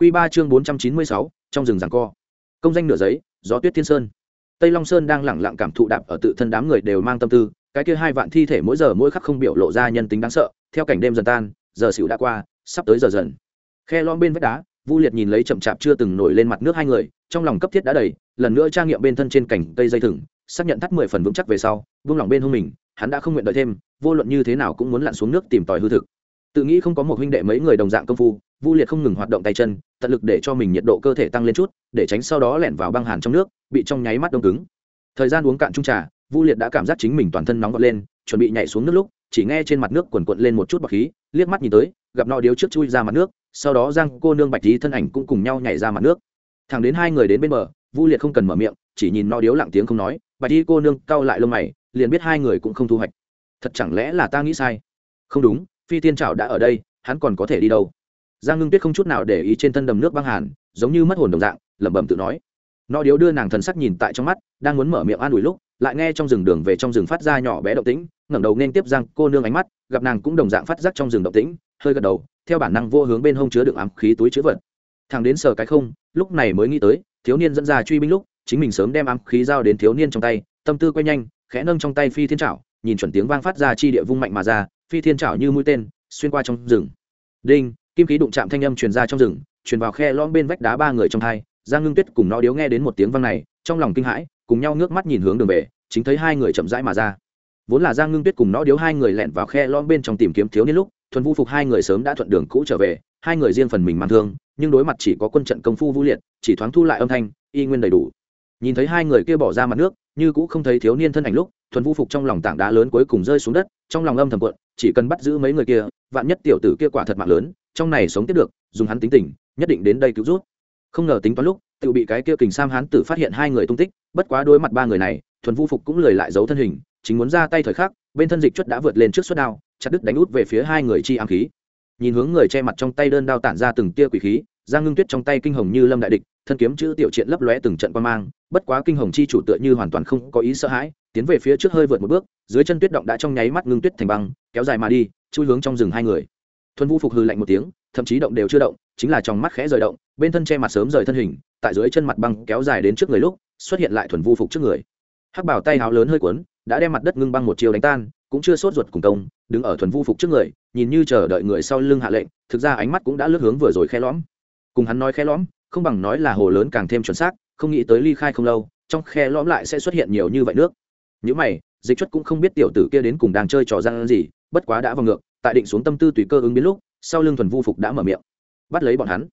Quy 3 chương 496, trong rừng giằng co. Công danh nửa giấy, gió tuyết thiên sơn. Tây Long Sơn đang lặng lặng cảm thụ đạp ở tự thân đám người đều mang tâm tư, cái kia hai vạn thi thể mỗi giờ mỗi khắc không biểu lộ ra nhân tính đáng sợ, theo cảnh đêm dần tan, giờ xỉu đã qua, sắp tới giờ dần. Khe lõm bên vách đá, Vu Liệt nhìn lấy chậm chạp chưa từng nổi lên mặt nước hai người, trong lòng cấp thiết đã đầy, lần nữa tra nghiệm bên thân trên cảnh cây dây thừng, xác nhận thắt mười phần vững chắc về sau, buông lòng bên hông mình, hắn đã không nguyện đợi thêm, vô luận như thế nào cũng muốn lặn xuống nước tìm tòi hư thực. Tự nghĩ không có một huynh đệ mấy người đồng dạng công phu, Vu Liệt không ngừng hoạt động tay chân, tận lực để cho mình nhiệt độ cơ thể tăng lên chút, để tránh sau đó lẻn vào băng hàn trong nước, bị trong nháy mắt đông cứng. Thời gian uống cạn chung trà, Vu Liệt đã cảm giác chính mình toàn thân nóng vọt lên, chuẩn bị nhảy xuống nước lúc, chỉ nghe trên mặt nước quần quận lên một chút bọc khí, liếc mắt nhìn tới, gặp nọ điếu trước chui ra mặt nước, sau đó Giang cô nương Bạch Tí thân ảnh cũng cùng nhau nhảy ra mặt nước. Thẳng đến hai người đến bên bờ, Vu Liệt không cần mở miệng, chỉ nhìn nọ điếu lặng tiếng không nói, Bạch Tí cô nương cau lại lông mày, liền biết hai người cũng không thu hoạch. Thật chẳng lẽ là ta nghĩ sai? Không đúng, Phi Tiên Trảo đã ở đây, hắn còn có thể đi đâu? Giang Ngưng Tuyết không chút nào để ý trên thân đầm nước băng hàn, giống như mất hồn đồng dạng, lẩm bẩm tự nói. nó điếu đưa nàng thần sắc nhìn tại trong mắt, đang muốn mở miệng an ủi lúc, lại nghe trong rừng đường về trong rừng phát ra nhỏ bé động tĩnh, ngẩng đầu nên tiếp Giang cô nương ánh mắt, gặp nàng cũng đồng dạng phát giác trong rừng động tĩnh, hơi gật đầu, theo bản năng vô hướng bên hông chứa đựng ám khí túi chứa vật. Thằng đến sờ cái không lúc này mới nghĩ tới thiếu niên dẫn ra truy binh lúc chính mình sớm đem ám khí giao đến thiếu niên trong tay tâm tư quay nhanh khẽ nâng trong tay phi thiên trảo nhìn chuẩn tiếng vang phát ra chi địa vung mạnh mà ra phi thiên trảo như mũi tên xuyên qua trong rừng. Đinh! Kim khí đụng chạm thanh âm truyền ra trong rừng, truyền vào khe lõm bên vách đá ba người trong hai, giang ngưng tuyết cùng nó điếu nghe đến một tiếng vang này, trong lòng kinh hãi, cùng nhau ngước mắt nhìn hướng đường về, chính thấy hai người chậm rãi mà ra. Vốn là giang ngưng tuyết cùng nó điếu hai người lẹn vào khe lõm bên trong tìm kiếm thiếu niên lúc, thuần vu phục hai người sớm đã thuận đường cũ trở về, hai người riêng phần mình mang thương, nhưng đối mặt chỉ có quân trận công phu vũ liệt, chỉ thoáng thu lại âm thanh, y nguyên đầy đủ. Nhìn thấy hai người kia bỏ ra mặt nước, như cũ không thấy thiếu niên thân ảnh lúc, thuần vu phục trong lòng tảng đá lớn cuối cùng rơi xuống đất, trong lòng âm thầm cuộn chỉ cần bắt giữ mấy người kia, vạn nhất tiểu tử kia quả thật mạng lớn trong này sống tiếp được, dùng hắn tính tình, nhất định đến đây cứu rút không ngờ tính toán lúc, tự bị cái kia kình sam hán tử phát hiện hai người tung tích, bất quá đối mặt ba người này, thuần vu phục cũng lười lại giấu thân hình, chính muốn ra tay thời khắc, bên thân dịch chuất đã vượt lên trước suất đao, chặt đứt đánh út về phía hai người chi ám khí. Nhìn hướng người che mặt trong tay đơn đao tản ra từng tia quỷ khí, giang ngưng tuyết trong tay kinh hồng như lâm đại địch, thân kiếm chữ tiểu triện lấp lóe từng trận qua mang, bất quá kinh hồng chi chủ tựa như hoàn toàn không có ý sợ hãi, tiến về phía trước hơi vượt một bước, dưới chân tuyết động đã trong nháy mắt ngưng tuyết thành băng, kéo dài mà đi, chui hướng trong rừng hai người thuần vũ phục hư lạnh một tiếng, thậm chí động đều chưa động, chính là trong mắt khẽ rời động, bên thân che mặt sớm rời thân hình, tại dưới chân mặt băng kéo dài đến trước người lúc, xuất hiện lại thuần vũ phục trước người. Hắc bảo tay háo lớn hơi cuốn, đã đem mặt đất ngưng băng một chiều đánh tan, cũng chưa sốt ruột cùng công, đứng ở thuần vu phục trước người, nhìn như chờ đợi người sau lưng hạ lệnh, thực ra ánh mắt cũng đã lướt hướng vừa rồi khe lõm. Cùng hắn nói khe lõm, không bằng nói là hồ lớn càng thêm chuẩn xác, không nghĩ tới ly khai không lâu, trong khe lõm lại sẽ xuất hiện nhiều như vậy nước. Những mày, dịch chất cũng không biết tiểu tử kia đến cùng đang chơi trò gian gì, bất quá đã vào ngược tại định xuống tâm tư tùy cơ ứng biến lúc, sau lưng thuần vu phục đã mở miệng. Bắt lấy bọn hắn.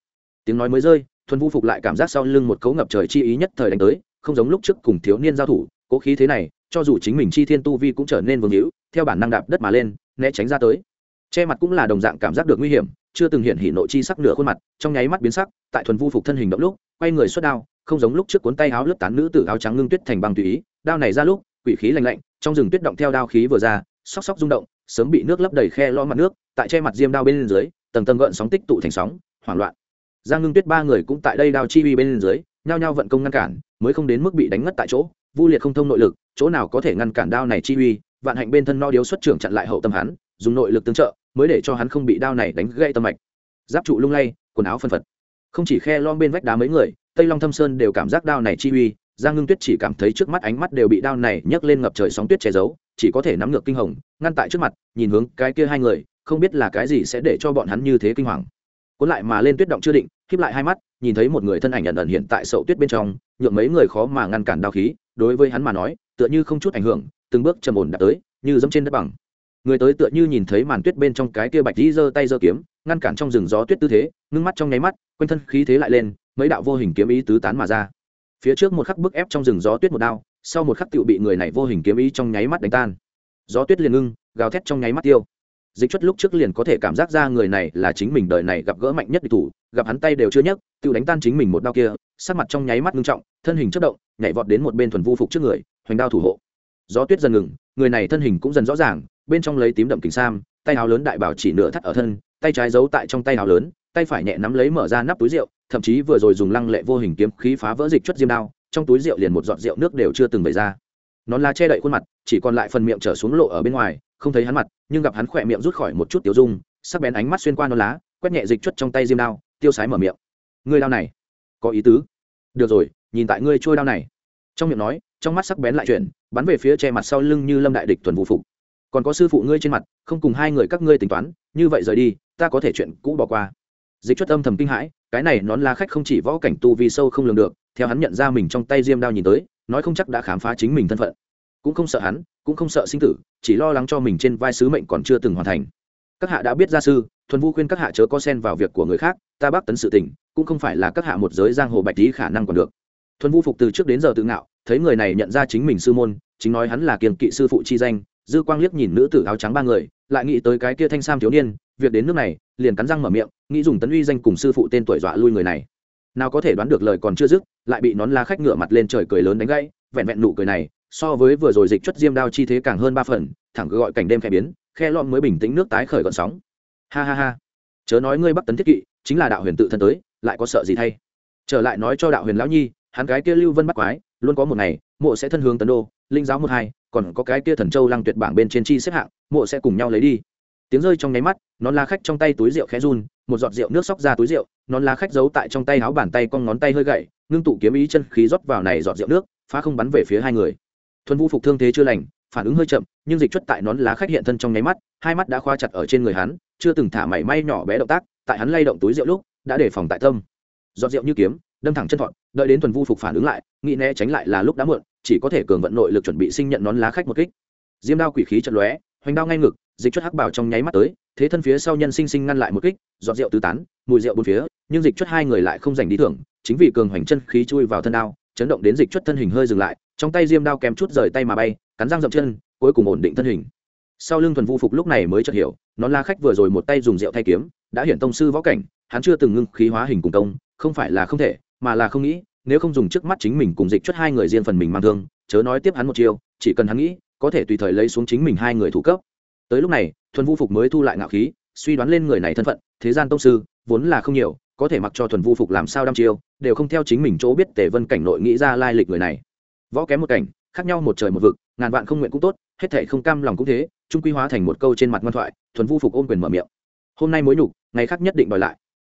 Tiếng nói mới rơi, thuần vu phục lại cảm giác sau lưng một cấu ngập trời chi ý nhất thời đánh tới, không giống lúc trước cùng thiếu niên giao thủ, cố khí thế này, cho dù chính mình chi thiên tu vi cũng trở nên vương hữu, theo bản năng đạp đất mà lên, né tránh ra tới. Che mặt cũng là đồng dạng cảm giác được nguy hiểm, chưa từng hiện hỉ nội chi sắc nửa khuôn mặt, trong nháy mắt biến sắc, tại thuần vu phục thân hình động lúc, quay người xuất đao, không giống lúc trước cuốn tay áo lướt tán nữ tử áo trắng ngưng tuyết thành băng tùy ý, đao này ra lúc, quỷ khí lạnh lạnh, trong rừng tuyết động theo đao khí vừa ra, sóc sóc rung động sớm bị nước lấp đầy khe lo mặt nước, tại che mặt diêm đao bên dưới, tầng tầng gợn sóng tích tụ thành sóng, hoảng loạn. Giang ngưng tuyết ba người cũng tại đây đao chi uy bên dưới, nhao nhao vận công ngăn cản, mới không đến mức bị đánh ngất tại chỗ, vu liệt không thông nội lực, chỗ nào có thể ngăn cản đao này chi uy, vạn hạnh bên thân no điếu xuất trưởng chặn lại hậu tâm hắn, dùng nội lực tương trợ, mới để cho hắn không bị đao này đánh gãy tâm mạch. Giáp trụ lung lay, quần áo phân phật. Không chỉ khe lom bên vách đá mấy người, tây long thâm sơn đều cảm giác đao này chi uy, giang ngưng tuyết chỉ cảm thấy trước mắt ánh mắt đều bị đao này nhấc lên ngập trời sóng tuyết che giấu chỉ có thể nắm ngược kinh hồng, ngăn tại trước mặt, nhìn hướng cái kia hai người, không biết là cái gì sẽ để cho bọn hắn như thế kinh hoàng. Cuốn lại mà lên tuyết động chưa định khiếp lại hai mắt, nhìn thấy một người thân ảnh ẩn ẩn hiện tại sậu tuyết bên trong, nhượng mấy người khó mà ngăn cản đao khí, đối với hắn mà nói, tựa như không chút ảnh hưởng, từng bước trầm ổn đã tới, như dẫm trên đất bằng. Người tới tựa như nhìn thấy màn tuyết bên trong cái kia bạch dĩ giơ tay giơ kiếm, ngăn cản trong rừng gió tuyết tư thế, ngưng mắt trong nháy mắt, quanh thân khí thế lại lên, mấy đạo vô hình kiếm ý tứ tán mà ra. Phía trước một khắc bức ép trong rừng gió tuyết một đao sau một khắc tựu bị người này vô hình kiếm ý trong nháy mắt đánh tan. Gió tuyết liền ngưng, gào thét trong nháy mắt tiêu. Dịch chất lúc trước liền có thể cảm giác ra người này là chính mình đời này gặp gỡ mạnh nhất địch thủ, gặp hắn tay đều chưa nhấc tự đánh tan chính mình một đao kia, sắc mặt trong nháy mắt ngưng trọng, thân hình chất động, nhảy vọt đến một bên thuần vu phục trước người, hoành đao thủ hộ. Gió tuyết dần ngừng, người này thân hình cũng dần rõ ràng, bên trong lấy tím đậm kính sam, tay áo lớn đại bảo chỉ nửa thắt ở thân, tay trái giấu tại trong tay áo lớn, tay phải nhẹ nắm lấy mở ra nắp túi rượu, thậm chí vừa rồi dùng lăng lệ vô hình kiếm khí phá vỡ dịch chất diêm đao trong túi rượu liền một giọt rượu nước đều chưa từng bày ra. Nón lá che đậy khuôn mặt, chỉ còn lại phần miệng trở xuống lộ ở bên ngoài, không thấy hắn mặt, nhưng gặp hắn khỏe miệng rút khỏi một chút tiểu dung, sắc bén ánh mắt xuyên qua nón lá, quét nhẹ dịch chuất trong tay diêm đao, tiêu sái mở miệng. Ngươi đao này. Có ý tứ. Được rồi, nhìn tại ngươi trôi đao này. Trong miệng nói, trong mắt sắc bén lại chuyển, bắn về phía che mặt sau lưng như lâm đại địch tuần vũ phục. Còn có sư phụ ngươi trên mặt, không cùng hai người các ngươi tính toán, như vậy rời đi, ta có thể chuyện cũ bỏ qua. Dịch chuất âm thầm kinh hãi, cái này nón lá khách không chỉ võ cảnh tu vì sâu không lường được theo hắn nhận ra mình trong tay diêm đao nhìn tới, nói không chắc đã khám phá chính mình thân phận. Cũng không sợ hắn, cũng không sợ sinh tử, chỉ lo lắng cho mình trên vai sứ mệnh còn chưa từng hoàn thành. Các hạ đã biết gia sư, thuần vu khuyên các hạ chớ có xen vào việc của người khác, ta bác tấn sự tình, cũng không phải là các hạ một giới giang hồ bạch lý khả năng còn được. Thuần vu phục từ trước đến giờ tự ngạo, thấy người này nhận ra chính mình sư môn, chính nói hắn là kiềm kỵ sư phụ chi danh, dư quang liếc nhìn nữ tử áo trắng ba người, lại nghĩ tới cái kia thanh sam thiếu niên, việc đến nước này, liền cắn răng mở miệng, nghĩ dùng tấn uy danh cùng sư phụ tên tuổi dọa lui người này nào có thể đoán được lời còn chưa dứt, lại bị nón lá khách ngựa mặt lên trời cười lớn đánh gãy, vẹn vẹn nụ cười này, so với vừa rồi dịch chất diêm đao chi thế càng hơn ba phần, thẳng cứ gọi cảnh đêm khẽ biến, khe lon mới bình tĩnh nước tái khởi gọn sóng. Ha ha ha. Chớ nói ngươi bắc tấn thiết kỵ, chính là đạo huyền tự thân tới, lại có sợ gì thay? Trở lại nói cho đạo huyền lão nhi, hắn cái kia lưu vân bắt quái, luôn có một ngày, mộ sẽ thân hướng tấn đô, linh giáo một hai, còn có cái kia thần châu lăng tuyệt bảng bên trên chi xếp hạng, mộ sẽ cùng nhau lấy đi. Tiếng rơi trong nháy mắt, nón lá khách trong tay túi rượu khẽ run một giọt rượu nước sóc ra túi rượu nón lá khách giấu tại trong tay áo bàn tay con ngón tay hơi gậy, ngưng tụ kiếm ý chân khí rót vào này giọt rượu nước, phá không bắn về phía hai người. Thuần vũ phục thương thế chưa lành, phản ứng hơi chậm, nhưng dịch chất tại nón lá khách hiện thân trong nháy mắt, hai mắt đã khoa chặt ở trên người hắn, chưa từng thả mảy may nhỏ bé động tác, tại hắn lay động túi rượu lúc, đã để phòng tại tâm. Giọt rượu như kiếm, đâm thẳng chân thọn, đợi đến thuần vu phục phản ứng lại, nghĩ né tránh lại là lúc đã muộn, chỉ có thể cường vận nội lực chuẩn bị sinh nhận nón lá khách một kích. Diêm đao quỷ khí chật lóe, hoành đao ngay ngực, dịch chất hắc bảo trong nháy mắt tới thế thân phía sau nhân sinh sinh ngăn lại một kích, giọt rượu tứ tán, mùi rượu bốn phía, nhưng dịch chuất hai người lại không giành đi thưởng, chính vì cường hoành chân khí chui vào thân đao, chấn động đến dịch chuất thân hình hơi dừng lại, trong tay diêm đao kèm chút rời tay mà bay, cắn răng dậm chân, cuối cùng ổn định thân hình. Sau lưng thuần vu phục lúc này mới chợt hiểu, nó la khách vừa rồi một tay dùng rượu thay kiếm, đã hiển tông sư võ cảnh, hắn chưa từng ngưng khí hóa hình cùng công, không phải là không thể, mà là không nghĩ, nếu không dùng trước mắt chính mình cùng dịch chuất hai người riêng phần mình mang thương, chớ nói tiếp hắn một chiêu, chỉ cần hắn nghĩ, có thể tùy thời lấy xuống chính mình hai người thủ cấp tới lúc này, thuần vu phục mới thu lại ngạo khí, suy đoán lên người này thân phận, thế gian tông sư vốn là không nhiều, có thể mặc cho thuần vu phục làm sao đăm chiêu, đều không theo chính mình chỗ biết tề vân cảnh nội nghĩ ra lai lịch người này. Võ kém một cảnh, khác nhau một trời một vực, ngàn vạn không nguyện cũng tốt, hết thể không cam lòng cũng thế trung quy hóa thành một câu trên mặt ngoan thoại, thuần vu phục ôm quyền mở miệng. Hôm nay mối nhục, ngày khác nhất định đòi lại.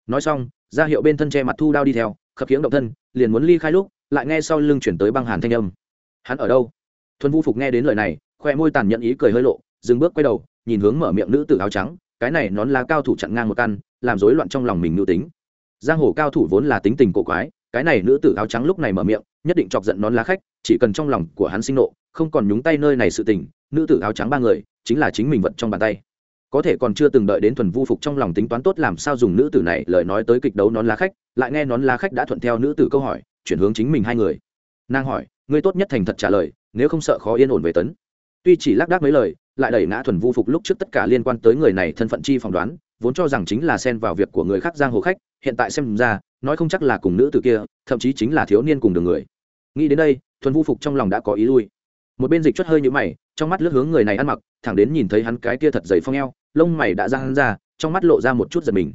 Nói xong, ra hiệu bên thân che mặt thu đao đi theo, khập khiễng động thân, liền muốn ly khai lúc, lại nghe sau lưng chuyển tới băng hàn thanh âm. Hắn ở đâu? Thuần vu phục nghe đến lời này khoe môi tàn nhận ý cười hơi lộ dừng bước quay đầu, nhìn hướng mở miệng nữ tử áo trắng, cái này nón lá cao thủ chặn ngang một căn, làm rối loạn trong lòng mình nữ tính. Giang hồ cao thủ vốn là tính tình cổ quái, cái này nữ tử áo trắng lúc này mở miệng, nhất định chọc giận nón lá khách, chỉ cần trong lòng của hắn sinh nộ, không còn nhúng tay nơi này sự tình, nữ tử áo trắng ba người, chính là chính mình vật trong bàn tay. Có thể còn chưa từng đợi đến thuần vu phục trong lòng tính toán tốt làm sao dùng nữ tử này lời nói tới kịch đấu nón lá khách, lại nghe nón lá khách đã thuận theo nữ tử câu hỏi, chuyển hướng chính mình hai người. Nàng hỏi, ngươi tốt nhất thành thật trả lời, nếu không sợ khó yên ổn về tấn tuy chỉ lác đác mấy lời, lại đẩy ngã thuần vu phục lúc trước tất cả liên quan tới người này thân phận chi phỏng đoán, vốn cho rằng chính là xen vào việc của người khác giang hồ khách, hiện tại xem ra, nói không chắc là cùng nữ tử kia, thậm chí chính là thiếu niên cùng đường người. Nghĩ đến đây, thuần vu phục trong lòng đã có ý lui. Một bên dịch chuất hơi nhũ mày, trong mắt lướt hướng người này ăn mặc, thẳng đến nhìn thấy hắn cái kia thật dày phong eo, lông mày đã ra hắn ra, trong mắt lộ ra một chút giật mình.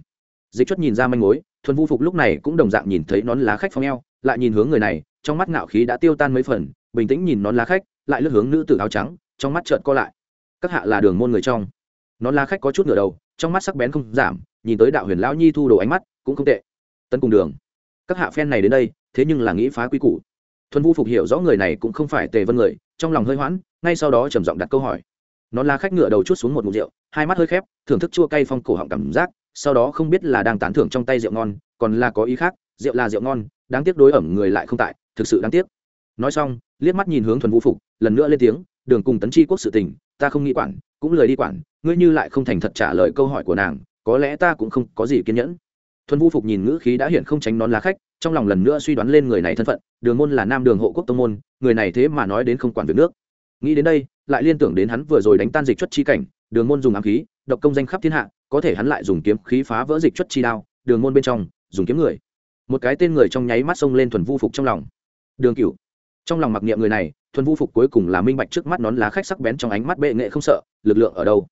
Dịch chuất nhìn ra manh mối, thuần vu phục lúc này cũng đồng dạng nhìn thấy nón lá khách phong eo, lại nhìn hướng người này, trong mắt ngạo khí đã tiêu tan mấy phần, bình tĩnh nhìn nón lá khách, lại lướt hướng nữ tử áo trắng trong mắt trợn co lại. Các hạ là đường môn người trong. Nón lá khách có chút ngửa đầu, trong mắt sắc bén không giảm, nhìn tới đạo huyền lão nhi thu đồ ánh mắt, cũng không tệ. Tấn cùng đường. Các hạ phen này đến đây, thế nhưng là nghĩ phá quy củ. Thuần vu phục hiểu rõ người này cũng không phải tề vân người, trong lòng hơi hoãn, ngay sau đó trầm giọng đặt câu hỏi. Nó là khách ngựa đầu chút xuống một mục rượu, hai mắt hơi khép, thưởng thức chua cay phong cổ họng cảm giác, sau đó không biết là đang tán thưởng trong tay rượu ngon, còn là có ý khác, rượu là rượu ngon, đáng tiếc đối ẩm người lại không tại, thực sự đáng tiếc. Nói xong, liếc mắt nhìn hướng thuần vũ phục, lần nữa lên tiếng đường cùng tấn chi quốc sự tình, ta không nghĩ quản, cũng lời đi quản, ngươi như lại không thành thật trả lời câu hỏi của nàng, có lẽ ta cũng không có gì kiên nhẫn. Thuần vũ phục nhìn ngữ khí đã hiện không tránh nón lá khách, trong lòng lần nữa suy đoán lên người này thân phận, đường môn là nam đường hộ quốc tông môn, người này thế mà nói đến không quản việc nước. Nghĩ đến đây, lại liên tưởng đến hắn vừa rồi đánh tan dịch chất chi cảnh, đường môn dùng ám khí, độc công danh khắp thiên hạ, có thể hắn lại dùng kiếm khí phá vỡ dịch chất chi đao, đường môn bên trong, dùng kiếm người. Một cái tên người trong nháy mắt xông lên thuần vu phục trong lòng. Đường cửu. Trong lòng mặc niệm người này thuần vu phục cuối cùng là minh bạch trước mắt nón lá khách sắc bén trong ánh mắt bệ nghệ không sợ, lực lượng ở đâu?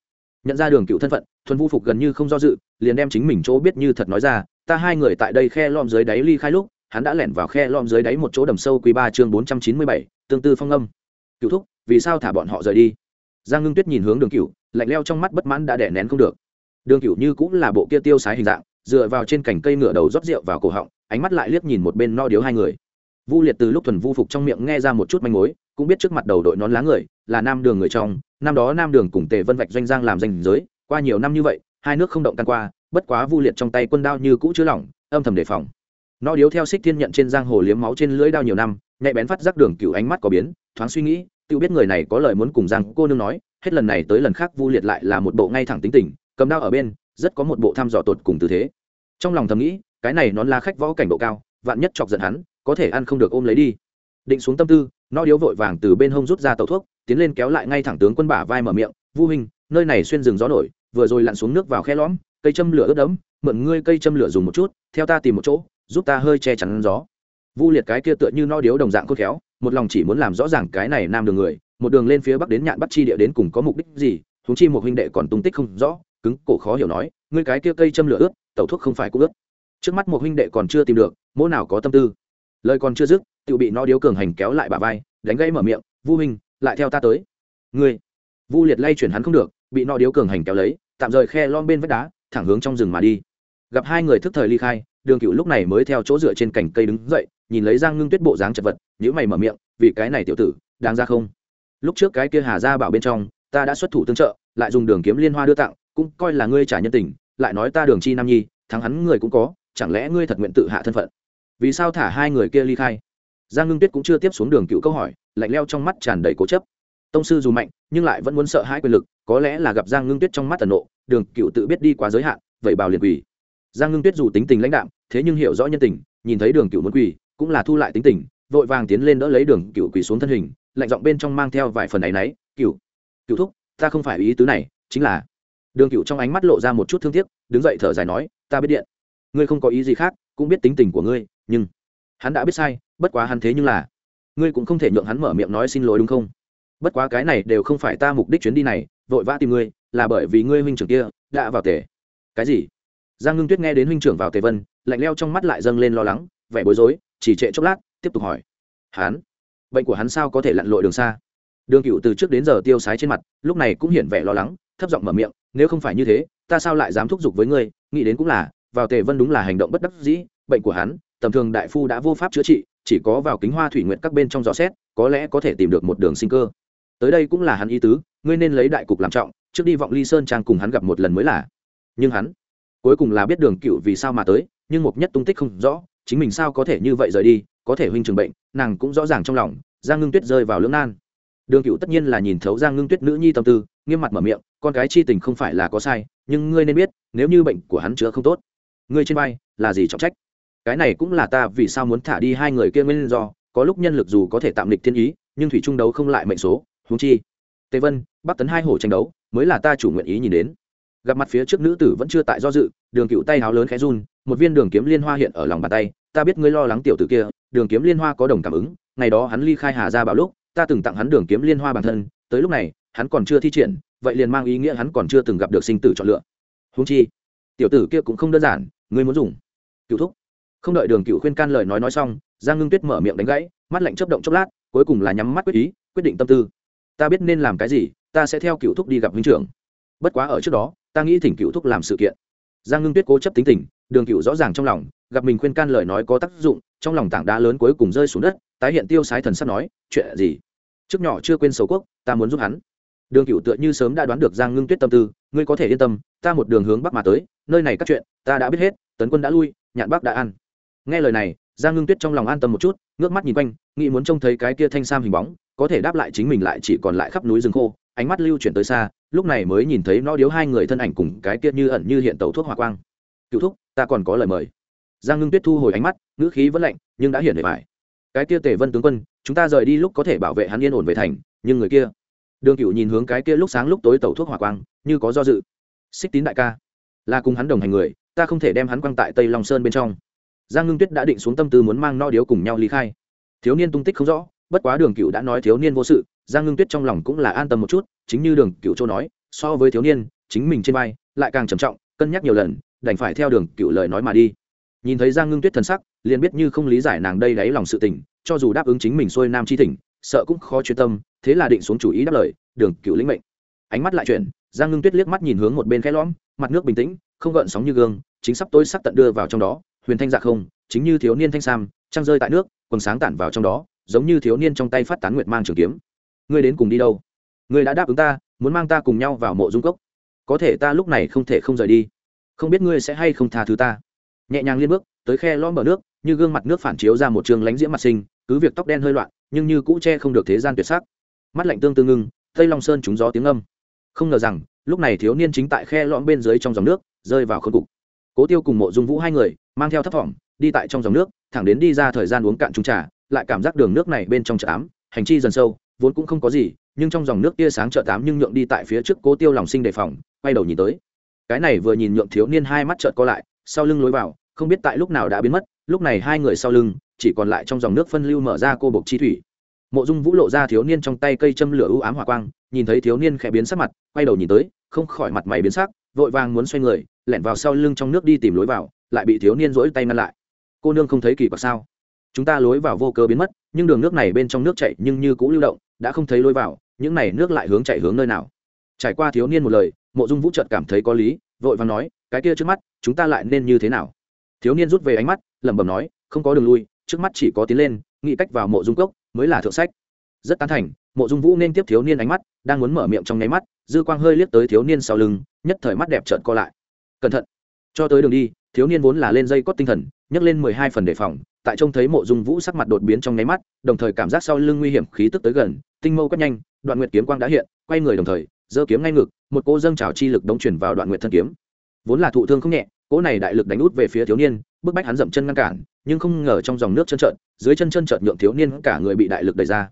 Nhận ra đường cựu thân phận, thuần vu phục gần như không do dự, liền đem chính mình chỗ biết như thật nói ra, ta hai người tại đây khe lom dưới đáy ly khai lúc, hắn đã lẻn vào khe lom dưới đáy một chỗ đầm sâu quý ba chương bốn trăm chín mươi bảy, tương tư phong âm. Cựu thúc, vì sao thả bọn họ rời đi? Giang ngưng tuyết nhìn hướng đường cựu, lạnh leo trong mắt bất mãn đã đẻ nén không được. Đường cựu như cũng là bộ kia tiêu sái hình dạng, dựa vào trên cành cây ngựa đầu rót rượu vào cổ họng, ánh mắt lại liếc nhìn một bên no điếu hai người vu liệt từ lúc thuần vu phục trong miệng nghe ra một chút manh mối, cũng biết trước mặt đầu đội nón lá người là nam đường người trong, năm đó nam đường cùng tề vân vạch doanh giang làm danh giới, qua nhiều năm như vậy, hai nước không động tan qua, bất quá vu liệt trong tay quân đao như cũ chứa lỏng, âm thầm đề phòng. Nó điếu theo xích thiên nhận trên giang hồ liếm máu trên lưỡi đao nhiều năm, nhạy bén phát giác đường cựu ánh mắt có biến, thoáng suy nghĩ, tự biết người này có lời muốn cùng giang cô nương nói, hết lần này tới lần khác vu liệt lại là một bộ ngay thẳng tính tình, cầm đao ở bên, rất có một bộ thăm dò tột cùng tư thế. Trong lòng thầm nghĩ, cái này nón lá khách võ cảnh độ cao, vạn nhất chọc giận hắn có thể ăn không được ôm lấy đi. Định xuống tâm tư no điếu vội vàng từ bên hông rút ra tàu thuốc, tiến lên kéo lại ngay thẳng tướng quân bả vai mở miệng, vu hình nơi này xuyên rừng gió nổi, vừa rồi lặn xuống nước vào khe lõm, cây châm lửa ướt đẫm, mượn ngươi cây châm lửa dùng một chút, theo ta tìm một chỗ, giúp ta hơi che chắn gió. Vu liệt cái kia tựa như no điếu đồng dạng khôn khéo, một lòng chỉ muốn làm rõ ràng cái này nam đường người, một đường lên phía bắc đến nhạn bắt chi địa đến cùng có mục đích gì thúng chi một huynh đệ còn tung tích không rõ, cứng cổ khó hiểu nói, ngươi cái kia cây châm lửa ướt, tẩu thuốc không phải cũng ướt. Trước mắt một huynh đệ còn chưa tìm được mỗi nào có tâm tư lời còn chưa dứt tự bị nó điếu cường hành kéo lại bà vai, đánh gãy mở miệng, vu huynh, lại theo ta tới. Ngươi? Vu liệt lay chuyển hắn không được, bị nó điếu cường hành kéo lấy, tạm rời khe lom bên vách đá, thẳng hướng trong rừng mà đi. Gặp hai người thức thời ly khai, đường cựu lúc này mới theo chỗ dựa trên cành cây đứng dậy, nhìn lấy giang ngưng tuyết bộ dáng chật vật nhữ mày mở miệng, vì cái này tiểu tử, đáng ra không? Lúc trước cái kia hà ra bảo bên trong, ta đã xuất thủ tương trợ, lại dùng đường kiếm liên hoa đưa tặng, cũng coi là ngươi trả nhân tình, lại nói ta đường chi nam nhi, thắng hắn người cũng có, chẳng lẽ ngươi thật nguyện tự hạ thân phận? Vì sao thả hai người kia ly khai? Giang ngưng tuyết cũng chưa tiếp xuống đường cựu câu hỏi, lạnh leo trong mắt tràn đầy cố chấp. Tông sư dù mạnh, nhưng lại vẫn muốn sợ hãi quyền lực, có lẽ là gặp giang ngưng tuyết trong mắt tần nộ, đường cựu tự biết đi quá giới hạn, vậy bào liền quỳ. Giang ngưng tuyết dù tính tình lãnh đạm, thế nhưng hiểu rõ nhân tình, nhìn thấy đường cựu muốn quỳ, cũng là thu lại tính tình, vội vàng tiến lên đỡ lấy đường cựu quỳ xuống thân hình, lạnh giọng bên trong mang theo vài phần áy náy, cựu cựu thúc, ta không phải ý tứ này, chính là đường cựu trong ánh mắt lộ ra một chút thương tiếc, đứng dậy thở dài nói, ta biết điện, ngươi không có ý gì khác, cũng biết tính tình của ngươi nhưng hắn đã biết sai, bất quá hắn thế nhưng là, ngươi cũng không thể nhượng hắn mở miệng nói xin lỗi đúng không? Bất quá cái này đều không phải ta mục đích chuyến đi này, vội vã tìm ngươi, là bởi vì ngươi huynh trưởng kia đã vào tề. cái gì? Giang ngưng tuyết nghe đến huynh trưởng vào tề vân, lạnh leo trong mắt lại dâng lên lo lắng, vẻ bối rối, chỉ trệ chốc lát, tiếp tục hỏi. Hắn? Bệnh của hắn sao có thể lặn lội đường xa? Đường cựu từ trước đến giờ tiêu sái trên mặt, lúc này cũng hiện vẻ lo lắng, thấp giọng mở miệng, nếu không phải như thế, ta sao lại dám thúc giục với ngươi? Nghĩ đến cũng là, vào tề vân đúng là hành động bất đắc dĩ, bệnh của hắn tầm thường đại phu đã vô pháp chữa trị, chỉ có vào kính hoa thủy nguyện các bên trong dò xét, có lẽ có thể tìm được một đường sinh cơ. Tới đây cũng là hắn ý tứ, ngươi nên lấy đại cục làm trọng, trước đi vọng ly sơn trang cùng hắn gặp một lần mới là. Nhưng hắn, cuối cùng là biết đường cựu vì sao mà tới, nhưng mục nhất tung tích không rõ, chính mình sao có thể như vậy rời đi, có thể huynh trường bệnh, nàng cũng rõ ràng trong lòng, giang ngưng tuyết rơi vào lưỡng nan. Đường cựu tất nhiên là nhìn thấu giang ngưng tuyết nữ nhi tâm tư, nghiêm mặt mở miệng, con cái chi tình không phải là có sai, nhưng ngươi nên biết, nếu như bệnh của hắn chữa không tốt, ngươi trên vai là gì trọng trách? Cái này cũng là ta vì sao muốn thả đi hai người kia nguyên do, có lúc nhân lực dù có thể tạm lịch thiên ý, nhưng thủy trung đấu không lại mệnh số húng chi. Tề vân, bắc tấn hai hổ tranh đấu, mới là ta chủ nguyện ý nhìn đến. Gặp mặt phía trước nữ tử vẫn chưa tại do dự, đường cựu tay háo lớn khẽ run, một viên đường kiếm liên hoa hiện ở lòng bàn tay, ta biết ngươi lo lắng tiểu tử kia, đường kiếm liên hoa có đồng cảm ứng, ngày đó hắn ly khai hà ra bảo lúc, ta từng tặng hắn đường kiếm liên hoa bản thân, tới lúc này, hắn còn chưa thi triển, vậy liền mang ý nghĩa hắn còn chưa từng gặp được sinh tử chọn lựa. Húng chi, tiểu tử kia cũng không đơn giản, ngươi muốn dùng. Cựu thúc không đợi đường cựu khuyên can lời nói nói xong, giang ngưng tuyết mở miệng đánh gãy, mắt lạnh chấp động chốc lát, cuối cùng là nhắm mắt quyết ý, quyết định tâm tư. Ta biết nên làm cái gì, ta sẽ theo cựu thúc đi gặp huynh trưởng. Bất quá ở trước đó, ta nghĩ thỉnh cựu thúc làm sự kiện. Giang ngưng tuyết cố chấp tính tình, đường cựu rõ ràng trong lòng, gặp mình khuyên can lời nói có tác dụng, trong lòng tảng đá lớn cuối cùng rơi xuống đất, tái hiện tiêu sái thần sắp nói, chuyện gì? Trước nhỏ chưa quên Sầu quốc, ta muốn giúp hắn. Đường cựu tựa như sớm đã đoán được giang ngưng tuyết tâm tư, ngươi có thể yên tâm, ta một đường hướng bắc mà tới, nơi này các chuyện, ta đã biết hết, tấn quân đã lui, nhạn bắc đã ăn nghe lời này, giang ngưng tuyết trong lòng an tâm một chút, ngước mắt nhìn quanh, nghĩ muốn trông thấy cái kia thanh sam hình bóng, có thể đáp lại chính mình lại chỉ còn lại khắp núi rừng khô, ánh mắt lưu chuyển tới xa, lúc này mới nhìn thấy nó điếu hai người thân ảnh cùng cái kia như ẩn như hiện tàu thuốc hỏa quang. Cựu thúc, ta còn có lời mời. Giang ngưng tuyết thu hồi ánh mắt, ngữ khí vẫn lạnh, nhưng đã hiển để bài cái kia tề vân tướng quân, chúng ta rời đi lúc có thể bảo vệ hắn yên ổn về thành, nhưng người kia? Đường cựu nhìn hướng cái kia lúc sáng lúc tối tàu thuốc hỏa quang, như có do dự. Xích tín đại ca, là cùng hắn đồng hành người, ta không thể đem hắn quăng tại tây long sơn bên trong giang ngưng tuyết đã định xuống tâm tư muốn mang no điếu cùng nhau ly khai. Thiếu niên tung tích không rõ, bất quá đường cựu đã nói thiếu niên vô sự, giang ngưng tuyết trong lòng cũng là an tâm một chút, chính như đường cựu châu nói, so với thiếu niên, chính mình trên vai lại càng trầm trọng, cân nhắc nhiều lần, đành phải theo đường cựu lời nói mà đi. Nhìn thấy giang ngưng tuyết thần sắc, liền biết như không lý giải nàng đây đáy lòng sự tình, cho dù đáp ứng chính mình xuôi nam chi tỉnh sợ cũng khó chuyên tâm, thế là định xuống chủ ý đáp lời, đường cựu lĩnh mệnh. Ánh mắt lại chuyển, giang ngưng tuyết liếc mắt nhìn hướng một bên khẽ lõm, mặt nước bình tĩnh, không gợn sóng như gương, chính sắp tối sắc tận đưa vào trong đó huyền thanh dạ không, chính như thiếu niên thanh sam, trăng rơi tại nước quần sáng tản vào trong đó, giống như thiếu niên trong tay phát tán nguyệt mang trường kiếm. Ngươi đến cùng đi đâu? Ngươi đã đáp ứng ta, muốn mang ta cùng nhau vào mộ dung cốc. Có thể ta lúc này không thể không rời đi. Không biết ngươi sẽ hay không tha thứ ta. Nhẹ nhàng liên bước, tới khe lõm bờ nước, như gương mặt nước phản chiếu ra một trường lánh diễm mặt sinh, cứ việc tóc đen hơi loạn, nhưng như cũ che không được thế gian tuyệt sắc. Mắt lạnh tương tương ngưng, tây long sơn trúng gió tiếng âm. Không ngờ rằng, lúc này thiếu niên chính tại khe lõm bên dưới trong dòng nước, rơi vào khớp cục. Cố tiêu cùng mộ dung vũ hai người mang theo thấp thỏm, đi tại trong dòng nước, thẳng đến đi ra thời gian uống cạn trung trà, lại cảm giác đường nước này bên trong chợ ám, hành chi dần sâu, vốn cũng không có gì, nhưng trong dòng nước tia sáng chợ tám nhưng nhượng đi tại phía trước cố tiêu lòng sinh đề phòng, quay đầu nhìn tới. Cái này vừa nhìn nhượng thiếu niên hai mắt trợn co lại, sau lưng lối vào, không biết tại lúc nào đã biến mất, lúc này hai người sau lưng, chỉ còn lại trong dòng nước phân lưu mở ra cô bộc chi thủy. Mộ dung vũ lộ ra thiếu niên trong tay cây châm lửa ưu ám hỏa quang, nhìn thấy thiếu niên khẽ biến sắc mặt, quay đầu nhìn tới, không khỏi mặt mày biến sắc, vội vàng muốn xoay người, lẻn vào sau lưng trong nước đi tìm lối vào lại bị thiếu niên rỗi tay ngăn lại. Cô nương không thấy kỳ quặc sao? Chúng ta lối vào vô cơ biến mất, nhưng đường nước này bên trong nước chảy nhưng như cũ lưu động, đã không thấy lối vào, những này nước lại hướng chạy hướng nơi nào? Trải qua thiếu niên một lời, mộ dung vũ trợt cảm thấy có lý, vội vàng nói, cái kia trước mắt, chúng ta lại nên như thế nào? Thiếu niên rút về ánh mắt, lẩm bẩm nói, không có đường lui, trước mắt chỉ có tiến lên, nghĩ cách vào mộ dung cốc, mới là thượng sách. Rất tán thành, mộ dung vũ nên tiếp thiếu niên ánh mắt, đang muốn mở miệng trong nháy mắt, dư quang hơi liếc tới thiếu niên sau lưng, nhất thời mắt đẹp trợn co lại. Cẩn thận, cho tới đường đi thiếu niên vốn là lên dây cót tinh thần, nhấc lên mười hai phần đề phòng, tại trông thấy mộ dung vũ sắc mặt đột biến trong nháy mắt, đồng thời cảm giác sau lưng nguy hiểm khí tức tới gần, tinh mâu quét nhanh, đoạn nguyệt kiếm quang đã hiện, quay người đồng thời, giơ kiếm ngay ngực, một cỗ dâng trào chi lực đống chuyển vào đoạn nguyệt thân kiếm. Vốn là thụ thương không nhẹ, cỗ này đại lực đánh út về phía thiếu niên, bức bách hắn dậm chân ngăn cản, nhưng không ngờ trong dòng nước chân trợn, dưới chân chân trợn nhượng thiếu niên cả người bị đại lực đẩy ra.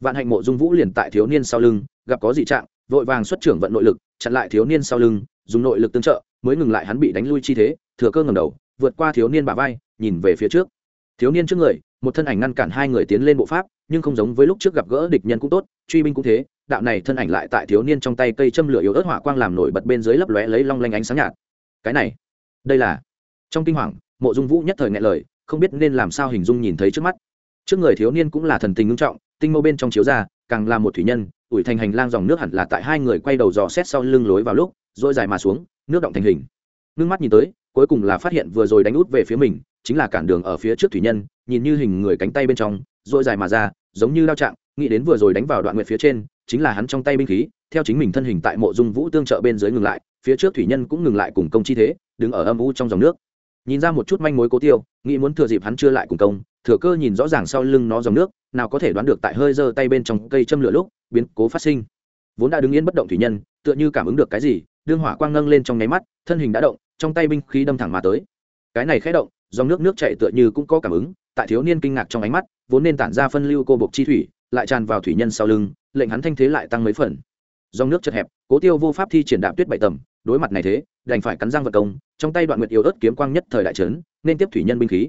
Vạn hạnh mộ dung vũ liền tại thiếu niên sau lưng, gặp có dị trạng, vội vàng xuất trưởng vận nội lực, chặn lại thiếu niên sau lưng, dùng nội lực tương trợ, mới ngừng lại hắn bị đánh lui chi thế thừa cơ ngầm đầu, vượt qua thiếu niên bà vai, nhìn về phía trước. Thiếu niên trước người, một thân ảnh ngăn cản hai người tiến lên bộ pháp, nhưng không giống với lúc trước gặp gỡ địch nhân cũng tốt, truy binh cũng thế, đạo này thân ảnh lại tại thiếu niên trong tay cây châm lửa yếu ớt hỏa quang làm nổi bật bên dưới lấp lóe lấy long lanh ánh sáng nhạt. Cái này, đây là trong kinh hoàng, mộ dung vũ nhất thời ngại lời, không biết nên làm sao hình dung nhìn thấy trước mắt. Trước người thiếu niên cũng là thần tình ngưng trọng, tinh mâu bên trong chiếu ra, càng là một thủy nhân, ủi thành hành lang dòng nước hẳn là tại hai người quay đầu dò xét sau lưng lối vào lúc dội dài mà xuống, nước động thành hình. Ngưng mắt nhìn tới cuối cùng là phát hiện vừa rồi đánh út về phía mình, chính là cản đường ở phía trước thủy nhân, nhìn như hình người cánh tay bên trong dội dài mà ra, giống như lao trạng, nghĩ đến vừa rồi đánh vào đoạn nguyệt phía trên, chính là hắn trong tay binh khí, theo chính mình thân hình tại mộ dung vũ tương trợ bên dưới ngừng lại, phía trước thủy nhân cũng ngừng lại cùng công chi thế, đứng ở âm u trong dòng nước. Nhìn ra một chút manh mối cố tiêu, nghĩ muốn thừa dịp hắn chưa lại cùng công, thừa cơ nhìn rõ ràng sau lưng nó dòng nước, nào có thể đoán được tại hơi giơ tay bên trong cây châm lửa lúc, biến cố phát sinh. Vốn đã đứng yên bất động thủy nhân, tựa như cảm ứng được cái gì, đương hỏa quang nâng lên trong nháy mắt, thân hình đã động trong tay binh khí đâm thẳng mà tới. Cái này khẽ động, dòng nước nước chảy tựa như cũng có cảm ứng, tại thiếu niên kinh ngạc trong ánh mắt, vốn nên tản ra phân lưu cô bộc chi thủy, lại tràn vào thủy nhân sau lưng, lệnh hắn thanh thế lại tăng mấy phần. Dòng nước chật hẹp, cố tiêu vô pháp thi triển đạm tuyết bảy tầm, đối mặt này thế, đành phải cắn răng vật công, trong tay đoạn nguyệt yếu ớt kiếm quang nhất thời đại trấn nên tiếp thủy nhân binh khí.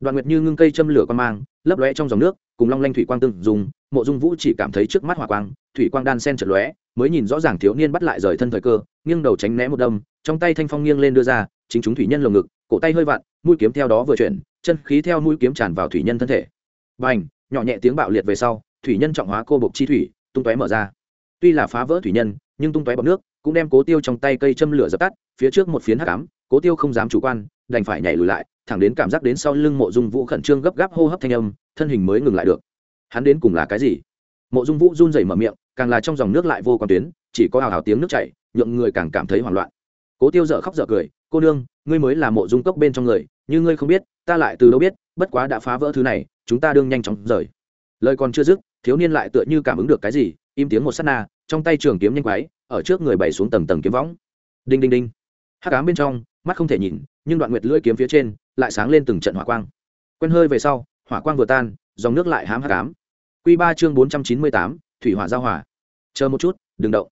Đoạn nguyệt như ngưng cây châm lửa quan mang, lấp lóe trong dòng nước, cùng long lanh thủy quang tương dùng mộ dung vũ chỉ cảm thấy trước mắt hỏa quang, thủy quang đan sen chật lóe, mới nhìn rõ ràng thiếu niên bắt lại rời thân thời cơ, nghiêng đầu tránh né một đâm trong tay thanh phong nghiêng lên đưa ra, chính chúng thủy nhân lồng ngực, cổ tay hơi vặn, mũi kiếm theo đó vừa chuyển, chân khí theo mũi kiếm tràn vào thủy nhân thân thể. Bành! Nhỏ nhẹ tiếng bạo liệt về sau, thủy nhân trọng hóa cô bộc chi thủy, tung tóe mở ra. Tuy là phá vỡ thủy nhân, nhưng tung tóe bọc nước, cũng đem cố tiêu trong tay cây châm lửa dập tắt, phía trước một phiến hắc ám, cố tiêu không dám chủ quan, đành phải nhảy lùi lại, thẳng đến cảm giác đến sau lưng mộ dung vũ khẩn trương gấp gáp hô hấp thanh âm, thân hình mới ngừng lại được. Hắn đến cùng là cái gì? Mộ dung vũ run rẩy mở miệng, càng là trong dòng nước lại vô quan tuyến, chỉ có hào hào tiếng nước chảy, nhượng người càng cảm thấy hoảng loạn cố tiêu dở khóc dở cười, cô nương, ngươi mới là mộ dung cốc bên trong người, như ngươi không biết, ta lại từ đâu biết, bất quá đã phá vỡ thứ này, chúng ta đương nhanh chóng rời. Lời còn chưa dứt, thiếu niên lại tựa như cảm ứng được cái gì, im tiếng một s á t na, trong tay trường kiếm nhanh quái, ở trước người bày xuống tầng tầng kiếm võng. Đinh đinh đinh. Hắc cám bên trong, mắt không thể nhìn, nhưng đoạn nguyệt lưỡi kiếm phía trên lại sáng lên từng trận hỏa quang. Quen hơi về sau, hỏa quang vừa tan, dòng nước lại hám hắc cám q ba chương bốn trăm chín mươi tám, thủy hỏa giao hỏa chờ một chút, đừng động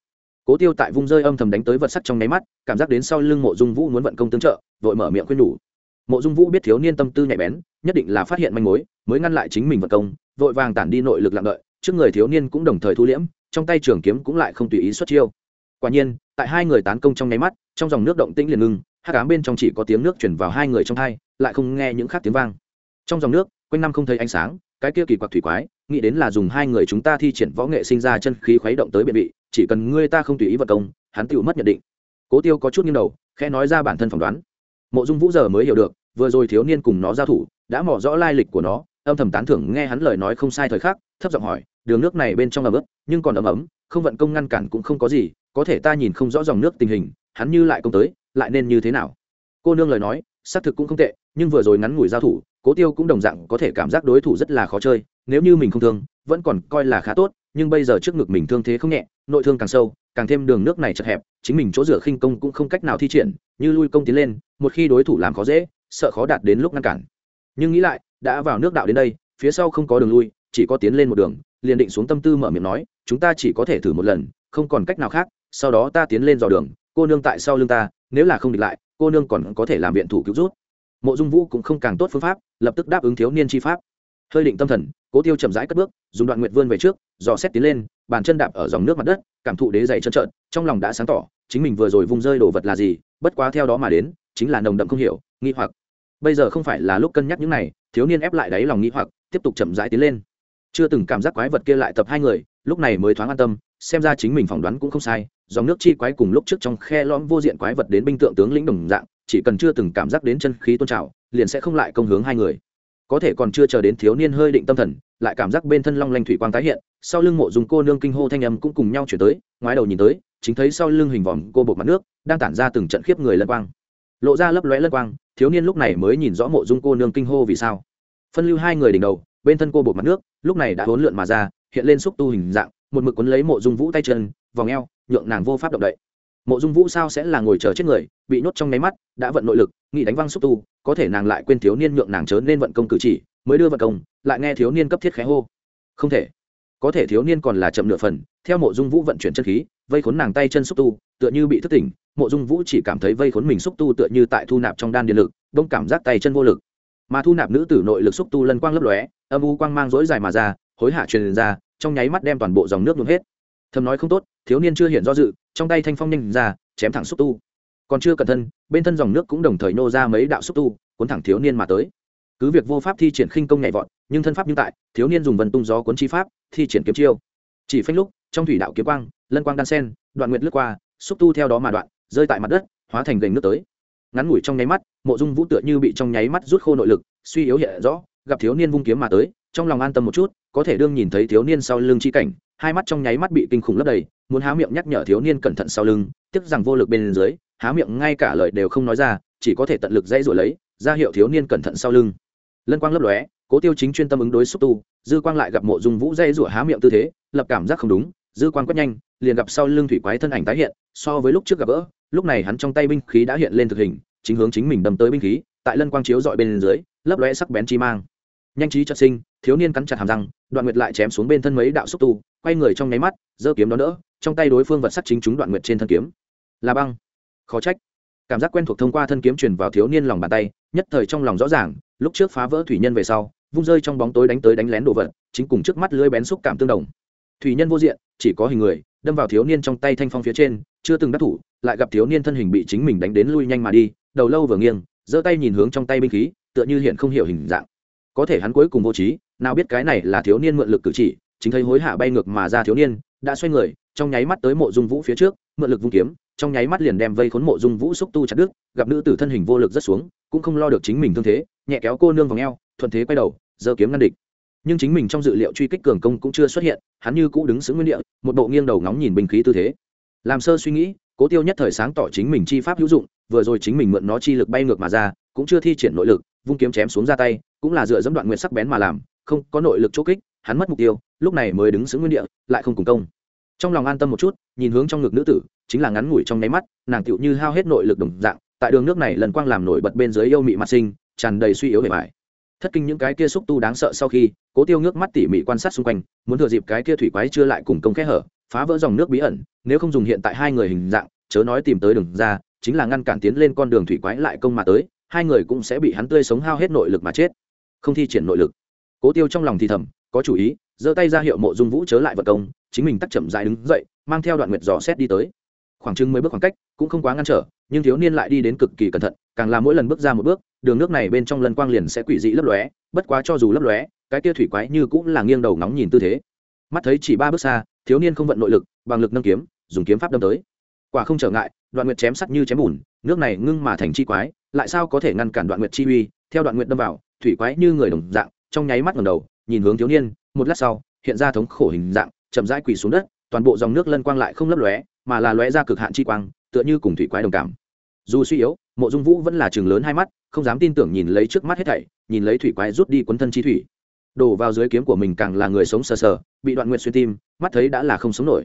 cố tiêu tại vung rơi âm thầm đánh tới vật sắt trong nháy mắt, cảm giác đến sau lưng mộ dung vũ muốn vận công tương trợ, vội mở miệng khuyên nhủ. Mộ dung vũ biết thiếu niên tâm tư nhạy bén, nhất định là phát hiện manh mối, mới ngăn lại chính mình vận công, vội vàng tản đi nội lực lặng đợi, trước người thiếu niên cũng đồng thời thu liễm, trong tay trường kiếm cũng lại không tùy ý xuất chiêu. Quả nhiên, tại hai người tán công trong nháy mắt, trong dòng nước động tĩnh liền ngưng hát cám bên trong chỉ có tiếng nước chuyển vào hai người trong thai lại không nghe những khác tiếng vang. Trong dòng nước, quanh năm không thấy ánh sáng, cái kia kỳ quặc thủy quái, nghĩ đến là dùng hai người chúng ta thi triển võ nghệ sinh ra chân khí khuấy động tới biện vị chỉ cần ngươi ta không tùy ý vật công, hắn tựu mất nhận định. Cố tiêu có chút nghiêng đầu, khẽ nói ra bản thân phỏng đoán. Mộ dung vũ giờ mới hiểu được, vừa rồi thiếu niên cùng nó giao thủ, đã mỏ rõ lai lịch của nó, âm thầm tán thưởng nghe hắn lời nói không sai thời khắc, thấp giọng hỏi, đường nước này bên trong ấm ướt, nhưng còn ấm ấm, không vận công ngăn cản cũng không có gì, có thể ta nhìn không rõ dòng nước tình hình, hắn như lại công tới, lại nên như thế nào? Cô nương lời nói, xác thực cũng không tệ, nhưng vừa rồi ngắn ngủi giao thủ, cố tiêu cũng đồng dạng có thể cảm giác đối thủ rất là khó chơi, nếu như mình không thương, vẫn còn coi là khá tốt nhưng bây giờ trước ngực mình thương thế không nhẹ, nội thương càng sâu, càng thêm đường nước này chật hẹp, chính mình chỗ rửa khinh công cũng không cách nào thi triển, như lui công tiến lên, một khi đối thủ làm khó dễ, sợ khó đạt đến lúc ngăn cản. Nhưng nghĩ lại, đã vào nước đạo đến đây, phía sau không có đường lui, chỉ có tiến lên một đường, liền định xuống tâm tư mở miệng nói, chúng ta chỉ có thể thử một lần, không còn cách nào khác, sau đó ta tiến lên dò đường, cô nương tại sau lưng ta, nếu là không địch lại, cô nương còn có thể làm viện thủ cứu rút. Mộ dung vũ cũng không càng tốt phương pháp, lập tức đáp ứng thiếu niên chi pháp hơi định tâm thần, cố tiêu chậm rãi cất bước, dùng đoạn nguyệt vươn về trước, dò xét tiến lên, bàn chân đạp ở dòng nước mặt đất, cảm thụ đế dày trơn trợn, trong lòng đã sáng tỏ, chính mình vừa rồi vung rơi đồ vật là gì, bất quá theo đó mà đến, chính là nồng đậm không hiểu, nghi hoặc. Bây giờ không phải là lúc cân nhắc những này, thiếu niên ép lại đáy lòng nghi hoặc, tiếp tục chậm rãi tiến lên. Chưa từng cảm giác quái vật kia lại tập hai người, lúc này mới thoáng an tâm, xem ra chính mình phỏng đoán cũng không sai, dòng nước chi quái cùng lúc trước trong khe lõm vô diện quái vật đến binh tượng tướng lĩnh đồng dạng, chỉ cần chưa từng cảm giác đến chân khí tôn trào, liền sẽ không lại công hướng hai người có thể còn chưa chờ đến thiếu niên hơi định tâm thần, lại cảm giác bên thân long lanh thủy quang tái hiện, sau lưng mộ dùng cô nương kinh hô thanh âm cũng cùng nhau chuyển tới, ngoái đầu nhìn tới, chính thấy sau lưng hình vòm cô bột mặt nước, đang tản ra từng trận khiếp người lân quang. Lộ ra lấp lóe lân quang, thiếu niên lúc này mới nhìn rõ mộ dung cô nương kinh hô vì sao. Phân lưu hai người đỉnh đầu, bên thân cô bột mặt nước, lúc này đã hỗn lượn mà ra, hiện lên xúc tu hình dạng, một mực quấn lấy mộ dung vũ tay chân, vòng eo, nhượng nàng vô pháp động đậy mộ dung vũ sao sẽ là ngồi chờ chết người, bị nhốt trong nháy mắt, đã vận nội lực nghĩ đánh văng xúc tu, có thể nàng lại quên thiếu niên nhượng nàng chớ nên vận công cử chỉ, mới đưa vận công, lại nghe thiếu niên cấp thiết khé hô. Không thể. Có thể thiếu niên còn là chậm nửa phần, theo mộ dung vũ vận chuyển chân khí, vây khốn nàng tay chân xúc tu, tựa như bị thức tỉnh, mộ dung vũ chỉ cảm thấy vây khốn mình xúc tu tựa như tại thu nạp trong đan điện lực, đông cảm giác tay chân vô lực. Mà thu nạp nữ tử nội lực xúc tu lân quang lấp lóe, âm u quang mang rỗi dài mà ra, hối hả truyền ra, trong nháy mắt đem toàn bộ dòng nước nhuộm hết. Thầm nói không tốt, thiếu niên chưa hiện do dự trong tay thanh phong nhanh ra, chém thẳng xúc tu. Còn chưa cẩn thân, bên thân dòng nước cũng đồng thời nô ra mấy đạo xúc tu, cuốn thẳng thiếu niên mà tới. Cứ việc vô pháp thi triển khinh công nhảy vọt, nhưng thân pháp như tại, thiếu niên dùng vần tung gió cuốn chi pháp, thi triển kiếm chiêu. Chỉ phanh lúc, trong thủy đạo kiếm quang, lân quang đan sen, đoạn nguyệt lướt qua, xúc tu theo đó mà đoạn, rơi tại mặt đất, hóa thành gành nước tới. Ngắn ngủi trong nháy mắt, mộ dung vũ tựa như bị trong nháy mắt rút khô nội lực, suy yếu hiện rõ, gặp thiếu niên vung kiếm mà tới, trong lòng an tâm một chút, có thể đương nhìn thấy thiếu niên sau lưng chi cảnh, hai mắt trong nháy mắt bị kinh khủng lấp đầy muốn há miệng nhắc nhở thiếu niên cẩn thận sau lưng, tiếc rằng vô lực bên dưới, há miệng ngay cả lời đều không nói ra, chỉ có thể tận lực dãy rồi lấy, ra hiệu thiếu niên cẩn thận sau lưng. Lân quang lấp lóe, cố tiêu chính chuyên tâm ứng đối xúc tu, dư quang lại gặp mộ dung vũ dây rủa há miệng tư thế, lập cảm giác không đúng, dư quang quét nhanh, liền gặp sau lưng thủy quái thân ảnh tái hiện, so với lúc trước gặp gỡ, lúc này hắn trong tay binh khí đã hiện lên thực hình, chính hướng chính mình đâm tới binh khí, tại lân quang chiếu dọi bên dưới, lấp lóe sắc bén chi mang. Nhanh trí chợt sinh, thiếu niên cắn chặt hàm răng, đoạn nguyệt lại chém xuống bên thân mấy đạo xúc tu, quay người trong nháy mắt, giơ kiếm đó đỡ trong tay đối phương vật sắc chính chúng đoạn nguyệt trên thân kiếm. Là băng. Khó trách. Cảm giác quen thuộc thông qua thân kiếm truyền vào thiếu niên lòng bàn tay, nhất thời trong lòng rõ ràng, lúc trước phá vỡ thủy nhân về sau, vung rơi trong bóng tối đánh tới đánh lén đồ vật, chính cùng trước mắt lưới bén xúc cảm tương đồng. Thủy nhân vô diện, chỉ có hình người, đâm vào thiếu niên trong tay thanh phong phía trên, chưa từng đắc thủ, lại gặp thiếu niên thân hình bị chính mình đánh đến lui nhanh mà đi, đầu lâu vừa nghiêng, giơ tay nhìn hướng trong tay binh khí, tựa như hiện không hiểu hình dạng. Có thể hắn cuối cùng vô trí, nào biết cái này là thiếu niên mượn lực cử chỉ, chính thấy hối hả bay ngược mà ra thiếu niên đã xoay người, trong nháy mắt tới mộ dung vũ phía trước, mượn lực vung kiếm, trong nháy mắt liền đem vây khốn mộ dung vũ xúc tu chặt đứt, gặp nữ tử thân hình vô lực rất xuống, cũng không lo được chính mình thương thế, nhẹ kéo cô nương vào ngheo thuận thế quay đầu, giơ kiếm ngăn địch. Nhưng chính mình trong dự liệu truy kích cường công cũng chưa xuất hiện, hắn như cũ đứng xứng nguyên địa, một bộ nghiêng đầu ngóng nhìn bình khí tư thế. Làm sơ suy nghĩ, cố tiêu nhất thời sáng tỏ chính mình chi pháp hữu dụng, vừa rồi chính mình mượn nó chi lực bay ngược mà ra, cũng chưa thi triển nội lực, vung kiếm chém xuống ra tay, cũng là dựa dẫm đoạn nguyện sắc bén mà làm, không có nội lực chỗ kích, hắn mất mục tiêu lúc này mới đứng xứng nguyên địa, lại không cùng công trong lòng an tâm một chút, nhìn hướng trong ngực nữ tử, chính là ngắn ngủi trong nháy mắt, nàng tựu như hao hết nội lực đồng dạng, tại đường nước này lần quang làm nổi bật bên dưới yêu mị mặt sinh, tràn đầy suy yếu về mại. thất kinh những cái kia xúc tu đáng sợ sau khi, cố tiêu nước mắt tỉ mỉ quan sát xung quanh, muốn thừa dịp cái kia thủy quái chưa lại cùng công kẽ hở, phá vỡ dòng nước bí ẩn, nếu không dùng hiện tại hai người hình dạng, chớ nói tìm tới đường ra, chính là ngăn cản tiến lên con đường thủy quái lại công mà tới, hai người cũng sẽ bị hắn tươi sống hao hết nội lực mà chết, không thi triển nội lực cố tiêu trong lòng thì thầm, có chủ ý giơ tay ra hiệu mộ dung vũ chớ lại vật công, chính mình tắt chậm dài đứng dậy, mang theo đoạn nguyệt dò xét đi tới. Khoảng chừng mười bước khoảng cách, cũng không quá ngăn trở, nhưng thiếu niên lại đi đến cực kỳ cẩn thận, càng là mỗi lần bước ra một bước, đường nước này bên trong lần quang liền sẽ quỷ dị lấp lóe, bất quá cho dù lấp lóe, cái kia thủy quái như cũng là nghiêng đầu ngóng nhìn tư thế. Mắt thấy chỉ ba bước xa, thiếu niên không vận nội lực, bằng lực nâng kiếm, dùng kiếm pháp đâm tới. Quả không trở ngại, đoạn nguyệt chém sắt như chém bùn, nước này ngưng mà thành chi quái, lại sao có thể ngăn cản đoạn nguyệt chi uy? Theo đoạn nguyệt đâm vào, thủy quái như người đồng dạng, trong nháy mắt ngầm đầu, nhìn hướng thiếu niên một lát sau, hiện ra thống khổ hình dạng, chậm rãi quỳ xuống đất, toàn bộ dòng nước lân quang lại không lấp lóe, mà là lóe ra cực hạn chi quang, tựa như cùng thủy quái đồng cảm. Dù suy yếu, mộ dung vũ vẫn là chừng lớn hai mắt, không dám tin tưởng nhìn lấy trước mắt hết thảy, nhìn lấy thủy quái rút đi quấn thân chi thủy. Đổ vào dưới kiếm của mình càng là người sống sờ sờ, bị đoạn nguyện xuyên tim, mắt thấy đã là không sống nổi.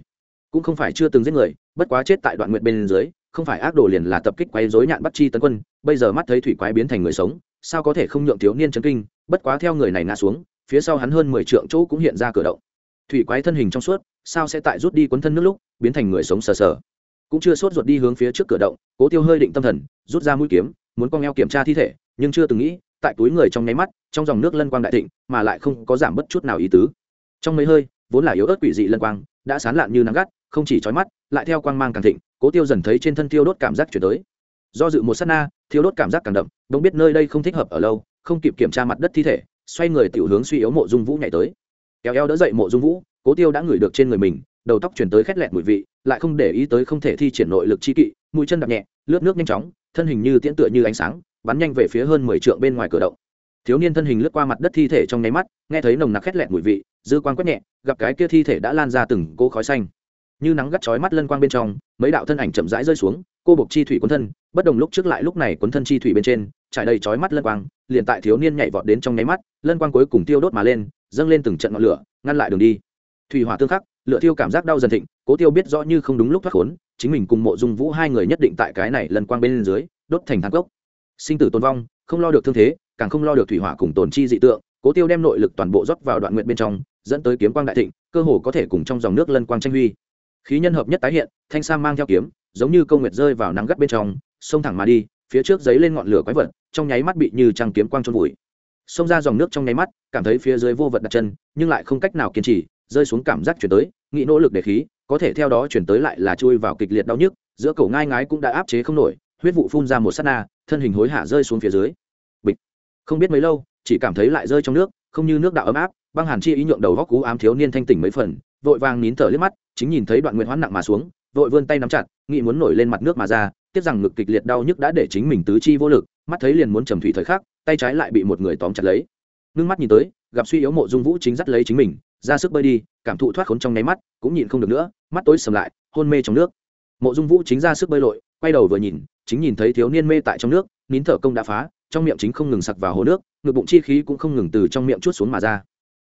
Cũng không phải chưa từng giết người, bất quá chết tại đoạn nguyện bên dưới, không phải ác đồ liền là tập kích quái rối nhạn bắt chi tấn quân, bây giờ mắt thấy thủy quái biến thành người sống, sao có thể không nhượng thiếu niên chấn kinh, bất quá theo người này ngã xuống phía sau hắn hơn mười trượng chỗ cũng hiện ra cửa động. Thủy quái thân hình trong suốt, sao sẽ tại rút đi cuốn thân nước lúc, biến thành người sống sờ sờ. Cũng chưa sốt ruột đi hướng phía trước cửa động, cố tiêu hơi định tâm thần, rút ra mũi kiếm, muốn con eo kiểm tra thi thể, nhưng chưa từng nghĩ, tại túi người trong nháy mắt, trong dòng nước lân quang đại thịnh, mà lại không có giảm bất chút nào ý tứ. Trong mấy hơi, vốn là yếu ớt quỷ dị lân quang, đã sán lạn như nắng gắt, không chỉ trói mắt, lại theo quang mang càng thịnh, cố tiêu dần thấy trên thân tiêu đốt cảm giác chuyển tới. Do dự một s á t na thiếu đốt cảm giác càng đậm đ biết nơi đây không thích hợp ở lâu, không kịp kiểm tra mặt đất thi thể xoay người tiểu hướng suy yếu mộ dung vũ nhảy tới. Kéo eo đỡ dậy mộ dung vũ, cố tiêu đã ngửi được trên người mình, đầu tóc chuyển tới khét lẹt mùi vị, lại không để ý tới không thể thi triển nội lực chi kỵ, mũi chân đập nhẹ, lướt nước nhanh chóng, thân hình như tiễn tựa như ánh sáng, bắn nhanh về phía hơn mười trượng bên ngoài cửa động. Thiếu niên thân hình lướt qua mặt đất thi thể trong nháy mắt, nghe thấy nồng nặc khét lẹt mùi vị, dư quan quét nhẹ, gặp cái kia thi thể đã lan ra từng cỗ khói xanh. Như nắng gắt chói mắt lân quang bên trong, mấy đạo thân ảnh chậm rãi rơi xuống, cô buộc chi thủy quấn thân, bất đồng lúc trước lại lúc này quấn thân chi thủy bên trên trải đầy chói mắt lân quang, liền tại thiếu niên nhảy vọt đến trong nháy mắt, lân quang cuối cùng tiêu đốt mà lên, dâng lên từng trận ngọn lửa, ngăn lại đường đi. Thủy hỏa tương khắc, lửa tiêu cảm giác đau dần thịnh, cố tiêu biết rõ như không đúng lúc thoát khốn, chính mình cùng mộ dung vũ hai người nhất định tại cái này lân quang bên dưới, đốt thành thang cốc. Sinh tử tồn vong, không lo được thương thế, càng không lo được thủy hỏa cùng tồn chi dị tượng, cố tiêu đem nội lực toàn bộ rót vào đoạn nguyện bên trong, dẫn tới kiếm quang đại thịnh, cơ hồ có thể cùng trong dòng nước lân quang tranh huy. Khí nhân hợp nhất tái hiện, thanh sam mang theo kiếm, giống như câu nguyệt rơi vào nắng gắt bên trong, xông thẳng mà đi, phía trước giấy lên ngọn lửa quái vật trong nháy mắt bị như trăng kiếm quang trôn vùi. Xông ra dòng nước trong nháy mắt, cảm thấy phía dưới vô vật đặt chân, nhưng lại không cách nào kiên trì, rơi xuống cảm giác chuyển tới, nghĩ nỗ lực để khí, có thể theo đó chuyển tới lại là chui vào kịch liệt đau nhức, giữa cổ ngai ngái cũng đã áp chế không nổi, huyết vụ phun ra một sát na, thân hình hối hả rơi xuống phía dưới. Bịch. Không biết mấy lâu, chỉ cảm thấy lại rơi trong nước, không như nước đạo ấm áp, băng hàn chi ý nhượng đầu góc cú ám thiếu niên thanh tỉnh mấy phần, vội vàng nín thở liếc mắt, chính nhìn thấy đoạn nguyện hoán nặng mà xuống, vội vươn tay nắm chặt, nghĩ muốn nổi lên mặt nước mà ra, tiếc rằng ngực kịch liệt đau nhức đã để chính mình tứ chi vô lực mắt thấy liền muốn trầm thủy thời khắc, tay trái lại bị một người tóm chặt lấy. Ngưng mắt nhìn tới, gặp suy yếu mộ dung vũ chính dắt lấy chính mình, ra sức bơi đi, cảm thụ thoát khốn trong nháy mắt, cũng nhịn không được nữa, mắt tối sầm lại, hôn mê trong nước. Mộ dung vũ chính ra sức bơi lội, quay đầu vừa nhìn, chính nhìn thấy thiếu niên mê tại trong nước, nín thở công đã phá, trong miệng chính không ngừng sặc vào hồ nước, ngực bụng chi khí cũng không ngừng từ trong miệng chút xuống mà ra.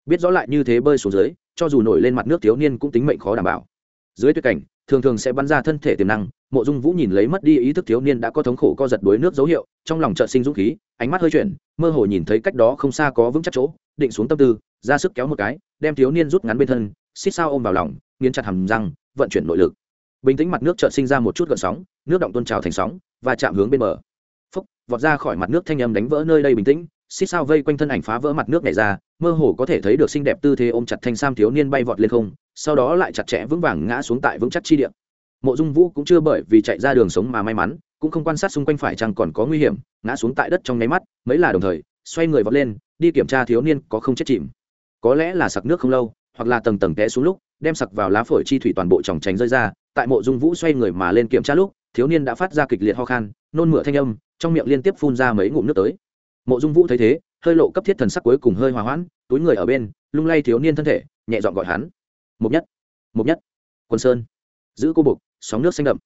Biết rõ lại như thế bơi xuống dưới, cho dù nổi lên mặt nước thiếu niên cũng tính mệnh khó đảm bảo. Dưới tuyệt cảnh thường thường sẽ bắn ra thân thể tiềm năng, mộ dung vũ nhìn lấy mất đi ý thức thiếu niên đã có thống khổ co giật đuối nước dấu hiệu, trong lòng trợ sinh dũng khí, ánh mắt hơi chuyển, mơ hồ nhìn thấy cách đó không xa có vững chắc chỗ, định xuống tâm tư, ra sức kéo một cái, đem thiếu niên rút ngắn bên thân xích sao ôm vào lòng, nghiến chặt hầm răng, vận chuyển nội lực. Bình tĩnh mặt nước chợt sinh ra một chút gợn sóng, nước động tuôn trào thành sóng, và chạm hướng bên bờ. Phúc, vọt ra khỏi mặt nước thanh âm đánh vỡ nơi đây bình tĩnh xích sao vây quanh thân ảnh phá vỡ mặt nước này ra mơ hồ có thể thấy được xinh đẹp tư thế ôm chặt thanh sam thiếu niên bay vọt lên không, sau đó lại chặt chẽ vững vàng ngã xuống tại vững chắc chi địa. Mộ dung vũ cũng chưa bởi vì chạy ra đường sống mà may mắn, cũng không quan sát xung quanh phải chăng còn có nguy hiểm, ngã xuống tại đất trong nháy mắt, mấy là đồng thời, xoay người vọt lên, đi kiểm tra thiếu niên có không chết chìm. Có lẽ là sặc nước không lâu, hoặc là tầng tầng té xuống lúc, đem sặc vào lá phổi chi thủy toàn bộ tròng tránh rơi ra, tại mộ dung vũ xoay người mà lên kiểm tra lúc, thiếu niên đã phát ra kịch liệt ho khan, nôn mửa thanh âm, trong miệng liên tiếp phun ra mấy ngụm nước tới. Mộ dung vũ thấy thế hơi lộ cấp thiết thần sắc cuối cùng hơi hòa hoãn, túi người ở bên, lung lay thiếu niên thân thể, nhẹ dọn gọi hắn. Mục nhất mục nhất, quân sơn. Giữ cô bục, sóng nước xanh đậm.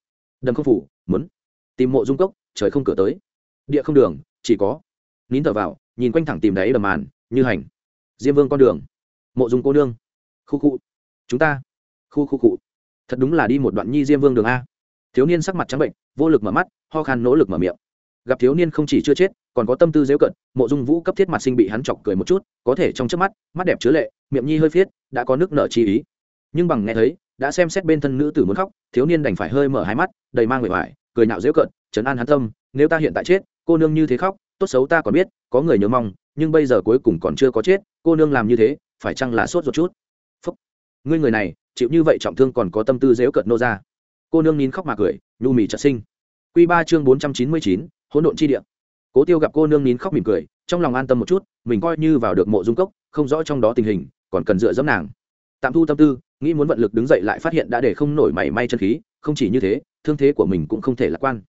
Đầm không phủ, muốn tìm mộ dung cốc, trời không cửa tới. Địa không đường, chỉ có nín thở vào, nhìn quanh thẳng tìm đáy đầm màn, như hành. Diêm vương con đường. Mộ dung cô nương. Khu khu. Chúng ta. Khu khu cụ thật đúng là đi một đoạn nhi diêm vương đường a. Thiếu niên sắc mặt trắng bệnh, vô lực mở mắt, ho khan nỗ lực mở miệng. Gặp thiếu niên không chỉ chưa chết còn có tâm tư dễu cận, mộ dung vũ cấp thiết mặt sinh bị hắn chọc cười một chút, có thể trong trước mắt mắt đẹp chứa lệ, miệng nhi hơi phiết, đã có nước nợ chi ý. Nhưng bằng nghe thấy, đã xem xét bên thân nữ tử muốn khóc, thiếu niên đành phải hơi mở hai mắt, đầy mang người ngoài cười nạo dễu cận, trấn an hắn tâm, nếu ta hiện tại chết, cô nương như thế khóc, tốt xấu ta còn biết, có người nhớ mong, nhưng bây giờ cuối cùng còn chưa có chết, cô nương làm như thế, phải chăng là sốt ruột chút? Phúc, ngươi người này, chịu như vậy trọng thương còn có tâm tư dễu cận nô ra. Cô nương nín khóc mà cười, nhu mì trật sinh. Q ba chương bốn trăm chín mươi chín, hỗn độn chi địa cố tiêu gặp cô nương nín khóc mỉm cười, trong lòng an tâm một chút, mình coi như vào được mộ dung cốc, không rõ trong đó tình hình, còn cần dựa dẫm nàng. Tạm thu tâm tư, nghĩ muốn vận lực đứng dậy lại phát hiện đã để không nổi mảy may chân khí, không chỉ như thế, thương thế của mình cũng không thể lạc quan.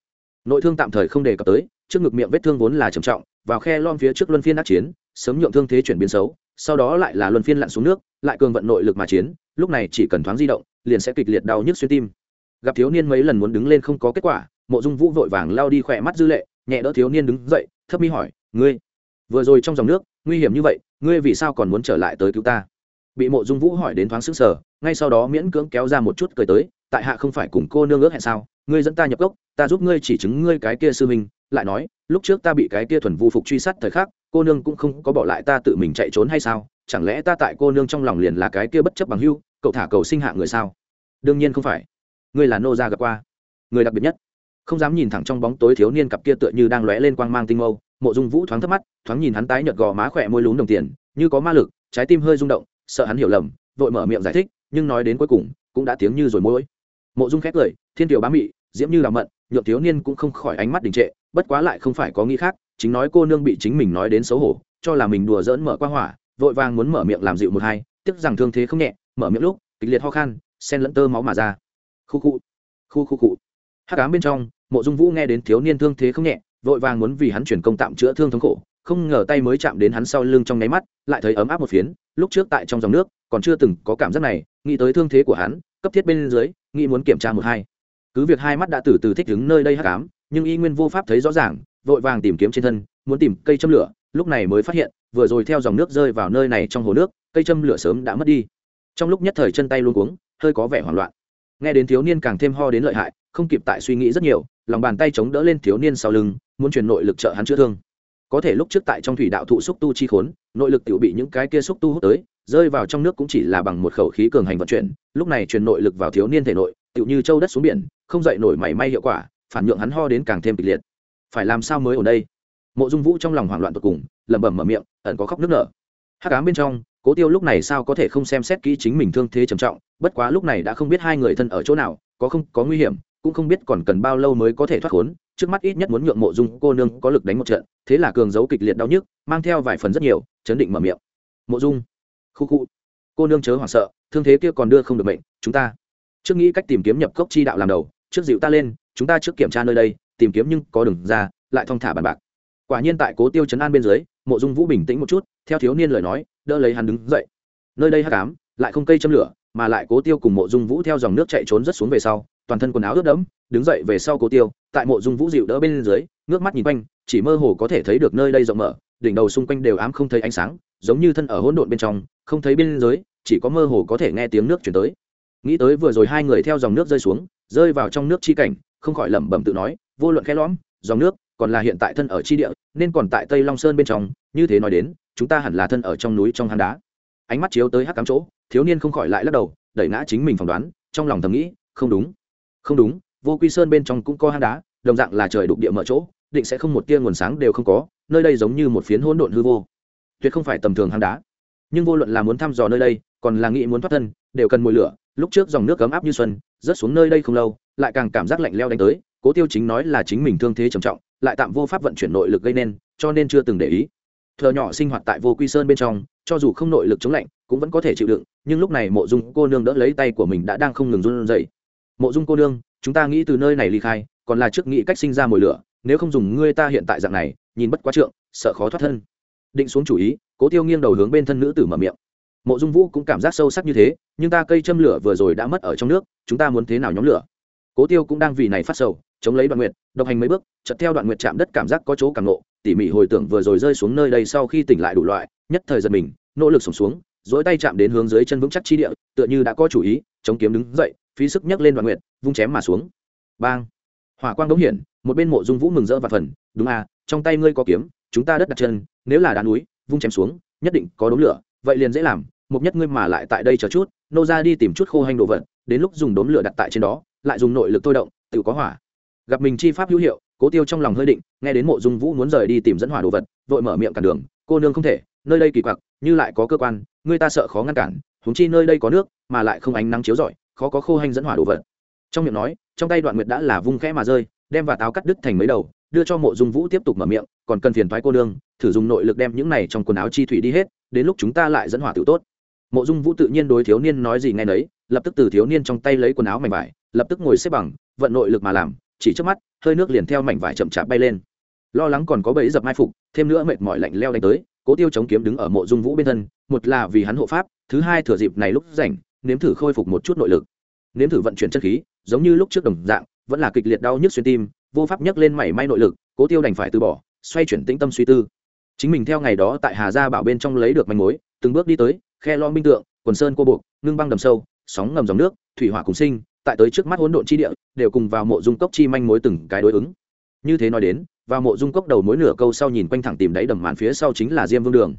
Nội thương tạm thời không đề cập tới, trước ngực miệng vết thương vốn là trầm trọng, vào khe lom phía trước luân phiên đắc chiến, sớm nhượng thương thế chuyển biến xấu, sau đó lại là luân phiên lặn xuống nước, lại cường vận nội lực mà chiến, lúc này chỉ cần thoáng di động, liền sẽ kịch liệt đau nhức xuyên tim. Gặp thiếu niên mấy lần muốn đứng lên không có kết quả, mộ dung vũ vội vàng lao đi khỏe mắt dư lệ nhẹ đỡ thiếu niên đứng dậy, thấp mi hỏi, ngươi, vừa rồi trong dòng nước, nguy hiểm như vậy, ngươi vì sao còn muốn trở lại tới cứu ta? Bị mộ dung vũ hỏi đến thoáng sức sở ngay sau đó miễn cưỡng kéo ra một chút cười tới, tại hạ không phải cùng cô nương ước hẹn sao? Ngươi dẫn ta nhập gốc ta giúp ngươi chỉ chứng ngươi cái kia sư minh lại nói, lúc trước ta bị cái kia thuần vu phục truy sát thời khắc, cô nương cũng không có bỏ lại ta tự mình chạy trốn hay sao? Chẳng lẽ ta tại cô nương trong lòng liền là cái kia bất chấp bằng hưu, cậu thả cầu sinh hạ người sao? Đương nhiên không phải. Ngươi là nô gia gặp qua. Người đặc biệt nhất không dám nhìn thẳng trong bóng tối thiếu niên cặp kia tựa như đang lóe lên quang mang tinh mâu, mộ dung vũ thoáng thấp mắt, thoáng nhìn hắn tái nhợt gò má khỏe môi lún đồng tiền, như có ma lực, trái tim hơi rung động, sợ hắn hiểu lầm, vội mở miệng giải thích, nhưng nói đến cuối cùng, cũng đã tiếng như rồi môi. Mộ dung khét lời, thiên tiểu bá mị, diễm như làm mận, nhượng thiếu niên cũng không khỏi ánh mắt đình trệ, bất quá lại không phải có nghĩ khác, chính nói cô nương bị chính mình nói đến xấu hổ, cho là mình đùa dỡn mở qua hỏa, vội vàng muốn mở miệng làm dịu một hai, tiếc rằng thương thế không nhẹ, mở miệng lúc, kịch liệt ho khan sen lẫn tơ máu mà ra. Khu khu khu khu cụ hát cám bên trong, mộ dung vũ nghe đến thiếu niên thương thế không nhẹ, vội vàng muốn vì hắn chuyển công tạm chữa thương thống khổ, không ngờ tay mới chạm đến hắn sau lưng trong nháy mắt, lại thấy ấm áp một phiến, lúc trước tại trong dòng nước, còn chưa từng có cảm giác này, nghĩ tới thương thế của hắn, cấp thiết bên dưới, nghĩ muốn kiểm tra một hai. Cứ việc hai mắt đã từ từ thích đứng nơi đây hắc ám, nhưng y nguyên vô pháp thấy rõ ràng, vội vàng tìm kiếm trên thân, muốn tìm cây châm lửa, lúc này mới phát hiện, vừa rồi theo dòng nước rơi vào nơi này trong hồ nước, cây châm lửa sớm đã mất đi. Trong lúc nhất thời chân tay luôn cuống, hơi có vẻ hoảng loạn. Nghe đến thiếu niên càng thêm ho đến lợi hại không kịp tại suy nghĩ rất nhiều, lòng bàn tay chống đỡ lên thiếu niên sau lưng, muốn truyền nội lực trợ hắn chữa thương. Có thể lúc trước tại trong thủy đạo thụ xúc tu chi khốn, nội lực tự bị những cái kia xúc tu hút tới, rơi vào trong nước cũng chỉ là bằng một khẩu khí cường hành vận chuyển, lúc này truyền nội lực vào thiếu niên thể nội tự như châu đất xuống biển, không dậy nổi mảy may hiệu quả, phản nhượng hắn ho đến càng thêm kịch liệt. Phải làm sao mới ở đây? Mộ dung vũ trong lòng hoảng loạn tột cùng, lẩm bẩm mở miệng, ẩn có khóc nước nở. Hát cám bên trong, cố tiêu lúc này sao có thể không xem xét kỹ chính mình thương thế trầm trọng, bất quá lúc này đã không biết hai người thân ở chỗ nào, có không, có nguy hiểm cũng không biết còn cần bao lâu mới có thể thoát khốn, trước mắt ít nhất muốn nhượng mộ dung cô nương có lực đánh một trận, thế là cường giấu kịch liệt đau nhức, mang theo vài phần rất nhiều, chấn định mở miệng. Mộ dung. Khu khu. Cô nương chớ hoảng sợ, thương thế kia còn đưa không được bệnh chúng ta. Trước nghĩ cách tìm kiếm nhập cốc chi đạo làm đầu, trước dịu ta lên, chúng ta trước kiểm tra nơi đây, tìm kiếm nhưng có đường ra, lại thong thả bàn bạc. Quả nhiên tại cố tiêu chấn an bên dưới, mộ dung vũ bình tĩnh một chút, theo thiếu niên lời nói, đỡ lấy hắn đứng dậy. Nơi đây hắc ám, lại không cây châm lửa, mà lại cố tiêu cùng mộ dung vũ theo dòng nước chạy trốn rất xuống về sau toàn thân quần áo ướt đẫm, đứng dậy về sau cố tiêu, tại mộ dung vũ dịu đỡ bên dưới, ngước mắt nhìn quanh, chỉ mơ hồ có thể thấy được nơi đây rộng mở, đỉnh đầu xung quanh đều ám không thấy ánh sáng, giống như thân ở hỗn độn bên trong, không thấy bên dưới, chỉ có mơ hồ có thể nghe tiếng nước chuyển tới. Nghĩ tới vừa rồi hai người theo dòng nước rơi xuống, rơi vào trong nước chi cảnh, không khỏi lẩm bẩm tự nói, vô luận khe lõm, dòng nước còn là hiện tại thân ở chi địa, nên còn tại tây long sơn bên trong, như thế nói đến, chúng ta hẳn là thân ở trong núi trong hang đá. Ánh mắt chiếu tới hắc cám chỗ, thiếu niên không khỏi lại lắc đầu, đẩy ngã chính mình phỏng đoán, trong lòng thầm nghĩ, không đúng không đúng, vô quy sơn bên trong cũng có hang đá, đồng dạng là trời đục địa mở chỗ, định sẽ không một tia nguồn sáng đều không có, nơi đây giống như một phiến hỗn độn hư vô. Tuyệt không phải tầm thường hang đá. Nhưng vô luận là muốn thăm dò nơi đây, còn là nghĩ muốn thoát thân, đều cần mùi lửa, lúc trước dòng nước cấm áp như xuân, rớt xuống nơi đây không lâu, lại càng cảm giác lạnh leo đánh tới, cố tiêu chính nói là chính mình thương thế trầm trọng, lại tạm vô pháp vận chuyển nội lực gây nên, cho nên chưa từng để ý. Thợ nhỏ sinh hoạt tại vô quy sơn bên trong, cho dù không nội lực chống lạnh, cũng vẫn có thể chịu đựng, nhưng lúc này mộ dung cô nương đỡ lấy tay của mình đã đang không ngừng run dậy mộ dung cô nương, chúng ta nghĩ từ nơi này ly khai, còn là trước nghĩ cách sinh ra mồi lửa, nếu không dùng ngươi ta hiện tại dạng này, nhìn bất quá trượng, sợ khó thoát thân. Định xuống chủ ý, cố tiêu nghiêng đầu hướng bên thân nữ tử mở miệng. Mộ dung vũ cũng cảm giác sâu sắc như thế, nhưng ta cây châm lửa vừa rồi đã mất ở trong nước, chúng ta muốn thế nào nhóm lửa? Cố tiêu cũng đang vì này phát sầu, chống lấy đoạn nguyệt, độc hành mấy bước chật theo đoạn nguyệt chạm đất cảm giác có chỗ càng nộ tỉ mỉ hồi tưởng vừa rồi rơi xuống nơi đây sau khi tỉnh lại đủ loại, nhất thời giật mình, nỗ lực sổng xuống dỗi tay chạm đến hướng dưới chân vững chắc chi địa, tựa như đã có chủ ý, chống kiếm đứng dậy, phí sức nhấc lên đoạn nguyệt, vung chém mà xuống. Bang! Hỏa quang đống hiển một bên mộ dung vũ mừng rỡ và phần, đúng à trong tay ngươi có kiếm, chúng ta đất đặt chân, nếu là đá núi, vung chém xuống, nhất định có đống lửa, vậy liền dễ làm, một nhất ngươi mà lại tại đây chờ chút, nô ra đi tìm chút khô hành đồ vật, đến lúc dùng đốm lửa đặt tại trên đó, lại dùng nội lực thôi động, tự có hỏa. Gặp mình chi pháp hữu hiệu, cố tiêu trong lòng hơi định, nghe đến mộ dung vũ muốn rời đi tìm dẫn hỏa đồ vật, vội mở miệng cản đường, cô nương không thể, nơi đây kỳ quặc như lại có cơ quan, người ta sợ khó ngăn cản húng chi nơi đây có nước, mà lại không ánh nắng chiếu rọi, khó có khô hành dẫn hỏa đồ vật. Trong miệng nói, trong tay đoạn nguyệt đã là vung khẽ mà rơi, đem và táo cắt đứt thành mấy đầu, đưa cho mộ dung vũ tiếp tục mở miệng, còn cần phiền thoái cô nương, thử dùng nội lực đem những này trong quần áo chi thủy đi hết, đến lúc chúng ta lại dẫn hỏa tự tốt. Mộ dung vũ tự nhiên đối thiếu niên nói gì ngay nấy, lập tức từ thiếu niên trong tay lấy quần áo mảnh vải, lập tức ngồi xếp bằng, vận nội lực mà làm, chỉ trước mắt, hơi nước liền theo mảnh vải chậm chạp bay lên. Lo lắng còn có bẫy dập mai phục, thêm nữa mệt mỏi lạnh leo đánh tới cố tiêu chống kiếm đứng ở mộ dung vũ bên thân, một là vì hắn hộ pháp, thứ hai thừa dịp này lúc rảnh, nếm thử khôi phục một chút nội lực. Nếm thử vận chuyển chất khí, giống như lúc trước đồng dạng, vẫn là kịch liệt đau nhức xuyên tim, vô pháp nhấc lên mảy may nội lực, cố tiêu đành phải từ bỏ, xoay chuyển tĩnh tâm suy tư. Chính mình theo ngày đó tại hà gia bảo bên trong lấy được manh mối, từng bước đi tới, khe lo minh tượng, quần sơn cô buộc, ngưng băng đầm sâu, sóng ngầm dòng nước, thủy hỏa cùng sinh, tại tới trước mắt hỗn độn chi địa, đều cùng vào mộ dung cốc chi manh mối từng cái đối ứng. Như thế nói đến vào mộ dung cốc đầu mối nửa câu sau nhìn quanh thẳng tìm đáy đầm màn phía sau chính là diêm vương đường.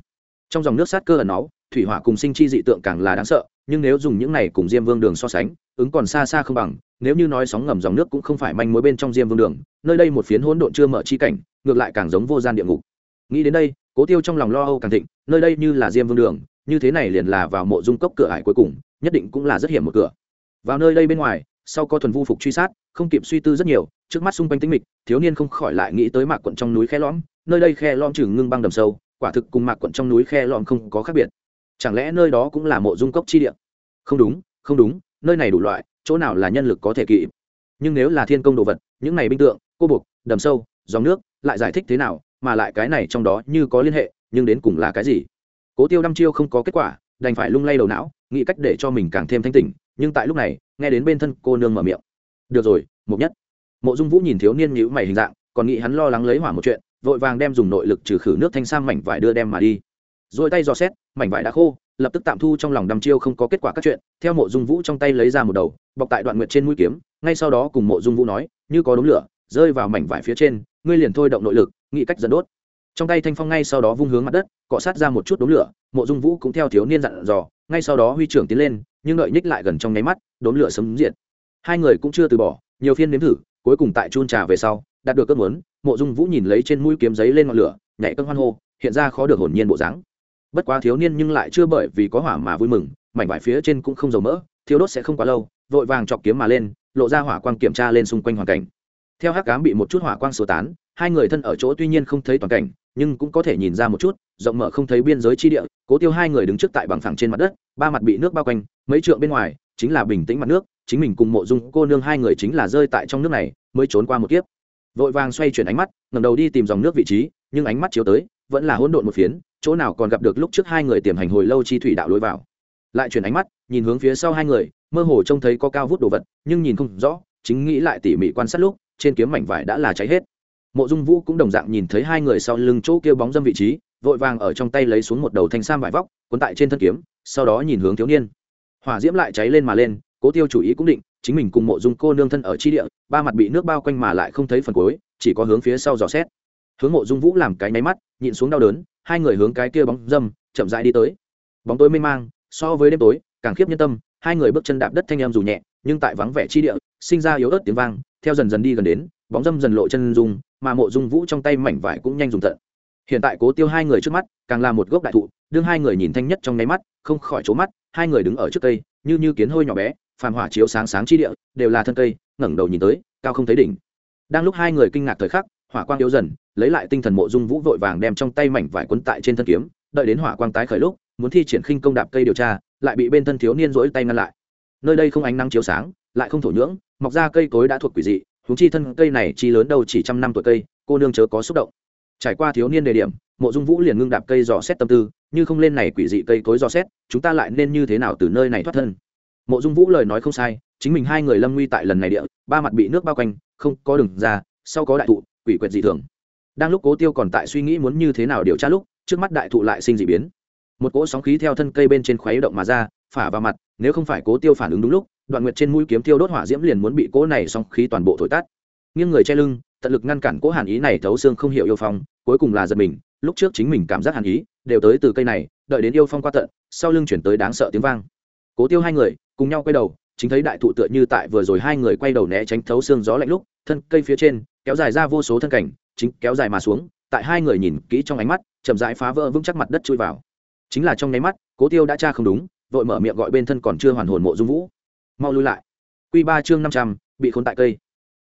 Trong dòng nước sát cơ ẩn náu, thủy hỏa cùng sinh chi dị tượng càng là đáng sợ, nhưng nếu dùng những này cùng diêm vương đường so sánh, ứng còn xa xa không bằng, nếu như nói sóng ngầm dòng nước cũng không phải manh mối bên trong diêm vương đường, nơi đây một phiến hỗn độn chưa mở chi cảnh, ngược lại càng giống vô gian địa ngục. Nghĩ đến đây, cố tiêu trong lòng lo âu càng thịnh, nơi đây như là diêm vương đường, như thế này liền là vào mộ dung cốc cửa ải cuối cùng, nhất định cũng là rất hiểm một cửa. Vào nơi đây bên ngoài sau có thuần vu phục truy sát, không kịp suy tư rất nhiều, trước mắt xung quanh tính mịch, thiếu niên không khỏi lại nghĩ tới mạc quận trong núi khe lõm, nơi đây khe lõm chừng ngưng băng đầm sâu, quả thực cùng mạc quận trong núi khe lõm không có khác biệt. Chẳng lẽ nơi đó cũng là mộ dung cốc chi địa? Không đúng không đúng, nơi này đủ loại, chỗ nào là nhân lực có thể kỵ? Nhưng nếu là thiên công đồ vật, những này binh tượng, cô buộc, đầm sâu, dòng nước, lại giải thích thế nào, mà lại cái này trong đó như có liên hệ, nhưng đến cùng là cái gì? Cố tiêu đăm chiêu không có kết quả, đành phải lung lay đầu não, nghĩ cách để cho mình càng thêm thanh tỉnh nhưng tại lúc này, nghe đến bên thân cô nương mở miệng. Được rồi mục nhất. Mộ dung vũ nhìn thiếu niên nhữ mày hình dạng, còn nghĩ hắn lo lắng lấy hỏa một chuyện, vội vàng đem dùng nội lực trừ khử nước thanh sang mảnh vải đưa đem mà đi. Rồi tay dò xét, mảnh vải đã khô, lập tức tạm thu trong lòng đăm chiêu không có kết quả các chuyện, theo mộ dung vũ trong tay lấy ra một đầu, bọc tại đoạn nguyệt trên mũi kiếm, ngay sau đó cùng mộ dung vũ nói, như có đống lửa, rơi vào mảnh vải phía trên, ngươi liền thôi động nội lực, nghĩ cách dẫn đốt. Trong tay thanh phong ngay sau đó vung hướng mặt đất, cọ sát ra một chút đống lửa, mộ dung vũ cũng theo thiếu niên dặn dò, ngay sau đó huy trưởng tiến lên nhưng đợi nhích lại gần trong nháy mắt, đốn lửa sấm diệt. Hai người cũng chưa từ bỏ, nhiều phiên nếm thử, cuối cùng tại chun trà về sau, đạt được cơn muốn, mộ dung vũ nhìn lấy trên mũi kiếm giấy lên ngọn lửa, nhảy cơn hoan hô, hiện ra khó được hồn nhiên bộ dáng. Bất quá thiếu niên nhưng lại chưa bởi vì có hỏa mà vui mừng, mảnh vải phía trên cũng không dầu mỡ thiếu đốt sẽ không quá lâu, vội vàng chọc kiếm mà lên, lộ ra hỏa quang kiểm tra lên xung quanh hoàn cảnh. Theo hắc cám bị một chút hỏa quang sơ tán, hai người thân ở chỗ tuy nhiên không thấy toàn cảnh, nhưng cũng có thể nhìn ra một chút, rộng mở không thấy biên giới chi địa, cố tiêu hai người đứng trước tại bằng phẳng trên mặt đất ba mặt bị nước bao quanh, mấy trượng bên ngoài chính là bình tĩnh mặt nước, chính mình cùng mộ dung cô nương hai người chính là rơi tại trong nước này, mới trốn qua một kiếp. Vội vàng xoay chuyển ánh mắt ngầm đầu đi tìm dòng nước vị trí, nhưng ánh mắt chiếu tới, vẫn là hỗn độn một phiến, chỗ nào còn gặp được lúc trước hai người tiềm hành hồi lâu chi thủy đạo lối vào. Lại chuyển ánh mắt, nhìn hướng phía sau hai người, mơ hồ trông thấy có cao vút đồ vật, nhưng nhìn không rõ, chính nghĩ lại tỉ mỉ quan sát lúc, trên kiếm mảnh vải đã là cháy hết. Mộ dung vũ cũng đồng dạng nhìn thấy hai người sau lưng chỗ kia bóng dâm vị trí vội vàng ở trong tay lấy xuống một đầu thanh sam vải vóc, cuốn tại trên thân kiếm, sau đó nhìn hướng thiếu niên. Hỏa diễm lại cháy lên mà lên, cố tiêu chủ ý cũng định, chính mình cùng mộ dung cô nương thân ở chi địa, ba mặt bị nước bao quanh mà lại không thấy phần cuối, chỉ có hướng phía sau dò xét. Hướng mộ dung vũ làm cái nháy mắt, nhịn xuống đau đớn, hai người hướng cái kia bóng dâm, chậm rãi đi tới. Bóng tối mê mang, so với đêm tối, càng khiếp nhân tâm, hai người bước chân đạp đất thanh em dù nhẹ, nhưng tại vắng vẻ chi địa, sinh ra yếu ớt tiếng vang, theo dần dần đi gần đến, bóng dâm dần lộ chân dung, mà mộ dung vũ trong tay mảnh vải cũng nhanh dùng tận hiện tại cố tiêu hai người trước mắt, càng là một gốc đại thụ, đương hai người nhìn thanh nhất trong nháy mắt, không khỏi trố mắt, hai người đứng ở trước cây, như như kiến hôi nhỏ bé, phàm hỏa chiếu sáng sáng chi địa, đều là thân cây, ngẩng đầu nhìn tới, cao không thấy đỉnh. Đang lúc hai người kinh ngạc thời khắc, hỏa quang yếu dần, lấy lại tinh thần mộ dung vũ vội vàng đem trong tay mảnh vải quấn tại trên thân kiếm, đợi đến hỏa quang tái khởi lúc, muốn thi triển khinh công đạp cây điều tra, lại bị bên thân thiếu niên rỗi tay ngăn lại. Nơi đây không ánh nắng chiếu sáng, lại không thổ nhưỡng, mọc ra cây cối đã thuộc quỷ dị, huống chi thân cây này chi lớn đâu chỉ trăm năm tuổi cây, cô nương chớ có xúc động trải qua thiếu niên đề điểm, mộ dung vũ liền ngưng đạp cây dò xét tâm tư, như không lên này quỷ dị cây cối dò xét, chúng ta lại nên như thế nào từ nơi này thoát thân? Mộ dung vũ lời nói không sai, chính mình hai người lâm nguy tại lần này địa, ba mặt bị nước bao quanh, không có đường ra, sau có đại thụ, quỷ quyệt dị thường. Đang lúc cố tiêu còn tại suy nghĩ muốn như thế nào điều tra lúc, trước mắt đại thụ lại sinh dị biến. Một cỗ sóng khí theo thân cây bên trên khuấy động mà ra, phả vào mặt, nếu không phải cố tiêu phản ứng đúng lúc, đoạn nguyệt trên mũi kiếm tiêu đốt hỏa diễm liền muốn bị cỗ này sóng khí toàn bộ thổi tắt. Nghiêng người che lưng, tận lực ngăn cản cỗ hàn ý này thấu xương không hiểu yêu phong cuối cùng là giật mình, lúc trước chính mình cảm giác hàn ý, đều tới từ cây này, đợi đến yêu phong qua tận, sau lưng chuyển tới đáng sợ tiếng vang. Cố tiêu hai người cùng nhau quay đầu, chính thấy đại thụ tựa như tại vừa rồi hai người quay đầu né tránh thấu xương gió lạnh lúc, thân cây phía trên, kéo dài ra vô số thân cảnh, chính kéo dài mà xuống, tại hai người nhìn kỹ trong ánh mắt, chậm rãi phá vỡ vững chắc mặt đất chui vào. Chính là trong nháy mắt, cố tiêu đã tra không đúng, vội mở miệng gọi bên thân còn chưa hoàn hồn mộ dung vũ. Mau lui lại. Q ba chương năm trăm, bị khốn tại cây.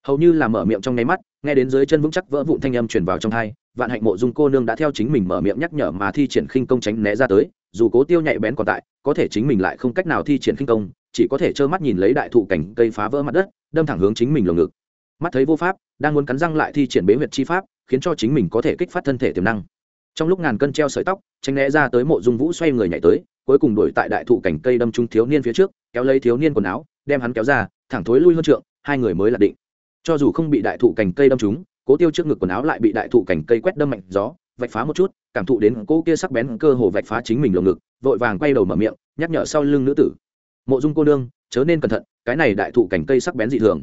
Hầu như là mở miệng trong nháy mắt, nghe đến dưới chân vững chắc vỡ vụn thanh âm chuyển vào trong hai vạn hạnh mộ dung cô nương đã theo chính mình mở miệng nhắc nhở mà thi triển khinh công tránh né ra tới, dù cố tiêu nhạy bén còn tại, có thể chính mình lại không cách nào thi triển khinh công, chỉ có thể trơ mắt nhìn lấy đại thụ cảnh cây phá vỡ mặt đất, đâm thẳng hướng chính mình lồng ngực. Mắt thấy vô pháp, đang muốn cắn răng lại thi triển bế huyệt chi pháp, khiến cho chính mình có thể kích phát thân thể tiềm năng. Trong lúc ngàn cân treo sợi tóc, tránh né ra tới mộ dung vũ xoay người nhảy tới, cuối cùng đuổi tại đại thụ cảnh cây đâm trúng thiếu niên phía trước, kéo lấy thiếu niên quần áo, đem hắn kéo ra, thẳng thối lui hơn trượng, hai người mới là định. Cho dù không bị đại thụ cành cây đâm trúng cố tiêu trước ngực quần áo lại bị đại thụ cảnh cây quét đâm mạnh gió, vạch phá một chút, cảm thụ đến cô kia sắc bén cơ hồ vạch phá chính mình lồng ngực, vội vàng quay đầu mở miệng, nhắc nhở sau lưng nữ tử. Mộ dung cô nương, chớ nên cẩn thận, cái này đại thụ cảnh cây sắc bén dị thường.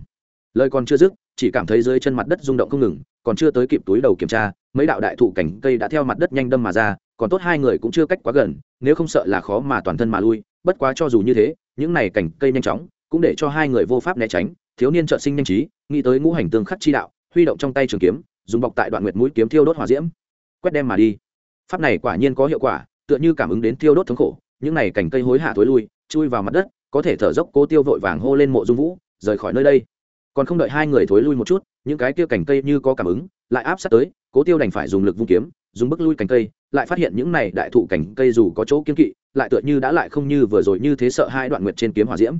Lời còn chưa dứt, chỉ cảm thấy dưới chân mặt đất rung động không ngừng, còn chưa tới kịp túi đầu kiểm tra, mấy đạo đại thụ cảnh cây đã theo mặt đất nhanh đâm mà ra, còn tốt hai người cũng chưa cách quá gần, nếu không sợ là khó mà toàn thân mà lui, bất quá cho dù như thế, những này cảnh cây nhanh chóng, cũng để cho hai người vô pháp né tránh, thiếu niên trợ sinh nhanh trí, nghĩ tới ngũ hành tương khắc chi đạo huy động trong tay trường kiếm, dùng bọc tại đoạn nguyệt mũi kiếm thiêu đốt hỏa diễm. Quét đem mà đi. Pháp này quả nhiên có hiệu quả, tựa như cảm ứng đến thiêu đốt thống khổ, những này cành cây hối hạ thối lui, chui vào mặt đất, có thể thở dốc cố tiêu vội vàng hô lên mộ dung vũ, rời khỏi nơi đây. Còn không đợi hai người thối lui một chút, những cái kia cành cây như có cảm ứng, lại áp sát tới, cố tiêu đành phải dùng lực vung kiếm, dùng bức lui cành cây, lại phát hiện những này đại thụ cành cây dù có chỗ kiên kỵ, lại tựa như đã lại không như vừa rồi như thế sợ hai đoạn nguyệt trên kiếm hỏa diễm.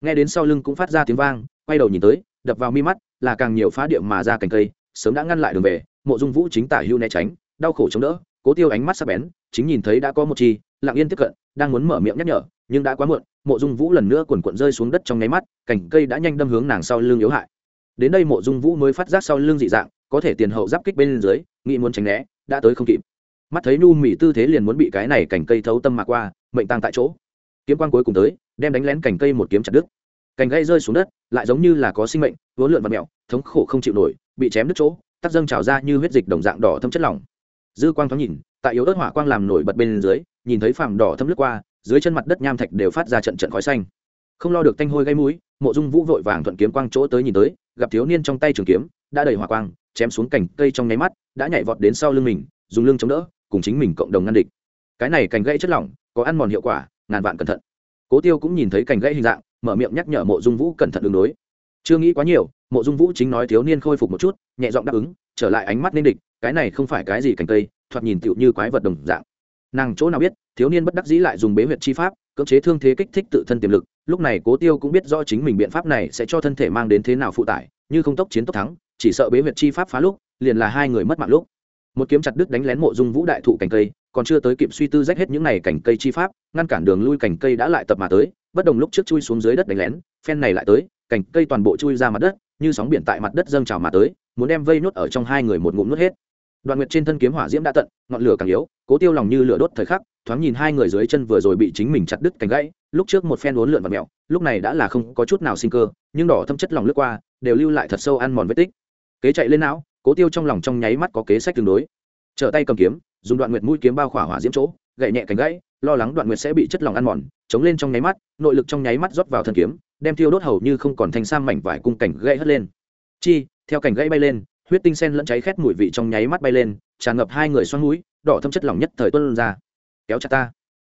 Nghe đến sau lưng cũng phát ra tiếng vang, quay đầu nhìn tới, đập vào mi mắt là càng nhiều phá điệm mà ra cành cây, sớm đã ngăn lại đường về, mộ dung vũ chính tả hưu né tránh, đau khổ chống đỡ, cố tiêu ánh mắt sắc bén, chính nhìn thấy đã có một chi, lặng yên tiếp cận, đang muốn mở miệng nhắc nhở, nhưng đã quá muộn, mộ dung vũ lần nữa quần quận rơi xuống đất trong nháy mắt, cành cây đã nhanh đâm hướng nàng sau lưng yếu hại. Đến đây mộ dung vũ mới phát giác sau lưng dị dạng, có thể tiền hậu giáp kích bên dưới, nghĩ muốn tránh né, đã tới không kịp. Mắt thấy nu mỉ tư thế liền muốn bị cái này cành cây thấu tâm mà qua, mệnh tăng tại chỗ. Kiếm quan cuối cùng tới, đem đánh lén cành cây một kiếm chặt đứt cành gãy rơi xuống đất, lại giống như là có sinh mệnh, vốn lượn và mẹo thống khổ không chịu nổi, bị chém đứt chỗ, tắc dâng trào ra như huyết dịch đồng dạng đỏ thâm chất lỏng. Dư quang thoáng nhìn, tại yếu ớt hỏa quang làm nổi bật bên dưới, nhìn thấy phàm đỏ thâm lướt qua, dưới chân mặt đất nham thạch đều phát ra trận trận khói xanh. Không lo được tanh hôi gây mũi, mộ dung vũ vội vàng thuận kiếm quang chỗ tới nhìn tới, gặp thiếu niên trong tay trường kiếm, đã đầy hỏa quang, chém xuống cành cây trong nháy mắt, đã nhảy vọt đến sau lưng mình, dùng lưng chống đỡ, cùng chính mình cộng đồng ngăn địch. Cái này cành gãy chất lỏng, có ăn mòn hiệu quả, ngàn vạn cẩn thận cố tiêu cũng nhìn thấy cành gãy hình dạng, mở miệng nhắc nhở mộ dung vũ cẩn thận đường đối. Chưa nghĩ quá nhiều, mộ dung vũ chính nói thiếu niên khôi phục một chút, nhẹ giọng đáp ứng, trở lại ánh mắt nên địch, cái này không phải cái gì cành cây thoạt nhìn tựu như quái vật đồng dạng. Nàng chỗ nào biết, thiếu niên bất đắc dĩ lại dùng bế huyệt chi pháp, cưỡng chế thương thế kích thích tự thân tiềm lực, lúc này cố tiêu cũng biết rõ chính mình biện pháp này sẽ cho thân thể mang đến thế nào phụ tải, như không tốc chiến tốc thắng, chỉ sợ bế huyệt chi pháp phá lúc, liền là hai người mất mạng lúc. Một kiếm chặt đứt đánh lén mộ dung vũ đại thụ cành cây còn chưa tới kịp suy tư rách hết những này cành cây chi pháp, ngăn cản đường lui cành cây đã lại tập mà tới, bất đồng lúc trước chui xuống dưới đất đánh lén, phen này lại tới, cành cây toàn bộ chui ra mặt đất, như sóng biển tại mặt đất dâng trào mà tới, muốn đem vây nuốt ở trong hai người một ngụm nuốt hết. Đoạn nguyệt trên thân kiếm hỏa diễm đã tận, ngọn lửa càng yếu, cố tiêu lòng như lửa đốt thời khắc, thoáng nhìn hai người dưới chân vừa rồi bị chính mình chặt đứt cành gãy, lúc trước một phen uốn lượn và mẹo, lúc này đã là không có chút nào sinh cơ, nhưng đỏ thâm chất lòng lướt qua, đều lưu lại thật sâu ăn mòn vết tích. Kế chạy lên não, cố tiêu trong lòng trong nháy mắt có kế sách tương đối. Trở tay cầm kiếm dùng đoạn nguyệt mũi kiếm bao khỏa hỏa diễm chỗ, gậy nhẹ cánh gãy, lo lắng đoạn nguyệt sẽ bị chất lòng ăn mòn, chống lên trong nháy mắt, nội lực trong nháy mắt rót vào thân kiếm, đem tiêu đốt hầu như không còn thanh sam mảnh vải cung cảnh gãy hất lên. Chi, theo cảnh gãy bay lên, huyết tinh sen lẫn cháy khét mùi vị trong nháy mắt bay lên, tràn ngập hai người xoắn mũi, đỏ thâm chất lỏng nhất thời tuân ra. Kéo chặt ta.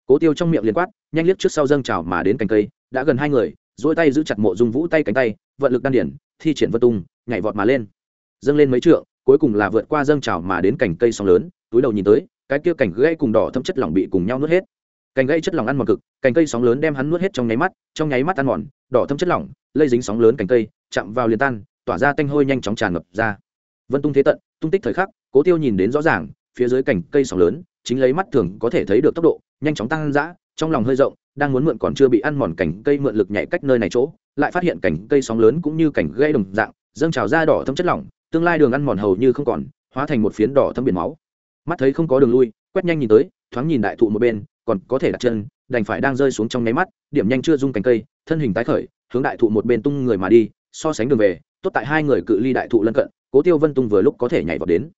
Cố tiêu trong miệng liền quát, nhanh liếc trước sau dâng trào mà đến cành cây, đã gần hai người, duỗi tay giữ chặt mộ dung vũ tay cánh tay, vận lực đan điển, thi triển vân tung, nhảy vọt mà lên. Dâng lên mấy trượng cuối cùng là vượt qua dâng trào mà đến cành cây sóng lớn, túi đầu nhìn tới, cái kia cành gãy cùng đỏ thâm chất lỏng bị cùng nhau nuốt hết. Cành gãy chất lỏng ăn mòn cực, cành cây sóng lớn đem hắn nuốt hết trong nháy mắt, trong nháy mắt ăn mòn, đỏ thâm chất lỏng, lây dính sóng lớn cành cây, chạm vào liền tan, tỏa ra tanh hôi nhanh chóng tràn ngập ra. Vân tung thế tận, tung tích thời khắc, cố tiêu nhìn đến rõ ràng, phía dưới cành cây sóng lớn, chính lấy mắt thường có thể thấy được tốc độ, nhanh chóng tăng dã, trong lòng hơi rộng, đang muốn mượn còn chưa bị ăn mòn cành cây mượn lực nhảy cách nơi này chỗ, lại phát hiện cành cây sóng lớn cũng như cành gây đồng dạng, dâng trào ra đỏ thâm chất lỏng tương lai đường ăn mòn hầu như không còn, hóa thành một phiến đỏ thâm biển máu. Mắt thấy không có đường lui, quét nhanh nhìn tới, thoáng nhìn đại thụ một bên, còn có thể đặt chân, đành phải đang rơi xuống trong nháy mắt, điểm nhanh chưa rung cành cây, thân hình tái khởi, hướng đại thụ một bên tung người mà đi, so sánh đường về, tốt tại hai người cự ly đại thụ lân cận, cố tiêu vân tung vừa lúc có thể nhảy vào đến.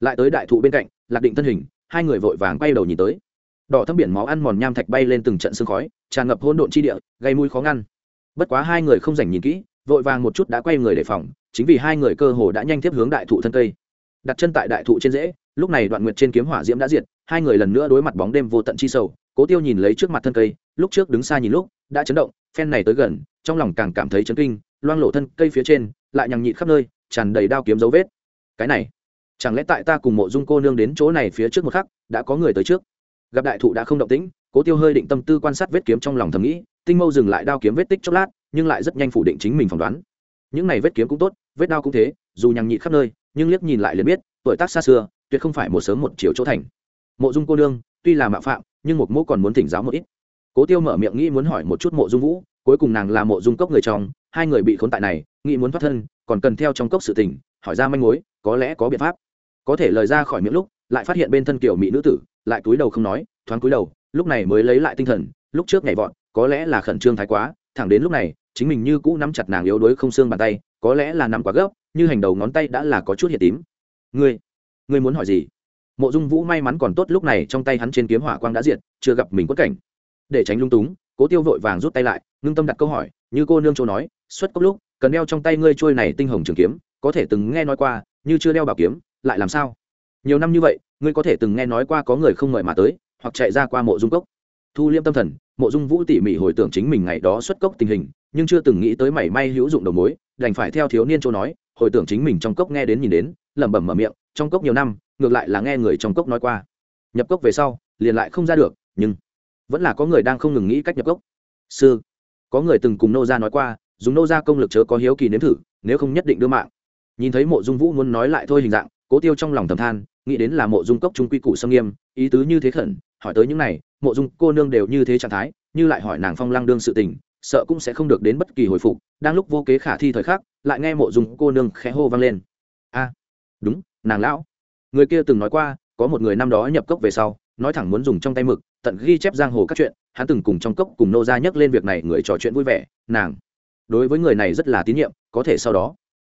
Lại tới đại thụ bên cạnh, lạc định thân hình, hai người vội vàng quay đầu nhìn tới. Đỏ thâm biển máu ăn mòn nham thạch bay lên từng trận sương khói, tràn ngập hôn độn chi địa, gây mùi khó ngăn. Bất quá hai người không dành nhìn kỹ vội vàng một chút đã quay người đề phòng, chính vì hai người cơ hồ đã nhanh tiếp hướng đại thụ thân cây. Đặt chân tại đại thụ trên rễ, lúc này đoạn nguyệt trên kiếm hỏa diễm đã diệt, hai người lần nữa đối mặt bóng đêm vô tận chi sầu, cố tiêu nhìn lấy trước mặt thân cây, lúc trước đứng xa nhìn lúc, đã chấn động, phen này tới gần, trong lòng càng cảm thấy chấn kinh, loang lộ thân cây phía trên, lại nhằng nhịt khắp nơi, tràn đầy đao kiếm dấu vết. Cái này, chẳng lẽ tại ta cùng mộ dung cô nương đến chỗ này phía trước một khắc, đã có người tới trước? Gặp đại thụ đã không động tĩnh, cố tiêu hơi định tâm tư quan sát vết kiếm trong lòng thầm nghĩ tinh mâu dừng lại đao kiếm vết tích chốc lát, nhưng lại rất nhanh phủ định chính mình phỏng đoán. Những này vết kiếm cũng tốt, vết đao cũng thế, dù nhằng nhị khắp nơi, nhưng liếc nhìn lại liền biết, tuổi tác xa xưa, tuyệt không phải một sớm một chiều chỗ thành. Mộ dung cô nương, tuy là mạo phạm, nhưng một mẫu còn muốn thỉnh giáo một ít. Cố tiêu mở miệng nghĩ muốn hỏi một chút mộ dung vũ, cuối cùng nàng là mộ dung cốc người chồng, hai người bị khốn tại này, nghĩ muốn thoát thân, còn cần theo trong cốc sự tình, hỏi ra manh mối, có lẽ có biện pháp. Có thể lời ra khỏi miệng lúc, lại phát hiện bên thân kiểu mỹ nữ tử, lại cúi đầu không nói, thoáng cúi đầu, lúc này mới lấy lại tinh thần, lúc trước nhảy vọt có lẽ là khẩn trương thái quá, thẳng đến lúc này, chính mình như cũ nắm chặt nàng yếu đuối không xương bàn tay, có lẽ là nằm quá gấp, như hành đầu ngón tay đã là có chút hiện tím. Ngươi ngươi muốn hỏi gì? Mộ dung vũ may mắn còn tốt lúc này trong tay hắn trên kiếm hỏa quang đã diệt, chưa gặp mình quất cảnh. Để tránh lung túng, cố tiêu vội vàng rút tay lại, ngưng tâm đặt câu hỏi, như cô nương châu nói, xuất cốc lúc, cần đeo trong tay ngươi trôi này tinh hồng trường kiếm, có thể từng nghe nói qua, như chưa đeo bảo kiếm, lại làm sao? Nhiều năm như vậy, ngươi có thể từng nghe nói qua có người không ngợi mà tới, hoặc chạy ra qua mộ dung cốc thu liêm tâm thần, mộ dung vũ tỉ mỉ hồi tưởng chính mình ngày đó xuất cốc tình hình, nhưng chưa từng nghĩ tới mảy may hữu dụng đầu mối, đành phải theo thiếu niên châu nói, hồi tưởng chính mình trong cốc nghe đến nhìn đến, lẩm bẩm mở miệng, trong cốc nhiều năm, ngược lại là nghe người trong cốc nói qua. Nhập cốc về sau, liền lại không ra được, nhưng vẫn là có người đang không ngừng nghĩ cách nhập cốc. Sư, có người từng cùng nô gia nói qua, dùng nô gia công lực chớ có hiếu kỳ nếm thử, nếu không nhất định đưa mạng. Nhìn thấy mộ dung vũ muốn nói lại thôi hình dạng, cố tiêu trong lòng thầm than, nghĩ đến là mộ dung cốc trung quy củ sâm nghiêm, ý tứ như thế khẩn, hỏi tới những này mộ dung cô nương đều như thế trạng thái, như lại hỏi nàng phong lăng đương sự tình, sợ cũng sẽ không được đến bất kỳ hồi phục, đang lúc vô kế khả thi thời khắc, lại nghe mộ dung cô nương khẽ hô vang lên. A, đúng, nàng lão. Người kia từng nói qua, có một người năm đó nhập cốc về sau, nói thẳng muốn dùng trong tay mực, tận ghi chép giang hồ các chuyện, hắn từng cùng trong cốc cùng nô gia nhắc lên việc này, người trò chuyện vui vẻ, nàng. Đối với người này rất là tín nhiệm, có thể sau đó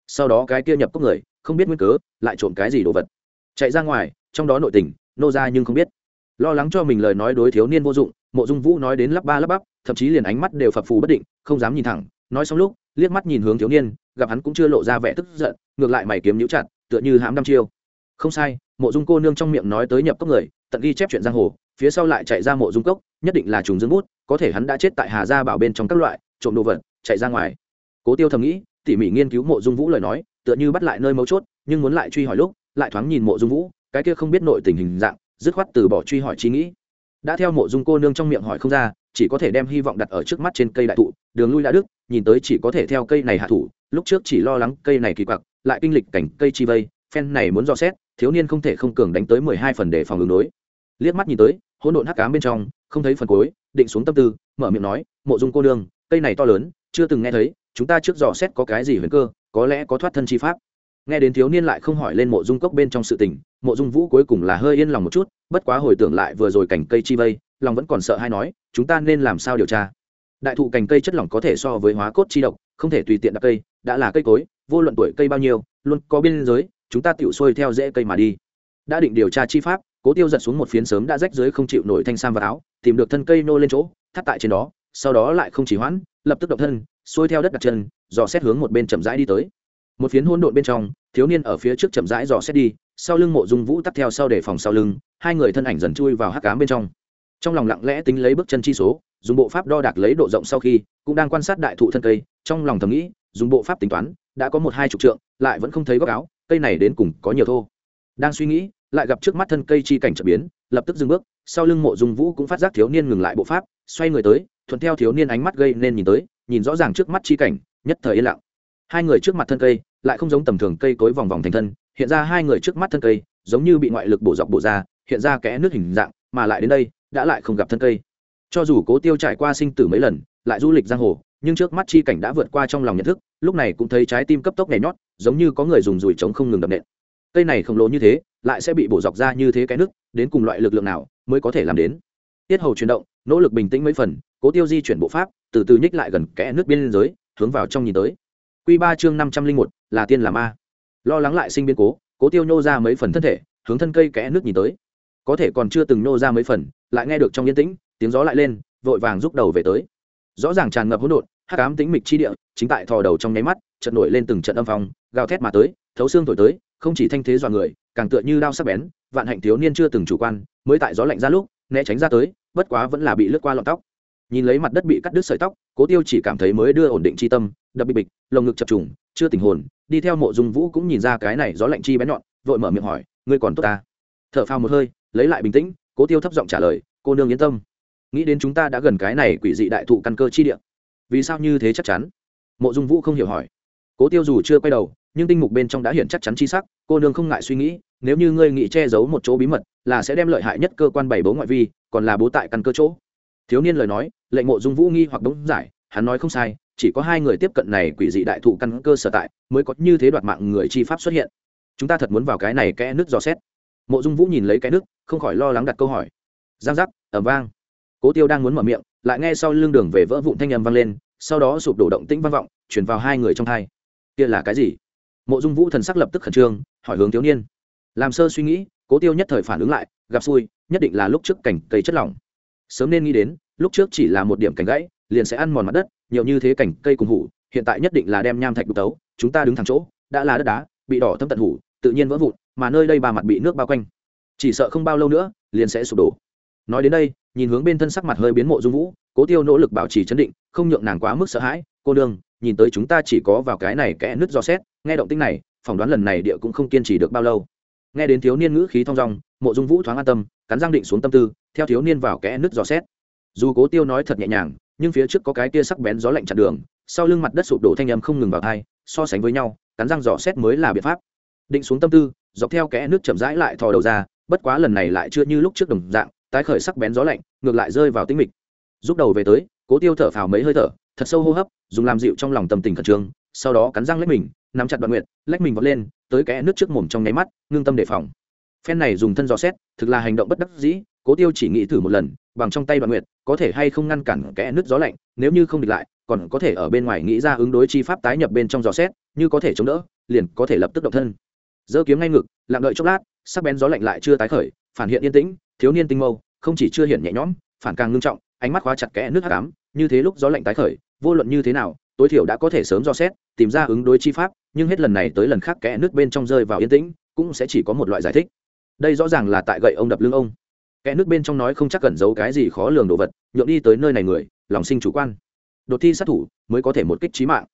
sau đó cái kia nhập cốc người, không biết nguyên cớ, lại trộm cái gì đồ vật. Chạy ra ngoài, trong đó nội tình, nô gia nhưng không biết lo lắng cho mình lời nói đối thiếu niên vô dụng, mộ dung vũ nói đến lắp ba lắp bắp, thậm chí liền ánh mắt đều phập phù bất định, không dám nhìn thẳng. Nói xong lúc, liếc mắt nhìn hướng thiếu niên, gặp hắn cũng chưa lộ ra vẻ tức giận, ngược lại mày kiếm nhũ chặt, tựa như hãm đăm chiêu. Không sai, mộ dung cô nương trong miệng nói tới nhập cốc người, tận ghi chép chuyện giang hồ, phía sau lại chạy ra mộ dung cốc, nhất định là trùng dương bút, có thể hắn đã chết tại hà gia bảo bên trong các loại, trộm đồ vật, chạy ra ngoài. Cố tiêu thầm nghĩ, tỉ mỉ nghiên cứu mộ dung vũ lời nói, tựa như bắt lại nơi mấu chốt, nhưng muốn lại truy hỏi lúc, lại thoáng nhìn mộ dung vũ, cái kia không biết nội tình hình dạng dứt khoát từ bỏ truy hỏi trí nghĩ. Đã theo mộ dung cô nương trong miệng hỏi không ra, chỉ có thể đem hy vọng đặt ở trước mắt trên cây đại thụ, đường lui đã đức, nhìn tới chỉ có thể theo cây này hạ thủ, lúc trước chỉ lo lắng cây này kỳ quặc, lại kinh lịch cảnh cây chi vây, phen này muốn dò xét, thiếu niên không thể không cường đánh tới mười hai phần để phòng ứng đối. Liếc mắt nhìn tới, hỗn độn hắc cám bên trong, không thấy phần cuối, định xuống tâm tư, mở miệng nói, mộ dung cô nương, cây này to lớn, chưa từng nghe thấy, chúng ta trước dò xét có cái gì huyền cơ, có lẽ có thoát thân chi pháp. Nghe đến thiếu niên lại không hỏi lên mộ dung cốc bên trong sự tình mộ dung vũ cuối cùng là hơi yên lòng một chút, bất quá hồi tưởng lại vừa rồi cảnh cây chi vây, lòng vẫn còn sợ hay nói, chúng ta nên làm sao điều tra? Đại thụ cành cây chất lỏng có thể so với hóa cốt chi độc, không thể tùy tiện đặt cây, đã là cây cối, vô luận tuổi cây bao nhiêu, luôn có biên giới, chúng ta tựu xuôi theo dễ cây mà đi. Đã định điều tra chi pháp, cố tiêu giật xuống một phiến sớm đã rách dưới không chịu nổi thanh sam và áo, tìm được thân cây nô lên chỗ, thắt tại trên đó, sau đó lại không chỉ hoãn, lập tức động thân, xuôi theo đất đặt chân, dò xét hướng một bên chậm rãi đi tới. Một phiến hôn độn bên trong, thiếu niên ở phía trước chậm rãi dò xét đi sau lưng mộ dung vũ tắt theo sau để phòng sau lưng, hai người thân ảnh dần chui vào hắc cám bên trong. Trong lòng lặng lẽ tính lấy bước chân chi số, dùng bộ pháp đo đạc lấy độ rộng sau khi, cũng đang quan sát đại thụ thân cây, trong lòng thầm nghĩ, dùng bộ pháp tính toán, đã có một hai chục trượng, lại vẫn không thấy góc áo, cây này đến cùng có nhiều thô. Đang suy nghĩ, lại gặp trước mắt thân cây chi cảnh trở biến, lập tức dừng bước, sau lưng mộ dung vũ cũng phát giác thiếu niên ngừng lại bộ pháp, xoay người tới, thuận theo thiếu niên ánh mắt gây nên nhìn tới, nhìn rõ ràng trước mắt chi cảnh, nhất thời yên lặng. Hai người trước mặt thân cây, lại không giống tầm thường cây cối vòng vòng thành thân hiện ra hai người trước mắt thân cây, giống như bị ngoại lực bổ dọc bổ ra, hiện ra kẽ nước hình dạng, mà lại đến đây, đã lại không gặp thân cây. Cho dù cố tiêu trải qua sinh tử mấy lần, lại du lịch giang hồ, nhưng trước mắt chi cảnh đã vượt qua trong lòng nhận thức, lúc này cũng thấy trái tim cấp tốc nhảy nhót, giống như có người dùng dùi trống không ngừng đập nện. Cây này khổng lồ như thế, lại sẽ bị bổ dọc ra như thế cái nước, đến cùng loại lực lượng nào mới có thể làm đến? Tiết hầu chuyển động, nỗ lực bình tĩnh mấy phần, cố tiêu di chuyển bộ pháp, từ từ nhích lại gần kẽ nước biên giới, hướng vào trong nhìn tới. Q ba chương năm trăm linh một, là tiên là ma lo lắng lại sinh biến cố cố tiêu nhô ra mấy phần thân thể, hướng thân cây kẽ nước nhìn tới. Có thể còn chưa từng nhô ra mấy phần, lại nghe được trong yên tĩnh, tiếng gió lại lên, vội vàng rút đầu về tới. Rõ ràng tràn ngập hỗn độn, hắc ám tĩnh mịch chi địa, chính tại thò đầu trong nháy mắt trận nổi lên từng trận âm phong, gào thét mà tới, thấu xương thổi tới, không chỉ thanh thế dọa người, càng tựa như đao sắc bén, vạn hạnh thiếu niên chưa từng chủ quan, mới tại gió lạnh ra lúc, né tránh ra tới, bất quá vẫn là bị lướt qua lọn tóc. Nhìn lấy mặt đất bị cắt đứt sợi tóc, cố tiêu chỉ cảm thấy mới đưa ổn định chi tâm, đập bị bịch, lồng ngực chập trùng, chưa tình hồn đi theo mộ dung vũ cũng nhìn ra cái này gió lạnh chi bén nhọn, vội mở miệng hỏi, ngươi còn tốt ta? Thở phào một hơi, lấy lại bình tĩnh, cố tiêu thấp giọng trả lời, cô nương yên tâm. Nghĩ đến chúng ta đã gần cái này quỷ dị đại thụ căn cơ chi địa, vì sao như thế chắc chắn? Mộ dung vũ không hiểu hỏi. Cố tiêu dù chưa quay đầu, nhưng tinh mục bên trong đã hiện chắc chắn chi sắc, cô nương không ngại suy nghĩ, nếu như ngươi nghĩ che giấu một chỗ bí mật, là sẽ đem lợi hại nhất cơ quan bảy bố ngoại vi, còn là bố tại căn cơ chỗ. Thiếu niên lời nói, lệnh mộ dung vũ nghi hoặc đúng giải, hắn nói không sai chỉ có hai người tiếp cận này quỷ dị đại thụ căn cơ sở tại, mới có như thế đoạt mạng người chi pháp xuất hiện. Chúng ta thật muốn vào cái này kẽ nước dò xét. Mộ dung vũ nhìn lấy cái nước không khỏi lo lắng đặt câu hỏi. Giang giác ẩm vang. Cố tiêu đang muốn mở miệng, lại nghe sau lưng đường về vỡ vụn thanh âm vang lên, sau đó sụp đổ động tĩnh vang vọng, chuyển vào hai người trong thai. Kia là cái gì? Mộ dung vũ thần sắc lập tức khẩn trương, hỏi hướng thiếu niên. Làm sơ suy nghĩ, cố tiêu nhất thời phản ứng lại, gặp xui, nhất định là lúc trước cảnh cây chất lỏng. Sớm nên nghĩ đến, lúc trước chỉ là một điểm cảnh gãy, liền sẽ ăn mòn mặt đất nhiều như thế cảnh cây cùng hủ, hiện tại nhất định là đem nham thạch đục tấu, chúng ta đứng thẳng chỗ, đã là đất đá, bị đỏ thâm tận hủ, tự nhiên vỡ vụn, mà nơi đây ba mặt bị nước bao quanh. Chỉ sợ không bao lâu nữa, liền sẽ sụp đổ. Nói đến đây, nhìn hướng bên thân sắc mặt hơi biến mộ dung vũ, cố tiêu nỗ lực bảo trì chấn định, không nhượng nàng quá mức sợ hãi, cô đương nhìn tới chúng ta chỉ có vào cái này kẽ nứt do xét, nghe động tinh này, phỏng đoán lần này địa cũng không kiên trì được bao lâu. Nghe đến thiếu niên ngữ khí thong dong, mộ dung vũ thoáng an tâm, cắn răng định xuống tâm tư, theo thiếu niên vào kẽ nứt dò xét. Dù cố tiêu nói thật nhẹ nhàng nhưng phía trước có cái kia sắc bén gió lạnh chặn đường, sau lưng mặt đất sụp đổ thanh âm không ngừng vào thai so sánh với nhau, cắn răng dò xét mới là biện pháp. Định xuống tâm tư, dọc theo kẽ nước chậm rãi lại thò đầu ra, bất quá lần này lại chưa như lúc trước đồng dạng, tái khởi sắc bén gió lạnh, ngược lại rơi vào tinh mịch. Rút đầu về tới, cố tiêu thở phào mấy hơi thở, thật sâu hô hấp, dùng làm dịu trong lòng tâm tình khẩn trương, sau đó cắn răng lách mình, nắm chặt đoạn nguyện lách mình vọt lên, tới kẽ nước trước mồm trong nháy mắt, ngưng tâm đề phòng. Phen này dùng thân dò xét, thực là hành động bất đắc dĩ, cố tiêu chỉ nghĩ thử một lần, bằng trong tay đoạn nguyện có thể hay không ngăn cản kẽ nứt gió lạnh, nếu như không địch lại, còn có thể ở bên ngoài nghĩ ra ứng đối chi pháp tái nhập bên trong gió xét, như có thể chống đỡ, liền có thể lập tức động thân. Giơ kiếm ngay ngực, lặng đợi chốc lát, sắc bén gió lạnh lại chưa tái khởi, phản hiện yên tĩnh, thiếu niên tinh mâu, không chỉ chưa hiện nhẹ nhõm, phản càng ngưng trọng, ánh mắt khóa chặt kẽ nước hắc ám, như thế lúc gió lạnh tái khởi, vô luận như thế nào, tối thiểu đã có thể sớm do xét, tìm ra ứng đối chi pháp, nhưng hết lần này tới lần khác kẽ nước bên trong rơi vào yên tĩnh, cũng sẽ chỉ có một loại giải thích. Đây rõ ràng là tại gậy ông đập lưng ông kẽ nước bên trong nói không chắc cần giấu cái gì khó lường đồ vật, nhượng đi tới nơi này người, lòng sinh chủ quan. Đột thi sát thủ mới có thể một kích trí mạng.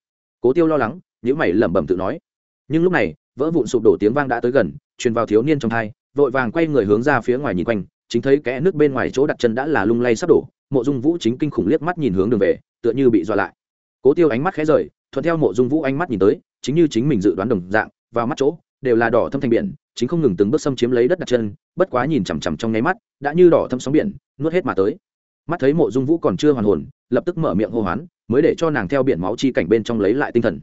Cố tiêu lo lắng những mày lẩm bẩm tự nói. Nhưng lúc này, vỡ vụn sụp đổ tiếng vang đã tới gần, truyền vào thiếu niên trong thai, vội vàng quay người hướng ra phía ngoài nhìn quanh, chính thấy kẽ nước bên ngoài chỗ đặt chân đã là lung lay sắp đổ, mộ dung vũ chính kinh khủng liếc mắt nhìn hướng đường về, tựa như bị dọa lại. Cố tiêu ánh mắt khẽ rời, thuận theo mộ dung vũ ánh mắt nhìn tới, chính như chính mình dự đoán đồng dạng, vào mắt chỗ, đều là đỏ thâm thành biển chính không ngừng từng bước xâm chiếm lấy đất đặt chân, bất quá nhìn chằm chằm trong nháy mắt, đã như đỏ thâm sóng biển, nuốt hết mà tới. Mắt thấy mộ dung vũ còn chưa hoàn hồn, lập tức mở miệng hô hoán, mới để cho nàng theo biển máu chi cảnh bên trong lấy lại tinh thần.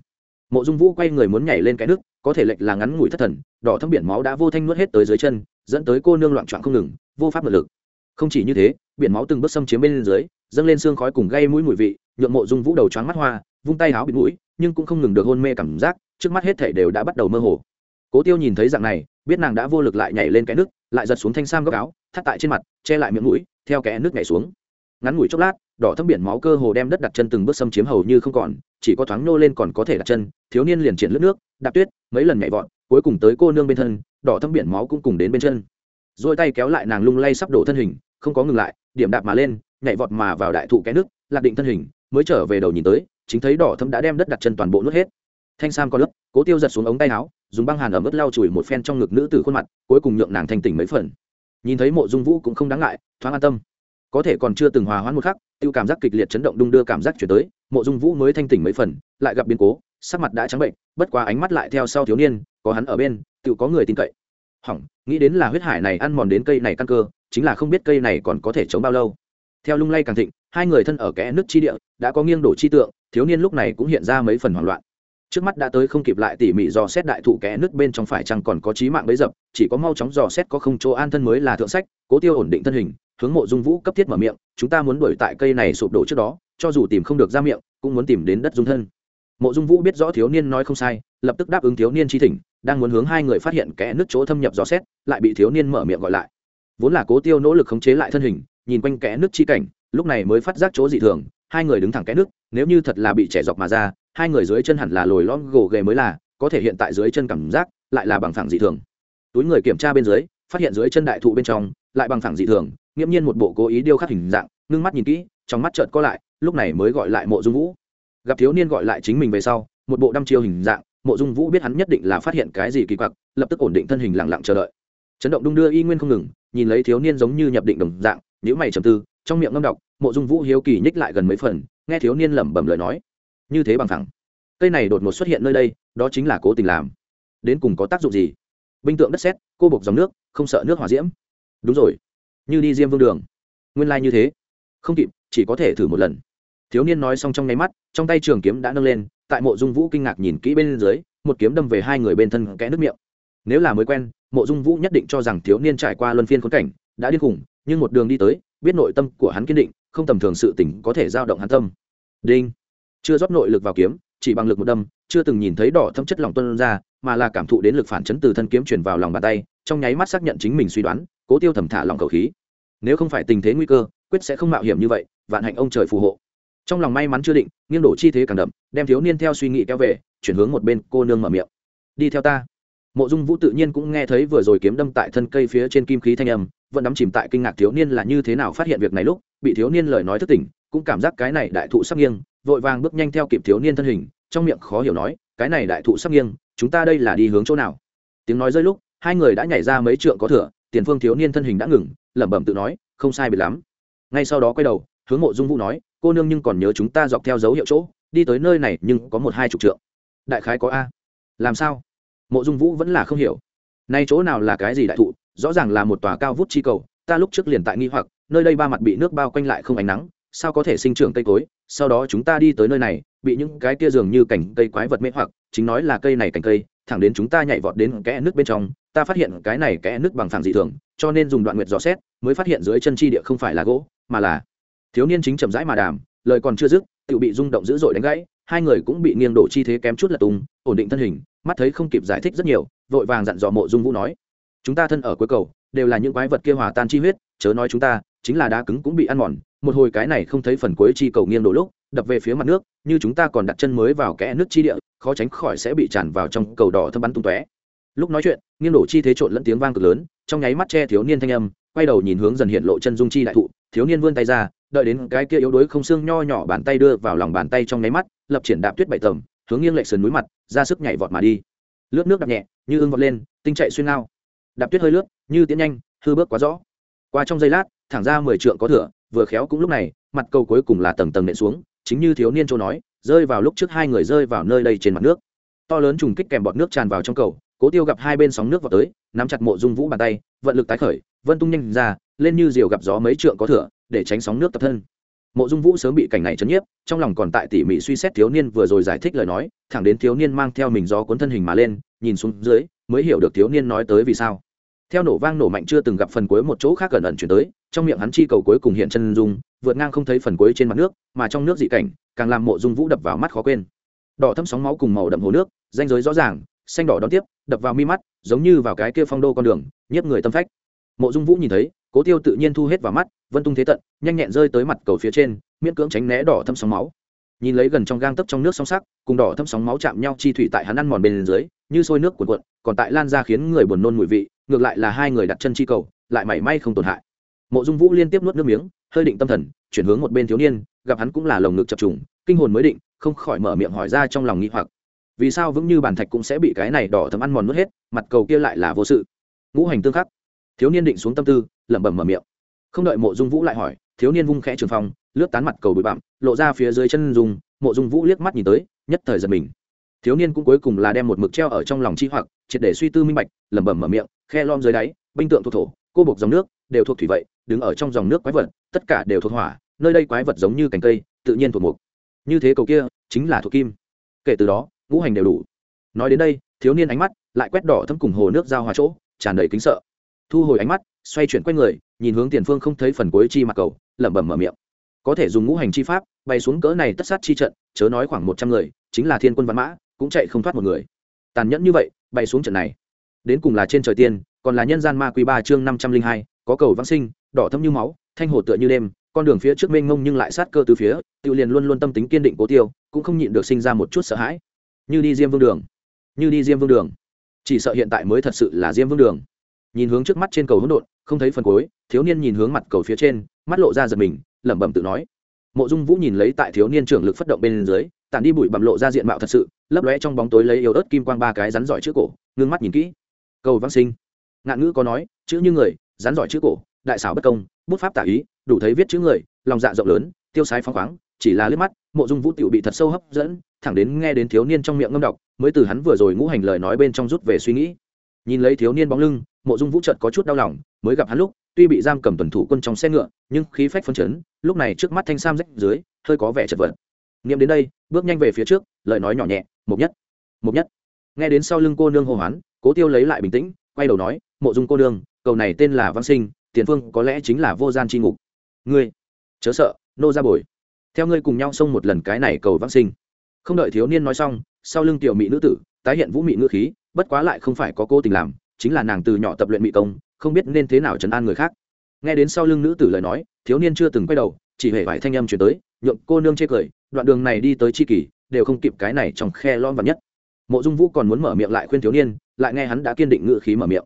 Mộ dung vũ quay người muốn nhảy lên cái nước, có thể lệch là ngắn ngủi thất thần, đỏ thâm biển máu đã vô thanh nuốt hết tới dưới chân, dẫn tới cô nương loạn trọn không ngừng, vô pháp ngự lực. Không chỉ như thế, biển máu từng bước xâm chiếm bên dưới, dâng lên xương khói cùng gây mũi mùi vị nhuộm mộ dung vũ đầu choáng mắt hoa, vung tay háo bịt mũi, nhưng cũng không ngừng được hôn mê cảm giác, trước mắt hết thể đều đã bắt đầu mơ hồ cố tiêu nhìn thấy dạng này, biết nàng đã vô lực lại nhảy lên cái nước, lại giật xuống thanh sam góc áo, thắt tại trên mặt, che lại miệng mũi, theo kẽ nước nhảy xuống. Ngắn ngủi chốc lát, đỏ thâm biển máu cơ hồ đem đất đặt chân từng bước xâm chiếm hầu như không còn, chỉ có thoáng nô lên còn có thể đặt chân, thiếu niên liền triển lướt nước, đạp tuyết, mấy lần nhảy vọt, cuối cùng tới cô nương bên thân, đỏ thâm biển máu cũng cùng đến bên chân. Rồi tay kéo lại nàng lung lay sắp đổ thân hình, không có ngừng lại, điểm đạp mà lên, nhảy vọt mà vào đại thụ cái nước, lạc định thân hình, mới trở về đầu nhìn tới, chính thấy đỏ thâm đã đem đất đặt chân toàn bộ nuốt hết. Thanh sam có lớp, cố tiêu giật xuống ống tay áo dùng băng hàn ở mức lau chùi một phen trong ngực nữ từ khuôn mặt, cuối cùng nhượng nàng thanh tỉnh mấy phần. Nhìn thấy mộ dung vũ cũng không đáng ngại, thoáng an tâm. Có thể còn chưa từng hòa hoãn một khắc, tiêu cảm giác kịch liệt chấn động đung đưa cảm giác chuyển tới, mộ dung vũ mới thanh tỉnh mấy phần, lại gặp biến cố, sắc mặt đã trắng bệnh, bất quá ánh mắt lại theo sau thiếu niên, có hắn ở bên, tự có người tin cậy. Hỏng, nghĩ đến là huyết hải này ăn mòn đến cây này căn cơ, chính là không biết cây này còn có thể chống bao lâu. Theo lung lay càng thịnh, hai người thân ở kẽ nước chi địa, đã có nghiêng đổ chi tượng, thiếu niên lúc này cũng hiện ra mấy phần hoảng loạn trước mắt đã tới không kịp lại tỉ mỉ dò xét đại thụ kẽ nước bên trong phải chăng còn có trí mạng bấy dập, chỉ có mau chóng dò xét có không chỗ an thân mới là thượng sách, cố tiêu ổn định thân hình, hướng mộ dung vũ cấp thiết mở miệng, chúng ta muốn đuổi tại cây này sụp đổ trước đó, cho dù tìm không được ra miệng, cũng muốn tìm đến đất dung thân. Mộ dung vũ biết rõ thiếu niên nói không sai, lập tức đáp ứng thiếu niên chi thỉnh, đang muốn hướng hai người phát hiện kẽ nước chỗ thâm nhập dò xét, lại bị thiếu niên mở miệng gọi lại. Vốn là cố tiêu nỗ lực khống chế lại thân hình, nhìn quanh kẽ nước chi cảnh, lúc này mới phát giác chỗ dị thường, hai người đứng thẳng kẽ nước nếu như thật là bị trẻ dọc mà ra hai người dưới chân hẳn là lồi lom gồ ghề mới là, có thể hiện tại dưới chân cảm giác lại là bằng phẳng dị thường. Túi người kiểm tra bên dưới, phát hiện dưới chân đại thụ bên trong lại bằng phẳng dị thường, nghiễm nhiên một bộ cố ý điêu khắc hình dạng, ngưng mắt nhìn kỹ, trong mắt chợt co lại, lúc này mới gọi lại mộ dung vũ. Gặp thiếu niên gọi lại chính mình về sau, một bộ đăm chiêu hình dạng, mộ dung vũ biết hắn nhất định là phát hiện cái gì kỳ quặc, lập tức ổn định thân hình lặng lặng chờ đợi. Chấn động đung đưa y nguyên không ngừng, nhìn lấy thiếu niên giống như nhập định đồng dạng nếu mày trầm tư, trong miệng ngâm đọc, mộ dung vũ hiếu kỳ nhích lại gần mấy phần, nghe thiếu niên lẩm bẩm lời nói như thế bằng thẳng. Cây này đột ngột xuất hiện nơi đây, đó chính là cố tình làm. Đến cùng có tác dụng gì? Binh tượng đất xét cô bộc dòng nước, không sợ nước hỏa diễm. Đúng rồi. Như đi diêm vương đường. Nguyên lai như thế. Không kịp, chỉ có thể thử một lần. Thiếu niên nói xong trong nháy mắt, trong tay trường kiếm đã nâng lên, tại mộ dung vũ kinh ngạc nhìn kỹ bên dưới, một kiếm đâm về hai người bên thân kẽ nước miệng. Nếu là mới quen, mộ dung vũ nhất định cho rằng thiếu niên trải qua luân phiên khốn cảnh, đã điên khủng nhưng một đường đi tới, biết nội tâm của hắn kiên định, không tầm thường sự tỉnh có thể giao động hắn tâm. Đinh chưa rót nội lực vào kiếm, chỉ bằng lực một đâm, chưa từng nhìn thấy đỏ thâm chất lòng tuân ra, mà là cảm thụ đến lực phản chấn từ thân kiếm truyền vào lòng bàn tay, trong nháy mắt xác nhận chính mình suy đoán, cố tiêu thầm thả lòng cầu khí. Nếu không phải tình thế nguy cơ, quyết sẽ không mạo hiểm như vậy, vạn hạnh ông trời phù hộ. Trong lòng may mắn chưa định, nghiêng đổ chi thế càng đậm, đem thiếu niên theo suy nghĩ kéo về, chuyển hướng một bên cô nương mở miệng. Đi theo ta. Mộ dung vũ tự nhiên cũng nghe thấy vừa rồi kiếm đâm tại thân cây phía trên kim khí thanh âm, vẫn đắm chìm tại kinh ngạc thiếu niên là như thế nào phát hiện việc này lúc, bị thiếu niên lời nói thức tỉnh, cũng cảm giác cái này đại thụ sắp nghiêng vội vàng bước nhanh theo kịp thiếu niên thân hình, trong miệng khó hiểu nói, cái này đại thụ sắp nghiêng, chúng ta đây là đi hướng chỗ nào? Tiếng nói rơi lúc, hai người đã nhảy ra mấy trượng có thửa tiền phương thiếu niên thân hình đã ngừng, lẩm bẩm tự nói, không sai biệt lắm. Ngay sau đó quay đầu, hướng mộ dung vũ nói, cô nương nhưng còn nhớ chúng ta dọc theo dấu hiệu chỗ, đi tới nơi này nhưng có một hai chục trượng. Đại khái có a. Làm sao? Mộ dung vũ vẫn là không hiểu. Nay chỗ nào là cái gì đại thụ? Rõ ràng là một tòa cao vút chi cầu, ta lúc trước liền tại nghi hoặc, nơi đây ba mặt bị nước bao quanh lại không ánh nắng sao có thể sinh trưởng cây cối? Sau đó chúng ta đi tới nơi này, bị những cái kia dường như cành cây quái vật mê hoặc, chính nói là cây này cành cây, thẳng đến chúng ta nhảy vọt đến kẽ nước bên trong, ta phát hiện cái này kẽ nước bằng phẳng dị thường, cho nên dùng đoạn nguyệt dò xét, mới phát hiện dưới chân chi địa không phải là gỗ, mà là thiếu niên chính chậm rãi mà đàm, lời còn chưa dứt tự bị rung động dữ dội đánh gãy, hai người cũng bị nghiêng đổ chi thế kém chút là tung, ổn định thân hình, mắt thấy không kịp giải thích rất nhiều, vội vàng dặn dò mộ dung vũ nói, chúng ta thân ở cuối cầu, đều là những quái vật kia hòa tan chi huyết, chớ nói chúng ta, chính là đá cứng cũng bị ăn mòn một hồi cái này không thấy phần cuối chi cầu nghiêng đổ lúc, đập về phía mặt nước, như chúng ta còn đặt chân mới vào kẽ nước chi địa, khó tránh khỏi sẽ bị tràn vào trong cầu đỏ thâm bắn tung tóe. Lúc nói chuyện, nghiêng đổ chi thế trộn lẫn tiếng vang cực lớn, trong nháy mắt che thiếu niên thanh âm, quay đầu nhìn hướng dần hiện lộ chân dung chi đại thụ, thiếu niên vươn tay ra, đợi đến cái kia yếu đuối không xương nho nhỏ bàn tay đưa vào lòng bàn tay trong nháy mắt, lập triển đạp tuyết bảy tầm hướng nghiêng lệ sườn núi mặt, ra sức nhảy vọt mà đi. Lướt nước đạp nhẹ, như ưng vọt lên, tinh chạy xuyên ngao. Đạp tuyết hơi lướt, như tiến nhanh, hư bước quá rõ. Qua trong giây lát, thẳng ra mười trượng có thửa vừa khéo cũng lúc này, mặt cầu cuối cùng là tầng tầng nện xuống, chính như thiếu niên châu nói, rơi vào lúc trước hai người rơi vào nơi đây trên mặt nước. To lớn trùng kích kèm bọt nước tràn vào trong cầu, cố tiêu gặp hai bên sóng nước vào tới, nắm chặt mộ dung vũ bàn tay, vận lực tái khởi, vân tung nhanh ra, lên như diều gặp gió mấy trượng có thửa để tránh sóng nước tập thân. Mộ dung vũ sớm bị cảnh này chấn nhiếp, trong lòng còn tại tỉ mỉ suy xét thiếu niên vừa rồi giải thích lời nói, thẳng đến thiếu niên mang theo mình gió cuốn thân hình mà lên, nhìn xuống dưới, mới hiểu được thiếu niên nói tới vì sao theo nổ vang nổ mạnh chưa từng gặp phần cuối một chỗ khác gần ẩn chuyển tới, trong miệng hắn chi cầu cuối cùng hiện chân dung, vượt ngang không thấy phần cuối trên mặt nước, mà trong nước dị cảnh, càng làm mộ dung vũ đập vào mắt khó quên. Đỏ thâm sóng máu cùng màu đậm hồ nước, danh giới rõ ràng, xanh đỏ đón tiếp, đập vào mi mắt, giống như vào cái kia phong đô con đường, nhiếp người tâm phách. Mộ dung vũ nhìn thấy, cố tiêu tự nhiên thu hết vào mắt, vân tung thế tận, nhanh nhẹn rơi tới mặt cầu phía trên, miễn cưỡng tránh né đỏ thâm sóng máu. Nhìn lấy gần trong gang tấp trong nước sóng sắc, cùng đỏ thâm sóng máu chạm nhau chi thủy tại hắn ăn mòn bên dưới, như sôi nước cuộn cuộn, còn tại lan ra khiến người buồn nôn mùi vị ngược lại là hai người đặt chân chi cầu, lại mảy may không tổn hại. Mộ dung vũ liên tiếp nuốt nước miếng, hơi định tâm thần, chuyển hướng một bên thiếu niên, gặp hắn cũng là lồng ngực chập trùng, kinh hồn mới định, không khỏi mở miệng hỏi ra trong lòng nghĩ hoặc. Vì sao vững như bàn thạch cũng sẽ bị cái này đỏ thấm ăn mòn nuốt hết, mặt cầu kia lại là vô sự? Ngũ hành tương khắc. Thiếu niên định xuống tâm tư, lẩm bẩm mở miệng. Không đợi mộ dung vũ lại hỏi, thiếu niên vung khẽ trường phong, lướt tán mặt cầu bụi bặm, lộ ra phía dưới chân dùng mộ dung vũ liếc mắt nhìn tới, nhất thời giật mình. Thiếu niên cũng cuối cùng là đem một mực treo ở trong lòng chi hoặc, triệt để suy tư minh bạch, lẩm bẩm mở miệng khe lom dưới đáy, binh tượng thuộc thổ, cô buộc dòng nước, đều thuộc thủy vậy, đứng ở trong dòng nước quái vật, tất cả đều thuộc hỏa, nơi đây quái vật giống như cành cây, tự nhiên thuộc mục. Như thế cầu kia, chính là thuộc kim. Kể từ đó, ngũ hành đều đủ. Nói đến đây, thiếu niên ánh mắt lại quét đỏ thâm cùng hồ nước giao hòa chỗ, tràn đầy kính sợ. Thu hồi ánh mắt, xoay chuyển quay người, nhìn hướng tiền phương không thấy phần cuối chi mặt cầu, lẩm bẩm mở miệng. Có thể dùng ngũ hành chi pháp, bay xuống cỡ này tất sát chi trận, chớ nói khoảng một trăm người, chính là thiên quân văn mã, cũng chạy không thoát một người. Tàn nhẫn như vậy, bay xuống trận này đến cùng là trên trời tiên, còn là nhân gian ma quý ba chương năm trăm linh hai, có cầu vãng sinh, đỏ thâm như máu, thanh hồ tựa như đêm, con đường phía trước mênh ngông nhưng lại sát cơ từ phía, tự liền luôn luôn tâm tính kiên định cố tiêu, cũng không nhịn được sinh ra một chút sợ hãi. Như đi diêm vương đường, như đi diêm vương đường. Chỉ sợ hiện tại mới thật sự là diêm vương đường. Nhìn hướng trước mắt trên cầu hỗn độn, không thấy phần cuối, thiếu niên nhìn hướng mặt cầu phía trên, mắt lộ ra giật mình, lẩm bẩm tự nói. Mộ dung vũ nhìn lấy tại thiếu niên trưởng lực phất động bên dưới, tản đi bụi bặm lộ ra diện mạo thật sự, lấp lóe trong bóng tối lấy yếu ớt kim quang ba cái rắn giỏi trước cổ, ngưng mắt nhìn kỹ cầu văn sinh. Ngạn ngữ có nói, chữ như người, rắn giỏi chữ cổ, đại xảo bất công, bút pháp tả ý, đủ thấy viết chữ người, lòng dạ rộng lớn, tiêu sái phóng khoáng, chỉ là liếc mắt, mộ dung vũ tiểu bị thật sâu hấp dẫn, thẳng đến nghe đến thiếu niên trong miệng ngâm đọc, mới từ hắn vừa rồi ngũ hành lời nói bên trong rút về suy nghĩ. Nhìn lấy thiếu niên bóng lưng, mộ dung vũ trợt có chút đau lòng, mới gặp hắn lúc, tuy bị giam cầm tuần thủ quân trong xe ngựa, nhưng khí phách phân chấn, lúc này trước mắt thanh sam rách dưới, hơi có vẻ chật vật. Nghiệm đến đây, bước nhanh về phía trước, lời nói nhỏ nhẹ, mộc nhất mộc nhất. Nghe đến sau lưng cô nương hô hoán cố tiêu lấy lại bình tĩnh, quay đầu nói, mộ dung cô nương, cầu này tên là văn sinh, tiền phương có lẽ chính là vô gian c ngục. Ngươi, chớ sợ, nô ra bồi. Theo ngươi cùng nhau xông một lần cái này cầu văn sinh. Không đợi thiếu niên nói xong, sau lưng tiểu mỹ nữ tử, tái hiện vũ mị ngữ khí, bất quá lại không phải có cô tình làm, chính là nàng từ nhỏ tập luyện mỹ công, không biết nên thế nào chấn an người khác. Nghe đến sau lưng nữ tử lời nói, thiếu niên chưa từng quay đầu, chỉ hề vải thanh âm chuyển tới, nhượng cô nương chê cười, đoạn đường này đi tới chi kỷ, đều không kịp cái này trong khe lon vật nhất. Mộ dung vũ còn muốn mở miệng lại khuyên thiếu niên lại nghe hắn đã kiên định ngự khí mở miệng.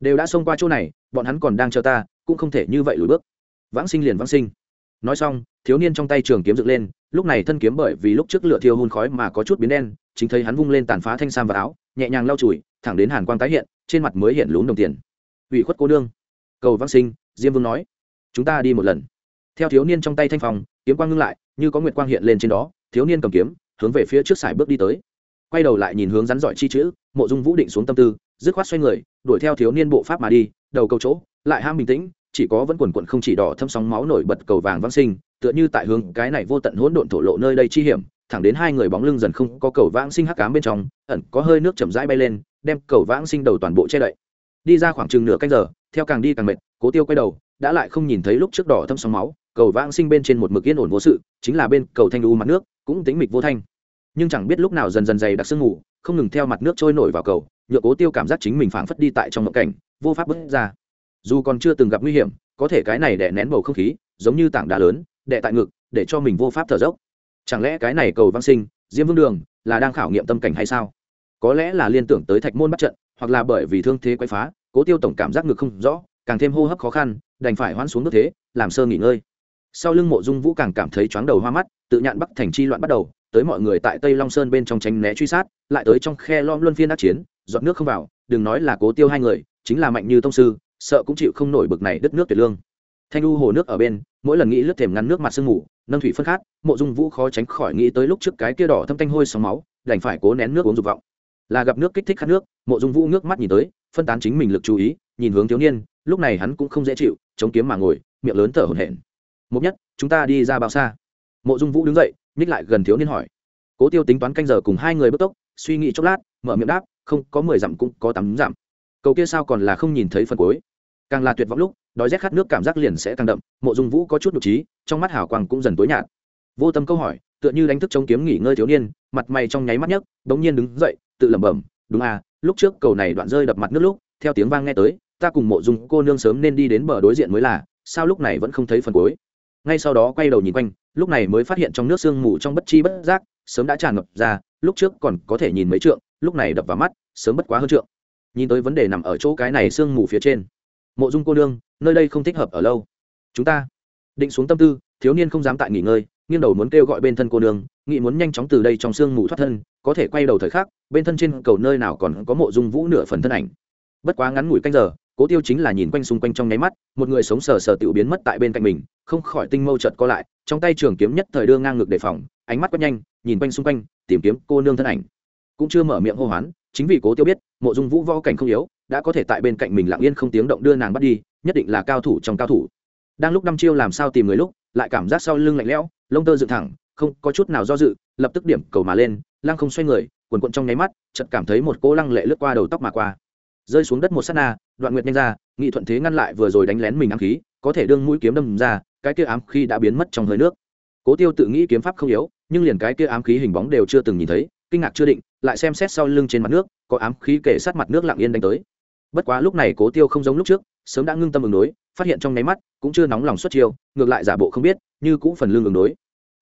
Đều đã xông qua chỗ này, bọn hắn còn đang chờ ta, cũng không thể như vậy lùi bước. Vãng sinh liền vãng sinh. Nói xong, thiếu niên trong tay trường kiếm dựng lên, lúc này thân kiếm bởi vì lúc trước lửa thiêu hun khói mà có chút biến đen, chính thấy hắn vung lên tàn phá thanh sam và áo, nhẹ nhàng lau chùi, thẳng đến hàn quang tái hiện, trên mặt mới hiện lún đồng tiền. Ủy khuất cô đương cầu vãng sinh, diêm vương nói. Chúng ta đi một lần. Theo thiếu niên trong tay thanh phòng kiếm quang ngưng lại, như có nguyệt quang hiện lên trên đó, thiếu niên cầm kiếm, hướng về phía trước sải bước đi tới quay đầu lại nhìn hướng rắn giỏi chi chữ, mộ dung vũ định xuống tâm tư, dứt khoát xoay người, đuổi theo thiếu niên bộ pháp mà đi, đầu cầu chỗ, lại ham bình tĩnh, chỉ có vẫn quần quận không chỉ đỏ thâm sóng máu nổi bật cầu vàng vang sinh, tựa như tại hướng cái này vô tận hỗn độn thổ lộ nơi đây chi hiểm, thẳng đến hai người bóng lưng dần không có cầu vãng sinh hắc cám bên trong, ẩn có hơi nước chậm rãi bay lên, đem cầu vãng sinh đầu toàn bộ che đậy. Đi ra khoảng chừng nửa canh giờ, theo càng đi càng mệt, cố tiêu quay đầu, đã lại không nhìn thấy lúc trước đỏ thâm sóng máu, cầu vãng sinh bên trên một mực yên ổn vô sự, chính là bên cầu thanh đu mặt nước, cũng tính mịch vô thanh nhưng chẳng biết lúc nào dần dần dày đặc sương mù, không ngừng theo mặt nước trôi nổi vào cầu, nhựa cố tiêu cảm giác chính mình phảng phất đi tại trong mộng cảnh, vô pháp bước ra. Dù còn chưa từng gặp nguy hiểm, có thể cái này đè nén bầu không khí, giống như tảng đá lớn, đè tại ngực, để cho mình vô pháp thở dốc. Chẳng lẽ cái này cầu vang sinh, diêm vương đường, là đang khảo nghiệm tâm cảnh hay sao? Có lẽ là liên tưởng tới thạch môn bắt trận, hoặc là bởi vì thương thế quay phá, cố tiêu tổng cảm giác ngực không rõ, càng thêm hô hấp khó khăn, đành phải hoãn xuống nước thế, làm sơ nghỉ ngơi. Sau lưng mộ dung vũ càng cảm thấy chóng đầu hoa mắt, tự nhạn bắc thành chi loạn bắt đầu tới mọi người tại tây long sơn bên trong tránh né truy sát, lại tới trong khe lom luân phiên đắc chiến dọn nước không vào, đừng nói là cố tiêu hai người, chính là mạnh như tông sư, sợ cũng chịu không nổi bực này đất nước tuyệt lương. Thanh u hồ nước ở bên, mỗi lần nghĩ lướt thềm ngăn nước mặt sương mù, nâng thủy phân khát, mộ dung vũ khó tránh khỏi nghĩ tới lúc trước cái kia đỏ thâm thanh hôi sóng máu, đành phải cố nén nước uống dục vọng. Là gặp nước kích thích khát nước, mộ dung vũ nước mắt nhìn tới, phân tán chính mình lực chú ý, nhìn hướng thiếu niên, lúc này hắn cũng không dễ chịu, chống kiếm mà ngồi, miệng lớn thở hổn hển. Một nhất, chúng ta đi ra bao xa? Mộ dung vũ đứng dậy nhích lại gần thiếu niên hỏi. Cố tiêu tính toán canh giờ cùng hai người bất tốc, suy nghĩ chốc lát, mở miệng đáp, không, có mười dặm cũng có tám dặm. Cầu kia sao còn là không nhìn thấy phần cuối. Càng là tuyệt vọng lúc, đói rét khát nước cảm giác liền sẽ càng đậm, mộ dung vũ có chút nhục trí, trong mắt hào quang cũng dần tối nhạt. Vô tâm câu hỏi, tựa như đánh thức chống kiếm nghỉ ngơi thiếu niên, mặt mày trong nháy mắt nhấc, bỗng nhiên đứng dậy, tự lẩm bẩm, đúng à lúc trước cầu này đoạn rơi đập mặt nước lúc, theo tiếng vang nghe tới, ta cùng mộ dung cô nương sớm nên đi đến bờ đối diện mới là, sao lúc này vẫn không thấy phần cuối? Ngay sau đó quay đầu nhìn quanh lúc này mới phát hiện trong nước sương mù trong bất chi bất giác sớm đã tràn ngập ra, lúc trước còn có thể nhìn mấy trượng, lúc này đập vào mắt, sớm bất quá hơn trượng. Nhìn tới vấn đề nằm ở chỗ cái này sương mù phía trên. Mộ dung cô nương, nơi đây không thích hợp ở lâu. Chúng ta định xuống tâm tư, thiếu niên không dám tại nghỉ ngơi, nghiêng đầu muốn kêu gọi bên thân cô nương, nghĩ muốn nhanh chóng từ đây trong sương mù thoát thân, có thể quay đầu thời khắc, bên thân trên cầu nơi nào còn có mộ dung vũ nửa phần thân ảnh. Bất quá ngắn ngủi canh giờ cố tiêu chính là nhìn quanh xung quanh trong nháy mắt, một người sống sờ sờ tự biến mất tại bên cạnh mình, không khỏi tinh mâu chợt co lại, trong tay trường kiếm nhất thời đưa ngang ngược đề phòng, ánh mắt quét nhanh, nhìn quanh xung quanh, tìm kiếm cô nương thân ảnh. Cũng chưa mở miệng hô hoán, chính vì cố tiêu biết, mộ dung vũ võ cảnh không yếu, đã có thể tại bên cạnh mình lặng yên không tiếng động đưa nàng bắt đi, nhất định là cao thủ trong cao thủ. Đang lúc năm chiêu làm sao tìm người lúc, lại cảm giác sau lưng lạnh lẽo, lông tơ dựng thẳng, không có chút nào do dự, lập tức điểm cầu mà lên, lăng không xoay người, quần quận trong nháy mắt, chợt cảm thấy một cỗ lăng lệ lướt qua đầu tóc mà qua. Rơi xuống đất một sát na đoạn nguyệt nhanh ra, nghị thuận thế ngăn lại vừa rồi đánh lén mình ám khí, có thể đương mũi kiếm đâm ra, cái kia ám khí đã biến mất trong hơi nước. Cố tiêu tự nghĩ kiếm pháp không yếu, nhưng liền cái kia ám khí hình bóng đều chưa từng nhìn thấy, kinh ngạc chưa định, lại xem xét sau lưng trên mặt nước, có ám khí kể sát mặt nước lặng yên đánh tới. Bất quá lúc này cố tiêu không giống lúc trước, sớm đã ngưng tâm ứng đối, phát hiện trong nháy mắt, cũng chưa nóng lòng xuất chiêu, ngược lại giả bộ không biết, như cũng phần lương ứng đối.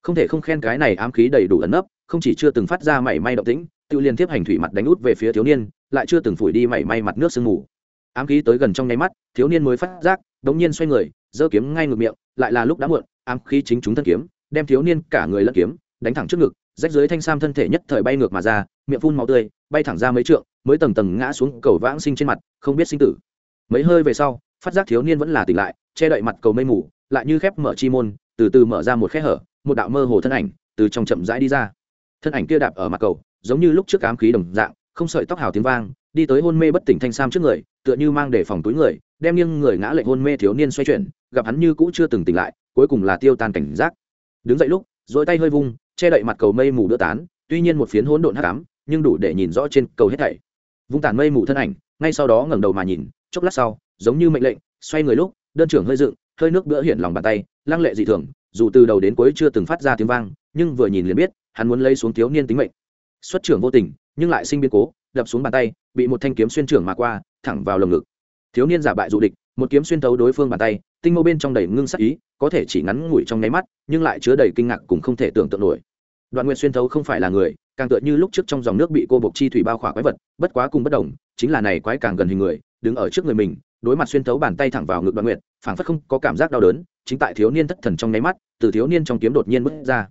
Không thể không khen cái này ám khí đầy đủ ẩn nấp, không chỉ chưa từng phát ra mảy may động tĩnh, tự liên tiếp hành thủy mặt đánh út về phía thiếu niên, lại chưa từng phủi đi mảy may mặt nước sương mù ám khí tới gần trong nháy mắt, thiếu niên mới phát giác, đống nhiên xoay người, giơ kiếm ngay ngược miệng, lại là lúc đã muộn, ám khí chính chúng thân kiếm, đem thiếu niên cả người lẫn kiếm, đánh thẳng trước ngực, rách dưới thanh sam thân thể nhất thời bay ngược mà ra, miệng phun máu tươi, bay thẳng ra mấy trượng, mới tầng tầng ngã xuống cầu vãng sinh trên mặt, không biết sinh tử. Mấy hơi về sau, phát giác thiếu niên vẫn là tỉnh lại, che đậy mặt cầu mây mù, lại như khép mở chi môn, từ từ mở ra một khe hở, một đạo mơ hồ thân ảnh từ trong chậm rãi đi ra. Thân ảnh kia đạp ở mặt cầu, giống như lúc trước ám khí đồng dạng, không sợi tóc hào tiếng vang, đi tới hôn mê bất tỉnh thanh sam trước người tựa như mang để phòng túi người, đem nghiêng người ngã lệnh hôn mê thiếu niên xoay chuyển, gặp hắn như cũ chưa từng tỉnh lại, cuối cùng là tiêu tan cảnh giác. Đứng dậy lúc dỗi tay hơi vung, che đậy mặt cầu mây mù đỡ tán, tuy nhiên một phiến hỗn độn hắc ám, nhưng đủ để nhìn rõ trên cầu hết thảy. Vung tàn mây mù thân ảnh, ngay sau đó ngẩng đầu mà nhìn, chốc lát sau, giống như mệnh lệnh, xoay người lúc, đơn trưởng hơi dựng, hơi nước bữa hiện lòng bàn tay, lăng lệ dị thường, dù từ đầu đến cuối chưa từng phát ra tiếng vang, nhưng vừa nhìn liền biết, hắn muốn lấy xuống thiếu niên tính mệnh. Xuất trưởng vô tình, nhưng lại sinh biến cố đập xuống bàn tay, bị một thanh kiếm xuyên trưởng mà qua, thẳng vào lồng ngực. Thiếu niên giả bại dụ địch, một kiếm xuyên thấu đối phương bàn tay, tinh mâu bên trong đầy ngưng sắc ý, có thể chỉ ngắn ngủi trong nháy mắt, nhưng lại chứa đầy kinh ngạc cùng không thể tưởng tượng nổi. Đoạn nguyện xuyên thấu không phải là người, càng tựa như lúc trước trong dòng nước bị cô bộc chi thủy bao khỏa quái vật, bất quá cùng bất đồng, chính là này quái càng gần hình người, đứng ở trước người mình, đối mặt xuyên thấu bàn tay thẳng vào ngực đoạn nguyện phảng phất không có cảm giác đau đớn, chính tại thiếu niên thất thần trong nháy mắt, từ thiếu niên trong kiếm đột nhiên bước ra.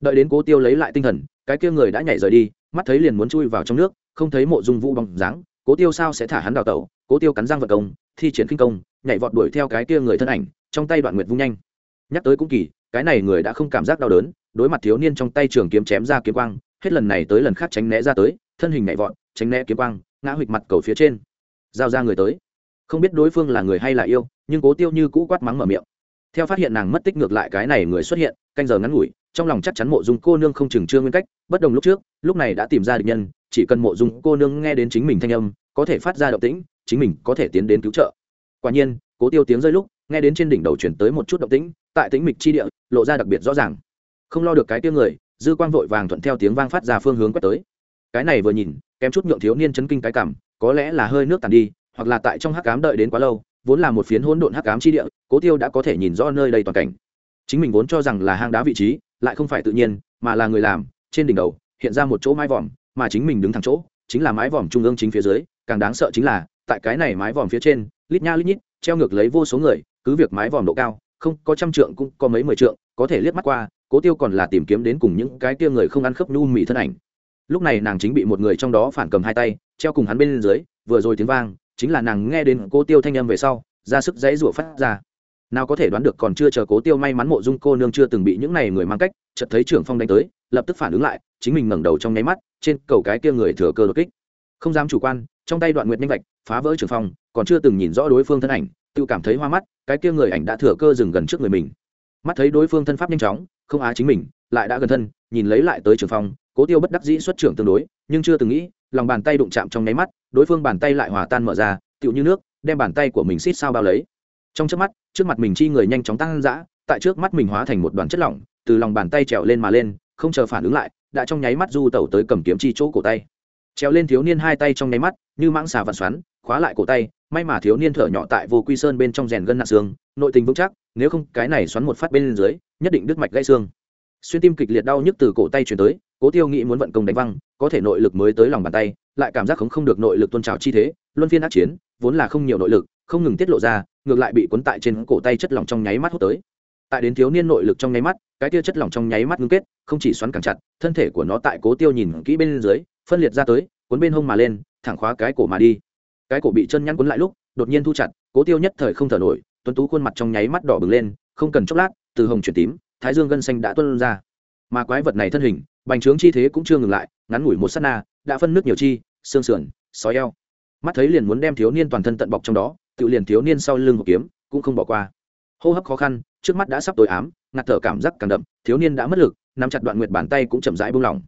Đợi đến cố tiêu lấy lại tinh thần, cái kia người đã nhảy rời đi, mắt thấy liền muốn chui vào trong nước không thấy mộ dung vũ bóng dáng, cố tiêu sao sẽ thả hắn đào tẩu, cố tiêu cắn răng vật công, thi triển kinh công, nhảy vọt đuổi theo cái kia người thân ảnh, trong tay đoạn nguyệt vung nhanh. Nhắc tới cũng kỳ, cái này người đã không cảm giác đau đớn, đối mặt thiếu niên trong tay trường kiếm chém ra kiếm quang, hết lần này tới lần khác tránh né ra tới, thân hình nhảy vọt, tránh né kiếm quang, ngã hụt mặt cầu phía trên. Giao ra người tới. Không biết đối phương là người hay là yêu, nhưng cố tiêu như cũ quát mắng mở miệng. Theo phát hiện nàng mất tích ngược lại cái này người xuất hiện, canh giờ ngắn ngủi, trong lòng chắc chắn mộ dung cô nương không chừng chưa nguyên cách, bất đồng lúc trước, lúc này đã tìm ra địch nhân chỉ cần mộ dung cô nương nghe đến chính mình thanh âm, có thể phát ra động tĩnh, chính mình có thể tiến đến cứu trợ. Quả nhiên, cố tiêu tiếng rơi lúc, nghe đến trên đỉnh đầu chuyển tới một chút động tĩnh, tại tĩnh mịch chi địa, lộ ra đặc biệt rõ ràng. Không lo được cái tiếng người, dư quang vội vàng thuận theo tiếng vang phát ra phương hướng quét tới. Cái này vừa nhìn, kém chút nhượng thiếu niên chấn kinh cái cảm, có lẽ là hơi nước tàn đi, hoặc là tại trong hắc cám đợi đến quá lâu, vốn là một phiến hỗn độn hắc cám chi địa, cố tiêu đã có thể nhìn rõ nơi đây toàn cảnh. Chính mình vốn cho rằng là hang đá vị trí, lại không phải tự nhiên, mà là người làm, trên đỉnh đầu, hiện ra một chỗ mai vòm mà chính mình đứng thẳng chỗ, chính là mái vòm trung ương chính phía dưới, càng đáng sợ chính là, tại cái này mái vòm phía trên, lít nha lít nhít, treo ngược lấy vô số người, cứ việc mái vòm độ cao, không, có trăm trượng cũng có mấy mười trượng, có thể liếc mắt qua, cố tiêu còn là tìm kiếm đến cùng những cái tia người không ăn khớp nhu mị thân ảnh. Lúc này nàng chính bị một người trong đó phản cầm hai tay, treo cùng hắn bên dưới, vừa rồi tiếng vang, chính là nàng nghe đến cố tiêu thanh âm về sau, ra sức dãy rủa phát ra nào có thể đoán được còn chưa chờ cố tiêu may mắn mộ dung cô nương chưa từng bị những này người mang cách, chợt thấy trưởng phong đánh tới, lập tức phản ứng lại, chính mình ngẩng đầu trong nháy mắt, trên cầu cái kia người thừa cơ đột kích. Không dám chủ quan, trong tay đoạn nguyệt nhanh vạch, phá vỡ trưởng phong, còn chưa từng nhìn rõ đối phương thân ảnh, tự cảm thấy hoa mắt, cái kia người ảnh đã thừa cơ dừng gần trước người mình. Mắt thấy đối phương thân pháp nhanh chóng, không á chính mình, lại đã gần thân, nhìn lấy lại tới trường phong, cố tiêu bất đắc dĩ xuất trưởng tương đối, nhưng chưa từng nghĩ, lòng bàn tay đụng chạm trong nháy mắt, đối phương bàn tay lại hòa tan mở ra, tựu như nước, đem bàn tay của mình xít sao bao lấy trong trước mắt, trước mặt mình chi người nhanh chóng tăng dã, tại trước mắt mình hóa thành một đoàn chất lỏng, từ lòng bàn tay trèo lên mà lên, không chờ phản ứng lại, đã trong nháy mắt du tẩu tới cầm kiếm chi chỗ cổ tay. Trèo lên thiếu niên hai tay trong nháy mắt, như mãng xà vặn xoắn, khóa lại cổ tay, may mà thiếu niên thở nhỏ tại vô quy sơn bên trong rèn gân nạ xương, nội tình vững chắc, nếu không, cái này xoắn một phát bên dưới, nhất định đứt mạch gãy xương. Xuyên tim kịch liệt đau nhức từ cổ tay chuyển tới, cố tiêu nghĩ muốn vận công đánh văng, có thể nội lực mới tới lòng bàn tay, lại cảm giác không không được nội lực tôn trào chi thế, luân phiên ác chiến, vốn là không nhiều nội lực không ngừng tiết lộ ra, ngược lại bị cuốn tại trên cổ tay chất lỏng trong nháy mắt hút tới. Tại đến thiếu niên nội lực trong nháy mắt, cái tia chất lỏng trong nháy mắt ngưng kết, không chỉ xoắn càng chặt, thân thể của nó tại cố tiêu nhìn kỹ bên dưới, phân liệt ra tới, cuốn bên hông mà lên, thẳng khóa cái cổ mà đi. Cái cổ bị chân nhăn cuốn lại lúc, đột nhiên thu chặt, cố tiêu nhất thời không thở nổi, tuấn tú khuôn mặt trong nháy mắt đỏ bừng lên, không cần chốc lát, từ hồng chuyển tím, thái dương gân xanh đã tuân ra. Mà quái vật này thân hình, bành trướng chi thế cũng chưa ngừng lại, ngắn ngủi một s á t na, đã phân nước nhiều chi, xương sườn, sói eo. Mắt thấy liền muốn đem thiếu niên toàn thân tận bọc trong đó tự liền thiếu niên sau lưng hộp kiếm cũng không bỏ qua. Hô hấp khó khăn, trước mắt đã sắp tối ám, ngạt thở cảm giác càng đậm, thiếu niên đã mất lực, nắm chặt đoạn nguyệt bàn tay cũng chậm rãi buông lỏng.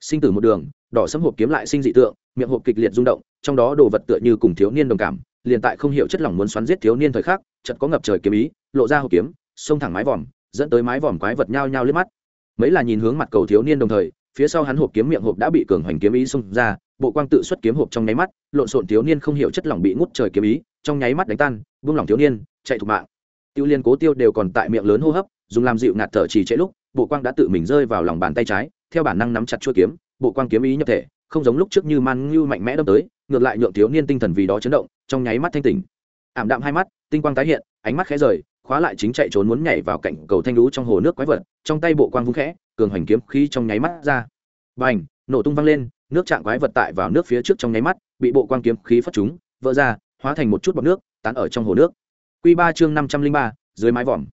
Sinh tử một đường, đỏ sấm hộp kiếm lại sinh dị tượng, miệng hộp kịch liệt rung động, trong đó đồ vật tựa như cùng thiếu niên đồng cảm, liền tại không hiểu chất lỏng muốn xoắn giết thiếu niên thời khắc, chợt có ngập trời kiếm ý, lộ ra hộp kiếm, xông thẳng mái vòm, dẫn tới mái vòm quái vật nhao nhao liếc mắt. Mấy là nhìn hướng mặt cầu thiếu niên đồng thời, phía sau hắn hộp kiếm miệng hộp đã bị cường hoành kiếm ý xông ra, bộ quang tự xuất kiếm hộp trong nháy mắt, lộn xộn thiếu niên không hiểu chất lỏng bị ngút trời kiếm ý trong nháy mắt đánh tan, buông lỏng thiếu niên, chạy thục mạng. Tiêu liên cố tiêu đều còn tại miệng lớn hô hấp, dùng làm dịu ngạt thở chỉ trễ lúc, bộ quang đã tự mình rơi vào lòng bàn tay trái, theo bản năng nắm chặt chuôi kiếm, bộ quang kiếm ý nhập thể, không giống lúc trước như man ngưu mạnh mẽ đâm tới, ngược lại nhượng thiếu niên tinh thần vì đó chấn động, trong nháy mắt thanh tỉnh. Ảm đạm hai mắt, tinh quang tái hiện, ánh mắt khẽ rời, khóa lại chính chạy trốn muốn nhảy vào cạnh cầu thanh lũ trong hồ nước quái vật, trong tay bộ quang vung khẽ, cường hoành kiếm khí trong nháy mắt ra. Bành, nổ tung văng lên, nước trạng quái vật tại vào nước phía trước trong nháy mắt, bị bộ quang kiếm khí phát chúng vỡ ra hóa thành một chút bọt nước, tán ở trong hồ nước. Q ba chương năm trăm linh ba, dưới mái vòm.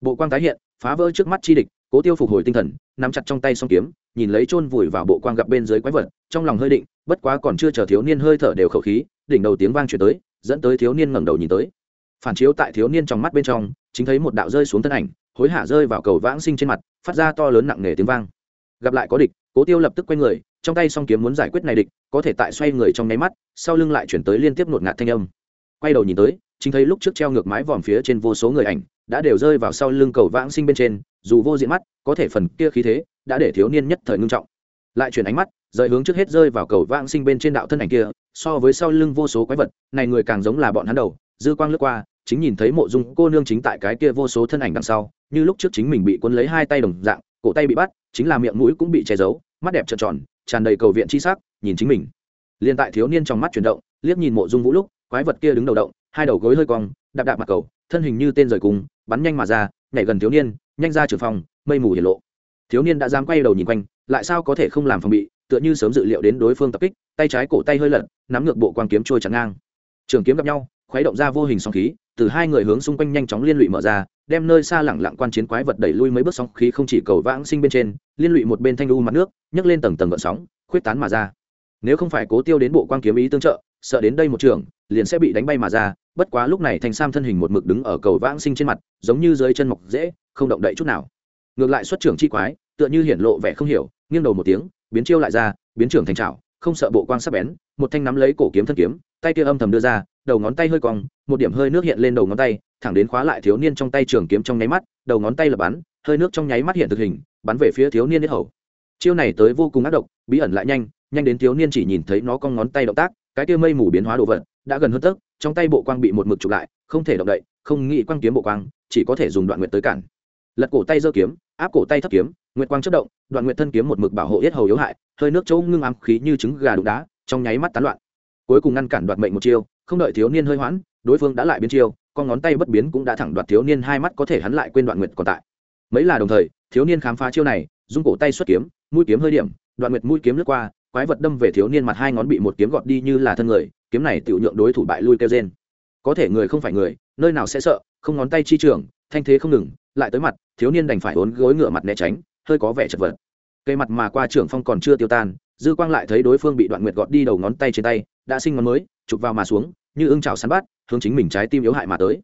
Bộ quang tái hiện, phá vỡ trước mắt chi địch, cố tiêu phục hồi tinh thần, nắm chặt trong tay song kiếm, nhìn lấy chôn vùi vào bộ quang gặp bên dưới quái vật, trong lòng hơi định, bất quá còn chưa chờ thiếu niên hơi thở đều khẩu khí, đỉnh đầu tiếng vang chuyển tới, dẫn tới thiếu niên ngẩng đầu nhìn tới. Phản chiếu tại thiếu niên trong mắt bên trong, chính thấy một đạo rơi xuống thân ảnh, hối hả rơi vào cầu vãng sinh trên mặt, phát ra to lớn nặng nề tiếng vang gặp lại có địch, cố tiêu lập tức quay người, trong tay song kiếm muốn giải quyết này địch, có thể tại xoay người trong nháy mắt, sau lưng lại chuyển tới liên tiếp nột ngạt thanh âm. Quay đầu nhìn tới, chính thấy lúc trước treo ngược mái vòm phía trên vô số người ảnh, đã đều rơi vào sau lưng cầu vãng sinh bên trên, dù vô diện mắt, có thể phần kia khí thế, đã để thiếu niên nhất thời ngưng trọng. Lại chuyển ánh mắt, rời hướng trước hết rơi vào cầu vãng sinh bên trên đạo thân ảnh kia, so với sau lưng vô số quái vật, này người càng giống là bọn hắn đầu, dư quang lướt qua, chính nhìn thấy mộ dung cô nương chính tại cái kia vô số thân ảnh đằng sau, như lúc trước chính mình bị cuốn lấy hai tay đồng dạng cổ tay bị bắt, chính là miệng mũi cũng bị che giấu, mắt đẹp trợn tròn, tràn đầy cầu viện chi sắc, nhìn chính mình. Liền tại thiếu niên trong mắt chuyển động, liếc nhìn mộ dung vũ lúc, quái vật kia đứng đầu động, hai đầu gối hơi cong, đạp đạp mặt cầu, thân hình như tên rời cùng, bắn nhanh mà ra, nhảy gần thiếu niên, nhanh ra trường phòng, mây mù hiển lộ. Thiếu niên đã dám quay đầu nhìn quanh, lại sao có thể không làm phòng bị, tựa như sớm dự liệu đến đối phương tập kích, tay trái cổ tay hơi lật, nắm ngược bộ quang kiếm trôi chắn ngang. Trường kiếm gặp nhau, khuấy động ra vô hình song khí, từ hai người hướng xung quanh nhanh chóng liên lụy mở ra đem nơi xa lẳng lặng quan chiến quái vật đẩy lui mấy bước sóng khí không chỉ cầu vãng sinh bên trên, liên lụy một bên thanh lưu mặt nước, nhấc lên tầng tầng gợn sóng, khuyết tán mà ra. Nếu không phải cố tiêu đến bộ quang kiếm ý tương trợ, sợ đến đây một trường, liền sẽ bị đánh bay mà ra, bất quá lúc này thành sam thân hình một mực đứng ở cầu vãng sinh trên mặt, giống như dưới chân mọc dễ không động đậy chút nào. Ngược lại xuất trưởng chi quái, tựa như hiển lộ vẻ không hiểu, nghiêng đầu một tiếng, biến chiêu lại ra, biến trưởng thành trào không sợ bộ quang sắp bén, một thanh nắm lấy cổ kiếm thân kiếm, tay kia âm thầm đưa ra đầu ngón tay hơi cong, một điểm hơi nước hiện lên đầu ngón tay, thẳng đến khóa lại thiếu niên trong tay trường kiếm trong nháy mắt, đầu ngón tay là bắn, hơi nước trong nháy mắt hiện thực hình, bắn về phía thiếu niên nhất hầu. Chiêu này tới vô cùng ác độc, bí ẩn lại nhanh nhanh đến thiếu niên chỉ nhìn thấy nó cong ngón tay động tác, cái kia mây mù biến hóa đồ vật, đã gần hơn tấc, trong tay bộ quang bị một mực chụp lại, không thể động đậy, không nghĩ quang kiếm bộ quang, chỉ có thể dùng đoạn nguyện tới cản. Lật cổ tay giơ kiếm, áp cổ tay thấp kiếm, nguyệt quang chất động, đoạn nguyện thân kiếm một mực bảo hộ yết hầu yếu hại, hơi nước chỗ ngưng ám khí như trứng gà đục đá, trong nháy mắt tán loạn. Cuối cùng ngăn cản đoạt mệnh một chiêu không đợi thiếu niên hơi hoãn, đối phương đã lại biến chiêu, con ngón tay bất biến cũng đã thẳng đoạt thiếu niên hai mắt có thể hắn lại quên đoạn nguyệt còn tại. Mấy là đồng thời, thiếu niên khám phá chiêu này, dung cổ tay xuất kiếm, mũi kiếm hơi điểm, đoạn nguyệt mũi kiếm lướt qua, quái vật đâm về thiếu niên mặt hai ngón bị một kiếm gọt đi như là thân người, kiếm này tự nhượng đối thủ bại lui kêu trên có thể người không phải người, nơi nào sẽ sợ, không ngón tay chi trường, thanh thế không ngừng, lại tới mặt, thiếu niên đành phải hốn gối ngựa mặt né tránh, hơi có vẻ chật vật. Cây mặt mà qua trưởng phong còn chưa tiêu tan, dư quang lại thấy đối phương bị đoạn nguyệt gọt đi đầu ngón tay trên tay, đã sinh ngón mới chụp vào mà xuống, như ưng trào săn bắt, hướng chính mình trái tim yếu hại mà tới.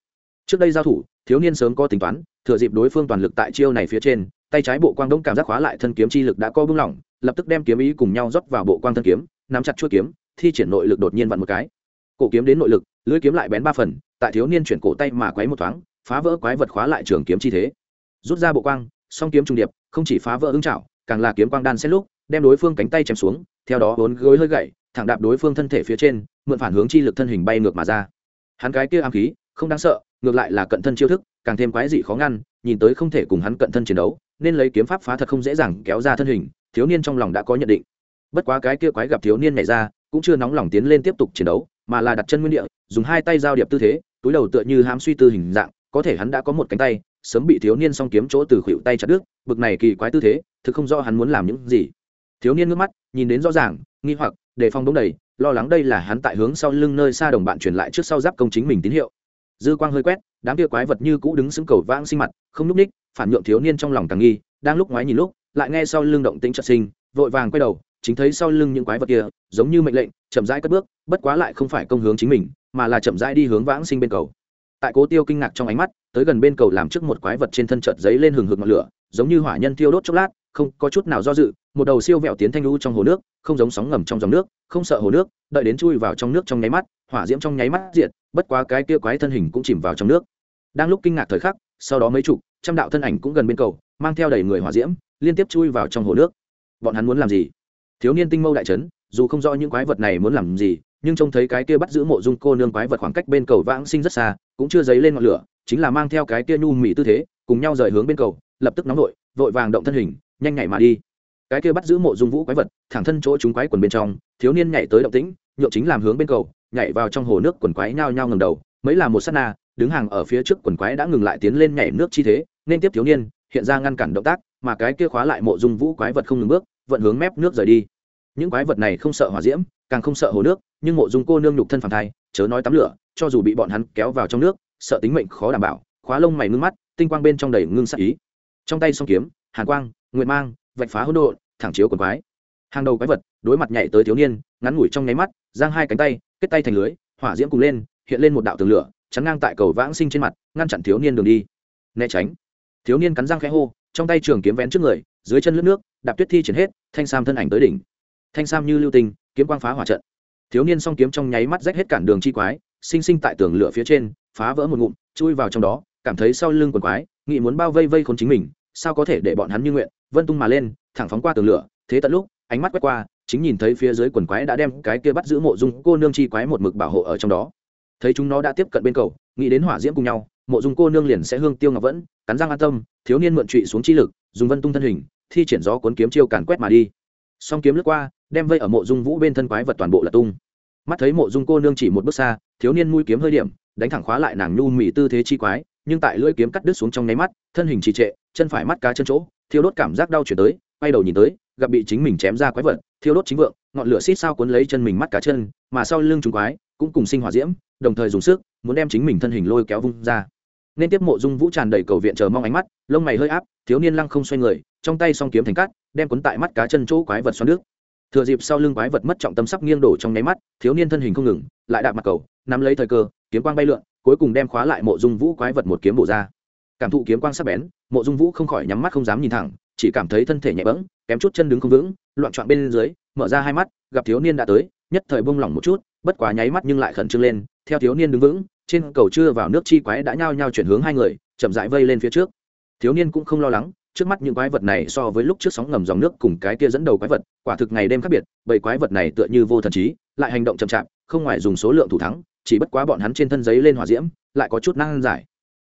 Trước đây giao thủ, thiếu niên sớm có tính toán, thừa dịp đối phương toàn lực tại chiêu này phía trên, tay trái bộ quang đông cảm giác khóa lại thân kiếm chi lực đã co bưng lỏng, lập tức đem kiếm ý cùng nhau rót vào bộ quang thân kiếm, nắm chặt chuôi kiếm, thi triển nội lực đột nhiên vặn một cái. Cổ kiếm đến nội lực, lưỡi kiếm lại bén ba phần, tại thiếu niên chuyển cổ tay mà quấy một thoáng, phá vỡ quái vật khóa lại trường kiếm chi thế. Rút ra bộ quang, song kiếm trung điệp, không chỉ phá vỡ ứng chảo, càng là kiếm quang đan xen lúc, đem đối phương cánh tay chém xuống, theo đó vốn gối hơi gậy thẳng đạp đối phương thân thể phía trên, mượn phản hướng chi lực thân hình bay ngược mà ra. Hắn cái kia ám khí, không đáng sợ, ngược lại là cận thân chiêu thức, càng thêm quái dị khó ngăn, nhìn tới không thể cùng hắn cận thân chiến đấu, nên lấy kiếm pháp phá thật không dễ dàng kéo ra thân hình, thiếu niên trong lòng đã có nhận định. Bất quá cái kia quái gặp thiếu niên nhảy ra, cũng chưa nóng lòng tiến lên tiếp tục chiến đấu, mà là đặt chân nguyên địa, dùng hai tay giao điệp tư thế, túi đầu tựa như hám suy tư hình dạng, có thể hắn đã có một cánh tay, sớm bị thiếu niên song kiếm chỗ từ khuỷu tay chặt đứt, bực này kỳ quái tư thế, thực không rõ hắn muốn làm những gì. Thiếu niên ngước mắt, nhìn đến rõ ràng, nghi hoặc đề phòng đống đầy, lo lắng đây là hắn tại hướng sau lưng nơi xa đồng bạn truyền lại trước sau giáp công chính mình tín hiệu. Dư quang hơi quét, đám kia quái vật như cũ đứng xứng cầu vãng sinh mặt, không núp ních, phản nhượng thiếu niên trong lòng càng nghi, đang lúc ngoái nhìn lúc, lại nghe sau lưng động tĩnh chợt sinh, vội vàng quay đầu, chính thấy sau lưng những quái vật kia, giống như mệnh lệnh, chậm rãi cất bước, bất quá lại không phải công hướng chính mình, mà là chậm rãi đi hướng vãng sinh bên cầu. Tại cố tiêu kinh ngạc trong ánh mắt, tới gần bên cầu làm trước một quái vật trên thân chợt giấy lên hừng hực ngọn lửa, giống như hỏa nhân thiêu đốt chốc lát không có chút nào do dự, một đầu siêu vẹo tiến thanh lưu trong hồ nước, không giống sóng ngầm trong dòng nước, không sợ hồ nước, đợi đến chui vào trong nước trong nháy mắt, hỏa diễm trong nháy mắt diệt, bất quá cái kia quái thân hình cũng chìm vào trong nước. Đang lúc kinh ngạc thời khắc, sau đó mấy chục, trăm đạo thân ảnh cũng gần bên cầu, mang theo đầy người hỏa diễm, liên tiếp chui vào trong hồ nước. Bọn hắn muốn làm gì? Thiếu niên tinh mâu đại trấn dù không rõ những quái vật này muốn làm gì, nhưng trông thấy cái kia bắt giữ mộ dung cô nương quái vật khoảng cách bên cầu vãng sinh rất xa, cũng chưa dấy lên ngọn lửa, chính là mang theo cái kia nhu mì tư thế, cùng nhau rời hướng bên cầu, lập tức nóng vội vội vàng động thân hình nhanh nhảy mà đi. Cái kia bắt giữ mộ dung vũ quái vật, thẳng thân chỗ chúng quái quần bên trong, thiếu niên nhảy tới động tĩnh nhộn chính làm hướng bên cầu, nhảy vào trong hồ nước quần quái nhao nhao ngầm đầu, mấy là một sát na, đứng hàng ở phía trước quần quái đã ngừng lại tiến lên nhảy nước chi thế, nên tiếp thiếu niên, hiện ra ngăn cản động tác, mà cái kia khóa lại mộ dung vũ quái vật không ngừng bước, vận hướng mép nước rời đi. Những quái vật này không sợ hỏa diễm, càng không sợ hồ nước, nhưng mộ dung cô nương nhục thân phản thai, chớ nói tắm lửa, cho dù bị bọn hắn kéo vào trong nước, sợ tính mệnh khó đảm bảo, khóa lông mày ngưng mắt, tinh quang bên trong đầy ngưng sắc ý. Trong tay song kiếm, hàn quang nguyện mang, vạch phá hỗn độn, thẳng chiếu quần quái. Hàng đầu quái vật, đối mặt nhảy tới thiếu niên, ngắn ngủi trong nháy mắt, giang hai cánh tay, kết tay thành lưới, hỏa diễm cùng lên, hiện lên một đạo tường lửa, chắn ngang tại cầu vãng sinh trên mặt, ngăn chặn thiếu niên đường đi. Né tránh. Thiếu niên cắn răng khẽ hô, trong tay trường kiếm vén trước người, dưới chân lướt nước, đạp tuyết thi triển hết, thanh sam thân ảnh tới đỉnh. Thanh sam như lưu tình kiếm quang phá hỏa trận. Thiếu niên song kiếm trong nháy mắt rách hết cản đường chi quái, sinh sinh tại tường lửa phía trên, phá vỡ một ngụm, chui vào trong đó, cảm thấy sau lưng quần quái, nghĩ muốn bao vây vây khốn chính mình, sao có thể để bọn hắn như nguyện? Vân tung mà lên, thẳng phóng qua tường lửa, thế tận lúc, ánh mắt quét qua, chính nhìn thấy phía dưới quần quái đã đem cái kia bắt giữ mộ dung cô nương chi quái một mực bảo hộ ở trong đó. Thấy chúng nó đã tiếp cận bên cầu, nghĩ đến hỏa diễm cùng nhau, mộ dung cô nương liền sẽ hương tiêu ngọc vẫn, cắn răng an tâm, thiếu niên mượn trụy xuống chi lực, dùng vân tung thân hình, thi triển gió cuốn kiếm chiêu càn quét mà đi. Song kiếm lướt qua, đem vây ở mộ dung vũ bên thân quái vật toàn bộ là tung. Mắt thấy mộ dung cô nương chỉ một bước xa, thiếu niên mũi kiếm hơi điểm, đánh thẳng khóa lại nàng nhu mỹ tư thế chi quái, nhưng tại lưỡi kiếm cắt đứt xuống trong nháy mắt, thân hình trì trệ, chân phải mắt cá chân chỗ thiếu đốt cảm giác đau chuyển tới quay đầu nhìn tới gặp bị chính mình chém ra quái vật thiêu đốt chính vượng ngọn lửa xít sao cuốn lấy chân mình mắt cá chân mà sau lưng chúng quái cũng cùng sinh hỏa diễm đồng thời dùng sức muốn đem chính mình thân hình lôi kéo vung ra. Nên tiếp mộ dung vũ tràn đầy cầu viện chờ mong ánh mắt lông mày hơi áp thiếu niên lăng không xoay người trong tay song kiếm thành cát, đem cuốn tại mắt cá chân chỗ quái vật xoắn nước. Thừa dịp sau lưng quái vật mất trọng tâm sắp nghiêng đổ trong nháy mắt thiếu niên thân hình không ngừng lại đạp mặt cầu nắm lấy thời cơ kiếm quang bay lượn cuối cùng đem khóa lại mộ dung vũ quái vật một kiếm bổ ra. Cảm thụ kiếm quang sắc bén mộ dung vũ không khỏi nhắm mắt không dám nhìn thẳng, chỉ cảm thấy thân thể nhẹ bẫng, kém chút chân đứng không vững, loạn trọn bên dưới, mở ra hai mắt, gặp thiếu niên đã tới, nhất thời bông lỏng một chút, bất quá nháy mắt nhưng lại khẩn trương lên, theo thiếu niên đứng vững, trên cầu chưa vào nước chi quái đã nhao nhao chuyển hướng hai người, chậm rãi vây lên phía trước. Thiếu niên cũng không lo lắng, trước mắt những quái vật này so với lúc trước sóng ngầm dòng nước cùng cái kia dẫn đầu quái vật, quả thực ngày đêm khác biệt, bởi quái vật này tựa như vô thần trí, lại hành động chậm chạp, không ngoài dùng số lượng thủ thắng, chỉ bất quá bọn hắn trên thân giấy lên hỏa diễm, lại có chút năng giải.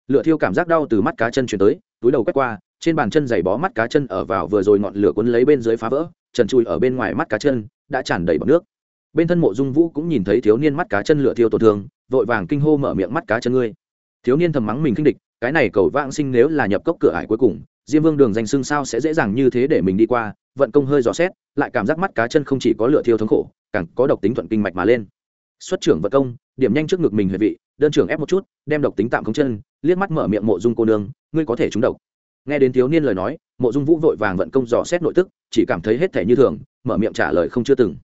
Lựa thiêu cảm giác đau từ mắt cá chân chuyển tới túi đầu quét qua, trên bàn chân giày bó mắt cá chân ở vào vừa rồi ngọn lửa cuốn lấy bên dưới phá vỡ, trần chui ở bên ngoài mắt cá chân đã tràn đầy bọc nước. Bên thân mộ dung vũ cũng nhìn thấy thiếu niên mắt cá chân lửa thiêu tổn thương, vội vàng kinh hô mở miệng mắt cá chân ngươi. Thiếu niên thầm mắng mình kinh địch, cái này cầu vãng sinh nếu là nhập cốc cửa ải cuối cùng, diêm vương đường danh xương sao sẽ dễ dàng như thế để mình đi qua, vận công hơi dò xét, lại cảm giác mắt cá chân không chỉ có lửa thiêu thống khổ, càng có độc tính thuận kinh mạch mà lên. Xuất trưởng vận công, điểm nhanh trước ngực mình huyệt vị đơn trưởng ép một chút, đem độc tính tạm không chân, liếc mắt mở miệng mộ dung cô nương, ngươi có thể trúng độc. Nghe đến thiếu niên lời nói, mộ dung vũ vội vàng vận công dò xét nội tức, chỉ cảm thấy hết thể như thường, mở miệng trả lời không chưa từng.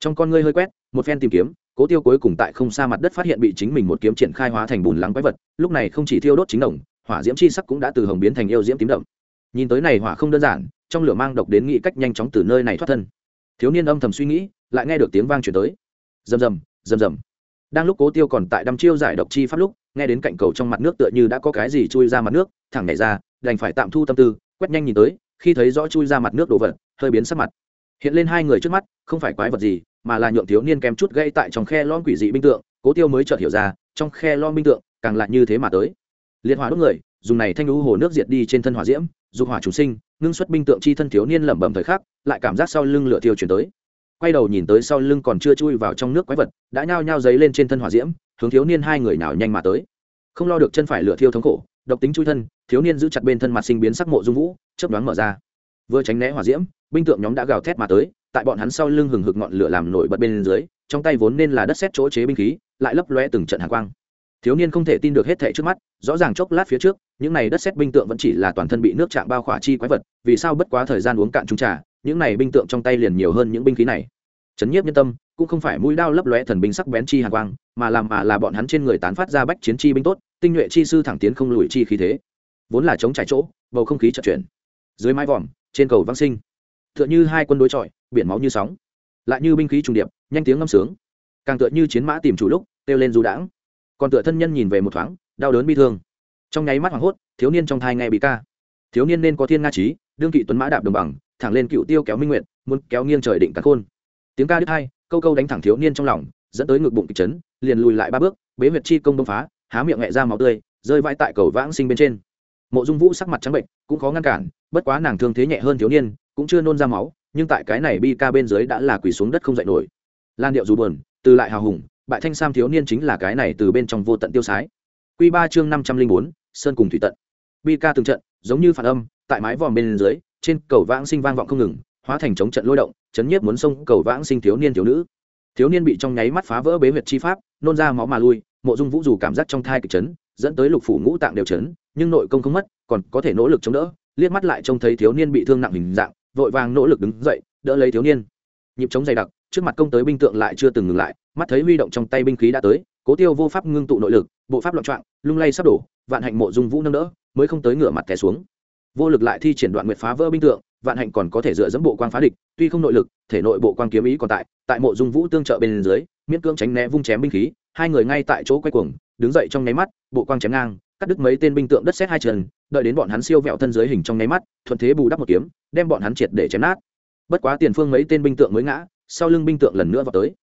Trong con ngươi hơi quét, một phen tìm kiếm, cố tiêu cuối cùng tại không xa mặt đất phát hiện bị chính mình một kiếm triển khai hóa thành bùn lắng quái vật, lúc này không chỉ thiêu đốt chính đồng, hỏa diễm chi sắc cũng đã từ hồng biến thành yêu diễm tím đậm. Nhìn tới này hỏa không đơn giản, trong lửa mang độc đến nghĩ cách nhanh chóng từ nơi này thoát thân. Thiếu niên âm thầm suy nghĩ, lại nghe được tiếng vang chuyển tới. Rầm rầm rầm rầm đang lúc cố tiêu còn tại đăm chiêu giải độc chi pháp lúc, nghe đến cạnh cầu trong mặt nước tựa như đã có cái gì chui ra mặt nước, thẳng nhảy ra, đành phải tạm thu tâm tư, quét nhanh nhìn tới, khi thấy rõ chui ra mặt nước đồ vật, hơi biến sắc mặt. Hiện lên hai người trước mắt, không phải quái vật gì, mà là nhượng thiếu niên kém chút gây tại trong khe lon quỷ dị binh tượng, cố tiêu mới chợt hiểu ra, trong khe lon binh tượng, càng lại như thế mà tới. Liệt hỏa đốt người, dùng này thanh lũ hồ nước diệt đi trên thân hỏa diễm, dục hỏa chủ sinh, ngưng xuất binh tượng chi thân thiếu niên lẩm bẩm thời khắc, lại cảm giác sau lưng lửa tiêu chuyển tới quay đầu nhìn tới sau lưng còn chưa chui vào trong nước quái vật, đã nhao nhao giấy lên trên thân hỏa diễm, hướng thiếu niên hai người nào nhanh mà tới. Không lo được chân phải lửa thiêu thống khổ, độc tính chui thân, thiếu niên giữ chặt bên thân mặt sinh biến sắc mộ dung vũ, chớp đoán mở ra. Vừa tránh né hỏa diễm, binh tượng nhóm đã gào thét mà tới, tại bọn hắn sau lưng hừng hực ngọn lửa làm nổi bật bên dưới, trong tay vốn nên là đất xét chỗ chế binh khí, lại lấp lóe từng trận hạ quang. Thiếu niên không thể tin được hết thảy trước mắt, rõ ràng chốc lát phía trước, những này đất xét binh tượng vẫn chỉ là toàn thân bị nước chạm bao khỏa chi quái vật, vì sao bất quá thời gian uống cạn trung trà những này binh tượng trong tay liền nhiều hơn những binh khí này. Chấn nhiếp nhân tâm, cũng không phải mũi đao lấp lóe thần binh sắc bén chi hàng quang, mà làm mà là bọn hắn trên người tán phát ra bách chiến chi binh tốt, tinh nhuệ chi sư thẳng tiến không lùi chi khí thế. Vốn là chống trải chỗ, bầu không khí chợt chuyển. Dưới mái vòm, trên cầu vang sinh. Tựa như hai quân đối chọi, biển máu như sóng. Lại như binh khí trùng điệp, nhanh tiếng ngâm sướng. Càng tựa như chiến mã tìm chủ lúc, kêu lên du đãng. Còn tựa thân nhân nhìn về một thoáng, đau đớn bi thương. Trong nháy mắt hoảng hốt, thiếu niên trong thai nghe bị ca. Thiếu niên nên có thiên nga trí, đương kỵ tuấn mã đạp đồng bằng thẳng lên cựu tiêu kéo minh nguyện muốn kéo nghiêng trời định cắn khôn. Tiếng ca đứt hai, câu câu đánh thẳng thiếu niên trong lòng, dẫn tới ngực bụng kịch chấn, liền lùi lại ba bước, bế huyệt chi công đông phá, há miệng nhẹ ra máu tươi, rơi vãi tại cầu vãng sinh bên trên. Mộ dung vũ sắc mặt trắng bệnh, cũng khó ngăn cản, bất quá nàng thương thế nhẹ hơn thiếu niên, cũng chưa nôn ra máu, nhưng tại cái này bi ca bên dưới đã là quỳ xuống đất không dậy nổi. Lan điệu dù buồn, từ lại hào hùng, bại thanh sam thiếu niên chính là cái này từ bên trong vô tận tiêu sái. Q ba chương năm trăm linh bốn, sơn cùng thủy tận. Bi ca từng trận, giống như phản âm, tại mái vòm bên dưới trên cầu vãng sinh vang vọng không ngừng, hóa thành chống trận lôi động, chấn nhiếp muốn sông cầu vãng sinh thiếu niên, thiếu nữ. Thiếu niên bị trong nháy mắt phá vỡ bế huyệt chi pháp, nôn ra máu mà lui, mộ dung vũ dù cảm giác trong thai kịch chấn, dẫn tới lục phủ ngũ tạng đều chấn, nhưng nội công không mất, còn có thể nỗ lực chống đỡ, liếc mắt lại trông thấy thiếu niên bị thương nặng hình dạng, vội vàng nỗ lực đứng dậy, đỡ lấy thiếu niên. Nhịp chống dày đặc, trước mặt công tới binh tượng lại chưa từng ngừng lại, mắt thấy huy động trong tay binh khí đã tới, cố tiêu vô pháp ngưng tụ nội lực, bộ pháp loạn trọng, lung lay sắp đổ, vạn hạnh mộ dung vũ nâng đỡ, mới không tới ngửa mặt té xuống vô lực lại thi triển đoạn nguyệt phá vỡ binh tượng, vạn hạnh còn có thể dựa dẫm bộ quang phá địch, tuy không nội lực, thể nội bộ quang kiếm ý còn tại tại mộ dung vũ tương trợ bên dưới, miễn cưỡng tránh né vung chém binh khí, hai người ngay tại chỗ quay cuồng, đứng dậy trong nháy mắt, bộ quang chém ngang, cắt đứt mấy tên binh tượng đất xét hai chân đợi đến bọn hắn siêu vẹo thân dưới hình trong nháy mắt, thuận thế bù đắp một kiếm, đem bọn hắn triệt để chém nát. Bất quá tiền phương mấy tên binh tượng mới ngã, sau lưng binh tượng lần nữa vào tới.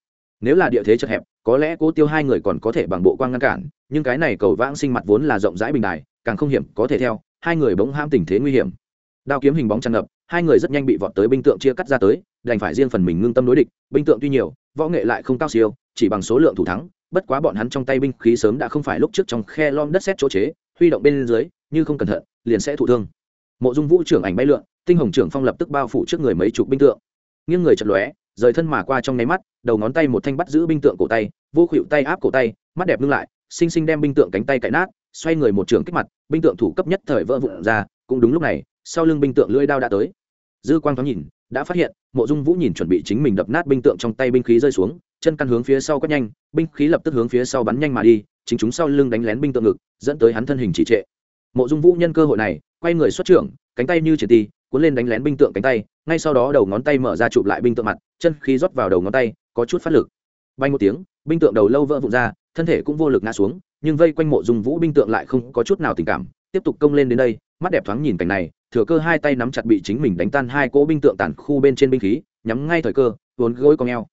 Nếu là địa thế chật hẹp, có lẽ cố tiêu hai người còn có thể bằng bộ quang ngăn cản, nhưng cái này cầu vãng sinh mặt vốn là rộng rãi bình đài, càng không hiểm có thể theo hai người bỗng ham tình thế nguy hiểm. Đao kiếm hình bóng tràn ngập, hai người rất nhanh bị vọt tới binh tượng chia cắt ra tới, đành phải riêng phần mình ngưng tâm đối địch. Binh tượng tuy nhiều, võ nghệ lại không cao siêu, chỉ bằng số lượng thủ thắng, bất quá bọn hắn trong tay binh khí sớm đã không phải lúc trước trong khe lom đất xét chỗ chế, huy động bên dưới, như không cẩn thận, liền sẽ thụ thương. Mộ dung vũ trưởng ảnh bay lượn, tinh hồng trưởng phong lập tức bao phủ trước người mấy chục binh tượng. Nghiêng người chật lóe, rời thân mà qua trong nháy mắt, đầu ngón tay một thanh bắt giữ binh tượng cổ tay, vô khuỵu tay áp cổ tay, mắt đẹp ngưng lại, xinh xinh đem binh tượng cánh tay cạy nát xoay người một trường kích mặt, binh tượng thủ cấp nhất thời vỡ vụn ra, cũng đúng lúc này, sau lưng binh tượng lưỡi đao đã tới. Dư quang thoáng nhìn, đã phát hiện, mộ dung vũ nhìn chuẩn bị chính mình đập nát binh tượng trong tay binh khí rơi xuống, chân căn hướng phía sau quét nhanh, binh khí lập tức hướng phía sau bắn nhanh mà đi, chính chúng sau lưng đánh lén binh tượng ngực, dẫn tới hắn thân hình chỉ trệ. Mộ dung vũ nhân cơ hội này, quay người xuất trưởng, cánh tay như chỉ ti, cuốn lên đánh lén binh tượng cánh tay, ngay sau đó đầu ngón tay mở ra chụp lại binh tượng mặt, chân khí rót vào đầu ngón tay, có chút phát lực. Bay một tiếng, binh tượng đầu lâu vỡ vụn ra, thân thể cũng vô lực ngã xuống nhưng vây quanh mộ dung vũ binh tượng lại không có chút nào tình cảm, tiếp tục công lên đến đây, mắt đẹp thoáng nhìn cảnh này, thừa cơ hai tay nắm chặt bị chính mình đánh tan hai cỗ binh tượng tàn khu bên trên binh khí, nhắm ngay thời cơ vốn gối con eo.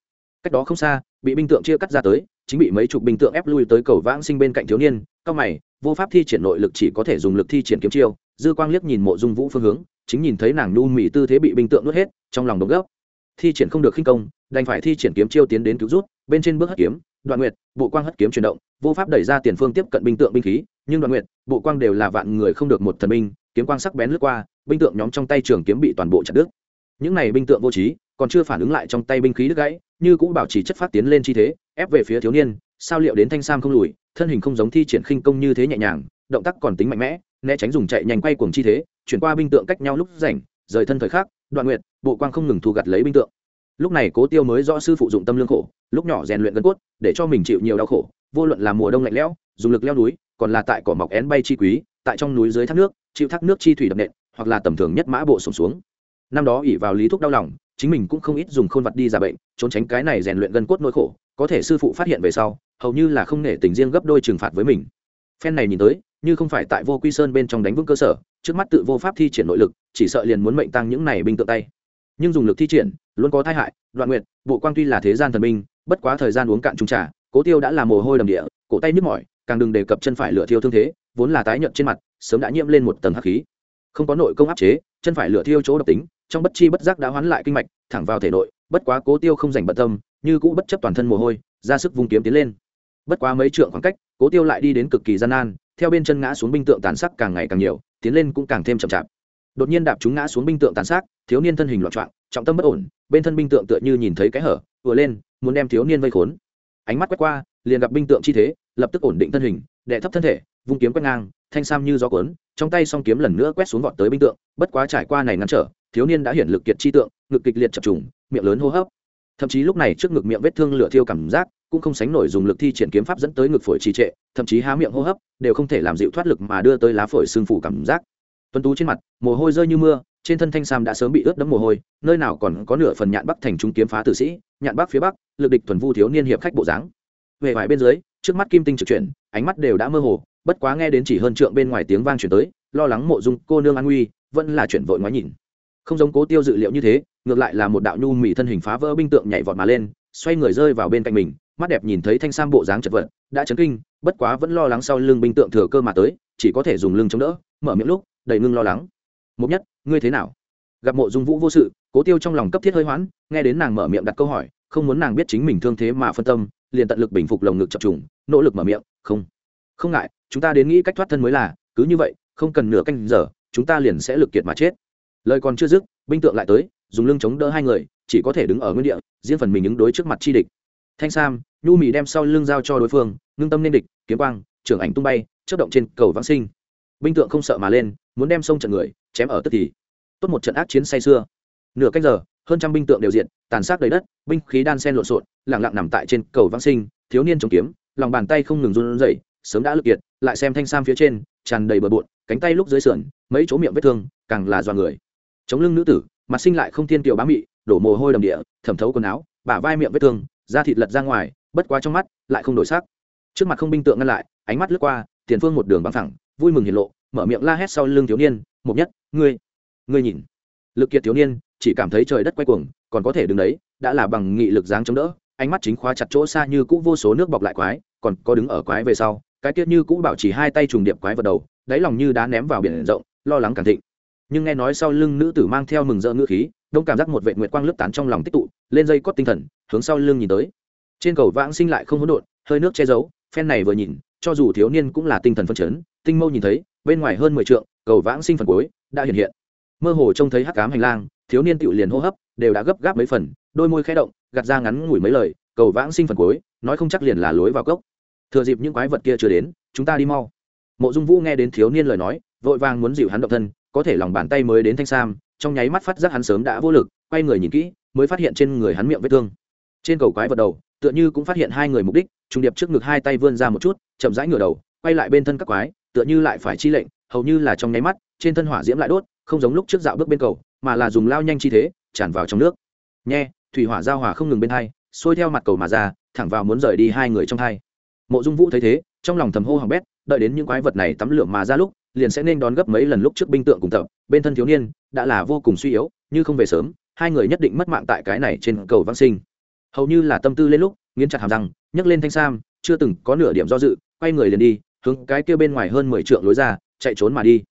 Cách đó không xa, bị binh tượng chia cắt ra tới, chính bị mấy chục binh tượng ép lui tới cầu vãng sinh bên cạnh thiếu niên, cao mày, vô pháp thi triển nội lực chỉ có thể dùng lực thi triển kiếm chiêu, dư quang liếc nhìn mộ dung vũ phương hướng, chính nhìn thấy nàng nhu mỹ tư thế bị binh tượng nuốt hết, trong lòng đống gốc thi triển không được khinh công, đành phải thi triển kiếm chiêu tiến đến cứu rút, bên trên bước hất kiếm đoạn nguyệt, bộ quang hất kiếm chuyển động, vô pháp đẩy ra tiền phương tiếp cận binh tượng binh khí, nhưng đoạn nguyệt, bộ quang đều là vạn người không được một thần binh, kiếm quang sắc bén lướt qua, binh tượng nhóm trong tay trường kiếm bị toàn bộ chặt đứt. Những này binh tượng vô trí, còn chưa phản ứng lại trong tay binh khí đứt gãy, như cũng bảo trì chất phát tiến lên chi thế, ép về phía thiếu niên, sao liệu đến thanh sam không lùi, thân hình không giống thi triển khinh công như thế nhẹ nhàng, động tác còn tính mạnh mẽ, né tránh dùng chạy nhanh quay cuồng chi thế, chuyển qua binh tượng cách nhau lúc rảnh, rời thân thời khắc, đoạn nguyệt, bộ quang không ngừng thu gặt lấy binh tượng lúc này cố tiêu mới rõ sư phụ dụng tâm lương khổ, lúc nhỏ rèn luyện gân cốt, để cho mình chịu nhiều đau khổ, vô luận là mùa đông lạnh lẽo, dùng lực leo núi, còn là tại cỏ mọc én bay chi quý, tại trong núi dưới thác nước, chịu thác nước chi thủy đập nện, hoặc là tầm thường nhất mã bộ sổng xuống. Năm đó ỉ vào lý thuốc đau lòng, chính mình cũng không ít dùng khôn vật đi giả bệnh, trốn tránh cái này rèn luyện gân cốt nỗi khổ, có thể sư phụ phát hiện về sau, hầu như là không nể tình riêng gấp đôi trừng phạt với mình. Phen này nhìn tới, như không phải tại vô quy sơn bên trong đánh vững cơ sở, trước mắt tự vô pháp thi triển nội lực, chỉ sợ liền muốn mệnh tăng những này binh tượng tay nhưng dùng lực thi triển, luôn có tai hại, đoạn nguyện bộ quang tuy là thế gian thần minh, bất quá thời gian uống cạn trung trà, cố tiêu đã là mồ hôi đầm địa, cổ tay nhức mỏi, càng đừng đề cập chân phải lửa thiêu thương thế, vốn là tái nhợt trên mặt, sớm đã nhiễm lên một tầng hắc khí. Không có nội công áp chế, chân phải lửa thiêu chỗ độc tính, trong bất chi bất giác đã hoán lại kinh mạch, thẳng vào thể nội, bất quá cố tiêu không dành bận tâm, như cũ bất chấp toàn thân mồ hôi, ra sức vùng kiếm tiến lên. Bất quá mấy trượng khoảng cách, cố tiêu lại đi đến cực kỳ gian nan, theo bên chân ngã xuống binh tượng tàn sắc càng ngày càng nhiều, tiến lên cũng càng thêm chậm chạp đột nhiên đạp chúng ngã xuống binh tượng tàn sát, thiếu niên thân hình loạn trọng trọng tâm bất ổn, bên thân binh tượng tựa như nhìn thấy cái hở vừa lên, muốn đem thiếu niên vây khốn. Ánh mắt quét qua, liền gặp binh tượng chi thế, lập tức ổn định thân hình đệ thấp thân thể, vung kiếm quét ngang, thanh sam như gió cuốn, trong tay song kiếm lần nữa quét xuống vọt tới binh tượng, bất quá trải qua này ngăn trở, thiếu niên đã hiển lực kiệt chi tượng, ngực kịch liệt chập trùng, miệng lớn hô hấp. Thậm chí lúc này trước ngực miệng vết thương lửa thiêu cảm giác, cũng không sánh nổi dùng lực thi triển kiếm pháp dẫn tới ngực phổi trì trệ, thậm chí há miệng hô hấp, đều không thể làm dịu thoát lực mà đưa tới lá phổi xương phủ cảm giác tuấn tú trên mặt, mồ hôi rơi như mưa, trên thân thanh sam đã sớm bị ướt đẫm mồ hôi, nơi nào còn có nửa phần nhạn bắc thành trung kiếm phá tử sĩ, nhạn bắc phía bắc, lực địch thuần vu thiếu niên hiệp khách bộ dáng. Về ngoài bên dưới, trước mắt kim tinh trực chuyển, ánh mắt đều đã mơ hồ, bất quá nghe đến chỉ hơn trượng bên ngoài tiếng vang chuyển tới, lo lắng mộ dung cô nương an nguy, vẫn là chuyển vội ngoái nhìn. Không giống cố tiêu dự liệu như thế, ngược lại là một đạo nhu mỹ thân hình phá vỡ binh tượng nhảy vọt mà lên, xoay người rơi vào bên cạnh mình, mắt đẹp nhìn thấy thanh sam bộ dáng chật vật, đã chấn kinh, bất quá vẫn lo lắng sau lưng binh tượng thừa cơ mà tới, chỉ có thể dùng lưng chống đỡ, mở miệng lúc đầy ngưng lo lắng. Mục nhất, ngươi thế nào? Gặp mộ dung vũ vô sự, cố tiêu trong lòng cấp thiết hơi hoãn nghe đến nàng mở miệng đặt câu hỏi, không muốn nàng biết chính mình thương thế mà phân tâm, liền tận lực bình phục lồng ngực chập trùng, nỗ lực mở miệng, không không ngại, chúng ta đến nghĩ cách thoát thân mới là, cứ như vậy, không cần nửa canh giờ, chúng ta liền sẽ lực kiệt mà chết. Lời còn chưa dứt, binh tượng lại tới, dùng lưng chống đỡ hai người, chỉ có thể đứng ở nguyên địa, riêng phần mình ứng đối trước mặt chi địch. Thanh sam, nhu mì đem sau lưng giao cho đối phương, ngưng tâm nên địch, kiếm quang trưởng ảnh tung bay chất động trên cầu vãng sinh binh tượng không sợ mà lên, muốn đem sông trận người, chém ở tức thì. Tốt một trận ác chiến say xưa nửa cách giờ, hơn trăm binh tượng đều diện tàn sát đầy đất, binh khí đan sen lộn xộn lẳng lặng nằm tại trên cầu vãng sinh, thiếu niên chống kiếm, lòng bàn tay không ngừng run rẩy, sớm đã lực kiệt, lại xem thanh sam phía trên, tràn đầy bờ bộn, cánh tay lúc dưới sườn, mấy chỗ miệng vết thương, càng là do người. Chống lưng nữ tử, mặt sinh lại không thiên kiều bá mị, đổ mồ hôi đầm địa, thẩm thấu quần áo, bả vai miệng vết thương, da thịt lật ra ngoài, bất quá trong mắt lại không đổi sắc. Trước mặt không binh tượng ngăn lại, ánh mắt lướt qua, tiền phương một đường bằng thẳng vui mừng hiển lộ, mở miệng la hét sau lưng thiếu niên một nhất, ngươi ngươi nhìn. Lực kiệt thiếu niên chỉ cảm thấy trời đất quay cuồng, còn có thể đứng đấy, đã là bằng nghị lực dáng chống đỡ, ánh mắt chính khóa chặt chỗ xa như cũ vô số nước bọc lại quái, còn có đứng ở quái về sau, cái tiết như cũ bảo chỉ hai tay trùng điệp quái vào đầu, đáy lòng như đá ném vào biển rộng, lo lắng càng thịnh. Nhưng nghe nói sau lưng nữ tử mang theo mừng rỡ ngữ khí, đông cảm giác một vệ nguyệt quang lướt tán trong lòng tích tụ, lên dây cót tinh thần, hướng sau lưng nhìn tới. Trên cầu vãng sinh lại không hỗn độn, hơi nước che giấu, phen này vừa nhìn, cho dù thiếu niên cũng là tinh thần phân chấn tinh mâu nhìn thấy, bên ngoài hơn mười trượng, cầu vãng sinh phần cuối, đã hiện hiện. Mơ hồ trông thấy hắc cám hành lang, thiếu niên tựu liền hô hấp, đều đã gấp gáp mấy phần, đôi môi khẽ động, gạt ra ngắn ngủi mấy lời, cầu vãng sinh phần cuối, nói không chắc liền là lối vào cốc. Thừa dịp những quái vật kia chưa đến, chúng ta đi mau. Mộ dung vũ nghe đến thiếu niên lời nói, vội vàng muốn dịu hắn động thân, có thể lòng bàn tay mới đến thanh sam, trong nháy mắt phát giác hắn sớm đã vô lực, quay người nhìn kỹ, mới phát hiện trên người hắn miệng vết thương. Trên cầu quái vật đầu, tựa như cũng phát hiện hai người mục đích trung điệp trước ngực hai tay vươn ra một chút, chậm rãi ngửa đầu, quay lại bên thân các quái tựa như lại phải chi lệnh hầu như là trong nháy mắt trên thân hỏa diễm lại đốt không giống lúc trước dạo bước bên cầu mà là dùng lao nhanh chi thế tràn vào trong nước. Nhe, thủy hỏa giao hỏa không ngừng bên hai xuôi theo mặt cầu mà ra thẳng vào muốn rời đi hai người trong hai. Mộ dung vũ thấy thế trong lòng thầm hô hỏng bét đợi đến những quái vật này tắm lửa mà ra lúc liền sẽ nên đón gấp mấy lần lúc trước binh tượng cùng tập bên thân thiếu niên đã là vô cùng suy yếu như không về sớm hai người nhất định mất mạng tại cái này trên cầu văn sinh. Hầu như là tâm tư lên lúc nghiến chặt hàm răng nhấc lên thanh sam chưa từng có nửa điểm do dự quay người liền đi hướng cái kia bên ngoài hơn mười trượng lối ra, chạy trốn mà đi.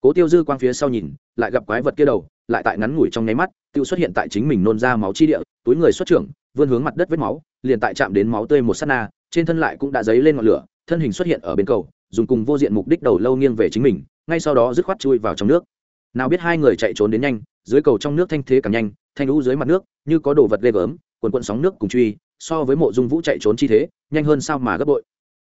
Cố tiêu dư quang phía sau nhìn, lại gặp quái vật kia đầu, lại tại ngắn ngủi trong nháy mắt tự xuất hiện tại chính mình nôn ra máu chi địa, túi người xuất trưởng, vươn hướng mặt đất vết máu, liền tại chạm đến máu tươi một sát na, trên thân lại cũng đã dấy lên ngọn lửa, thân hình xuất hiện ở bên cầu, dùng cùng vô diện mục đích đầu lâu nghiêng về chính mình, ngay sau đó dứt khoát chui vào trong nước. Nào biết hai người chạy trốn đến nhanh, dưới cầu trong nước thanh thế càng nhanh, thanh lũ dưới mặt nước, như có đồ vật ghê gớm, quần quận sóng nước cùng truy, so với mộ dung vũ chạy trốn chi thế, nhanh hơn sao mà gấp bội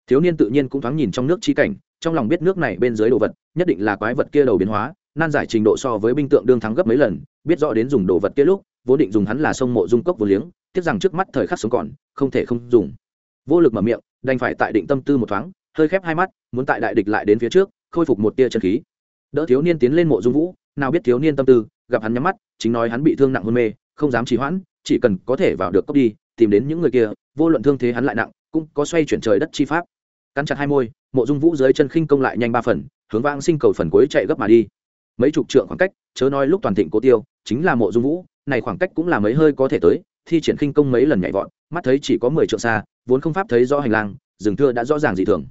thiếu niên tự nhiên cũng thoáng nhìn trong nước chi cảnh, trong lòng biết nước này bên dưới đồ vật, nhất định là quái vật kia đầu biến hóa, nan giải trình độ so với binh tượng đương thắng gấp mấy lần, biết rõ đến dùng đồ vật kia lúc, vốn định dùng hắn là sông mộ dung cốc vô liếng, tiếc rằng trước mắt thời khắc sống còn, không thể không dùng. Vô lực mở miệng, đành phải tại định tâm tư một thoáng, hơi khép hai mắt, muốn tại đại địch lại đến phía trước, khôi phục một tia chân khí. Đỡ thiếu niên tiến lên mộ dung vũ, nào biết thiếu niên tâm tư, gặp hắn nhắm mắt, chính nói hắn bị thương nặng hôn mê, không dám trì hoãn, chỉ cần có thể vào được cốc đi, tìm đến những người kia, vô luận thương thế hắn lại nặng, cũng có xoay chuyển trời đất chi pháp cắn chặt hai môi, mộ dung vũ dưới chân khinh công lại nhanh ba phần, hướng vang sinh cầu phần cuối chạy gấp mà đi. Mấy chục trượng khoảng cách, chớ nói lúc toàn thịnh cố tiêu, chính là mộ dung vũ, này khoảng cách cũng là mấy hơi có thể tới, thi triển khinh công mấy lần nhảy vọt, mắt thấy chỉ có mười trượng xa, vốn không pháp thấy rõ hành lang, rừng thưa đã rõ ràng dị thường.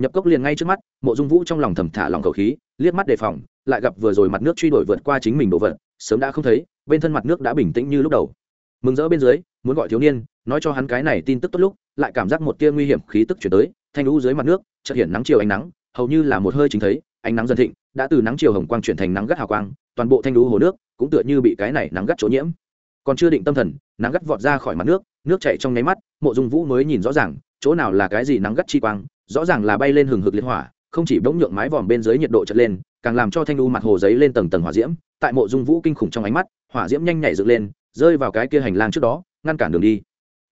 Nhập cốc liền ngay trước mắt, mộ dung vũ trong lòng thầm thả lòng khẩu khí, liếc mắt đề phòng, lại gặp vừa rồi mặt nước truy đuổi vượt qua chính mình đồ vật, sớm đã không thấy, bên thân mặt nước đã bình tĩnh như lúc đầu. Mừng rỡ bên dưới, muốn gọi thiếu niên, nói cho hắn cái này tin tức tốt lúc lại cảm giác một tia nguy hiểm khí tức chuyển tới, thanh lũ dưới mặt nước, chợt hiện nắng chiều ánh nắng, hầu như là một hơi chính thấy, ánh nắng dần thịnh, đã từ nắng chiều hồng quang chuyển thành nắng gắt hào quang, toàn bộ thanh lũ hồ nước cũng tựa như bị cái này nắng gắt chỗ nhiễm. Còn chưa định tâm thần, nắng gắt vọt ra khỏi mặt nước nước chảy trong nháy mắt, mộ dung vũ mới nhìn rõ ràng, chỗ nào là cái gì nắng gắt chi quang, rõ ràng là bay lên hừng hực liên hỏa, không chỉ bỗng nhượng mái vòm bên dưới nhiệt độ chật lên, càng làm cho thanh lũ mặt hồ giấy lên tầng tầng hỏa diễm, tại mộ dung vũ kinh khủng trong ánh mắt, hỏa diễm nhanh nhảy dựng lên, rơi vào cái kia hành lang trước đó, ngăn cản đường đi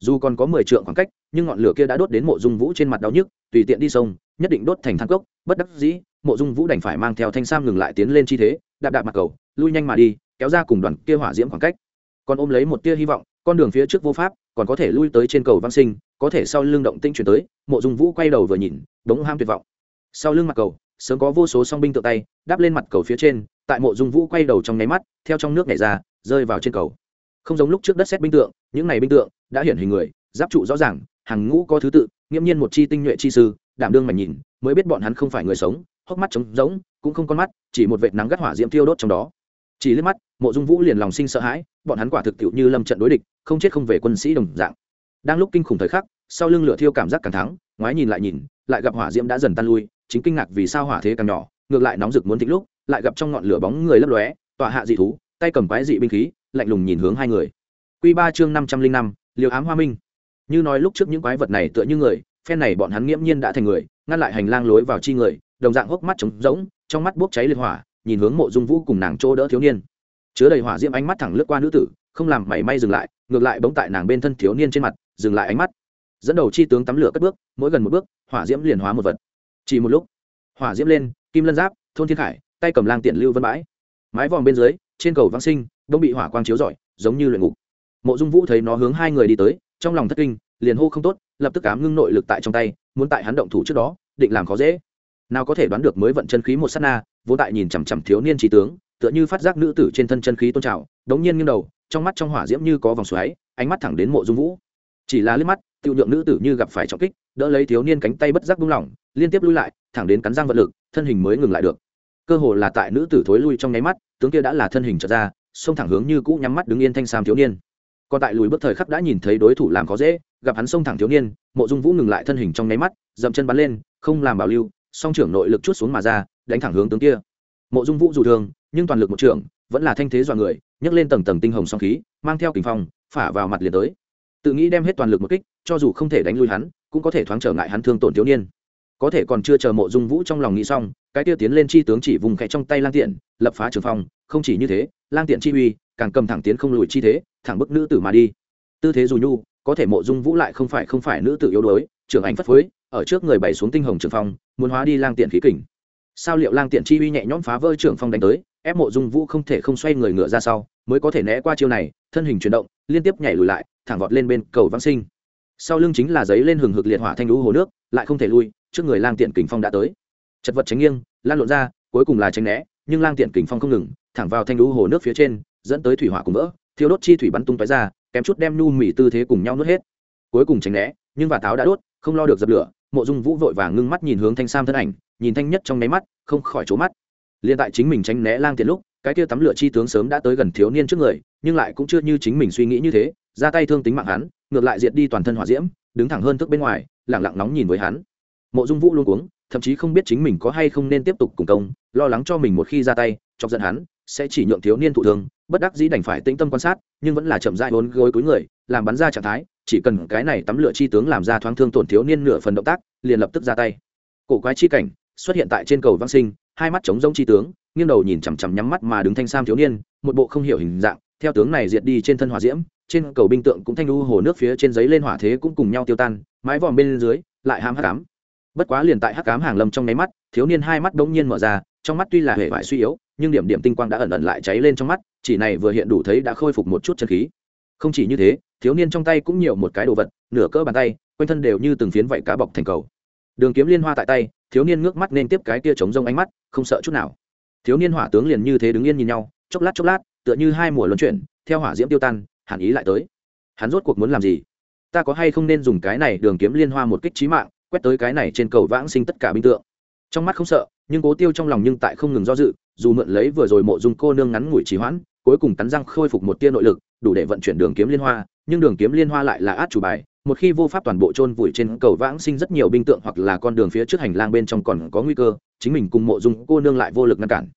dù còn có mười trượng khoảng cách, nhưng ngọn lửa kia đã đốt đến mộ dung vũ trên mặt đau nhức, tùy tiện đi sông, nhất định đốt thành thang cốc, bất đắc dĩ, mộ dung vũ đành phải mang theo thanh sam ngừng lại tiến lên chi thế, đạp đạp mặt cầu, lui nhanh mà đi, kéo ra cùng đoàn kia hỏa diễm khoảng cách. Còn ôm lấy một tia hy vọng, con đường phía trước vô pháp, còn có thể lui tới trên cầu văn sinh, có thể sau lưng động tinh chuyển tới, mộ dung vũ quay đầu vừa nhìn, đống ham tuyệt vọng. Sau lưng mặt cầu, sớm có vô số song binh tự tay, đáp lên mặt cầu phía trên, tại mộ dung vũ quay đầu trong nháy mắt, theo trong nước nhảy ra, rơi vào trên cầu không giống lúc trước đất xét binh tượng, những này binh tượng đã hiển hình người, giáp trụ rõ ràng, hàng ngũ có thứ tự, nghiễm nhiên một chi tinh nhuệ chi sư, đảm đương mà nhìn, mới biết bọn hắn không phải người sống, hốc mắt trống rỗng, cũng không con mắt, chỉ một vệt nắng gắt hỏa diễm thiêu đốt trong đó. Chỉ liếc mắt, mộ dung vũ liền lòng sinh sợ hãi, bọn hắn quả thực tiệu như lâm trận đối địch, không chết không về quân sĩ đồng dạng. Đang lúc kinh khủng thời khắc, sau lưng lửa thiêu cảm giác càng thắng, ngoái nhìn lại nhìn, lại gặp hỏa diễm đã dần tan lui, chính kinh ngạc vì sao hỏa thế càng nhỏ, ngược lại nóng rực muốn thịnh lúc, lại gặp trong ngọn lửa bóng người lấp lóe, tọa hạ dị thú, tay cầm quái dị binh khí lạnh lùng nhìn hướng hai người. Quy ba chương năm trăm linh năm liều ám hoa minh. Như nói lúc trước những quái vật này tựa như người, phen này bọn hắn nghiễm nhiên đã thành người, ngăn lại hành lang lối vào chi người, đồng dạng hốc mắt trống rỗng, trong mắt bốc cháy liên hỏa, nhìn hướng mộ dung vũ cùng nàng chỗ đỡ thiếu niên. Chứa đầy hỏa diễm ánh mắt thẳng lướt qua nữ tử, không làm mảy may dừng lại, ngược lại bỗng tại nàng bên thân thiếu niên trên mặt, dừng lại ánh mắt. Dẫn đầu chi tướng tắm lửa cất bước, mỗi gần một bước, hỏa diễm liền hóa một vật. Chỉ một lúc, hỏa diễm lên, kim lân giáp, thôn thiên khải, tay cầm lang tiện lưu vân bãi. Mái vòm bên dưới, trên cầu vãng sinh đông bị hỏa quang chiếu rọi, giống như luyện ngục. Mộ dung vũ thấy nó hướng hai người đi tới, trong lòng thất kinh, liền hô không tốt, lập tức cám ngưng nội lực tại trong tay, muốn tại hắn động thủ trước đó, định làm khó dễ. Nào có thể đoán được mới vận chân khí một sát na, vô tại nhìn chằm chằm thiếu niên trí tướng, tựa như phát giác nữ tử trên thân chân khí tôn trào, đống nhiên nghiêng đầu, trong mắt trong hỏa diễm như có vòng xoáy, ánh mắt thẳng đến mộ dung vũ. Chỉ là liếc mắt tiêu nhượng nữ tử như gặp phải trọng kích, đỡ lấy thiếu niên cánh tay bất giác buông lỏng, liên tiếp lui lại, thẳng đến cắn răng vật lực, thân hình mới ngừng lại được. Cơ hồ là tại nữ tử thối lui trong nháy mắt, tướng kia đã là thân hình trở ra xông thẳng hướng như cũ nhắm mắt đứng yên thanh sam thiếu niên. Còn tại lùi bước thời khắc đã nhìn thấy đối thủ làm khó dễ, gặp hắn xông thẳng thiếu niên, mộ dung vũ ngừng lại thân hình trong nháy mắt, dậm chân bắn lên, không làm bảo lưu, song trưởng nội lực chút xuống mà ra, đánh thẳng hướng tướng kia. Mộ dung vũ dù thường nhưng toàn lực một trưởng, vẫn là thanh thế dọa người, nhấc lên tầng tầng tinh hồng song khí, mang theo kình phong, phả vào mặt liền tới. Tự nghĩ đem hết toàn lực một kích, cho dù không thể đánh lui hắn, cũng có thể thoáng trở ngại hắn thương tổn thiếu niên. Có thể còn chưa chờ mộ dung vũ trong lòng nghĩ xong, cái tiêu tiến lên chi tướng chỉ vùng khẽ trong tay lan tiện, lập phá trường phong, không chỉ như thế lang tiện chi uy, càng cầm thẳng tiến không lùi chi thế, thẳng bức nữ tử mà đi. Tư thế dù nhu, có thể mộ dung vũ lại không phải không phải nữ tử yếu đuối, trưởng ảnh phất phới, ở trước người bày xuống tinh hồng trường phong, muốn hóa đi lang tiện khí kình. Sao liệu lang tiện chi uy nhẹ nhõm phá vỡ trường phong đánh tới, ép mộ dung vũ không thể không xoay người ngựa ra sau, mới có thể né qua chiêu này, thân hình chuyển động, liên tiếp nhảy lùi lại, thẳng vọt lên bên cầu vãng sinh. Sau lưng chính là giấy lên hừng hực liệt hỏa thanh lũ hồ nước, lại không thể lui, trước người lang tiện kình phong đã tới. Chật vật tránh nghiêng, lan lộn ra, cuối cùng là tránh né, nhưng lang tiện kình phong không ngừng thẳng vào thanh lũ hồ nước phía trên, dẫn tới thủy hỏa cùng vỡ thiếu đốt chi thủy bắn tung tói ra, kém chút đem nu mì tư thế cùng nhau nuốt hết. Cuối cùng tránh né, nhưng và tháo đã đốt, không lo được dập lửa, mộ dung vũ vội vàng ngưng mắt nhìn hướng thanh sam thân ảnh, nhìn thanh nhất trong nháy mắt, không khỏi trố mắt. Liền tại chính mình tránh né lang tiện lúc, cái kia tắm lửa chi tướng sớm đã tới gần thiếu niên trước người, nhưng lại cũng chưa như chính mình suy nghĩ như thế, ra tay thương tính mạng hắn, ngược lại diệt đi toàn thân hỏa diễm, đứng thẳng hơn thức bên ngoài lẳng lặng nóng nhìn với hắn. Mộ dung vũ luôn cuống, thậm chí không biết chính mình có hay không nên tiếp tục cùng công, lo lắng cho mình một khi ra tay chọc giận hắn, sẽ chỉ nhượng thiếu niên thụ thương, bất đắc dĩ đành phải tĩnh tâm quan sát, nhưng vẫn là chậm dại hôn gối túi người, làm bắn ra trạng thái, chỉ cần cái này tắm lửa chi tướng làm ra thoáng thương tổn thiếu niên nửa phần động tác, liền lập tức ra tay. Cổ quái chi cảnh xuất hiện tại trên cầu văn sinh, hai mắt chống rông chi tướng, nghiêng đầu nhìn chằm chằm nhắm mắt mà đứng thanh sam thiếu niên, một bộ không hiểu hình dạng, theo tướng này diệt đi trên thân hỏa diễm, trên cầu binh tượng cũng thanh lưu hồ nước phía trên giấy lên hỏa thế cũng cùng nhau tiêu tan, mái vòm bên dưới, lại ham hắc ám. Bất quá liền tại hắc ám hàng lâm trong nháy mắt, thiếu niên hai mắt đống nhiên mở ra trong mắt tuy là hệ vải suy yếu, nhưng điểm điểm tinh quang đã ẩn ẩn lại cháy lên trong mắt, chỉ này vừa hiện đủ thấy đã khôi phục một chút chân khí. Không chỉ như thế, thiếu niên trong tay cũng nhiều một cái đồ vật, nửa cỡ bàn tay, quanh thân đều như từng phiến vảy cá bọc thành cầu. Đường kiếm liên hoa tại tay, thiếu niên ngước mắt nên tiếp cái kia chống rông ánh mắt, không sợ chút nào. Thiếu niên hỏa tướng liền như thế đứng yên nhìn nhau, chốc lát chốc lát, tựa như hai mùa luân chuyển, theo hỏa diễm tiêu tan, hàn ý lại tới. Hắn rốt cuộc muốn làm gì? Ta có hay không nên dùng cái này đường kiếm liên hoa một kích trí mạng, quét tới cái này trên cầu vãng sinh tất cả binh tượng? Trong mắt không sợ nhưng cố tiêu trong lòng nhưng tại không ngừng do dự, dù mượn lấy vừa rồi mộ dung cô nương ngắn ngủi trì hoãn, cuối cùng cắn răng khôi phục một tia nội lực, đủ để vận chuyển đường kiếm liên hoa, nhưng đường kiếm liên hoa lại là át chủ bài, một khi vô pháp toàn bộ chôn vùi trên cầu vãng sinh rất nhiều binh tượng hoặc là con đường phía trước hành lang bên trong còn có nguy cơ, chính mình cùng mộ dung cô nương lại vô lực ngăn cản.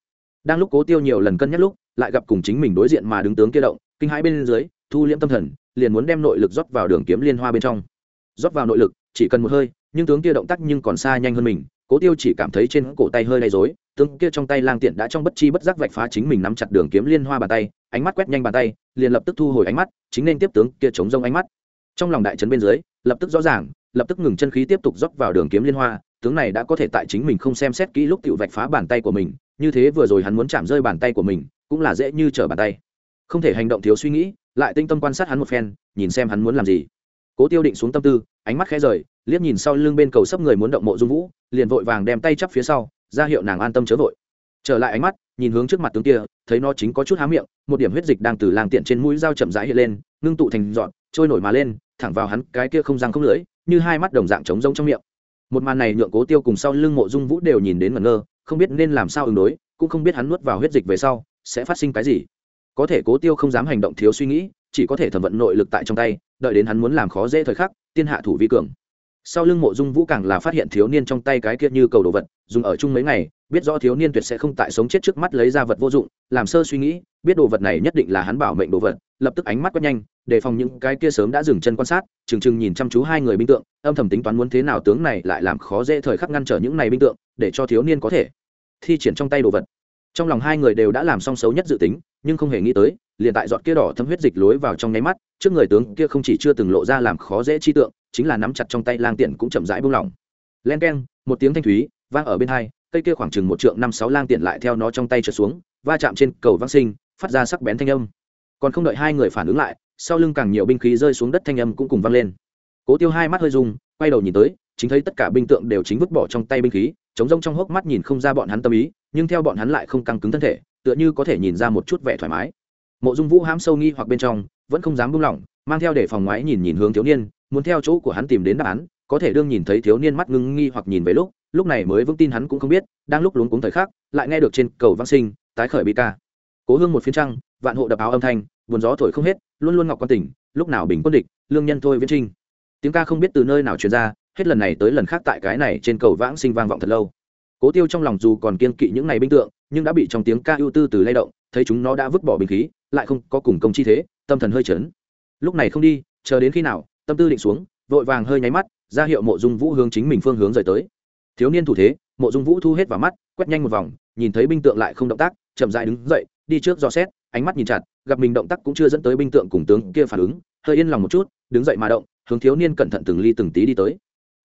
Đang lúc cố tiêu nhiều lần cân nhắc lúc, lại gặp cùng chính mình đối diện mà đứng tướng kia động, kinh hãi bên dưới, thu liễm tâm thần, liền muốn đem nội lực rót vào đường kiếm liên hoa bên trong. Rót vào nội lực, chỉ cần một hơi, nhưng tướng kia động tác nhưng còn xa nhanh hơn mình cố tiêu chỉ cảm thấy trên cổ tay hơi lay dối tướng kia trong tay lang tiện đã trong bất chi bất giác vạch phá chính mình nắm chặt đường kiếm liên hoa bàn tay, ánh mắt quét nhanh bàn tay, liền lập tức thu hồi ánh mắt, chính nên tiếp tướng kia chống rông ánh mắt. Trong lòng đại trấn bên dưới, lập tức rõ ràng, lập tức ngừng chân khí tiếp tục dốc vào đường kiếm liên hoa, tướng này đã có thể tại chính mình không xem xét kỹ lúc tự vạch phá bàn tay của mình, như thế vừa rồi hắn muốn chạm rơi bàn tay của mình, cũng là dễ như trở bàn tay. Không thể hành động thiếu suy nghĩ, lại tinh tâm quan sát hắn một phen, nhìn xem hắn muốn làm gì. Cố tiêu định xuống tâm tư, ánh mắt khẽ rời liếc nhìn sau lưng bên cầu sắp người muốn động mộ dung vũ, liền vội vàng đem tay chắp phía sau, ra hiệu nàng an tâm chớ vội. Trở lại ánh mắt, nhìn hướng trước mặt tướng kia, thấy nó chính có chút há miệng, một điểm huyết dịch đang từ làng tiện trên mũi dao chậm rãi hiện lên, ngưng tụ thành dọn trôi nổi mà lên, thẳng vào hắn cái kia không răng không lưỡi, như hai mắt đồng dạng trống rông trong miệng. Một màn này nhượng cố tiêu cùng sau lưng mộ dung vũ đều nhìn đến ngẩn ngơ, không biết nên làm sao ứng đối, cũng không biết hắn nuốt vào huyết dịch về sau, sẽ phát sinh cái gì. Có thể cố tiêu không dám hành động thiếu suy nghĩ, chỉ có thể thẩm vận nội lực tại trong tay, đợi đến hắn muốn làm khó dễ thời khắc, tiên hạ thủ vi cường sau lưng mộ dung vũ càng là phát hiện thiếu niên trong tay cái kia như cầu đồ vật, dùng ở chung mấy ngày, biết rõ thiếu niên tuyệt sẽ không tại sống chết trước mắt lấy ra vật vô dụng, làm sơ suy nghĩ, biết đồ vật này nhất định là hắn bảo mệnh đồ vật, lập tức ánh mắt quét nhanh, đề phòng những cái kia sớm đã dừng chân quan sát, chừng chừng nhìn chăm chú hai người binh tượng, âm thầm tính toán muốn thế nào tướng này lại làm khó dễ thời khắc ngăn trở những này binh tượng, để cho thiếu niên có thể thi triển trong tay đồ vật. Trong lòng hai người đều đã làm xong xấu nhất dự tính, nhưng không hề nghĩ tới, liền tại giọt kia đỏ thấm huyết dịch lối vào trong nháy mắt, trước người tướng kia không chỉ chưa từng lộ ra làm khó dễ chi tượng chính là nắm chặt trong tay lang tiện cũng chậm rãi buông lỏng. Len keng, một tiếng thanh thúy, vang ở bên hai, cây kia khoảng chừng một trượng năm sáu lang tiện lại theo nó trong tay trượt xuống, va chạm trên cầu vang sinh, phát ra sắc bén thanh âm. Còn không đợi hai người phản ứng lại, sau lưng càng nhiều binh khí rơi xuống đất thanh âm cũng cùng vang lên. Cố tiêu hai mắt hơi rung, quay đầu nhìn tới, chính thấy tất cả binh tượng đều chính vứt bỏ trong tay binh khí, chống rông trong hốc mắt nhìn không ra bọn hắn tâm ý, nhưng theo bọn hắn lại không căng cứng thân thể, tựa như có thể nhìn ra một chút vẻ thoải mái. Mộ dung vũ hám sâu nghi hoặc bên trong, vẫn không dám buông lỏng, mang theo để phòng ngoái nhìn nhìn hướng thiếu niên muốn theo chỗ của hắn tìm đến đáp án, có thể đương nhìn thấy thiếu niên mắt ngưng nghi hoặc nhìn về lúc lúc này mới vững tin hắn cũng không biết, đang lúc luống cuống thời khắc, lại nghe được trên cầu vang sinh, tái khởi bị ca. Cố hương một phiến trăng, vạn hộ đập áo âm thanh, buồn gió thổi không hết, luôn luôn ngọc quan tỉnh, lúc nào bình quân địch, lương nhân thôi viễn trinh. Tiếng ca không biết từ nơi nào truyền ra, hết lần này tới lần khác tại cái này trên cầu vãng sinh vang vọng thật lâu. Cố tiêu trong lòng dù còn kiên kỵ những ngày binh tượng, nhưng đã bị trong tiếng ca ưu tư từ lay động, thấy chúng nó đã vứt bỏ bình khí, lại không có cùng công chi thế, tâm thần hơi chấn. Lúc này không đi, chờ đến khi nào tâm tư định xuống, vội vàng hơi nháy mắt, ra hiệu mộ dung vũ hướng chính mình phương hướng rời tới. Thiếu niên thủ thế, mộ dung vũ thu hết vào mắt, quét nhanh một vòng, nhìn thấy binh tượng lại không động tác, chậm dại đứng dậy, đi trước dò xét, ánh mắt nhìn chặt, gặp mình động tác cũng chưa dẫn tới binh tượng cùng tướng kia phản ứng, hơi yên lòng một chút, đứng dậy mà động, hướng thiếu niên cẩn thận từng ly từng tí đi tới.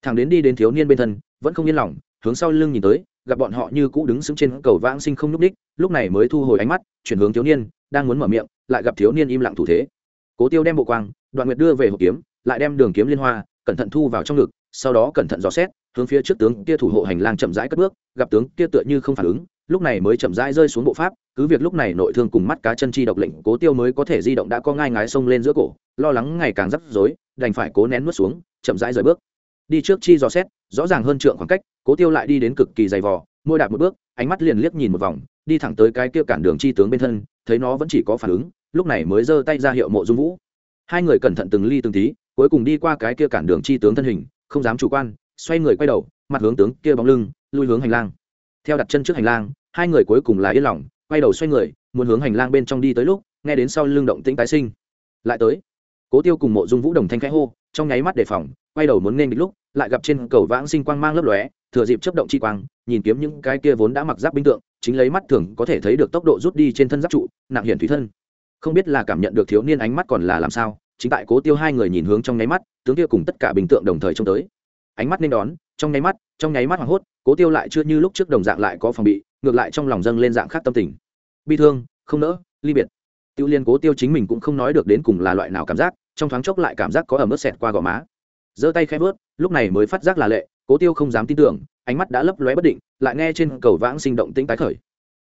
Thằng đến đi đến thiếu niên bên thân, vẫn không yên lòng, hướng sau lưng nhìn tới, gặp bọn họ như cũ đứng sững trên cầu vãng sinh không n ú c đích lúc này mới thu hồi ánh mắt, chuyển hướng thiếu niên, đang muốn mở miệng, lại gặp thiếu niên im lặng thủ thế. Cố tiêu đem bộ quang, đoạn nguyệt đưa về hộp kiếm lại đem đường kiếm liên hoa, cẩn thận thu vào trong ngực, sau đó cẩn thận dò xét, hướng phía trước tướng kia thủ hộ hành lang chậm rãi cất bước, gặp tướng kia tựa như không phản ứng, lúc này mới chậm rãi rơi xuống bộ pháp, cứ việc lúc này nội thương cùng mắt cá chân chi độc lệnh cố tiêu mới có thể di động đã có ngai ngái xông lên giữa cổ, lo lắng ngày càng rắc rối, đành phải cố nén nuốt xuống, chậm rãi rời bước. Đi trước chi dò xét, rõ ràng hơn trượng khoảng cách, cố tiêu lại đi đến cực kỳ dày vò, môi đạp một bước, ánh mắt liền liếc nhìn một vòng, đi thẳng tới cái kia cản đường chi tướng bên thân, thấy nó vẫn chỉ có phản ứng, lúc này mới giơ tay ra hiệu mộ dung vũ. Hai người cẩn thận từng ly từng tí cuối cùng đi qua cái kia cản đường chi tướng thân hình, không dám chủ quan, xoay người quay đầu, mặt hướng tướng kia bóng lưng, lui hướng hành lang. Theo đặt chân trước hành lang, hai người cuối cùng là yên lòng, quay đầu xoay người, muốn hướng hành lang bên trong đi tới lúc, nghe đến sau lưng động tĩnh tái sinh. Lại tới, cố tiêu cùng mộ dung vũ đồng thanh khẽ hô, trong nháy mắt đề phòng, quay đầu muốn nên địch lúc, lại gặp trên cầu vãng sinh quang mang lấp lóe, thừa dịp chấp động chi quang, nhìn kiếm những cái kia vốn đã mặc giáp binh tượng, chính lấy mắt thường có thể thấy được tốc độ rút đi trên thân giáp trụ, nặng hiển thủy thân. Không biết là cảm nhận được thiếu niên ánh mắt còn là làm sao chính tại cố tiêu hai người nhìn hướng trong nháy mắt, tướng kia cùng tất cả bình tượng đồng thời trông tới. Ánh mắt nên đón, trong nháy mắt, trong nháy mắt hoảng hốt, cố tiêu lại chưa như lúc trước đồng dạng lại có phòng bị, ngược lại trong lòng dâng lên dạng khác tâm tình. Bi thương, không nỡ, ly biệt. Tiêu liên cố tiêu chính mình cũng không nói được đến cùng là loại nào cảm giác, trong thoáng chốc lại cảm giác có ẩm ướt xẹt qua gò má. Giơ tay khẽ vớt, lúc này mới phát giác là lệ, cố tiêu không dám tin tưởng, ánh mắt đã lấp lóe bất định, lại nghe trên cầu vãng sinh động tĩnh tái khởi.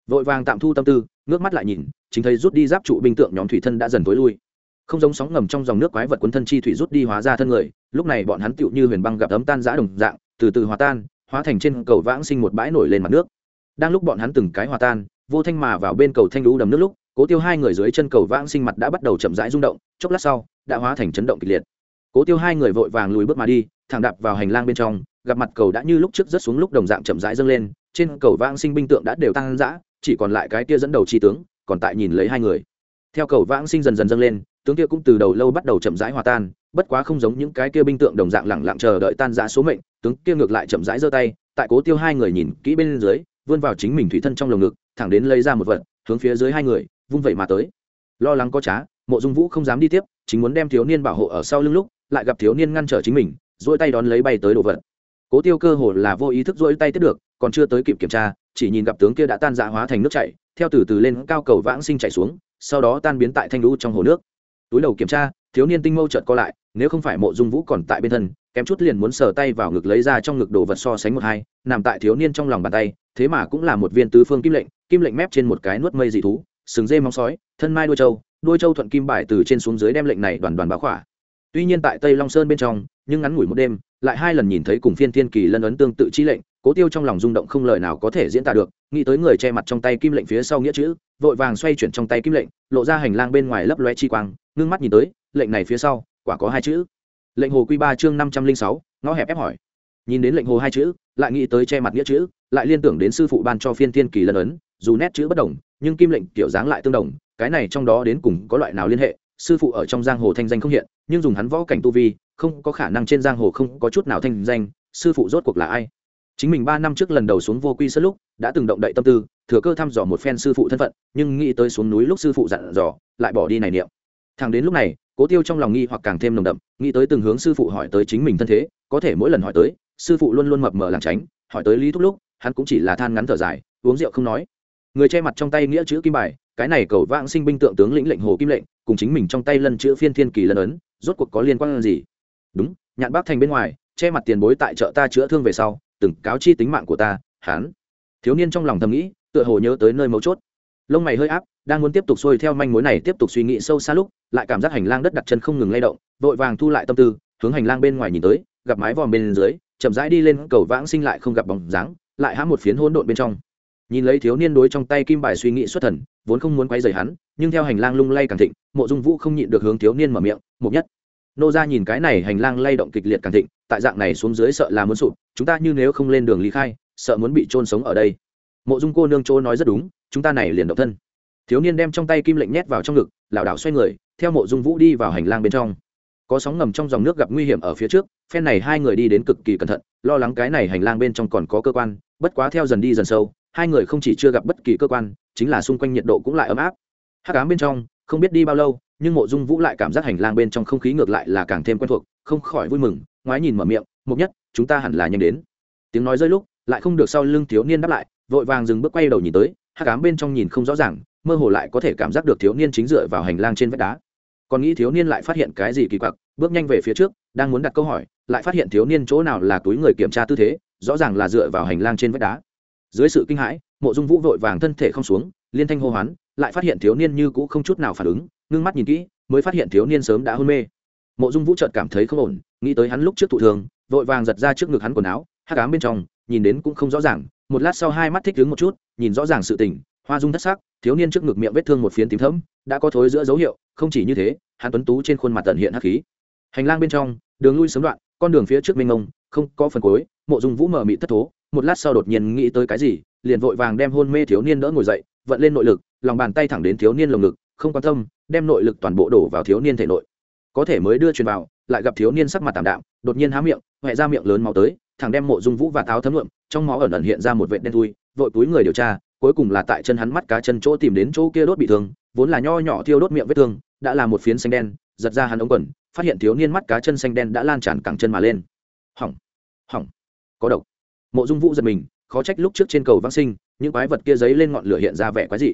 Vội vàng tạm thu tâm tư, ngước mắt lại nhìn, chính thấy rút đi giáp trụ binh tượng nhóm thủy thân đã dần tối lui không giống sóng ngầm trong dòng nước quái vật quấn thân chi thủy rút đi hóa ra thân người, lúc này bọn hắn tựu như huyền băng gặp ấm tan giã đồng dạng, từ từ hòa tan, hóa thành trên cầu vãng sinh một bãi nổi lên mặt nước. Đang lúc bọn hắn từng cái hòa tan, vô thanh mà vào bên cầu thanh lũ đầm nước lúc, cố tiêu hai người dưới chân cầu vãng sinh mặt đã bắt đầu chậm rãi rung động, chốc lát sau, đã hóa thành chấn động kịch liệt. Cố tiêu hai người vội vàng lùi bước mà đi, thẳng đạp vào hành lang bên trong, gặp mặt cầu đã như lúc trước rất xuống lúc đồng dạng chậm rãi dâng lên, trên cầu vãng sinh binh tượng đã đều tăng giã chỉ còn lại cái kia dẫn đầu tri tướng, còn tại nhìn lấy hai người. Theo cầu vãng sinh dần dần dâng lên tướng kia cũng từ đầu lâu bắt đầu chậm rãi hòa tan, bất quá không giống những cái kia binh tượng đồng dạng lẳng lặng chờ đợi tan rã số mệnh, tướng kia ngược lại chậm rãi giơ tay, tại cố tiêu hai người nhìn kỹ bên dưới, vươn vào chính mình thủy thân trong lồng ngực, thẳng đến lấy ra một vật, hướng phía dưới hai người, vung vậy mà tới. Lo lắng có trá, mộ dung vũ không dám đi tiếp, chính muốn đem thiếu niên bảo hộ ở sau lưng lúc, lại gặp thiếu niên ngăn trở chính mình dỗi tay đón lấy bay tới đồ vật. Cố tiêu cơ hồ là vô ý thức dỗi tay tiếp được, còn chưa tới kịp kiểm tra, chỉ nhìn gặp tướng kia đã tan dạ hóa thành nước chảy, theo từ từ lên cao cầu vãng sinh chảy xuống, sau đó tan biến tại thanh lũ trong hồ nước túi đầu kiểm tra, thiếu niên tinh mâu chợt co lại, nếu không phải mộ dung vũ còn tại bên thân, kém chút liền muốn sờ tay vào ngực lấy ra trong ngực đồ vật so sánh một hai, nằm tại thiếu niên trong lòng bàn tay, thế mà cũng là một viên tứ phương kim lệnh kim lệnh mép trên một cái nuốt mây dị thú, sừng dê móng sói, thân mai đuôi trâu đuôi trâu thuận kim bài từ trên xuống dưới đem lệnh này đoàn đoàn báo khỏa. Tuy nhiên tại tây long sơn bên trong, nhưng ngắn ngủi một đêm, lại hai lần nhìn thấy cùng phiên thiên kỳ lân ấn tương tự chi lệnh cố tiêu trong lòng rung động không lời nào có thể diễn tả được, nghĩ tới người che mặt trong tay kim lệnh phía sau nghĩa chữ, vội vàng xoay chuyển trong tay kim lệnh, lộ ra hành lang bên ngoài lấp loe chi quang, ngưng mắt nhìn tới, lệnh này phía sau, quả có hai chữ. Lệnh hồ quy ba chương năm trăm linh sáu, ngõ hẹp ép hỏi. Nhìn đến lệnh hồ hai chữ, lại nghĩ tới che mặt nghĩa chữ, lại liên tưởng đến sư phụ ban cho phiên thiên kỳ lân ấn, dù nét chữ bất đồng, nhưng kim lệnh kiểu dáng lại tương đồng, cái này trong đó đến cùng có loại nào liên hệ, sư phụ ở trong giang hồ thanh danh không hiện, nhưng dùng hắn võ cảnh tu vi, không có khả năng trên giang hồ không có chút nào thanh danh, sư phụ rốt cuộc là ai? Chính mình ba năm trước lần đầu xuống vô quy sân lúc, đã từng động đậy tâm tư, thừa cơ thăm dò một phen sư phụ thân phận, nhưng nghĩ tới xuống núi lúc sư phụ dặn dò, lại bỏ đi này niệm. Thằng đến lúc này, cố tiêu trong lòng nghi hoặc càng thêm nồng đậm, nghĩ tới từng hướng sư phụ hỏi tới chính mình thân thế, có thể mỗi lần hỏi tới, sư phụ luôn luôn mập mờ làm tránh, hỏi tới lý thúc lúc, hắn cũng chỉ là than ngắn thở dài, uống rượu không nói. Người che mặt trong tay nghĩa chữ kim bài, cái này cầu vãng sinh binh tượng tướng lĩnh lệnh hồ kim lệnh, cùng chính mình trong tay lân chữ phiên thiên kỳ lân ấn, rốt cuộc có liên quan gì? Đúng, nhạn bác thành bên ngoài, che mặt tiền bối tại chợ ta chữa thương về sau từng cáo chi tính mạng của ta hán thiếu niên trong lòng thầm nghĩ, tựa hồ nhớ tới nơi mấu chốt. Lông mày hơi áp, đang muốn tiếp tục xuôi theo manh mối này tiếp tục suy nghĩ sâu xa lúc, lại cảm giác hành lang đất đặt chân không ngừng lay động, vội vàng thu lại tâm tư, hướng hành lang bên ngoài nhìn tới, gặp mái vòm bên dưới, chậm rãi đi lên, cầu vãng sinh lại không gặp bóng dáng, lại hãm một phiến hỗn độn bên trong. Nhìn lấy thiếu niên đối trong tay kim bài suy nghĩ xuất thần, vốn không muốn quay rời hắn, nhưng theo hành lang lung lay càng thịnh, mộ dung vũ không nhịn được hướng thiếu niên mở miệng mục nhất nô ra nhìn cái này hành lang lay động kịch liệt càng thịnh, tại dạng này xuống dưới sợ là muốn sụp, chúng ta như nếu không lên đường lý khai, sợ muốn bị trôn sống ở đây. Mộ dung cô nương chỗ nói rất đúng, chúng ta này liền động thân. Thiếu niên đem trong tay kim lệnh nhét vào trong ngực, lảo đảo xoay người, theo mộ dung vũ đi vào hành lang bên trong. Có sóng ngầm trong dòng nước gặp nguy hiểm ở phía trước, phen này hai người đi đến cực kỳ cẩn thận, lo lắng cái này hành lang bên trong còn có cơ quan, bất quá theo dần đi dần sâu, hai người không chỉ chưa gặp bất kỳ cơ quan, chính là xung quanh nhiệt độ cũng lại ấm áp. Hắc ám bên trong, không biết đi bao lâu nhưng mộ dung vũ lại cảm giác hành lang bên trong không khí ngược lại là càng thêm quen thuộc, không khỏi vui mừng, ngoái nhìn mở miệng, mục nhất, chúng ta hẳn là nhanh đến. Tiếng nói rơi lúc, lại không được sau lưng thiếu niên đáp lại, vội vàng dừng bước quay đầu nhìn tới hát cám bên trong nhìn không rõ ràng, mơ hồ lại có thể cảm giác được thiếu niên chính dựa vào hành lang trên vách đá. Còn nghĩ thiếu niên lại phát hiện cái gì kỳ quặc, bước nhanh về phía trước, đang muốn đặt câu hỏi, lại phát hiện thiếu niên chỗ nào là túi người kiểm tra tư thế, rõ ràng là dựa vào hành lang trên vách đá. Dưới sự kinh hãi, mộ dung vũ vội vàng thân thể không xuống, liên thanh hô hoán, lại phát hiện thiếu niên như cũ không chút nào phản ứng ngưng mắt nhìn kỹ, mới phát hiện thiếu niên sớm đã hôn mê. Mộ dung vũ chợt cảm thấy không ổn, nghĩ tới hắn lúc trước thụ thường, vội vàng giật ra trước ngực hắn quần áo hát cám bên trong, nhìn đến cũng không rõ ràng. Một lát sau hai mắt thích đứng một chút, nhìn rõ ràng sự tình, hoa dung thất sắc, thiếu niên trước ngực miệng vết thương một phiến tím thấm đã có thối giữa dấu hiệu, không chỉ như thế, hắn tuấn tú trên khuôn mặt tận hiện hắc khí. Hành lang bên trong, đường lui sớm đoạn, con đường phía trước mênh mông, không có phần cuối, mộ dung vũ mở mị thất thố, một lát sau đột nhiên nghĩ tới cái gì, liền vội vàng đem hôn mê thiếu niên đỡ ngồi dậy, vận lên nội lực, lòng bàn tay thẳng đến thiếu niên lồng ngực không quan tâm, đem nội lực toàn bộ đổ vào thiếu niên thể nội. Có thể mới đưa truyền vào, lại gặp thiếu niên sắc mặt tảm đạm, đột nhiên há miệng huệ ra miệng lớn máu tới, thằng đem mộ dung vũ và táo thấm lượm trong máu ẩn ẩn hiện ra một vệt đen thui, vội túi người điều tra, cuối cùng là tại chân hắn mắt cá chân chỗ tìm đến chỗ kia đốt bị thương, vốn là nho nhỏ thiêu đốt miệng vết thương, đã là một phiến xanh đen, giật ra hắn ống quần, phát hiện thiếu niên mắt cá chân xanh đen đã lan tràn cẳng chân mà lên. Hỏng hỏng, có độc. Mộ dung vũ giật mình, khó trách lúc trước trên cầu vang sinh, những quái vật kia giấy lên ngọn lửa hiện ra vẻ quái dị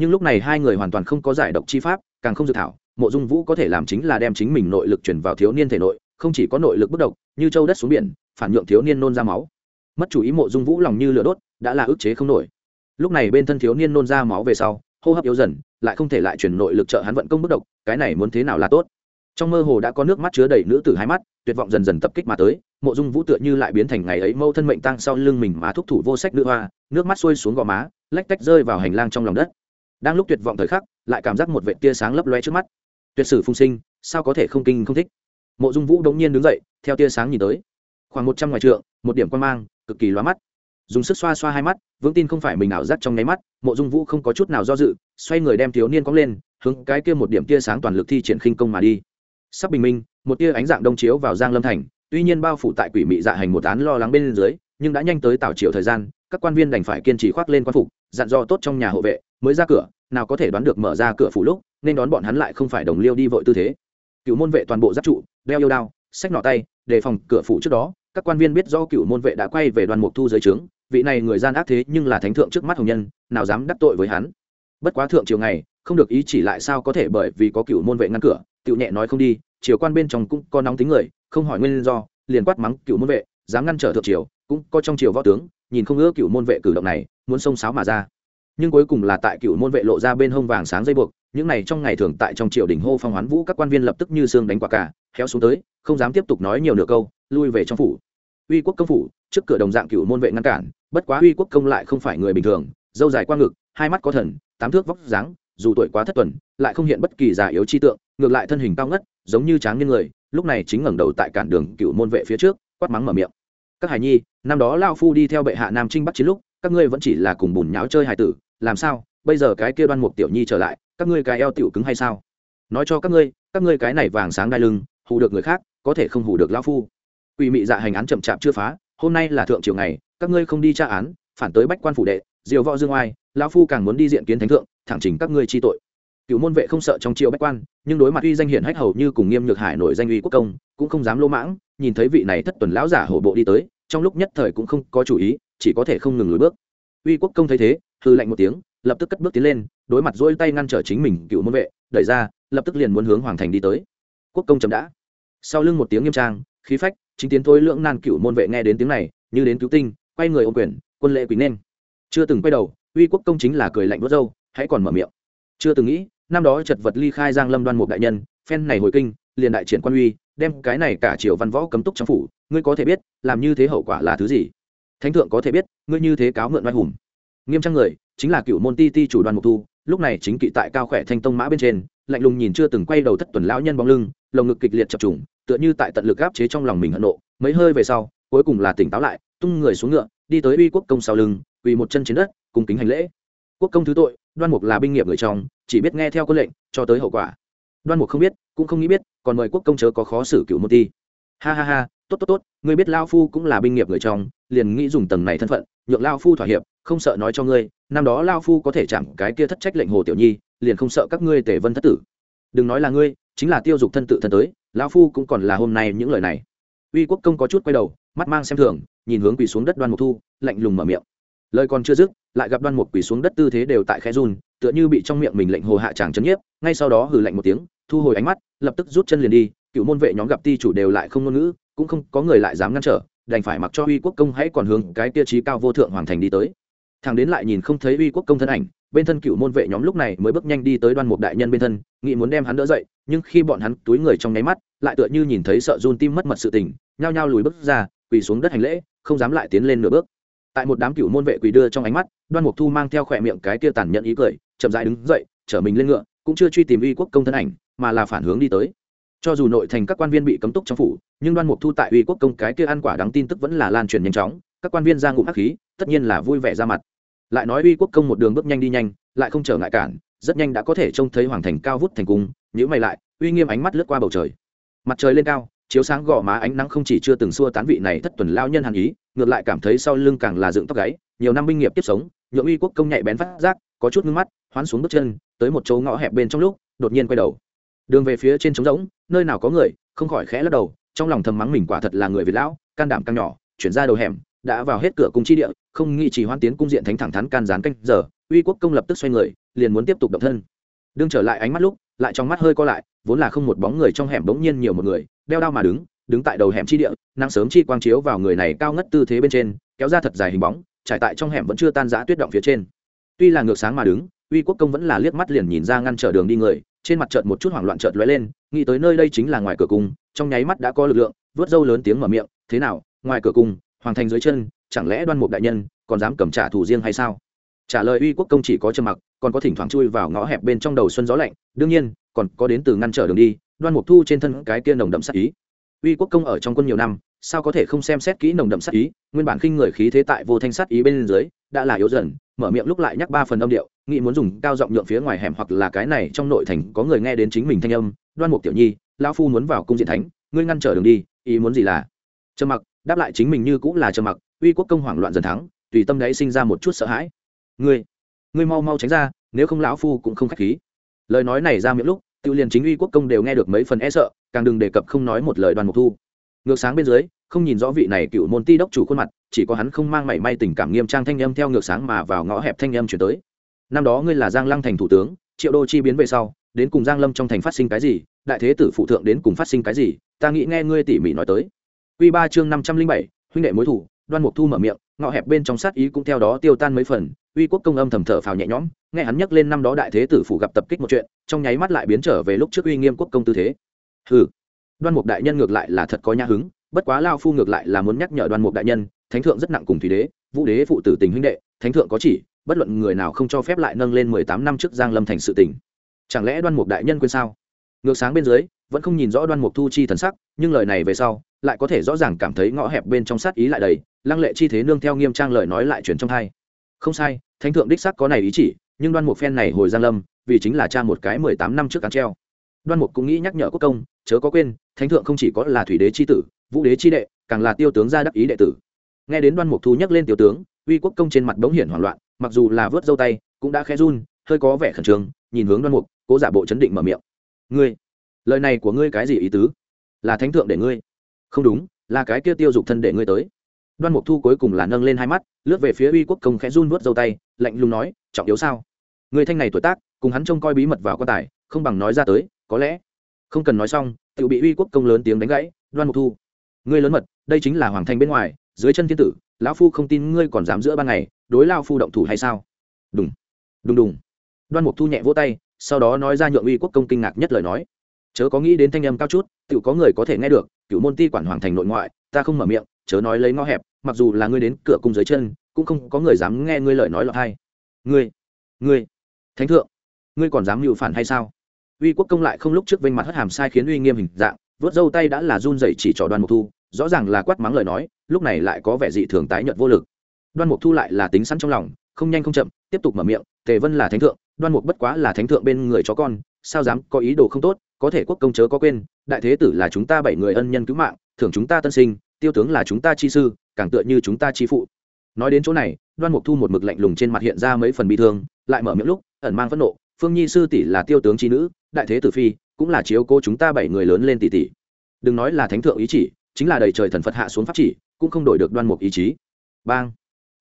nhưng lúc này hai người hoàn toàn không có giải độc chi pháp, càng không dự thảo, mộ dung vũ có thể làm chính là đem chính mình nội lực chuyển vào thiếu niên thể nội, không chỉ có nội lực bất độc, như châu đất xuống biển, phản nhượng thiếu niên nôn ra máu. Mất chủ ý mộ dung vũ lòng như lửa đốt, đã là ức chế không nổi. Lúc này bên thân thiếu niên nôn ra máu về sau, hô hấp yếu dần, lại không thể lại chuyển nội lực trợ hắn vận công bất độc, cái này muốn thế nào là tốt? Trong mơ hồ đã có nước mắt chứa đầy nữ tử hai mắt, tuyệt vọng dần dần tập kích mà tới, mộ dung vũ tựa như lại biến thành ngày ấy mâu thân mệnh tăng sau lưng mình mà thúc thủ vô sách nữ hoa, nước mắt xuôi xuống gò má, lách tách rơi vào hành lang trong lòng đất đang lúc tuyệt vọng thời khắc, lại cảm giác một vệ tia sáng lấp loe trước mắt. Tuyệt sử phung sinh, sao có thể không kinh không thích? Mộ dung vũ đống nhiên đứng dậy, theo tia sáng nhìn tới. Khoảng một trăm ngoài trượng, một điểm quan mang, cực kỳ loa mắt. Dùng sức xoa xoa hai mắt, vững tin không phải mình ảo giác trong nháy mắt, mộ dung vũ không có chút nào do dự, xoay người đem thiếu niên cóng lên, hướng cái kia một điểm tia sáng toàn lực thi triển khinh công mà đi. Sắp bình minh, một tia ánh dạng đông chiếu vào giang lâm thành, tuy nhiên bao phủ tại quỷ mị dạ hành một án lo lắng bên dưới, nhưng đã nhanh tới tảo triệu thời gian, các quan viên đành phải kiên trì khoác lên quan phục dặn dò tốt trong nhà hộ vệ, mới ra cửa, nào có thể đoán được mở ra cửa phủ lúc, nên đón bọn hắn lại không phải đồng liêu đi vội tư thế. Cựu môn vệ toàn bộ giáp trụ, đeo yêu đao sách nọ tay, đề phòng cửa phủ trước đó, các quan viên biết do cựu môn vệ đã quay về đoàn mục thu dưới trướng, vị này người gian ác thế nhưng là thánh thượng trước mắt hồng nhân, nào dám đắc tội với hắn. Bất quá thượng triều ngày, không được ý chỉ lại sao có thể bởi vì có cựu môn vệ ngăn cửa tựu nhẹ nói không đi, triều quan bên trong cũng có nóng tính người, không hỏi nguyên do, liền quát mắng cựu môn vệ, dám ngăn trở thượng triều, cũng có trong triều võ tướng nhìn không ưa cựu môn vệ cử động này, muốn xông sáo mà ra. Nhưng cuối cùng là tại cựu môn vệ lộ ra bên hông vàng sáng dây buộc, những này trong ngày thường tại trong triều đình hô phong hoán vũ các quan viên lập tức như xương đánh quả cả, héo xuống tới, không dám tiếp tục nói nhiều nửa câu, lui về trong phủ. Uy quốc công phủ, trước cửa đồng dạng cựu môn vệ ngăn cản, bất quá uy quốc công lại không phải người bình thường, dâu dài qua ngực, hai mắt có thần, tám thước vóc dáng, dù tuổi quá thất tuần, lại không hiện bất kỳ già yếu chi tượng, ngược lại thân hình cao ngất, giống như tráng niên người, lúc này chính ngẩng đầu tại cản đường cựu môn vệ phía trước, quát mắng mở miệng các hải nhi, năm đó lao phu đi theo bệ hạ nam trinh bắt chiến lúc, các ngươi vẫn chỉ là cùng bùn nháo chơi hài tử, làm sao? Bây giờ cái kia đoan mục tiểu nhi trở lại, các ngươi cái eo tiểu cứng hay sao? Nói cho các ngươi các ngươi cái này vàng sáng đai lưng, hù được người khác, có thể không hù được lão phu. Quỷ mị dạ hành án chậm chạp chưa phá, hôm nay là thượng triều ngày, các ngươi không đi tra án, phản tới bách quan phủ đệ, diều võ dương oai, lão phu càng muốn đi diện kiến thánh thượng, thẳng chỉnh các ngươi chi tội. Cựu môn vệ không sợ trong triều bách quan, nhưng đối mặt uy danh hiển hách hầu như cùng nghiêm nhược hải nổi danh uy quốc công, cũng không dám lỗ mãng nhìn thấy vị này thất tuần lão giả hổ bộ đi tới, trong lúc nhất thời cũng không có chủ ý, chỉ có thể không ngừng lùi bước. Uy quốc công thấy thế hư lạnh một tiếng, lập tức cất bước tiến lên, đối mặt dỗi tay ngăn trở chính mình cựu môn vệ, đẩy ra, lập tức liền muốn hướng hoàng thành đi tới. Quốc công chậm đã. Sau lưng một tiếng nghiêm trang, khí phách, chính tiến thôi lưỡng nan cựu môn vệ nghe đến tiếng này, như đến cứu tinh, quay người ô quyền, quân lệ quý nên. Chưa từng quay đầu, uy quốc công chính là cười lạnh vớt râu, hãy còn mở miệng. Chưa từng nghĩ, năm đó chật vật ly khai giang lâm đoan một đại nhân, phen này hồi kinh, liền đại triển quan uy đem cái này cả triều văn võ cấm túc trong phủ, ngươi có thể biết, làm như thế hậu quả là thứ gì? Thánh thượng có thể biết, ngươi như thế cáo mượn oai hùng. Nghiêm trang người, chính là cựu môn ti ti chủ đoàn mục thu, lúc này chính kỵ tại cao khỏe thanh tông mã bên trên, lạnh lùng nhìn chưa từng quay đầu thất tuần lão nhân bóng lưng, lồng ngực kịch liệt chập trùng, tựa như tại tận lực áp chế trong lòng mình hận nộ. Mấy hơi về sau, cuối cùng là tỉnh táo lại, tung người xuống ngựa, đi tới uy quốc công sau lưng, quỳ một chân trên đất, cùng kính hành lễ. Quốc công thứ tội, đoan mục là binh nghiệp người trong, chỉ biết nghe theo quân lệnh, cho tới hậu quả đoan mục không biết, cũng không nghĩ biết, còn mời quốc công chớ có khó xử cựu môn ti. Ha ha ha, tốt tốt tốt, ngươi biết lao phu cũng là binh nghiệp người trong, liền nghĩ dùng tầng này thân phận, nhượng lao phu thỏa hiệp, không sợ nói cho ngươi, năm đó lao phu có thể chạm cái kia thất trách lệnh hồ tiểu nhi, liền không sợ các ngươi tể vân thất tử. Đừng nói là ngươi, chính là tiêu dục thân tự thân tới, lao phu cũng còn là hôm nay những lời này. Uy quốc công có chút quay đầu, mắt mang xem thường, nhìn hướng quỳ xuống đất đoan mục thu, lạnh lùng mở miệng. Lời còn chưa dứt, lại gặp đoan mục quỳ xuống đất tư thế đều tại khe run tựa như bị trong miệng mình lệnh hồ hạ chàng chấn nhiếp, ngay sau đó hừ lạnh một tiếng, thu hồi ánh mắt, lập tức rút chân liền đi, cựu môn vệ nhóm gặp ti chủ đều lại không ngôn ngữ, cũng không có người lại dám ngăn trở, đành phải mặc cho uy quốc công hãy còn hướng cái tiêu chí cao vô thượng hoàng thành đi tới. Thằng đến lại nhìn không thấy uy quốc công thân ảnh, bên thân cựu môn vệ nhóm lúc này mới bước nhanh đi tới đoan mục đại nhân bên thân nghĩ muốn đem hắn đỡ dậy, nhưng khi bọn hắn túi người trong nháy mắt, lại tựa như nhìn thấy sợ run tim mất mật sự tình, nhao nhao lùi bước ra, quỳ xuống đất hành lễ, không dám lại tiến lên nửa bước. Tại một đám cựu môn vệ quỳ đưa trong ánh mắt, đoan mục thu mang theo khỏe miệng cái kia tàn nhẫn ý cười chậm rãi đứng dậy, chở mình lên ngựa, cũng chưa truy tìm uy quốc công thân ảnh, mà là phản hướng đi tới. Cho dù nội thành các quan viên bị cấm túc trong phủ, nhưng đoan mục thu tại uy quốc công cái kia ăn quả đáng tin tức vẫn là lan truyền nhanh chóng, các quan viên ra ngụm hắc khí, tất nhiên là vui vẻ ra mặt. Lại nói uy quốc công một đường bước nhanh đi nhanh, lại không trở ngại cản, rất nhanh đã có thể trông thấy hoàng thành cao vút thành cung nhữ mày lại, uy nghiêm ánh mắt lướt qua bầu trời. Mặt trời lên cao, chiếu sáng gò má ánh nắng không chỉ chưa từng xua tán vị này thất tuần lao nhân hàn ý, ngược lại cảm thấy sau lưng càng là dựng tóc gáy, nhiều năm binh nghiệp tiếp sống, nhượng uy quốc công nhạy bén phát giác, có chút ngưng mắt hoán xuống bước chân, tới một chỗ ngõ hẹp bên trong lúc, đột nhiên quay đầu. Đường về phía trên trống rỗng, nơi nào có người, không khỏi khẽ lắc đầu, trong lòng thầm mắng mình quả thật là người việt lão, can đảm càng nhỏ, chuyển ra đầu hẻm, đã vào hết cửa cung chi địa, không nghĩ chỉ hoan tiến cung diện thánh thẳng thắn can gián canh giờ, uy quốc công lập tức xoay người, liền muốn tiếp tục động thân. Đương trở lại ánh mắt lúc, lại trong mắt hơi co lại, vốn là không một bóng người trong hẻm bỗng nhiên nhiều một người, đeo đao mà đứng đứng tại đầu hẻm chi địa, nắng sớm chi quang chiếu vào người này cao ngất tư thế bên trên, kéo ra thật dài hình bóng, trải tại trong hẻm vẫn chưa tan rã tuyết động phía trên. Tuy là ngược sáng mà đứng uy quốc công vẫn là liếc mắt liền nhìn ra ngăn trở đường đi người, trên mặt chợt một chút hoảng loạn chợt lóe lên, nghĩ tới nơi đây chính là ngoài cửa cung, trong nháy mắt đã có lực lượng, vớt râu lớn tiếng mở miệng, thế nào, ngoài cửa cung, hoàng thành dưới chân, chẳng lẽ đoan mục đại nhân còn dám cầm trả thù riêng hay sao? Trả lời uy quốc công chỉ có trầm mặc, còn có thỉnh thoảng chui vào ngõ hẹp bên trong đầu xuân gió lạnh, đương nhiên, còn có đến từ ngăn trở đường đi, đoan mục thu trên thân cái kia nồng đậm sắc ý uy quốc công ở trong quân nhiều năm, sao có thể không xem xét kỹ nồng đậm sát ý? Nguyên bản khinh người khí thế tại vô thanh sát ý bên dưới, đã là yếu dần, mở miệng lúc lại nhắc ba phần âm điệu, nghĩ muốn dùng cao giọng nhượng phía ngoài hẻm hoặc là cái này trong nội thành có người nghe đến chính mình thanh âm, đoan mục tiểu nhi, lão phu muốn vào cung diện thánh, ngươi ngăn trở đường đi, ý muốn gì là? Trầm mặc, đáp lại chính mình như cũng là trầm mặc, uy quốc công hoảng loạn dần thắng, tùy tâm đấy sinh ra một chút sợ hãi. Ngươi ngươi mau mau tránh ra, nếu không lão phu cũng không khách khí. Lời nói này ra miệng lúc tự liền chính uy quốc công đều nghe được mấy phần e sợ càng đừng đề cập không nói một lời đoàn mục thu. Ngược sáng bên dưới, không nhìn rõ vị này cựu môn ti đốc chủ khuôn mặt, chỉ có hắn không mang mảy may tình cảm nghiêm trang thanh âm theo ngược sáng mà vào ngõ hẹp thanh âm chuyển tới. Năm đó ngươi là giang lăng thành thủ tướng, triệu đô chi biến về sau, đến cùng giang lâm trong thành phát sinh cái gì, đại thế tử phụ thượng đến cùng phát sinh cái gì, ta nghĩ nghe ngươi tỉ mỉ nói tới. Quy ba chương năm trăm linh bảy, huynh đệ mối thủ đoan mục thu mở miệng, ngõ hẹp bên trong sát ý cũng theo đó tiêu tan mấy phần, uy quốc công âm thầm thở phào nhẹ nhõm, nghe hắn nhắc lên năm đó đại thế tử phủ gặp tập kích một chuyện, trong nháy mắt lại biến trở về lúc trước uy nghiêm quốc công tư thế. Hừ, đoan mục đại nhân ngược lại là thật có nhã hứng bất quá lao phu ngược lại là muốn nhắc nhở đoan mục đại nhân thánh thượng rất nặng cùng thủy đế vũ đế phụ tử tình huynh đệ thánh thượng có chỉ bất luận người nào không cho phép lại nâng lên mười tám năm trước giang lâm thành sự tình. Chẳng lẽ đoan mục đại nhân quên sao? Ngược sáng bên dưới vẫn không nhìn rõ đoan mục thu chi thần sắc nhưng lời này về sau lại có thể rõ ràng cảm thấy ngõ hẹp bên trong sát ý lại đầy lăng lệ chi thế nương theo nghiêm trang lời nói lại chuyển trong thai không sai thánh thượng đích sắc có này ý chỉ nhưng đoan mục phen này hồi giang lâm vì chính là cha một cái mười tám năm trước cán treo đoan mục cũng nghĩ nhắc nhở quốc công, chớ có quên, thánh thượng không chỉ có là thủy đế c h i tử, vũ đế c h i đệ, càng là tiêu tướng gia đắc ý đệ tử. Nghe đến đoan mục thu nhắc lên tiểu tướng, uy quốc công trên mặt bỗng hiển hoảng loạn, mặc dù là vớt dâu tay, cũng đã khẽ run, hơi có vẻ khẩn trương, nhìn hướng đoan mục, cố giả bộ chấn định mở miệng. Ngươi, lời này của ngươi cái gì ý tứ? Là thánh thượng để ngươi? Không đúng, là cái kia tiêu dục thân để ngươi tới. Đoan mục thu cuối cùng là nâng lên hai mắt, lướt về phía uy quốc công khẽ run vớt dâu tay, lạnh lùng nói, trọng yếu sao? Người thanh này tuổi tác, cùng hắn trông coi bí mật vào quan tài, không bằng nói ra tới có lẽ. Không cần nói xong tự bị uy quốc công lớn tiếng đánh gãy, đoan mục thu. Ngươi lớn mật, đây chính là hoàng thành bên ngoài, dưới chân thiên tử, lão phu không tin ngươi còn dám giữa ban ngày, đối lao phu động thủ hay sao? Đúng đúng đúng đoan mục thu nhẹ vỗ tay, sau đó nói ra nhượng uy quốc công kinh ngạc nhất lời nói. Chớ có nghĩ đến thanh âm cao chút tự có người có thể nghe được cựu môn ti quản hoàng thành nội ngoại, ta không mở miệng, chớ nói lấy ngõ hẹp, mặc dù là ngươi đến cửa cung dưới chân, cũng không có người dám nghe ngươi lời nói lọt hay ngươi ngươi, thánh thượng, ngươi còn dám mưu phản hay sao? Uy quốc công lại không lúc trước vênh mặt hất hàm sai khiến uy nghiêm hình dạng, vớt dâu tay đã là run dậy chỉ trỏ đoan mục thu, rõ ràng là quát mắng lời nói, lúc này lại có vẻ dị thường tái nhợt vô lực. Đoan mục thu lại là tính sẵn trong lòng, không nhanh không chậm, tiếp tục mở miệng, tề vân là thánh thượng, đoan mục bất quá là thánh thượng bên người chó con, sao dám, có ý đồ không tốt, có thể quốc công chớ có quên, đại thế tử là chúng ta bảy người ân nhân cứu mạng, thưởng chúng ta tân sinh, tiêu tướng là chúng ta chi sư, càng tựa như chúng ta chi phụ. Nói đến chỗ này, đoan mục thu một mực lạnh lùng trên mặt hiện ra mấy phần bị thương, lại mở miệng lúc, ẩn mang phẫn nộ phương nhi sư tỷ là tiêu tướng trí nữ, đại thế tử phi, cũng là chiếu cô chúng ta bảy người lớn lên tỷ tỷ. Đừng nói là thánh thượng ý chỉ, chính là đầy trời thần phật hạ xuống pháp chỉ, cũng không đổi được đoan mục ý chí. Bang.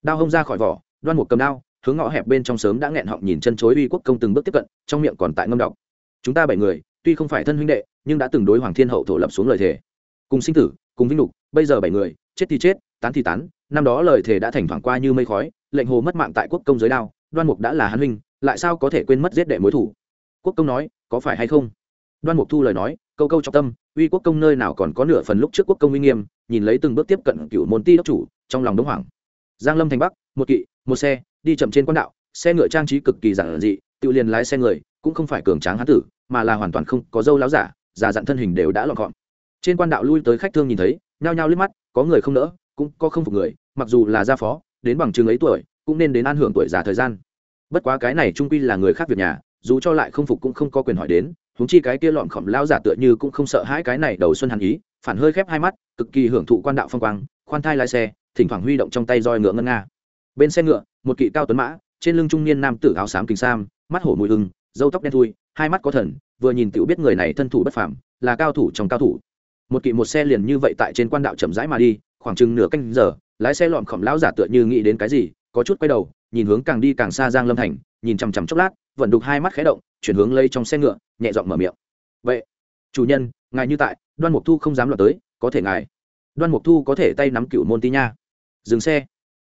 Đao hông ra khỏi vỏ, đoan mục cầm đao, hướng ngõ hẹp bên trong sớm đã nghẹn họng nhìn chân chối uy quốc công từng bước tiếp cận, trong miệng còn tại ngâm đọc. Chúng ta bảy người, tuy không phải thân huynh đệ, nhưng đã từng đối hoàng thiên hậu thổ lập xuống lời thề. Cùng sinh tử, cùng vinh lục, bây giờ bảy người, chết thì chết, tán thì tán, năm đó lời thề đã thành thoảng qua như mây khói, lệnh hồ mất mạng tại quốc công giới đao, đoan mục đã là hán huynh lại sao có thể quên mất giết đệ mối thủ? Quốc công nói, có phải hay không? Đoan mục thu lời nói, câu câu trọng tâm, uy quốc công nơi nào còn có nửa phần lúc trước quốc công uy nghiêm, nhìn lấy từng bước tiếp cận cựu môn ti đốc chủ, trong lòng đống hoảng. Giang lâm thành bắc, một kỵ, một xe, đi chậm trên quan đạo, xe ngựa trang trí cực kỳ giản dị, tự liền lái xe người, cũng không phải cường tráng hán tử, mà là hoàn toàn không có dâu láo giả, già dặn thân hình đều đã lọn gọn trên quan đạo lui tới khách thương nhìn thấy, nhao nhao liếc mắt, có người không đỡ cũng có không phục người, mặc dù là gia phó, đến bằng chừng ấy tuổi, cũng nên đến an hưởng tuổi già thời gian bất quá cái này trung quy là người khác việc nhà, dù cho lại không phục cũng không có quyền hỏi đến húng chi cái kia lọn khổng lao giả tựa như cũng không sợ hãi cái này đầu xuân hàn ý, phản hơi khép hai mắt, cực kỳ hưởng thụ quan đạo phong quang, khoan thai lái xe, thỉnh thoảng huy động trong tay roi ngựa ngân nga. Bên xe ngựa, một kỵ cao tuấn mã, trên lưng trung niên nam tử áo xám kính sam, mắt hổ mùi hưng dâu tóc đen thui, hai mắt có thần, vừa nhìn tựu biết người này thân thủ bất phàm, là cao thủ trong cao thủ. Một kỵ một xe liền như vậy tại trên quan đạo chậm rãi mà đi, khoảng chừng nửa canh giờ, lái xe lọn khổng lão giả tựa như nghĩ đến cái gì, có chút quay đầu nhìn hướng càng đi càng xa giang lâm thành, nhìn chằm chằm chốc lát, vận đục hai mắt khé động, chuyển hướng lây trong xe ngựa, nhẹ giọng mở miệng. Vậy, chủ nhân, ngài như tại, đoan mục thu không dám lọt tới, có thể ngài, đoan mục thu có thể tay nắm cựu môn tí nha. Dừng xe.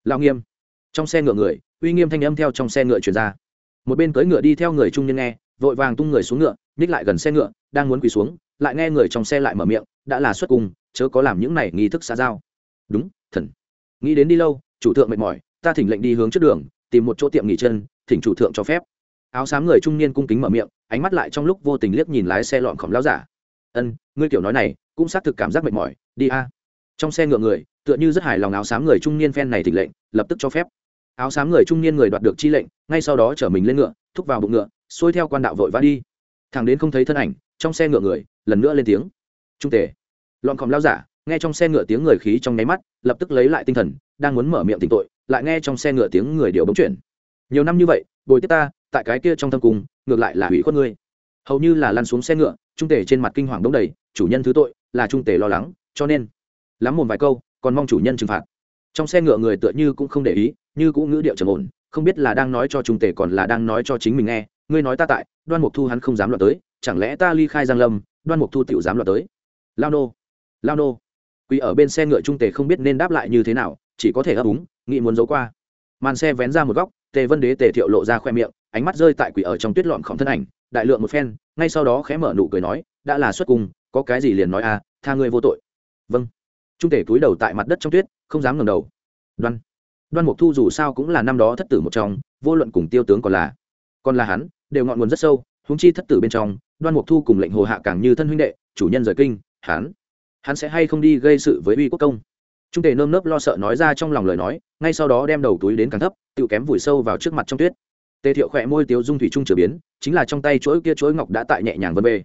Lao nghiêm. Trong xe ngựa người, uy nghiêm thanh âm theo trong xe ngựa chuyển ra. Một bên cưỡi ngựa đi theo người trung niên nghe, vội vàng tung người xuống ngựa ních lại gần xe ngựa, đang muốn quỳ xuống, lại nghe người trong xe lại mở miệng, đã là xuất cung, chớ có làm những này nghi thức xa giao. Đúng, thần. Nghĩ đến đi lâu, chủ thượng mệt mỏi ta thỉnh lệnh đi hướng trước đường tìm một chỗ tiệm nghỉ chân thỉnh chủ thượng cho phép. Áo xám người trung niên cung kính mở miệng ánh mắt lại trong lúc vô tình liếc nhìn lái xe lọn khổng lao giả. Ân ngươi kiểu nói này cũng xác thực cảm giác mệt mỏi đi a. Trong xe ngựa người tựa như rất hài lòng áo xám người trung niên phen này thỉnh lệnh lập tức cho phép. Áo xám người trung niên người đoạt được chi lệnh ngay sau đó chở mình lên ngựa thúc vào bụng ngựa xuôi theo quan đạo vội vã đi. Thằng đến không thấy thân ảnh trong xe ngựa người lần nữa lên tiếng. Trung tề, lọn khom lao giả nghe trong xe ngựa tiếng người khí trong nháy mắt lập tức lấy lại tinh thần đang muốn mở miệng tỉnh tội lại nghe trong xe ngựa tiếng người điều bóng chuyển. Nhiều năm như vậy, bồi tiếp ta, tại cái kia trong thâm cung, ngược lại là hủy khuất ngươi. Hầu như là lăn xuống xe ngựa, trung tể trên mặt kinh hoàng đống đầy, chủ nhân thứ tội, là trung tể lo lắng, cho nên, lắm một vài câu, còn mong chủ nhân trừng phạt. Trong xe ngựa người tựa như cũng không để ý, như cũng ngữ điệu trầm ổn, không biết là đang nói cho trung tể còn là đang nói cho chính mình nghe, ngươi nói ta tại, đoan mục thu hắn không dám loạn tới, chẳng lẽ ta ly khai giang lâm, đoan mục thu tiểu dám loạn tới? Lao nô lao nô. Quỳ ở bên xe ngựa trung tề không biết nên đáp lại như thế nào chỉ có thể ấp úng nghĩ muốn giấu qua. Màn xe vén ra một góc tề vân đế tề thiệu lộ ra khoe miệng ánh mắt rơi tại quỷ ở trong tuyết lọn khổng thân ảnh đại lượng một phen ngay sau đó khẽ mở nụ cười nói đã là xuất cung có cái gì liền nói a à, tha ngươi vô tội. Vâng. Trung tể cúi đầu tại mặt đất trong tuyết không dám ngẩng đầu. Đoan. Đoan mục thu dù sao cũng là năm đó thất tử một trong vô luận cùng tiêu tướng còn là còn là hắn đều ngọn nguồn rất sâu húng chi thất tử bên trong đoan mục thu cùng lệnh hồ hạ càng như thân huynh đệ chủ nhân rời kinh hắn hắn sẽ hay không đi gây sự với uy quốc công? Trung tề nơm nớp lo sợ nói ra trong lòng lời nói, ngay sau đó đem đầu túi đến càng thấp, tự kém vùi sâu vào trước mặt trong tuyết. Tề thiệu khỏe môi tiếu dung thủy trung trở biến, chính là trong tay chuỗi kia chuỗi ngọc đã tại nhẹ nhàng vân bê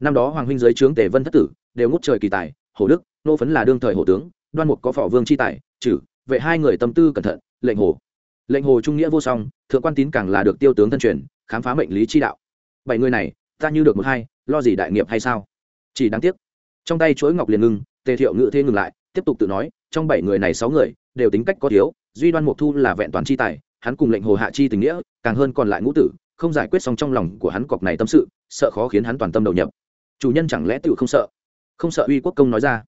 năm đó hoàng huynh giới trướng tề vân thất tử, đều ngút trời kỳ tài, Hổ đức, nô phấn là đương thời hổ tướng, đoan mục có phỏ vương chi tài, trừ, vệ hai người tâm tư cẩn thận, lệnh hồ. Lệnh hồ trung nghĩa vô song, thượng quan tín càng là được tiêu tướng thân truyền, khám phá mệnh lý chi đạo. Bảy người này, ta như được một hai, lo gì đại nghiệp hay sao? Chỉ đáng tiếc, trong tay chuỗi ngọc liền ngưng tề thiệu ngự thế ngừng lại tiếp tục tự nói, trong bảy người này sáu người, đều tính cách có thiếu, duy đoan mục thu là vẹn toàn chi tài, hắn cùng lệnh hồ hạ chi tình nghĩa, càng hơn còn lại ngũ tử, không giải quyết xong trong lòng của hắn cọc này tâm sự, sợ khó khiến hắn toàn tâm đầu nhập. Chủ nhân chẳng lẽ tự không sợ? Không sợ uy quốc công nói ra.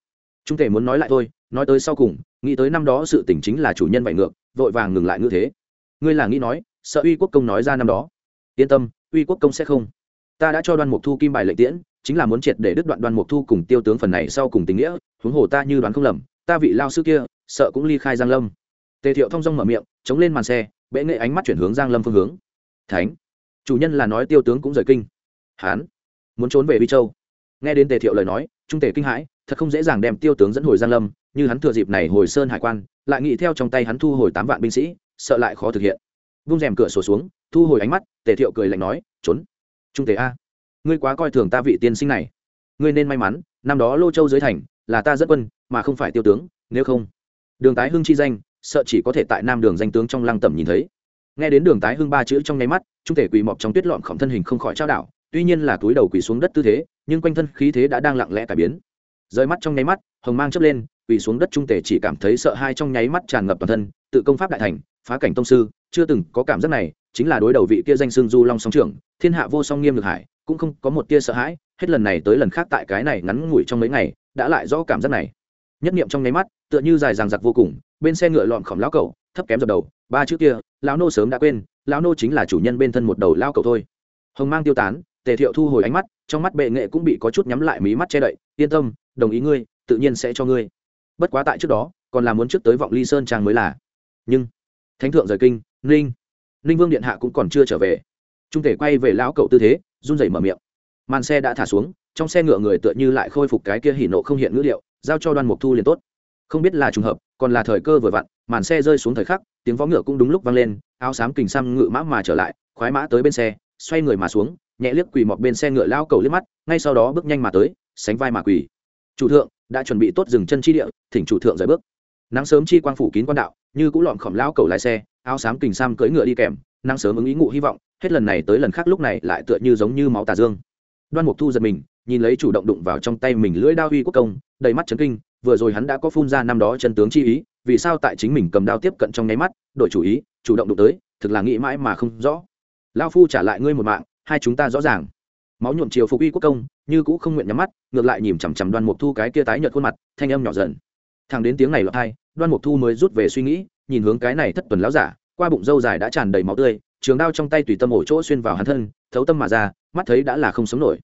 Trung thể muốn nói lại thôi, nói tới sau cùng, nghĩ tới năm đó sự tỉnh chính là chủ nhân vậy ngược, vội vàng ngừng lại ngữ thế. Ngươi là nghĩ nói, sợ uy quốc công nói ra năm đó. Yên tâm, uy quốc công sẽ không. Ta đã cho đoan mục thu kim bài lệnh tiễn chính là muốn triệt để đứt đoạn đoan mục thu cùng tiêu tướng phần này sau cùng tình nghĩa, huống hồ ta như đoán không lầm, ta vị lao sư kia, sợ cũng ly khai giang lâm. Tề thiệu thông dong mở miệng, chống lên màn xe, bệ nghệ ánh mắt chuyển hướng giang lâm phương hướng. Thánh, chủ nhân là nói tiêu tướng cũng rời kinh. Hán, muốn trốn về vi châu. Nghe đến tề thiệu lời nói, trung tề kinh hãi, thật không dễ dàng đem tiêu tướng dẫn hồi giang lâm, như hắn thừa dịp này hồi sơn hải quan, lại nghĩ theo trong tay hắn thu hồi tám vạn binh sĩ, sợ lại khó thực hiện. Vung rèm cửa sổ xuống, thu hồi ánh mắt, tề thiệu cười lạnh nói, trốn. Trung tề a ngươi quá coi thường ta vị tiên sinh này. Ngươi nên may mắn, năm đó lô châu dưới thành là ta dẫn quân, mà không phải tiêu tướng, nếu không. Đường tái hưng chi danh, sợ chỉ có thể tại nam đường danh tướng trong lăng tẩm nhìn thấy. Nghe đến đường tái hưng ba chữ trong nháy mắt trung thể quỳ mọc trong tuyết lọn khổng thân hình không khỏi trao đảo, tuy nhiên là túi đầu quỳ xuống đất tư thế, nhưng quanh thân khí thế đã đang lặng lẽ cải biến. Rơi mắt trong nháy mắt, hồng mang chớp lên, quỳ xuống đất trung tể chỉ cảm thấy sợ hai trong nháy mắt tràn ngập toàn thân, tự công pháp đại thành, phá cảnh tông sư, chưa từng có cảm giác này, chính là đối đầu vị kia danh xương du long song trưởng, thiên hạ vô song nghiêm lực hải cũng không có một tia sợ hãi, hết lần này tới lần khác tại cái này ngắn ngủi trong mấy ngày, đã lại rõ cảm giác này. Nhất niệm trong nháy mắt, tựa như dài dằng dặc vô cùng, bên xe ngựa lọn khổng lão cậu, thấp kém dập đầu, ba chữ kia, lão nô sớm đã quên, lão nô chính là chủ nhân bên thân một đầu lao cậu thôi. Hồng mang tiêu tán, tề thiệu thu hồi ánh mắt, trong mắt bệ nghệ cũng bị có chút nhắm lại mí mắt che đậy, yên tâm, đồng ý ngươi, tự nhiên sẽ cho ngươi. Bất quá tại trước đó, còn là muốn trước tới vọng ly sơn trang mới là. Nhưng, thánh thượng rời kinh, ninh ninh vương điện hạ cũng còn chưa trở về. Trung thể quay về lão cậu tư thế run rẩy mở miệng. Màn xe đã thả xuống, trong xe ngựa người tựa như lại khôi phục cái kia hỉ nộ không hiện ngữ liệu, giao cho đoan mục thu liền tốt. Không biết là trùng hợp, còn là thời cơ vừa vặn, màn xe rơi xuống thời khắc, tiếng vó ngựa cũng đúng lúc vang lên, áo xám kình xăm ngự mã mà trở lại, khoái mã tới bên xe, xoay người mà xuống, nhẹ liếc quỳ mọc bên xe ngựa lao cầu liếc mắt, ngay sau đó bước nhanh mà tới, sánh vai mà quỳ. Chủ thượng, đã chuẩn bị tốt dừng chân chi địa, thỉnh chủ thượng rời bước. Nắng sớm chi quang phủ kín quan đạo, như cũng lọn khỏm lao cầu lái xe, áo xám kình sam cưỡi ngựa đi kèm, nắng sớm ứng ý ngụ hy vọng hết lần này tới lần khác lúc này lại tựa như giống như máu tà dương. Đoan mục thu giật mình, nhìn lấy chủ động đụng vào trong tay mình lưỡi đao uy quốc công, đầy mắt chấn kinh, vừa rồi hắn đã có phun ra năm đó chân tướng chi ý, vì sao tại chính mình cầm đao tiếp cận trong nháy mắt, đổi chủ ý, chủ động đụng tới, thực là nghĩ mãi mà không rõ. Lao phu trả lại ngươi một mạng, hai chúng ta rõ ràng. Máu nhuộm chiều phục uy quốc công, như cũ không nguyện nhắm mắt, ngược lại nhìn chằm chằm đoan mục thu cái kia tái nhợt khuôn mặt, thanh âm nhỏ dần. Thằng đến tiếng này lọt hai đoan mục thu mới rút về suy nghĩ, nhìn hướng cái này thất tuần láo giả, qua bụng dâu dài đã tràn đầy máu tươi trường đao trong tay tùy tâm ổ chỗ xuyên vào hắn thân, thấu tâm mà ra, mắt thấy đã là không sống nổi.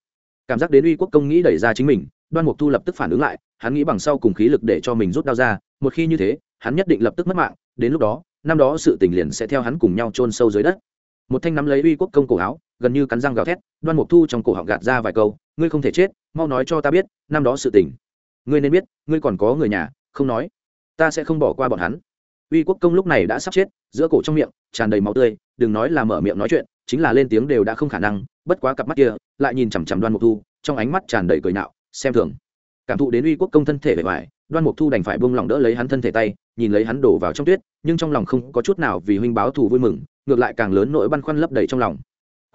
Cảm giác đến uy quốc công nghĩ đẩy ra chính mình, đoan mục thu lập tức phản ứng lại, hắn nghĩ bằng sau cùng khí lực để cho mình rút đao ra, một khi như thế, hắn nhất định lập tức mất mạng, đến lúc đó, năm đó sự tình liền sẽ theo hắn cùng nhau chôn sâu dưới đất. Một thanh nắm lấy uy quốc công cổ áo, gần như cắn răng gào thét, đoan mục thu trong cổ họng gạt ra vài câu, ngươi không thể chết, mau nói cho ta biết, năm đó sự tình. Ngươi nên biết, ngươi còn có người nhà, không nói, ta sẽ không bỏ qua bọn hắn uy quốc công lúc này đã sắp chết, giữa cổ trong miệng, tràn đầy máu tươi, đừng nói là mở miệng nói chuyện, chính là lên tiếng đều đã không khả năng, bất quá cặp mắt kia, lại nhìn chằm chằm đoan mục thu, trong ánh mắt tràn đầy cười nạo, xem thường. Cảm thụ đến uy quốc công thân thể bề ngoài, đoan mục thu đành phải buông lỏng đỡ lấy hắn thân thể tay, nhìn lấy hắn đổ vào trong tuyết, nhưng trong lòng không có chút nào vì huynh báo thù vui mừng, ngược lại càng lớn nỗi băn khoăn lấp đầy trong lòng.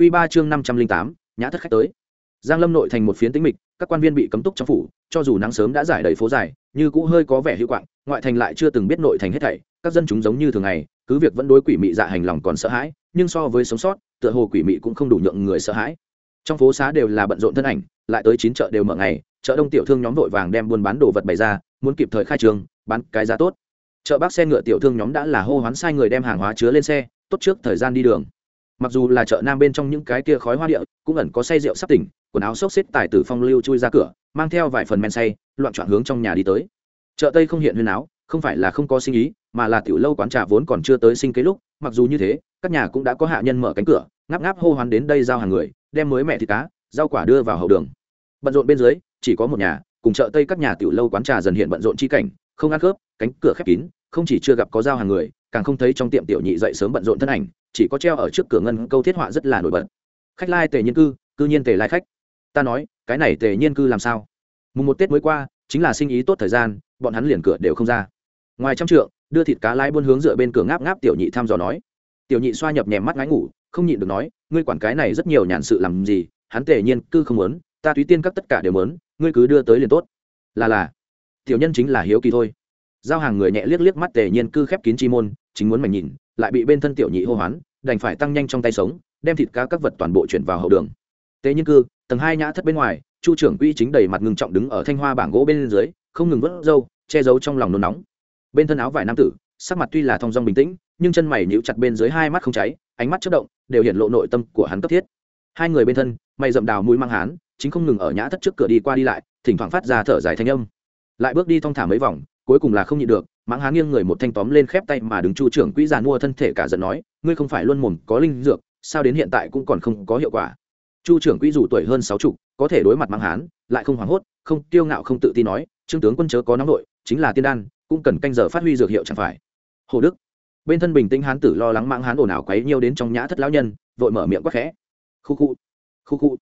Q ba chương năm trăm linh tám, nhã thất khách tới. Giang lâm nội thành một phiến tĩnh mịch, các quan viên bị cấm túc trong phủ, cho dù nắng sớm đã giải đầy phố dài, như cũ hơi có vẻ hữu quạng, ngoại thành lại chưa từng biết nội thành hết thảy các dân chúng giống như thường ngày, cứ việc vẫn đối quỷ mị dạ hành lòng còn sợ hãi, nhưng so với sống sót, tựa hồ quỷ mị cũng không đủ nhượng người sợ hãi. Trong phố xá đều là bận rộn thân ảnh, lại tới chín chợ đều mở ngày, chợ đông tiểu thương nhóm vội vàng đem buôn bán đồ vật bày ra, muốn kịp thời khai trường, bán cái giá tốt. Chợ bác xe ngựa tiểu thương nhóm đã là hô hoán sai người đem hàng hóa chứa lên xe, tốt trước thời gian đi đường. Mặc dù là chợ nam bên trong những cái kia khói hoa địa, cũng ẩn có say rượu sắp tỉnh, quần áo xốc xếp tài tử phong lưu chui ra cửa, mang theo vài phần men say, loạn trọn hướng trong nhà đi tới. Chợ tây không hiện huyên áo, không phải là không có sinh ý mà là tiểu lâu quán trà vốn còn chưa tới sinh kế lúc, mặc dù như thế, các nhà cũng đã có hạ nhân mở cánh cửa, ngáp ngáp hô hoán đến đây giao hàng người, đem mới mẹ thịt cá, rau quả đưa vào hậu đường. Bận rộn bên dưới, chỉ có một nhà, cùng chợ tây các nhà tiểu lâu quán trà dần hiện bận rộn chi cảnh, không ăn khớp, cánh cửa khép kín, không chỉ chưa gặp có giao hàng người, càng không thấy trong tiệm tiểu nhị dậy sớm bận rộn thân ảnh, chỉ có treo ở trước cửa ngân câu thiết họa rất là nổi bật. Khách lai tề nhân cư cư nhiên tề lai khách. Ta nói, cái này tề nhiên cư làm sao? Mùng một tết mới qua, chính là sinh ý tốt thời gian, bọn hắn liền cửa đều không ra. Ngoài trăm trượng đưa thịt cá lái buôn hướng dựa bên cửa ngáp ngáp tiểu nhị thăm dò nói. Tiểu nhị xoa nhập nhèm mắt ngái ngủ, không nhịn được nói, ngươi quản cái này rất nhiều nhàn sự làm gì, hắn tề nhiên cư không muốn, ta túy tiên các tất cả đều muốn, ngươi cứ đưa tới liền tốt. Là là, tiểu nhân chính là hiếu kỳ thôi. Giao hàng người nhẹ liếc liếc mắt tề nhiên cư khép kín chi môn, chính muốn mảnh nhìn, lại bị bên thân tiểu nhị hô hoán, đành phải tăng nhanh trong tay sống, đem thịt cá các vật toàn bộ chuyển vào hậu đường. Tề nhiên cư, tầng hai nhã thất bên ngoài, chu trưởng quỹ chính đầy mặt ngưng trọng đứng ở thanh hoa bảng gỗ bên dưới, không ngừng vớt râu, che giấu trong lòng nôn nóng bên thân áo vải nam tử, sắc mặt tuy là thong dong bình tĩnh, nhưng chân mày nhíu chặt bên dưới hai mắt không cháy, ánh mắt chớp động, đều hiện lộ nội tâm của hắn cấp thiết. Hai người bên thân, mày rậm đào mũi mang hán, chính không ngừng ở nhã thất trước cửa đi qua đi lại, thỉnh thoảng phát ra thở dài thanh âm. Lại bước đi thong thả mấy vòng, cuối cùng là không nhịn được, mãng hán nghiêng người một thanh tóm lên khép tay mà đứng chu trưởng quỹ giàn mua thân thể cả giận nói, ngươi không phải luôn mồm có linh dược, sao đến hiện tại cũng còn không có hiệu quả? Chu trưởng quỹ dù tuổi hơn sáu chục, có thể đối mặt mãng hán, lại không hoảng hốt, không tiêu ngạo không tự tin nói, trương tướng quân chớ có nóng nội chính là tiên đan cũng cần canh giờ phát huy dược hiệu chẳng phải. Hồ đức, bên thân bình tĩnh hán tử lo lắng mãng hán ồn ào quấy nhiêu đến trong nhã thất lão nhân, vội mở miệng quắc khẽ. Khu khu khu khu.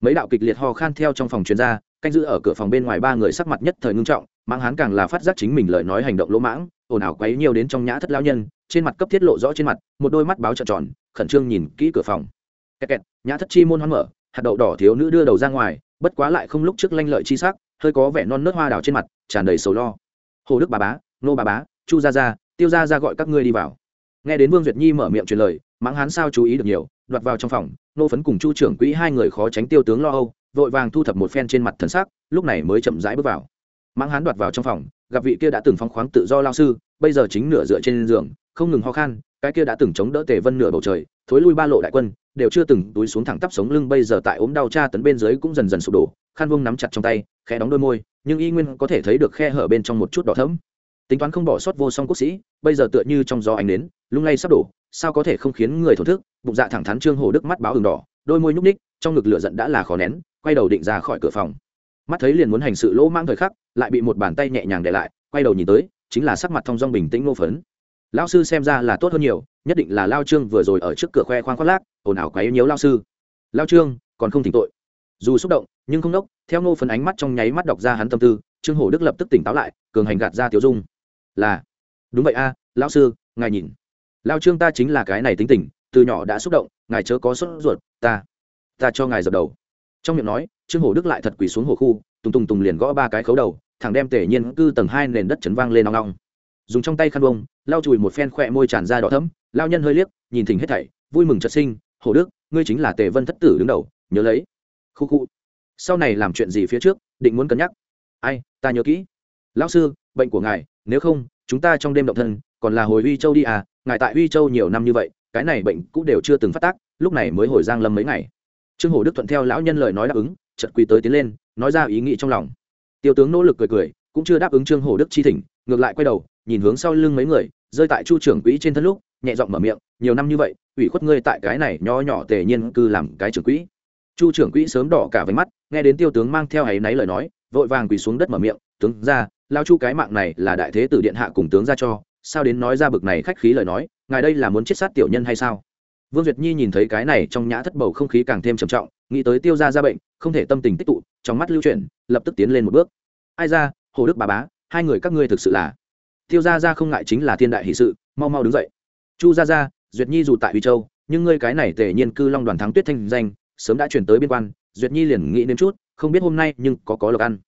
Mấy đạo kịch liệt ho khan theo trong phòng chuyên gia canh giữ ở cửa phòng bên ngoài ba người sắc mặt nhất thời ngưng trọng, mãng hán càng là phát giác chính mình lời nói hành động lỗ mãng, ồn ào quấy nhiều đến trong nhã thất lão nhân, trên mặt cấp thiết lộ rõ trên mặt, một đôi mắt báo trợn tròn, khẩn trương nhìn kỹ cửa phòng. Kẹt kẹt, nhã thất chi môn hoang mở, hạt đậu đỏ thiếu nữ đưa đầu ra ngoài, bất quá lại không lúc trước lanh lợi chi sắc, hơi có vẻ non nớt hoa đào trên mặt, tràn đầy sầu lo hồ đức bà bá, nô bà bá, chu gia gia, tiêu gia gia gọi các ngươi đi vào. Nghe đến vương duyệt nhi mở miệng truyền lời, mãng hán sao chú ý được nhiều, đoạt vào trong phòng, nô phấn cùng chu trưởng quỹ hai người khó tránh tiêu tướng lo âu, vội vàng thu thập một phen trên mặt thần sắc, lúc này mới chậm rãi bước vào. Mãng hán đoạt vào trong phòng, gặp vị kia đã từng phóng khoáng tự do lao sư, bây giờ chính nửa dựa trên giường, không ngừng ho khan, cái kia đã từng chống đỡ tề vân nửa bầu trời, thối lui ba lộ đại quân, đều chưa từng túi xuống thẳng tắp sống lưng, bây giờ tại ốm đau tra tấn bên dưới cũng dần dần sụp đổ, khăn vung nắm chặt trong tay, khẽ đóng đôi môi nhưng y nguyên có thể thấy được khe hở bên trong một chút đỏ thẫm. Tính toán không bỏ sót vô song quốc sĩ, bây giờ tựa như trong gió ánh đến lung lay sắp đổ, sao có thể không khiến người thổ thức? Bụng dạ thẳng thắn trương hồ đức mắt báo ửng đỏ, đôi môi nhúc ních trong ngực lửa giận đã là khó nén, quay đầu định ra khỏi cửa phòng. Mắt thấy liền muốn hành sự lỗ mang thời khắc, lại bị một bàn tay nhẹ nhàng để lại, quay đầu nhìn tới, chính là sắc mặt thong dong bình tĩnh nô phấn. Lao sư xem ra là tốt hơn nhiều, nhất định là lao trương vừa rồi ở trước cửa khoe khoang khoác lác, ồn ào quấy nhiễu lao sư. Lao trương, còn không thỉnh tội dù xúc động nhưng không đốc theo ngô phấn ánh mắt trong nháy mắt đọc ra hắn tâm tư trương hổ đức lập tức tỉnh táo lại cường hành gạt ra tiểu dung. Là đúng vậy a à, lão sư ngài nhìn. Lao trương ta chính là cái này tính tình từ nhỏ đã xúc động ngài chớ có sốt ruột ta ta cho ngài dập đầu. Trong miệng nói trương hổ đức lại thật quỳ xuống hồ khu tùng tùng tùng liền gõ ba cái khấu đầu thằng đem tể nhiên cư tầng hai nền đất chấn vang lên nong nong dùng trong tay khăn bông lao chùi một phen khỏe môi tràn ra đỏ thấm lao nhân hơi liếc nhìn thỉnh hết thảy vui mừng trật sinh hổ đức ngươi chính là tề vân thất tử đứng đầu nhớ lấy khu khu. Sau này làm chuyện gì phía trước, định muốn cân nhắc. Ai, ta nhớ kỹ. Lão sư, bệnh của ngài, nếu không, chúng ta trong đêm động thân, còn là hồi uy châu đi à ngài tại uy châu nhiều năm như vậy, cái này bệnh cũng đều chưa từng phát tác, lúc này mới hồi giang lâm mấy ngày. Trương hổ đức thuận theo lão nhân lời nói đáp ứng chật quỳ tới tiến lên, nói ra ý nghĩ trong lòng. Tiêu tướng nỗ lực cười cười, cũng chưa đáp ứng trương hổ đức chi thỉnh, ngược lại quay đầu, nhìn hướng sau lưng mấy người, rơi tại chu trưởng quỹ trên thân lúc, nhẹ giọng mở miệng, nhiều năm như vậy, ủy khuất ngươi tại cái này nho nhỏ tề nhiên cư làm cái trưởng quỹ chu trưởng quỹ sớm đỏ cả váy mắt, nghe đến tiêu tướng mang theo ấy náy lời nói, vội vàng quỳ xuống đất mở miệng, tướng ra lao chu cái mạng này là đại thế tử điện hạ cùng tướng ra cho, sao đến nói ra bực này khách khí lời nói, ngài đây là muốn chết sát tiểu nhân hay sao? Vương duyệt nhi nhìn thấy cái này trong nhã thất bầu không khí càng thêm trầm trọng, nghĩ tới tiêu ra ra bệnh, không thể tâm tình tích tụ, trong mắt lưu chuyển, lập tức tiến lên một bước. Ai ra, hồ đức bà bá, hai người các ngươi thực sự là tiêu ra ra không ngại chính là thiên đại hỷ sự, mau mau đứng dậy. Chu ra ra duyệt nhi dù tại huy châu, nhưng ngươi cái này tề nhiên cư long đoàn thắng tuyết thanh danh sớm đã chuyển tới biên quan, duyệt nhi liền nghĩ đến chút, không biết hôm nay nhưng có có lộc ăn.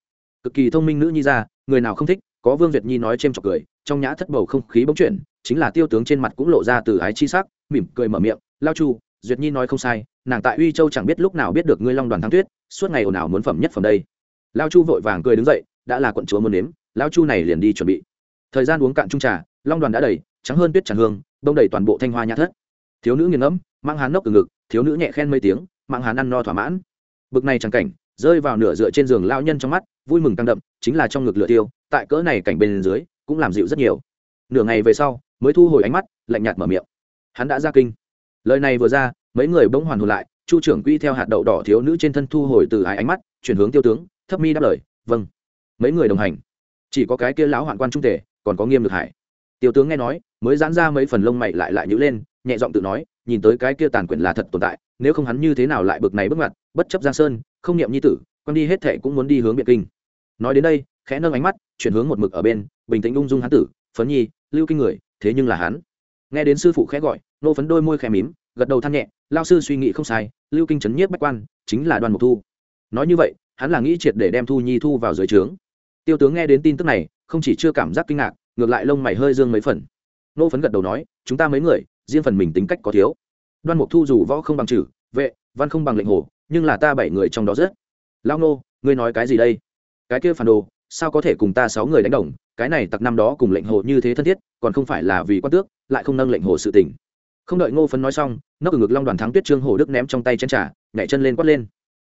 Cực kỳ thông minh nữ nhi ra, người nào không thích, có vương duyệt nhi nói c h chọc cười, trong nhã thất bầu không khí bỗng chuyển, chính là tiêu tướng trên mặt cũng lộ ra từ ái chi sắc, mỉm cười mở miệng, lao chu, duyệt nhi nói không sai, nàng tại uy châu chẳng biết lúc nào biết được ngươi long đoàn thắng tuyết, suốt ngày ồn ào muốn phẩm nhất phẩm đây. Lao chu vội vàng cười đứng dậy, đã là quận chúa muốn nếm, lao chu này liền đi chuẩn bị. Thời gian uống cạn trung trà, long đoàn đã đầy, trắng hơn tuyết tràn hương bông đầy toàn bộ thanh hoa nhã thất. Thiếu nữ nghiền ngẫm, mang hán nốc từ ngực, thiếu nữ nhẹ khen mấy tiếng mạng hán ăn no thỏa mãn. Bực này chẳng cảnh, rơi vào nửa dựa trên giường lao nhân trong mắt, vui mừng tăng đậm, chính là trong ngực lửa tiêu tại cỡ này cảnh bên dưới, cũng làm dịu rất nhiều. Nửa ngày về sau, mới thu hồi ánh mắt, lạnh nhạt mở miệng. Hắn đã ra kinh. Lời này vừa ra, mấy người bỗng hoàn hồn lại, chu trưởng quy theo hạt đậu đỏ thiếu nữ trên thân thu hồi từ ái ánh mắt, chuyển hướng tiêu tướng, thấp mi đáp lời vâng. Mấy người đồng hành. Chỉ có cái kia lão hoạn quan trung tể còn có nghiêm được hải. Tiêu tướng nghe nói, mới giãn ra mấy phần lông mày lại lại nhữ lên, nhẹ giọng tự nói nhìn tới cái kia tàn quyển là thật tồn tại, nếu không hắn như thế nào lại bực này bước mặt, bất chấp giang sơn, không niệm nhi tử quan đi hết thệ cũng muốn đi hướng biệt kinh. Nói đến đây, khẽ nâng ánh mắt, chuyển hướng một mực ở bên, bình tĩnh ung dung hắn tử, phấn nhi, lưu kinh người, thế nhưng là hắn. Nghe đến sư phụ khẽ gọi, nô phấn đôi môi khẽ mím, gật đầu than nhẹ, lao sư suy nghĩ không sai, lưu kinh trấn nhiếp bách quan, chính là đoàn mục thu. Nói như vậy, hắn là nghĩ triệt để đem thu nhi thu vào dưới trướng. Tiêu tướng nghe đến tin tức này, không chỉ chưa cảm giác kinh ngạc, ngược lại lông mày hơi dương mấy phần. Nô phấn gật đầu nói, chúng ta mấy người riêng phần mình tính cách có thiếu. Đoan mục thu dù võ không bằng trừ, vệ, văn không bằng lệnh hồ, nhưng là ta bảy người trong đó rất. Lao nô, ngươi nói cái gì đây? Cái kia phản đồ, sao có thể cùng ta sáu người đánh đồng? Cái này tặc năm đó cùng lệnh hồ như thế thân thiết, còn không phải là vì quan tước, lại không nâng lệnh hồ sự tình. Không đợi ngô phấn nói xong nóc ở ngực long đoàn thắng tuyết trương hồ đức ném trong tay chén trà, nhảy chân lên quát lên.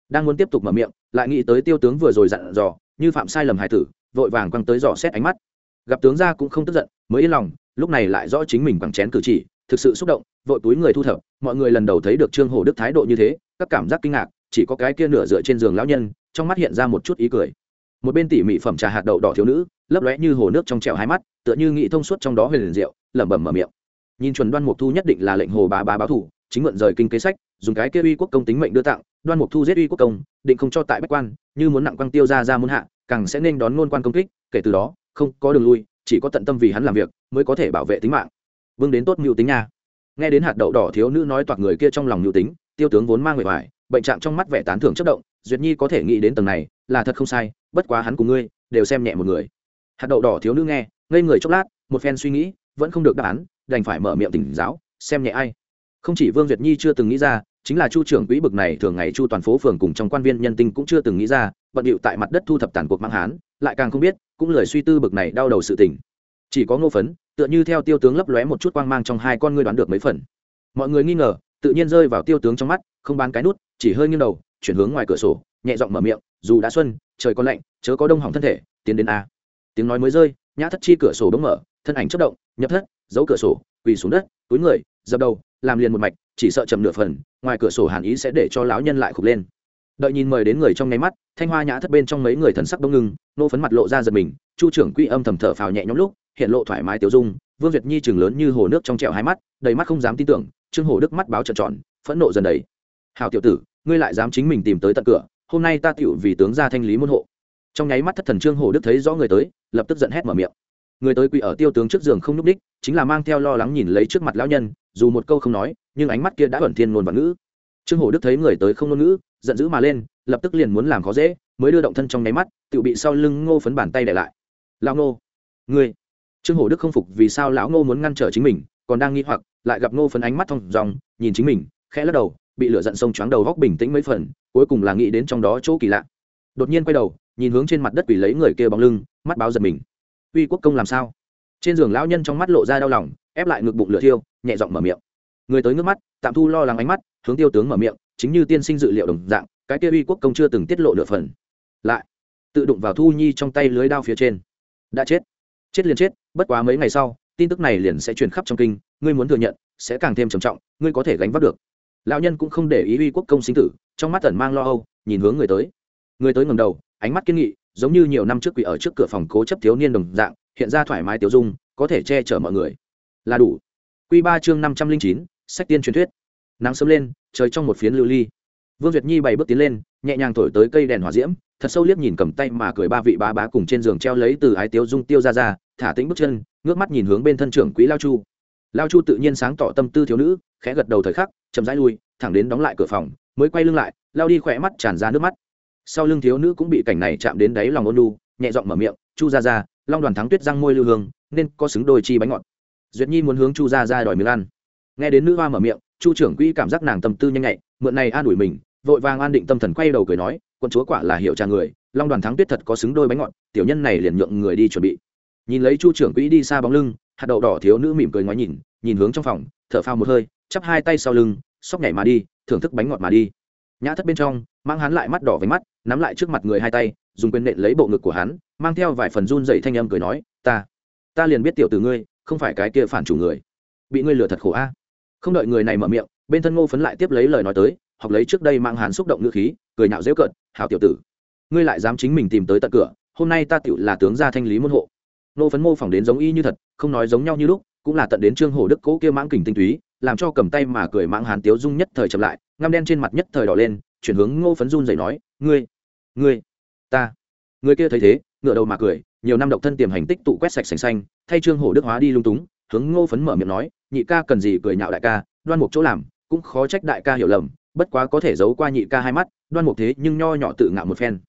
Đang muốn tiếp tục mở miệng, lại nghĩ tới tiêu tướng vừa rồi dặn dò, như phạm sai lầm hải tử, vội vàng quăng tới dò xét ánh mắt. Gặp tướng ra cũng không tức giận, mới yên lòng, lúc này lại rõ chính mình bằng chén cử chỉ thực sự xúc động, vội túi người thu thập, mọi người lần đầu thấy được trương hồ đức thái độ như thế, các cảm giác kinh ngạc, chỉ có cái kia nửa dựa trên giường lão nhân, trong mắt hiện ra một chút ý cười. Một bên tỉ mỉ phẩm trà hạt đậu đỏ thiếu nữ, lấp lóe như hồ nước trong trèo hai mắt, tựa như nghị thông suốt trong đó huyền liền rượu lẩm bẩm mở miệng. Nhìn chuẩn đoan mục thu nhất định là lệnh hồ bá bá báo thủ, chính mượn rời kinh kế sách, dùng cái kia uy quốc công tính mệnh đưa tặng, đoan mục thu giết uy quốc công, định không cho tại bách quan, như muốn nặng quăng tiêu ra ra muốn hạ, càng sẽ nên đón ngôn quan công kích, kể từ đó, không có đường lui, chỉ có tận tâm vì hắn làm việc, mới có thể bảo vệ tính mạng vương đến tốt mưu tính nha. Nghe đến hạt đậu đỏ thiếu nữ nói toạc người kia trong lòng mưu tính, tiêu tướng vốn mang người ngoài bệnh trạng trong mắt vẻ tán thưởng chất động, duyệt nhi có thể nghĩ đến tầng này, là thật không sai, bất quá hắn cùng ngươi, đều xem nhẹ một người. Hạt đậu đỏ thiếu nữ nghe, ngây người chốc lát, một phen suy nghĩ, vẫn không được đáp án, đành phải mở miệng tỉnh giáo, xem nhẹ ai. Không chỉ vương duyệt nhi chưa từng nghĩ ra, chính là chu trưởng quỹ bực này thường ngày chu toàn phố phường cùng trong quan viên nhân tinh cũng chưa từng nghĩ ra, bận điệu tại mặt đất thu thập tàn cuộc mang hán, lại càng không biết, cũng lời suy tư bực này đau đầu sự tình. Chỉ có ngô phấn tựa như theo tiêu tướng lấp lóe một chút quang mang trong hai con ngươi đoán được mấy phần. Mọi người nghi ngờ, tự nhiên rơi vào tiêu tướng trong mắt, không bán cái nút, chỉ hơi nghiêng đầu, chuyển hướng ngoài cửa sổ, nhẹ giọng mở miệng, dù đã xuân, trời còn lạnh, chớ có đông hỏng thân thể, tiến đến a. Tiếng nói mới rơi, nhã thất chi cửa sổ bỗng mở, thân ảnh chất động, nhập thất, giấu cửa sổ, quỳ xuống đất, túi người, dập đầu, làm liền một mạch, chỉ sợ chậm nửa phần, ngoài cửa sổ hàn ý sẽ để cho lão nhân lại khục lên đợi nhìn mời đến người trong nháy mắt, thanh hoa nhã thất bên trong mấy người thần sắc đông ngưng, nô phấn mặt lộ ra giật mình, chu trưởng quy âm thầm thở phào nhẹ nhõm lúc, hiện lộ thoải mái tiêu dung, vương việt nhi chừng lớn như hồ nước trong trẹo hai mắt, đầy mắt không dám tin tưởng, trương hồ đức mắt báo trợn tròn, phẫn nộ dần đầy. Hào tiểu tử, ngươi lại dám chính mình tìm tới tận cửa, hôm nay ta tiểu vì tướng ra thanh lý môn hộ. Trong nháy mắt thất thần trương hồ đức thấy rõ người tới, lập tức giận hét mở miệng. Người tới quỳ ở tiêu tướng trước giường không núp đích, chính là mang theo lo lắng nhìn lấy trước mặt lão nhân, dù một câu không nói, nhưng ánh mắt kia đã ẩn thiên ngôn và ngữ trương Hổ đức thấy người tới không ngôn ngữ, giận dữ mà lên, lập tức liền muốn làm khó dễ, mới đưa động thân trong nháy mắt tự bị sau lưng ngô phấn bàn tay để lại. Lão ngô, ngươi. Trương Hổ đức không phục vì sao lão ngô muốn ngăn trở chính mình, còn đang nghi hoặc, lại gặp ngô phấn ánh mắt thong dòng nhìn chính mình, khẽ lắc đầu, bị lửa giận sông choáng đầu góc bình tĩnh mấy phần, cuối cùng là nghĩ đến trong đó chỗ kỳ lạ. Đột nhiên quay đầu, nhìn hướng trên mặt đất quỷ lấy người kia bóng lưng, mắt báo giật mình. Uy quốc công làm sao? Trên giường lão nhân trong mắt lộ ra đau lòng, ép lại ngực bụng lửa thiêu, nhẹ giọng mở miệng. Người tới nước mắt, tạm thu lo lắng ánh mắt hướng tiêu tướng mở miệng, chính như tiên sinh dự liệu đồng dạng, cái kia uy quốc công chưa từng tiết lộ nửa phần. Lại, tự đụng vào thu nhi trong tay lưới đao phía trên. Đã chết. Chết liền chết, bất quá mấy ngày sau, tin tức này liền sẽ truyền khắp trong kinh, ngươi muốn thừa nhận, sẽ càng thêm trầm trọng, ngươi có thể gánh vác được. Lão nhân cũng không để ý uy quốc công sinh tử, trong mắt tẩn mang lo âu, nhìn hướng người tới. Người tới ngầm đầu, ánh mắt kiên nghị, giống như nhiều năm trước quỷ ở trước cửa phòng cố chấp thiếu niên đồng dạng, hiện ra thoải mái tiêu dung, có thể che chở mọi người. Là đủ. Q ba chương năm trăm linh chín, sách tiên truyền thuyết nắng sớm lên, trời trong một phiến lưu ly. Vương duyệt nhi bày bước tiến lên, nhẹ nhàng thổi tới cây đèn hỏa diễm, thật sâu liếc nhìn cầm tay mà cười ba vị bá bá cùng trên giường treo lấy từ ái tiếu dung tiêu ra ra, thả tính bước chân, ngước mắt nhìn hướng bên thân trưởng quý lao chu. Lao chu tự nhiên sáng tỏ tâm tư thiếu nữ, khẽ gật đầu thời khắc, chậm rãi lui, thẳng đến đóng lại cửa phòng, mới quay lưng lại, lao đi khỏe mắt tràn ra nước mắt. Sau lưng thiếu nữ cũng bị cảnh này chạm đến đáy lòng ôn lu nhẹ giọng mở miệng, chu ra ra long đoàn thắng tuyết răng môi lưu hương, nên có xứng đôi chi bánh ngọt. Duyệt nhi muốn hướng chu ra ra đòi miếng ăn. Nghe đến nữ hoa mở miệng chu trưởng quỹ cảm giác nàng tâm tư nhanh nhạy, mượn này an ủi mình, vội vàng an định tâm thần quay đầu cười nói, quân chúa quả là hiệu trà người, long đoàn thắng tuyết thật có xứng đôi bánh ngọt, tiểu nhân này liền nhượng người đi chuẩn bị. Nhìn lấy chu trưởng quỹ đi xa bóng lưng, hạt đậu đỏ thiếu nữ mỉm cười ngoái nhìn nhìn hướng trong phòng, thở phao một hơi, chắp hai tay sau lưng, sóc nhảy mà đi, thưởng thức bánh ngọt mà đi. Nhã thất bên trong, mang hắn lại mắt đỏ với mắt, nắm lại trước mặt người hai tay, dùng quyền nện lấy bộ ngực của hắn, mang theo vài phần run dậy thanh âm cười nói, ta ta liền biết tiểu từ ngươi, không phải cái kia phản chủ người. Bị ngươi lừa thật khổ a không đợi người này mở miệng, bên thân ngô phấn lại tiếp lấy lời nói tới, học lấy trước đây mang hàn xúc động ngữ khí, cười nhạo dễu cợt, hảo tiểu tử, ngươi lại dám chính mình tìm tới tận cửa, hôm nay ta tựu là tướng gia thanh lý môn hộ. Ngô phấn mô phỏng đến giống y như thật, không nói giống nhau như lúc, cũng là tận đến trương hổ đức cố kia mãng kình tinh túy, làm cho cầm tay mà cười mãng hàn tiếu dung nhất thời chậm lại, ngăm đen trên mặt nhất thời đỏ lên, chuyển hướng ngô phấn run dậy nói, ngươi ngươi, ta. Người kia thấy thế ngựa đầu mà cười, nhiều năm độc thân tiềm hành tích tụ quét sạch sành xanh, thay trương hổ đức hóa đi lung túng hướng ngô phấn mở miệng nói, nhị ca cần gì cười nhạo đại ca, đoan mục chỗ làm, cũng khó trách đại ca hiểu lầm, bất quá có thể giấu qua nhị ca hai mắt, đoan mục thế nhưng nho nhỏ tự ngạo một phen.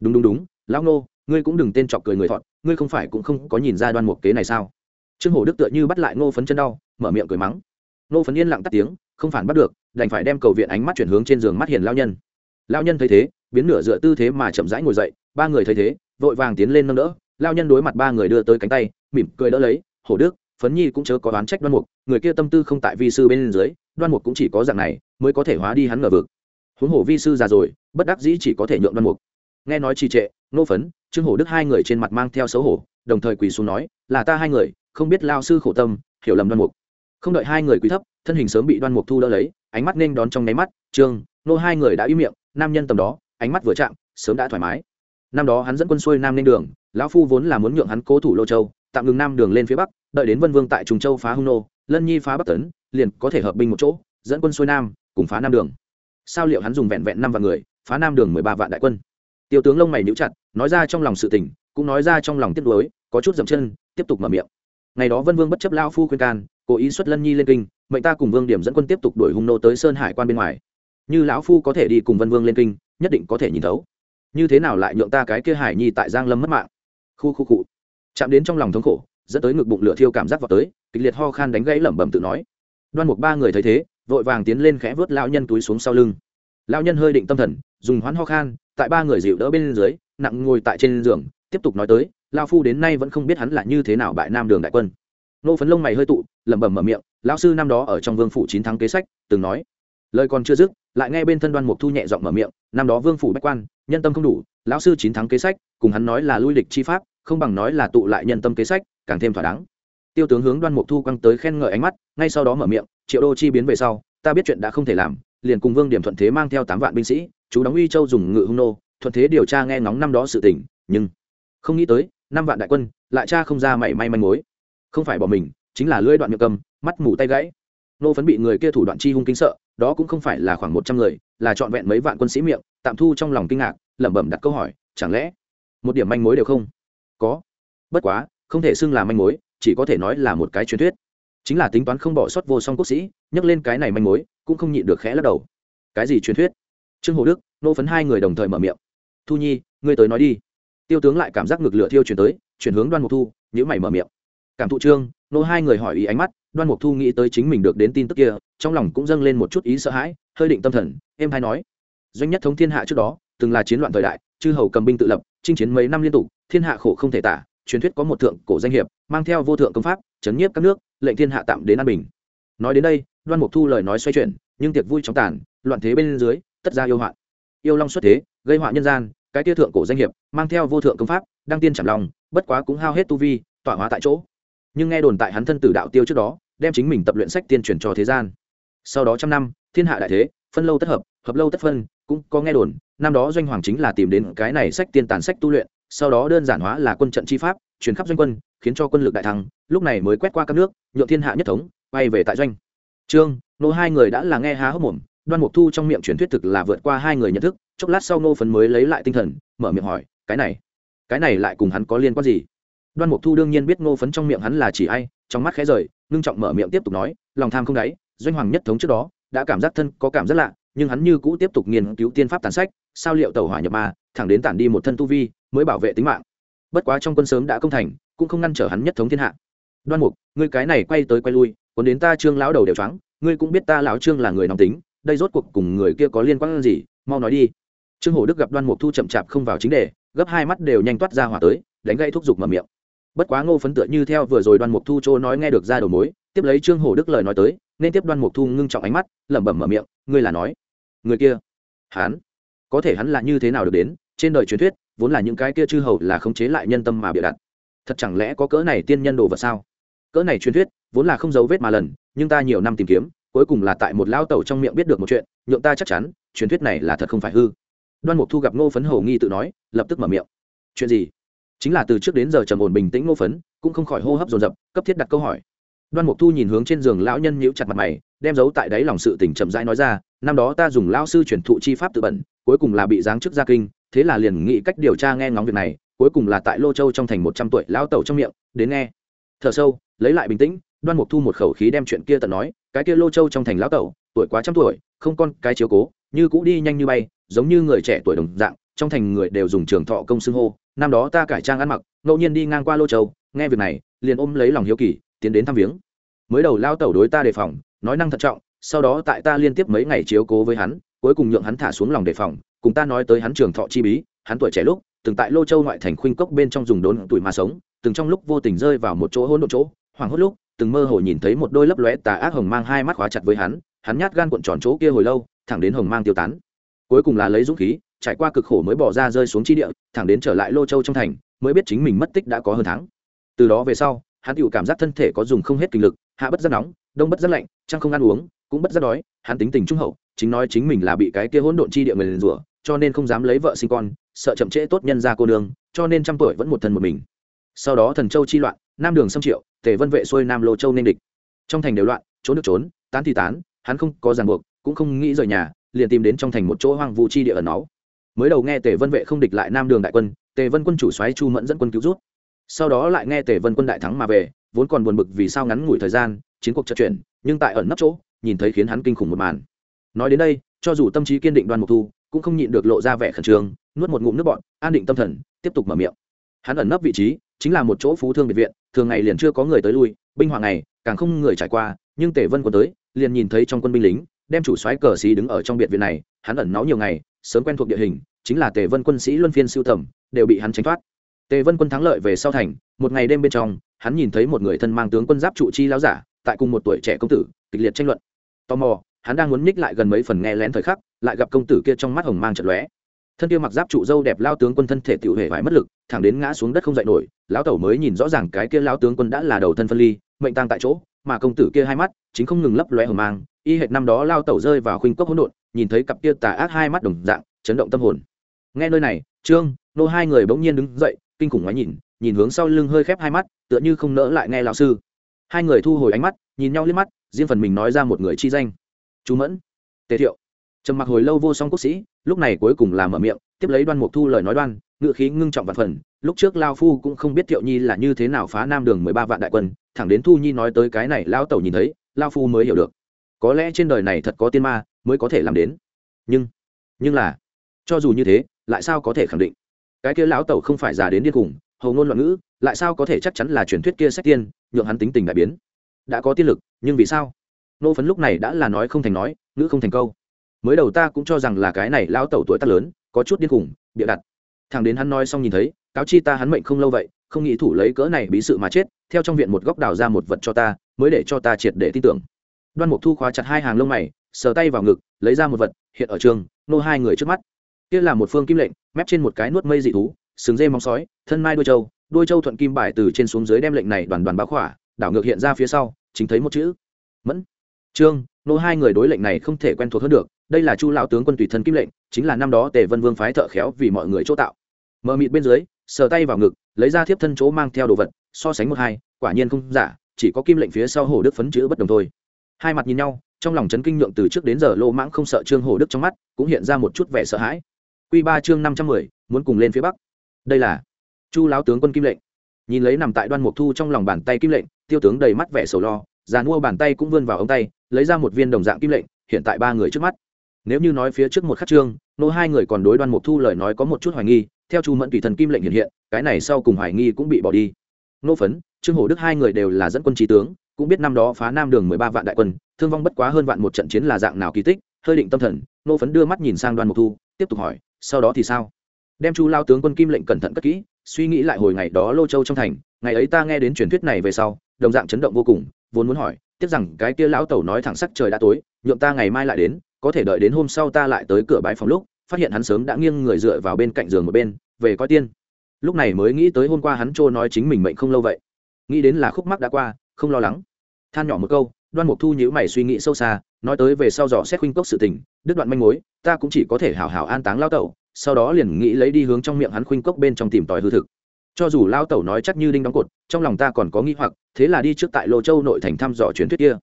Đúng đúng đúng, lão ngô, ngươi cũng đừng tên chọc cười người thọt, ngươi không phải cũng không có nhìn ra đoan mục kế này sao? Trương hổ đức tựa như bắt lại ngô phấn chân đau, mở miệng cười mắng. Ngô phấn yên lặng tắt tiếng, không phản bắt được, đành phải đem cầu viện ánh mắt chuyển hướng trên giường mắt hiền lao nhân. Lao nhân thấy thế, biến nửa dựa tư thế mà chậm rãi ngồi dậy, ba người thấy thế, vội vàng tiến lên nâng đỡ. Lao nhân đối mặt ba người đưa tới cánh tay, mỉm cười đỡ lấy, hổ đức phấn nhi cũng chớ có đoán trách đoan mục, người kia tâm tư không tại vi sư bên dưới, đoan mục cũng chỉ có dạng này mới có thể hóa đi hắn ngờ vực. Huống hồ vi sư già rồi, bất đắc dĩ chỉ có thể nhượng đoan mục. Nghe nói trì trệ nô phấn, trương hổ đức hai người trên mặt mang theo xấu hổ, đồng thời quỳ xuống nói, là ta hai người, không biết lao sư khổ tâm, hiểu lầm đoan mục. Không đợi hai người quỳ thấp, thân hình sớm bị đoan mục thu đỡ lấy, ánh mắt nên đón trong nháy mắt, trương nô hai người đã im miệng, nam nhân tầm đó, ánh mắt vừa chạm, sớm đã thoải mái. Năm đó hắn dẫn quân xuôi nam lên đường, lão phu vốn là muốn nhượng hắn cố thủ lô châu tạm ngừng nam đường lên phía bắc, đợi đến vân vương tại trùng châu phá hung nô, lân nhi phá bắc tấn, liền có thể hợp binh một chỗ, dẫn quân xuôi nam, cùng phá nam đường. Sao liệu hắn dùng vẹn vẹn năm vạn người, phá nam đường mười ba vạn đại quân? Tiêu tướng lông mày níu chặt, nói ra trong lòng sự tình, cũng nói ra trong lòng tiếp nuối, có chút dậm chân, tiếp tục mở miệng. Ngày đó vân vương bất chấp lao phu khuyên can, cố ý xuất lân nhi lên kinh, mệnh ta cùng vương điểm dẫn quân tiếp tục đuổi hung nô tới sơn hải quan bên ngoài. Như lão phu có thể đi cùng vân vương lên kinh, nhất định có thể nhìn thấu. Như thế nào lại nhượng ta cái kia hải nhi tại giang lâm mất mạng? Khu khu cụ chạm đến trong lòng thống khổ, dẫn tới ngực bụng lửa thiêu cảm giác vào tới, kịch liệt ho khan đánh gãy lẩm bẩm tự nói. Đoan mục ba người thấy thế, vội vàng tiến lên khẽ vớt lão nhân túi xuống sau lưng. Lão nhân hơi định tâm thần, dùng hoán ho khan, tại ba người dịu đỡ bên dưới, nặng ngồi tại trên giường, tiếp tục nói tới lao phu đến nay vẫn không biết hắn là như thế nào bại nam đường đại quân. Nô phấn lông mày hơi tụ, lẩm bẩm mở miệng, lão sư năm đó ở trong vương phủ chín tháng kế sách, từng nói. Lời còn chưa dứt, lại nghe bên thân đoan mục thu nhẹ giọng mở miệng, năm đó vương phủ bách quan, nhân tâm không đủ, lão sư chín tháng kế sách, cùng hắn nói là lui địch chi pháp không bằng nói là tụ lại nhân tâm kế sách, càng thêm thỏa đáng. Tiêu tướng hướng đoan mục thu quăng tới khen ngợi ánh mắt, ngay sau đó mở miệng, triệu đô chi biến về sau, ta biết chuyện đã không thể làm, liền cùng vương điểm thuận thế mang theo tám vạn binh sĩ, chú đóng uy châu dùng ngự hung nô, thuận thế điều tra nghe ngóng năm đó sự tình, nhưng không nghĩ tới, năm vạn đại quân lại cha không ra mảy may manh mối. Không phải bỏ mình, chính là lưỡi đoạn miệng cầm, mắt mù tay gãy. Nô phấn bị người kia thủ đoạn chi hung kinh sợ, đó cũng không phải là khoảng một trăm người, là trọn vẹn mấy vạn quân sĩ miệng, tạm thu trong lòng kinh ngạc, lẩm bẩm đặt câu hỏi, chẳng lẽ một điểm manh mối đều không? Có. Bất quá, không thể xưng là manh mối, chỉ có thể nói là một cái truyền thuyết. Chính là tính toán không bỏ sót vô song quốc sĩ, nhắc lên cái này manh mối, cũng không nhịn được khẽ lắc đầu. Cái gì truyền thuyết? Trương hồ đức, nô phấn hai người đồng thời mở miệng. Thu nhi, ngươi tới nói đi. Tiêu tướng lại cảm giác ngực lửa thiêu chuyển tới, chuyển hướng đoan mục thu nhữ mày mở miệng. Cảm thụ trương, nô hai người hỏi ý ánh mắt, đoan mục thu nghĩ tới chính mình được đến tin tức kia, trong lòng cũng dâng lên một chút ý sợ hãi, hơi định tâm thần em hay nói. Doanh nhất thống thiên hạ trước đó, từng là chiến loạn thời đại, chư hầu cầm binh tự lập, chinh chiến mấy năm liên tục thiên hạ khổ không thể tả, truyền thuyết có một thượng cổ danh hiệp, mang theo vô thượng công pháp, chấn nhiếp các nước, lệnh thiên hạ tạm đến an bình. Nói đến đây, đoan mục thu lời nói xoay chuyển, nhưng tiệc vui chóng tàn, loạn thế bên dưới, tất ra yêu hoạn. Yêu long xuất thế, gây họa nhân gian, cái tia thượng cổ danh hiệp, mang theo vô thượng công pháp đăng tiên chạm lòng, bất quá cũng hao hết tu vi tỏa hóa tại chỗ. Nhưng nghe đồn tại hắn thân tử đạo tiêu trước đó, đem chính mình tập luyện sách tiên truyền cho thế gian. Sau đó trăm năm, thiên hạ đại thế, phân lâu tất hợp hợp lâu tất phân, cũng có nghe đồn, năm đó doanh hoàng chính là tìm đến cái này sách tiên tàn sách tu luyện sau đó đơn giản hóa là quân trận chi pháp chuyển khắp doanh quân, khiến cho quân lực đại thắng lúc này mới quét qua các nước, nhượng thiên hạ nhất thống, quay về tại doanh. Trương, nô hai người đã là nghe há hốc mồm, đoan mục thu trong miệng truyền thuyết thực là vượt qua hai người nhận thức, chốc lát sau nô phấn mới lấy lại tinh thần, mở miệng hỏi, cái này cái này lại cùng hắn có liên quan gì? Đoan mục thu đương nhiên biết nô phấn trong miệng hắn là chỉ ai, trong mắt khẽ rời, ngưng trọng mở miệng tiếp tục nói, lòng tham không đáy, doanh hoàng nhất thống trước đó, đã cảm giác thân có cảm giác lạ, nhưng hắn như cũ tiếp tục nghiên cứu tiên pháp tàn sách sao liệu tàu hỏa nhập ma, thẳng đến tản đi một thân tu vi, mới bảo vệ tính mạng. Bất quá trong quân sớm đã công thành, cũng không ngăn trở hắn nhất thống thiên hạ. Đoan mục, ngươi cái này quay tới quay lui, còn đến ta trương lão đầu đều trắng ngươi cũng biết ta lão trương là người nóng tính, đây rốt cuộc cùng người kia có liên quan gì, mau nói đi. Trương hổ đức gặp đoan mục thu chậm chạp không vào chính đề, gấp hai mắt đều nhanh toát ra hỏa tới, đánh gây thúc giục mở miệng. Bất quá ngô phấn tựa như theo vừa rồi đoan mục thu chỗ nói nghe được ra đầu mối, tiếp lấy trương hổ đức lời nói tới, nên tiếp đoan mục thu ngưng trọng ánh mắt, lẩm bẩm mở miệng, ngươi là nói, người kia, hắn có thể hắn là như thế nào được đến, trên đời truyền thuyết, vốn là những cái kia chư hầu là khống chế lại nhân tâm mà bịa đặt. Thật chẳng lẽ có cỡ này tiên nhân đồ vật sao? Cỡ này truyền thuyết, vốn là không dấu vết mà lần, nhưng ta nhiều năm tìm kiếm, cuối cùng là tại một lao tẩu trong miệng biết được một chuyện, nhượng ta chắc chắn, truyền thuyết này là thật không phải hư. Đoan mục thu gặp ngô phấn hầu nghi tự nói, lập tức mở miệng. Chuyện gì? Chính là từ trước đến giờ trầm ổn bình tĩnh ngô phấn, cũng không khỏi hô hấp dồn dập, cấp thiết đặt câu hỏi. Đoan mục thu nhìn hướng trên giường lão nhân nhíu chặt mặt mày, đem giấu tại đáy lòng sự tỉnh chậm rãi nói ra năm đó ta dùng lao sư truyền thụ chi pháp tự bẩn, cuối cùng là bị giáng chức gia kinh, thế là liền nghĩ cách điều tra nghe ngóng việc này, cuối cùng là tại lô châu trong thành một trăm tuổi lão tẩu trong miệng, đến nghe. Thở sâu, lấy lại bình tĩnh, đoan mục thu một khẩu khí đem chuyện kia tận nói, cái kia lô châu trong thành lão tẩu, tuổi quá trăm tuổi, không con cái chiếu cố, như cũ đi nhanh như bay, giống như người trẻ tuổi đồng dạng, trong thành người đều dùng trường thọ công xưng hô, năm đó ta cải trang ăn mặc, ngẫu nhiên đi ngang qua lô châu, nghe việc này, liền ôm lấy lòng hiếu kỳ, tiến đến thăm viếng. Mới đầu lao tẩu đối ta đề phòng, nói năng thận trọng sau đó tại ta liên tiếp mấy ngày chiếu cố với hắn, cuối cùng nhượng hắn thả xuống lòng đề phòng, cùng ta nói tới hắn trường thọ chi bí, hắn tuổi trẻ lúc, từng tại lô châu ngoại thành khuynh cốc bên trong dùng đốn tuổi mà sống, từng trong lúc vô tình rơi vào một chỗ hỗn độn chỗ, hoảng hốt lúc, từng mơ hồ nhìn thấy một đôi lấp lóe tà ác hồng mang hai mắt khóa chặt với hắn hắn nhát gan cuộn tròn chỗ kia hồi lâu, thẳng đến hồng mang tiêu tán. Cuối cùng là lấy dũng khí, trải qua cực khổ mới bỏ ra rơi xuống chi địa, thẳng đến trở lại lô châu trong thành, mới biết chính mình mất tích đã có hơn tháng. Từ đó về sau, hắn tự cảm giác thân thể có dùng không hết kinh lực, hạ bất rất nóng, đông bất rất lạnh, trăng không ăn uống cũng bất giác đói, hắn tính tình trung hậu, chính nói chính mình là bị cái kia hỗn độn chi địa người liền rủa, cho nên không dám lấy vợ sinh con, sợ chậm trễ tốt nhân ra cô nương, cho nên trăm tuổi vẫn một thân một mình. Sau đó thần châu chi loạn, nam đường xâm triệu, tề vân vệ xuôi nam lô châu nên địch. Trong thành đều loạn, trốn được trốn, tán thì tán, hắn không có ràng buộc, cũng không nghĩ rời nhà, liền tìm đến trong thành một chỗ hoang vu chi địa ẩn náu. Mới đầu nghe tề vân vệ không địch lại nam đường đại quân, tề vân quân chủ xoáy chu mẫn dẫn quân cứu rút. Sau đó lại nghe tề vân quân đại thắng mà về, vốn còn buồn bực vì sao ngắn ngủi thời gian, chiến cuộc chợt chuyển, nhưng tại ẩn nấp chỗ nhìn thấy khiến hắn kinh khủng một màn. Nói đến đây, cho dù tâm trí kiên định đoan mục thu, cũng không nhịn được lộ ra vẻ khẩn trương, nuốt một ngụm nước bọn an định tâm thần, tiếp tục mở miệng. Hắn ẩn nấp vị trí, chính là một chỗ phú thương biệt viện, thường ngày liền chưa có người tới lui, binh hoàng này càng không người trải qua, nhưng tề vân quân tới, liền nhìn thấy trong quân binh lính, đem chủ soái cờ xí đứng ở trong biệt viện này, hắn ẩn náu nhiều ngày, sớm quen thuộc địa hình, chính là tề vân quân sĩ luân phiên siêu tầm, đều bị hắn tránh thoát. Tề vân quân thắng lợi về sau thành, một ngày đêm bên trong, hắn nhìn thấy một người thân mang tướng quân giáp trụ chi láo giả, tại cùng một tuổi trẻ công tử, kịch liệt tranh luận tò mò, hắn đang muốn nhích lại gần mấy phần nghe lén thời khắc, lại gặp công tử kia trong mắt hồng mang trận lóe. Thân kia mặc giáp trụ dâu đẹp lao tướng quân thân thể tiểu hệ vải mất lực, thẳng đến ngã xuống đất không dậy nổi, lão tẩu mới nhìn rõ ràng cái kia lao tướng quân đã là đầu thân phân ly, mệnh tăng tại chỗ, mà công tử kia hai mắt, chính không ngừng lấp lóe hồng mang. Y hệt năm đó lao tẩu rơi vào khuynh cốc hỗn độn, nhìn thấy cặp kia tà ác hai mắt đồng dạng, chấn động tâm hồn. Nghe nơi này, trương, nô hai người bỗng nhiên đứng dậy, kinh khủng ngoái nhìn nhìn hướng sau lưng hơi khép hai mắt, tựa như không nỡ lại nghe lão sư. Hai người thu hồi ánh mắt, nhìn nhau liếc mắt riêng phần mình nói ra một người chi danh. Chú mẫn, tề thiệu. Trầm mặc hồi lâu vô song quốc sĩ, lúc này cuối cùng là mở miệng, tiếp lấy đoan mục thu lời nói đoan ngự khí ngưng trọng vạn phần. Lúc trước lao phu cũng không biết thiệu nhi là như thế nào phá nam đường mười ba vạn đại quân, thẳng đến thu nhi nói tới cái này lao tẩu nhìn thấy, lao phu mới hiểu được. Có lẽ trên đời này thật có tiên ma, mới có thể làm đến. Nhưng nhưng là, cho dù như thế, lại sao có thể khẳng định? Cái kia lão tẩu không phải già đến điên cùng hầu ngôn loạn ngữ, lại sao có thể chắc chắn là truyền thuyết kia sách tiên, nhượng hắn tính tình đại biến? Đã có tiên lực, nhưng vì sao? Nô phấn lúc này đã là nói không thành nói, ngữ không thành câu. Mới đầu ta cũng cho rằng là cái này lão tẩu tuổi tác lớn, có chút điên khủng, bịa đặt. Thằng đến hắn nói xong nhìn thấy, cáo chi ta hắn mệnh không lâu vậy, không nghĩ thủ lấy cỡ này bí sự mà chết, theo trong viện một góc đào ra một vật cho ta, mới để cho ta triệt để tin tưởng. Đoan mục thu khóa chặt hai hàng lông mày, sờ tay vào ngực, lấy ra một vật, hiện ở trường, nô hai người trước mắt. Kia là một phương kim lệnh, mép trên một cái nuốt mây dị thú, sừng dê móng sói, thân mai đuôi trâu đuôi trâu thuận kim bài từ trên xuống dưới đem lệnh này đoàn đoàn báo khỏa đảo ngược hiện ra phía sau, chính thấy một chữ. Mẫn. Trương, nô hai người đối lệnh này không thể quen thuộc hơn được, đây là chu lão tướng quân tùy thân kim lệnh, chính là năm đó tề vân vương phái thợ khéo vì mọi người chỗ tạo. Mờ mịt bên dưới, sờ tay vào ngực, lấy ra thiếp thân chỗ mang theo đồ vật, so sánh một hai, quả nhiên không giả, chỉ có kim lệnh phía sau hồ đức phấn chữ bất đồng thôi. Hai mặt nhìn nhau, trong lòng chấn kinh nhượng từ trước đến giờ lô mãng không sợ trương hồ đức trong mắt, cũng hiện ra một chút vẻ sợ hãi. Q ba chương năm trăm mười, muốn cùng lên phía bắc. Đây là chu lão tướng quân kim lệnh. Nhìn lấy nằm tại đoan mục thu trong lòng bàn tay kim lệnh tiêu tướng đầy mắt vẻ sầu lo, già mua bàn tay cũng vươn vào ống tay, lấy ra một viên đồng dạng kim lệnh, hiện tại ba người trước mắt. Nếu như nói phía trước một khắc trương, nô hai người còn đối đoan mục thu lời nói có một chút hoài nghi, theo chu mẫn tùy thần kim lệnh hiện hiện, cái này sau cùng hoài nghi cũng bị bỏ đi. Nô phấn, trương hổ đức hai người đều là dẫn quân trí tướng, cũng biết năm đó phá nam đường mười ba vạn đại quân, thương vong bất quá hơn vạn một trận chiến là dạng nào kỳ tích, hơi định tâm thần, nô phấn đưa mắt nhìn sang đoan mục thu, tiếp tục hỏi, sau đó thì sao? Đem chu lao tướng quân kim lệnh cẩn thận cất kỹ, suy nghĩ lại hồi ngày đó lô châu trong thành ngày ấy ta nghe đến truyền thuyết này về sau, đồng dạng chấn động vô cùng, vốn muốn hỏi, tiếc rằng cái kia lão tẩu nói thẳng sắc trời đã tối, nhượng ta ngày mai lại đến, có thể đợi đến hôm sau ta lại tới cửa bãi phòng lúc, phát hiện hắn sớm đã nghiêng người dựa vào bên cạnh giường một bên, về coi tiên. Lúc này mới nghĩ tới hôm qua hắn trô nói chính mình mệnh không lâu vậy. Nghĩ đến là khúc mắc đã qua, không lo lắng. Than nhỏ một câu, đoan mục thu nhữ mày suy nghĩ sâu xa, nói tới về sau dò xét khuynh cốc sự tình, đứt đoạn manh mối, ta cũng chỉ có thể hảo hảo an táng lao tẩu, sau đó liền nghĩ lấy đi hướng trong miệng hắn khuynh cốc bên trong tìm tòi hư thực cho dù lao tẩu nói chắc như đinh đóng cột, trong lòng ta còn có nghi hoặc, thế là đi trước tại lô châu nội thành thăm dò truyền thuyết kia.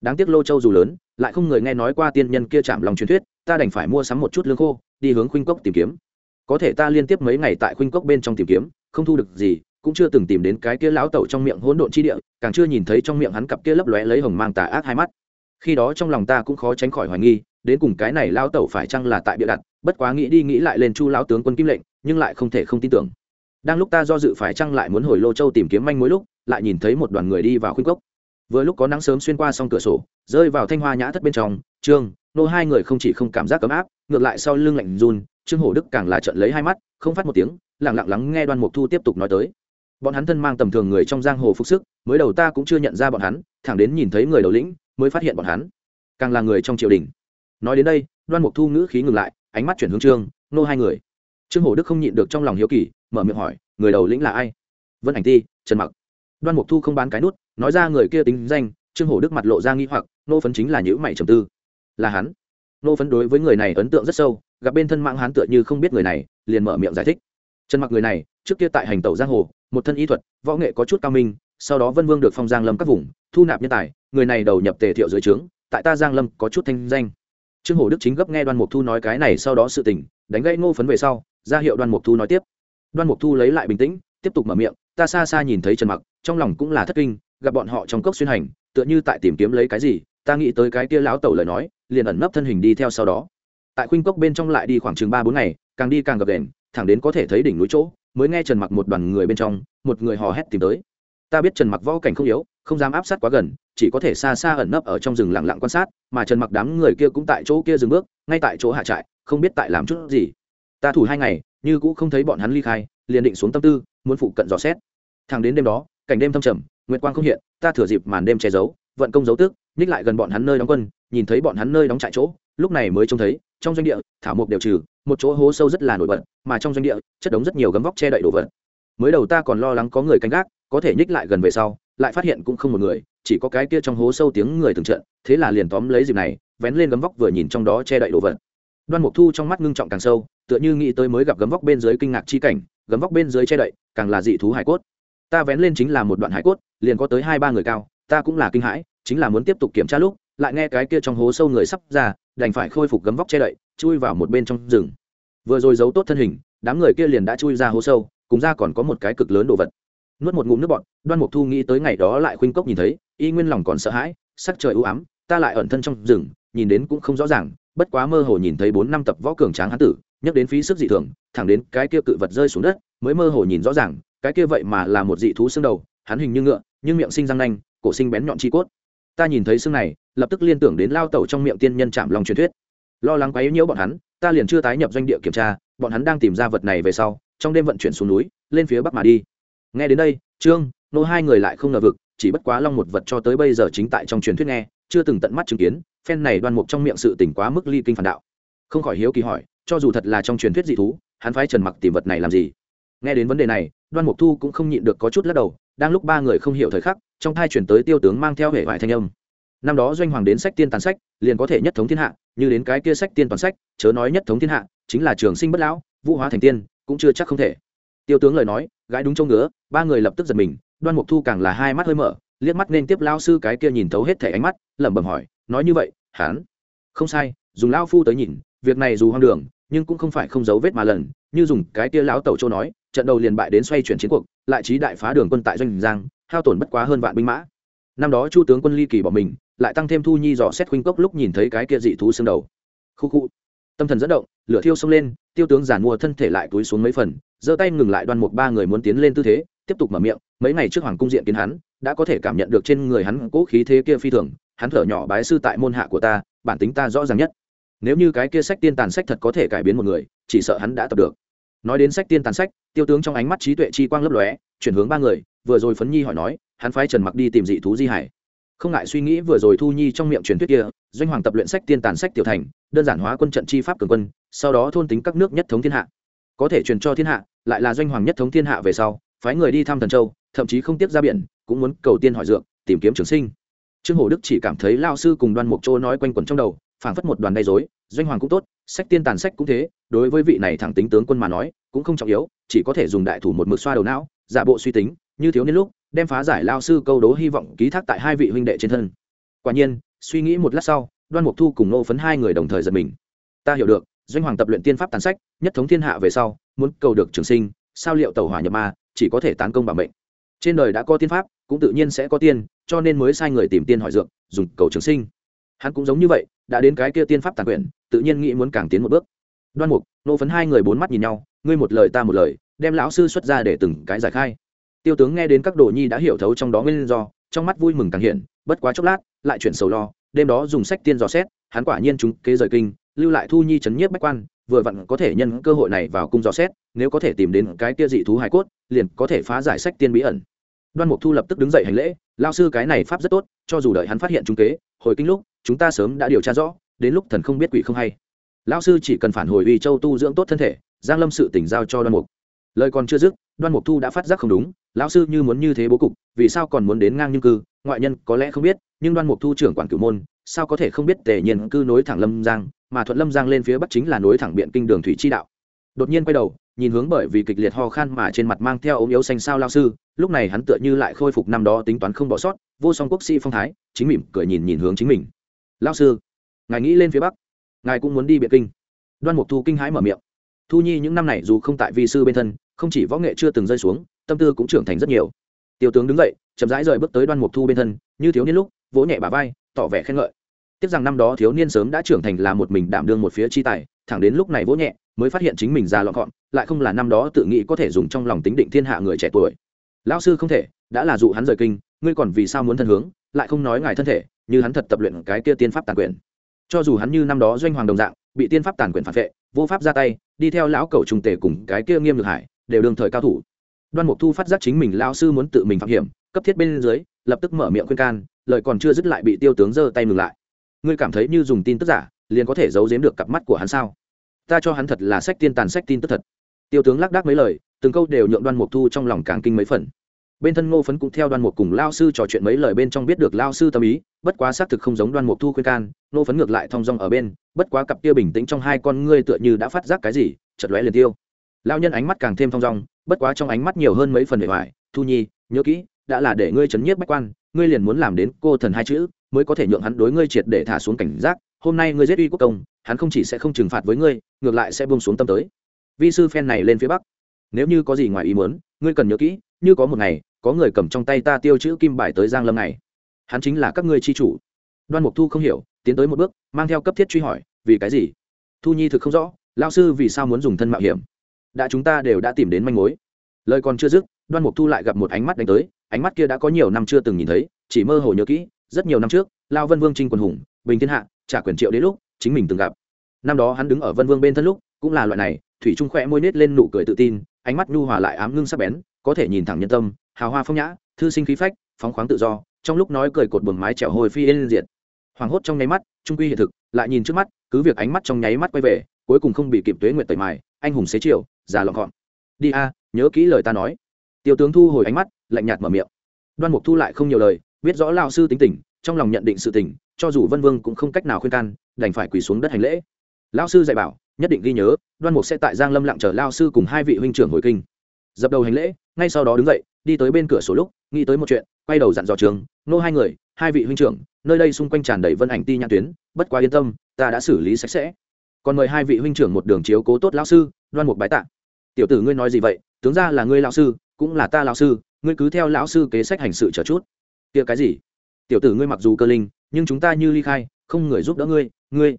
Đáng tiếc lô châu dù lớn, lại không người nghe nói qua tiên nhân kia chạm lòng truyền thuyết, ta đành phải mua sắm một chút lương khô, đi hướng khuynh cốc tìm kiếm. Có thể ta liên tiếp mấy ngày tại khuynh cốc bên trong tìm kiếm, không thu được gì, cũng chưa từng tìm đến cái kia lão tẩu trong miệng hỗn độn chi địa, càng chưa nhìn thấy trong miệng hắn cặp kia lấp lóe lấy hồng mang tà ác hai mắt. Khi đó trong lòng ta cũng khó tránh khỏi hoài nghi, đến cùng cái này lão tẩu phải chăng là tại bịa đặt, bất quá nghĩ đi nghĩ lại lên chu lão tướng quân kim lệnh, nhưng lại không thể không tin tưởng đang lúc ta do dự phải chăng lại muốn hồi lô châu tìm kiếm manh mối lúc, lại nhìn thấy một đoàn người đi vào khuynh cốc. Vừa lúc có nắng sớm xuyên qua xong cửa sổ, rơi vào thanh hoa nhã thất bên trong, trương, nô hai người không chỉ không cảm giác ấm áp, ngược lại sau lưng lạnh run, trương hổ đức càng là trận lấy hai mắt, không phát một tiếng lẳng lặng lắng nghe đoan mục thu tiếp tục nói tới. Bọn hắn thân mang tầm thường người trong giang hồ phục sức, mới đầu ta cũng chưa nhận ra bọn hắn, thẳng đến nhìn thấy người đầu lĩnh, mới phát hiện bọn hắn. Càng là người trong triều đình. Nói đến đây, đoan mục thu ngữ khí ngừng lại, ánh mắt chuyển hướng trương, nô hai người trương hổ đức không nhịn được trong lòng hiếu kỳ, mở miệng hỏi, người đầu lĩnh là ai? Vân ảnh ti, trần mặc. Đoan mục thu không bán cái nút, nói ra người kia tính danh, trương hổ đức mặt lộ ra nghi hoặc, nô phấn chính là nhữ mày trầm tư. Là hắn. Nô phấn đối với người này ấn tượng rất sâu, gặp bên thân mạng hắn tựa như không biết người này, liền mở miệng giải thích. Trần mặc người này, trước kia tại hành tẩu giang hồ, một thân y thuật, võ nghệ có chút cao minh, sau đó vân vương được phong giang lâm các vùng, thu nạp nhân tài, người này đầu nhập tề thiệu dưới trướng, tại ta giang lâm có chút thanh danh. Trương hổ đức chính gấp nghe đoan mục thu nói cái này sau đó sự tình, đánh gãy ngô phấn về sau ra hiệu đoan mục thu nói tiếp. Đoan mục thu lấy lại bình tĩnh, tiếp tục mở miệng, ta xa xa nhìn thấy trần mặc, trong lòng cũng là thất kinh, gặp bọn họ trong cốc xuyên hành, tựa như tại tìm kiếm lấy cái gì, ta nghĩ tới cái kia lão tẩu lời nói, liền ẩn nấp thân hình đi theo sau đó. Tại khuynh cốc bên trong lại đi khoảng chừng ba bốn ngày, càng đi càng gập đèn thẳng đến có thể thấy đỉnh núi chỗ, mới nghe trần mặc một đoàn người bên trong, một người hò hét tìm tới. Ta biết trần mặc võ cảnh không yếu, không dám áp sát quá gần, chỉ có thể xa xa ẩn nấp ở trong rừng lặng lặng quan sát, mà trần mặc đám người kia cũng tại chỗ kia dừng bước, ngay tại chỗ hạ trại, không biết tại làm chút gì ta thủ hai ngày, như cũng không thấy bọn hắn ly khai, liền định xuống tâm tư, muốn phụ cận dò xét. Thẳng đến đêm đó, cảnh đêm thâm trầm, nguyệt quang không hiện, ta thừa dịp màn đêm che giấu, vận công dấu tước, nhích lại gần bọn hắn nơi đóng quân, nhìn thấy bọn hắn nơi đóng trại chỗ, lúc này mới trông thấy, trong doanh địa, thảo mộc đều trừ, một chỗ hố sâu rất là nổi bật, mà trong doanh địa, chất đống rất nhiều gấm vóc che đậy đồ vật. Mới đầu ta còn lo lắng có người canh gác, có thể nhích lại gần về sau, lại phát hiện cũng không một người, chỉ có cái kia trong hố sâu tiếng người từng trận, thế là liền tóm lấy dịp này, vén lên gấm vóc vừa nhìn trong đó che đậy đồ vật. Đoan mục thu trong mắt ngưng trọng càng sâu tựa như nghĩ tới mới gặp gấm vóc bên dưới kinh ngạc chi cảnh, gấm vóc bên dưới che đậy, càng là dị thú hải cốt. Ta vén lên chính là một đoạn hải cốt, liền có tới hai ba người cao, ta cũng là kinh hãi, chính là muốn tiếp tục kiểm tra lúc, lại nghe cái kia trong hố sâu người sắp ra, đành phải khôi phục gấm vóc che đậy, chui vào một bên trong rừng. Vừa rồi giấu tốt thân hình, đám người kia liền đã chui ra hố sâu, cùng ra còn có một cái cực lớn đồ vật. Nuốt một ngụm nước bọn đoan mục thu nghĩ tới ngày đó lại khuynh cốc nhìn thấy, y nguyên lòng còn sợ hãi, sắc trời ưu ám, ta lại ẩn thân trong rừng, nhìn đến cũng không rõ ràng, bất quá mơ hồ nhìn thấy bốn năm tập võ cường tráng hán tử nhắc đến phí sức dị thường, thẳng đến cái kia cự vật rơi xuống đất, mới mơ hồ nhìn rõ ràng, cái kia vậy mà là một dị thú xương đầu, hắn hình như ngựa, nhưng miệng sinh răng nanh, cổ sinh bén nhọn chi cốt. Ta nhìn thấy xương này, lập tức liên tưởng đến lao tẩu trong miệng tiên nhân chạm lòng truyền thuyết. Lo lắng quá yếu nhiễu bọn hắn, ta liền chưa tái nhập doanh địa kiểm tra, bọn hắn đang tìm ra vật này về sau, trong đêm vận chuyển xuống núi, lên phía bắc mà đi. Nghe đến đây, trương, nô hai người lại không ngờ vực, chỉ bất quá long một vật cho tới bây giờ chính tại trong truyền thuyết nghe, chưa từng tận mắt chứng kiến, phen này đoan mục trong miệng sự tỉnh quá mức ly kinh phản đạo. Không khỏi hiếu kỳ hỏi cho dù thật là trong truyền thuyết dị thú, hắn phái trần mặc tìm vật này làm gì? Nghe đến vấn đề này, đoan mục thu cũng không nhịn được có chút lắc đầu, đang lúc ba người không hiểu thời khắc, trong thai chuyển tới tiêu tướng mang theo hệ vải thanh âm. Năm đó doanh hoàng đến sách tiên tàn sách, liền có thể nhất thống thiên hạ, như đến cái kia sách tiên toàn sách, chớ nói nhất thống thiên hạ, chính là trường sinh bất lão, vũ hóa thành tiên, cũng chưa chắc không thể. Tiêu tướng lời nói gái đúng châu ngứa, ba người lập tức giật mình, đoan mục thu càng là hai mắt hơi mở, liếc mắt nên tiếp lao sư cái kia nhìn thấu hết thẻ ánh mắt, lẩm bẩm hỏi, nói như vậy hán không sai, dùng lao phu tới nhìn việc này dù hoang đường, nhưng cũng không phải không giấu vết mà lần, như dùng cái kia lão tẩu châu nói, trận đầu liền bại đến xoay chuyển chiến cuộc, lại trí đại phá đường quân tại doanh giang, hao tổn bất quá hơn vạn binh mã. Năm đó chu tướng quân ly kỳ bỏ mình, lại tăng thêm thu nhi dò xét khuynh cốc lúc nhìn thấy cái kia dị thú xương đầu. Khu khu. Tâm thần dẫn động, lửa thiêu xông lên, tiêu tướng giản mua thân thể lại túi xuống mấy phần, giơ tay ngừng lại đoan một ba người muốn tiến lên tư thế, tiếp tục mở miệng, mấy ngày trước hoàng cung diện kiến hắn, đã có thể cảm nhận được trên người hắn cố khí thế kia phi thường, hắn thở nhỏ bái sư tại môn hạ của ta, bản tính ta rõ ràng nhất nếu như cái kia sách tiên tàn sách thật có thể cải biến một người, chỉ sợ hắn đã tập được. Nói đến sách tiên tàn sách, tiêu tướng trong ánh mắt trí tuệ chi quang lấp lóe, chuyển hướng ba người, vừa rồi phấn nhi hỏi nói, hắn phái trần mặc đi tìm dị thú di hải. Không ngại suy nghĩ vừa rồi thu nhi trong miệng truyền thuyết kia, doanh hoàng tập luyện sách tiên tàn sách tiểu thành, đơn giản hóa quân trận chi pháp cường quân, sau đó thôn tính các nước nhất thống thiên hạ. Có thể truyền cho thiên hạ, lại là doanh hoàng nhất thống thiên hạ về sau, phái người đi thăm thần châu, thậm chí không tiếp ra biển, cũng muốn cầu tiên hỏi dược, tìm kiếm trường sinh. Trương hổ đức chỉ cảm thấy lao sư cùng đoan mục châu nói quanh quẩn trong đầu phảng phất một đoàn gây dối doanh hoàng cũng tốt, sách tiên tàn sách cũng thế, đối với vị này thẳng tính tướng quân mà nói, cũng không trọng yếu, chỉ có thể dùng đại thủ một mực xoa đầu não, giả bộ suy tính, như thiếu niên lúc, đem phá giải lao sư câu đố hy vọng ký thác tại hai vị huynh đệ trên thân. Quả nhiên, suy nghĩ một lát sau, đoan mục thu cùng nô phấn hai người đồng thời giật mình. Ta hiểu được, doanh hoàng tập luyện tiên pháp tàn sách, nhất thống thiên hạ về sau, muốn cầu được trường sinh, sao liệu tàu hỏa nhập ma, chỉ có thể tán công bằng mệnh. Trên đời đã có tiên pháp, cũng tự nhiên sẽ có tiên, cho nên mới sai người tìm tiên hỏi dược, dùng cầu trường sinh hắn cũng giống như vậy, đã đến cái kia tiên pháp tàn quyển tự nhiên nghĩ muốn càng tiến một bước. Đoan mục, nô phấn hai người bốn mắt nhìn nhau, ngươi một lời ta một lời, đem lão sư xuất ra để từng cái giải khai. Tiêu tướng nghe đến các đồ nhi đã hiểu thấu trong đó nguyên do, trong mắt vui mừng càng hiện, bất quá chốc lát, lại chuyển sầu lo, đêm đó dùng sách tiên dò xét, hắn quả nhiên chúng kế rời kinh, lưu lại thu nhi chấn nhiếp bách quan, vừa vặn có thể nhân cơ hội này vào cung dò xét, nếu có thể tìm đến cái kia dị thú hải cốt, liền có thể phá giải sách tiên bí ẩn. Đoan mục thu lập tức đứng dậy hành lễ lao sư cái này pháp rất tốt, cho dù đợi hắn phát hiện trung kế, hồi kinh lúc chúng ta sớm đã điều tra rõ, đến lúc thần không biết quỷ không hay. Lão sư chỉ cần phản hồi uy châu tu dưỡng tốt thân thể, giang lâm sự tỉnh giao cho đoan mục. Lời còn chưa dứt, đoan mục thu đã phát giác không đúng, lão sư như muốn như thế bố cục, vì sao còn muốn đến ngang như cư, ngoại nhân có lẽ không biết, nhưng đoan mục thu trưởng quản cửu môn, sao có thể không biết tề nhiên cư nối thẳng lâm giang, mà thuận lâm giang lên phía bắc chính là nối thẳng biện kinh đường thủy chi đạo. Đột nhiên quay đầu, nhìn hướng bởi vì kịch liệt ho khan mà trên mặt mang theo ống yếu xanh sao lao sư, lúc này hắn tựa như lại khôi phục năm đó tính toán không bỏ sót, vô song quốc sĩ phong thái, chính mỉm cười nhìn nhìn hướng chính mình lao sư, ngài nghĩ lên phía bắc, ngài cũng muốn đi biện kinh. Đoan mục thu kinh hãi mở miệng. Thu nhi những năm này dù không tại vi sư bên thân, không chỉ võ nghệ chưa từng rơi xuống, tâm tư cũng trưởng thành rất nhiều. Tiêu tướng đứng dậy, chậm rãi rời bước tới đoan mục thu bên thân, như thiếu niên lúc, vỗ nhẹ bà vai, tỏ vẻ khen ngợi. Tiếc rằng năm đó thiếu niên sớm đã trưởng thành là một mình đảm đương một phía chi tài, thẳng đến lúc này vỗ nhẹ, mới phát hiện chính mình già lọn gọn, lại không là năm đó tự nghĩ có thể dùng trong lòng tính định thiên hạ người trẻ tuổi. Lão sư không thể đã là dụ hắn rời kinh, ngươi còn vì sao muốn thân hướng, lại không nói ngài thân thể, như hắn thật tập luyện cái kia tiên pháp tàn quyền. Cho dù hắn như năm đó doanh hoàng đồng dạng, bị tiên pháp tàn quyền phản vệ, vô pháp ra tay, đi theo lão cầu trùng tề cùng cái kia nghiêm lực hải, đều đương thời cao thủ. Đoan mục thu phát giác chính mình lão sư muốn tự mình phạm hiểm, cấp thiết bên dưới, lập tức mở miệng khuyên can, lời còn chưa dứt lại bị tiêu tướng giơ tay ngừng lại. Ngươi cảm thấy như dùng tin tức giả, liền có thể giấu giếm được cặp mắt của hắn sao? Ta cho hắn thật là sách tiên tàn sách tin tức thật. Tiêu tướng lác đác mấy lời, từng câu đều nhượng đoan mục thu trong lòng càng kinh mấy phần bên thân ngô phấn cũng theo đoan mục cùng lao sư trò chuyện mấy lời bên trong biết được lao sư tâm ý, bất quá xác thực không giống đoan mục thu khuyên can, ngô phấn ngược lại thong dong ở bên, bất quá cặp kia bình tĩnh trong hai con ngươi tựa như đã phát giác cái gì chật lóe liền tiêu. Lao nhân ánh mắt càng thêm thong dong, bất quá trong ánh mắt nhiều hơn mấy phần bề ngoài, thu nhi, nhớ kỹ, đã là để ngươi chấn nhiếp bách quan, ngươi liền muốn làm đến cô thần hai chữ, mới có thể nhượng hắn đối ngươi triệt để thả xuống cảnh giác, hôm nay ngươi giết uy quốc công, hắn không chỉ sẽ không trừng phạt với ngươi, ngược lại sẽ buông xuống tâm tới. Vi sư phen này lên phía bắc, nếu như có gì ngoài ý muốn, ngươi cần nhớ kỹ, như có một ngày có người cầm trong tay ta tiêu chữ kim bài tới giang lâm này. Hắn chính là các ngươi chi chủ. Đoan mục thu không hiểu, tiến tới một bước, mang theo cấp thiết truy hỏi, vì cái gì? Thu nhi thực không rõ lao sư vì sao muốn dùng thân mạo hiểm? Đã chúng ta đều đã tìm đến manh mối. Lời còn chưa dứt, đoan mục thu lại gặp một ánh mắt đánh tới, ánh mắt kia đã có nhiều năm chưa từng nhìn thấy, chỉ mơ hồ nhớ kỹ, rất nhiều năm trước lao vân vương trinh quần hùng, bình thiên hạ, trả quyền triệu đến lúc, chính mình từng gặp. Năm đó hắn đứng ở vân vương bên thân lúc, cũng là loại này, thủy trung khỏe môi nết lên nụ cười tự tin, ánh mắt nhu hòa lại ám ngưng sắc bén, có thể nhìn thẳng nhân tâm hào hoa phong nhã, thư sinh khí phách, phóng khoáng tự do, trong lúc nói cười cột buồng mái trèo hồi phi yên diệt. Hoảng hốt trong nháy mắt, trung quy hiện thực, lại nhìn trước mắt, cứ việc ánh mắt trong nháy mắt quay về, cuối cùng không bị kịp tuế nguyện tẩy mài, anh hùng xế chiều, già lọn gọn. Đi a, nhớ kỹ lời ta nói. Tiêu tướng thu hồi ánh mắt, lạnh nhạt mở miệng. Đoan mục thu lại không nhiều lời, biết rõ lao sư tính tình, trong lòng nhận định sự tình, cho dù vân vương cũng không cách nào khuyên can, đành phải quỳ xuống đất hành lễ. Lao sư dạy bảo, nhất định ghi nhớ, đoan mục sẽ tại giang lâm lặng chờ lao sư cùng hai vị huynh trưởng hồi kinh dập đầu hành lễ, ngay sau đó đứng dậy, đi tới bên cửa sổ lúc, nghĩ tới một chuyện, quay đầu dặn dò trường, nô hai người, hai vị huynh trưởng, nơi đây xung quanh tràn đầy vân ảnh ti nhãn tuyến, bất quá yên tâm, ta đã xử lý sạch sẽ. Còn mời hai vị huynh trưởng một đường chiếu cố tốt lão sư, đoan một bái tạ. Tiểu tử ngươi nói gì vậy? Tướng ra là ngươi lão sư, cũng là ta lão sư, ngươi cứ theo lão sư kế sách hành sự chờ chút. Kia cái gì? Tiểu tử ngươi mặc dù cơ linh, nhưng chúng ta như ly khai, không người giúp đỡ ngươi ngươi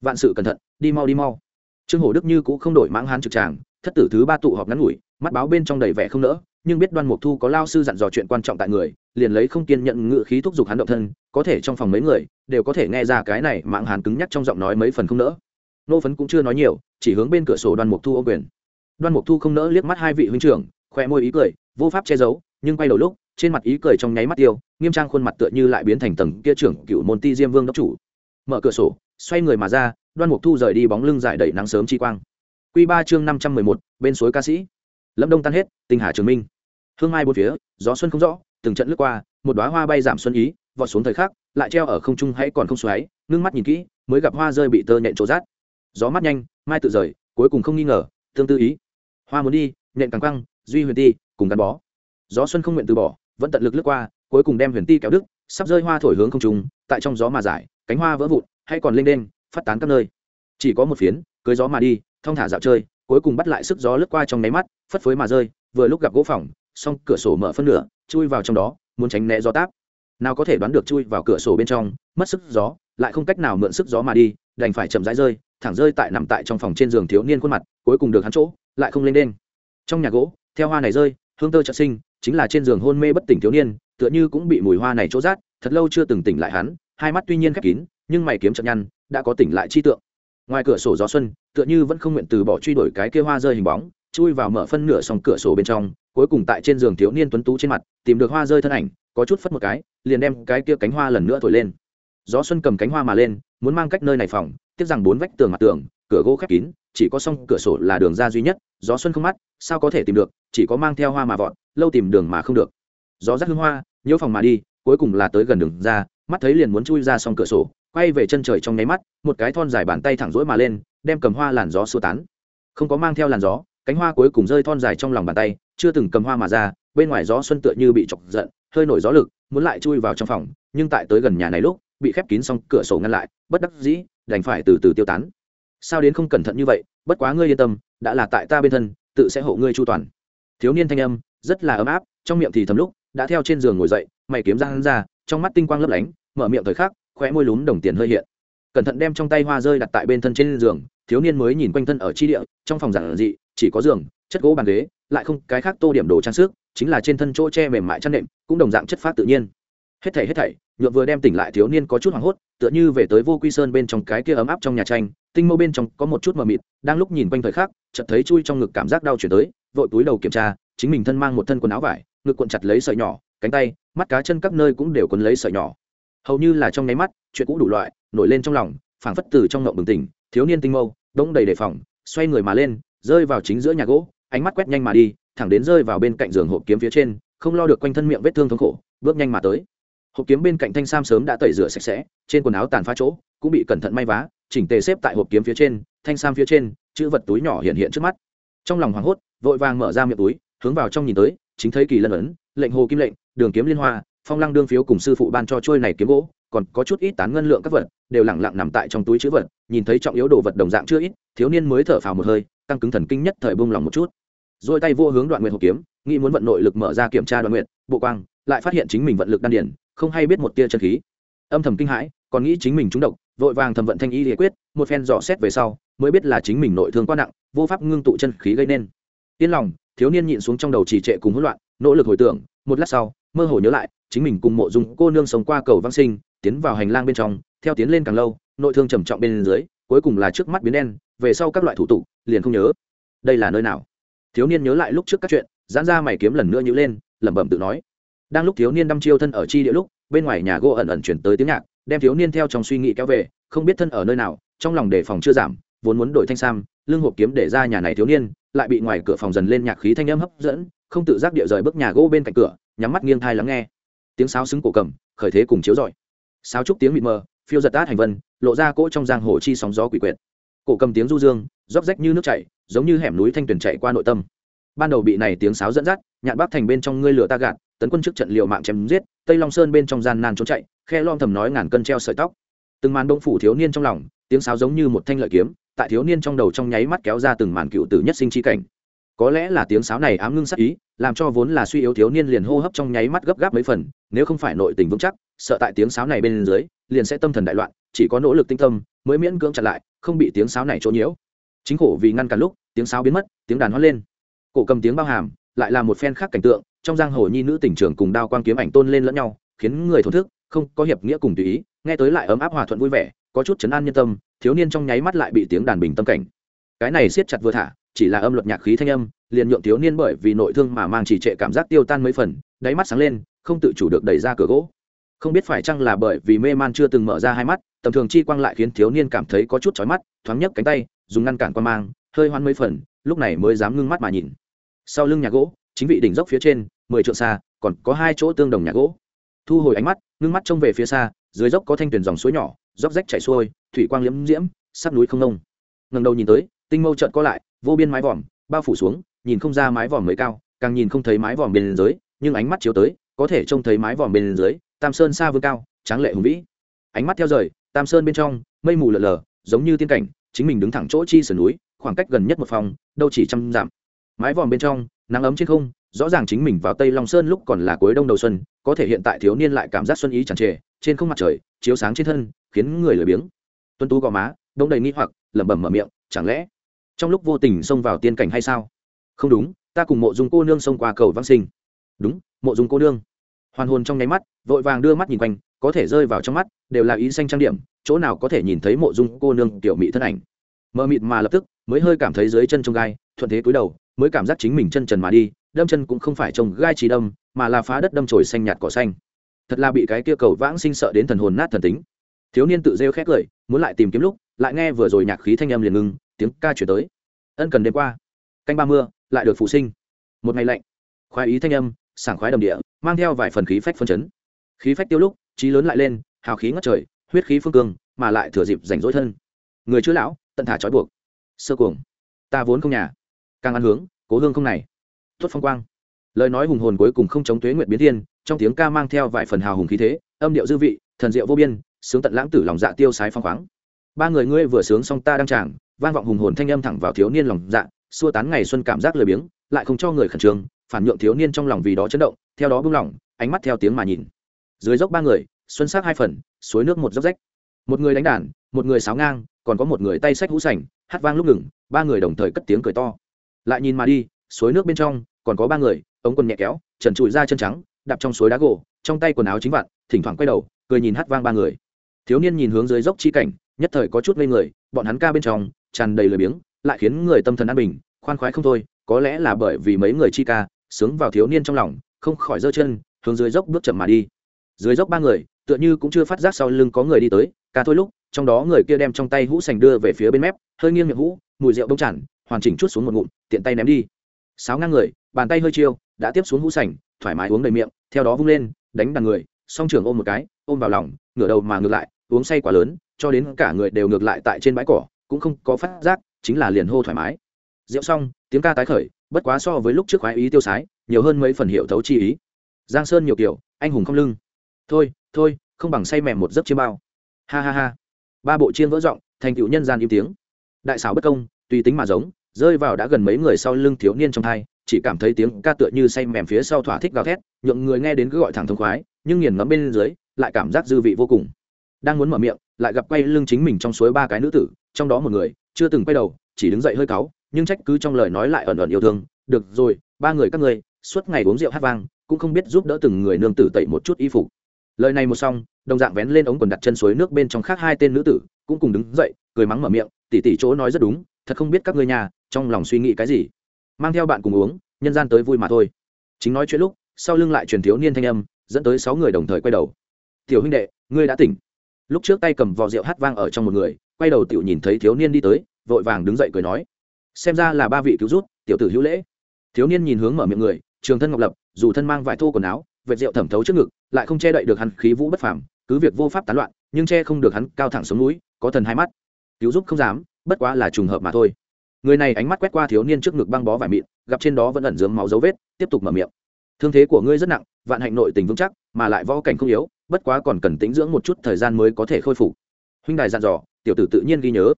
vạn sự cẩn thận, đi mau đi mau. Trương hổ đức như cũng không đổi mãng hán trực tràng, thất tử thứ ba tụ họp ngắn ngủi mắt báo bên trong đầy vẻ không nỡ, nhưng biết đoan mục thu có lao sư dặn dò chuyện quan trọng tại người, liền lấy không kiên nhận ngự khí thúc giục hắn động thân, có thể trong phòng mấy người, đều có thể nghe ra cái này mạng hàn cứng nhắc trong giọng nói mấy phần không nỡ. Nô phấn cũng chưa nói nhiều, chỉ hướng bên cửa sổ đoan mục thu ô quyền. Đoan mục thu không nỡ liếc mắt hai vị huynh trưởng khoe môi ý cười, vô pháp che giấu, nhưng quay đầu lúc, trên mặt ý cười trong nháy mắt tiêu, nghiêm trang khuôn mặt tựa như lại biến thành tầng kia trưởng cựu môn ti diêm vương đốc chủ. Mở cửa sổ, xoay người mà ra, đoan mục thu rời đi bóng lưng dài đầy nắng sớm chi quang. Q ba chương năm trăm mười một, bên suối ca sĩ lâm đông tan hết tinh hà trường minh. Hương mai bốn phía gió xuân không rõ từng trận lướt qua một đoá hoa bay giảm xuân ý vọt xuống thời khắc lại treo ở không trung hay còn không xoáy ngưng mắt nhìn kỹ mới gặp hoa rơi bị tơ nhện trổ rát. Gió mắt nhanh mai tự rời cuối cùng không nghi ngờ tương tư ý. Hoa muốn đi nhện càng căng duy huyền ti cùng gắn bó. Gió xuân không nguyện từ bỏ vẫn tận lực lướt qua cuối cùng đem huyền ti kéo đức sắp rơi hoa thổi hướng không trung, tại trong gió mà giải cánh hoa vỡ vụn hay còn lênh đênh phát tán các nơi. Chỉ có một phiến cưới gió mà đi thong thả dạo chơi cuối cùng bắt lại sức gió lướt qua trong nháy mắt, phất phới mà rơi, vừa lúc gặp gỗ phòng, xong cửa sổ mở phân nửa, chui vào trong đó, muốn tránh né gió táp. Nào có thể đoán được chui vào cửa sổ bên trong, mất sức gió, lại không cách nào mượn sức gió mà đi, đành phải chậm rãi rơi, thẳng rơi tại nằm tại trong phòng trên giường thiếu niên khuôn mặt, cuối cùng được hắn chỗ, lại không lên đen. Trong nhà gỗ, theo hoa này rơi, hương tơ trợ sinh, chính là trên giường hôn mê bất tỉnh thiếu niên, tựa như cũng bị mùi hoa này chỗ rát, thật lâu chưa từng tỉnh lại hắn, hai mắt tuy nhiên khép kín, nhưng mày kiếm chậm nhăn, đã có tỉnh lại chi tượng ngoài cửa sổ gió xuân, tựa như vẫn không nguyện từ bỏ truy đuổi cái kia hoa rơi hình bóng, chui vào mở phân nửa xong cửa sổ bên trong, cuối cùng tại trên giường thiếu niên tuấn tú trên mặt, tìm được hoa rơi thân ảnh, có chút phất một cái, liền đem cái kia cánh hoa lần nữa thổi lên. Gió xuân cầm cánh hoa mà lên, muốn mang cách nơi này phòng, tiếc rằng bốn vách tường mặt tường, cửa gỗ khép kín, chỉ có song cửa sổ là đường ra duy nhất, gió xuân không mắt, sao có thể tìm được, chỉ có mang theo hoa mà vọt, lâu tìm đường mà không được. Gió rắc hương hoa nhiễu phòng mà đi, cuối cùng là tới gần đường ra, mắt thấy liền muốn chui ra song cửa sổ quay về chân trời trong nháy mắt, một cái thon dài bàn tay thẳng rỗi mà lên, đem cầm hoa làn gió xua tán. Không có mang theo làn gió, cánh hoa cuối cùng rơi thon dài trong lòng bàn tay, chưa từng cầm hoa mà ra, bên ngoài gió xuân tựa như bị chọc giận, hơi nổi gió lực, muốn lại chui vào trong phòng, nhưng tại tới gần nhà này lúc, bị khép kín xong, cửa sổ ngăn lại, bất đắc dĩ, đành phải từ từ tiêu tán. Sao đến không cẩn thận như vậy, bất quá ngươi yên tâm, đã là tại ta bên thân, tự sẽ hộ ngươi chu toàn. Thiếu niên thanh âm, rất là ấm áp, trong miệng thì thầm lúc, đã theo trên giường ngồi dậy, mày kiếm ra hắn ra, trong mắt tinh quang lấp lánh, mở miệng thời khắc khóe môi lún đồng tiền hơi hiện. Cẩn thận đem trong tay hoa rơi đặt tại bên thân trên giường, thiếu niên mới nhìn quanh thân ở chi địa, trong phòng giản dị, chỉ có giường, chất gỗ bàn ghế, lại không cái khác tô điểm đồ trang sức, chính là trên thân chỗ che mềm mại chăn nệm, cũng đồng dạng chất phát tự nhiên. Hết thảy hết thảy, nhượng vừa đem tỉnh lại thiếu niên có chút hoảng hốt, tựa như về tới vô quy sơn bên trong cái kia ấm áp trong nhà tranh, tinh mâu bên trong có một chút mờ mịt, đang lúc nhìn quanh thời khắc, chợt thấy chui trong ngực cảm giác đau chuyển tới, vội túi đầu kiểm tra, chính mình thân mang một thân quần áo vải, ngực cuộn chặt lấy sợi nhỏ, cánh tay, mắt cá chân các nơi cũng đều quấn lấy sợi nhỏ hầu như là trong nháy mắt, chuyện cũ đủ loại, nổi lên trong lòng, phảng phất từ trong ngộng bừng tỉnh, thiếu niên tinh mâu đông đầy đề phòng, xoay người mà lên, rơi vào chính giữa nhà gỗ, ánh mắt quét nhanh mà đi, thẳng đến rơi vào bên cạnh giường hộp kiếm phía trên, không lo được quanh thân miệng vết thương thống khổ, bước nhanh mà tới. Hộp kiếm bên cạnh thanh sam sớm đã tẩy rửa sạch sẽ, trên quần áo tàn phá chỗ, cũng bị cẩn thận may vá, chỉnh tề xếp tại hộp kiếm phía trên, thanh sam phía trên, chữ vật túi nhỏ hiện hiện trước mắt. Trong lòng hoảng hốt, vội vàng mở ra miệng túi, hướng vào trong nhìn tới, chính thấy kỳ lân ấn, lệnh hồ kim lệnh, đường kiếm liên hoa phong lăng đương phiếu cùng sư phụ ban cho trôi này kiếm gỗ, còn có chút ít tán ngân lượng các vật, đều lẳng lặng nằm tại trong túi chữ vật, nhìn thấy trọng yếu đồ vật đồng dạng chưa ít, thiếu niên mới thở phào một hơi tăng cứng thần kinh nhất thời bông lòng một chút. Rồi tay vô hướng đoạn nguyện hộp kiếm, nghĩ muốn vận nội lực mở ra kiểm tra đoạn nguyện bộ quang, lại phát hiện chính mình vận lực đan điển không hay biết một tia chân khí. Âm thầm kinh hãi, còn nghĩ chính mình trúng độc, vội vàng thầm vận thanh y lý quyết, một phen dò xét về sau, mới biết là chính mình nội thương quá nặng, vô pháp ngưng tụ chân khí gây nên. Yên lòng, thiếu niên nhịn xuống trong đầu trì trệ cùng hỗn loạn, nỗ lực hồi tưởng, một lát sau, mơ hồ nhớ lại chính mình cùng mộ dung cô nương sống qua cầu văn sinh, tiến vào hành lang bên trong, theo tiến lên càng lâu, nội thương trầm trọng bên dưới, cuối cùng là trước mắt biến đen, về sau các loại thủ tục, liền không nhớ. Đây là nơi nào? Thiếu niên nhớ lại lúc trước các chuyện, giãn ra mày kiếm lần nữa nhữ lên, lẩm bẩm tự nói. Đang lúc thiếu niên đăm chiêu thân ở chi địa lúc, bên ngoài nhà gỗ ẩn ẩn chuyển tới tiếng nhạc, đem thiếu niên theo trong suy nghĩ kéo về, không biết thân ở nơi nào, trong lòng đề phòng chưa giảm, vốn muốn đổi thanh sam lương hộp kiếm để ra nhà này thiếu niên, lại bị ngoài cửa phòng dần lên nhạc khí thanh âm hấp dẫn, không tự giác địa rời bước nhà gỗ bên cạnh cửa, nhắm mắt nghiêng thai lắng nghe tiếng sáo xứng cổ cầm, khởi thế cùng chiếu rọi. Sáo trúc tiếng mịt mờ, phiêu giật tát hành vân, lộ ra cỗ trong giang hồ chi sóng gió quỷ quyệt. Cổ cầm tiếng du dương, róc rách như nước chảy, giống như hẻm núi thanh tuyển chạy qua nội tâm. Ban đầu bị này tiếng sáo dẫn dắt, nhạn bác thành bên trong ngươi lửa ta gạt, tấn quân trước trận liều mạng chém giết, tây long sơn bên trong gian nan trốn chạy, khe lom thầm nói ngàn cân treo sợi tóc. Từng màn đông phủ thiếu niên trong lòng, tiếng sáo giống như một thanh lợi kiếm, tại thiếu niên trong đầu trong nháy mắt kéo ra từng màn cựu tử nhất sinh chi cảnh có lẽ là tiếng sáo này ám ngưng sắc ý, làm cho vốn là suy yếu thiếu niên liền hô hấp trong nháy mắt gấp gáp mấy phần, nếu không phải nội tình vững chắc, sợ tại tiếng sáo này bên dưới, liền sẽ tâm thần đại loạn, chỉ có nỗ lực tinh tâm mới miễn cưỡng chặn lại, không bị tiếng sáo này trốn nhiễu. Chính khổ vì ngăn cản lúc, tiếng sáo biến mất, tiếng đàn hót lên. Cổ cầm tiếng bao hàm, lại là một phen khác cảnh tượng, trong giang hồ nhi nữ tỉnh trường cùng đao quang kiếm ảnh tôn lên lẫn nhau, khiến người thổn thức, không có hiệp nghĩa cùng tùy ý, nghe tới lại ấm áp hòa thuận vui vẻ, có chút chấn an nhân tâm, thiếu niên trong nháy mắt lại bị tiếng đàn bình tâm cảnh. Cái này siết chặt vừa thả chỉ là âm luật nhạc khí thanh âm, liền nhượng thiếu niên bởi vì nội thương mà mang chỉ trệ cảm giác tiêu tan mấy phần, đáy mắt sáng lên, không tự chủ được đẩy ra cửa gỗ. Không biết phải chăng là bởi vì mê man chưa từng mở ra hai mắt, tầm thường chi quang lại khiến thiếu niên cảm thấy có chút chói mắt, thoáng nhấc cánh tay, dùng ngăn cản quan mang, hơi hoan mấy phần, lúc này mới dám ngưng mắt mà nhìn. Sau lưng nhà gỗ, chính vị đỉnh dốc phía trên, mười trượng xa, còn có hai chỗ tương đồng nhà gỗ. Thu hồi ánh mắt, ngưng mắt trông về phía xa, dưới dốc có thanh tuyển dòng suối nhỏ, dốc rách chảy xuôi, thủy quang liễm diễm, sắt núi không nông. Ngần đầu nhìn tới, tinh mâu trợn có lại vô biên mái vòm, bao phủ xuống, nhìn không ra mái vòm mới cao, càng nhìn không thấy mái vòm bên dưới, nhưng ánh mắt chiếu tới, có thể trông thấy mái vòm bên dưới, tam sơn xa vương cao, tráng lệ hùng vĩ. Ánh mắt theo rời, tam sơn bên trong, mây mù lờ lờ giống như tiên cảnh, chính mình đứng thẳng chỗ chi sườn núi, khoảng cách gần nhất một phòng, đâu chỉ trăm dặm. Mái vòm bên trong, nắng ấm trên không, rõ ràng chính mình vào tây long sơn lúc còn là cuối đông đầu xuân, có thể hiện tại thiếu niên lại cảm giác xuân ý tràn trề, trên không mặt trời, chiếu sáng trên thân, khiến người lười biếng. Tuân tú gò má đông đầy nghi hoặc, lẩm bẩm mở miệng, chẳng lẽ trong lúc vô tình xông vào tiên cảnh hay sao? Không đúng, ta cùng mộ dung cô nương xông qua cầu văn sinh. Đúng, mộ dung cô nương. Hoàn hồn trong nháy mắt, vội vàng đưa mắt nhìn quanh, có thể rơi vào trong mắt, đều là ý xanh trang điểm, chỗ nào có thể nhìn thấy mộ dung cô nương tiểu mỹ thân ảnh. Mờ mịt mà lập tức, mới hơi cảm thấy dưới chân trong gai, thuận thế cúi đầu, mới cảm giác chính mình chân trần mà đi, đâm chân cũng không phải trồng gai trì đâm, mà là phá đất đâm trồi xanh nhạt cỏ xanh. Thật là bị cái kia cầu vãng sinh sợ đến thần hồn nát thần tính. Thiếu niên tự rêu khét cười, muốn lại tìm kiếm lúc, lại nghe vừa rồi nhạc khí thanh âm liền ngưng tiếng ca chuyển tới. Ân cần đêm qua, canh ba mưa, lại được phụ sinh. Một ngày lạnh, khoái ý thanh âm, sảng khoái đầm địa, mang theo vài phần khí phách phân chấn. Khí phách tiêu lúc, trí lớn lại lên, hào khí ngất trời, huyết khí phương cương, mà lại thừa dịp rảnh rỗi thân. Người chữ lão, tận thả trói buộc. Sơ cuồng, ta vốn không nhà, càng ăn hướng, cố hương không này. Tuất phong quang, lời nói hùng hồn cuối cùng không chống tuế nguyện biến thiên, trong tiếng ca mang theo vài phần hào hùng khí thế, âm điệu dư vị, thần diệu vô biên, sướng tận lãng tử lòng dạ tiêu sái phong khoáng. Ba người ngươi vừa sướng xong ta đang tràng vang vọng hùng hồn thanh âm thẳng vào thiếu niên lòng dạ xua tán ngày xuân cảm giác lười biếng, lại không cho người khẩn trương, phản nhượng thiếu niên trong lòng vì đó chấn động, theo đó buông lỏng, ánh mắt theo tiếng mà nhìn. Dưới dốc ba người, xuân sắc hai phần, suối nước một dốc rách. Một người đánh đàn, một người sáo ngang, còn có một người tay sách hũ sành, hát vang lúc ngừng, ba người đồng thời cất tiếng cười to. Lại nhìn mà đi, suối nước bên trong, còn có ba người, ống quần nhẹ kéo, trần trụi ra chân trắng, đạp trong suối đá gỗ, trong tay quần áo chính vặn, thỉnh thoảng quay đầu, cười nhìn hát vang ba người. Thiếu niên nhìn hướng dưới dốc chi cảnh, nhất thời có chút ngây người, bọn hắn ca bên trong tràn đầy lời biếng, lại khiến người tâm thần an bình, khoan khoái không thôi, có lẽ là bởi vì mấy người chi ca sướng vào thiếu niên trong lòng, không khỏi giơ chân, hướng dưới dốc bước chậm mà đi. Dưới dốc ba người, tựa như cũng chưa phát giác sau lưng có người đi tới ca thôi lúc, trong đó người kia đem trong tay hũ sành đưa về phía bên mép, hơi nghiêng miệng hũ, mùi rượu bông chản hoàn chỉnh chút xuống một ngụm, tiện tay ném đi. Sáo ngang người, bàn tay hơi chiêu, đã tiếp xuống hũ sành, thoải mái uống đầy miệng, theo đó vung lên, đánh đàn người, song trường ôm một cái, ôm vào lòng, ngửa đầu mà ngược lại, uống say quá lớn, cho đến cả người đều ngược lại tại trên bãi cỏ cũng không có phát giác, chính là liền hô thoải mái. Rượu xong, tiếng ca tái khởi, bất quá so với lúc trước khoái ý tiêu sái, nhiều hơn mấy phần hiệu thấu chi ý. Giang sơn nhiều kiểu, anh hùng không lưng. Thôi thôi, không bằng say mèm một giấc chiêm bao. Ha ha ha. Ba bộ chiên vỡ giọng, thành cựu nhân gian im tiếng. Đại xảo bất công, tùy tính mà giống, rơi vào đã gần mấy người sau lưng thiếu niên trong thai, chỉ cảm thấy tiếng ca tựa như say mèm phía sau thỏa thích gào thét, nhượng người nghe đến cứ gọi thẳng thông khoái, nhưng nghiền ngẫm bên dưới, lại cảm giác dư vị vô cùng. Đang muốn mở miệng, lại gặp quay lưng chính mình trong suối ba cái nữ tử trong đó một người, chưa từng quay đầu, chỉ đứng dậy hơi cáu, nhưng trách cứ trong lời nói lại ẩn ẩn yêu thương. Được rồi, ba người các ngươi, suốt ngày uống rượu hát vang, cũng không biết giúp đỡ từng người nương tử tẩy một chút y phục. Lời này một xong, đồng dạng vén lên ống quần đặt chân suối nước bên trong khác hai tên nữ tử, cũng cùng đứng dậy, cười mắng mở miệng tỉ tỉ chỗ nói rất đúng, thật không biết các ngươi nhà, trong lòng suy nghĩ cái gì. Mang theo bạn cùng uống, nhân gian tới vui mà thôi. Chính nói chuyện lúc, sau lưng lại truyền thiếu niên thanh âm, dẫn tới sáu người đồng thời quay đầu. Tiểu huynh đệ, ngươi đã tỉnh. Lúc trước tay cầm vò rượu hát vang ở trong một người quay đầu tiểu nhìn thấy thiếu niên đi tới, vội vàng đứng dậy cười nói, xem ra là ba vị cứu rút tiểu tử hữu lễ. Thiếu niên nhìn hướng mở miệng người, trường thân ngọc lập, dù thân mang vải thô quần áo, vệt rượu thẩm thấu trước ngực, lại không che đậy được hắn khí vũ bất phàm, cứ việc vô pháp tán loạn, nhưng che không được hắn cao thẳng xuống núi, có thần hai mắt. Cứu giúp không dám, bất quá là trùng hợp mà thôi. Người này ánh mắt quét qua thiếu niên trước ngực băng bó vải mịn, gặp trên đó vẫn ẩn dướng máu dấu vết, tiếp tục mở miệng, thương thế của ngươi rất nặng, vạn hạnh nội tình vững chắc, mà lại võ cảnh không yếu, bất quá còn cần tĩnh dưỡng một chút thời gian mới có thể khôi phục. Huynh đài dặn dò tiểu tử tự nhiên ghi nhớ.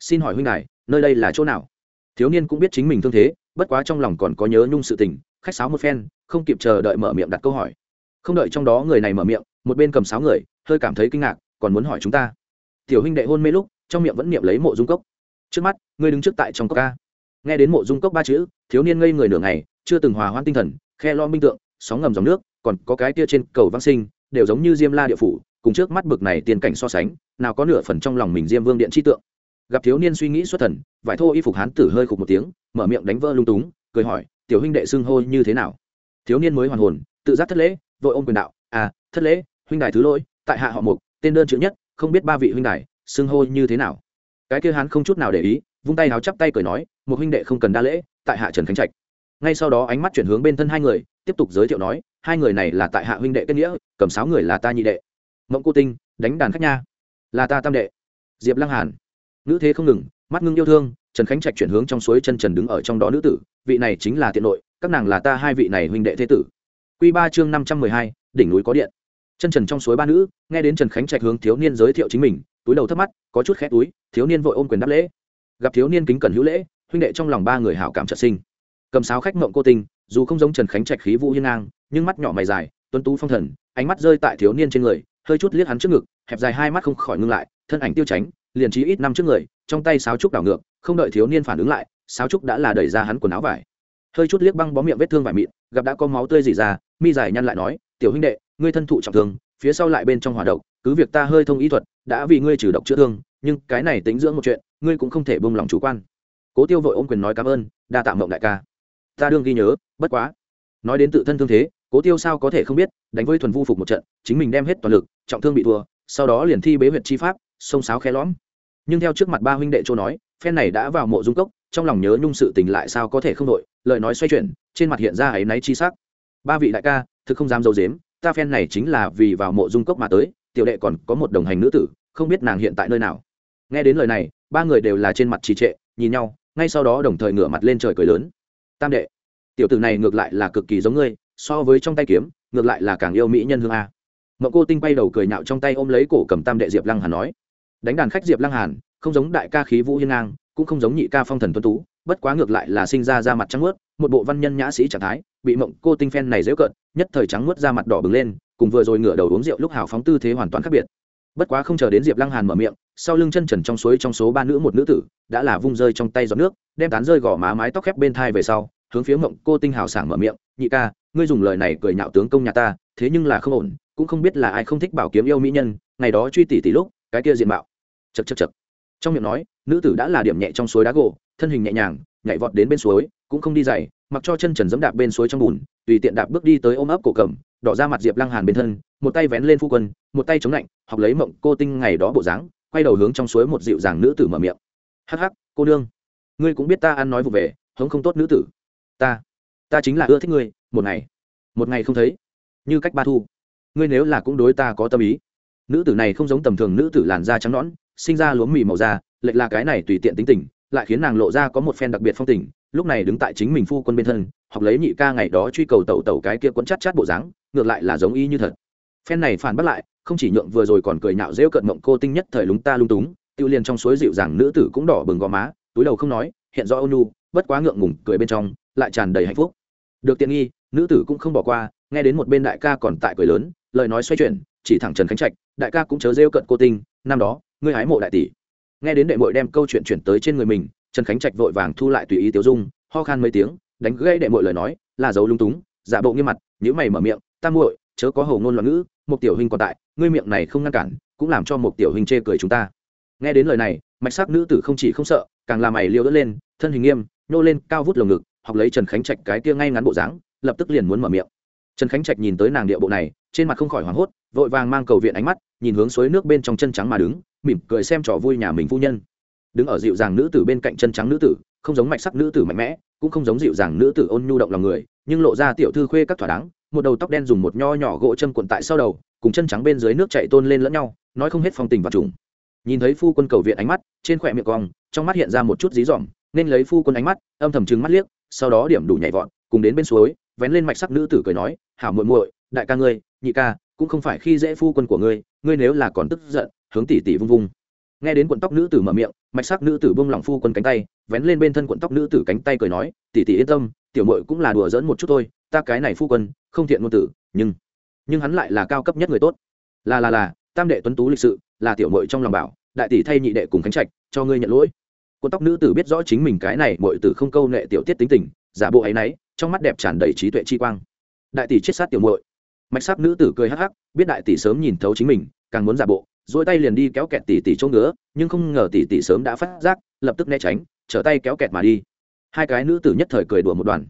Xin hỏi huynh này, nơi đây là chỗ nào? Thiếu niên cũng biết chính mình thương thế bất quá trong lòng còn có nhớ nhung sự tình khách sáo một phen không kịp chờ đợi mở miệng đặt câu hỏi. Không đợi trong đó người này mở miệng một bên cầm sáo người hơi cảm thấy kinh ngạc còn muốn hỏi chúng ta. Tiểu huynh đệ hôn mê lúc trong miệng vẫn niệm lấy mộ dung cốc. Trước mắt ngươi đứng trước tại trong cốc ca. Nghe đến mộ dung cốc ba chữ thiếu niên ngây người nửa ngày chưa từng hòa hoãn tinh thần khe lo minh tượng sóng ngầm dòng nước còn có cái tia trên cầu vang sinh đều giống như diêm la địa phủ cùng trước mắt bực này tiền cảnh so sánh, nào có nửa phần trong lòng mình diêm vương điện chi tượng. Gặp thiếu niên suy nghĩ xuất thần, vải thô y phục hán tử hơi khục một tiếng, mở miệng đánh vỡ lung túng, cười hỏi, tiểu huynh đệ xưng hô như thế nào? Thiếu niên mới hoàn hồn, tự giác thất lễ, vội ôm quyền đạo à thất lễ, huynh đài thứ lỗi, tại hạ họ mục, tên đơn chữ nhất, không biết ba vị huynh đài, xưng hô như thế nào? Cái kia hán không chút nào để ý, vung tay háo chắp tay cười nói một huynh đệ không cần đa lễ, tại hạ trần khánh trạch. Ngay sau đó ánh mắt chuyển hướng bên thân hai người, tiếp tục giới thiệu nói, hai người này là tại hạ huynh đệ kết nghĩa, cầm sáu người là ta nhị đệ mộng cô tinh, đánh đàn khách nha. Là ta tam đệ. Diệp lăng hàn. Nữ thế không ngừng, mắt ngưng yêu thương, trần khánh trạch chuyển hướng trong suối chân trần đứng ở trong đó nữ tử, vị này chính là tiện nội, các nàng là ta hai vị này huynh đệ thế tử. Q ba chương năm trăm mười hai, đỉnh núi có điện. Chân trần trong suối ba nữ, nghe đến trần khánh trạch hướng thiếu niên giới thiệu chính mình, túi đầu thấp mắt, có chút khét túi, thiếu niên vội ôm quyền đáp lễ. Gặp thiếu niên kính cẩn hữu lễ, huynh đệ trong lòng ba người hảo cảm trợ sinh. Cầm sáo khách mộng cô tình dù không giống trần khánh trạch khí vũ hiên ngang, nhưng mắt nhỏ mày dài, tuấn tú phong thần, ánh mắt rơi tại thiếu niên trên người hơi chút liếc hắn trước ngực, hẹp dài hai mắt không khỏi ngưng lại, thân ảnh tiêu tránh, liền trí ít năm trước người, trong tay sáo trúc đảo ngược, không đợi thiếu niên phản ứng lại, sáo trúc đã là đẩy ra hắn quần áo vải. Hơi chút liếc băng bó miệng vết thương vải mịn, gặp đã có máu tươi dỉ ra, mi dài nhăn lại nói, tiểu huynh đệ, ngươi thân thụ trọng thương, phía sau lại bên trong hỏa độc, cứ việc ta hơi thông ý thuật, đã vì ngươi trừ độc chữa thương, nhưng cái này tính dưỡng một chuyện, ngươi cũng không thể buông lòng chủ quan. Cố tiêu vội ôm quyền nói cảm ơn, đa tạ mộng đại ca. Ta đương ghi nhớ, bất quá. Nói đến tự thân thương thế cố tiêu sao có thể không biết, đánh với thuần vu phục một trận, chính mình đem hết toàn lực, trọng thương bị thua, sau đó liền thi bế huyện chi pháp, sông sáo khe lõm. Nhưng theo trước mặt ba huynh đệ châu nói, phen này đã vào mộ dung cốc, trong lòng nhớ nhung sự tình lại sao có thể không đội lời nói xoay chuyển, trên mặt hiện ra ấy náy chi sắc. Ba vị đại ca, thực không dám dâu dếm ta phen này chính là vì vào mộ dung cốc mà tới, tiểu đệ còn có một đồng hành nữ tử, không biết nàng hiện tại nơi nào. Nghe đến lời này, ba người đều là trên mặt trì trệ, nhìn nhau, ngay sau đó đồng thời ngửa mặt lên trời cười lớn. Tam đệ, tiểu tử này ngược lại là cực kỳ giống ngươi so với trong tay kiếm, ngược lại là càng yêu mỹ nhân hương a. Mậu cô tinh bay đầu cười nhạo trong tay ôm lấy cổ cầm tam đệ diệp lăng hàn nói, đánh đàn khách diệp lăng hàn, không giống đại ca khí vũ hiên ngang, cũng không giống nhị ca phong thần tuấn tú, bất quá ngược lại là sinh ra ra mặt trắng mướt một bộ văn nhân nhã sĩ trạng thái, bị mộng cô tinh phen này dễ cợt, nhất thời trắng mướt ra mặt đỏ bừng lên, cùng vừa rồi ngửa đầu uống rượu lúc hào phóng tư thế hoàn toàn khác biệt. Bất quá không chờ đến diệp lăng hàn mở miệng, sau lưng chân trần trong suối trong số ba nữ một nữ tử, đã là vung rơi trong tay giọt nước, đem tán rơi gò má mái tóc khép bên thai về sau, hướng phía mộng cô tinh hào sảng mở miệng nhị ca, ngươi dùng lời này cười nhạo tướng công nhà ta, thế nhưng là không ổn, cũng không biết là ai không thích bảo kiếm yêu mỹ nhân, ngày đó truy tỷ tỷ lúc, cái kia diện mạo. Chật chật chật trong miệng nói, nữ tử đã là điểm nhẹ trong suối đá gỗ, thân hình nhẹ nhàng, nhảy vọt đến bên suối, cũng không đi dày mặc cho chân trần dẫm đạp bên suối trong bùn, tùy tiện đạp bước đi tới ôm ấp cổ cầm, đỏ ra mặt diệp lăng hàn bên thân, một tay vén lên phu quân, một tay chống lạnh, học lấy mộng cô tinh ngày đó bộ dáng, quay đầu hướng trong suối một dịu dàng nữ tử mở miệng. Hắc hắc, cô nương, ngươi cũng biết ta ăn nói vụ về, hống không tốt nữ tử. Ta ta chính là ưa thích ngươi, một ngày. Một ngày không thấy. Như cách ba thu. Ngươi nếu là cũng đối ta có tâm ý. Nữ tử này không giống tầm thường nữ tử làn da trắng nõn, sinh ra lúa mì màu da, lệch là cái này tùy tiện tính tình, lại khiến nàng lộ ra có một phen đặc biệt phong tình, lúc này đứng tại chính mình phu quân bên thân, học lấy nhị ca ngày đó truy cầu tẩu tẩu cái kia quấn chát chát bộ dáng, ngược lại là giống y như thật. Phen này phản bắt lại, không chỉ nhượng vừa rồi còn cười nhạo rêu cận mộng cô tinh nhất thời lúng ta lung túng, tiêu liền trong suối dịu dàng nữ tử cũng đỏ bừng gò má, túi đầu không nói, hiện do ônu bất quá ngượng ngùng, cười bên trong, lại tràn đầy hạnh phúc được tiện nghi, nữ tử cũng không bỏ qua, nghe đến một bên đại ca còn tại cười lớn, lời nói xoay chuyển, chỉ thẳng trần khánh trạch, đại ca cũng chớ rêu cận cô tinh, năm đó, ngươi hái mộ đại tỷ. Nghe đến đệ mội đem câu chuyện chuyển tới trên người mình, trần khánh trạch vội vàng thu lại tùy ý tiêu dung, ho khan mấy tiếng, đánh gãy đệ mội lời nói, là dấu lung túng, giả bộ nghiêm mặt nhữ mày mở miệng, ta muội, chớ có hầu ngôn loạn ngữ, một tiểu hình còn tại, ngươi miệng này không ngăn cản, cũng làm cho một tiểu hình chê cười chúng ta. Nghe đến lời này, mạch sắc nữ tử không chỉ không sợ, càng làm mày liêu đỡ lên, thân hình nghiêm, nhô lên, cao vút lồng ngực học lấy trần khánh trạch cái kia ngay ngắn bộ dáng, lập tức liền muốn mở miệng. Trần khánh trạch nhìn tới nàng địa bộ này, trên mặt không khỏi hoảng hốt, vội vàng mang cầu viện ánh mắt, nhìn hướng suối nước bên trong chân trắng mà đứng, mỉm cười xem trò vui nhà mình phu nhân. Đứng ở dịu dàng nữ tử bên cạnh chân trắng nữ tử, không giống mạch sắc nữ tử mạnh mẽ, cũng không giống dịu dàng nữ tử ôn nhu động lòng người, nhưng lộ ra tiểu thư khuê các thỏa đáng, một đầu tóc đen dùng một nho nhỏ gỗ châm cuộn tại sau đầu, cùng chân trắng bên dưới nước chạy tôn lên lẫn nhau, nói không hết phong tình và trùng. Nhìn thấy phu quân cầu viện ánh mắt, trên khỏe miệng cong, trong mắt hiện ra một chút dí dỏm, nên lấy phu quân ánh mắt, âm thầm trừng mắt liếc sau đó điểm đủ nhảy vọt, cùng đến bên suối, vén lên mạch sắc nữ tử cười nói, hảo muội muội, đại ca ngươi, nhị ca, cũng không phải khi dễ phu quân của ngươi ngươi nếu là còn tức giận, hướng tỷ tỷ vung vung. Nghe đến quận tóc nữ tử mở miệng, mạch sắc nữ tử buông lỏng phu quân cánh tay, vén lên bên thân quận tóc nữ tử cánh tay cười nói, tỷ tỷ yên tâm, tiểu muội cũng là đùa giỡn một chút thôi, ta cái này phu quân, không thiện ngôn tử, nhưng nhưng hắn lại là cao cấp nhất người tốt. Là là là, tam đệ tuấn tú lịch sự, là tiểu muội trong lòng bảo, đại tỷ thay nhị đệ cùng khánh trạch, cho ngươi nhận lỗi quần tóc nữ tử biết rõ chính mình cái này muội tử không câu nệ tiểu tiết tính tình, giả bộ ấy nấy, trong mắt đẹp tràn đầy trí tuệ chi quang. Đại tỷ chết sát tiểu muội. Mạch sắc nữ tử cười hắc hắc, biết đại tỷ sớm nhìn thấu chính mình, càng muốn giả bộ dỗi tay liền đi kéo kẹt tỷ tỷ chỗ ngứa, nhưng không ngờ tỷ tỷ sớm đã phát giác, lập tức né tránh, trở tay kéo kẹt mà đi. Hai cái nữ tử nhất thời cười đùa một đoàn.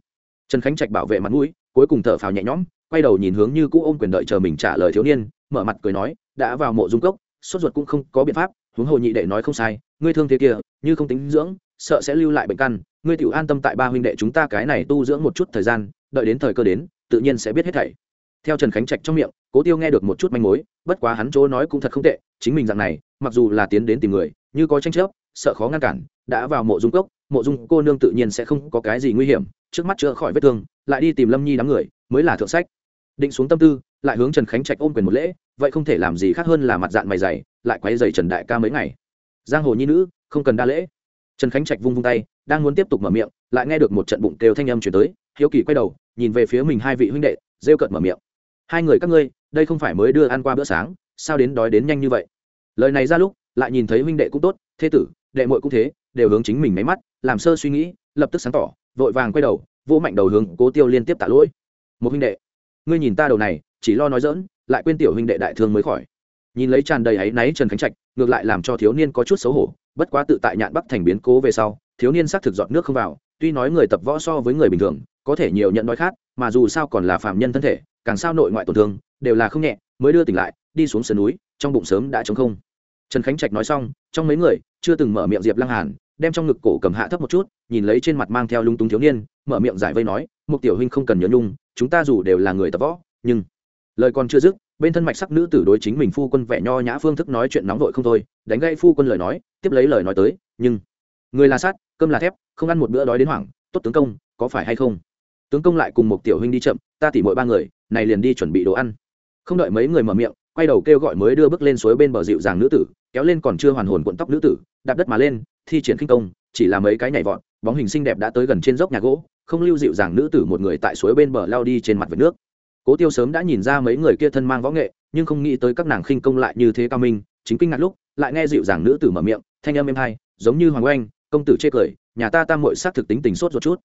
Trần khánh trạch bảo vệ mặt mũi, cuối cùng thở phào nhẹ nhõm, quay đầu nhìn hướng như cũ ôm quyền đợi chờ mình trả lời thiếu niên, mở mặt cười nói, đã vào mộ dung cốc sốt ruột cũng không có biện pháp, huống hồ nhị đệ nói không sai, ngươi thương thế kia, như không tính dưỡng, sợ sẽ lưu lại bệnh căn, ngươi tiểu an tâm tại ba huynh đệ chúng ta cái này tu dưỡng một chút thời gian, đợi đến thời cơ đến, tự nhiên sẽ biết hết thảy. Theo trần khánh trạch trong miệng, cố tiêu nghe được một chút manh mối, bất quá hắn chỗ nói cũng thật không tệ, chính mình dạng này, mặc dù là tiến đến tìm người, như có tranh chấp, sợ khó ngăn cản, đã vào mộ dung cốc, mộ dung cô nương tự nhiên sẽ không có cái gì nguy hiểm, trước mắt chữa khỏi vết thương, lại đi tìm lâm nhi đám người, mới là thượng sách. Định xuống tâm tư lại hướng trần khánh trạch ôm quyền một lễ, vậy không thể làm gì khác hơn là mặt dạng mày dày, lại quay dày trần đại ca mấy ngày. Giang hồ nhi nữ, không cần đa lễ. Trần khánh trạch vung vung tay, đang muốn tiếp tục mở miệng, lại nghe được một trận bụng kêu thanh âm chuyển tới, hiếu kỳ quay đầu, nhìn về phía mình hai vị huynh đệ, rêu cợt mở miệng. Hai người các ngươi, đây không phải mới đưa ăn qua bữa sáng, sao đến đói đến nhanh như vậy? Lời này ra lúc, lại nhìn thấy huynh đệ cũng tốt, thế tử, đệ muội cũng thế, đều hướng chính mình máy mắt, làm sơ suy nghĩ, lập tức sáng tỏ, vội vàng quay đầu, vỗ mạnh đầu hướng cố tiêu liên tiếp tạ lỗi. Một huynh đệ, ngươi nhìn ta đầu này chỉ lo nói dỡn, lại quên tiểu huynh đệ đại thương mới khỏi. Nhìn lấy tràn đầy áy náy trần khánh trạch, ngược lại làm cho thiếu niên có chút xấu hổ, bất quá tự tại nhạn bắc thành biến cố về sau, thiếu niên xác thực dọn nước không vào, tuy nói người tập võ so với người bình thường, có thể nhiều nhận đói khát, mà dù sao còn là phạm nhân thân thể, càng sao nội ngoại tổn thương, đều là không nhẹ, mới đưa tỉnh lại, đi xuống sườn núi, trong bụng sớm đã trống không. Trần khánh trạch nói xong, trong mấy người, chưa từng mở miệng diệp lăng hàn, đem trong ngực cổ cầm hạ thấp một chút, nhìn lấy trên mặt mang theo lung túng thiếu niên, mở miệng giải vây nói một tiểu huynh không cần nhớ nhung, chúng ta dù đều là người tập võ, nhưng lời còn chưa dứt, bên thân mạch sắc nữ tử đối chính mình phu quân vẻ nho nhã phương thức nói chuyện nóng vội không thôi, đánh gãy phu quân lời nói, tiếp lấy lời nói tới, nhưng, người là sát, cơm là thép, không ăn một bữa đói đến hoảng, tốt tướng công, có phải hay không? Tướng công lại cùng một tiểu huynh đi chậm, ta tỉ mỗi ba người, này liền đi chuẩn bị đồ ăn. Không đợi mấy người mở miệng, quay đầu kêu gọi mới đưa bước lên suối bên bờ dịu dàng nữ tử, kéo lên còn chưa hoàn hồn cuộn tóc nữ tử, đạp đất mà lên, thi triển khinh công, chỉ là mấy cái nhảy vọt, bóng hình xinh đẹp đã tới gần trên dốc nhà gỗ, không lưu dịu dàng nữ tử một người tại suối bên bờ lao đi trên mặt vệt nước cố tiêu sớm đã nhìn ra mấy người kia thân mang võ nghệ, nhưng không nghĩ tới các nàng khinh công lại như thế cao minh, chính kinh ngạc lúc, lại nghe dịu dàng nữ tử mở miệng, thanh âm êm hay, giống như hoàng oanh, công tử chê cười, nhà ta tam mội sát thực tính tình sốt ruột chút.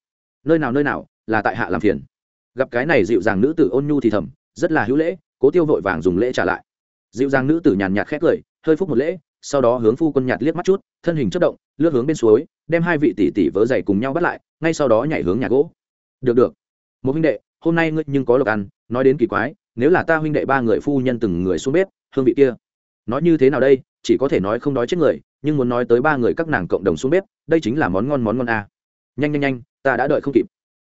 Nơi nào nơi nào, là tại hạ làm phiền. Gặp cái này dịu dàng nữ tử ôn nhu thì thầm, rất là hữu lễ, cố tiêu vội vàng dùng lễ trả lại. Dịu dàng nữ tử nhàn nhạt khét cười, hơi phúc một lễ, sau đó hướng phu quân nhạt liếc mắt chút, thân hình chất động, lướt hướng bên suối, đem hai vị tỷ tỷ vớ dày cùng nhau bắt lại, ngay sau đó nhảy hướng nhà gỗ. Được được. Một huynh đệ hôm nay ngươi nhưng có lộc ăn, nói đến kỳ quái, nếu là ta huynh đệ ba người phu nhân từng người xuống bếp, hương vị kia, nói như thế nào đây, chỉ có thể nói không đói chết người, nhưng muốn nói tới ba người các nàng cộng đồng xuống bếp, đây chính là món ngon món ngon a. Nhanh nhanh nhanh, ta đã đợi không kịp.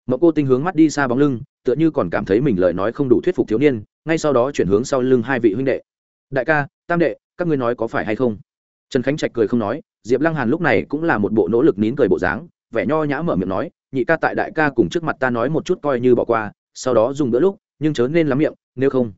Mậu cô tinh hướng mắt đi xa bóng lưng, tựa như còn cảm thấy mình lời nói không đủ thuyết phục thiếu niên, ngay sau đó chuyển hướng sau lưng hai vị huynh đệ. Đại ca, tam đệ, các ngươi nói có phải hay không? Trần khánh trạch cười không nói, diệp lăng hàn lúc này cũng là một bộ nỗ lực nín cười bộ dáng, vẻ nho nhã mở miệng nói, nhị ca tại đại ca cùng trước mặt ta nói một chút coi như bỏ qua sau đó dùng bữa lúc, nhưng chớ nên lắm miệng, nếu không.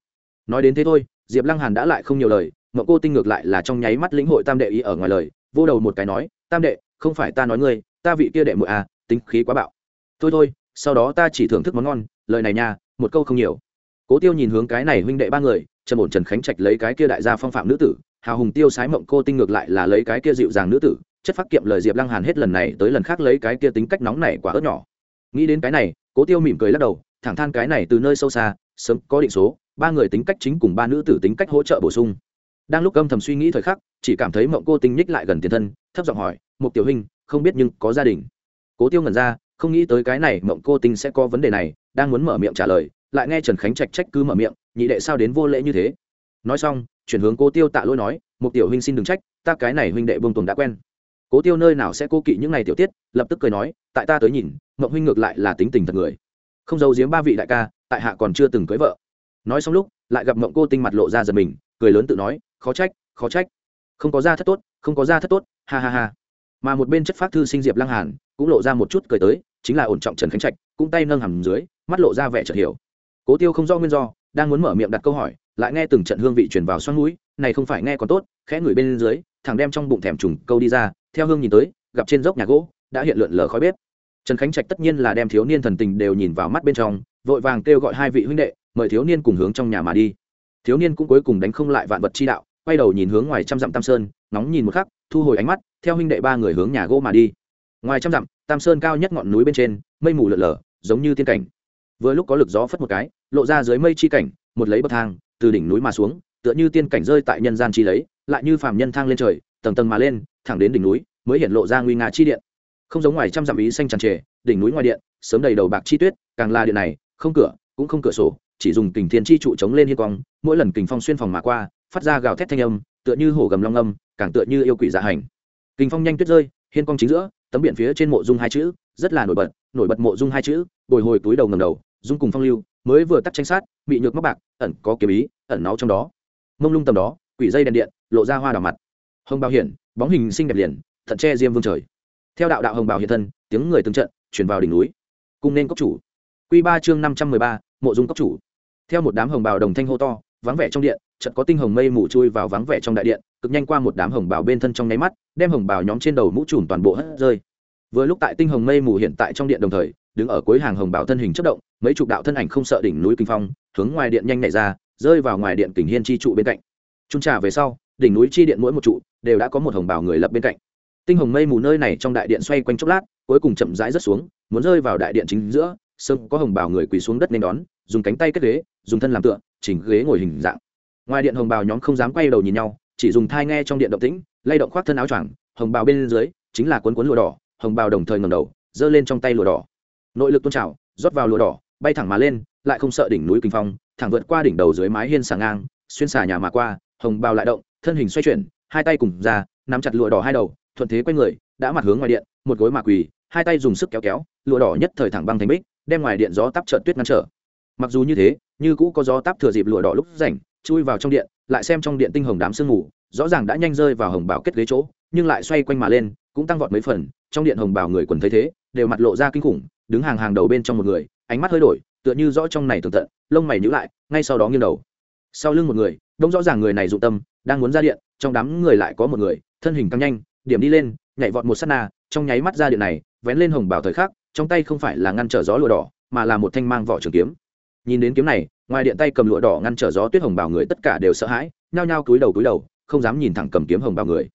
Nói đến thế thôi, diệp lăng hàn đã lại không nhiều lời mậu cô tinh ngược lại là trong nháy mắt lĩnh hội tam đệ ý ở ngoài lời, vô đầu một cái nói, tam đệ, không phải ta nói ngươi, ta vị kia đệ muội à tính khí quá bạo. Thôi thôi, sau đó ta chỉ thưởng thức món ngon, lời này nha, một câu không nhiều. Cố tiêu nhìn hướng cái này huynh đệ ba người trần ổn trần khánh trạch lấy cái kia đại gia phong phạm nữ tử, hào hùng tiêu sái mộng cô tinh ngược lại là lấy cái kia dịu dàng nữ tử, chất phát kiệm lời diệp lăng hàn hết lần này tới lần khác lấy cái kia tính cách nóng này quả ớt nhỏ. Nghĩ đến cái này, cố tiêu mỉm cười lắc đầu thẳng than cái này từ nơi sâu xa, sớm có định số, ba người tính cách chính cùng ba nữ tử tính cách hỗ trợ bổ sung. Đang lúc âm thầm suy nghĩ thời khắc, chỉ cảm thấy mộng cô tinh nhích lại gần tiền thân, thấp giọng hỏi một tiểu hình không biết nhưng có gia đình? Cố tiêu ngẩn ra, không nghĩ tới cái này mộng cô tinh sẽ có vấn đề này, đang muốn mở miệng trả lời, lại nghe trần khánh trạch trách cứ mở miệng, nhị đệ sao đến vô lễ như thế? Nói xong, chuyển hướng cố tiêu tạ lỗi nói một tiểu huynh xin đừng trách, ta cái này huynh đệ bông tuồng đã quen. Cố tiêu nơi nào sẽ cô kỵ những ngày tiểu tiết, lập tức cười nói, tại ta tới nhìn, mộng huynh ngược lại là tính tình thật người không giấu giếm ba vị đại ca, tại hạ còn chưa từng cưới vợ. Nói xong lúc, lại gặp mộng cô tinh mặt lộ ra giật mình, cười lớn tự nói, khó trách khó trách. Không có da thất tốt, không có da thất tốt, ha ha ha. Mà một bên chất phát thư sinh diệp lăng hàn, cũng lộ ra một chút cười tới, chính là ổn trọng trần khánh trạch, cũng tay nâng hầm dưới, mắt lộ ra vẻ chợt hiểu. Cố tiêu không do nguyên do, đang muốn mở miệng đặt câu hỏi, lại nghe từng trận hương vị truyền vào xoắn mũi, này không phải nghe còn tốt, khẽ ngửi bên dưới, thằng đem trong bụng thèm trùng câu đi ra, theo hương nhìn tới, gặp trên dốc nhà gỗ, đã hiện lượn lờ khói bếp trần khánh trạch tất nhiên là đem thiếu niên thần tình đều nhìn vào mắt bên trong, vội vàng kêu gọi hai vị huynh đệ, mời thiếu niên cùng hướng trong nhà mà đi. Thiếu niên cũng cuối cùng đánh không lại vạn vật chi đạo, quay đầu nhìn hướng ngoài trăm dặm tam sơn nóng nhìn một khắc, thu hồi ánh mắt, theo huynh đệ ba người hướng nhà gỗ mà đi. Ngoài trăm dặm, tam sơn cao nhất ngọn núi bên trên, mây mù lợn lờ, giống như tiên cảnh. Vừa lúc có lực gió phất một cái, lộ ra dưới mây chi cảnh, một lấy bậc thang, từ đỉnh núi mà xuống, tựa như tiên cảnh rơi tại nhân gian chi lấy, lại như phàm nhân thang lên trời, tầng tầng mà lên, thẳng đến đỉnh núi, mới hiện lộ ra nguy nga chi điện không giống ngoài trăm dặm ý xanh tràn trề, đỉnh núi ngoài điện, sớm đầy đầu bạc chi tuyết, càng là điện này, không cửa, cũng không cửa sổ, chỉ dùng kình thiên chi trụ chống lên hiên quang mỗi lần kình phong xuyên phòng mà qua, phát ra gào thét thanh âm, tựa như hổ gầm long âm, càng tựa như yêu quỷ dạ hành. Kình phong nhanh tuyết rơi, hiên quang chính giữa, tấm biển phía trên mộ dung hai chữ, rất là nổi bật nổi bật mộ dung hai chữ, bồi hồi túi đầu ngầm đầu, dung cùng phong lưu, mới vừa tắt tranh sát, bị nhược mắc bạc, ẩn có kiếm ý, ẩn náu trong đó. Mông lung tầm đó, quỷ dây đèn điện, lộ ra hoa đỏ mặt. Hồng bao hiển, bóng hình xinh đẹp liền, thận che diêm vương trời theo đạo đạo hồng bào hiện thân, tiếng người từng trận chuyển vào đỉnh núi. Cung nên cốc chủ. Q ba chương năm trăm mười ba, mộ dung cốc chủ. Theo một đám hồng bào đồng thanh hô to, vắng vẻ trong điện trận có tinh hồng mây mù chui vào vắng vẻ trong đại điện, cực nhanh qua một đám hồng bào bên thân trong nháy mắt, đem hồng bào nhóm trên đầu mũ trùm toàn bộ hất rơi. Vừa lúc tại tinh hồng mây mù hiện tại trong điện đồng thời, đứng ở cuối hàng hồng bào thân hình chất động, mấy chục đạo thân ảnh không sợ đỉnh núi kinh phong, hướng ngoài điện nhanh nhảy ra, rơi vào ngoài điện kình hiên chi trụ bên cạnh. Trung trà về sau, đỉnh núi chi điện mỗi một trụ đều đã có một hồng bào người lập bên cạnh tinh hồng mây mù nơi này trong đại điện xoay quanh chốc lát, cuối cùng chậm rãi rớt xuống, muốn rơi vào đại điện chính giữa sơn có hồng bào người quỳ xuống đất nên đón, dùng cánh tay kết ghế, dùng thân làm tựa, chỉnh ghế ngồi hình dạng. Ngoài điện hồng bào nhóm không dám quay đầu nhìn nhau, chỉ dùng thai nghe trong điện động tĩnh, lay động khoác thân áo choàng, hồng bào bên dưới chính là cuốn cuốn lụa đỏ, hồng bào đồng thời ngầm đầu, giơ lên trong tay lụa đỏ. Nội lực tôn trào, rót vào lụa đỏ, bay thẳng mà lên, lại không sợ đỉnh núi kinh phong, thẳng vượt qua đỉnh đầu dưới mái hiên xà ngang, xuyên xà nhà mà qua, hồng bào lại động, thân hình xoay chuyển, hai tay cùng ra, nắm chặt lụa đỏ hai đầu thuận thế quay người, đã mặt hướng ngoài điện, một gối mà quỳ, hai tay dùng sức kéo kéo, lụa đỏ nhất thời thẳng băng thành bích, đem ngoài điện gió tắp trợn tuyết ngăn trở. Mặc dù như thế, như cũ có gió tắp thừa dịp lụa đỏ lúc rảnh, chui vào trong điện, lại xem trong điện tinh hồng đám sương mù, rõ ràng đã nhanh rơi vào hồng bảo kết ghế chỗ, nhưng lại xoay quanh mà lên, cũng tăng vọt mấy phần, trong điện hồng bảo người quần thấy thế, đều mặt lộ ra kinh khủng, đứng hàng hàng đầu bên trong một người, ánh mắt hơi đổi, tựa như rõ trong này tường tận, lông mày nhữ lại, ngay sau đó nghiêng đầu. Sau lưng một người, đông rõ ràng người này dụng tâm, đang muốn ra điện, trong đám người lại có một người, thân hình căng nhanh điểm đi lên nhảy vọt một sát na trong nháy mắt ra điện này vén lên hồng bảo thời khắc trong tay không phải là ngăn trở gió lụa đỏ mà là một thanh mang vỏ trường kiếm. Nhìn đến kiếm này ngoài điện tay cầm lụa đỏ ngăn trở gió tuyết hồng bảo người tất cả đều sợ hãi nhao nhao cúi đầu cúi đầu không dám nhìn thẳng cầm kiếm hồng bảo người.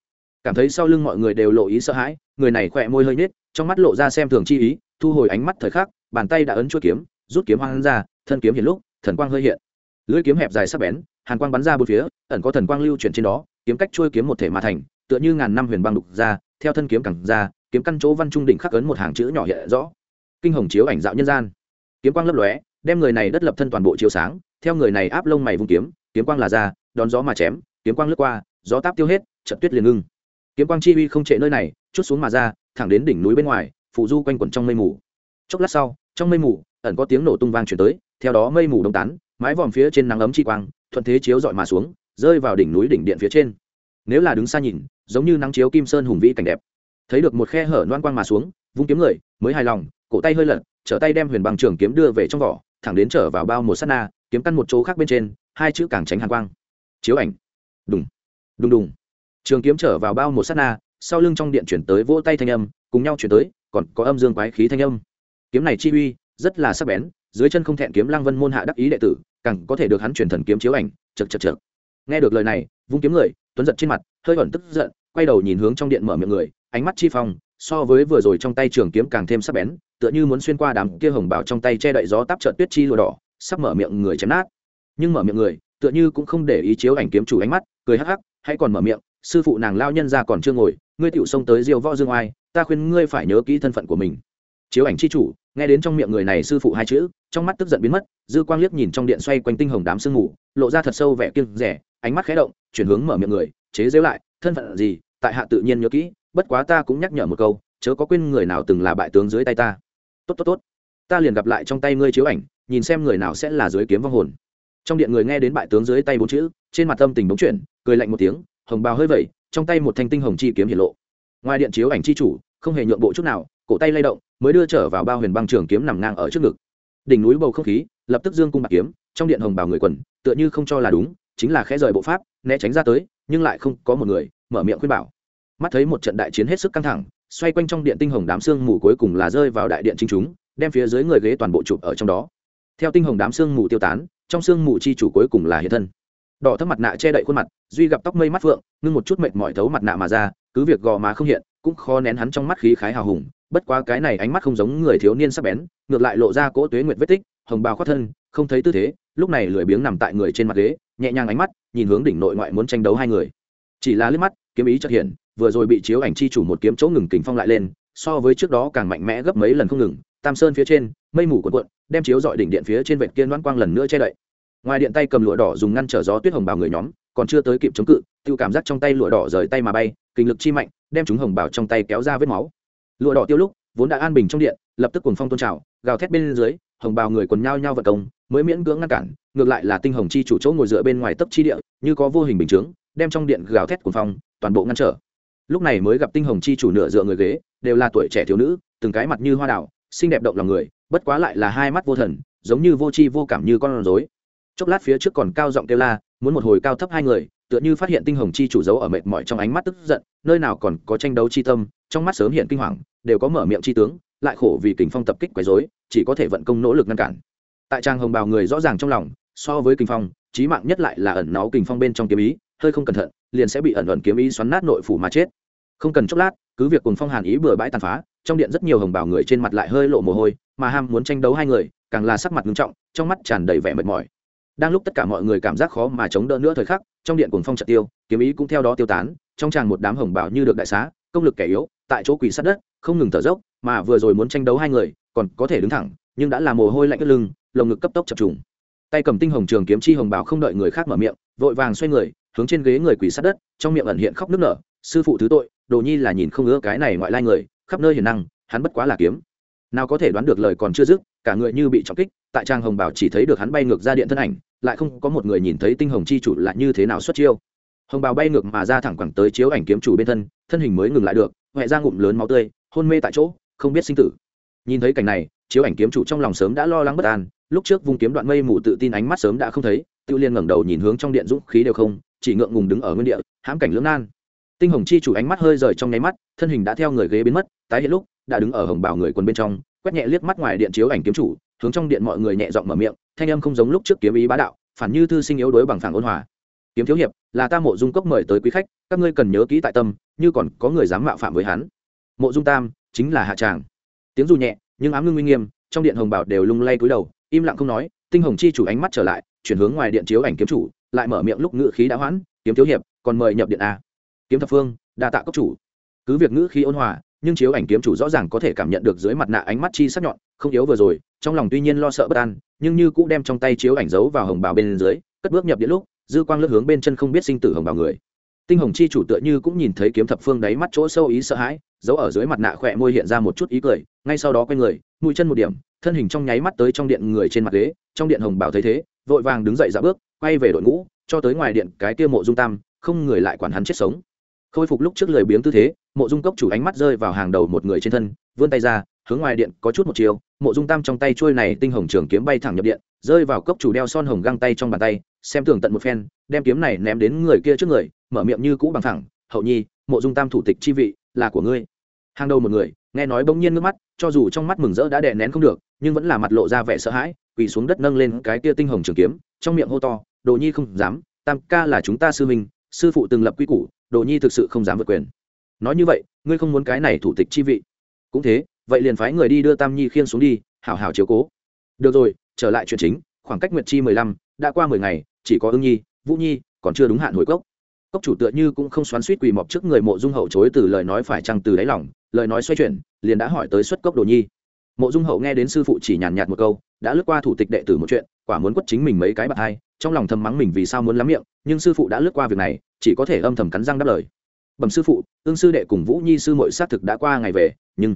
Cảm thấy sau lưng mọi người đều lộ ý sợ hãi người này khỏe môi hơi nết, trong mắt lộ ra xem thường chi ý thu hồi ánh mắt thời khắc bàn tay đã ấn chuôi kiếm rút kiếm hoang ra thân kiếm hiện lúc thần quang hơi hiện. Lưỡi kiếm hẹp dài sắc bén hàn quang bắn ra bốn phía ẩn có thần quang lưu chuyển trên đó kiếm cách chuôi kiếm một thể mà thành tựa như ngàn năm huyền băng đục ra, theo thân kiếm cẳng ra, kiếm căn chỗ văn trung đỉnh khắc ấn một hàng chữ nhỏ hiện rõ. Kinh hồng chiếu ảnh dạo nhân gian. Kiếm quang lấp lóe, đem người này đất lập thân toàn bộ chiếu sáng, theo người này áp lông mày vung kiếm kiếm quang là ra, đón gió mà chém, kiếm quang lướt qua, gió táp tiêu hết, trận tuyết liền ngưng. Kiếm quang chi uy không trệ nơi này, chút xuống mà ra, thẳng đến đỉnh núi bên ngoài phụ du quanh quẩn trong mây mù. Chốc lát sau, trong mây mù, ẩn có tiếng nổ tung vang chuyển tới, theo đó mây mù đông tán, mái vòm phía trên nắng ấm chi quang, thuận thế chiếu dọi mà xuống, rơi vào đỉnh núi đỉnh điện phía trên. Nếu là đứng xa nhìn giống như nắng chiếu kim sơn hùng vĩ cảnh đẹp. Thấy được một khe hở loan quang mà xuống, vung kiếm người, mới hài lòng, cổ tay hơi lật, trở tay đem huyền bằng trường kiếm đưa về trong vỏ, thẳng đến trở vào bao một sát na, kiếm căn một chỗ khác bên trên, hai chữ càng tránh hàn quang. Chiếu ảnh. Đùng. Đùng đùng. Trường kiếm trở vào bao một sát na, sau lưng trong điện chuyển tới vỗ tay thanh âm, cùng nhau chuyển tới, còn có âm dương quái khí thanh âm. Kiếm này chi uy, rất là sắc bén, dưới chân không thẹn kiếm lăng vân môn hạ đắc ý đệ tử, càng có thể được hắn truyền thần kiếm chiếu ảnh chật chật chật nghe được lời này, vung kiếm người tuấn giật trên mặt, hơi ẩn tức giận, quay đầu nhìn hướng trong điện mở miệng người, ánh mắt chi phong, so với vừa rồi trong tay trường kiếm càng thêm sắc bén, tựa như muốn xuyên qua đám kia hồng bảo trong tay che đậy gió táp trợn tuyết chi lùa đỏ, sắp mở miệng người chém nát. Nhưng mở miệng người, tựa như cũng không để ý chiếu ảnh kiếm chủ ánh mắt, cười hắc hắc, hãy còn mở miệng, sư phụ nàng lao nhân ra còn chưa ngồi, ngươi tiểu xông tới diêu võ dương oai, ta khuyên ngươi phải nhớ kỹ thân phận của mình chiếu ảnh chi chủ, nghe đến trong miệng người này sư phụ hai chữ, trong mắt tức giận biến mất, dư quang liếc nhìn trong điện xoay quanh tinh hồng đám sương mù, lộ ra thật sâu vẻ kiêng rẻ, ánh mắt khé động, chuyển hướng mở miệng người, chế dễu lại, thân phận gì, tại hạ tự nhiên nhớ kỹ, bất quá ta cũng nhắc nhở một câu, chớ có quên người nào từng là bại tướng dưới tay ta. Tốt tốt tốt. Ta liền gặp lại trong tay ngươi chiếu ảnh, nhìn xem người nào sẽ là dưới kiếm vong hồn. Trong điện người nghe đến bại tướng dưới tay bốn chữ, trên mặt tâm tình bóng chuyển, cười lạnh một tiếng, hồng bào hơi vẩy, trong tay một thanh tinh hồng chi kiếm hiển lộ. Ngoài điện chiếu ảnh chi chủ, không hề nhượng bộ chút nào, cổ tay lay động mới đưa trở vào bao huyền băng trường kiếm nằm ngang ở trước ngực. Đỉnh núi bầu không khí, lập tức dương cung bạc kiếm, trong điện hồng bào người quần, tựa như không cho là đúng, chính là khẽ rời bộ pháp, né tránh ra tới, nhưng lại không có một người, mở miệng khuyên bảo. Mắt thấy một trận đại chiến hết sức căng thẳng, xoay quanh trong điện tinh hồng đám xương mù cuối cùng là rơi vào đại điện chính chúng, đem phía dưới người ghế toàn bộ chụp ở trong đó. Theo tinh hồng đám xương mù tiêu tán, trong xương mù chi chủ cuối cùng là hiện thân. Đỏ thấp mặt nạ che đậy khuôn mặt, duy gặp tóc mây mắt phượng, ngưng một chút mệt mỏi thấu mặt nạ mà ra, cứ việc gò má không hiện, cũng khó nén hắn trong mắt khí khái hào hùng bất quá cái này ánh mắt không giống người thiếu niên sắc bén, ngược lại lộ ra cỗ tuế nguyệt vết tích, hồng bào khoát thân, không thấy tư thế, lúc này lười biếng nằm tại người trên mặt ghế, nhẹ nhàng ánh mắt, nhìn hướng đỉnh nội ngoại muốn tranh đấu hai người. Chỉ là liếc mắt, kiếm ý chợt hiện, vừa rồi bị chiếu ảnh chi chủ một kiếm chỗ ngừng kình phong lại lên, so với trước đó càng mạnh mẽ gấp mấy lần không ngừng, tam sơn phía trên, mây mù cuộn cuộn, đem chiếu dọi đỉnh điện phía trên vệt kiên đoán quang lần nữa che đậy. Ngoài điện tay cầm lụa đỏ dùng ngăn trở gió tuyết hồng bào người nhóm, còn chưa tới kịp chống cự tự cảm giác trong tay lụa đỏ rời tay mà bay, kinh lực chi mạnh, đem chúng hồng bào trong tay kéo ra vết máu lụa đỏ tiêu lúc, vốn đã an bình trong điện, lập tức cuồng phong tôn trào, gào thét bên dưới, hồng bào người quần nhao nhao vật công, mới miễn cưỡng ngăn cản, ngược lại là tinh hồng chi chủ chỗ ngồi dựa bên ngoài tấp chi địa, như có vô hình bình chướng, đem trong điện gào thét cuồng phong, toàn bộ ngăn trở. Lúc này mới gặp tinh hồng chi chủ nửa dựa người ghế, đều là tuổi trẻ thiếu nữ, từng cái mặt như hoa đào, xinh đẹp động lòng người, bất quá lại là hai mắt vô thần, giống như vô tri vô cảm như con rối. Chốc lát phía trước còn cao giọng kêu la, muốn một hồi cao thấp hai người tựa như phát hiện tinh hồng chi chủ dấu ở mệt mỏi trong ánh mắt tức giận, nơi nào còn có tranh đấu chi tâm, trong mắt sớm hiện kinh hoàng, đều có mở miệng chi tướng, lại khổ vì kình phong tập kích quấy rối, chỉ có thể vận công nỗ lực ngăn cản. Tại trang hồng bào người rõ ràng trong lòng, so với kình phong trí mạng nhất lại là ẩn náu kình phong bên trong kiếm ý, hơi không cẩn thận, liền sẽ bị ẩn ẩn kiếm ý xoắn nát nội phủ mà chết. Không cần chốc lát, cứ việc cùng phong hàn ý bừa bãi tàn phá, trong điện rất nhiều hồng bào người trên mặt lại hơi lộ mồ hôi, mà ham muốn tranh đấu hai người, càng là sắc mặt nghiêm trọng, trong mắt tràn đầy vẻ mệt mỏi đang lúc tất cả mọi người cảm giác khó mà chống đỡ nữa thời khắc, trong điện cùng phong trận tiêu, kiếm ý cũng theo đó tiêu tán, trong tràng một đám hồng bảo như được đại xá, công lực kẻ yếu, tại chỗ quỳ sát đất, không ngừng thở dốc, mà vừa rồi muốn tranh đấu hai người, còn có thể đứng thẳng, nhưng đã là mồ hôi lạnh ướt lưng, lồng ngực cấp tốc chập trùng. Tay cầm tinh hồng trường kiếm chi hồng bảo không đợi người khác mở miệng, vội vàng xoay người, hướng trên ghế người quỳ sát đất, trong miệng ẩn hiện khóc nức nở, sư phụ thứ tội, đồ nhi là nhìn không ưa cái này ngoại lai người, khắp nơi hiền năng, hắn bất quá là kiếm. Nào có thể đoán được lời còn chưa dứt, cả người như bị trọng kích tại trang hồng bảo chỉ thấy được hắn bay ngược ra điện thân ảnh, lại không có một người nhìn thấy tinh hồng chi chủ là như thế nào xuất chiêu. Hồng bào bay ngược mà ra thẳng quẳng tới chiếu ảnh kiếm chủ bên thân thân hình mới ngừng lại được huệ ra ngụm lớn máu tươi, hôn mê tại chỗ, không biết sinh tử. Nhìn thấy cảnh này, chiếu ảnh kiếm chủ trong lòng sớm đã lo lắng bất an, lúc trước vùng kiếm đoạn mây mù tự tin ánh mắt sớm đã không thấy tự liên ngẩng đầu nhìn hướng trong điện dũng khí đều không, chỉ ngượng ngùng đứng ở nguyên địa, hãm cảnh lưỡng nan. Tinh hồng chi chủ ánh mắt hơi rời trong nháy mắt, thân hình đã theo người ghế biến mất, tái hiện lúc, đã đứng ở hồng bảo người quân bên trong, quét nhẹ liếc mắt ngoài điện chiếu ảnh kiếm chủ hướng trong điện mọi người nhẹ giọng mở miệng, thanh âm không giống lúc trước kiếm ý bá đạo, phản như thư sinh yếu đối bằng phẳng ôn hòa. Kiếm thiếu hiệp, là ta mộ dung cốc mời tới quý khách, các ngươi cần nhớ kỹ tại tâm, như còn có người dám mạo phạm với hắn. Mộ dung tam, chính là hạ tràng. Tiếng dù nhẹ, nhưng ám ngưng uy nghiêm, trong điện hồng bảo đều lung lay cúi đầu, im lặng không nói, tinh hồng chi chủ ánh mắt trở lại, chuyển hướng ngoài điện chiếu ảnh kiếm chủ, lại mở miệng lúc ngữ khí đã hoãn, kiếm thiếu hiệp, còn mời nhập điện a kiếm thập phương, đa tạ cốc chủ. Cứ việc ngữ khí ôn hòa nhưng chiếu ảnh kiếm chủ rõ ràng có thể cảm nhận được dưới mặt nạ ánh mắt chi sắc nhọn, không yếu vừa rồi, trong lòng tuy nhiên lo sợ bất an, nhưng như cũ đem trong tay chiếu ảnh giấu vào hồng bào bên dưới, cất bước nhập điện lúc, dư quang lướt hướng bên chân không biết sinh tử hồng bào người. Tinh hồng chi chủ tựa như cũng nhìn thấy kiếm thập phương đáy mắt chỗ sâu ý sợ hãi, giấu ở dưới mặt nạ khỏe môi hiện ra một chút ý cười, ngay sau đó quay người, mũi chân một điểm, thân hình trong nháy mắt tới trong điện người trên mặt ghế, trong điện hồng bảo thấy thế, vội vàng đứng dậy dạo bước, quay về đội ngũ, cho tới ngoài điện cái kia mộ dung tam, không người lại quản hắn chết sống khôi phục lúc trước lười biếng tư thế, mộ dung cốc chủ ánh mắt rơi vào hàng đầu một người trên thân, vươn tay ra, hướng ngoài điện có chút một chiều, mộ dung tam trong tay trôi này tinh hồng trường kiếm bay thẳng nhập điện, rơi vào cốc chủ đeo son hồng găng tay trong bàn tay, xem tường tận một phen, đem kiếm này ném đến người kia trước người, mở miệng như cũ bằng thẳng, hậu nhi, mộ dung tam thủ tịch chi vị, là của ngươi. Hàng đầu một người, nghe nói bỗng nhiên nước mắt, cho dù trong mắt mừng rỡ đã đè nén không được, nhưng vẫn là mặt lộ ra vẻ sợ hãi, quỳ xuống đất nâng lên cái kia tinh hồng trường kiếm, trong miệng hô to, đồ nhi không dám, tam ca là chúng ta sư minh sư phụ từng lập quy củ đồ nhi thực sự không dám vượt quyền. Nói như vậy, ngươi không muốn cái này thủ tịch chi vị. Cũng thế, vậy liền phái người đi đưa tam nhi khiên xuống đi, hảo hảo chiếu cố. Được rồi, trở lại chuyện chính, khoảng cách nguyệt chi mười lăm, đã qua mười ngày, chỉ có ưng nhi, vũ nhi, còn chưa đúng hạn hồi cốc. Cốc chủ tựa như cũng không xoắn suýt quỳ mọc trước người mộ dung hậu chối từ lời nói phải chăng từ đáy lòng, lời nói xoay chuyển, liền đã hỏi tới xuất cốc đồ nhi. Mộ dung hậu nghe đến sư phụ chỉ nhàn nhạt một câu, đã lướt qua thủ tịch đệ tử một chuyện, quả muốn quất chính mình mấy cái bạc hai trong lòng thầm mắng mình vì sao muốn lắm miệng, nhưng sư phụ đã lướt qua việc này, chỉ có thể âm thầm cắn răng đáp lời. Bẩm sư phụ, ương sư đệ cùng vũ nhi sư mội xác thực đã qua ngày về, nhưng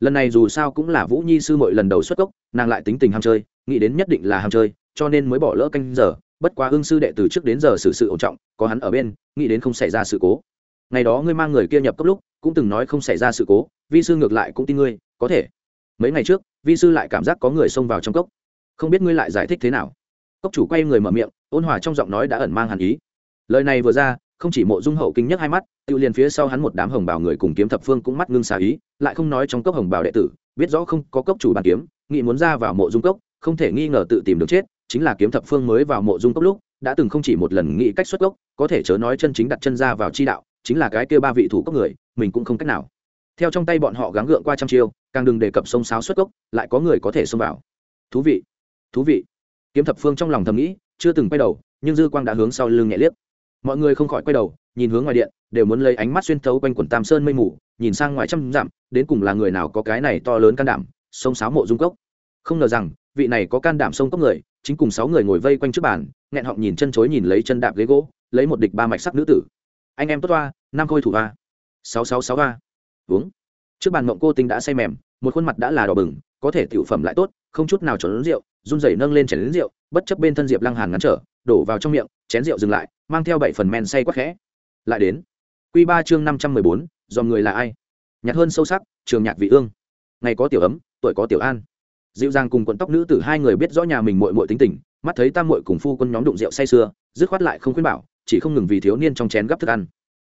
lần này dù sao cũng là vũ nhi sư mội lần đầu xuất cốc, nàng lại tính tình ham chơi, nghĩ đến nhất định là ham chơi, cho nên mới bỏ lỡ canh giờ. Bất quá ương sư đệ từ trước đến giờ xử sự ổn trọng, có hắn ở bên, nghĩ đến không xảy ra sự cố. Ngày đó ngươi mang người kia nhập cốc lúc, cũng từng nói không xảy ra sự cố, vi sư ngược lại cũng tin ngươi, có thể. Mấy ngày trước, vi sư lại cảm giác có người xông vào trong cốc. Không biết ngươi lại giải thích thế nào cốc chủ quay người mở miệng, ôn hòa trong giọng nói đã ẩn mang hàn ý. Lời này vừa ra, không chỉ mộ dung hậu kinh nhất hai mắt tự liền phía sau hắn một đám hồng bào người cùng kiếm thập phương cũng mắt ngưng xà ý, lại không nói trong cốc hồng bào đệ tử, biết rõ không có cốc chủ bàn kiếm nghị muốn ra vào mộ dung cốc, không thể nghi ngờ tự tìm được chết, chính là kiếm thập phương mới vào mộ dung cốc lúc, đã từng không chỉ một lần nghĩ cách xuất cốc, có thể chớ nói chân chính đặt chân ra vào chi đạo, chính là cái kia ba vị thủ cốc người, mình cũng không cách nào. Theo trong tay bọn họ gắng gượng qua trăm chiêu, càng đừng đề cập sông sáo xuất cốc, lại có người có thể xông vào. Thú vị thú vị kiếm thập phương trong lòng thầm nghĩ chưa từng quay đầu nhưng dư quang đã hướng sau lưng nhẹ liếc. Mọi người không khỏi quay đầu nhìn hướng ngoài điện đều muốn lấy ánh mắt xuyên thấu quanh quần tam sơn mây mù nhìn sang ngoài trăm dặm đến cùng là người nào có cái này to lớn can đảm sông sáo mộ dung cốc. Không ngờ rằng vị này có can đảm sông cốc người chính cùng sáu người ngồi vây quanh trước bàn nghẹn họng nhìn chân chối nhìn lấy chân đạp ghế gỗ lấy một địch ba mạch sắc nữ tử. Anh em tốt toa năm khôi thủ a, sáu sáu sáu va uống. Trước bàn mộng cô tinh đã say mềm một khuôn mặt đã là đỏ bừng có thể tiểu phẩm lại tốt, không chút nào trốn rượu, run rẩy nâng lên chén đến rượu, bất chấp bên thân diệp lăng hàn ngắn trở, đổ vào trong miệng, chén rượu dừng lại, mang theo bảy phần men say quắc khẽ. Lại đến, quy ba chương năm trăm mười bốn, do người là ai? Nhạc hơn sâu sắc, trường nhạc vị ương. Ngày có tiểu ấm, tuổi có tiểu an. Dịu dàng cùng quận tóc nữ tử hai người biết rõ nhà mình mội mội tính tình, mắt thấy tam muội cùng phu quân nhóm đụng rượu say sưa, dứt khoát lại không khuyên bảo, chỉ không ngừng vì thiếu niên trong chén gấp thức ăn.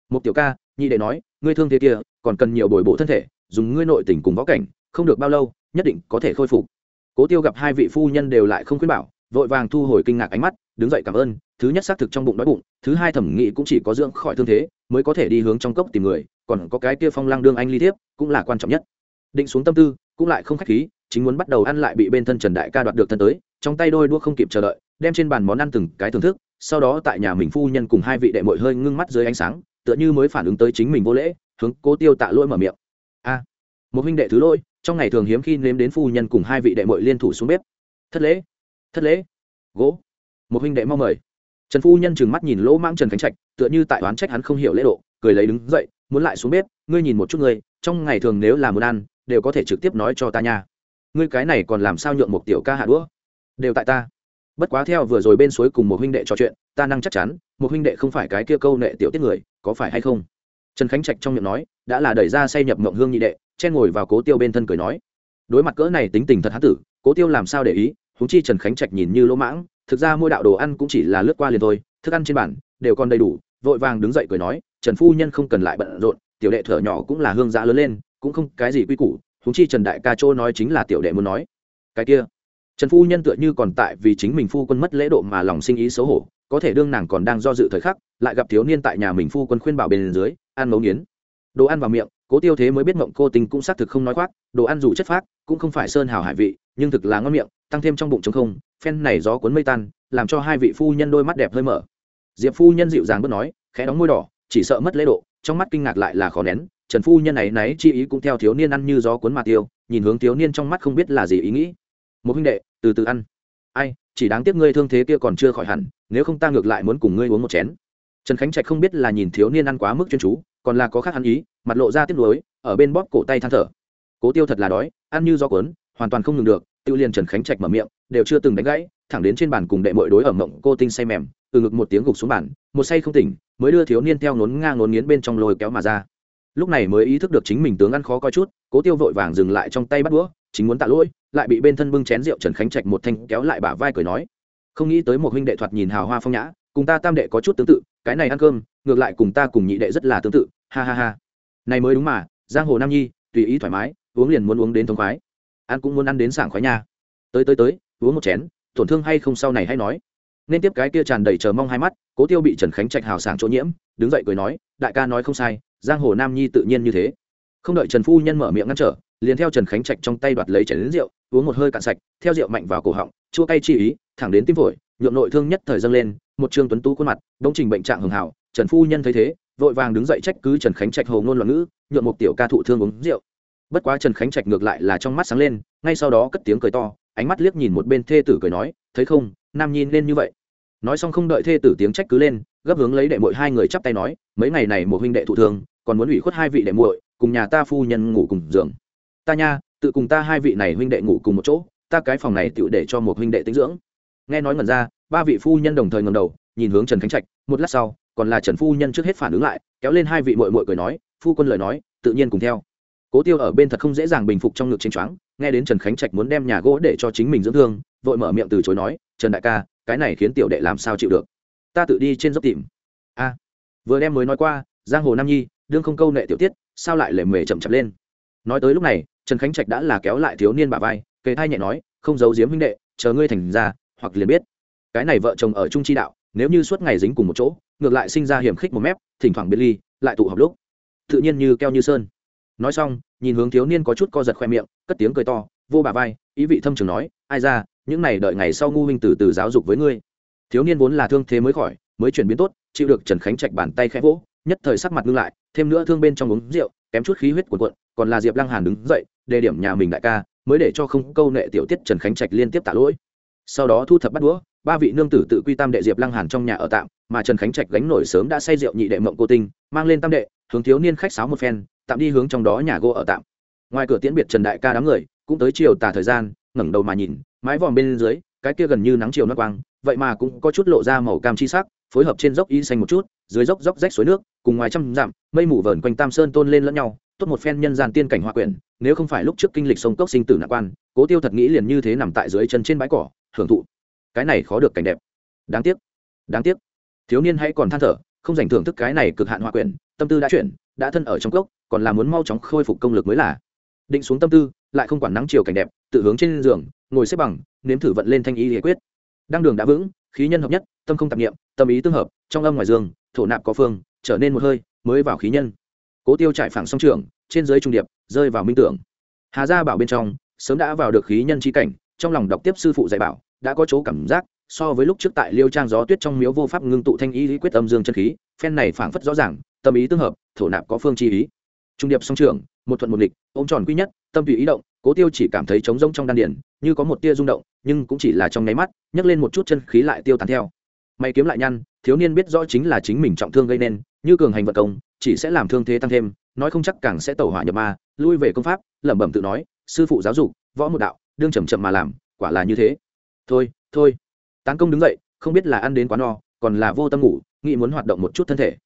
Một tiểu ca, nhị đệ nói, ngươi thương thế kia, còn cần nhiều bồi bổ thân thể, dùng ngươi nội tình cùng võ cảnh, không được bao lâu nhất định có thể khôi phục. Cố tiêu gặp hai vị phu nhân đều lại không khuyên bảo, vội vàng thu hồi kinh ngạc ánh mắt, đứng dậy cảm ơn, thứ nhất xác thực trong bụng đói bụng, thứ hai thẩm nghị cũng chỉ có dưỡng khỏi thương thế, mới có thể đi hướng trong cốc tìm người, còn có cái kia phong lăng đương anh ly thiếp, cũng là quan trọng nhất. Định xuống tâm tư, cũng lại không khách khí, chính muốn bắt đầu ăn lại bị bên thân trần đại ca đoạt được thân tới, trong tay đôi đua không kịp chờ đợi, đem trên bàn món ăn từng cái thưởng thức, sau đó tại nhà mình phu nhân cùng hai vị đệ mội hơi ngưng mắt dưới ánh sáng, tựa như mới phản ứng tới chính mình vô lễ, hướng cố tiêu tạ lỗi mở miệng. A, một huynh đệ thứ lỗi trong ngày thường hiếm khi nếm đến phu nhân cùng hai vị đệ mội liên thủ xuống bếp. Thất lễ thất lễ, gỗ. Một huynh đệ mau mời. Trần phu nhân trừng mắt nhìn lỗ mãng trần khánh trạch, tựa như tại oán trách hắn không hiểu lễ độ, cười lấy đứng dậy, muốn lại xuống bếp, ngươi nhìn một chút ngươi, trong ngày thường nếu là muốn ăn, đều có thể trực tiếp nói cho ta nha. Ngươi cái này còn làm sao nhượng một tiểu ca hạ đũa? Đều tại ta. Bất quá theo vừa rồi bên suối cùng một huynh đệ trò chuyện, ta năng chắc chắn, một huynh đệ không phải cái kia câu nệ tiểu tiết người, có phải hay không? Trần khánh trạch trong miệng nói, đã là đẩy ra say nhập mộng hương nhị đệ chen ngồi vào cố tiêu bên thân cười nói, đối mặt cỡ này tính tình thật hán tử, cố tiêu làm sao để ý húng chi trần khánh trạch nhìn như lỗ mãng, thực ra mua đạo đồ ăn cũng chỉ là lướt qua liền thôi, thức ăn trên bản đều còn đầy đủ. Vội vàng đứng dậy cười nói, trần phu nhân không cần lại bận rộn, tiểu đệ thở nhỏ cũng là hương giã lớn lên, cũng không cái gì quy củ húng chi trần đại ca châu nói chính là tiểu đệ muốn nói. Cái kia, trần phu nhân tựa như còn tại vì chính mình phu quân mất lễ độ mà lòng sinh ý xấu hổ, có thể đương nàng còn đang do dự thời khắc, lại gặp thiếu niên tại nhà mình phu quân khuyên bảo bên dưới, ăn mấu nghiến. Đồ ăn vào miệng cố tiêu thế mới biết mộng cô tình cũng xác thực không nói khoác, đồ ăn dù chất phác, cũng không phải sơn hào hải vị, nhưng thực là ngon miệng, tăng thêm trong bụng trống không, phen này gió cuốn mây tan, làm cho hai vị phu nhân đôi mắt đẹp hơi mở. Diệp phu nhân dịu dàng bớt nói, khẽ đóng môi đỏ, chỉ sợ mất lễ độ, trong mắt kinh ngạc lại là khó nén, trần phu nhân này náy chi ý cũng theo thiếu niên ăn như gió cuốn mà tiêu, nhìn hướng thiếu niên trong mắt không biết là gì ý nghĩ. Một huynh đệ, từ từ ăn. Ai, chỉ đáng tiếc ngươi thương thế kia còn chưa khỏi hẳn, nếu không ta ngược lại muốn cùng ngươi uống một chén trần khánh trạch không biết là nhìn thiếu niên ăn quá mức chuyên chú, còn là có khác ăn ý, mặt lộ ra tiếc nuối, ở bên bóp cổ tay than thở. Cố tiêu thật là đói, ăn như gió cuốn, hoàn toàn không ngừng được, tiêu liền trần khánh trạch mở miệng, đều chưa từng đánh gãy, thẳng đến trên bàn cùng đệ mội đối ở mộng cô tinh say mềm, từ ngực một tiếng gục xuống bàn, một say không tỉnh, mới đưa thiếu niên theo nốn ngang nốn nghiến bên trong lồi kéo mà ra. Lúc này mới ý thức được chính mình tướng ăn khó coi chút, cố tiêu vội vàng dừng lại trong tay bắt đũa, chính muốn tạ lỗi, lại bị bên thân bưng chén rượu trần khánh trạch một thanh kéo lại bả vai cười nói, không nghĩ tới một huynh đệ thoạt nhìn hào hoa phong nhã cùng ta tam đệ có chút tương tự, cái này ăn cơm, ngược lại cùng ta cùng nhị đệ rất là tương tự, ha ha ha. Này mới đúng mà, giang hồ nam nhi, tùy ý thoải mái, uống liền muốn uống đến thống khoái. Ăn cũng muốn ăn đến sảng khoái nha. Tới tới tới, uống một chén, tổn thương hay không sau này hay nói. Nên tiếp cái kia tràn đầy chờ mong hai mắt, cố tiêu bị trần khánh trạch hào sảng chỗ nhiễm, đứng dậy cười nói, đại ca nói không sai, giang hồ nam nhi tự nhiên như thế. Không đợi trần phu nhân mở miệng ngăn trở, liền theo trần khánh trạch trong tay đoạt lấy chén rượu, uống một hơi cạn sạch, theo rượu mạnh vào cổ họng, chua cay chi ý, thẳng đến tim phổi nhuộm nội thương nhất thời dâng lên, một trương tuấn tú khuôn mặt đông trình bệnh trạng hường hảo, trần phu nhân thấy thế, vội vàng đứng dậy trách cứ trần khánh trạch hồ ngôn loạn ngữ nhuộm một tiểu ca thụ thương uống rượu. Bất quá trần khánh trạch ngược lại là trong mắt sáng lên, ngay sau đó cất tiếng cười to, ánh mắt liếc nhìn một bên thê tử cười nói, thấy không, nam nhi nên như vậy. Nói xong không đợi thê tử tiếng trách cứ lên, gấp hướng lấy đệ muội hai người chắp tay nói, mấy ngày này một huynh đệ thụ thương, còn muốn ủy khuất hai vị đệ muội, cùng nhà ta phu nhân ngủ cùng giường. Ta nha, tự cùng ta hai vị này huynh đệ ngủ cùng một chỗ, ta cái phòng này tựu để cho một huynh đệ tinh dưỡng nghe nói ngần ra, ba vị phu nhân đồng thời ngầm đầu, nhìn hướng trần khánh trạch, một lát sau, còn là trần phu nhân trước hết phản ứng lại, kéo lên hai vị mội mội cười nói, phu quân lời nói, tự nhiên cùng theo. Cố tiêu ở bên thật không dễ dàng bình phục trong ngực chênh choáng, nghe đến trần khánh trạch muốn đem nhà gỗ để cho chính mình dưỡng thương, vội mở miệng từ chối nói, trần đại ca, cái này khiến tiểu đệ làm sao chịu được? Ta tự đi trên dốc tìm. A. Vừa đem mới nói qua, giang hồ nam nhi, đương không câu nệ tiểu tiết, sao lại lề mề chậm chậm lên? Nói tới lúc này, trần khánh trạch đã là kéo lại thiếu niên bà vai, kề thai nhẹ nói, không giấu giếm huynh đệ, chờ ngươi thành ra hoặc liền biết. Cái này vợ chồng ở trung chi đạo, nếu như suốt ngày dính cùng một chỗ, ngược lại sinh ra hiểm khích một mép, thỉnh thoảng biệt ly, lại tụ họp lúc. Tự nhiên như keo như sơn. Nói xong, nhìn hướng thiếu niên có chút co giật khoe miệng, cất tiếng cười to, vô bà vai, ý vị thâm trường nói, ai ra, những này đợi ngày sau ngu huynh từ từ giáo dục với ngươi. Thiếu niên vốn là thương thế mới khỏi, mới chuyển biến tốt, chịu được trần khánh trạch bàn tay khẽ vỗ, nhất thời sắc mặt ngưng lại, thêm nữa thương bên trong uống rượu, kém chút khí huyết cuộn cuộn, còn là diệp lăng hàn đứng dậy, đề điểm nhà mình đại ca, mới để cho không câu nệ tiểu tiết trần khánh trạch liên tiếp tạ lỗi sau đó thu thập bắt đũa, ba vị nương tử tự quy tam đệ diệp lăng hàn trong nhà ở tạm, mà trần khánh trạch gánh nổi sớm đã say rượu nhị đệ mộng cô tinh, mang lên tam đệ, hướng thiếu niên khách sáo một phen, tạm đi hướng trong đó nhà gỗ ở tạm. Ngoài cửa tiễn biệt trần đại ca đám người, cũng tới chiều tà thời gian, ngẩng đầu mà nhìn, mái vòm bên dưới, cái kia gần như nắng chiều nước quang, vậy mà cũng có chút lộ ra màu cam chi sắc, phối hợp trên dốc y xanh một chút, dưới dốc dốc rách suối nước, cùng ngoài trăm dặm, mây mù vờn quanh tam sơn tôn lên lẫn nhau tốt một phen nhân gian tiên cảnh hoa quyển, nếu không phải lúc trước kinh lịch sông cốc sinh tử nạn quan, cố tiêu thật nghĩ liền như thế nằm tại dưới chân trên bãi cỏ, hưởng thụ. Cái này khó được cảnh đẹp. Đáng tiếc. Đáng tiếc. Thiếu niên hãy còn than thở, không dành thưởng thức cái này cực hạn hoa quyển, tâm tư đã chuyển, đã thân ở trong cốc, còn là muốn mau chóng khôi phục công lực mới là. Định xuống tâm tư, lại không quản nắng chiều cảnh đẹp, tự hướng trên giường, ngồi xếp bằng, nếm thử vận lên thanh ý giải quyết. Đăng đường đã vững, khí nhân hợp nhất, tâm không tạp nghiệm tâm ý tương hợp, trong âm ngoài dương thổ nạp có phương, trở nên một hơi, mới vào khí nhân cố tiêu trải phẳng song trường, trên dưới trung điệp, rơi vào minh tưởng. Hà gia bảo bên trong, sớm đã vào được khí nhân trí cảnh, trong lòng đọc tiếp sư phụ dạy bảo, đã có chỗ cảm giác, so với lúc trước tại liêu trang gió tuyết trong miếu vô pháp ngưng tụ thanh ý lý quyết âm dương chân khí, phen này phảng phất rõ ràng, tâm ý tương hợp, thổ nạp có phương chi ý. Trung điệp song trường, một thuận một nghịch, ôm tròn quy nhất, tâm tùy ý động, cố tiêu chỉ cảm thấy trống rỗng trong đan điển như có một tia rung động, nhưng cũng chỉ là trong nháy mắt, nhấc lên một chút chân khí lại tiêu tán theo. Mày kiếm lại nhăn, thiếu niên biết rõ chính là chính mình trọng thương gây nên, như cường hành vật công chỉ sẽ làm thương thế tăng thêm, nói không chắc càng sẽ tẩu hỏa nhập ma, lui về công pháp, lẩm bẩm tự nói, sư phụ giáo dục, võ một đạo, đương chầm chậm mà làm, quả là như thế. Thôi thôi. Tán công đứng dậy, không biết là ăn đến quá no, còn là vô tâm ngủ, nghĩ muốn hoạt động một chút thân thể.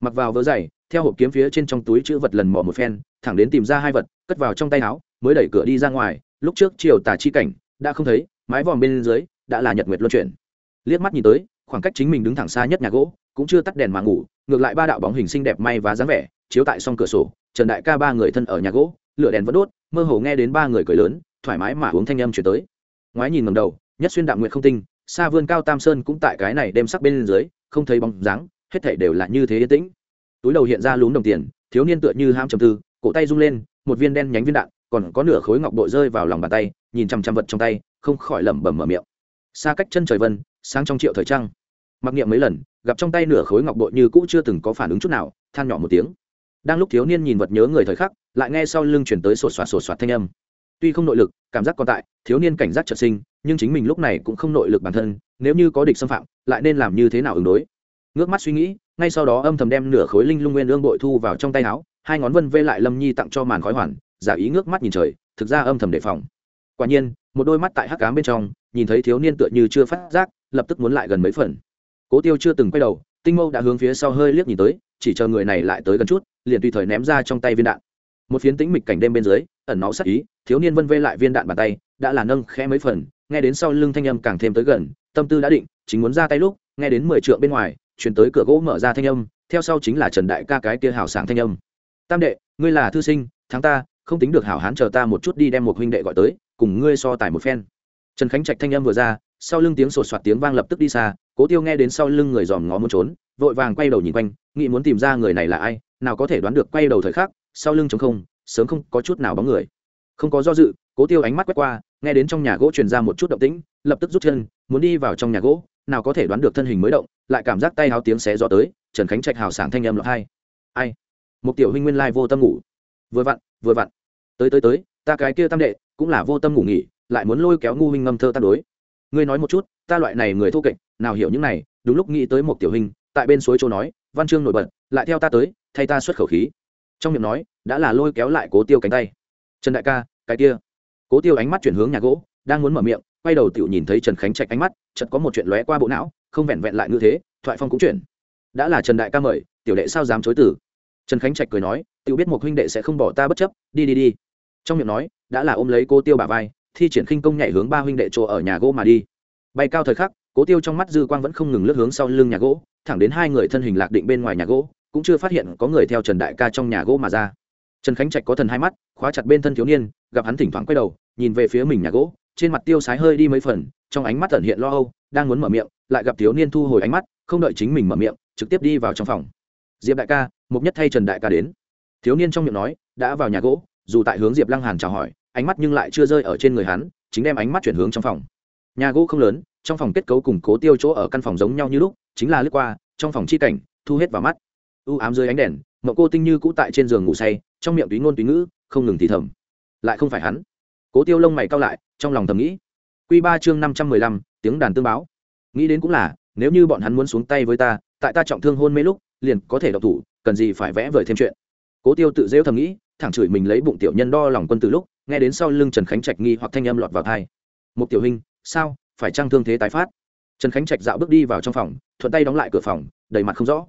Mặc vào vớ giày theo hộp kiếm phía trên trong túi chữ vật lần mò một phen, thẳng đến tìm ra hai vật, cất vào trong tay áo, mới đẩy cửa đi ra ngoài, lúc trước chiều tà chi cảnh, đã không thấy, mái vòm bên dưới, đã là nhật nguyệt luân chuyển. Liếc mắt nhìn tới, khoảng cách chính mình đứng thẳng xa nhất nhà gỗ, cũng chưa tắt đèn mà ngủ ngược lại ba đạo bóng hình xinh đẹp may và dáng vẻ, chiếu tại song cửa sổ, trần đại ca ba người thân ở nhà gỗ, lửa đèn vẫn đốt, mơ hồ nghe đến ba người cười lớn, thoải mái mà uống thanh âm chuyển tới. Ngoái nhìn ngầm đầu, nhất xuyên đạm nguyện không tinh, xa vươn cao tam sơn cũng tại cái này đem sắc bên dưới, không thấy bóng dáng, hết thảy đều là như thế yên tĩnh. Túi đầu hiện ra lún đồng tiền, thiếu niên tựa như ham trầm tư, cổ tay rung lên, một viên đen nhánh viên đạn, còn có nửa khối ngọc bội rơi vào lòng bàn tay, nhìn chăm chăm vật trong tay, không khỏi lẩm bẩm mở miệng. Xa cách chân trời vân, sáng trong triệu thời trăng mặc niệm mấy lần, gặp trong tay nửa khối ngọc bội như cũ chưa từng có phản ứng chút nào, than nhỏ một tiếng. Đang lúc thiếu niên nhìn vật nhớ người thời khắc, lại nghe sau lưng chuyển tới sột soạt sột soạt thanh âm. Tuy không nội lực, cảm giác còn tại, thiếu niên cảnh giác trợ sinh, nhưng chính mình lúc này cũng không nội lực bản thân, nếu như có địch xâm phạm, lại nên làm như thế nào ứng đối? Ngước mắt suy nghĩ, ngay sau đó âm thầm đem nửa khối linh lung nguyên ương bội thu vào trong tay áo, hai ngón vân vê lại lâm nhi tặng cho màn khói hoàn, giả ý ngước mắt nhìn trời, thực ra âm thầm đề phòng. Quả nhiên, một đôi mắt tại hắc cám bên trong, nhìn thấy thiếu niên tựa như chưa phát giác, lập tức muốn lại gần mấy phần cố tiêu chưa từng quay đầu, tinh mâu đã hướng phía sau hơi liếc nhìn tới, chỉ chờ người này lại tới gần chút, liền tùy thời ném ra trong tay viên đạn. Một phiến tĩnh mịch cảnh đêm bên dưới, ẩn náu sắc ý, thiếu niên vân vê lại viên đạn bàn tay, đã là nâng khẽ mấy phần, nghe đến sau lưng thanh âm càng thêm tới gần, tâm tư đã định, chính muốn ra tay lúc, nghe đến mười trượng bên ngoài, chuyển tới cửa gỗ mở ra thanh âm, theo sau chính là trần đại ca cái kia hảo sảng thanh âm. Tam đệ, ngươi là thư sinh, thắng ta, không tính được hảo hán chờ ta một chút đi đem một huynh đệ gọi tới, cùng ngươi so tài một phen. Trần khánh trạch thanh âm vừa ra sau lưng tiếng sột soạt tiếng vang lập tức đi xa, cố tiêu nghe đến sau lưng người dòm ngó muốn trốn, vội vàng quay đầu nhìn quanh, nghĩ muốn tìm ra người này là ai, nào có thể đoán được quay đầu thời khắc, sau lưng trống không, sớm không có chút nào bóng người. Không có do dự, cố tiêu ánh mắt quét qua, nghe đến trong nhà gỗ truyền ra một chút động tĩnh, lập tức rút chân, muốn đi vào trong nhà gỗ, nào có thể đoán được thân hình mới động, lại cảm giác tay háo tiếng xé gió tới, trần khánh trạch hào sảng thanh âm lọt hai. Ai? Một tiểu huynh nguyên lai vô tâm ngủ. Vừa vặn vừa vặn. Tới tới tới, ta cái kia tam đệ, cũng là vô tâm ngủ nghỉ, lại muốn lôi kéo ngu huynh ngâm thơ ta đối ngươi nói một chút, ta loại này người thô kệch, nào hiểu những này, đúng lúc nghĩ tới một tiểu huynh tại bên suối chỗ nói, văn chương nổi bật, lại theo ta tới, thay ta xuất khẩu khí. Trong miệng nói, đã là lôi kéo lại cố tiêu cánh tay. Trần đại ca, cái kia. Cố tiêu ánh mắt chuyển hướng nhà gỗ, đang muốn mở miệng, quay đầu tiểu nhìn thấy trần khánh trạch ánh mắt, chợt có một chuyện lóe qua bộ não, không vẹn vẹn lại như thế, thoại phong cũng chuyển. Đã là trần đại ca mời, tiểu đệ sao dám chối từ? Trần khánh trạch cười nói, tiểu biết một huynh đệ sẽ không bỏ ta bất chấp, đi đi đi. Trong miệng nói, đã là ôm lấy cô tiêu bà vai thi triển khinh công nhảy hướng ba huynh đệ chỗ ở nhà gỗ mà đi. Bay cao thời khắc, cố tiêu trong mắt dư quang vẫn không ngừng lướt hướng sau lưng nhà gỗ, thẳng đến hai người thân hình lạc định bên ngoài nhà gỗ, cũng chưa phát hiện có người theo trần đại ca trong nhà gỗ mà ra. Trần khánh trạch có thần hai mắt, khóa chặt bên thân thiếu niên, gặp hắn thỉnh thoảng quay đầu, nhìn về phía mình nhà gỗ, trên mặt tiêu sái hơi đi mấy phần, trong ánh mắt tẩn hiện lo âu, đang muốn mở miệng, lại gặp thiếu niên thu hồi ánh mắt, không đợi chính mình mở miệng, trực tiếp đi vào trong phòng. Diệp đại ca, mục nhất thay trần đại ca đến. Thiếu niên trong miệng nói, đã vào nhà gỗ, dù tại hướng diệp lăng hàn chào hỏi ánh mắt nhưng lại chưa rơi ở trên người hắn, chính đem ánh mắt chuyển hướng trong phòng. Nhà gỗ không lớn, trong phòng kết cấu cùng cố tiêu chỗ ở căn phòng giống nhau như lúc, chính là lướt qua, trong phòng chi cảnh, thu hết vào mắt. U ám dưới ánh đèn mậu cô tinh như cũ tại trên giường ngủ say, trong miệng túy ngôn túy ngữ, không ngừng thì thầm. Lại không phải hắn. Cố tiêu lông mày cao lại, trong lòng thầm nghĩ. Q ba chương năm trăm mười lăm, tiếng đàn tương báo. Nghĩ đến cũng là, nếu như bọn hắn muốn xuống tay với ta, tại ta trọng thương hôn mê lúc, liền có thể độc thủ, cần gì phải vẽ vời thêm chuyện. Cố tiêu tự dễu thầm nghĩ thẳng chửi mình lấy bụng tiểu nhân đo lòng quân từ lúc, nghe đến sau lưng trần khánh trạch nghi hoặc thanh âm lọt vào thai một tiểu hình sao? Phải trang thương thế tái phát? Trần khánh trạch dạo bước đi vào trong phòng, thuận tay đóng lại cửa phòng, đầy mặt không rõ.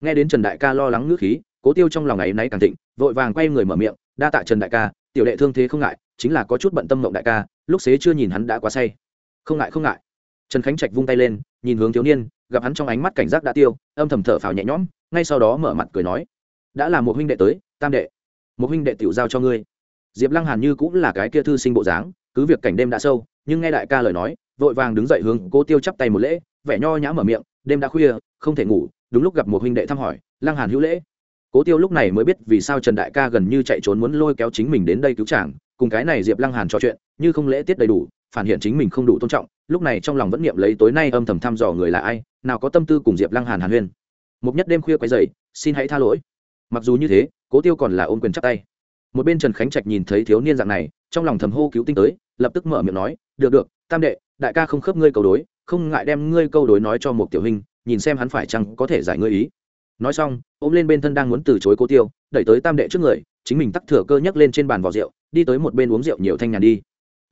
Nghe đến trần đại ca lo lắng ngữ khí, cố tiêu trong lòng ngày nay càng thịnh, vội vàng quay người mở miệng, đa tạ trần đại ca, tiểu đệ thương thế không ngại, chính là có chút bận tâm mộng đại ca, lúc xế chưa nhìn hắn đã quá say. Không ngại không ngại. Trần khánh trạch vung tay lên, nhìn hướng thiếu niên, gặp hắn trong ánh mắt cảnh giác đã tiêu, âm thầm thở phào nhẹ nhõm, ngay sau đó mở mặt cười nói, đã là một huynh đệ tới, tam đệ một huynh đệ tiểu giao cho ngươi. Diệp lăng hàn như cũng là cái kia thư sinh bộ dáng, cứ việc cảnh đêm đã sâu, nhưng nghe đại ca lời nói, vội vàng đứng dậy hướng cố tiêu chắp tay một lễ, vẻ nho nhã mở miệng, đêm đã khuya, không thể ngủ. Đúng lúc gặp một huynh đệ thăm hỏi, lăng hàn hữu lễ. Cố tiêu lúc này mới biết vì sao trần đại ca gần như chạy trốn muốn lôi kéo chính mình đến đây cứu chàng, cùng cái này diệp lăng hàn trò chuyện, như không lễ tiết đầy đủ, phản hiện chính mình không đủ tôn trọng, lúc này trong lòng vẫn niệm lấy tối nay âm thầm thăm dò người là ai, nào có tâm tư cùng diệp lăng hàn hàn huyên. Một nhất đêm khuya quay dậy xin hãy tha lỗi mặc dù như thế, cố tiêu còn là ôm quyền chắc tay. Một bên trần khánh trạch nhìn thấy thiếu niên dạng này, trong lòng thầm hô cứu tinh tới, lập tức mở miệng nói, được được, tam đệ, đại ca không khớp ngươi câu đối, không ngại đem ngươi câu đối nói cho một tiểu hình nhìn xem hắn phải chăng có thể giải ngươi ý. Nói xong, ôm lên bên thân đang muốn từ chối cố tiêu, đẩy tới tam đệ trước người, chính mình tắc thừa cơ nhấc lên trên bàn vỏ rượu, đi tới một bên uống rượu nhiều thanh nhàn đi.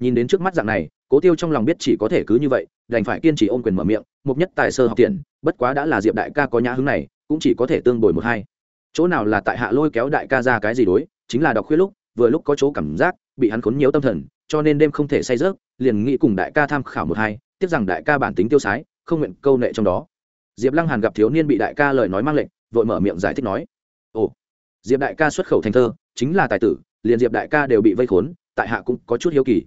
Nhìn đến trước mắt dạng này, cố tiêu trong lòng biết chỉ có thể cứ như vậy, đành phải kiên trì ôm quyền mở miệng, mục nhất tài sơ học tiền bất quá đã là diệp đại ca có nhã hứng này, cũng chỉ có thể tương bồi một hai chỗ nào là tại hạ lôi kéo đại ca ra cái gì đối, chính là đọc khuyết lúc, vừa lúc có chỗ cảm giác, bị hắn khốn nhiều tâm thần, cho nên đêm không thể say rớt liền nghĩ cùng đại ca tham khảo một hai, tiếc rằng đại ca bản tính tiêu sái, không nguyện câu nệ trong đó. Diệp lăng hàn gặp thiếu niên bị đại ca lời nói mang lệnh, vội mở miệng giải thích nói, ồ, diệp đại ca xuất khẩu thành thơ, chính là tài tử, liền diệp đại ca đều bị vây khốn, tại hạ cũng có chút hiếu kỳ.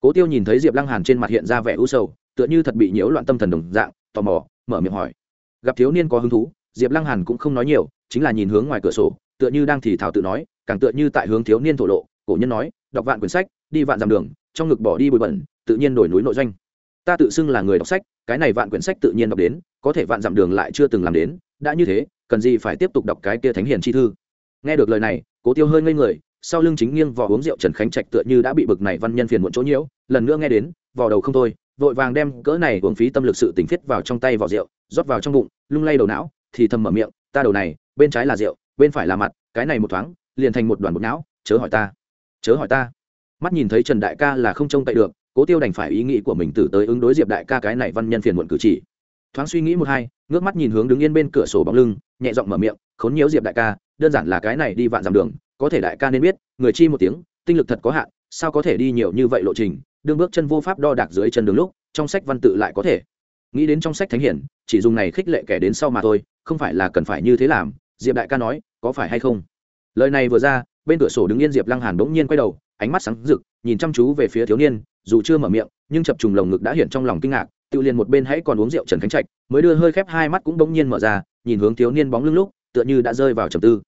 Cố tiêu nhìn thấy diệp lăng hàn trên mặt hiện ra vẻ u sầu, tựa như thật bị nhiễu loạn tâm thần đồng dạng, tò mò, mở miệng hỏi, gặp thiếu niên có hứng thú diệp lăng hàn cũng không nói nhiều, chính là nhìn hướng ngoài cửa sổ, tựa như đang thì thảo tự nói, càng tựa như tại hướng thiếu niên thổ lộ, cổ nhân nói, đọc vạn quyển sách, đi vạn dặm đường, trong ngực bỏ đi bụi bẩn, tự nhiên đổi núi nội doanh. Ta tự xưng là người đọc sách, cái này vạn quyển sách tự nhiên đọc đến, có thể vạn dặm đường lại chưa từng làm đến, đã như thế, cần gì phải tiếp tục đọc cái kia thánh hiền chi thư? Nghe được lời này, cố tiêu hơi ngây người, sau lưng chính nghiêng vò uống rượu trần khánh trạch tựa như đã bị bực này văn nhân phiền muộn chỗ nhiễu, lần nữa nghe đến, vò đầu không thôi, vội vàng đem cỡ này uống phí tâm lực sự tỉnh thiết vào trong tay vỏ rượu, rót vào trong bụng, lung lay đầu não thì thầm mở miệng, ta đầu này, bên trái là rượu, bên phải là mặt, cái này một thoáng, liền thành một đoàn bột não, chớ hỏi ta, chớ hỏi ta. Mắt nhìn thấy trần đại ca là không trông cậy được, cố tiêu đành phải ý nghĩ của mình từ tới ứng đối diệp đại ca cái này văn nhân phiền muộn cử chỉ. Thoáng suy nghĩ một hai, ngước mắt nhìn hướng đứng yên bên cửa sổ bóng lưng, nhẹ giọng mở miệng, khốn nhiễu diệp đại ca, đơn giản là cái này đi vạn dặm đường, có thể đại ca nên biết, người chi một tiếng, tinh lực thật có hạn, sao có thể đi nhiều như vậy lộ trình, đương bước chân vô pháp đo đạc dưới chân đường lúc, trong sách văn tự lại có thể. Nghĩ đến trong sách thánh hiển, chỉ dùng này khích lệ kẻ đến sau mà thôi không phải là cần phải như thế làm, diệp đại ca nói, có phải hay không? Lời này vừa ra, bên cửa sổ đứng yên diệp lăng hàn bỗng nhiên quay đầu, ánh mắt sáng rực, nhìn chăm chú về phía thiếu niên, dù chưa mở miệng, nhưng chập trùng lồng ngực đã hiện trong lòng kinh ngạc, tự liền một bên hãy còn uống rượu trần khánh trạch, mới đưa hơi khép hai mắt cũng bỗng nhiên mở ra, nhìn hướng thiếu niên bóng lưng lúc, tựa như đã rơi vào trầm tư.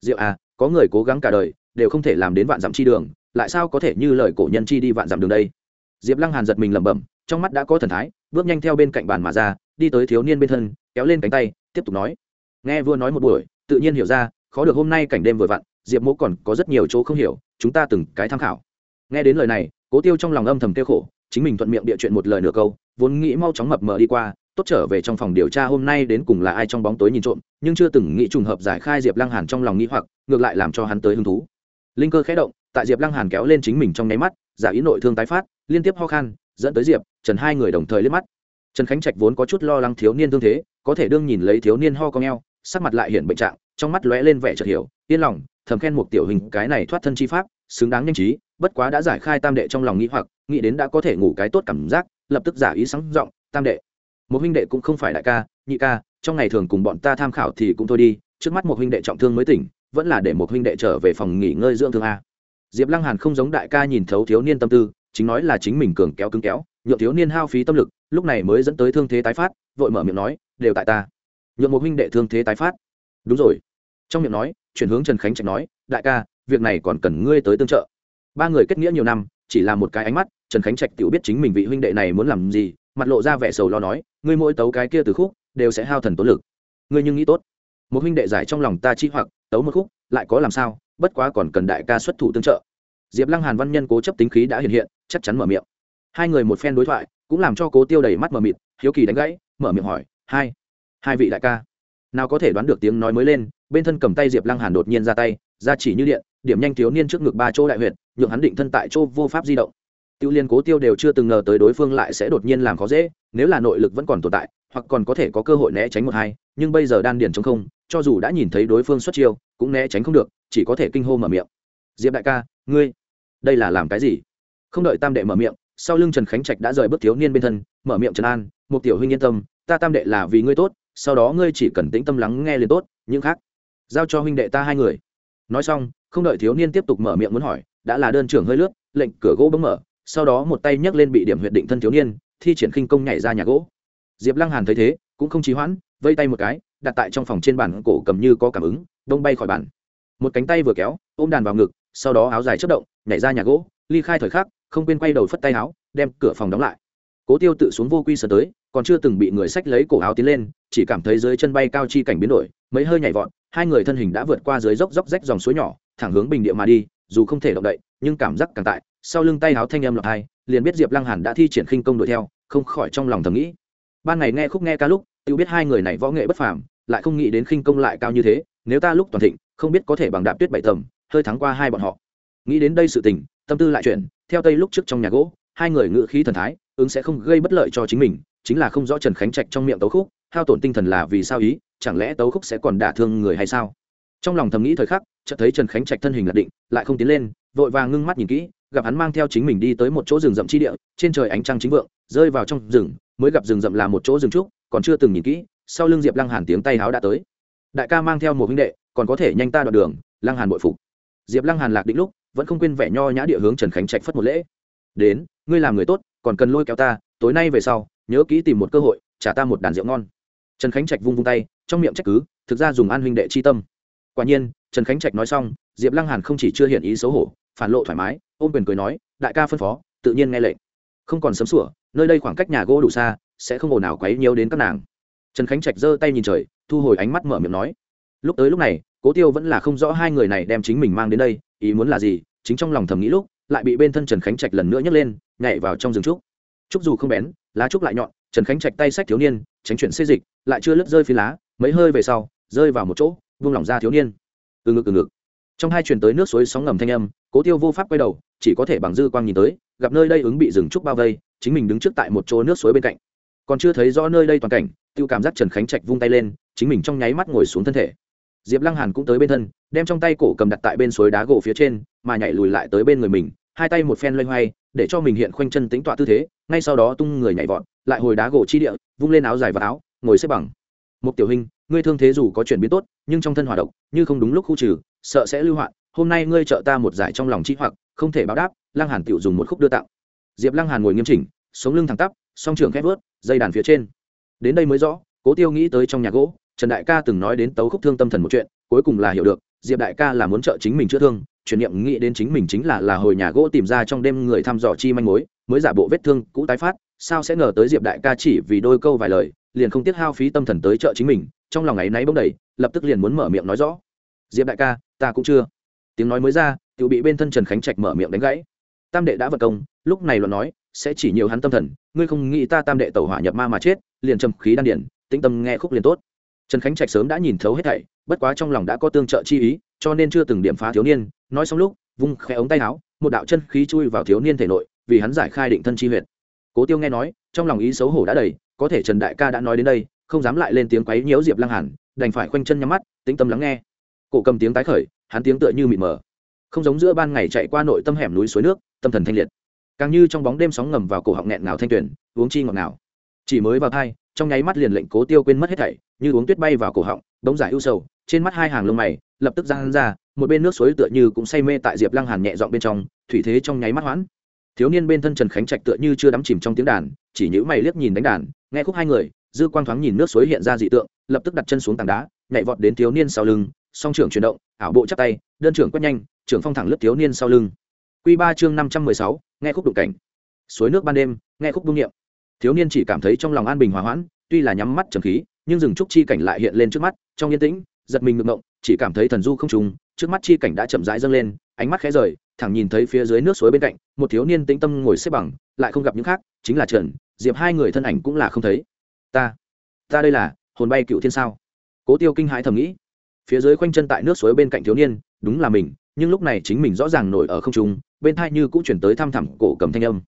Rượu à có người cố gắng cả đời, đều không thể làm đến vạn dặm chi đường, lại sao có thể như lời cổ nhân chi đi vạn dặm đường đây? Diệp lăng hàn giật mình lẩm bẩm, trong mắt đã có thần thái, bước nhanh theo bên cạnh bàn mà ra, đi tới thiếu niên bên thân, kéo lên cánh tay tiếp tục nói. Nghe vua nói một buổi, tự nhiên hiểu ra, khó được hôm nay cảnh đêm vừa vặn, diệp mỗ còn có rất nhiều chỗ không hiểu, chúng ta từng cái tham khảo. Nghe đến lời này, cố tiêu trong lòng âm thầm tiêu khổ, chính mình thuận miệng địa chuyện một lời nửa câu, vốn nghĩ mau chóng mập mờ đi qua, tốt trở về trong phòng điều tra hôm nay đến cùng là ai trong bóng tối nhìn trộm, nhưng chưa từng nghĩ trùng hợp giải khai diệp lăng hàn trong lòng nghĩ hoặc, ngược lại làm cho hắn tới hứng thú. Linh cơ khẽ động, tại diệp lăng hàn kéo lên chính mình trong nháy mắt, giả ý nội thương tái phát, liên tiếp ho khan, dẫn tới diệp, trần hai người đồng thời liếc mắt. Trần khánh trạch vốn có chút lo lắng thiếu niên thương thế có thể đương nhìn lấy thiếu niên ho cong eo, sắc mặt lại hiện bệnh trạng, trong mắt lóe lên vẻ chợt hiểu, yên lòng, thầm khen một tiểu hình cái này thoát thân chi pháp, xứng đáng nhanh trí, bất quá đã giải khai tam đệ trong lòng nghĩ hoặc, nghĩ đến đã có thể ngủ cái tốt cảm giác, lập tức giả ý sáng giọng, tam đệ, một huynh đệ cũng không phải đại ca, nhị ca, trong ngày thường cùng bọn ta tham khảo thì cũng thôi đi, trước mắt một huynh đệ trọng thương mới tỉnh, vẫn là để một huynh đệ trở về phòng nghỉ ngơi dưỡng thương a. Diệp lăng hàn không giống đại ca nhìn thấu thiếu niên tâm tư, chính nói là chính mình cường kéo cứng kéo nhượng thiếu niên hao phí tâm lực, lúc này mới dẫn tới thương thế tái phát, vội mở miệng nói, đều tại ta. Nhượng một huynh đệ thương thế tái phát. Đúng rồi. Trong miệng nói, chuyển hướng trần khánh trạch nói, đại ca, việc này còn cần ngươi tới tương trợ. Ba người kết nghĩa nhiều năm, chỉ là một cái ánh mắt, trần khánh trạch tự biết chính mình vị huynh đệ này muốn làm gì, mặt lộ ra vẻ sầu lo nói, ngươi mỗi tấu cái kia từ khúc, đều sẽ hao thần tốn lực. Ngươi nhưng nghĩ tốt. Một huynh đệ giải trong lòng ta chi hoặc, tấu một khúc, lại có làm sao, bất quá còn cần đại ca xuất thủ tương trợ. Diệp lăng hàn văn nhân cố chấp tính khí đã hiện hiện, chắc chắn mở miệng hai người một phen đối thoại, cũng làm cho cố tiêu đầy mắt mở mịt, hiếu kỳ đánh gãy, mở miệng hỏi, hai hai vị đại ca, nào có thể đoán được tiếng nói mới lên? Bên thân cầm tay diệp lăng hàn đột nhiên ra tay, ra chỉ như điện, điểm nhanh thiếu niên trước ngực ba chỗ đại huyệt, nhượng hắn định thân tại chỗ vô pháp di động. Tiêu liên cố tiêu đều chưa từng ngờ tới đối phương lại sẽ đột nhiên làm khó dễ, nếu là nội lực vẫn còn tồn tại, hoặc còn có thể có cơ hội né tránh một hai, nhưng bây giờ đan điền chống không, cho dù đã nhìn thấy đối phương xuất chiêu, cũng né tránh không được, chỉ có thể kinh hô mở miệng. Diệp đại ca, ngươi, đây là làm cái gì? Không đợi tam đệ mở miệng sau lưng trần khánh trạch đã rời bước thiếu niên bên thân, mở miệng trần an một tiểu huynh yên tâm, ta tam đệ là vì ngươi tốt, sau đó ngươi chỉ cần tĩnh tâm lắng nghe liền tốt, những khác, giao cho huynh đệ ta hai người. Nói xong, không đợi thiếu niên tiếp tục mở miệng muốn hỏi, đã là đơn trưởng hơi lướt, lệnh cửa gỗ bấm mở, sau đó một tay nhấc lên bị điểm huyệt định thân thiếu niên, thi triển khinh công nhảy ra nhà gỗ. Diệp lăng hàn thấy thế, cũng không trì hoãn, vây tay một cái, đặt tại trong phòng trên bàn cổ cầm như có cảm ứng đông bay khỏi bàn. Một cánh tay vừa kéo, ôm đàn vào ngực, sau đó áo dài chất động, nhảy ra nhà gỗ, ly khai thời khắc không quên quay đầu phất tay áo, đem cửa phòng đóng lại. Cố tiêu tự xuống vô quy sở tới, còn chưa từng bị người sách lấy cổ áo tiến lên, chỉ cảm thấy dưới chân bay cao chi cảnh biến đổi, mấy hơi nhảy vọt, hai người thân hình đã vượt qua dưới dốc dốc rách dòng suối nhỏ, thẳng hướng bình địa mà đi, dù không thể động đậy, nhưng cảm giác càng tại, sau lưng tay áo thanh âm lọt hai, liền biết diệp lăng hàn đã thi triển khinh công đuổi theo, không khỏi trong lòng thầm nghĩ. Ban ngày nghe khúc nghe ca lúc tự biết hai người này võ nghệ bất phàm, lại không nghĩ đến khinh công lại cao như thế, nếu ta lúc toàn thịnh, không biết có thể bằng đạp tuyết bảy tầm hơi thắng qua hai bọn họ. Nghĩ đến đây sự tình, tâm tư lại chuyển theo tây lúc trước trong nhà gỗ, hai người ngự khí thần thái, ứng sẽ không gây bất lợi cho chính mình, chính là không rõ trần khánh trạch trong miệng tấu khúc, hao tổn tinh thần là vì sao ý, chẳng lẽ tấu khúc sẽ còn đả thương người hay sao? Trong lòng thầm nghĩ thời khắc, chợt thấy trần khánh trạch thân hình lạc định, lại không tiến lên, vội vàng ngưng mắt nhìn kỹ, gặp hắn mang theo chính mình đi tới một chỗ rừng rậm chi địa, trên trời ánh trăng chính vượng, rơi vào trong rừng, mới gặp rừng rậm là một chỗ rừng trúc, còn chưa từng nhìn kỹ, sau lưng diệp lăng hàn tiếng tay háo đã tới. Đại ca mang theo một huynh đệ, còn có thể nhanh ta đoạn đường, lăng hàn bội phục. Diệp lăng hàn lạc định lúc vẫn không quên vẻ nho nhã địa hướng trần khánh trạch phất một lễ. Đến, ngươi làm người tốt, còn cần lôi kéo ta, tối nay về sau, nhớ kỹ tìm một cơ hội, trả ta một đàn rượu ngon. Trần khánh trạch vung vung tay, trong miệng trách cứ, thực ra dùng an huynh đệ chi tâm. Quả nhiên, trần khánh trạch nói xong, diệp lăng hàn không chỉ chưa hiện ý xấu hổ, phản lộ thoải mái, ôm quyền cười nói, đại ca phân phó, tự nhiên nghe lệnh. Không còn sấm sủa, nơi đây khoảng cách nhà gỗ đủ xa, sẽ không ồn nào quấy nhiều đến các nàng. Trần khánh trạch giơ tay nhìn trời, thu hồi ánh mắt mở miệng nói, lúc tới lúc này cố tiêu vẫn là không rõ hai người này đem chính mình mang đến đây, ý muốn là gì, chính trong lòng thầm nghĩ lúc, lại bị bên thân trần khánh trạch lần nữa nhấc lên, nhảy vào trong rừng trúc. Trúc dù không bén, lá trúc lại nhọn, trần khánh trạch tay sách thiếu niên, tránh chuyển xê dịch, lại chưa lướt rơi phi lá, mấy hơi về sau, rơi vào một chỗ, vung lỏng ra thiếu niên. Từ ngực từ ngực. Trong hai chuyển tới nước suối sóng ngầm thanh âm, cố tiêu vô pháp quay đầu, chỉ có thể bằng dư quang nhìn tới, gặp nơi đây ứng bị rừng trúc bao vây, chính mình đứng trước tại một chỗ nước suối bên cạnh. Còn chưa thấy rõ nơi đây toàn cảnh, tiêu cảm giác trần khánh trạch vung tay lên, chính mình trong nháy mắt ngồi xuống thân thể diệp lăng hàn cũng tới bên thân, đem trong tay cổ cầm đặt tại bên suối đá gỗ phía trên, mà nhảy lùi lại tới bên người mình, hai tay một phen loay hoay, để cho mình hiện khoanh chân tính tọa tư thế, ngay sau đó tung người nhảy vọt, lại hồi đá gỗ chi địa, vung lên áo dài và áo, ngồi xếp bằng. Một tiểu hình, ngươi thương thế dù có chuyển biến tốt, nhưng trong thân hòa độc, như không đúng lúc khu trừ, sợ sẽ lưu hoạn, hôm nay ngươi trợ ta một giải trong lòng chi hoặc, không thể báo đáp, lăng hàn tiểu dùng một khúc đưa tặng. Diệp lăng hàn ngồi nghiêm chỉnh, sống lưng thẳng tắp, song trường khép vớt, dây đàn phía trên. Đến đây mới rõ, cố tiêu nghĩ tới trong nhà gỗ trần đại ca từng nói đến tấu khúc thương tâm thần một chuyện, cuối cùng là hiểu được, diệp đại ca là muốn trợ chính mình chữa thương, chuyển niệm nghĩ đến chính mình chính là là hồi nhà gỗ tìm ra trong đêm người thăm dò chi manh mối, mới giả bộ vết thương cũ tái phát, sao sẽ ngờ tới diệp đại ca chỉ vì đôi câu vài lời, liền không tiếc hao phí tâm thần tới trợ chính mình, trong lòng ấy náy bỗng đầy, lập tức liền muốn mở miệng nói rõ. Diệp đại ca, ta cũng chưa. Tiếng nói mới ra tự bị bên thân trần khánh trạch mở miệng đánh gãy. Tam đệ đã vật công, lúc này luận nói, sẽ chỉ nhiều hắn tâm thần, ngươi không nghĩ ta tam đệ tẩu hỏa nhập ma mà chết, liền trầm khí đan điển, tĩnh tâm nghe khúc liền tốt trần khánh trạch sớm đã nhìn thấu hết thảy, bất quá trong lòng đã có tương trợ chi ý, cho nên chưa từng điểm phá thiếu niên, nói xong lúc, vung khẽ ống tay áo, một đạo chân khí chui vào thiếu niên thể nội, vì hắn giải khai định thân chi huyệt. Cố tiêu nghe nói, trong lòng ý xấu hổ đã đầy, có thể trần đại ca đã nói đến đây, không dám lại lên tiếng quấy nhiễu diệp lăng hàn, đành phải khoanh chân nhắm mắt, tĩnh tâm lắng nghe. Cổ cầm tiếng tái khởi, hắn tiếng tựa như mịt mờ. Không giống giữa ban ngày chạy qua nội tâm hẻm núi suối nước, tâm thần thanh liệt. Càng như trong bóng đêm sóng ngầm vào cổ họng nghẹn ngào thanh tuyển uống chi ngọt ngào. Chỉ mới vào thai trong nháy mắt liền lệnh cố tiêu quên mất hết thảy, như uống tuyết bay vào cổ họng, đống giải ưu sầu, trên mắt hai hàng lông mày, lập tức giang ra, một bên nước suối tựa như cũng say mê tại diệp lăng hàn nhẹ dọn bên trong, thủy thế trong nháy mắt hoãn. Thiếu niên bên thân trần khánh trạch tựa như chưa đắm chìm trong tiếng đàn, chỉ nhữ mày liếc nhìn đánh đàn, nghe khúc hai người, dư quang thoáng nhìn nước suối hiện ra dị tượng, lập tức đặt chân xuống tảng đá, nhảy vọt đến thiếu niên sau lưng, song trưởng chuyển động, ảo bộ chắp tay, đơn trưởng quét nhanh, trưởng phong thẳng lướt thiếu niên sau lưng. Q ba chương năm trăm mười sáu, nghe khúc đụng cảnh. Suối nước ban đêm, nghe khúc bung niệm thiếu niên chỉ cảm thấy trong lòng an bình hòa hoãn, tuy là nhắm mắt trầm khí, nhưng rừng trúc chi cảnh lại hiện lên trước mắt, trong yên tĩnh, giật mình ngực ngộng, chỉ cảm thấy thần du không trùng, trước mắt chi cảnh đã chậm rãi dâng lên, ánh mắt khẽ rời, thẳng nhìn thấy phía dưới nước suối bên cạnh, một thiếu niên tĩnh tâm ngồi xếp bằng, lại không gặp những khác, chính là trần, diệp hai người thân ảnh cũng là không thấy. Ta ta đây là, hồn bay cựu thiên sao? Cố tiêu kinh hãi thầm nghĩ. Phía dưới khoanh chân tại nước suối bên cạnh thiếu niên, đúng là mình, nhưng lúc này chính mình rõ ràng nổi ở không trung, bên thai như cũng chuyển tới thăm thẳm cổ cầm thanh âm.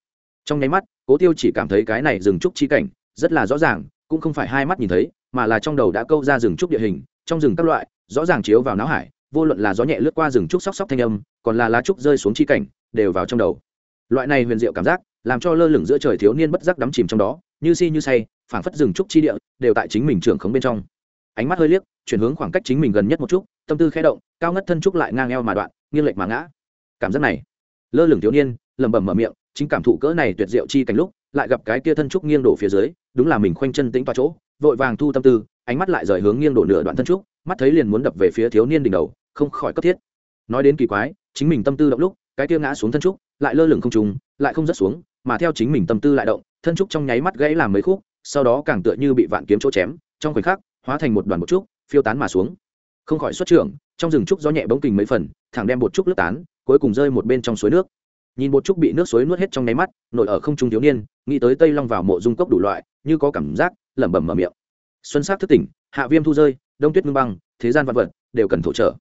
Trong nháy mắt cố tiêu chỉ cảm thấy cái này rừng trúc chi cảnh rất là rõ ràng, cũng không phải hai mắt nhìn thấy, mà là trong đầu đã câu ra rừng trúc địa hình, trong rừng các loại, rõ ràng chiếu vào não hải, vô luận là gió nhẹ lướt qua rừng trúc sóc sóc thanh âm, còn là lá trúc rơi xuống chi cảnh, đều vào trong đầu. Loại này huyền diệu cảm giác, làm cho lơ lửng giữa trời thiếu niên bất giác đắm chìm trong đó, như si như say, phảng phất rừng trúc chi địa đều tại chính mình trưởng khống bên trong. Ánh mắt hơi liếc, chuyển hướng khoảng cách chính mình gần nhất một chút, tâm tư khẽ động, cao ngất thân trúc lại ngang eo mà đoạn, nghiêng lệch mà ngã. Cảm giác này, lơ lửng thiếu niên, lẩm bẩm mở miệng chính cảm thụ cỡ này tuyệt diệu chi cảnh lúc, lại gặp cái kia thân trúc nghiêng đổ phía dưới, đúng là mình khoanh chân tĩnh toa chỗ, vội vàng thu tâm tư, ánh mắt lại rời hướng nghiêng đổ nửa đoạn thân trúc, mắt thấy liền muốn đập về phía thiếu niên đỉnh đầu, không khỏi cấp thiết. Nói đến kỳ quái, chính mình tâm tư động lúc, cái kia ngã xuống thân trúc, lại lơ lửng không trùng lại không rớt xuống, mà theo chính mình tâm tư lại động, thân trúc trong nháy mắt gãy làm mấy khúc, sau đó càng tựa như bị vạn kiếm chỗ chém, trong khoảnh khắc, hóa thành một đoàn bột trúc, phiêu tán mà xuống. Không khỏi xuất trưởng, trong rừng trúc gió nhẹ bóng kình mấy phần, thẳng đem bột trúc lướt tán, cuối cùng rơi một bên trong suối nước nhìn một chút bị nước suối nuốt hết trong nháy mắt, nổi ở không trung thiếu niên, nghĩ tới tây long vào mộ dung cốc đủ loại, như có cảm giác, lẩm bẩm mở miệng. Xuân sắc thức tỉnh, hạ viêm thu rơi, đông tuyết ngưng băng, thế gian vật vật đều cần thổ trợ.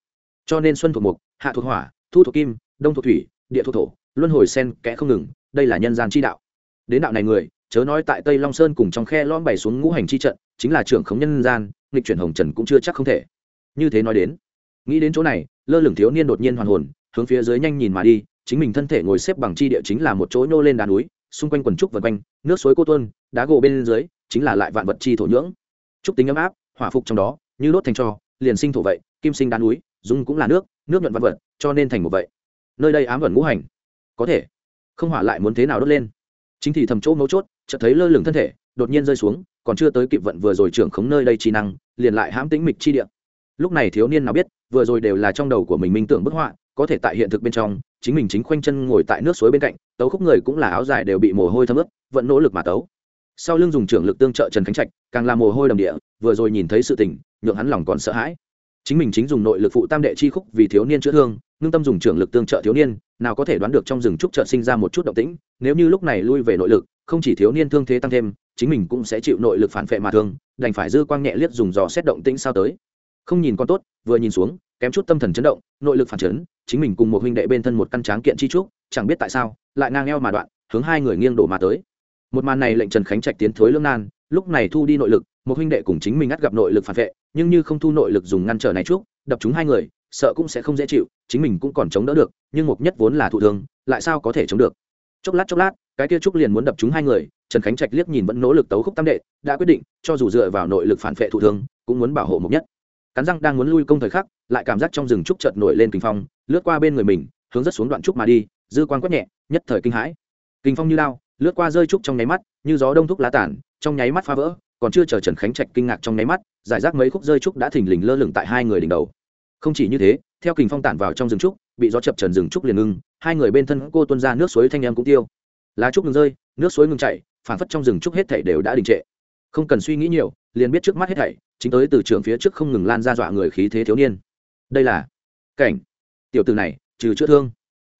Cho nên xuân thuộc mục, hạ thuộc hỏa, thu thuộc kim, đông thuộc thủy, địa thuộc thổ, luân hồi sen kẽ không ngừng, đây là nhân gian chi đạo. Đến đạo này người, chớ nói tại tây long sơn cùng trong khe lõm bày xuống ngũ hành chi trận, chính là trưởng khống nhân gian, nghịch chuyển hồng trần cũng chưa chắc không thể. Như thế nói đến, nghĩ đến chỗ này, lơ lửng thiếu niên đột nhiên hoàn hồn, hướng phía dưới nhanh nhìn mà đi chính mình thân thể ngồi xếp bằng chi địa chính là một chỗ nhô lên đá núi, xung quanh quần trúc vật quanh, nước suối cô tuân đá gỗ bên dưới chính là lại vạn vật chi thổ nhưỡng. Trúc tính ấm áp, hỏa phục trong đó, như đốt thành cho, liền sinh thổ vậy, kim sinh đá núi, dung cũng là nước nước nhuận vạn vật, cho nên thành một vậy. Nơi đây ám vẩn ngũ hành. Có thể, không hỏa lại muốn thế nào đốt lên? Chính thì thầm chỗ mấu chốt, chợt thấy lơ lửng thân thể, đột nhiên rơi xuống, còn chưa tới kịp vận vừa rồi trưởng khống nơi đây chi năng, liền lại hãm tĩnh mịch chi địa. Lúc này thiếu niên nào biết, vừa rồi đều là trong đầu của mình minh tưởng bức họa có thể tại hiện thực bên trong, chính mình chính khoanh chân ngồi tại nước suối bên cạnh, tấu khúc người cũng là áo dài đều bị mồ hôi thấm ướt, vẫn nỗ lực mà tấu. Sau lưng dùng trưởng lực tương trợ trần khánh trạch, càng làm mồ hôi đầm địa, vừa rồi nhìn thấy sự tình, nhượng hắn lòng còn sợ hãi. Chính mình chính dùng nội lực phụ tam đệ chi khúc vì thiếu niên chữa thương, ngưng tâm dùng trưởng lực tương trợ thiếu niên, nào có thể đoán được trong rừng trúc trợ sinh ra một chút động tĩnh, nếu như lúc này lui về nội lực, không chỉ thiếu niên thương thế tăng thêm, chính mình cũng sẽ chịu nội lực phản phệ mà thương, đành phải dư quang nhẹ liếc dùng dò xét động tĩnh sao tới. Không nhìn con tốt, vừa nhìn xuống kém chút tâm thần chấn động, nội lực phản chấn, chính mình cùng một huynh đệ bên thân một căn tráng kiện chi trúc, chẳng biết tại sao, lại ngang eo mà đoạn, hướng hai người nghiêng đổ mà tới. Một màn này lệnh trần khánh trạch tiến thối lương nan, lúc này thu đi nội lực, một huynh đệ cùng chính mình ngắt gặp nội lực phản vệ, nhưng như không thu nội lực dùng ngăn trở này trước đập chúng hai người, sợ cũng sẽ không dễ chịu, chính mình cũng còn chống đỡ được, nhưng mục nhất vốn là thụ thương, lại sao có thể chống được? Chốc lát chốc lát, cái kia trúc liền muốn đập chúng hai người, trần khánh trạch liếc nhìn vẫn nỗ lực tấu khúc tam đệ, đã quyết định, cho dù dựa vào nội lực phản vệ thụ thương, cũng muốn bảo hộ mục nhất. Cắn răng đang muốn lui công thời khắc lại cảm giác trong rừng trúc chợt nổi lên kinh phong, lướt qua bên người mình, hướng rất xuống đoạn trúc mà đi, dư quan quét nhẹ, nhất thời kinh hãi. Kinh phong như lao, lướt qua rơi trúc trong nháy mắt, như gió đông thúc lá tản, trong nháy mắt phá vỡ, còn chưa chờ trần khánh trạch kinh ngạc trong nháy mắt, giải rác mấy khúc rơi trúc đã thình lình lơ lửng tại hai người đỉnh đầu. Không chỉ như thế, theo kình phong tản vào trong rừng trúc, bị gió chập trần rừng trúc liền ngưng, hai người bên thân cô tuân ra nước suối thanh em cũng tiêu. Lá trúc ngừng rơi, nước suối ngừng chảy phản phất trong rừng trúc hết thảy đều đã đình trệ. Không cần suy nghĩ nhiều, liền biết trước mắt hết thảy, chính tới từ trường phía trước không ngừng lan ra dọa người khí thế thiếu niên đây là cảnh. Tiểu từ này, trừ chữa thương,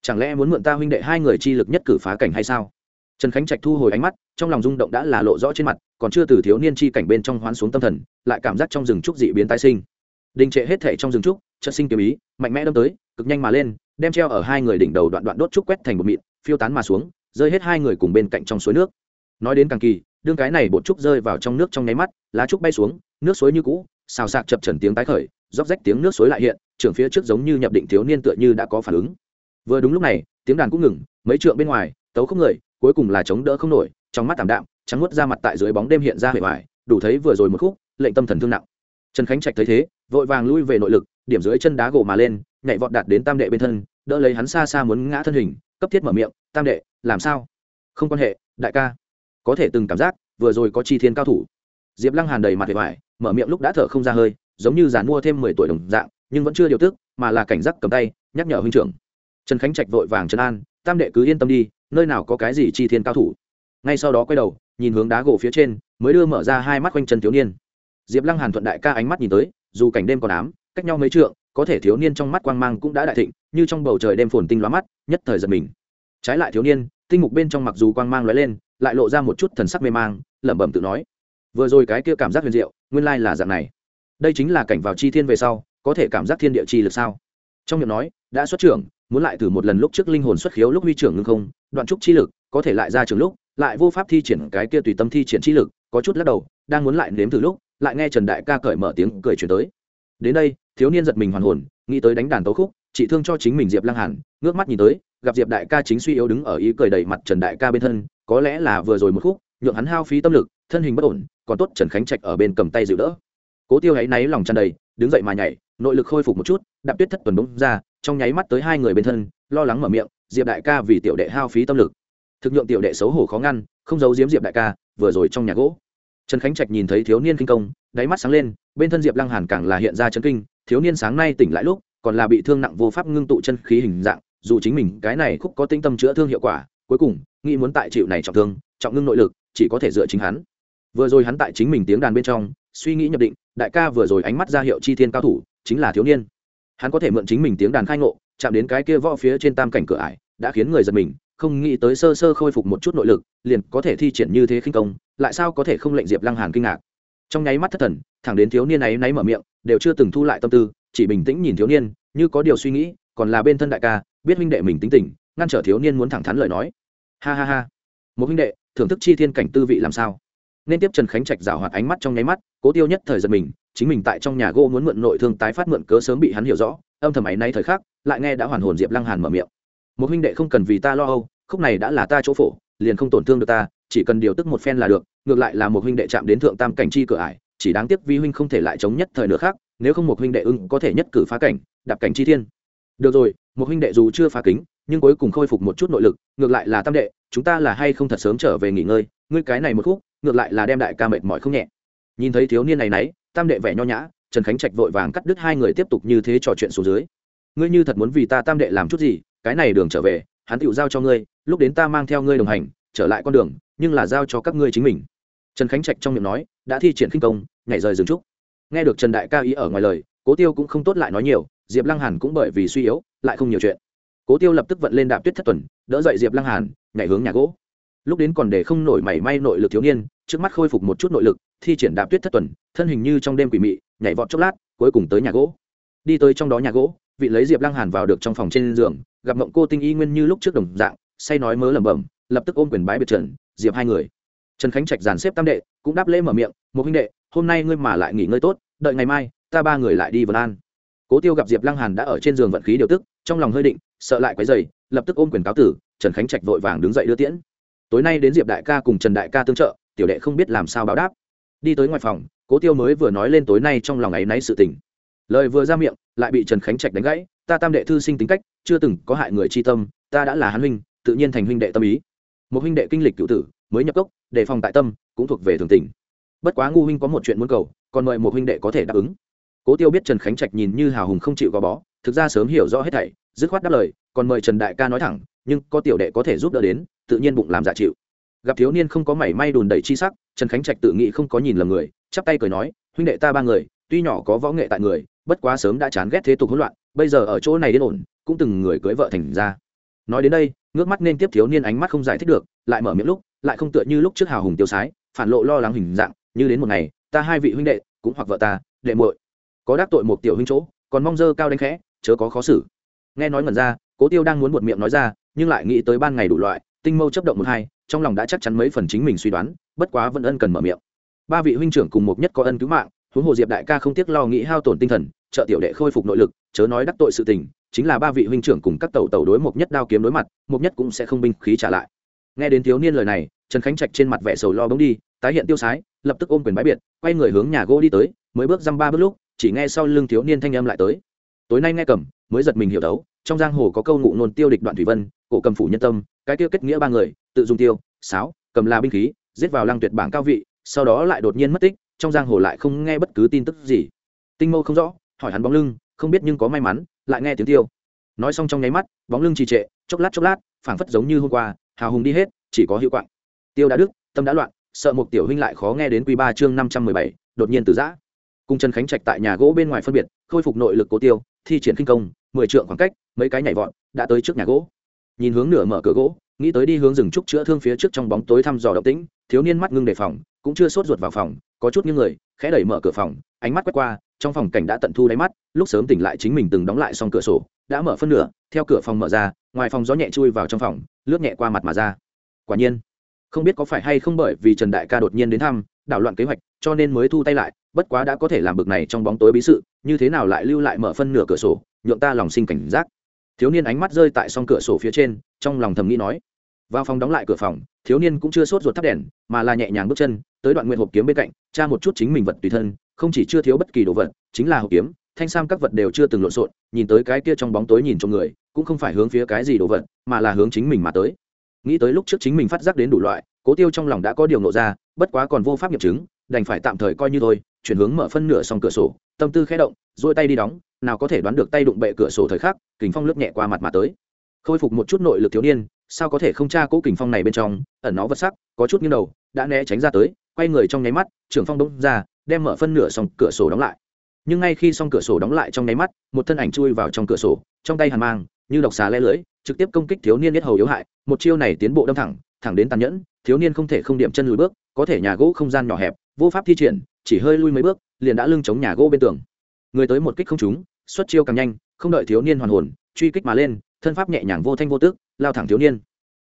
chẳng lẽ muốn mượn ta huynh đệ hai người chi lực nhất cử phá cảnh hay sao? Trần khánh trạch thu hồi ánh mắt, trong lòng rung động đã là lộ rõ trên mặt, còn chưa từ thiếu niên chi cảnh bên trong hoán xuống tâm thần, lại cảm giác trong rừng trúc dị biến tái sinh. Đình trệ hết thể trong rừng trúc, chợt sinh kiếm ý, mạnh mẽ đâm tới, cực nhanh mà lên, đem treo ở hai người đỉnh đầu đoạn đoạn đốt trúc quét thành một mịn, phiêu tán mà xuống, rơi hết hai người cùng bên cạnh trong suối nước. Nói đến càng kỳ, đương cái này bột trúc rơi vào trong nước trong nháy mắt, lá trúc bay xuống, nước suối như cũ xào sạc chập trần tiếng tái khởi, róc rách tiếng nước suối lại hiện, trưởng phía trước giống như nhập định thiếu niên tựa như đã có phản ứng. Vừa đúng lúc này, tiếng đàn cũng ngừng, mấy trượng bên ngoài, tấu không người, cuối cùng là chống đỡ không nổi, trong mắt tảm đạm, trắng nuốt ra mặt tại dưới bóng đêm hiện ra hề vải, đủ thấy vừa rồi một khúc, lệnh tâm thần thương nặng. Trần khánh trạch thấy thế, vội vàng lui về nội lực, điểm dưới chân đá gỗ mà lên, nhảy vọt đạt đến tam đệ bên thân, đỡ lấy hắn xa xa muốn ngã thân hình, cấp thiết mở miệng, tam đệ, làm sao? Không quan hệ, đại ca. Có thể từng cảm giác, vừa rồi có chi thiên cao thủ. Diệp lăng hàn đầy mặt hề vải mở miệng lúc đã thở không ra hơi, giống như giàn mua thêm mười tuổi đồng dạng, nhưng vẫn chưa điều tức, mà là cảnh giác cầm tay, nhắc nhở huynh trưởng. Trần khánh trạch vội vàng trấn an, tam đệ cứ yên tâm đi, nơi nào có cái gì chi thiên cao thủ. Ngay sau đó quay đầu, nhìn hướng đá gỗ phía trên, mới đưa mở ra hai mắt quanh chân thiếu niên. Diệp lăng hàn thuận đại ca ánh mắt nhìn tới, dù cảnh đêm còn ám, cách nhau mấy trượng, có thể thiếu niên trong mắt quang mang cũng đã đại thịnh, như trong bầu trời đêm phồn tinh lóa mắt, nhất thời giật mình. Trái lại thiếu niên, tinh mục bên trong mặc dù quang mang lóe lên, lại lộ ra một chút thần sắc mê mang, lẩm bẩm tự nói vừa rồi cái kia cảm giác huyền diệu, nguyên lai là dạng này. Đây chính là cảnh vào chi thiên về sau, có thể cảm giác thiên địa chi lực sao? Trong miệng nói, đã xuất trưởng, muốn lại thử một lần lúc trước linh hồn xuất khiếu lúc huy trưởng ngưng không, đoạn trúc chi lực, có thể lại ra trường lúc, lại vô pháp thi triển cái kia tùy tâm thi triển chi lực, có chút lắc đầu, đang muốn lại nếm thử lúc, lại nghe trần đại ca cởi mở tiếng cười chuyển tới. Đến đây, thiếu niên giật mình hoàn hồn, nghĩ tới đánh đàn tấu khúc, chị thương cho chính mình diệp lăng hàn, ngước mắt nhìn tới, gặp diệp đại ca chính suy yếu đứng ở ý cười đầy mặt trần đại ca bên thân, có lẽ là vừa rồi một khúc, nhượng hắn hao phí tâm lực, thân hình bất ổn còn tốt trần khánh trạch ở bên cầm tay giữ đỡ. Cố tiêu hãy náy lòng tràn đầy, đứng dậy mà nhảy, nội lực khôi phục một chút, đạp tuyết thất tuần bỗng ra, trong nháy mắt tới hai người bên thân, lo lắng mở miệng, diệp đại ca vì tiểu đệ hao phí tâm lực. Thực nhượng tiểu đệ xấu hổ khó ngăn, không giấu giếm diệp đại ca, vừa rồi trong nhà gỗ. Trần khánh trạch nhìn thấy thiếu niên kinh công, đáy mắt sáng lên, bên thân diệp lăng hàn càng là hiện ra chân kinh, thiếu niên sáng nay tỉnh lại lúc, còn là bị thương nặng vô pháp ngưng tụ chân khí hình dạng, dù chính mình cái này khúc có tinh tâm chữa thương hiệu quả, cuối cùng, nghĩ muốn tại chịu này trọng thương, trọng ngưng nội lực, chỉ có thể dựa chính hắn vừa rồi hắn tại chính mình tiếng đàn bên trong, suy nghĩ nhập định, đại ca vừa rồi ánh mắt ra hiệu chi thiên cao thủ, chính là thiếu niên. Hắn có thể mượn chính mình tiếng đàn khai ngộ, chạm đến cái kia võ phía trên tam cảnh cửa ải, đã khiến người giật mình, không nghĩ tới sơ sơ khôi phục một chút nội lực, liền có thể thi triển như thế khinh công, lại sao có thể không lệnh diệp lăng hàn kinh ngạc. Trong nháy mắt thất thần, thẳng đến thiếu niên ấy náy mở miệng, đều chưa từng thu lại tâm tư, chỉ bình tĩnh nhìn thiếu niên, như có điều suy nghĩ, còn là bên thân đại ca, biết huynh đệ mình tính tình, ngăn trở thiếu niên muốn thẳng thắn lời nói. Ha ha ha. Một huynh đệ, thưởng thức chi thiên cảnh tư vị làm sao? Nên tiếp trần khánh trạch rào hoạt ánh mắt trong nháy mắt, cố tiêu nhất thời giật mình, chính mình tại trong nhà gỗ muốn mượn nội thương tái phát mượn cớ sớm bị hắn hiểu rõ, âm thầm ấy nay thời khắc, lại nghe đã hoàn hồn diệp lăng hàn mở miệng. Một huynh đệ không cần vì ta lo âu, khúc này đã là ta chỗ phổ, liền không tổn thương được ta, chỉ cần điều tức một phen là được, ngược lại là một huynh đệ chạm đến thượng tam cảnh chi cửa ải, chỉ đáng tiếc vi huynh không thể lại chống nhất thời nữa khác nếu không một huynh đệ ưng có thể nhất cử phá cảnh, đạp cảnh chi thiên. Được rồi, một huynh đệ dù chưa phá kính, nhưng cuối cùng khôi phục một chút nội lực, ngược lại là tam đệ, chúng ta là hay không thật sớm trở về nghỉ ngơi, ngươi cái này một khúc ngược lại là đem đại ca mệt mỏi không nhẹ. Nhìn thấy thiếu niên này nấy, tam đệ vẻ nho nhã, trần khánh trạch vội vàng cắt đứt hai người tiếp tục như thế trò chuyện xuống dưới. Ngươi như thật muốn vì ta tam đệ làm chút gì, cái này đường trở về, hắn tựu giao cho ngươi, lúc đến ta mang theo ngươi đồng hành, trở lại con đường, nhưng là giao cho các ngươi chính mình. Trần khánh trạch trong miệng nói, đã thi triển khinh công, nhảy rời dừng trúc. Nghe được trần đại ca ý ở ngoài lời, cố tiêu cũng không tốt lại nói nhiều, diệp lăng hàn cũng bởi vì suy yếu, lại không nhiều chuyện. Cố tiêu lập tức vận lên đạp tuyết thất tuần, đỡ dậy diệp lăng hàn, nhảy hướng nhà gỗ lúc đến còn để không nổi mảy may nội lực thiếu niên, trước mắt khôi phục một chút nội lực, thi triển đạp tuyết thất tuần, thân hình như trong đêm quỷ mị, nhảy vọt chốc lát, cuối cùng tới nhà gỗ. Đi tới trong đó nhà gỗ, vị lấy diệp lăng hàn vào được trong phòng trên giường, gặp mộng cô tinh y nguyên như lúc trước đồng dạng, say nói mớ lẩm bẩm, lập tức ôm quyền bái biệt trần, diệp hai người. Trần khánh trạch dàn xếp tam đệ, cũng đáp lễ mở miệng, một huynh đệ, hôm nay ngươi mà lại nghỉ ngơi tốt, đợi ngày mai, ta ba người lại đi vân an cố tiêu gặp diệp lăng hàn đã ở trên giường vận khí điều tức, trong lòng hơi định, sợ lại quấy dày lập tức ôm quyền cáo tử, trần khánh trạch vội vàng đứng dậy đưa tiễn tối nay đến diệp đại ca cùng trần đại ca tương trợ, tiểu đệ không biết làm sao báo đáp. Đi tới ngoài phòng, cố tiêu mới vừa nói lên tối nay trong lòng ấy náy sự tình. Lời vừa ra miệng, lại bị trần khánh trạch đánh gãy, ta tam đệ thư sinh tính cách, chưa từng có hại người chi tâm, ta đã là hắn huynh, tự nhiên thành huynh đệ tâm ý. Một huynh đệ kinh lịch cựu tử, mới nhập cốc, đề phòng tại tâm, cũng thuộc về thường tình. Bất quá ngu huynh có một chuyện muốn cầu, còn mời một huynh đệ có thể đáp ứng. Cố tiêu biết trần khánh trạch nhìn như hào hùng không chịu gò bó, thực ra sớm hiểu rõ hết thảy, dứt khoát đáp lời, còn mời trần đại ca nói thẳng nhưng có tiểu đệ có thể giúp đỡ đến, tự nhiên bụng làm giả dạ chịu. Gặp thiếu niên không có mảy may đùn đẩy chi sắc, trần khánh trạch tự nghĩ không có nhìn lầm người, chắp tay cười nói, huynh đệ ta ba người, tuy nhỏ có võ nghệ tại người, bất quá sớm đã chán ghét thế tục hỗn loạn, bây giờ ở chỗ này yên ổn, cũng từng người cưới vợ thành ra. Nói đến đây, ngước mắt nên tiếp thiếu niên ánh mắt không giải thích được, lại mở miệng lúc, lại không tựa như lúc trước hào hùng tiêu sái, phản lộ lo lắng hình dạng, như đến một ngày, ta hai vị huynh đệ cũng hoặc vợ ta, đệ muội. Có đắc tội một tiểu huynh chỗ, còn mong dơ cao đánh khẽ, chớ có khó xử. Nghe nói ngẩn ra, cố tiêu đang muốn buột miệng nói ra nhưng lại nghĩ tới ban ngày đủ loại, tinh mâu chấp động một hai, trong lòng đã chắc chắn mấy phần chính mình suy đoán, bất quá vẫn ân cần mở miệng. Ba vị huynh trưởng cùng một nhất có ân cứu mạng, huống hồ diệp đại ca không tiếc lo nghĩ hao tổn tinh thần, trợ tiểu đệ khôi phục nội lực, chớ nói đắc tội sự tình, chính là ba vị huynh trưởng cùng các tàu tàu đối một nhất đao kiếm đối mặt, một nhất cũng sẽ không binh khí trả lại. Nghe đến thiếu niên lời này, trần khánh trạch trên mặt vẻ sầu lo bóng đi, tái hiện tiêu sái, lập tức ôm quyền bãi biệt, quay người hướng nhà gỗ đi tới, mới bước dăm ba bước lúc, chỉ nghe sau lưng thiếu niên thanh âm lại tới. Tối nay nghe cầm, mới giật mình hiểu đấu trong giang hồ có câu ngụ nôn tiêu địch đoạn thủy vân, cổ cầm phủ nhân tâm, cái tiêu kết nghĩa ba người, tự dùng tiêu, sáo, cầm là binh khí, giết vào lăng tuyệt bảng cao vị, sau đó lại đột nhiên mất tích, trong giang hồ lại không nghe bất cứ tin tức gì. Tinh mâu không rõ, hỏi hắn bóng lưng, không biết nhưng có may mắn, lại nghe tiếng tiêu. Nói xong trong nháy mắt, bóng lưng trì trệ, chốc lát chốc lát, phảng phất giống như hôm qua, hào hùng đi hết, chỉ có hiệu quạng. Tiêu đã đức tâm đã loạn, sợ một tiểu huynh lại khó nghe đến quy ba chương năm trăm mười bảy, đột nhiên từ giã. Cùng trần khánh trạch tại nhà gỗ bên ngoài phân biệt, khôi phục nội lực cố tiêu, thi triển kinh công mười trượng khoảng cách, mấy cái nhảy vọt, đã tới trước nhà gỗ. Nhìn hướng nửa mở cửa gỗ, nghĩ tới đi hướng rừng trúc chữa thương phía trước trong bóng tối thăm dò động tĩnh, thiếu niên mắt ngưng đề phòng, cũng chưa sốt ruột vào phòng, có chút những người, khẽ đẩy mở cửa phòng, ánh mắt quét qua, trong phòng cảnh đã tận thu đáy mắt, lúc sớm tỉnh lại chính mình từng đóng lại xong cửa sổ, đã mở phân nửa, theo cửa phòng mở ra, ngoài phòng gió nhẹ chui vào trong phòng, lướt nhẹ qua mặt mà ra. Quả nhiên, không biết có phải hay không bởi vì trần đại ca đột nhiên đến thăm, đảo loạn kế hoạch, cho nên mới thu tay lại, bất quá đã có thể làm bực này trong bóng tối bí sự, như thế nào lại lưu lại mở phân nửa cửa sổ nhượng ta lòng sinh cảnh giác. Thiếu niên ánh mắt rơi tại s cửa sổ phía trên, trong lòng thầm nghĩ nói. Vào phòng đóng lại cửa phòng, thiếu niên cũng chưa sốt ruột tắt đèn, mà là nhẹ nhàng bước chân, tới đoạn nguyện hộp kiếm bên cạnh, tra một chút chính mình vật tùy thân, không chỉ chưa thiếu bất kỳ đồ vật, chính là hộp kiếm, thanh sam các vật đều chưa từng lộn xộn, nhìn tới cái kia trong bóng tối nhìn trong người, cũng không phải hướng phía cái gì đồ vật, mà là hướng chính mình mà tới. Nghĩ tới lúc trước chính mình phát giác đến đủ loại, cố tiêu trong lòng đã có điều nộ ra, bất quá còn vô pháp nghiệm chứng, đành phải tạm thời coi như thôi, chuyển hướng mở phân nửa xong cửa sổ, tâm tư khẽ động dôi tay đi đóng nào có thể đoán được tay đụng bệ cửa sổ thời khắc, kình phong lướt nhẹ qua mặt mà tới. Khôi phục một chút nội lực thiếu niên, sao có thể không tra cố kình phong này bên trong, ẩn nó vật sắc, có chút như đầu, đã né tránh ra tới, quay người trong nháy mắt, trưởng phong đông ra, đem mở phân nửa xong cửa sổ đóng lại. Nhưng ngay khi xong cửa sổ đóng lại trong nháy mắt, một thân ảnh chui vào trong cửa sổ, trong tay hàn mang, như độc xà le lưỡi trực tiếp công kích thiếu niên nhất hầu yếu hại, một chiêu này tiến bộ đâm thẳng thẳng đến tàn nhẫn, thiếu niên không thể không điểm chân lùi bước, có thể nhà gỗ không gian nhỏ hẹp, vô pháp thi triển, chỉ hơi lui mấy bước, liền đã lưng chống nhà gỗ bên tường người tới một kích không trúng, xuất chiêu càng nhanh, không đợi thiếu niên hoàn hồn, truy kích mà lên, thân pháp nhẹ nhàng vô thanh vô tức, lao thẳng thiếu niên.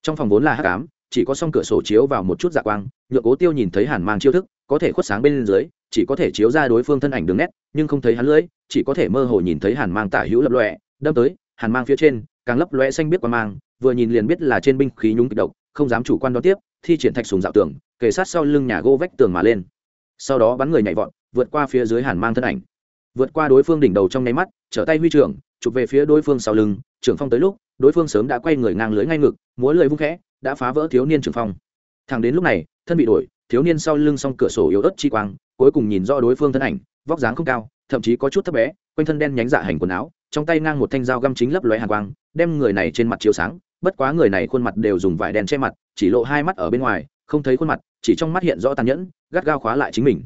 Trong phòng vốn là hắc ám, chỉ có song cửa sổ chiếu vào một chút dạ quang, nhựa cố tiêu nhìn thấy hàn mang chiêu thức, có thể khuất sáng bên dưới, chỉ có thể chiếu ra đối phương thân ảnh đường nét, nhưng không thấy hắn lưỡi, chỉ có thể mơ hồ nhìn thấy hàn mang tả hữu lập lọe đâm tới, hàn mang phía trên, càng lấp lóe xanh biết qua mang, vừa nhìn liền biết là trên binh khí nhúng kịch độc, không dám chủ quan đón tiếp, thi triển thạch sùng dạo tường, kề sát sau lưng nhà gỗ vách tường mà lên. Sau đó bắn người nhảy vọt, vượt qua phía dưới hàn mang thân ảnh vượt qua đối phương đỉnh đầu trong nháy mắt, trở tay huy trưởng, chụp về phía đối phương sau lưng, trưởng phong tới lúc, đối phương sớm đã quay người ngang lưới ngay ngực, múa lưới vung khẽ, đã phá vỡ thiếu niên trưởng phong. Thẳng đến lúc này, thân bị đổi, thiếu niên sau lưng song cửa sổ yếu ớt chi quang, cuối cùng nhìn rõ đối phương thân ảnh, vóc dáng không cao, thậm chí có chút thấp bé, quanh thân đen nhánh dạ hành quần áo, trong tay ngang một thanh dao găm chính lấp lóe hàn quang, đem người này trên mặt chiếu sáng, bất quá người này khuôn mặt đều dùng vải đen che mặt, chỉ lộ hai mắt ở bên ngoài, không thấy khuôn mặt, chỉ trong mắt hiện rõ tàn nhẫn, gắt gao khóa lại chính mình.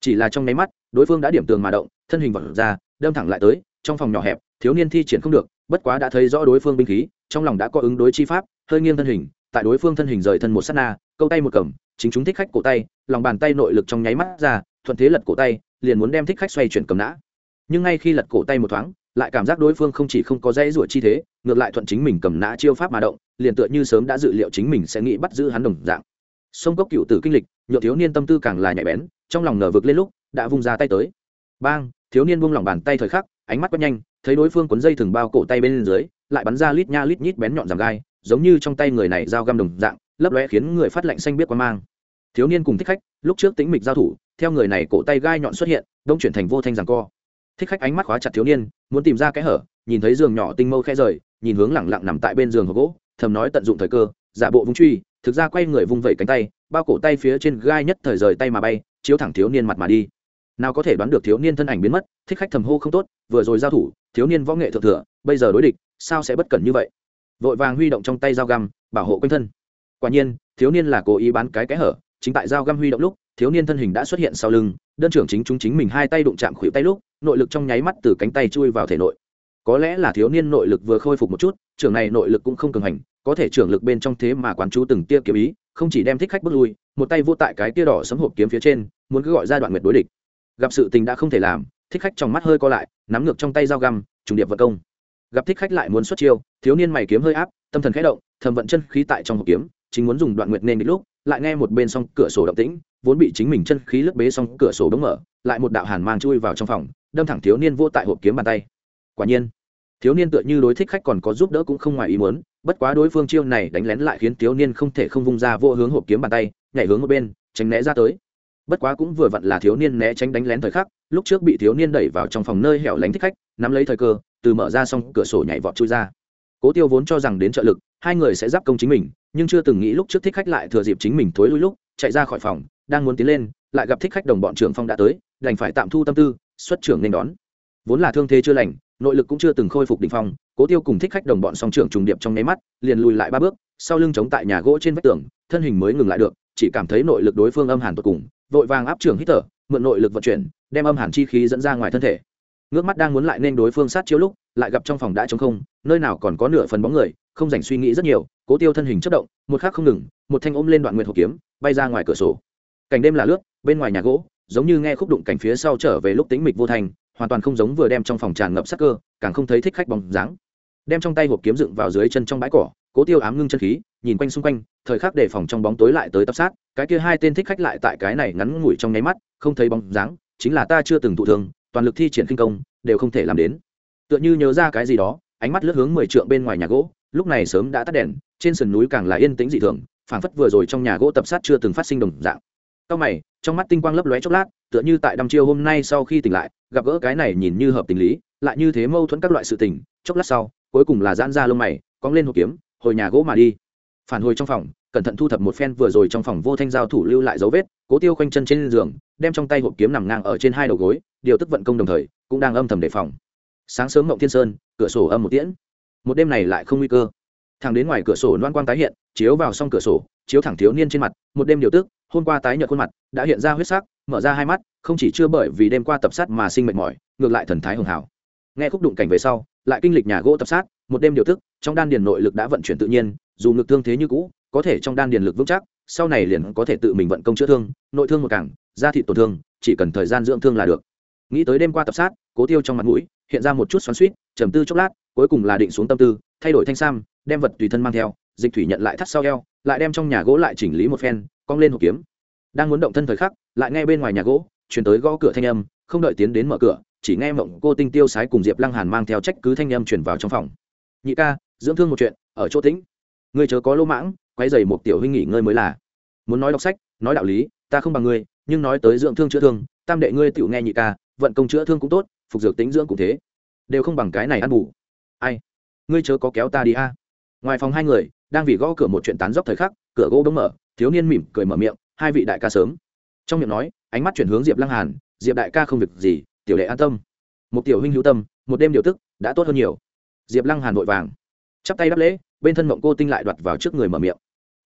Chỉ là trong nháy mắt đối phương đã điểm tường mà động, thân hình vật ra, đâm thẳng lại tới, trong phòng nhỏ hẹp, thiếu niên thi triển không được, bất quá đã thấy rõ đối phương binh khí, trong lòng đã có ứng đối chi pháp, hơi nghiêng thân hình, tại đối phương thân hình rời thân một sát na, câu tay một cầm, chính chúng thích khách cổ tay, lòng bàn tay nội lực trong nháy mắt ra, thuận thế lật cổ tay, liền muốn đem thích khách xoay chuyển cầm nã. Nhưng ngay khi lật cổ tay một thoáng, lại cảm giác đối phương không chỉ không có dây ruột chi thế, ngược lại thuận chính mình cầm nã chiêu pháp mà động, liền tựa như sớm đã dự liệu chính mình sẽ nghĩ bắt giữ hắn đồng dạng. Sông cốc cựu tử kinh lịch nhựa thiếu niên tâm tư càng là nhạy bén, trong lòng nở vực lên lúc đã vung ra tay tới. Bang, thiếu niên buông lòng bàn tay thời khắc, ánh mắt quét nhanh, thấy đối phương cuốn dây thừng bao cổ tay bên dưới, lại bắn ra lít nha lít nhít bén nhọn giảm gai, giống như trong tay người này dao găm đồng dạng, lấp lóe khiến người phát lạnh xanh biết qua mang. Thiếu niên cùng thích khách, lúc trước tính mịch giao thủ, theo người này cổ tay gai nhọn xuất hiện, đông chuyển thành vô thanh rằng co. Thích khách ánh mắt khóa chặt thiếu niên, muốn tìm ra cái hở, nhìn thấy giường nhỏ tinh mâu khẽ rời, nhìn hướng lẳng lặng nằm tại bên giường hộp gỗ, thầm nói tận dụng thời cơ, giả bộ vung truy, thực ra quay người vung vẩy cánh tay, bao cổ tay phía trên gai nhất thời rời tay mà bay, chiếu thẳng thiếu niên mặt mà đi nào có thể đoán được thiếu niên thân ảnh biến mất, thích khách thầm hô không tốt, vừa rồi giao thủ, thiếu niên võ nghệ thượng thừa, bây giờ đối địch, sao sẽ bất cẩn như vậy? Vội vàng huy động trong tay dao găm, bảo hộ quanh thân. Quả nhiên, thiếu niên là cố ý bán cái kẽ hở, chính tại dao găm huy động lúc, thiếu niên thân hình đã xuất hiện sau lưng, đơn trưởng chính chúng chính mình hai tay đụng chạm khuỷu tay lúc, nội lực trong nháy mắt từ cánh tay chui vào thể nội. Có lẽ là thiếu niên nội lực vừa khôi phục một chút, trưởng này nội lực cũng không cường hành, có thể trưởng lực bên trong thế mà quán chú từng tia kiếm ý, không chỉ đem thích khách bước lui, một tay vô tại cái tia đỏ sấm hộp kiếm phía trên, muốn cứ gọi ra đoạn nguyệt đối địch gặp sự tình đã không thể làm, thích khách trong mắt hơi co lại, nắm ngược trong tay dao găm, trùng điệp vật công. Gặp thích khách lại muốn xuất chiêu, thiếu niên mày kiếm hơi áp, tâm thần khẽ động, thầm vận chân khí tại trong hộp kiếm, chính muốn dùng đoạn nguyệt nên đến lúc, lại nghe một bên song cửa sổ động tĩnh, vốn bị chính mình chân khí lướt bế xong cửa sổ đóng mở, lại một đạo hàn mang chui vào trong phòng, đâm thẳng thiếu niên vô tại hộp kiếm bàn tay. Quả nhiên, thiếu niên tựa như đối thích khách còn có giúp đỡ cũng không ngoài ý muốn, bất quá đối phương chiêu này đánh lén lại khiến thiếu niên không thể không vung ra vô hướng hộp kiếm bàn tay, nhảy hướng một bên, tránh né ra tới bất quá cũng vừa vặn là thiếu niên né tránh đánh lén thời khắc, lúc trước bị thiếu niên đẩy vào trong phòng nơi hẻo lánh thích khách, nắm lấy thời cơ, từ mở ra xong cửa sổ nhảy vọt chui ra. Cố tiêu vốn cho rằng đến trợ lực, hai người sẽ giáp công chính mình, nhưng chưa từng nghĩ lúc trước thích khách lại thừa dịp chính mình thối lui lúc, chạy ra khỏi phòng, đang muốn tiến lên, lại gặp thích khách đồng bọn trưởng phong đã tới, đành phải tạm thu tâm tư, xuất trưởng nên đón. Vốn là thương thế chưa lành, nội lực cũng chưa từng khôi phục đỉnh phong, cố tiêu cùng thích khách đồng bọn song trưởng trùng điệp trong nháy mắt, liền lùi lại ba bước, sau lưng chống tại nhà gỗ trên vách tường, thân hình mới ngừng lại được, chỉ cảm thấy nội lực đối phương âm hàn tột cùng vội vàng áp trưởng hít thở, mượn nội lực vận chuyển, đem âm hàn chi khí dẫn ra ngoài thân thể. Ngước mắt đang muốn lại nên đối phương sát chiếu lúc, lại gặp trong phòng đã trống không, nơi nào còn có nửa phần bóng người, không dành suy nghĩ rất nhiều, cố tiêu thân hình chất động, một khác không ngừng, một thanh ôm lên đoạn nguyệt hộp kiếm, bay ra ngoài cửa sổ. Cảnh đêm là lướt, bên ngoài nhà gỗ, giống như nghe khúc đụng cảnh phía sau trở về lúc tính mịch vô thành, hoàn toàn không giống vừa đem trong phòng tràn ngập sắc cơ, càng không thấy thích khách bóng dáng. Đem trong tay hộp kiếm dựng vào dưới chân trong bãi cỏ cố tiêu ám ngưng chân khí, nhìn quanh xung quanh, thời khắc đề phòng trong bóng tối lại tới tập sát, cái kia hai tên thích khách lại tại cái này ngắn ngủi trong nháy mắt, không thấy bóng dáng, chính là ta chưa từng thụ thương, toàn lực thi triển kinh công, đều không thể làm đến. Tựa như nhớ ra cái gì đó, ánh mắt lướt hướng mười trượng bên ngoài nhà gỗ, lúc này sớm đã tắt đèn, trên sườn núi càng là yên tĩnh dị thường, phảng phất vừa rồi trong nhà gỗ tập sát chưa từng phát sinh đồng dạng. Cao mày, trong mắt tinh quang lấp lóe chốc lát, tựa như tại đăm chiêu hôm nay sau khi tỉnh lại, gặp gỡ cái này nhìn như hợp tình lý, lại như thế mâu thuẫn các loại sự tình, chốc lát sau, cuối cùng là giãn ra lông mày, cong lên hộp kiếm hồi nhà gỗ mà đi. Phản hồi trong phòng, cẩn thận thu thập một phen vừa rồi trong phòng vô thanh giao thủ lưu lại dấu vết, cố tiêu khoanh chân trên giường, đem trong tay hộp kiếm nằm ngang ở trên hai đầu gối, điều tức vận công đồng thời, cũng đang âm thầm đề phòng. Sáng sớm mộng thiên sơn, cửa sổ âm một tiễn. Một đêm này lại không nguy cơ. Thằng đến ngoài cửa sổ loan quang tái hiện, chiếu vào xong cửa sổ, chiếu thẳng thiếu niên trên mặt, một đêm điều tức, hôm qua tái nhợt khuôn mặt, đã hiện ra huyết sắc, mở ra hai mắt, không chỉ chưa bởi vì đêm qua tập sát mà sinh mệt mỏi, ngược lại thần thái hường hảo. Nghe khúc đụng cảnh về sau, lại kinh lịch nhà gỗ tập sát một đêm điều thức, trong đan điền nội lực đã vận chuyển tự nhiên dù ngực thương thế như cũ có thể trong đan điền lực vững chắc sau này liền có thể tự mình vận công chữa thương nội thương một cảng da thịt tổn thương chỉ cần thời gian dưỡng thương là được. Nghĩ tới đêm qua tập sát cố tiêu trong mặt mũi hiện ra một chút xoắn suýt trầm tư chốc lát cuối cùng là định xuống tâm tư thay đổi thanh sam đem vật tùy thân mang theo dịch thủy nhận lại thắt sau eo lại đem trong nhà gỗ lại chỉnh lý một phen cong lên hộp kiếm. Đang muốn động thân thời khắc lại nghe bên ngoài nhà gỗ chuyển tới gõ cửa thanh âm không đợi tiến đến mở cửa chỉ nghe mộng cô tinh tiêu sái cùng diệp lăng hàn mang theo trách cứ thanh âm chuyển vào trong phòng nhị ca, dưỡng thương một chuyện, ở chỗ tĩnh. Ngươi chớ có lỗ mãng quay dày một tiểu huynh nghỉ ngơi mới là. Muốn nói đọc sách, nói đạo lý, ta không bằng ngươi, nhưng nói tới dưỡng thương chữa thương, tam đệ ngươi tiểu nghe nhị ca, vận công chữa thương cũng tốt, phục dược tính dưỡng cũng thế. Đều không bằng cái này ăn bù. Ai? Ngươi chớ có kéo ta đi a. Ngoài phòng hai người, đang vì gõ cửa một chuyện tán dốc thời khắc, cửa gỗ bỗng mở, thiếu niên mỉm cười mở miệng, hai vị đại ca sớm. Trong miệng nói, ánh mắt chuyển hướng diệp lăng hàn, diệp đại ca không việc gì, tiểu đệ an tâm. Một tiểu huynh hữu tâm, một đêm điều tức, đã tốt hơn nhiều diệp lăng hàn vội vàng, chắp tay đáp lễ, bên thân mộng cô tinh lại đoạt vào trước người mở miệng.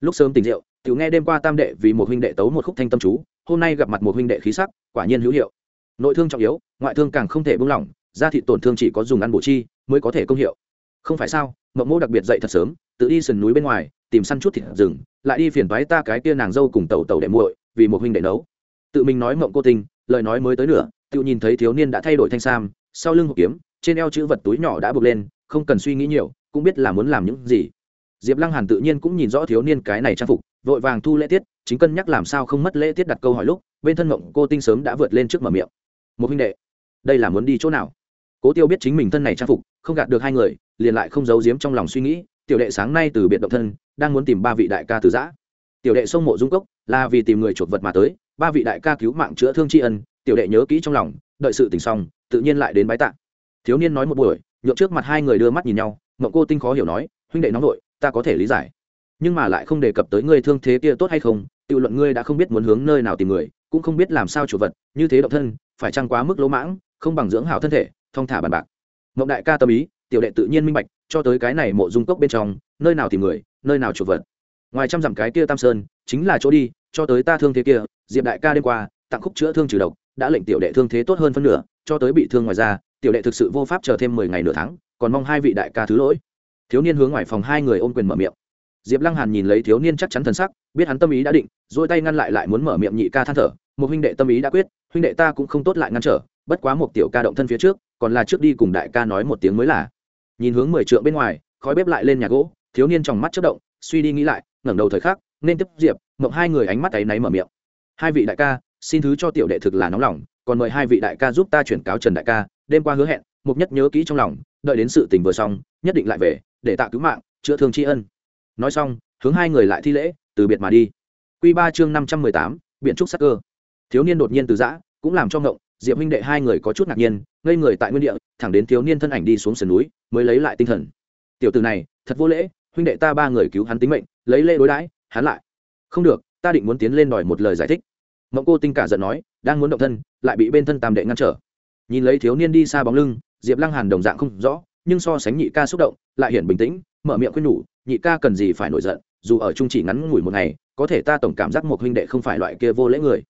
Lúc sớm tỉnh rượu u nghe đêm qua tam đệ vì một huynh đệ tấu một khúc thanh tâm chú, hôm nay gặp mặt một huynh đệ khí sắc, quả nhiên hữu hiệu. Nội thương trọng yếu, ngoại thương càng không thể buông lỏng, da thị tổn thương chỉ có dùng ăn bổ chi mới có thể công hiệu. Không phải sao, mộng mô đặc biệt dậy thật sớm, tự đi sườn núi bên ngoài, tìm săn chút thịt rừng, lại đi phiền toái ta cái kia nàng dâu cùng tàu tàu đệ muội vì một huynh đệ nấu. Tự mình nói mộng cô tinh, lời nói mới tới nửa tự nhìn thấy thiếu niên đã thay đổi thanh sam, sau lưng hộp kiếm, trên eo chữ vật túi nhỏ đã buộc lên không cần suy nghĩ nhiều, cũng biết là muốn làm những gì. Diệp lăng hàn tự nhiên cũng nhìn rõ thiếu niên cái này trang phục, vội vàng thu lễ tiết, chính cân nhắc làm sao không mất lễ tiết đặt câu hỏi lúc, bên thân mộng cô tinh sớm đã vượt lên trước mở miệng. Một huynh đệ, đây là muốn đi chỗ nào? Cố tiêu biết chính mình thân này trang phục, không gạt được hai người, liền lại không giấu giếm trong lòng suy nghĩ, tiểu đệ sáng nay từ biệt động thân, đang muốn tìm ba vị đại ca từ giã. Tiểu đệ sông mộ dung cốc, là vì tìm người chuột vật mà tới, ba vị đại ca cứu mạng chữa thương tri ân, tiểu đệ nhớ kỹ trong lòng, đợi sự tỉnh xong, tự nhiên lại đến bái tạ. Thiếu niên nói một buổi nhượng trước mặt hai người đưa mắt nhìn nhau mộng cô tinh khó hiểu nói, huynh đệ nóng vội, ta có thể lý giải. Nhưng mà lại không đề cập tới ngươi thương thế kia tốt hay không, tự luận ngươi đã không biết muốn hướng nơi nào tìm người, cũng không biết làm sao chủ vật, như thế động thân, phải trăng quá mức lỗ mãng, không bằng dưỡng hảo thân thể, thong thả bàn bạc. Mộng đại ca tâm ý, tiểu đệ tự nhiên minh bạch, cho tới cái này mộ dung cốc bên trong, nơi nào tìm người, nơi nào chủ vật. Ngoài trăm dặm cái kia tam sơn, chính là chỗ đi, cho tới ta thương thế kia, diệp đại ca đêm qua, tặng khúc chữa thương trừ độc đã lệnh tiểu đệ thương thế tốt hơn phân nửa, cho tới bị thương ngoài ra tiểu đệ thực sự vô pháp chờ thêm mười ngày nửa tháng, còn mong hai vị đại ca thứ lỗi. Thiếu niên hướng ngoài phòng hai người ôm quyền mở miệng. Diệp lăng hàn nhìn lấy thiếu niên chắc chắn thần sắc, biết hắn tâm ý đã định dỗi tay ngăn lại lại muốn mở miệng nhị ca than thở, một huynh đệ tâm ý đã quyết, huynh đệ ta cũng không tốt lại ngăn trở, bất quá một tiểu ca động thân phía trước, còn là trước đi cùng đại ca nói một tiếng mới là. Nhìn hướng mười trượng bên ngoài, khói bếp lại lên nhà gỗ, thiếu niên trong mắt chất động, suy đi nghĩ lại, ngẩng đầu thời khắc, nên tiếp diệp, mộng hai người ánh mắt áy náy mở miệng. Hai vị đại ca xin thứ cho tiểu đệ thực là nóng lòng, còn mời hai vị đại ca giúp ta chuyển cáo trần đại ca, đêm qua hứa hẹn, mục nhất nhớ kỹ trong lòng, đợi đến sự tình vừa xong, nhất định lại về, để tạ cứu mạng, chữa thương tri ân. Nói xong, hướng hai người lại thi lễ, từ biệt mà đi. Q ba chương năm trăm mười tám biện trúc sắc cơ. Thiếu niên đột nhiên từ giã, cũng làm cho ngộng, diệp huynh đệ hai người có chút ngạc nhiên, ngây người tại nguyên địa, thẳng đến thiếu niên thân ảnh đi xuống sườn núi, mới lấy lại tinh thần. Tiểu từ này, thật vô lễ, huynh đệ ta ba người cứu hắn tính mệnh, lấy lễ đối đãi, hắn lại. Không được, ta định muốn tiến lên đòi một lời giải thích mộng cô tinh cả giận nói, đang muốn động thân, lại bị bên thân tam đệ ngăn trở. Nhìn lấy thiếu niên đi xa bóng lưng, diệp lăng hàn đồng dạng không rõ, nhưng so sánh nhị ca xúc động, lại hiện bình tĩnh, mở miệng khuyên nhủ, nhị ca cần gì phải nổi giận, dù ở chung chỉ ngắn ngủi một ngày, có thể ta tổng cảm giác một huynh đệ không phải loại kia vô lễ người.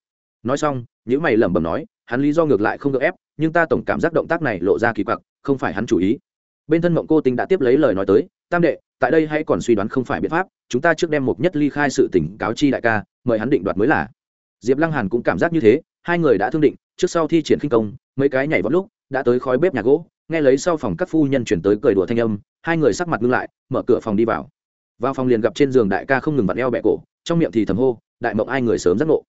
Nói xong những mày lẩm bẩm nói, hắn lý do ngược lại không được ép, nhưng ta tổng cảm giác động tác này lộ ra kỳ quặc, không phải hắn chủ ý. Bên thân mộng cô tinh đã tiếp lấy lời nói tới, tam đệ, tại đây hãy còn suy đoán không phải biện pháp, chúng ta trước đem một nhất ly khai sự tỉnh cáo chi đại ca, mời hắn định đoạt mới là diệp lăng hàn cũng cảm giác như thế, hai người đã thương định, trước sau thi triển khinh công, mấy cái nhảy vọt lúc, đã tới khói bếp nhà gỗ, nghe lấy sau phòng các phu nhân chuyển tới cười đùa thanh âm, hai người sắc mặt ngưng lại, mở cửa phòng đi vào. Vào phòng liền gặp trên giường đại ca không ngừng vặn eo bẹ cổ, trong miệng thì thầm hô, đại mộng ai người sớm giác ngộ.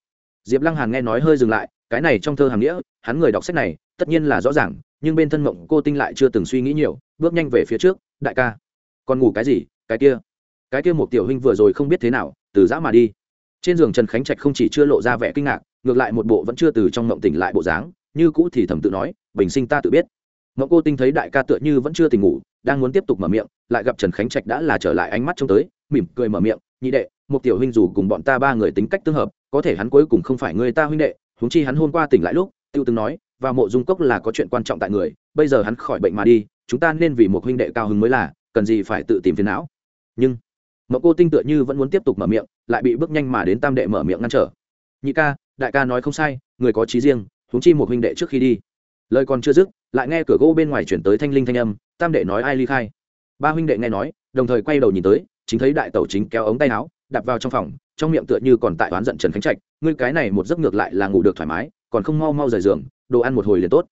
Diệp lăng hàn nghe nói hơi dừng lại, cái này trong thơ hàm nghĩa, hắn người đọc sách này, tất nhiên là rõ ràng, nhưng bên thân mộng cô tinh lại chưa từng suy nghĩ nhiều, bước nhanh về phía trước, đại ca, còn ngủ cái gì, cái kia? Cái kia một tiểu huynh vừa rồi không biết thế nào, từ dã mà đi trên giường trần khánh trạch không chỉ chưa lộ ra vẻ kinh ngạc, ngược lại một bộ vẫn chưa từ trong mộng tỉnh lại bộ dáng, như cũ thì thầm tự nói, bình sinh ta tự biết. Mộng cô tinh thấy đại ca tựa như vẫn chưa tỉnh ngủ, đang muốn tiếp tục mở miệng, lại gặp trần khánh trạch đã là trở lại ánh mắt trông tới, mỉm cười mở miệng, nhị đệ, một tiểu huynh dù cùng bọn ta ba người tính cách tương hợp, có thể hắn cuối cùng không phải người ta huynh đệ, huống chi hắn hôm qua tỉnh lại lúc, tiêu từng nói, và mộ dung cốc là có chuyện quan trọng tại người, bây giờ hắn khỏi bệnh mà đi, chúng ta nên vì một huynh đệ cao hứng mới là, cần gì phải tự tìm phiền não. Nhưng mậu cô tinh tựa như vẫn muốn tiếp tục mở miệng, lại bị bước nhanh mà đến tam đệ mở miệng ngăn trở. Nhị ca, đại ca nói không sai, người có trí riêng, huống chi một huynh đệ trước khi đi. Lời còn chưa dứt, lại nghe cửa gỗ bên ngoài chuyển tới thanh linh thanh âm, tam đệ nói ai ly khai. Ba huynh đệ nghe nói, đồng thời quay đầu nhìn tới, chính thấy đại tẩu chính kéo ống tay áo, đạp vào trong phòng, trong miệng tựa như còn tại oán giận trần khánh trạch, ngươi cái này một giấc ngược lại là ngủ được thoải mái, còn không mau mau rời giường, đồ ăn một hồi liền tốt.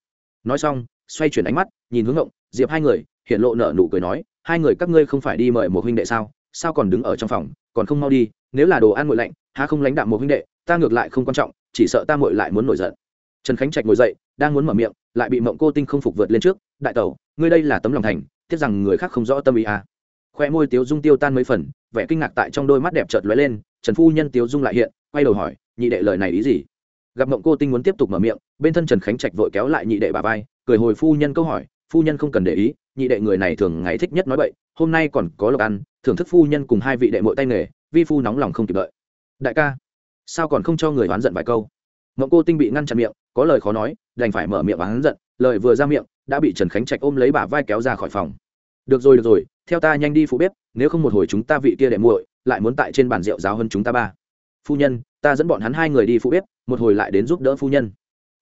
Nói xong, xoay chuyển ánh mắt, nhìn hướng ngộng, diệp hai người, hiện lộ nở nụ cười nói, hai người các ngươi không phải đi mời một huynh đệ sao? Sao còn đứng ở trong phòng, còn không mau đi, nếu là đồ ăn nguội lạnh, há không lãnh đạm một huynh đệ, ta ngược lại không quan trọng, chỉ sợ ta nguội lại muốn nổi giận trần khánh trạch ngồi dậy, đang muốn mở miệng, lại bị mộng cô tinh không phục vượt lên trước, đại tẩu, ngươi đây là tấm lòng thành, tiếc rằng người khác không rõ tâm ý à. khoe môi tiếu dung tiêu tan mấy phần, vẻ kinh ngạc tại trong đôi mắt đẹp chợt lóe lên, trần phu nhân tiếu dung lại hiện, quay đầu hỏi, nhị đệ lời này ý gì gặp mộng cô tinh muốn tiếp tục mở miệng, bên thân trần khánh trạch vội kéo lại nhị đệ bà vai, cười hồi phu nhân câu hỏi, phu nhân không cần để ý, nhị đệ người này thường ngày thích nhất nói bậy, hôm nay còn có lộc ăn thưởng thức phu nhân cùng hai vị đệ mội tay nghề, vi phu nóng lòng không kịp đợi. Đại ca, sao còn không cho người oán giận vài câu? Mộng cô tinh bị ngăn chặn miệng, có lời khó nói, đành phải mở miệng oán giận, lời vừa ra miệng, đã bị trần khánh trạch ôm lấy bả vai kéo ra khỏi phòng. Được rồi được rồi, theo ta nhanh đi phụ bếp, nếu không một hồi chúng ta vị kia đệ muội lại muốn tại trên bàn rượu giáo hơn chúng ta ba. Phu nhân, ta dẫn bọn hắn hai người đi phụ bếp, một hồi lại đến giúp đỡ phu nhân.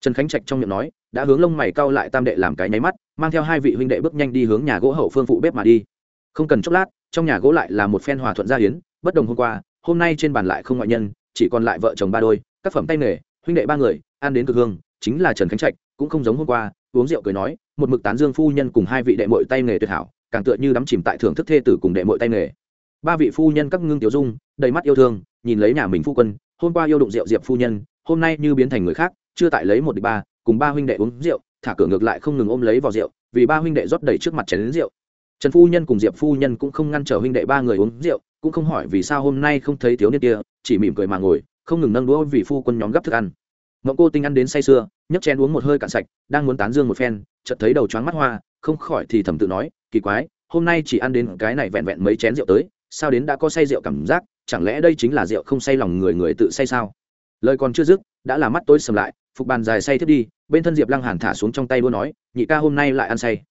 Trần khánh trạch trong miệng nói, đã hướng lông mày cau lại tam đệ làm cái nháy mắt, mang theo hai vị huynh đệ bước nhanh đi hướng nhà gỗ hậu phương phụ bếp mà đi. Không cần chốc lát trong nhà gỗ lại là một phen hòa thuận gia hiến, bất đồng hôm qua, hôm nay trên bàn lại không ngoại nhân, chỉ còn lại vợ chồng ba đôi, các phẩm tay nghề, huynh đệ ba người, ăn đến cực hương, chính là trần khánh trạch, cũng không giống hôm qua, uống rượu cười nói, một mực tán dương phu nhân cùng hai vị đệ mội tay nghề tuyệt hảo, càng tựa như đắm chìm tại thưởng thức thê tử cùng đệ mội tay nghề. Ba vị phu nhân các ngưng tiểu dung, đầy mắt yêu thương, nhìn lấy nhà mình phu quân, hôm qua yêu đụng rượu diệp phu nhân, hôm nay như biến thành người khác, chưa tại lấy một địch ba, cùng ba huynh đệ uống rượu, thả cửa ngược lại không ngừng ôm lấy vào rượu, vì ba huynh đệ rót đầy trước mặt chén đến rượu trần phu nhân cùng diệp phu nhân cũng không ngăn trở huynh đệ ba người uống rượu, cũng không hỏi vì sao hôm nay không thấy thiếu niên kia, chỉ mỉm cười mà ngồi, không ngừng nâng đũa vì phu quân nhóm gấp thức ăn. Mộng cô tinh ăn đến say sưa, nhấc chén uống một hơi cạn sạch, đang muốn tán dương một phen, chợt thấy đầu choáng mắt hoa, không khỏi thì thầm tự nói, kỳ quái, hôm nay chỉ ăn đến cái này vẹn vẹn mấy chén rượu tới, sao đến đã có say rượu cảm giác, chẳng lẽ đây chính là rượu không say lòng người người tự say sao? Lời còn chưa dứt, đã là mắt tối sầm lại, phục bàn dài say thiết đi, bên thân diệp lăng hàn thả xuống trong tay đua nói, nhị ca hôm nay lại ăn say.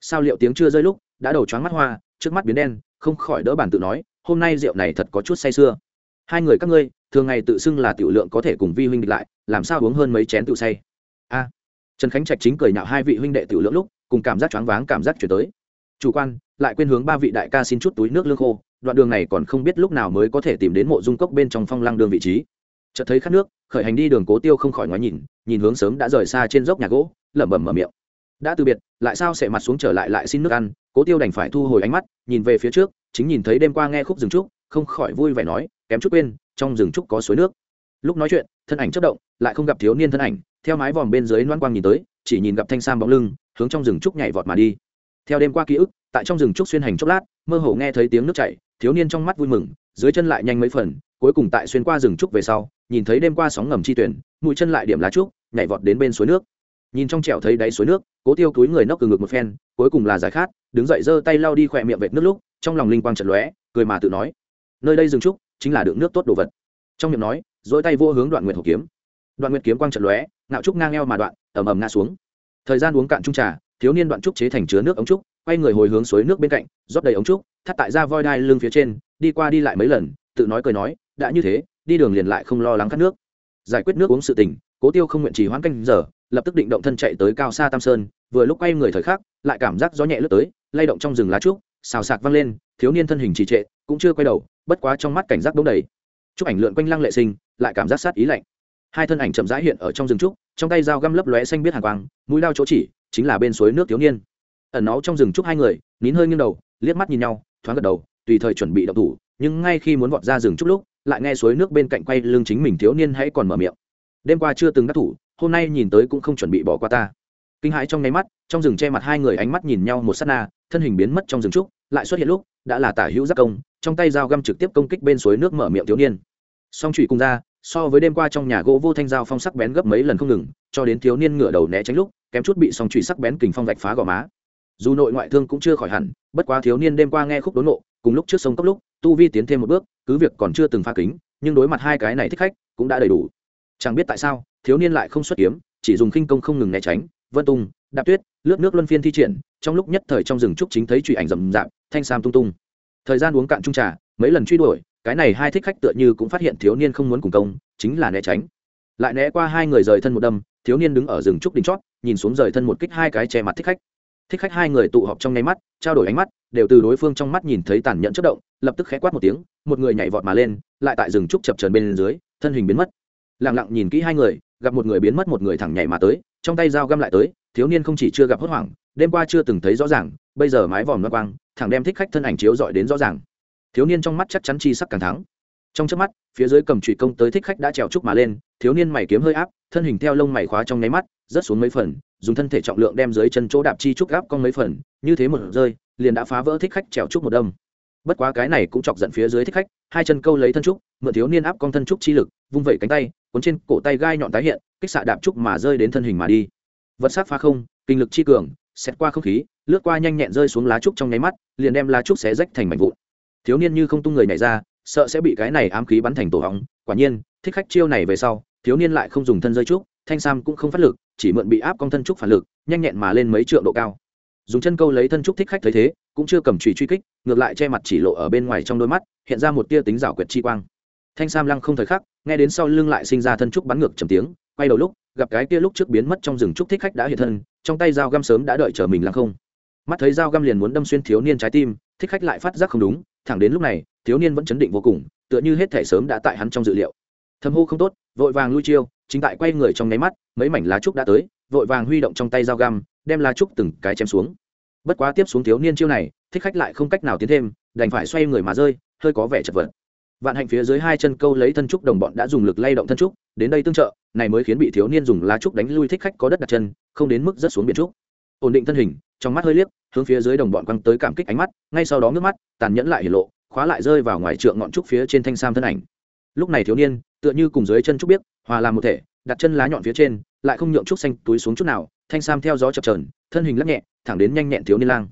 Sao liệu tiếng chưa rơi lúc đã đầu choáng mắt hoa, trước mắt biến đen, không khỏi đỡ bản tự nói, hôm nay rượu này thật có chút say sưa. Hai người các ngươi, thường ngày tự xưng là tiểu lượng có thể cùng vi huynh địch lại, làm sao uống hơn mấy chén tự say? A. Trần khánh trạch chính cười nhạo hai vị huynh đệ tiểu lượng lúc, cùng cảm giác choáng váng cảm giác chuyển tới. Chủ quan, lại quên hướng ba vị đại ca xin chút túi nước lương khô, đoạn đường này còn không biết lúc nào mới có thể tìm đến mộ dung cốc bên trong phong lăng đường vị trí. Chợt thấy khát nước, khởi hành đi đường cố tiêu không khỏi ngoái nhìn nhìn hướng sớm đã rời xa trên dốc nhà gỗ, lẩm bẩm mở miệng đã từ biệt, lại sao sẽ mặt xuống trở lại lại xin nước ăn? Cố tiêu đành phải thu hồi ánh mắt, nhìn về phía trước, chính nhìn thấy đêm qua nghe khúc rừng trúc, không khỏi vui vẻ nói, kém chút quên, trong rừng trúc có suối nước. Lúc nói chuyện, thân ảnh chất động, lại không gặp thiếu niên thân ảnh, theo mái vòm bên dưới loan quang nhìn tới, chỉ nhìn gặp thanh sam bóng lưng, hướng trong rừng trúc nhảy vọt mà đi. Theo đêm qua ký ức, tại trong rừng trúc xuyên hành chốc lát, mơ hồ nghe thấy tiếng nước chảy, thiếu niên trong mắt vui mừng, dưới chân lại nhanh mấy phần, cuối cùng tại xuyên qua rừng trúc về sau, nhìn thấy đêm qua sóng ngầm chi tuyển, mũi chân lại điểm lá trúc, nhảy vọt đến bên suối nước nhìn trong trẻo thấy đáy suối nước, cố tiêu túi người nốc từ ngực một phen, cuối cùng là giải khát, đứng dậy giơ tay lau đi khỏe miệng vệt nước lúc, trong lòng linh quang trận lóe, cười mà tự nói, nơi đây dừng trúc chính là đựng nước tốt đồ vật. Trong miệng nói dỗi tay vô hướng đoạn nguyệt hộp kiếm. Đoạn nguyệt kiếm quang trận lóe nạo trúc ngang eo mà đoạn, ầm ầm ngã xuống. Thời gian uống cạn trung trà, thiếu niên đoạn trúc chế thành chứa nước ống trúc, quay người hồi hướng suối nước bên cạnh, rót đầy ống trúc, thắt tại ra voi đai lưng phía trên, đi qua đi lại mấy lần, tự nói cười nói, đã như thế, đi đường liền lại không lo lắng khát nước. Giải quyết nước uống sự tình, cố tiêu không nguyện trì hoãn canh giờ lập tức định động thân chạy tới cao xa tam sơn, vừa lúc quay người thời khắc, lại cảm giác gió nhẹ lướt tới, lay động trong rừng lá trúc, xào sạc văng lên, thiếu niên thân hình trì trệ, cũng chưa quay đầu, bất quá trong mắt cảnh giác đống đầy. Chúc ảnh lượn quanh lăng lệ sinh, lại cảm giác sát ý lạnh. Hai thân ảnh chậm rãi hiện ở trong rừng trúc, trong tay dao găm lấp lóe xanh biết hàng quang, mũi lao chỗ chỉ, chính là bên suối nước thiếu niên. Ẩn náu trong rừng trúc hai người, nín hơi nghiêng đầu, liếc mắt nhìn nhau, thoáng gật đầu, tùy thời chuẩn bị động thủ, nhưng ngay khi muốn vọt ra rừng trúc lúc, lại nghe suối nước bên cạnh quay lưng chính mình thiếu niên hãy còn mở miệng. Đêm qua chưa từng đắc thủ hôm nay nhìn tới cũng không chuẩn bị bỏ qua ta. Kinh hãi trong nháy mắt, trong rừng che mặt hai người ánh mắt nhìn nhau một sát na, thân hình biến mất trong rừng trúc, lại xuất hiện lúc, đã là tả hữu giác công, trong tay dao găm trực tiếp công kích bên suối nước mở miệng thiếu niên. Song trụy cùng ra, so với đêm qua trong nhà gỗ vô thanh dao phong sắc bén gấp mấy lần không ngừng, cho đến thiếu niên ngửa đầu né tránh lúc, kém chút bị song trụy sắc bén kình phong vạch phá gò má. Dù nội ngoại thương cũng chưa khỏi hẳn, bất quá thiếu niên đêm qua nghe khúc đốn nộ, cùng lúc trước sông cốc lúc, tu vi tiến thêm một bước, cứ việc còn chưa từng pha kính, nhưng đối mặt hai cái này thích khách, cũng đã đầy đủ. Chẳng biết tại sao thiếu niên lại không xuất kiếm, chỉ dùng khinh công không ngừng né tránh. Vân tung, đạp tuyết, lướt nước luân phiên thi triển, trong lúc nhất thời trong rừng trúc chính thấy truy ảnh rầm rạp, thanh sam tung tung. Thời gian uống cạn trung trà, mấy lần truy đuổi, cái này hai thích khách tựa như cũng phát hiện thiếu niên không muốn cùng công, chính là né tránh. Lại né qua hai người rời thân một đâm, thiếu niên đứng ở rừng trúc đỉnh chót, nhìn xuống rời thân một kích hai cái che mặt thích khách. Thích khách hai người tụ họp trong nháy mắt, trao đổi ánh mắt, đều từ đối phương trong mắt nhìn thấy tàn nhẫn chất động, lập tức khẽ quát một tiếng, một người nhảy vọt mà lên, lại tại rừng trúc chập trần bên dưới, thân hình biến mất lặng lặng nhìn kỹ hai người, gặp một người biến mất một người thẳng nhảy mà tới, trong tay dao găm lại tới, thiếu niên không chỉ chưa gặp hốt hoảng, đêm qua chưa từng thấy rõ ràng, bây giờ mái vòm loang quang, thẳng đem thích khách thân ảnh chiếu dọi đến rõ ràng. Thiếu niên trong mắt chắc chắn chi sắc càng thắng. Trong trước mắt, phía dưới cầm trụy công tới thích khách đã trèo trúc mà lên, thiếu niên mày kiếm hơi áp, thân hình theo lông mày khóa trong nháy mắt, rớt xuống mấy phần, dùng thân thể trọng lượng đem dưới chân chỗ đạp chi trúc gáp con mấy phần, như thế một rơi, liền đã phá vỡ thích khách trèo trúc một đâm. Bất quá cái này cũng chọc giận phía dưới thích khách, hai chân câu lấy thân trúc, mượn thiếu niên áp con thân trúc chi lực, vung vẩy cánh tay cuốn trên cổ tay gai nhọn tái hiện, kích xạ đạp trúc mà rơi đến thân hình mà đi. Vật sắc phá không, kinh lực chi cường xét qua không khí, lướt qua nhanh nhẹn rơi xuống lá trúc trong nháy mắt, liền đem lá trúc xé rách thành mảnh vụn. Thiếu niên như không tung người nhảy ra, sợ sẽ bị cái này ám khí bắn thành tổ hóng quả nhiên, thích khách chiêu này về sau, thiếu niên lại không dùng thân rơi trúc, thanh sam cũng không phát lực, chỉ mượn bị áp công thân trúc phản lực, nhanh nhẹn mà lên mấy trượng độ cao. Dùng chân câu lấy thân trúc thích khách thấy thế, cũng chưa cầm chùy truy kích, ngược lại che mặt chỉ lộ ở bên ngoài trong đôi mắt, hiện ra một tia tính dảo quyệt chi quang. Thanh sam lăng không thời khắc nghe đến sau lưng lại sinh ra thân trúc bắn ngược trầm tiếng, quay đầu lúc, gặp cái kia lúc trước biến mất trong rừng trúc thích khách đã hiện thân, trong tay dao găm sớm đã đợi chờ mình lăng không. Mắt thấy dao găm liền muốn đâm xuyên thiếu niên trái tim, thích khách lại phát giác không đúng, thẳng đến lúc này, thiếu niên vẫn chấn định vô cùng, tựa như hết thể sớm đã tại hắn trong dự liệu. Thầm hô không tốt, vội vàng lui chiêu, chính tại quay người trong nháy mắt, mấy mảnh lá trúc đã tới, vội vàng huy động trong tay dao găm, đem lá trúc từng cái chém xuống. Bất quá tiếp xuống thiếu niên chiêu này, thích khách lại không cách nào tiến thêm, đành phải xoay người mà rơi, hơi có vẻ chật vật vạn hạnh phía dưới hai chân câu lấy thân trúc đồng bọn đã dùng lực lay động thân trúc, đến đây tương trợ, này mới khiến bị thiếu niên dùng lá trúc đánh lui thích khách có đất đặt chân, không đến mức rất xuống biển trúc. Ổn định thân hình, trong mắt hơi liếc, hướng phía dưới đồng bọn quăng tới cảm kích ánh mắt, ngay sau đó nước mắt, tàn nhẫn lại hiển lộ, khóa lại rơi vào ngoài trượng ngọn trúc phía trên thanh sam thân ảnh. Lúc này thiếu niên, tựa như cùng dưới chân trúc biết, hòa làm một thể, đặt chân lá nhọn phía trên, lại không nhượng trúc xanh túi xuống chút nào, thanh sam theo gió chập trờn thân hình lắc nhẹ, thẳng đến nhanh nhẹn thiếu niên lang.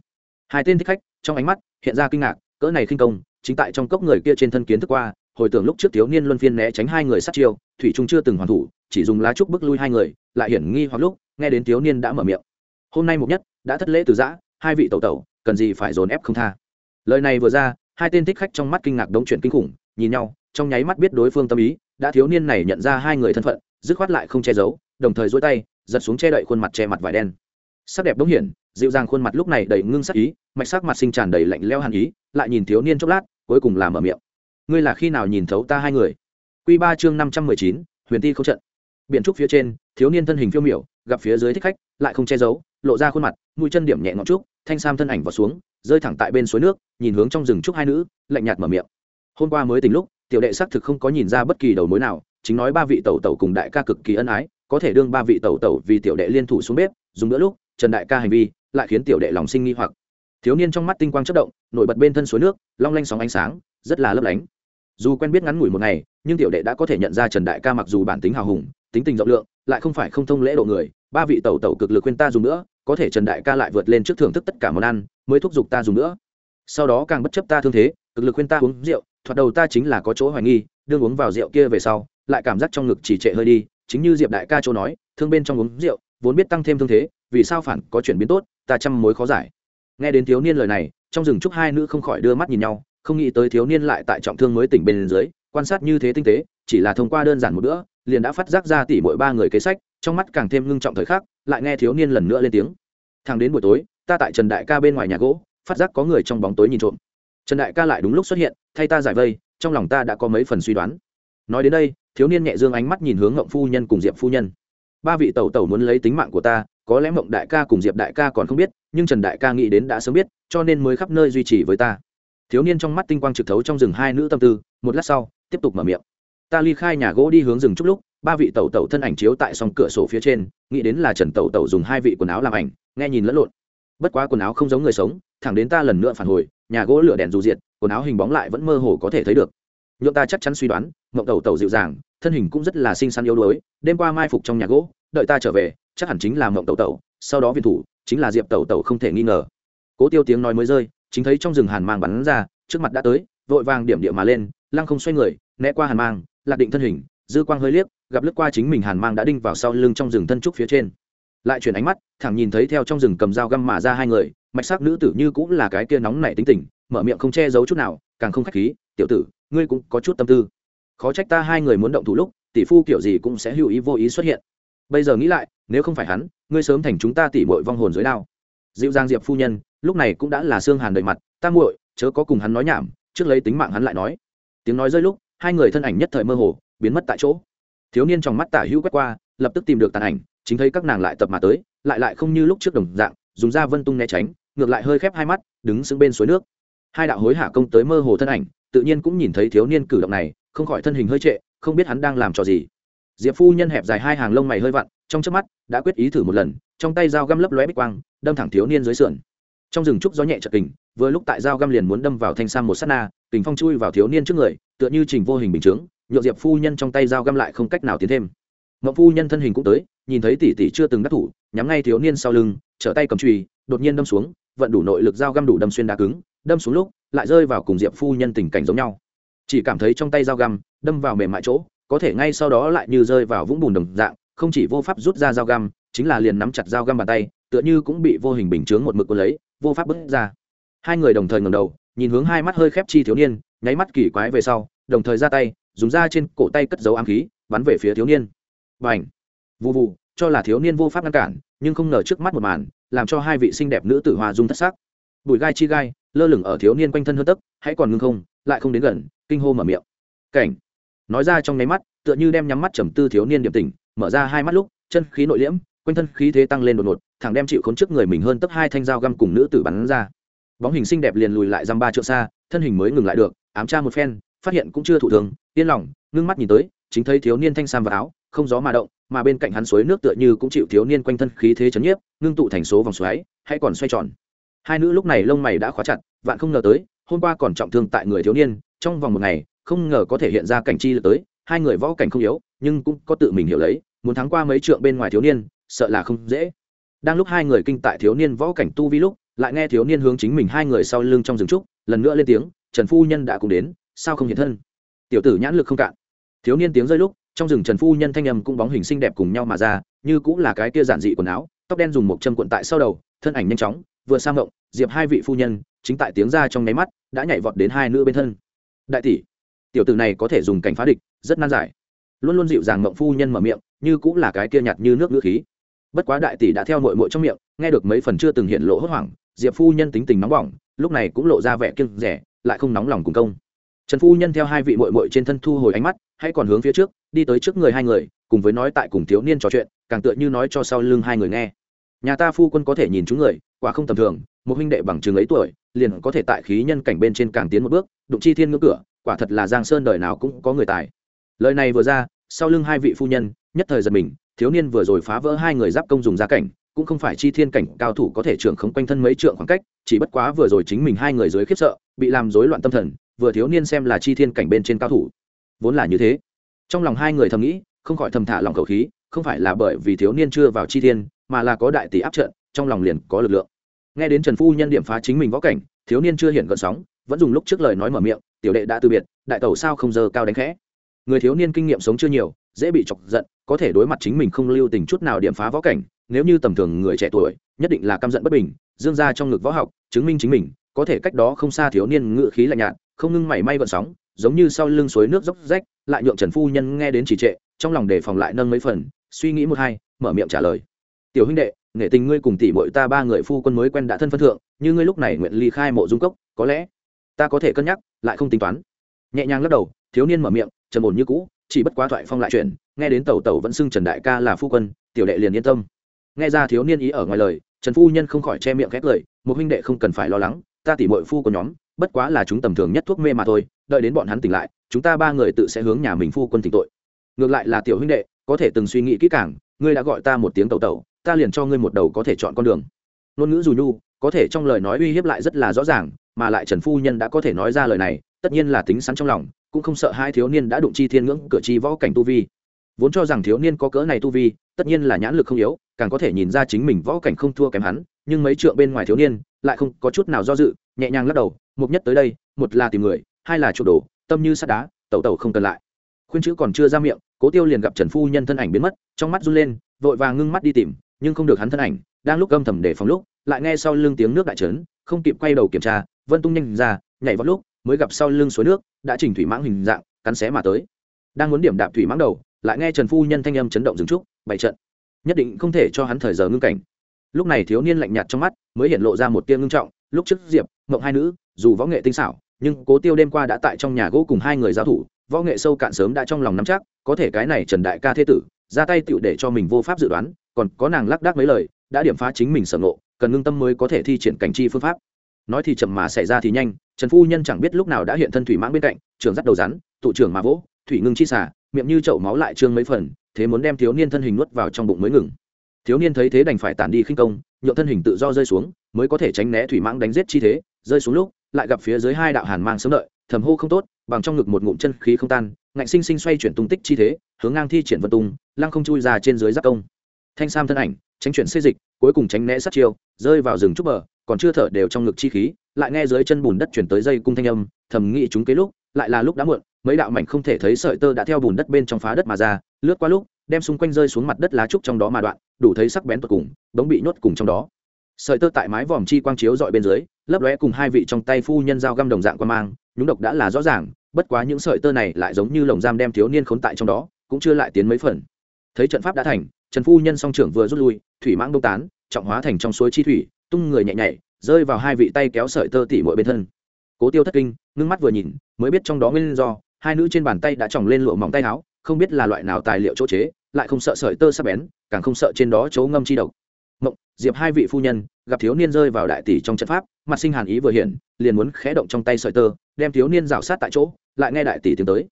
Hai tên thích khách, trong ánh mắt, hiện ra kinh ngạc, cỡ này khinh công chính tại trong cốc người kia trên thân kiến thức qua, hồi tưởng lúc trước thiếu niên luân phiên né tránh hai người sát chiêu, thủy trung chưa từng hoàn thủ, chỉ dùng lá trúc bức lui hai người, lại hiển nghi hoặc lúc, nghe đến thiếu niên đã mở miệng. Hôm nay mục nhất, đã thất lễ từ giã, hai vị tẩu tẩu, cần gì phải dồn ép không tha. Lời này vừa ra, hai tên thích khách trong mắt kinh ngạc đống chuyện kinh khủng, nhìn nhau, trong nháy mắt biết đối phương tâm ý, đã thiếu niên này nhận ra hai người thân phận, dứt khoát lại không che giấu, đồng thời dối tay, giật xuống che đậy khuôn mặt che mặt vải đen. Sắc đẹp đống hiển, dịu dàng khuôn mặt lúc này đầy ngưng sắc ý, mạch sắc mặt sinh tràn đầy lạnh leo hàn ý, lại nhìn thiếu niên chốc lát cuối cùng làm mở miệng. Ngươi là khi nào nhìn thấu ta hai người? Q ba chương năm trăm mười chín, huyền ti không trận. Biện trúc phía trên, thiếu niên thân hình phiêu miểu, gặp phía dưới thích khách, lại không che giấu, lộ ra khuôn mặt, mũi chân điểm nhẹ ngọn trúc, thanh sam thân ảnh vào xuống, rơi thẳng tại bên suối nước, nhìn hướng trong rừng trúc hai nữ, lạnh nhạt mở miệng. Hôm qua mới tình lúc, tiểu đệ xác thực không có nhìn ra bất kỳ đầu mối nào, chính nói ba vị tẩu tẩu cùng đại ca cực kỳ ân ái, có thể đương ba vị tẩu tẩu vì tiểu đệ liên thủ xuống bếp, dùng bữa lúc, trần đại ca hành vi, lại khiến tiểu đệ lòng sinh nghi hoặc thiếu niên trong mắt tinh quang chất động, nổi bật bên thân suối nước, long lanh sóng ánh sáng, rất là lấp lánh. Dù quen biết ngắn ngủi một ngày, nhưng tiểu đệ đã có thể nhận ra trần đại ca mặc dù bản tính hào hùng, tính tình rộng lượng, lại không phải không thông lễ độ người, ba vị tẩu tẩu cực lực khuyên ta dùng nữa, có thể trần đại ca lại vượt lên trước thưởng thức tất cả món ăn, mới thúc giục ta dùng nữa. Sau đó càng bất chấp ta thương thế, cực lực khuyên ta uống rượu, thoạt đầu ta chính là có chỗ hoài nghi, đương uống vào rượu kia về sau, lại cảm giác trong ngực chỉ trệ hơi đi, chính như diệp đại ca chỗ nói, thương bên trong uống rượu, vốn biết tăng thêm thương thế, vì sao phản có chuyển biến tốt, ta chăm mối khó giải nghe đến thiếu niên lời này, trong rừng trúc hai nữ không khỏi đưa mắt nhìn nhau, không nghĩ tới thiếu niên lại tại trọng thương mới tỉnh bên dưới, quan sát như thế tinh tế, chỉ là thông qua đơn giản một bữa, liền đã phát giác ra tỉ mỗi ba người kế sách, trong mắt càng thêm ngưng trọng thời khắc, lại nghe thiếu niên lần nữa lên tiếng. Thằng đến buổi tối, ta tại trần đại ca bên ngoài nhà gỗ, phát giác có người trong bóng tối nhìn trộm. Trần đại ca lại đúng lúc xuất hiện, thay ta giải vây, trong lòng ta đã có mấy phần suy đoán. Nói đến đây, thiếu niên nhẹ dương ánh mắt nhìn hướng ngộng phu nhân cùng diệp phu nhân. Ba vị tẩu tẩu muốn lấy tính mạng của ta có lẽ mộng đại ca cùng diệp đại ca còn không biết, nhưng trần đại ca nghĩ đến đã sớm biết, cho nên mới khắp nơi duy trì với ta. Thiếu niên trong mắt tinh quang trực thấu trong rừng hai nữ tâm tư, một lát sau, tiếp tục mở miệng. Ta ly khai nhà gỗ đi hướng rừng chút lúc, ba vị tẩu tẩu thân ảnh chiếu tại song cửa sổ phía trên, nghĩ đến là trần tẩu tẩu dùng hai vị quần áo làm ảnh, nghe nhìn lẫn lộn. Bất quá quần áo không giống người sống, thẳng đến ta lần nữa phản hồi, nhà gỗ lửa đèn dù diệt, quần áo hình bóng lại vẫn mơ hồ có thể thấy được. Nhượng ta chắc chắn suy đoán, mộng tẩu tẩu dịu dàng, thân hình cũng rất là xinh xắn yếu đuối, đêm qua mai phục trong nhà gỗ, đợi ta trở về chắc hẳn chính là mộng tẩu tẩu, sau đó viên thủ, chính là diệp tẩu tẩu không thể nghi ngờ. Cố tiêu tiếng nói mới rơi, chính thấy trong rừng hàn mang bắn ra, trước mặt đã tới, vội vàng điểm địa mà lên, lăng không xoay người, né qua hàn mang, lạc định thân hình, dư quang hơi liếc, gặp lướt qua chính mình hàn mang đã đinh vào sau lưng trong rừng thân trúc phía trên. Lại chuyển ánh mắt, thẳng nhìn thấy theo trong rừng cầm dao găm mà ra hai người, mạch sắc nữ tử như cũng là cái kia nóng nảy tính tình, mở miệng không che giấu chút nào, càng không khách khí, tiểu tử, ngươi cũng có chút tâm tư. Khó trách ta hai người muốn động thủ lúc, tỷ phu kiểu gì cũng sẽ hữu ý vô ý xuất hiện bây giờ nghĩ lại, nếu không phải hắn, ngươi sớm thành chúng ta tỉ mội vong hồn dưới đao. Dịu giang diệp phu nhân, lúc này cũng đã là xương hàn đầy mặt, ta muội, chớ có cùng hắn nói nhảm, trước lấy tính mạng hắn lại nói. Tiếng nói rơi lúc, hai người thân ảnh nhất thời mơ hồ, biến mất tại chỗ. Thiếu niên trong mắt tả hữu quét qua, lập tức tìm được tàn ảnh, chính thấy các nàng lại tập mà tới, lại lại không như lúc trước đồng dạng, dùng da vân tung né tránh, ngược lại hơi khép hai mắt, đứng sững bên suối nước. Hai đạo hối hả công tới mơ hồ thân ảnh, tự nhiên cũng nhìn thấy thiếu niên cử động này, không khỏi thân hình hơi trệ, không biết hắn đang làm trò gì diệp phu nhân hẹp dài hai hàng lông mày hơi vặn, trong chớp mắt, đã quyết ý thử một lần, trong tay dao găm lấp lóe bích quang, đâm thẳng thiếu niên dưới sườn. Trong rừng trúc gió nhẹ chợt kình, vừa lúc tại dao găm liền muốn đâm vào thanh sam một sát na, kình phong chui vào thiếu niên trước người, tựa như trình vô hình bình chướng nhộn diệp phu nhân trong tay dao găm lại không cách nào tiến thêm. Ngọc phu nhân thân hình cũng tới, nhìn thấy tỷ tỷ chưa từng đắc thủ, nhắm ngay thiếu niên sau lưng, trở tay cầm chùy, đột nhiên đâm xuống, vận đủ nội lực dao găm đủ đâm xuyên đá cứng, đâm xuống lúc, lại rơi vào cùng diệp phu nhân tình cảnh giống nhau. Chỉ cảm thấy trong tay dao găm, đâm vào mềm mại chỗ có thể ngay sau đó lại như rơi vào vũng bùn đồng dạng, không chỉ vô pháp rút ra dao găm, chính là liền nắm chặt dao găm bàn tay, tựa như cũng bị vô hình bình chướng một mực cô lấy, vô pháp bước ra. Hai người đồng thời ngầm đầu, nhìn hướng hai mắt hơi khép chi thiếu niên, nháy mắt kỳ quái về sau, đồng thời ra tay, dùng da trên cổ tay cất dấu ám khí, bắn về phía thiếu niên. Và ảnh vụ vụ cho là thiếu niên vô pháp ngăn cản, nhưng không ngờ trước mắt một màn, làm cho hai vị xinh đẹp nữ tử hòa dung thất sắc. Bụi gai chi gai, lơ lửng ở thiếu niên quanh thân hơn tấc, hãy còn ngưng không, lại không đến gần, kinh hô mở miệng. Cảnh! Nói ra trong nháy mắt, tựa như đem nhắm mắt trầm tư thiếu niên điểm tỉnh, mở ra hai mắt lúc, chân khí nội liễm, quanh thân khí thế tăng lên đột ngột, thẳng đem chịu khốn trước người mình hơn tấp hai thanh dao găm cùng nữ tử bắn ra. Bóng hình xinh đẹp liền lùi lại dăm ba trượng xa, thân hình mới ngừng lại được, ám tra một phen, phát hiện cũng chưa thụ thường yên lòng, ngưng mắt nhìn tới, chính thấy thiếu niên thanh sam và áo, không gió mà động, mà bên cạnh hắn suối nước tựa như cũng chịu thiếu niên quanh thân khí thế chấn nhiếp, ngưng tụ thành số vòng xoáy, hay còn xoay tròn. Hai nữ lúc này lông mày đã khóa chặt, vạn không ngờ tới, hôm qua còn trọng thương tại người thiếu niên, trong vòng một ngày không ngờ có thể hiện ra cảnh chi lực tới, hai người võ cảnh không yếu, nhưng cũng có tự mình hiểu lấy, muốn thắng qua mấy trượng bên ngoài thiếu niên, sợ là không dễ. Đang lúc hai người kinh tại thiếu niên võ cảnh tu vi lúc, lại nghe thiếu niên hướng chính mình hai người sau lưng trong rừng trúc, lần nữa lên tiếng, trần phu nhân đã cùng đến, sao không hiện thân? Tiểu tử nhãn lực không cạn. Thiếu niên tiếng rơi lúc, trong rừng trần phu nhân thanh âm cũng bóng hình xinh đẹp cùng nhau mà ra, như cũng là cái kia giản dị quần áo, tóc đen dùng một châm cuộn tại sau đầu, thân ảnh nhanh chóng, vừa sang ngộng, diệp hai vị phu nhân, chính tại tiếng ra trong nháy mắt, đã nhảy vọt đến hai nữ bên thân. Đại tỷ tiểu tử này có thể dùng cảnh phá địch, rất nan giải. Luôn luôn dịu dàng mộng phu nhân mở miệng, như cũng là cái kia nhạt như nước ngữ khí. Bất quá đại tỷ đã theo mội mội trong miệng, nghe được mấy phần chưa từng hiện lộ hốt hoảng, diệp phu nhân tính tình nóng bỏng, lúc này cũng lộ ra vẻ kiêng rẻ lại không nóng lòng cùng công. Trần phu nhân theo hai vị mội mội trên thân thu hồi ánh mắt, hay còn hướng phía trước, đi tới trước người hai người, cùng với nói tại cùng thiếu niên trò chuyện, càng tựa như nói cho sau lưng hai người nghe. Nhà ta phu quân có thể nhìn chúng người, quả không tầm thường, một huynh đệ bằng chừng ấy tuổi, liền có thể tại khí nhân cảnh bên trên càng tiến một bước, đụng chi thiên ngưỡng cửa quả thật là giang sơn đời nào cũng có người tài. Lời này vừa ra, sau lưng hai vị phu nhân, nhất thời giật mình, thiếu niên vừa rồi phá vỡ hai người giáp công dùng gia cảnh, cũng không phải chi thiên cảnh cao thủ có thể trưởng không quanh thân mấy trượng khoảng cách, chỉ bất quá vừa rồi chính mình hai người dưới khiếp sợ, bị làm rối loạn tâm thần, vừa thiếu niên xem là chi thiên cảnh bên trên cao thủ. Vốn là như thế. Trong lòng hai người thầm nghĩ, không khỏi thầm thả lòng khẩu khí, không phải là bởi vì thiếu niên chưa vào chi thiên, mà là có đại tỷ áp trận, trong lòng liền có lực lượng. Nghe đến trần phu nhân điểm phá chính mình võ cảnh, thiếu niên chưa hiện gợn sóng, vẫn dùng lúc trước lời nói mở miệng tiểu đệ đã từ biệt, đại tẩu sao không giờ cao đánh khẽ? Người thiếu niên kinh nghiệm sống chưa nhiều, dễ bị chọc giận, có thể đối mặt chính mình không lưu tình chút nào điểm phá võ cảnh, nếu như tầm thường người trẻ tuổi, nhất định là căm giận bất bình, dương ra trong ngực võ học, chứng minh chính mình, có thể cách đó không xa thiếu niên ngự khí lạnh nhạt, không ngưng mảy may vận sóng, giống như sau lưng suối nước dốc rách, lại nhượng trần phu nhân nghe đến chỉ trệ, trong lòng đề phòng lại nâng mấy phần, suy nghĩ một hai, mở miệng trả lời. Tiểu huynh đệ, nghệ tình ngươi cùng tỷ bội ta ba người phu quân mới quen đã thân phân thượng, như ngươi lúc này nguyện ly khai mộ dung cốc, có lẽ ta có thể cân nhắc, lại không tính toán. Nhẹ nhàng lắc đầu, thiếu niên mở miệng, trầm ổn như cũ, chỉ bất quá thoại phong lại chuyển, nghe đến tẩu tẩu vẫn xưng trần đại ca là phu quân, tiểu đệ liền yên tâm. Nghe ra thiếu niên ý ở ngoài lời, trần phu nhân không khỏi che miệng khét lời, một huynh đệ không cần phải lo lắng, ta tỉ mội phu của nhóm, bất quá là chúng tầm thường nhất thuốc mê mà thôi, đợi đến bọn hắn tỉnh lại, chúng ta ba người tự sẽ hướng nhà mình phu quân tỉnh tội. Ngược lại là tiểu huynh đệ, có thể từng suy nghĩ kỹ càng, ngươi đã gọi ta một tiếng tẩu tẩu, ta liền cho ngươi một đầu có thể chọn con đường. Ngôn ngữ dù nhu, có thể trong lời nói uy hiếp lại rất là rõ ràng mà lại trần phu nhân đã có thể nói ra lời này, tất nhiên là tính sẵn trong lòng, cũng không sợ hai thiếu niên đã đụng chi thiên ngưỡng cửa chi võ cảnh tu vi. Vốn cho rằng thiếu niên có cỡ này tu vi, tất nhiên là nhãn lực không yếu, càng có thể nhìn ra chính mình võ cảnh không thua kém hắn, nhưng mấy trượng bên ngoài thiếu niên lại không có chút nào do dự, nhẹ nhàng lắc đầu, mục nhất tới đây, một là tìm người, hai là chủ đồ, tâm như sắt đá, tẩu tẩu không cần lại. Khuyên chữ còn chưa ra miệng, cố tiêu liền gặp trần phu nhân thân ảnh biến mất, trong mắt run lên, vội vàng ngưng mắt đi tìm, nhưng không được hắn thân ảnh, đang lúc âm thầm để phòng lúc, lại nghe sau lưng tiếng nước đại trấn, không kịp quay đầu kiểm tra vân tung nhanh ra, nhảy vào lúc, mới gặp sau lưng suối nước, đã chỉnh thủy mãng hình dạng, cắn xé mà tới. Đang muốn điểm đạp thủy mãng đầu, lại nghe trần phu nhân thanh âm chấn động dừng trúc bày trận. Nhất định không thể cho hắn thời giờ ngưng cảnh. Lúc này thiếu niên lạnh nhạt trong mắt, mới hiện lộ ra một tia ngưng trọng, lúc trước diệp, mộng hai nữ, dù võ nghệ tinh xảo, nhưng cố tiêu đêm qua đã tại trong nhà gỗ cùng hai người giao thủ, võ nghệ sâu cạn sớm đã trong lòng nắm chắc, có thể cái này trần đại ca thế tử, ra tay tựu để cho mình vô pháp dự đoán, còn có nàng lắc đắc mấy lời, đã điểm phá chính mình sở ngộ, cần ngưng tâm mới có thể thi triển cảnh chi phương pháp nói thì chậm mà xảy ra thì nhanh, trần phu nhân chẳng biết lúc nào đã hiện thân thủy mãng bên cạnh trường dắt đầu rắn, tụ trưởng mà vỗ, thủy ngưng chi xả miệng như chậu máu lại trương mấy phần, thế muốn đem thiếu niên thân hình nuốt vào trong bụng mới ngừng. Thiếu niên thấy thế đành phải tản đi khinh công nhộn thân hình tự do rơi xuống, mới có thể tránh né thủy mãng đánh giết chi thế, rơi xuống lúc, lại gặp phía dưới hai đạo hàn mang sớm đợi, thầm hô không tốt, bằng trong ngực một ngụm chân khí không tan, ngạnh sinh sinh xoay chuyển tung tích chi thế, hướng ngang thi triển vân tung, lăng không chui ra trên dưới giáp công. Thanh sam thân ảnh, tránh chuyển xê dịch, cuối cùng tránh né sát chiêu, rơi vào rừng trúc bờ còn chưa thở đều trong ngực chi khí, lại nghe dưới chân bùn đất chuyển tới dây cung thanh âm, thầm nghĩ chúng kế lúc, lại là lúc đã muộn, mấy đạo mảnh không thể thấy sợi tơ đã theo bùn đất bên trong phá đất mà ra, lướt qua lúc, đem xung quanh rơi xuống mặt đất lá trúc trong đó mà đoạn, đủ thấy sắc bén tột cùng bóng bị nhốt cùng trong đó. Sợi tơ tại mái vòm chi quang chiếu dọi bên dưới, lấp lóe cùng hai vị trong tay phu nhân dao găm đồng dạng quan mang, nhúng độc đã là rõ ràng, bất quá những sợi tơ này lại giống như lồng giam đem thiếu niên khốn tại trong đó, cũng chưa lại tiến mấy phần. Thấy trận pháp đã thành, trần phu nhân song trưởng vừa rút lui, thủy mãng đông tán, trọng hóa thành trong suối chi thủy tung người nhẹ nhảy, rơi vào hai vị tay kéo sợi tơ tỉ mỗi bên thân. Cố tiêu thất kinh, ngưng mắt vừa nhìn, mới biết trong đó nguyên do, hai nữ trên bàn tay đã tròng lên lụa mỏng tay áo, không biết là loại nào tài liệu chỗ chế, lại không sợ sợi tơ sắp bén, càng không sợ trên đó chấu ngâm chi độc. Mộng, diệp hai vị phu nhân, gặp thiếu niên rơi vào đại tỷ trong trận pháp, mặt sinh hàn ý vừa hiện, liền muốn khẽ động trong tay sợi tơ, đem thiếu niên rào sát tại chỗ, lại nghe đại tỷ tiến tới.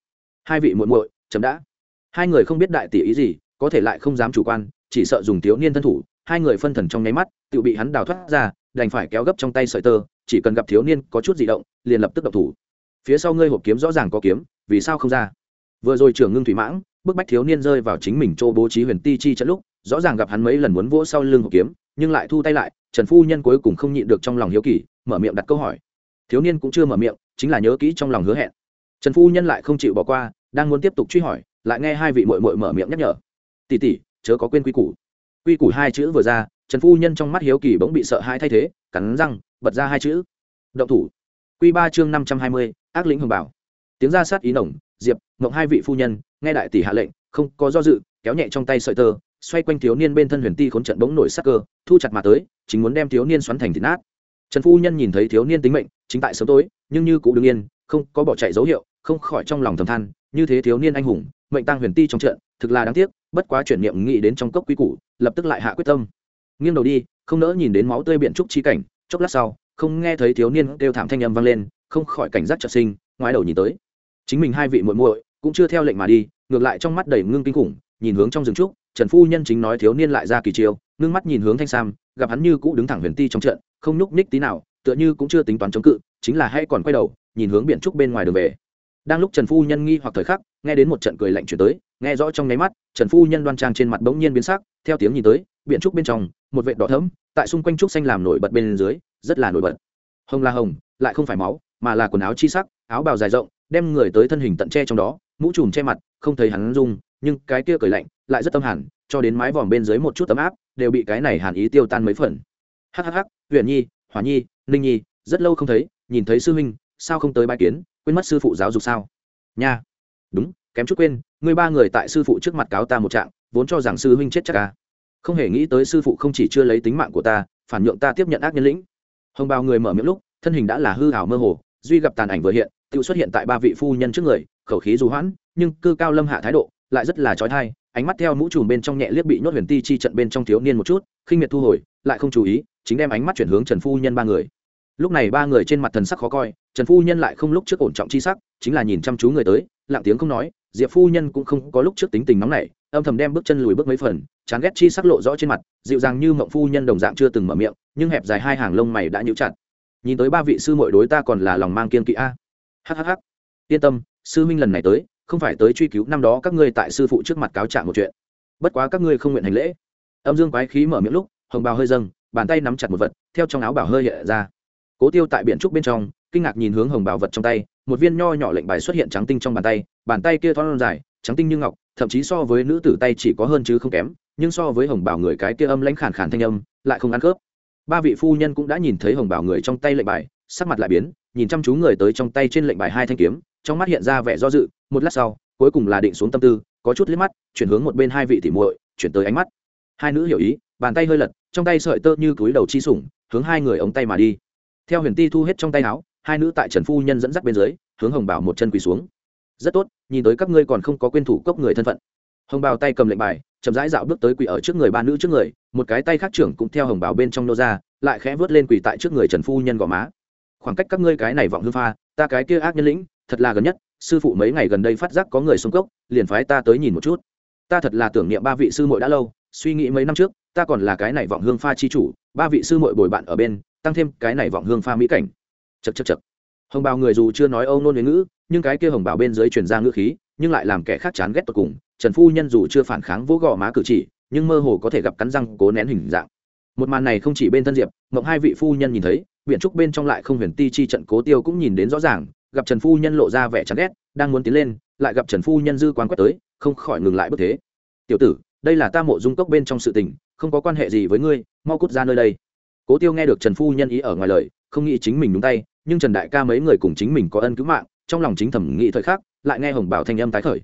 Hai vị muội muội, chấm đã. Hai người không biết đại tỷ ý gì, có thể lại không dám chủ quan, chỉ sợ dùng thiếu niên thân thủ hai người phân thần trong nháy mắt, tự bị hắn đào thoát ra, đành phải kéo gấp trong tay sợi tơ, chỉ cần gặp thiếu niên có chút di động, liền lập tức động thủ. Phía sau ngươi hộp kiếm rõ ràng có kiếm, vì sao không ra? Vừa rồi trưởng ngưng thủy mãng, bức bách thiếu niên rơi vào chính mình chỗ bố trí huyền ti chi trận lúc, rõ ràng gặp hắn mấy lần muốn vỗ sau lưng hộp kiếm, nhưng lại thu tay lại, trần phu nhân cuối cùng không nhịn được trong lòng hiếu kỳ, mở miệng đặt câu hỏi. Thiếu niên cũng chưa mở miệng, chính là nhớ kỹ trong lòng hứa hẹn. Trần phu nhân lại không chịu bỏ qua, đang muốn tiếp tục truy hỏi, lại nghe hai vị mội mội mở miệng nhắc nhở. Tỉ tỉ chớ có quên quy củ quy củ hai chữ vừa ra, trần phu nhân trong mắt hiếu kỳ bỗng bị sợ hai thay thế, cắn răng, bật ra hai chữ. Động thủ. Quy ba chương năm trăm hai mươi, ác lĩnh hồng bảo. Tiếng ra sát ý nồng, diệp mộng hai vị phu nhân, nghe đại tỷ hạ lệnh, không có do dự, kéo nhẹ trong tay sợi tơ, xoay quanh thiếu niên bên thân huyền ti khốn trận bỗng nổi sắc cơ, thu chặt mà tới, chính muốn đem thiếu niên xoắn thành thịt nát. Trần phu nhân nhìn thấy thiếu niên tính mệnh, chính tại sớm tối, nhưng như cũng đương yên, không có bỏ chạy dấu hiệu, không khỏi trong lòng thầm than như thế thiếu niên anh hùng, mệnh tăng huyền ti trong trận, thực là đáng tiếc, bất quá chuyển niệm nghĩ đến trong cốc quy củ, lập tức lại hạ quyết tâm. Nghiêng đầu đi, không nỡ nhìn đến máu tươi biện trúc chi cảnh, chốc lát sau, không nghe thấy thiếu niên kêu thảm thanh âm vang lên, không khỏi cảnh giác trợ sinh, ngoái đầu nhìn tới. Chính mình hai vị muội muội cũng chưa theo lệnh mà đi, ngược lại trong mắt đầy ngưng kinh khủng, nhìn hướng trong rừng trúc, trần phu nhân chính nói thiếu niên lại ra kỳ chiêu, ngưng mắt nhìn hướng thanh sam, gặp hắn như cũ đứng thẳng huyền ti trong trận, không nhúc nhích tí nào, tựa như cũng chưa tính toán chống cự, chính là hay còn quay đầu, nhìn hướng biển trúc bên ngoài đường về đang lúc trần phu nhân nghi hoặc thời khắc, nghe đến một trận cười lạnh chuyển tới, nghe rõ trong nháy mắt, trần phu nhân đoan trang trên mặt bỗng nhiên biến sắc, theo tiếng nhìn tới, biển trúc bên trong, một vệt đỏ thẫm, tại xung quanh trúc xanh làm nổi bật bên dưới, rất là nổi bật. Hồng là hồng, lại không phải máu, mà là quần áo chi sắc, áo bào dài rộng, đem người tới thân hình tận tre trong đó, mũ trùm che mặt, không thấy hắn rung, nhưng cái kia cười lạnh lại rất tâm hẳn, cho đến mái vòm bên dưới một chút tấm áp, đều bị cái này hàn ý tiêu tan mấy phần. Hhh huyện nhi, hỏa nhi, ninh nhi, rất lâu không thấy, nhìn thấy sư huynh sao không tới bái kiến, quên mất sư phụ giáo dục sao? Nha. Đúng, kém chút quên, ngươi ba người tại sư phụ trước mặt cáo ta một trạng, vốn cho rằng sư huynh chết chắc ca không hề nghĩ tới sư phụ không chỉ chưa lấy tính mạng của ta, phản nhượng ta tiếp nhận ác nhân lĩnh. Hồng bao người mở miệng lúc, thân hình đã là hư hảo mơ hồ, duy gặp tàn ảnh vừa hiện tự xuất hiện tại ba vị phu nhân trước người, khẩu khí dù hoãn, nhưng cư cao lâm hạ thái độ, lại rất là trói thai ánh mắt theo mũ trùm bên trong nhẹ liếc bị nhốt huyền ti chi trận bên trong thiếu niên một chút, khinh miệt thu hồi, lại không chú ý, chính đem ánh mắt chuyển hướng trần phu nhân ba người lúc này ba người trên mặt thần sắc khó coi, trần phu nhân lại không lúc trước ổn trọng chi sắc, chính là nhìn chăm chú người tới, lặng tiếng không nói, diệp phu nhân cũng không có lúc trước tính tình nóng nảy, âm thầm đem bước chân lùi bước mấy phần, chán ghét chi sắc lộ rõ trên mặt, dịu dàng như mộng phu nhân đồng dạng chưa từng mở miệng, nhưng hẹp dài hai hàng lông mày đã nhíu chặt. Nhìn tới ba vị sư muội đối ta còn là lòng mang kiên kỵ a. Hhh yên tâm, sư minh lần này tới, không phải tới truy cứu năm đó các ngươi tại sư phụ trước mặt cáo trạng một chuyện. Bất quá các ngươi không nguyện hành lễ. Âm dương quái khí mở miệng lúc, hồng bào hơi dâng, bàn tay nắm chặt một vật, theo trong áo bảo hơi hiện ra cố tiêu tại biển trúc bên trong, kinh ngạc nhìn hướng hồng bảo vật trong tay, một viên nho nhỏ lệnh bài xuất hiện trắng tinh trong bàn tay bàn tay kia thon dài, trắng tinh như ngọc, thậm chí so với nữ tử tay chỉ có hơn chứ không kém, nhưng so với hồng bảo người cái kia âm lãnh khản khản thanh âm, lại không ăn khớp. Ba vị phu nhân cũng đã nhìn thấy hồng bảo người trong tay lệnh bài, sắc mặt lại biến, nhìn chăm chú người tới trong tay trên lệnh bài hai thanh kiếm, trong mắt hiện ra vẻ do dự, một lát sau, cuối cùng là định xuống tâm tư, có chút liếc mắt, chuyển hướng một bên hai vị tỉ muội, chuyển tới ánh mắt. Hai nữ hiểu ý, bàn tay hơi lật, trong tay sợi tơ như túi đầu chi sủng, hướng hai người ống tay mà đi theo huyền ti thu hết trong tay áo, hai nữ tại trần phu nhân dẫn dắt bên dưới, hướng hồng bảo một chân quỳ xuống. Rất tốt, nhìn tới các ngươi còn không có quên thủ cốc người thân phận. Hồng bào tay cầm lệnh bài, chậm rãi dạo bước tới quỳ ở trước người ba nữ trước người, một cái tay khác trưởng cũng theo hồng bào bên trong nô ra, lại khẽ vớt lên quỳ tại trước người trần phu nhân gò má. Khoảng cách các ngươi cái này vọng hư pha, ta cái kia ác nhân lĩnh, thật là gần nhất, sư phụ mấy ngày gần đây phát giác có người xuống cốc, liền phái ta tới nhìn một chút. Ta thật là tưởng niệm ba vị sư muội đã lâu, suy nghĩ mấy năm trước, ta còn là cái này vọng hương pha chi chủ, ba vị sư muội bồi bạn ở bên tăng thêm cái này vọng hương pha mỹ cảnh. Chật chật chật hồng bào người dù chưa nói âu nôn với ngữ, nhưng cái kia hồng bào bên dưới truyền ra ngữ khí, nhưng lại làm kẻ khác chán ghét tột cùng. Trần phu nhân dù chưa phản kháng vỗ gò má cử chỉ, nhưng mơ hồ có thể gặp cắn răng, cố nén hình dạng. Một màn này không chỉ bên thân diệp, mộng hai vị phu nhân nhìn thấy biện trúc bên trong lại không huyền ti chi trận cố tiêu cũng nhìn đến rõ ràng, gặp trần phu nhân lộ ra vẻ chán ghét, đang muốn tiến lên, lại gặp trần phu nhân dư quán quét tới, không khỏi ngừng lại bất thế. Tiểu tử, đây là ta mộ dung cốc bên trong sự tình, không có quan hệ gì với ngươi, mau cút ra nơi đây cố tiêu nghe được trần phu nhân ý ở ngoài lời, không nghĩ chính mình đúng tay, nhưng trần đại ca mấy người cùng chính mình có ân cứu mạng, trong lòng chính thẩm nghĩ thời khắc, lại nghe hồng bảo thanh âm tái khởi.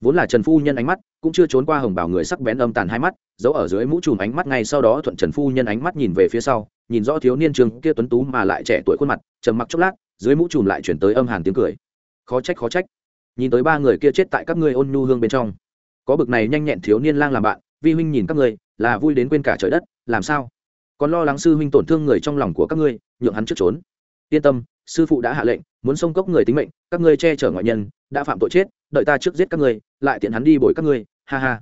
Vốn là trần phu nhân ánh mắt, cũng chưa trốn qua hồng bảo người sắc bén âm tàn hai mắt, giấu ở dưới mũ chùm ánh mắt ngay sau đó thuận trần phu nhân ánh mắt nhìn về phía sau, nhìn rõ thiếu niên trường kia tuấn tú mà lại trẻ tuổi khuôn mặt, trầm mặc chốc lát, dưới mũ chùm lại chuyển tới âm hàn tiếng cười. Khó trách khó trách. Nhìn tới ba người kia chết tại các ngươi ôn nhu hương bên trong. Có bực này nhanh nhẹn thiếu niên lang làm bạn, vi huynh nhìn các ngươi, là vui đến quên cả trời đất, làm sao? Còn lo lắng sư huynh tổn thương người trong lòng của các ngươi, nhượng hắn trước trốn. Yên tâm, sư phụ đã hạ lệnh, muốn xông cốc người tính mệnh, các ngươi che chở ngoại nhân, đã phạm tội chết, đợi ta trước giết các ngươi, lại tiện hắn đi bồi các ngươi, ha ha.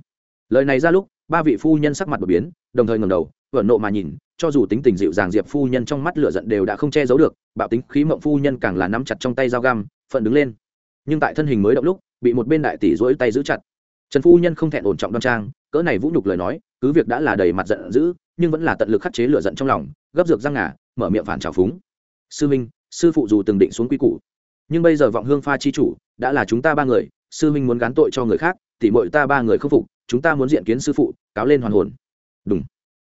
Lời này ra lúc, ba vị phu nhân sắc mặt đột biến, đồng thời ngầm đầu vẩn nộ mà nhìn, cho dù tính tình dịu dàng diệp phu nhân trong mắt lửa giận đều đã không che giấu được, bạo tính khí mộng phu nhân càng là nắm chặt trong tay dao găm, phận đứng lên. Nhưng tại thân hình mới động lúc, bị một bên đại tỷ rỗi tay giữ chặt. Trần phu nhân không thẹn ổn trọng đoan trang, cỡ này vũ nhục lời nói cứ việc đã là đầy mặt giận dữ, nhưng vẫn là tận lực khắc chế lửa giận trong lòng, gấp dược răng ngà, mở miệng phản trào phúng. Sư minh, sư phụ dù từng định xuống quy củ, nhưng bây giờ vọng hương pha chi chủ, đã là chúng ta ba người, sư minh muốn gán tội cho người khác thì mọi ta ba người không phục, chúng ta muốn diện kiến sư phụ, cáo lên hoàn hồn. Đúng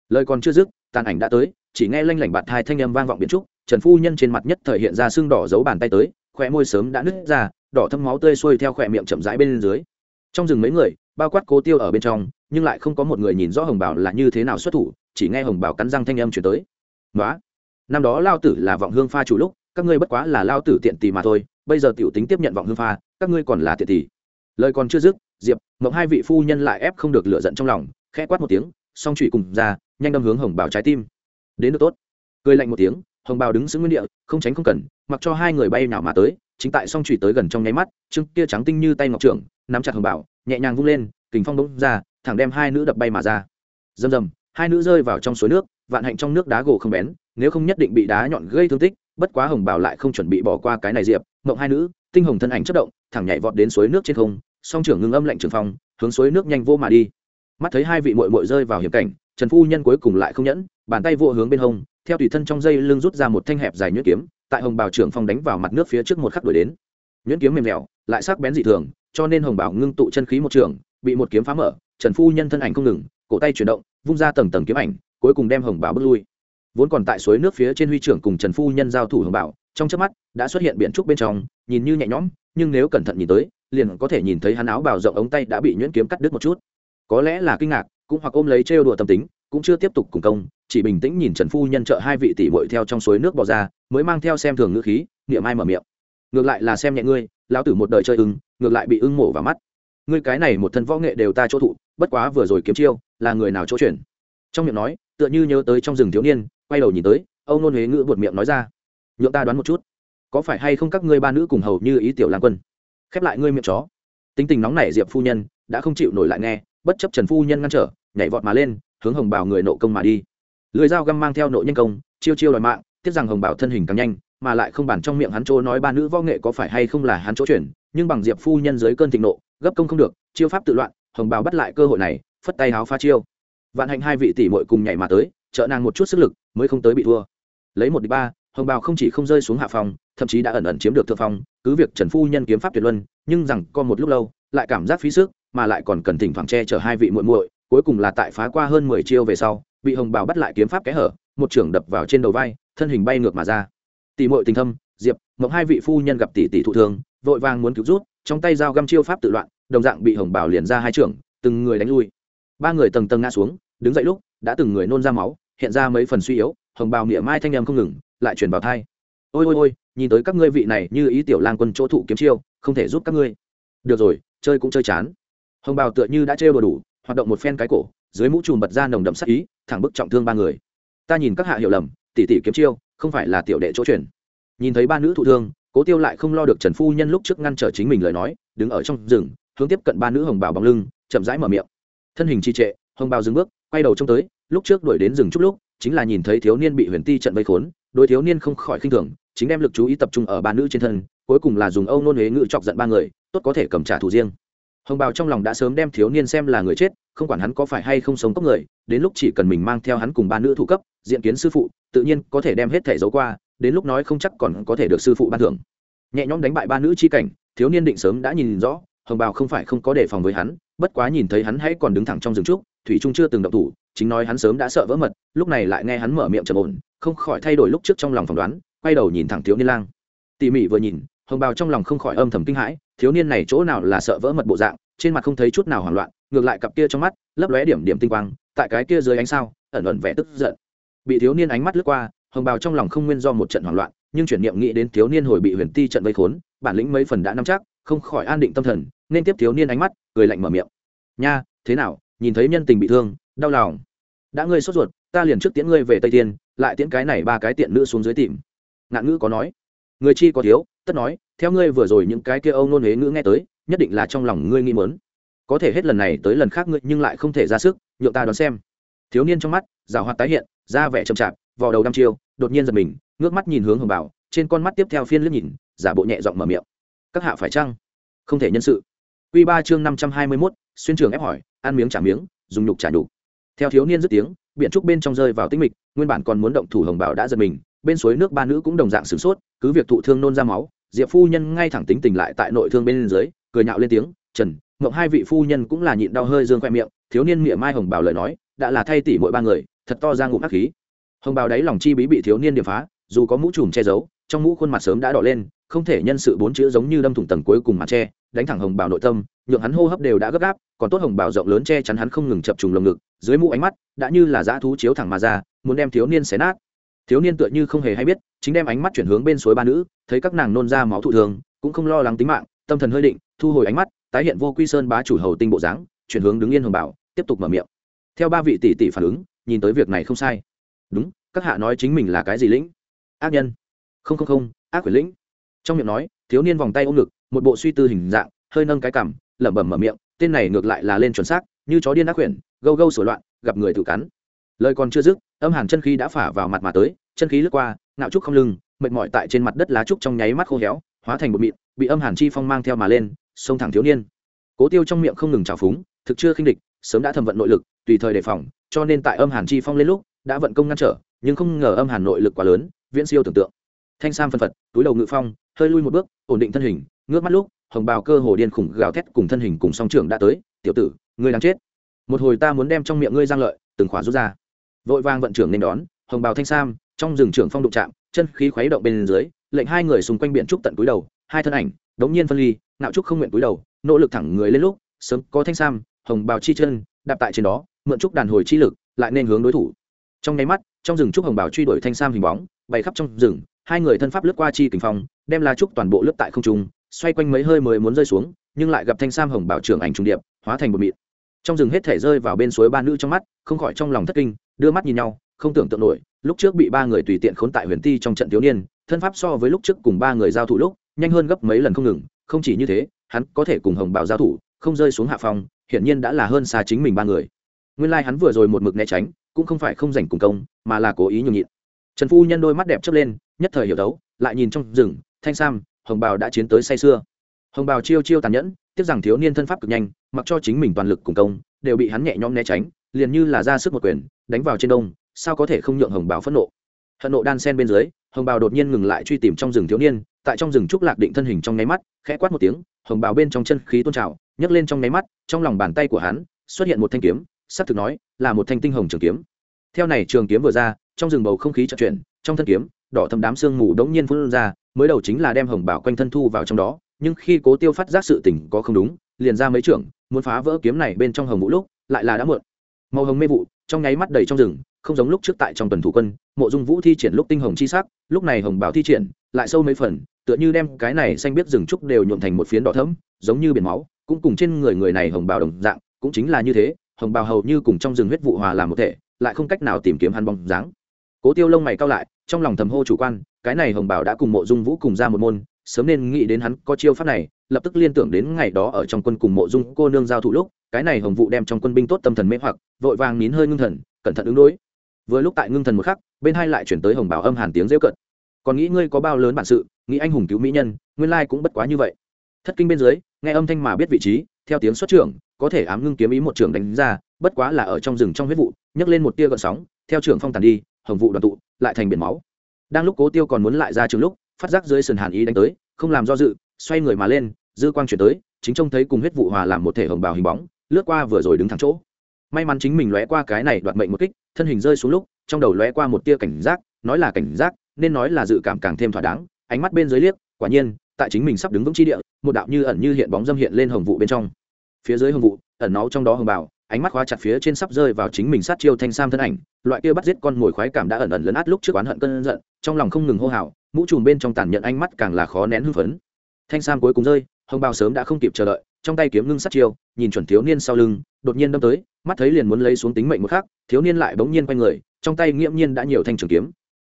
lời còn chưa dứt, tàn ảnh đã tới, chỉ nghe lanh lảnh bạt hai thanh âm vang vọng biến trúc, trần phu nhân trên mặt nhất thời hiện ra xương đỏ giấu bàn tay tới khỏe môi sớm đã nứt ra, đỏ thâm máu tươi xuôi theo khỏe miệng chậm rãi bên dưới. Trong rừng mấy người, bao quát cố tiêu ở bên trong nhưng lại không có một người nhìn rõ hồng bảo là như thế nào xuất thủ, chỉ nghe hồng bảo cắn răng thanh âm chuyển tới. Nói năm đó lao tử là vọng hương pha chủ lúc, các ngươi bất quá là lao tử tiện tỷ mà thôi, bây giờ tiểu tính tiếp nhận vọng hương pha, các ngươi còn là tiện tỷ lời còn chưa dứt, diệp mộng hai vị phu nhân lại ép không được lựa giận trong lòng, khẽ quát một tiếng, song trụy cùng ra, nhanh đâm hướng hồng bảo trái tim. Đến được tốt. Cười lạnh một tiếng, hồng bào đứng xứng nguyên địa, không tránh không cần, mặc cho hai người bay nào mà tới, chính tại song trụy tới gần trong nháy mắt trưng kia trắng tinh như tay ngọc trưởng, nắm chặt hồng bảo, nhẹ nhàng vung lên, kình phong bỗng ra thẳng đem hai nữ đập bay mà ra. Rầm rầm, hai nữ rơi vào trong suối nước, vạn hạnh trong nước đá gỗ không bén, nếu không nhất định bị đá nhọn gây thương tích, bất quá hồng bảo lại không chuẩn bị bỏ qua cái này diệp, mộng hai nữ, tinh hồng thân ảnh chất động, thẳng nhảy vọt đến suối nước trên không, song trưởng ngưng âm lạnh trường phong, hướng suối nước nhanh vô mà đi. Mắt thấy hai vị muội muội rơi vào hiểm cảnh, trần phu nhân cuối cùng lại không nhẫn, bàn tay vô hướng bên hông, theo tùy thân trong dây lưng rút ra một thanh hẹp dài nhuyễn kiếm, tại hồng bảo trưởng phong đánh vào mặt nước phía trước một khắc đuổi đến. Nhuyễn kiếm mềm dẻo, lại sắc bén dị thường, cho nên hồng bảo ngưng tụ chân khí một trường, bị một kiếm phá mở trần phu nhân thân ảnh không ngừng, cổ tay chuyển động, vung ra tầng tầng kiếm ảnh, cuối cùng đem hồng bảo bước lui. Vốn còn tại suối nước phía trên huy trưởng cùng trần phu nhân giao thủ hồng bảo, trong chớp mắt, đã xuất hiện biển trúc bên trong, nhìn như nhẹ nhõm, nhưng nếu cẩn thận nhìn tới, liền có thể nhìn thấy hắn áo bào rộng ống tay đã bị nhuyễn kiếm cắt đứt một chút. Có lẽ là kinh ngạc, cũng hoặc ôm lấy trêu đùa tâm tính, cũng chưa tiếp tục cùng công, chỉ bình tĩnh nhìn trần phu nhân trợ hai vị tỷ muội theo trong suối nước bò ra, mới mang theo xem thường ngữ khí, niệm ai mở miệng. Ngược lại là xem nhẹ ngươi, lão tử một đời chơi ưng, ngược lại bị ưng mổ vào mắt ngươi cái này một thân võ nghệ đều ta chỗ thụ, bất quá vừa rồi kiếm chiêu, là người nào chỗ chuyển? Trong miệng nói, tựa như nhớ tới trong rừng thiếu niên, quay đầu nhìn tới âu nôn huế ngữ buột miệng nói ra. Nhượng ta đoán một chút, có phải hay không các ngươi ba nữ cùng hầu như ý tiểu lan quân? Khép lại ngươi miệng chó. Tính tình nóng nảy diệp phu nhân, đã không chịu nổi lại nghe, bất chấp trần phu nhân ngăn trở, nhảy vọt mà lên, hướng hồng bảo người nộ công mà đi. Lưỡi dao găm mang theo nội nhân công, chiêu chiêu đòi mạng, tiếc rằng hồng bảo thân hình càng nhanh, mà lại không bản trong miệng hắn chỗ nói ba nữ võ nghệ có phải hay không là hắn chỗ chuyển, nhưng bằng diệp phu nhân dưới cơn thịnh nộ gấp công không được, chiêu pháp tự loạn, hồng bảo bắt lại cơ hội này, phất tay háo pha chiêu. Vạn hạnh hai vị tỷ muội cùng nhảy mà tới, trợ nàng một chút sức lực, mới không tới bị thua. Lấy một đi ba, hồng bào không chỉ không rơi xuống hạ phòng, thậm chí đã ẩn ẩn chiếm được thượng phong, cứ việc trần phu nhân kiếm pháp tuyệt luân, nhưng rằng có một lúc lâu, lại cảm giác phí sức, mà lại còn cần thỉnh thoảng che chở hai vị muội muội, cuối cùng là tại phá qua hơn mười chiêu về sau, bị hồng bào bắt lại kiếm pháp kẽ hở, một trưởng đập vào trên đầu vai, thân hình bay ngược mà ra. Tỷ muội tình thâm, diệp, mộng hai vị phu nhân gặp tỷ tỷ thụ thương, vội vàng muốn cứu rút, trong tay dao găm chiêu pháp tự loạn đồng dạng bị hồng Bảo liền ra hai trưởng, từng người đánh lui. Ba người tầng tầng ngã xuống, đứng dậy lúc, đã từng người nôn ra máu, hiện ra mấy phần suy yếu, hồng bào nghĩa mai thanh em không ngừng, lại chuyển vào thai. Ôi ôi ôi, nhìn tới các ngươi vị này như ý tiểu lang quân chỗ thụ kiếm chiêu, không thể giúp các ngươi. Được rồi, chơi cũng chơi chán. Hồng bào tựa như đã trêu đồ đủ, hoạt động một phen cái cổ, dưới mũ trùm bật ra nồng đậm sắc ý, thẳng bức trọng thương ba người. Ta nhìn các hạ hiểu lầm, tỷ tỷ kiếm chiêu, không phải là tiểu đệ chỗ truyền. Nhìn thấy ba nữ thụ thương, cố tiêu lại không lo được trần phu nhân lúc trước ngăn trở chính mình lời nói, đứng ở trong rừng hướng tiếp cận ba nữ hồng bào bằng lưng, chậm rãi mở miệng. Thân hình trì trệ, hồng bào dừng bước, quay đầu trông tới, lúc trước đuổi đến rừng chút lúc, chính là nhìn thấy thiếu niên bị huyền ti trận vây khốn đôi thiếu niên không khỏi khinh thường, chính đem lực chú ý tập trung ở ba nữ trên thân, cuối cùng là dùng âu nôn huế ngự chọc giận ba người, tốt có thể cầm trả thù riêng. Hồng bào trong lòng đã sớm đem thiếu niên xem là người chết, không quản hắn có phải hay không sống cốc người, đến lúc chỉ cần mình mang theo hắn cùng ba nữ thủ cấp, diện kiến sư phụ, tự nhiên có thể đem hết thẻ giấu qua, đến lúc nói không chắc còn có thể được sư phụ ban thưởng. Nhẹ nhõm đánh bại ba nữ chi cảnh, thiếu niên định sớm đã nhìn rõ hồng bào không phải không có đề phòng với hắn, bất quá nhìn thấy hắn hãy còn đứng thẳng trong rừng trúc, thủy trung chưa từng động thủ, chính nói hắn sớm đã sợ vỡ mật, lúc này lại nghe hắn mở miệng trầm ổn, không khỏi thay đổi lúc trước trong lòng phỏng đoán, quay đầu nhìn thẳng thiếu niên lang. Tỉ mỉ vừa nhìn, hồng bào trong lòng không khỏi âm thầm kinh hãi, thiếu niên này chỗ nào là sợ vỡ mật bộ dạng, trên mặt không thấy chút nào hoảng loạn, ngược lại cặp kia trong mắt lấp lóe điểm điểm tinh quang, tại cái kia dưới ánh sao, ẩn ẩn vẻ tức giận. Bị thiếu niên ánh mắt lướt qua, hồng bào trong lòng không nguyên do một trận hoảng loạn, nhưng chuyển niệm nghĩ đến thiếu niên hồi bị huyền ti trận vây khốn, bản lĩnh mấy phần đã nắm chắc, không khỏi an định tâm thần nên tiếp thiếu niên ánh mắt, cười lạnh mở miệng. Nha, thế nào? Nhìn thấy nhân tình bị thương, đau lòng. Đã ngươi sốt ruột, ta liền trước tiễn ngươi về tây tiên, lại tiễn cái này ba cái tiện nữ xuống dưới tìm. Ngạn ngữ có nói. Người chi có thiếu, tất nói, theo ngươi vừa rồi những cái kia âu nôn huế ngữ nghe tới, nhất định là trong lòng ngươi nghĩ mớn có thể hết lần này tới lần khác ngươi nhưng lại không thể ra sức, nhượng ta đón xem. Thiếu niên trong mắt rào hoạt tái hiện, da vẻ chậm chạp, vò đầu đăm chiêu, đột nhiên giật mình, ngước mắt nhìn hướng hồng bảo, trên con mắt tiếp theo phiên liếc nhìn, giả bộ nhẹ giọng mở miệng. Các hạ phải chăng? Không thể nhân sự. Quy ba chương năm trăm hai mươi 521, xuyên trường ép hỏi, ăn miếng trả miếng, dùng nhục trả nhục. Theo thiếu niên dứt tiếng, biển trúc bên trong rơi vào tĩnh mịch, nguyên bản còn muốn động thủ hồng bảo đã giật mình, bên suối nước ba nữ cũng đồng dạng sửng sốt, cứ việc thụ thương nôn ra máu, Diệp phu nhân ngay thẳng tính tình lại tại nội thương bên dưới, cười nhạo lên tiếng, "Trần, Ngộng hai vị phu nhân cũng là nhịn đau hơi dương khoe miệng, thiếu niên mỉa mai hồng bảo lời nói, đã là thay tỷ mỗi ba người, thật to ra ngụm ác khí." Hồng bảo đấy lòng chi bí bị thiếu niên điểm phá, dù có mũ trùm che giấu, trong mũ khuôn mặt sớm đã đỏ lên, không thể nhân sự bốn chữ giống như đâm thủng tầng cuối cùng mà che, đánh thẳng hồng bảo nội tâm, nhượng hắn hô hấp đều đã gấp gáp, còn tốt hồng bảo rộng lớn che chắn hắn không ngừng chập trùng lồng ngực, dưới mũ ánh mắt, đã như là dã thú chiếu thẳng mà ra, muốn đem thiếu niên xé nát. Thiếu niên tựa như không hề hay biết, chính đem ánh mắt chuyển hướng bên suối ba nữ, thấy các nàng nôn ra máu thụ thường, cũng không lo lắng tính mạng, tâm thần hơi định, thu hồi ánh mắt, tái hiện vô quy sơn bá chủ hầu tinh bộ dáng, chuyển hướng đứng yên hồng bảo tiếp tục mở miệng. Theo ba vị tỷ tỷ phản ứng, nhìn tới việc này không sai. Đúng, các hạ nói chính mình là cái gì lĩnh? Ác nhân. Không không không, ác quyền lĩnh. Trong miệng nói, thiếu niên vòng tay ôm ngực một bộ suy tư hình dạng, hơi nâng cái cằm, lẩm bẩm mở miệng, tên này ngược lại là lên chuẩn xác, như chó điên ác quyển gâu gâu sửa loạn, gặp người tự cắn. Lời còn chưa dứt, âm hàn chân khí đã phả vào mặt mà tới, chân khí lướt qua, ngạo trúc không lưng, mệt mỏi tại trên mặt đất lá trúc trong nháy mắt khô héo, hóa thành bụi mịn, bị âm hàn chi phong mang theo mà lên xông thẳng thiếu niên. Cố tiêu trong miệng không ngừng trào phúng, thực chưa khinh địch, sớm đã thầm vận nội lực, tùy thời đề phòng, cho nên tại âm hàn chi phong lên lúc, đã vận công ngăn trở, nhưng không ngờ âm hàn nội lực quá lớn, viễn siêu tưởng tượng. Thanh sam phân phật, túi đầu ngự phong, hơi lui một bước, ổn định thân hình ngước mắt lúc, hồng bào cơ hồ điên khủng gào thét cùng thân hình cùng song trưởng đã tới, tiểu tử, ngươi đang chết. Một hồi ta muốn đem trong miệng ngươi giang lợi, từng khóa rút ra. Vội vang vận trưởng nên đón, hồng bào thanh sam, trong rừng trưởng phong đụng chạm, chân khí khuấy động bên dưới, lệnh hai người xung quanh biển trúc tận túi đầu, hai thân ảnh, đống nhiên phân ly nạo trúc không nguyện túi đầu, nỗ lực thẳng người lên lúc, sớm có thanh sam, hồng bào chi chân, đạp tại trên đó, mượn trúc đàn hồi chi lực, lại nên hướng đối thủ. Trong nháy mắt, trong rừng trúc hồng bào truy đuổi thanh sam hình bóng, bay khắp trong rừng, hai người thân pháp lướt qua chi kình phong, đem la trúc toàn bộ lướt tại không trung xoay quanh mấy hơi mới muốn rơi xuống, nhưng lại gặp thanh sam hồng bảo trưởng ảnh trung điệp, hóa thành một mịn. Trong rừng hết thể rơi vào bên suối ba nữ trong mắt, không khỏi trong lòng thất kinh, đưa mắt nhìn nhau, không tưởng tượng nổi, lúc trước bị ba người tùy tiện khốn tại huyền ti trong trận thiếu niên, thân pháp so với lúc trước cùng ba người giao thủ lúc, nhanh hơn gấp mấy lần không ngừng, không chỉ như thế, hắn có thể cùng hồng bảo giao thủ, không rơi xuống hạ phòng hiển nhiên đã là hơn xa chính mình ba người. Nguyên lai、like、hắn vừa rồi một mực né tránh, cũng không phải không giành cùng công, mà là cố ý nhường nhịn. Trần phu nhân đôi mắt đẹp chớp lên, nhất thời hiểu đấu lại nhìn trong rừng, thanh sam hồng bào đã chiến tới say sưa. Hồng bào chiêu chiêu tàn nhẫn, tiếc rằng thiếu niên thân pháp cực nhanh, mặc cho chính mình toàn lực cùng công, đều bị hắn nhẹ nhõm né tránh, liền như là ra sức một quyền, đánh vào trên đông, sao có thể không nhượng hồng bào phẫn nộ? Hận nộ đan sen bên dưới, hồng bào đột nhiên ngừng lại truy tìm trong rừng thiếu niên, tại trong rừng trúc lạc định thân hình trong nháy mắt, khẽ quát một tiếng, hồng bào bên trong chân khí tôn trào, nhấc lên trong nháy mắt, trong lòng bàn tay của hắn, xuất hiện một thanh kiếm, sắp thực nói, là một thanh tinh hồng trường kiếm. Theo này trường kiếm vừa ra, trong rừng bầu không khí chợt chuyển, trong thân kiếm, đỏ thâm đám sương mù đống nhiên phun ra mới đầu chính là đem hồng bảo quanh thân thu vào trong đó, nhưng khi cố tiêu phát giác sự tình có không đúng, liền ra mấy trưởng, muốn phá vỡ kiếm này bên trong hồng vũ lúc, lại là đã muộn. Màu hồng mê vụ, trong nháy mắt đầy trong rừng, không giống lúc trước tại trong tuần thủ quân, mộ dung vũ thi triển lúc tinh hồng chi sắc, lúc này hồng bảo thi triển, lại sâu mấy phần, tựa như đem cái này xanh biết rừng trúc đều nhuộm thành một phiến đỏ thẫm, giống như biển máu, cũng cùng trên người người này hồng Bảo đồng dạng, cũng chính là như thế, hồng bào hầu như cùng trong rừng huyết vụ hòa làm một thể, lại không cách nào tìm kiếm hắn bóng dáng. Cố tiêu lông mày cao lại, trong lòng thầm hô chủ quan cái này hồng Bảo đã cùng mộ dung vũ cùng ra một môn, sớm nên nghĩ đến hắn có chiêu pháp này, lập tức liên tưởng đến ngày đó ở trong quân cùng mộ dung cô nương giao thủ lúc, cái này hồng vụ đem trong quân binh tốt tâm thần mê hoặc, vội vàng nín hơi ngưng thần, cẩn thận ứng đối. Vừa lúc tại ngưng thần một khắc, bên hai lại chuyển tới hồng bảo âm hàn tiếng rêu cận còn nghĩ ngươi có bao lớn bản sự, nghĩ anh hùng cứu mỹ nhân, nguyên lai cũng bất quá như vậy. Thất kinh bên dưới, nghe âm thanh mà biết vị trí, theo tiếng xuất trưởng, có thể ám ngưng kiếm ý một trường đánh ra, bất quá là ở trong rừng trong huyết vụ, nhấc lên một tia gợn sóng, theo trường phong tàn đi, hồng vụ đoàn tụ, lại thành biển máu đang lúc cố tiêu còn muốn lại ra trường lúc, phát giác dưới sườn hàn ý đánh tới, không làm do dự, xoay người mà lên, dư quang chuyển tới, chính trông thấy cùng huyết vụ hòa làm một thể hồng bào hình bóng, lướt qua vừa rồi đứng thẳng chỗ. May mắn chính mình lóe qua cái này đoạt mệnh một kích, thân hình rơi xuống lúc, trong đầu lóe qua một tia cảnh giác, nói là cảnh giác, nên nói là dự cảm càng thêm thỏa đáng, ánh mắt bên dưới liếc, quả nhiên, tại chính mình sắp đứng vững chi địa, một đạo như ẩn như hiện bóng dâm hiện lên hồng vụ bên trong. Phía dưới hồng vụ, ẩn náu trong đó hồng bào ánh mắt khóa chặt phía trên sắp rơi vào chính mình sát chiêu thanh sam thân ảnh, loại kia bắt giết con mồi khoái cảm đã ẩn ẩn lấn át lúc trước oán hận cơn giận, trong lòng không ngừng hô hào, mũ trùm bên trong tàn nhận ánh mắt càng là khó nén hưng phấn. Thanh sam cuối cùng rơi, hồng bào sớm đã không kịp chờ đợi, trong tay kiếm ngưng sát chiêu, nhìn chuẩn thiếu niên sau lưng, đột nhiên đâm tới, mắt thấy liền muốn lấy xuống tính mệnh một khắc, thiếu niên lại bỗng nhiên quay người, trong tay nghiễm nhiên đã nhiều thanh trường kiếm.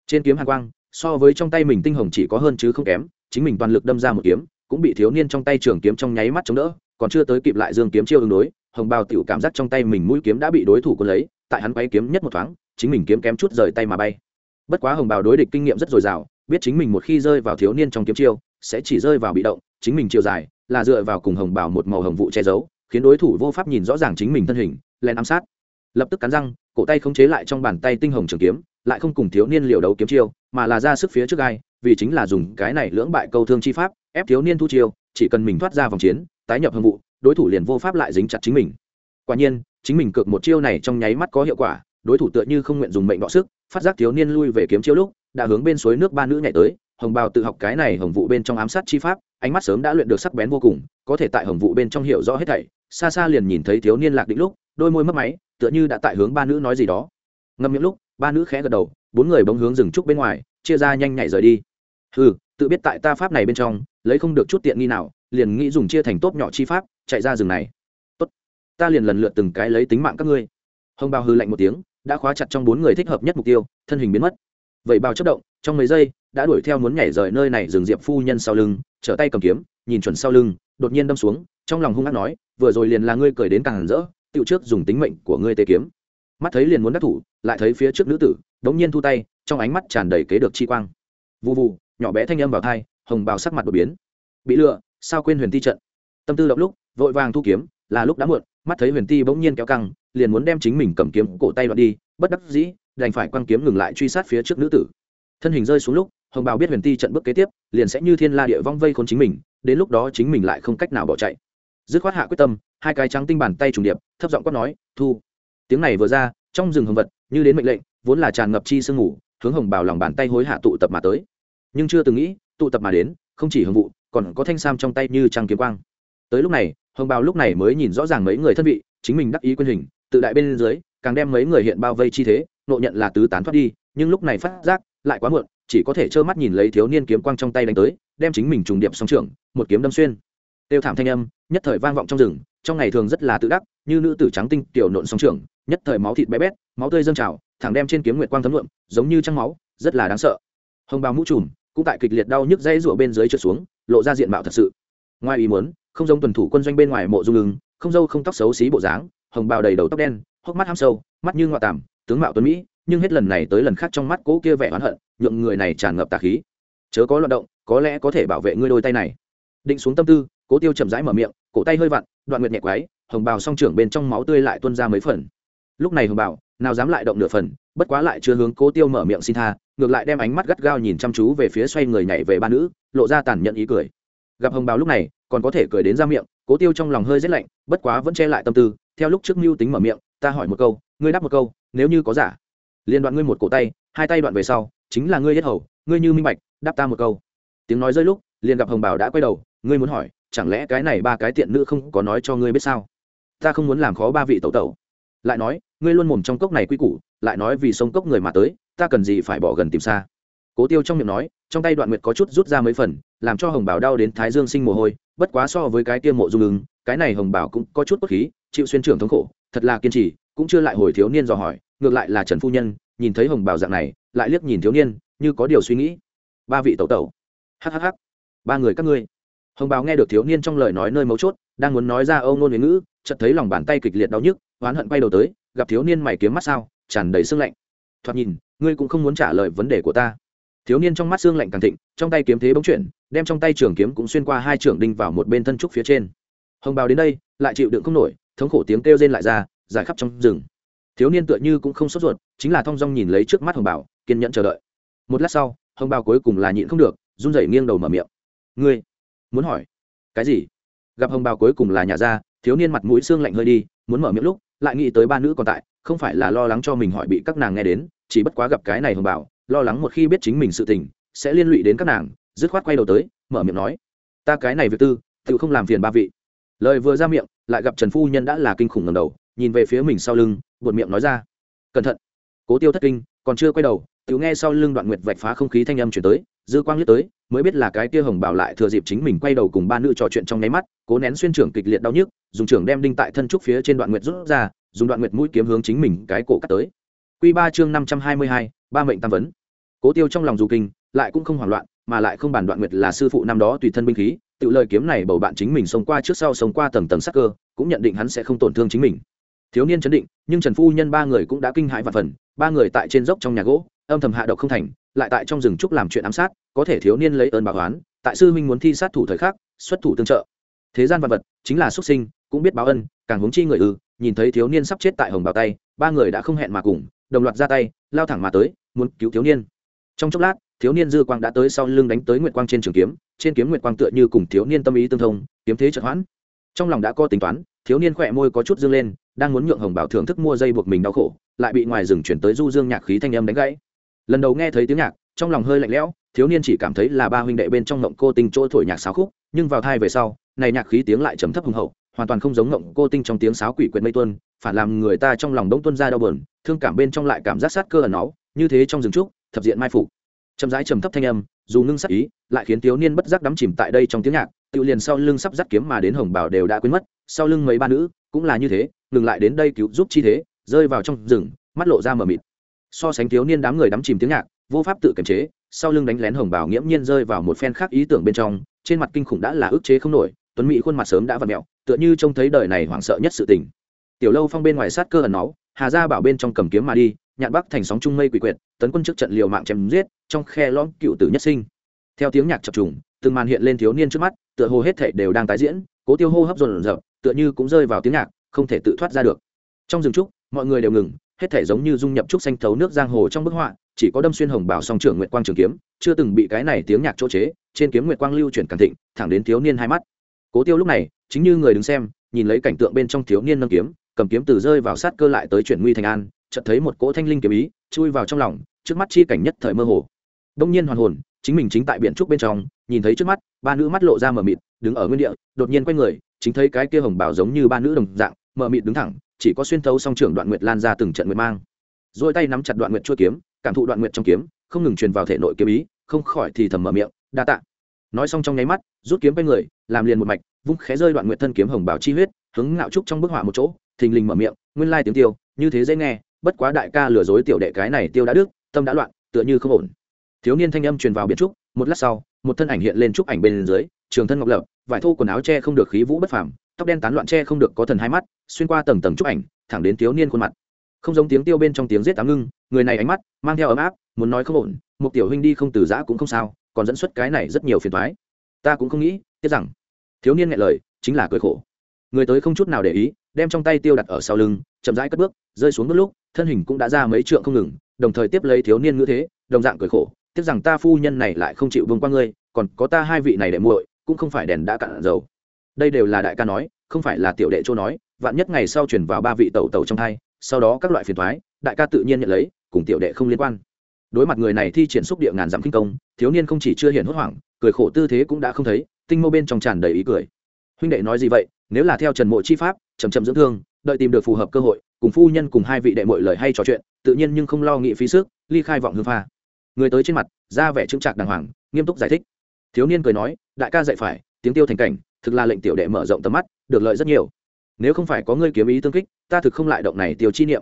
Trên kiếm hàn quang, so với trong tay mình tinh hồng chỉ có hơn chứ không kém, chính mình toàn lực đâm ra một kiếm, cũng bị thiếu niên trong tay trường kiếm trong nháy mắt chống đỡ, còn chưa tới kịp lại dương kiếm chiêu ứng đối hồng bào tiểu cảm giác trong tay mình mũi kiếm đã bị đối thủ cuốn lấy, tại hắn quay kiếm nhất một thoáng, chính mình kiếm kém chút rời tay mà bay. Bất quá hồng bào đối địch kinh nghiệm rất dồi dào, biết chính mình một khi rơi vào thiếu niên trong kiếm chiêu, sẽ chỉ rơi vào bị động, chính mình chiều dài, là dựa vào cùng hồng bào một màu hồng vụ che giấu, khiến đối thủ vô pháp nhìn rõ ràng chính mình thân hình, len ám sát. Lập tức cắn răng, cổ tay không chế lại trong bàn tay tinh hồng trường kiếm, lại không cùng thiếu niên liều đấu kiếm chiêu, mà là ra sức phía trước gai vì chính là dùng cái này lưỡng bại câu thương chi pháp, ép thiếu niên thu chiêu, chỉ cần mình thoát ra vòng chiến, tái nhập hồng vụ đối thủ liền vô pháp lại dính chặt chính mình. Quả nhiên, chính mình cược một chiêu này trong nháy mắt có hiệu quả, đối thủ tựa như không nguyện dùng mệnh bọ sức, phát giác thiếu niên lui về kiếm chiêu lúc, đã hướng bên suối nước ba nữ nhảy tới, hồng bào tự học cái này hồng vụ bên trong ám sát chi pháp, ánh mắt sớm đã luyện được sắc bén vô cùng, có thể tại hồng vụ bên trong hiểu rõ hết thảy, xa xa liền nhìn thấy thiếu niên lạc định lúc, đôi môi mất máy, tựa như đã tại hướng ba nữ nói gì đó. Ngâm những lúc, ba nữ khẽ gật đầu, bốn người bóng hướng rừng trúc bên ngoài, chia ra nhanh nhảy rời đi. Ừ tự biết tại ta pháp này bên trong lấy không được chút tiện nghi nào, liền nghĩ dùng chia thành tốt nhỏ chi pháp, chạy ra rừng này. Tốt, ta liền lần lượt từng cái lấy tính mạng các ngươi. Hồng bào hư lạnh một tiếng, đã khóa chặt trong bốn người thích hợp nhất mục tiêu, thân hình biến mất. Vậy bào chất động, trong mấy giây, đã đuổi theo muốn nhảy rời nơi này dừng diệp phu nhân sau lưng, trở tay cầm kiếm, nhìn chuẩn sau lưng, đột nhiên đâm xuống, trong lòng hung hát nói, vừa rồi liền là ngươi cười đến càng hẳn rỡ, tựu trước dùng tính mệnh của ngươi tê kiếm. Mắt thấy liền muốn đắc thủ, lại thấy phía trước nữ tử, đống nhiên thu tay, trong ánh mắt tràn đầy kế được chi quang. Vụ vụ nhỏ bé thanh âm vào thai hồng bào sắc mặt đột biến. Bị lừa, sao quên huyền ti trận? Tâm tư động lúc, vội vàng thu kiếm, là lúc đã muộn, mắt thấy huyền ti bỗng nhiên kéo căng, liền muốn đem chính mình cầm kiếm cổ tay đoạn đi, bất đắc dĩ, đành phải quăng kiếm ngừng lại truy sát phía trước nữ tử. Thân hình rơi xuống lúc, hồng bào biết huyền ti trận bước kế tiếp, liền sẽ như thiên la địa vong vây khốn chính mình, đến lúc đó chính mình lại không cách nào bỏ chạy. Dứt khoát hạ quyết tâm, hai cái trắng tinh bàn tay trùng điệp, thấp giọng quát nói, thu. Tiếng này vừa ra, trong rừng hồng vật, như đến mệnh lệnh, vốn là tràn ngập chi sương ngủ, hướng hồng bào lòng bàn tay hối hạ tụ tập mà tới. Nhưng chưa từng nghĩ tụ tập mà đến, không chỉ hồng vụ còn có thanh sam trong tay như trăng kiếm quang. Tới lúc này, hồng bào lúc này mới nhìn rõ ràng mấy người thân vị, chính mình đắc ý quyền hình, tự đại bên dưới, càng đem mấy người hiện bao vây chi thế, nộ nhận là tứ tán thoát đi, nhưng lúc này phát giác, lại quá muộn, chỉ có thể trơ mắt nhìn lấy thiếu niên kiếm quang trong tay đánh tới, đem chính mình trùng điệp song trưởng, một kiếm đâm xuyên. Tiêu thảm thanh âm, nhất thời vang vọng trong rừng, trong ngày thường rất là tự đắc, như nữ tử trắng tinh, tiểu nộn song trưởng, nhất thời máu thịt bé bét, máu tươi dâng trào, thẳng đem trên kiếm nguyệt quang thấm luộm giống như trăng máu, rất là đáng sợ. Hồng bào mũ trùm cũng tại kịch liệt đau nhức dây rủa bên dưới trượt xuống, lộ ra diện mạo thật sự. Ngoài ý muốn, không giống tuần thủ quân doanh bên ngoài mộ dung ngừng không dâu không tóc xấu xí bộ dáng, hồng bào đầy đầu tóc đen, hốc mắt ham sâu, mắt như ngoại tảm tướng mạo tuấn mỹ, nhưng hết lần này tới lần khác trong mắt cố kia vẻ oán hận, nhượng người này tràn ngập tà khí. Chớ có loạt động, có lẽ có thể bảo vệ ngươi đôi tay này. Định xuống tâm tư, cố tiêu chậm rãi mở miệng, cổ tay hơi vặn, đoạn nguyệt nhẹ quái, hồng bào song trưởng bên trong máu tươi lại tuôn ra mấy phần. Lúc này hồng bào nào dám lại động nửa phần, bất quá lại chưa hướng cố tiêu mở miệng xin tha, ngược lại đem ánh mắt gắt gao nhìn chăm chú về phía xoay người nhảy về ba nữ, lộ ra tàn nhẫn ý cười. Gặp hồng bào lúc này, còn có thể cười đến ra miệng, cố tiêu trong lòng hơi rét lạnh, bất quá vẫn che lại tâm tư, theo lúc trước mưu tính mở miệng, ta hỏi một câu, ngươi đáp một câu, nếu như có giả liên đoạn ngươi một cổ tay, hai tay đoạn về sau, chính là ngươi hết hầu, ngươi như minh bạch, đáp ta một câu. Tiếng nói rơi lúc, liền gặp hồng bảo đã quay đầu, ngươi muốn hỏi, chẳng lẽ cái này ba cái tiện nữ không có nói cho ngươi biết sao? Ta không muốn làm khó ba vị tẩu tẩu. Lại nói ngươi luôn mồm trong cốc này quy củ, lại nói vì sông cốc người mà tới, ta cần gì phải bỏ gần tìm xa. Cố tiêu trong miệng nói, trong tay đoạn nguyệt có chút rút ra mấy phần, làm cho hồng bảo đau đến thái dương sinh mồ hôi, bất quá so với cái tiêm mộ dung ứng, cái này hồng bảo cũng có chút bất khí, chịu xuyên trưởng thống khổ, thật là kiên trì, cũng chưa lại hồi thiếu niên dò hỏi, ngược lại là trần phu nhân, nhìn thấy hồng bảo dạng này, lại liếc nhìn thiếu niên, như có điều suy nghĩ. Ba vị tẩu tẩu. Hhh ba người các ngươi. Hồng Bảo nghe được thiếu niên trong lời nói nơi mấu chốt, đang muốn nói ra âu ngôn ngữ, chợt thấy lòng bàn tay kịch liệt đau nhức, oán hận quay đầu tới gặp thiếu niên mày kiếm mắt sao tràn đầy sương lạnh. Thoạt nhìn ngươi cũng không muốn trả lời vấn đề của ta. Thiếu niên trong mắt xương lạnh càng thịnh trong tay kiếm thế bóng chuyển đem trong tay trường kiếm cũng xuyên qua hai trường đinh vào một bên thân trúc phía trên. Hồng bào đến đây lại chịu đựng không nổi thống khổ tiếng kêu rên lại ra dài khắp trong rừng. Thiếu niên tựa như cũng không sốt ruột chính là thong dong nhìn lấy trước mắt hồng bào, kiên nhẫn chờ đợi. Một lát sau hồng bào cuối cùng là nhịn không được run rẩy nghiêng đầu mở miệng. Ngươi muốn hỏi cái gì? Gặp hồng bào cuối cùng là nhà ra thiếu niên mặt mũi xương lạnh hơi đi muốn mở miệng lúc lại nghĩ tới ba nữ còn tại, không phải là lo lắng cho mình hỏi bị các nàng nghe đến, chỉ bất quá gặp cái này hồng bảo, lo lắng một khi biết chính mình sự tình, sẽ liên lụy đến các nàng, dứt khoát quay đầu tới, mở miệng nói, ta cái này việc tư, tự không làm phiền ba vị. Lời vừa ra miệng, lại gặp trần phu nhân đã là kinh khủng ngầm đầu, nhìn về phía mình sau lưng, buột miệng nói ra, cẩn thận, cố tiêu thất kinh, còn chưa quay đầu, tự nghe sau lưng đoạn nguyệt vạch phá không khí thanh âm chuyển tới dư quang liếc tới, mới biết là cái kia hồng bảo lại thừa dịp chính mình quay đầu cùng ba nữ trò chuyện trong nháy mắt, cố nén xuyên trưởng kịch liệt đau nhức, dùng trưởng đem đinh tại thân trúc phía trên đoạn nguyệt rút ra, dùng đoạn nguyệt mũi kiếm hướng chính mình cái cổ cắt tới. Q ba chương năm trăm hai mươi hai, ba mệnh tam vấn. Cố tiêu trong lòng dù kinh, lại cũng không hoảng loạn, mà lại không bàn đoạn nguyệt là sư phụ năm đó tùy thân binh khí, tự lời kiếm này bầu bạn chính mình sống qua trước sau sống qua tầng tầng sắc cơ, cũng nhận định hắn sẽ không tổn thương chính mình. Thiếu niên chấn định, nhưng trần phu nhân ba người cũng đã kinh hãi và phần, ba người tại trên dốc trong nhà gỗ âm thầm hạ độc không thành, lại tại trong rừng trúc làm chuyện ám sát, có thể thiếu niên lấy ơn báo oán, tại sư huynh muốn thi sát thủ thời khắc, xuất thủ tương trợ. Thế gian vật vật, chính là xuất sinh, cũng biết báo ân, càng huống chi người ư, nhìn thấy thiếu niên sắp chết tại hồng bào tay, ba người đã không hẹn mà cùng, đồng loạt ra tay, lao thẳng mà tới, muốn cứu thiếu niên. Trong chốc lát, thiếu niên dư quang đã tới sau lưng đánh tới nguyệt quang trên trường kiếm, trên kiếm nguyệt quang tựa như cùng thiếu niên tâm ý tương thông, kiếm thế chợt hoãn. Trong lòng đã có tính toán, thiếu niên khỏe môi có chút dương lên, đang muốn nhượng hồng bảo thưởng thức mua dây buộc mình đau khổ, lại bị ngoài rừng chuyển tới du dương nhạc khí thanh âm đánh gãy lần đầu nghe thấy tiếng nhạc, trong lòng hơi lạnh lẽo, thiếu niên chỉ cảm thấy là ba huynh đệ bên trong ngộng cô tinh chỗ thổi nhạc sáo khúc, nhưng vào thai về sau, này nhạc khí tiếng lại trầm thấp hùng hậu, hoàn toàn không giống ngộng cô tinh trong tiếng sáo quỷ quyệt mây tuân phản làm người ta trong lòng đông tuân ra đau bờn thương cảm bên trong lại cảm giác sát cơ ẩn náu, như thế trong rừng trúc, thập diện mai phục. Chậm rãi trầm thấp thanh âm, dù ngưng sắc ý, lại khiến thiếu niên bất giác đắm chìm tại đây trong tiếng nhạc, tự liền sau lưng sắp dắt kiếm mà đến hồng bảo đều đã quên mất, sau lưng mấy ba nữ, cũng là như thế, ngừng lại đến đây cứu giúp chi thế, rơi vào trong rừng, mắt lộ ra mờ mịt so sánh thiếu niên đám người đắm chìm tiếng nhạc, vô pháp tự kiềm chế, sau lưng đánh lén hồng bảo nghiễm nhiên rơi vào một phen khác ý tưởng bên trong, trên mặt kinh khủng đã là ức chế không nổi, tuấn mỹ khuôn mặt sớm đã v ặ mẹo, tựa như trông thấy đời này hoảng sợ nhất sự tình. Tiểu lâu phong bên ngoài sát cơ ẩn náu, hà ra bảo bên trong cầm kiếm mà đi, nhạn bắc thành sóng trung mây quỷ quyệt, tấn quân trước trận liều mạng chém giết, trong khe lõm cựu tử nhất sinh. Theo tiếng nhạc chập trùng, từng màn hiện lên thiếu niên trước mắt, tựa hồ hết thể đều đang tái diễn, cố tiêu hô hấp dồn dập, tựa như cũng rơi vào tiếng nhạc, không thể tự thoát ra được. Trong rừng trúc, mọi người đều ngừng hết thể giống như dung nhập trúc xanh thấu nước giang hồ trong bức họa, chỉ có đâm xuyên hồng bảo song trưởng nguyệt quang trường kiếm, chưa từng bị cái này tiếng nhạc chỗ chế, trên kiếm nguyệt quang lưu chuyển càng thịnh, thẳng đến thiếu niên hai mắt. Cố tiêu lúc này, chính như người đứng xem, nhìn lấy cảnh tượng bên trong thiếu niên nâng kiếm, cầm kiếm từ rơi vào sát cơ lại tới chuyển nguy thành an, chợt thấy một cỗ thanh linh kiếm ý, chui vào trong lòng, trước mắt chi cảnh nhất thời mơ hồ. Đông nhiên hoàn hồn, chính mình chính tại biển trúc bên trong, nhìn thấy trước mắt, ba nữ mắt lộ ra mờ mịt, đứng ở nguyên địa, đột nhiên quay người, chính thấy cái kia hồng bảo giống như ba nữ đồng dạng, mờ mịt đứng thẳng chỉ có xuyên thấu song trưởng đoạn nguyệt lan ra từng trận nguyệt mang. Rồi tay nắm chặt đoạn nguyệt chua kiếm, cảm thụ đoạn nguyệt trong kiếm, không ngừng truyền vào thể nội kiếm ý, không khỏi thì thầm mở miệng, đa tạ. Nói xong trong nháy mắt, rút kiếm bên người, làm liền một mạch, vung khé rơi đoạn nguyệt thân kiếm hồng bảo chi huyết, hướng ngạo trúc trong bức họa một chỗ, thình lình mở miệng, nguyên lai tiếng tiêu, như thế dễ nghe, bất quá đại ca lừa dối tiểu đệ cái này tiêu đã đức tâm đã loạn, tựa như không ổn. Thiếu niên thanh âm truyền vào biệt trúc, một lát sau, một thân ảnh hiện lên trúc ảnh bên dưới, trường thân ngọc lập vải thô quần áo che không được khí vũ bất phàm, tóc đen tán loạn che không được có thần hai mắt xuyên qua tầng tầng trúc ảnh, thẳng đến thiếu niên khuôn mặt. Không giống tiếng tiêu bên trong tiếng giết tám ngưng, người này ánh mắt mang theo ấm áp, muốn nói không ổn, một tiểu huynh đi không từ giã cũng không sao, còn dẫn xuất cái này rất nhiều phiền thoái ta cũng không nghĩ, tiếc rằng. Thiếu niên nghe lời, chính là cười khổ. Người tới không chút nào để ý, đem trong tay tiêu đặt ở sau lưng, chậm rãi cất bước, rơi xuống bước lúc, thân hình cũng đã ra mấy trượng không ngừng, đồng thời tiếp lấy thiếu niên ngữ thế, đồng dạng cười khổ, tiếc rằng ta phu nhân này lại không chịu vương qua ngươi, còn có ta hai vị này để muội, cũng không phải đèn đã cạn dầu. Đây đều là đại ca nói, không phải là tiểu đệ châu nói vạn nhất ngày sau chuyển vào ba vị tẩu tẩu trong thai, sau đó các loại phiền thoái đại ca tự nhiên nhận lấy, cùng tiểu đệ không liên quan. Đối mặt người này thi triển xúc địa ngàn dặm kinh công, thiếu niên không chỉ chưa hiện hốt hoảng, cười khổ tư thế cũng đã không thấy, tinh mô bên trong tràn đầy ý cười. Huynh đệ nói gì vậy, nếu là theo trần mộ chi pháp chầm chậm dưỡng thương, đợi tìm được phù hợp cơ hội, cùng phu nhân cùng hai vị đệ mội lời hay trò chuyện, tự nhiên nhưng không lo nghị phí sức, ly khai vọng hương pha. Người tới trên mặt ra vẻ trưng trạc đàng hoàng, nghiêm túc giải thích. Thiếu niên cười nói, đại ca dạy phải, tiếng tiêu thành cảnh, thực là lệnh tiểu đệ mở rộng tầm mắt, được lợi rất nhiều nếu không phải có ngươi kiếm ý tương kích, ta thực không lại động này tiêu chi niệm.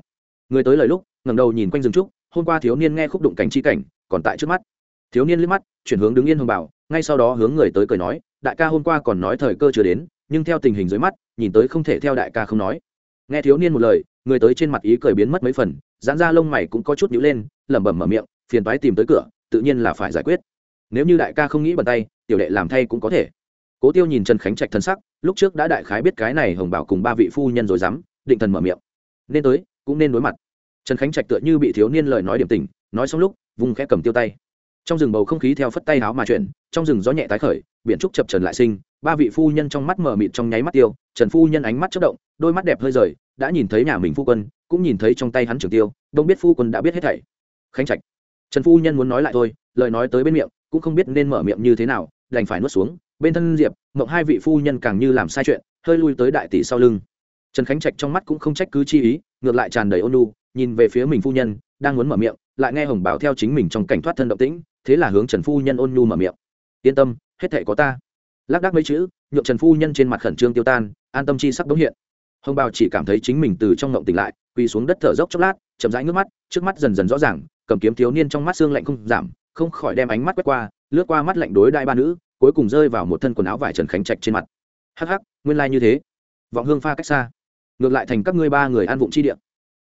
Người tới lời lúc, ngẩng đầu nhìn quanh rừng trúc, hôm qua thiếu niên nghe khúc đụng cảnh chi cảnh, còn tại trước mắt. Thiếu niên liếc mắt, chuyển hướng đứng yên hồng bảo, ngay sau đó hướng người tới cười nói, đại ca hôm qua còn nói thời cơ chưa đến, nhưng theo tình hình dưới mắt, nhìn tới không thể theo đại ca không nói. Nghe thiếu niên một lời, người tới trên mặt ý cười biến mất mấy phần, giãn ra lông mày cũng có chút nhíu lên, lẩm bẩm mở miệng, phiền toái tìm tới cửa, tự nhiên là phải giải quyết. Nếu như đại ca không nghĩ bàn tay, tiểu đệ làm thay cũng có thể cố tiêu nhìn trần khánh trạch thân sắc, lúc trước đã đại khái biết cái này hồng bảo cùng ba vị phu nhân rồi dám, định thần mở miệng. Nên tới, cũng nên đối mặt. Trần khánh trạch tựa như bị thiếu niên lời nói điểm tình nói xong lúc, vùng khẽ cầm tiêu tay. Trong rừng bầu không khí theo phất tay áo mà chuyển, trong rừng gió nhẹ tái khởi, biển trúc chập trần lại sinh, ba vị phu nhân trong mắt mở mịt trong nháy mắt tiêu, trần phu nhân ánh mắt chất động, đôi mắt đẹp hơi rời, đã nhìn thấy nhà mình phu quân, cũng nhìn thấy trong tay hắn trường tiêu đông biết phu quân đã biết hết thảy. Khánh trạch, trần phu nhân muốn nói lại thôi, lời nói tới bên miệng, cũng không biết nên mở miệng như thế nào, đành phải nuốt xuống bên thân diệp, mộng hai vị phu nhân càng như làm sai chuyện, hơi lui tới đại tỷ sau lưng. Trần khánh trạch trong mắt cũng không trách cứ chi ý, ngược lại tràn đầy ôn lu nhìn về phía mình phu nhân, đang muốn mở miệng, lại nghe hồng bảo theo chính mình trong cảnh thoát thân động tĩnh, thế là hướng trần phu nhân ôn nhu mở miệng. Yên tâm, hết thể có ta. Lác đác mấy chữ, nhượng trần phu nhân trên mặt khẩn trương tiêu tan, an tâm chi sắc bỗng hiện. Hồng bảo chỉ cảm thấy chính mình từ trong ngộng tỉnh lại, quỳ xuống đất thở dốc chốc lát, chậm rãi nước mắt, trước mắt dần dần rõ ràng, cầm kiếm thiếu niên trong mắt xương lạnh không giảm, không khỏi đem ánh mắt quét qua, lướt qua mắt lạnh đối đại ba nữ cuối cùng rơi vào một thân quần áo vải trần khánh trạch trên mặt. Hắc hắc, nguyên lai như thế. Vọng hương pha cách xa. Ngược lại thành các ngươi ba người an vụng chi địa.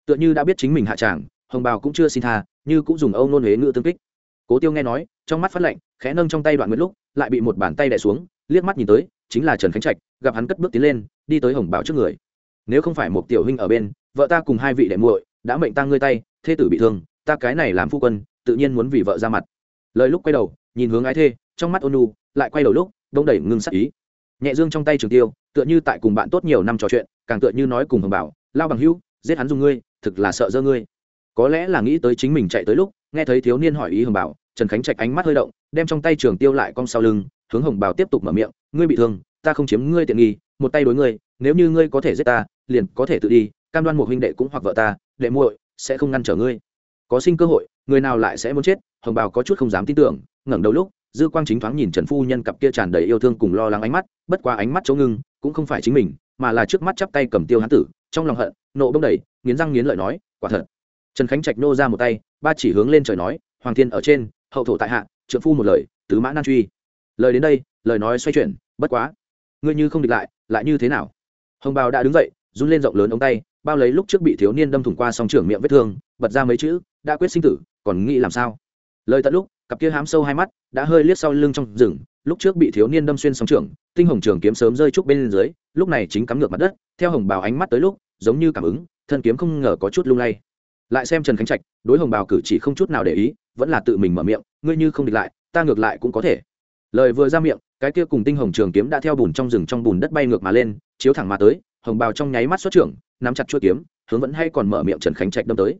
Tựa như đã biết chính mình hạ tràng, hồng bào cũng chưa xin tha, như cũng dùng âu nôn huế ngự tương kích. Cố tiêu nghe nói, trong mắt phát lạnh khẽ nâng trong tay đoạn nguyễn lúc, lại bị một bàn tay đẻ xuống, liếc mắt nhìn tới, chính là trần khánh trạch, gặp hắn cất bước tiến lên, đi tới hồng bào trước người. Nếu không phải một tiểu huynh ở bên, vợ ta cùng hai vị đệ muội, đã mệnh tăng ngươi tay, thê tử bị thương, ta cái này làm phu quân, tự nhiên muốn vì vợ ra mặt. Lời lúc quay đầu, nhìn hướng ái thê trong mắt ôn nu lại quay đầu lúc đông đẩy ngưng sắc ý. Nhẹ dương trong tay trường tiêu, tựa như tại cùng bạn tốt nhiều năm trò chuyện, càng tựa như nói cùng hồng bảo, lao bằng hữu, giết hắn dùng ngươi, thực là sợ dơ ngươi. Có lẽ là nghĩ tới chính mình chạy tới lúc, nghe thấy thiếu niên hỏi ý hồng bảo, trần khánh trạch ánh mắt hơi động, đem trong tay trường tiêu lại cong sau lưng, hướng hồng bảo tiếp tục mở miệng, ngươi bị thương, ta không chiếm ngươi tiện nghi, một tay đối ngươi, nếu như ngươi có thể giết ta, liền có thể tự đi, cam đoan một huynh đệ cũng hoặc vợ ta, đệ muội sẽ không ngăn trở ngươi. Có sinh cơ hội, người nào lại sẽ muốn chết? Hồng bảo có chút không dám tin tưởng, ngẩng đầu lúc dư quang chính thoáng nhìn trần phu nhân cặp kia tràn đầy yêu thương cùng lo lắng ánh mắt, bất qua ánh mắt chỗ ngưng, cũng không phải chính mình, mà là trước mắt chắp tay cầm tiêu hán tử, trong lòng hận, nộ bông đầy, nghiến răng nghiến lợi nói, quả thật. Trần khánh trạch nô ra một tay, ba chỉ hướng lên trời nói, hoàng thiên ở trên, hậu thổ tại hạ, trượng phu một lời, tứ mã nan truy. Lời đến đây, lời nói xoay chuyển, bất quá, ngươi như không địch lại lại như thế nào? Hồng bào đã đứng dậy, run lên rộng lớn ống tay, bao lấy lúc trước bị thiếu niên đâm thủng qua song trưởng miệng vết thương, bật ra mấy chữ, đã quyết sinh tử, còn nghĩ làm sao? Lời tận lúc cặp kia hám sâu hai mắt đã hơi liếc sau lưng trong rừng, lúc trước bị thiếu niên đâm xuyên sóng trường tinh hồng trường kiếm sớm rơi trúc bên dưới, lúc này chính cắm ngược mặt đất, theo hồng bào ánh mắt tới lúc, giống như cảm ứng, thân kiếm không ngờ có chút lung lay. Lại xem trần khánh trạch, đối hồng bào cử chỉ không chút nào để ý, vẫn là tự mình mở miệng, ngươi như không địch lại, ta ngược lại cũng có thể. Lời vừa ra miệng, cái kia cùng tinh hồng trường kiếm đã theo bùn trong rừng trong bùn đất bay ngược mà lên, chiếu thẳng mà tới, hồng bào trong nháy mắt xuất trưởng, nắm chặt chuôi kiếm, hướng vẫn hay còn mở miệng trần khánh trạch đâm tới.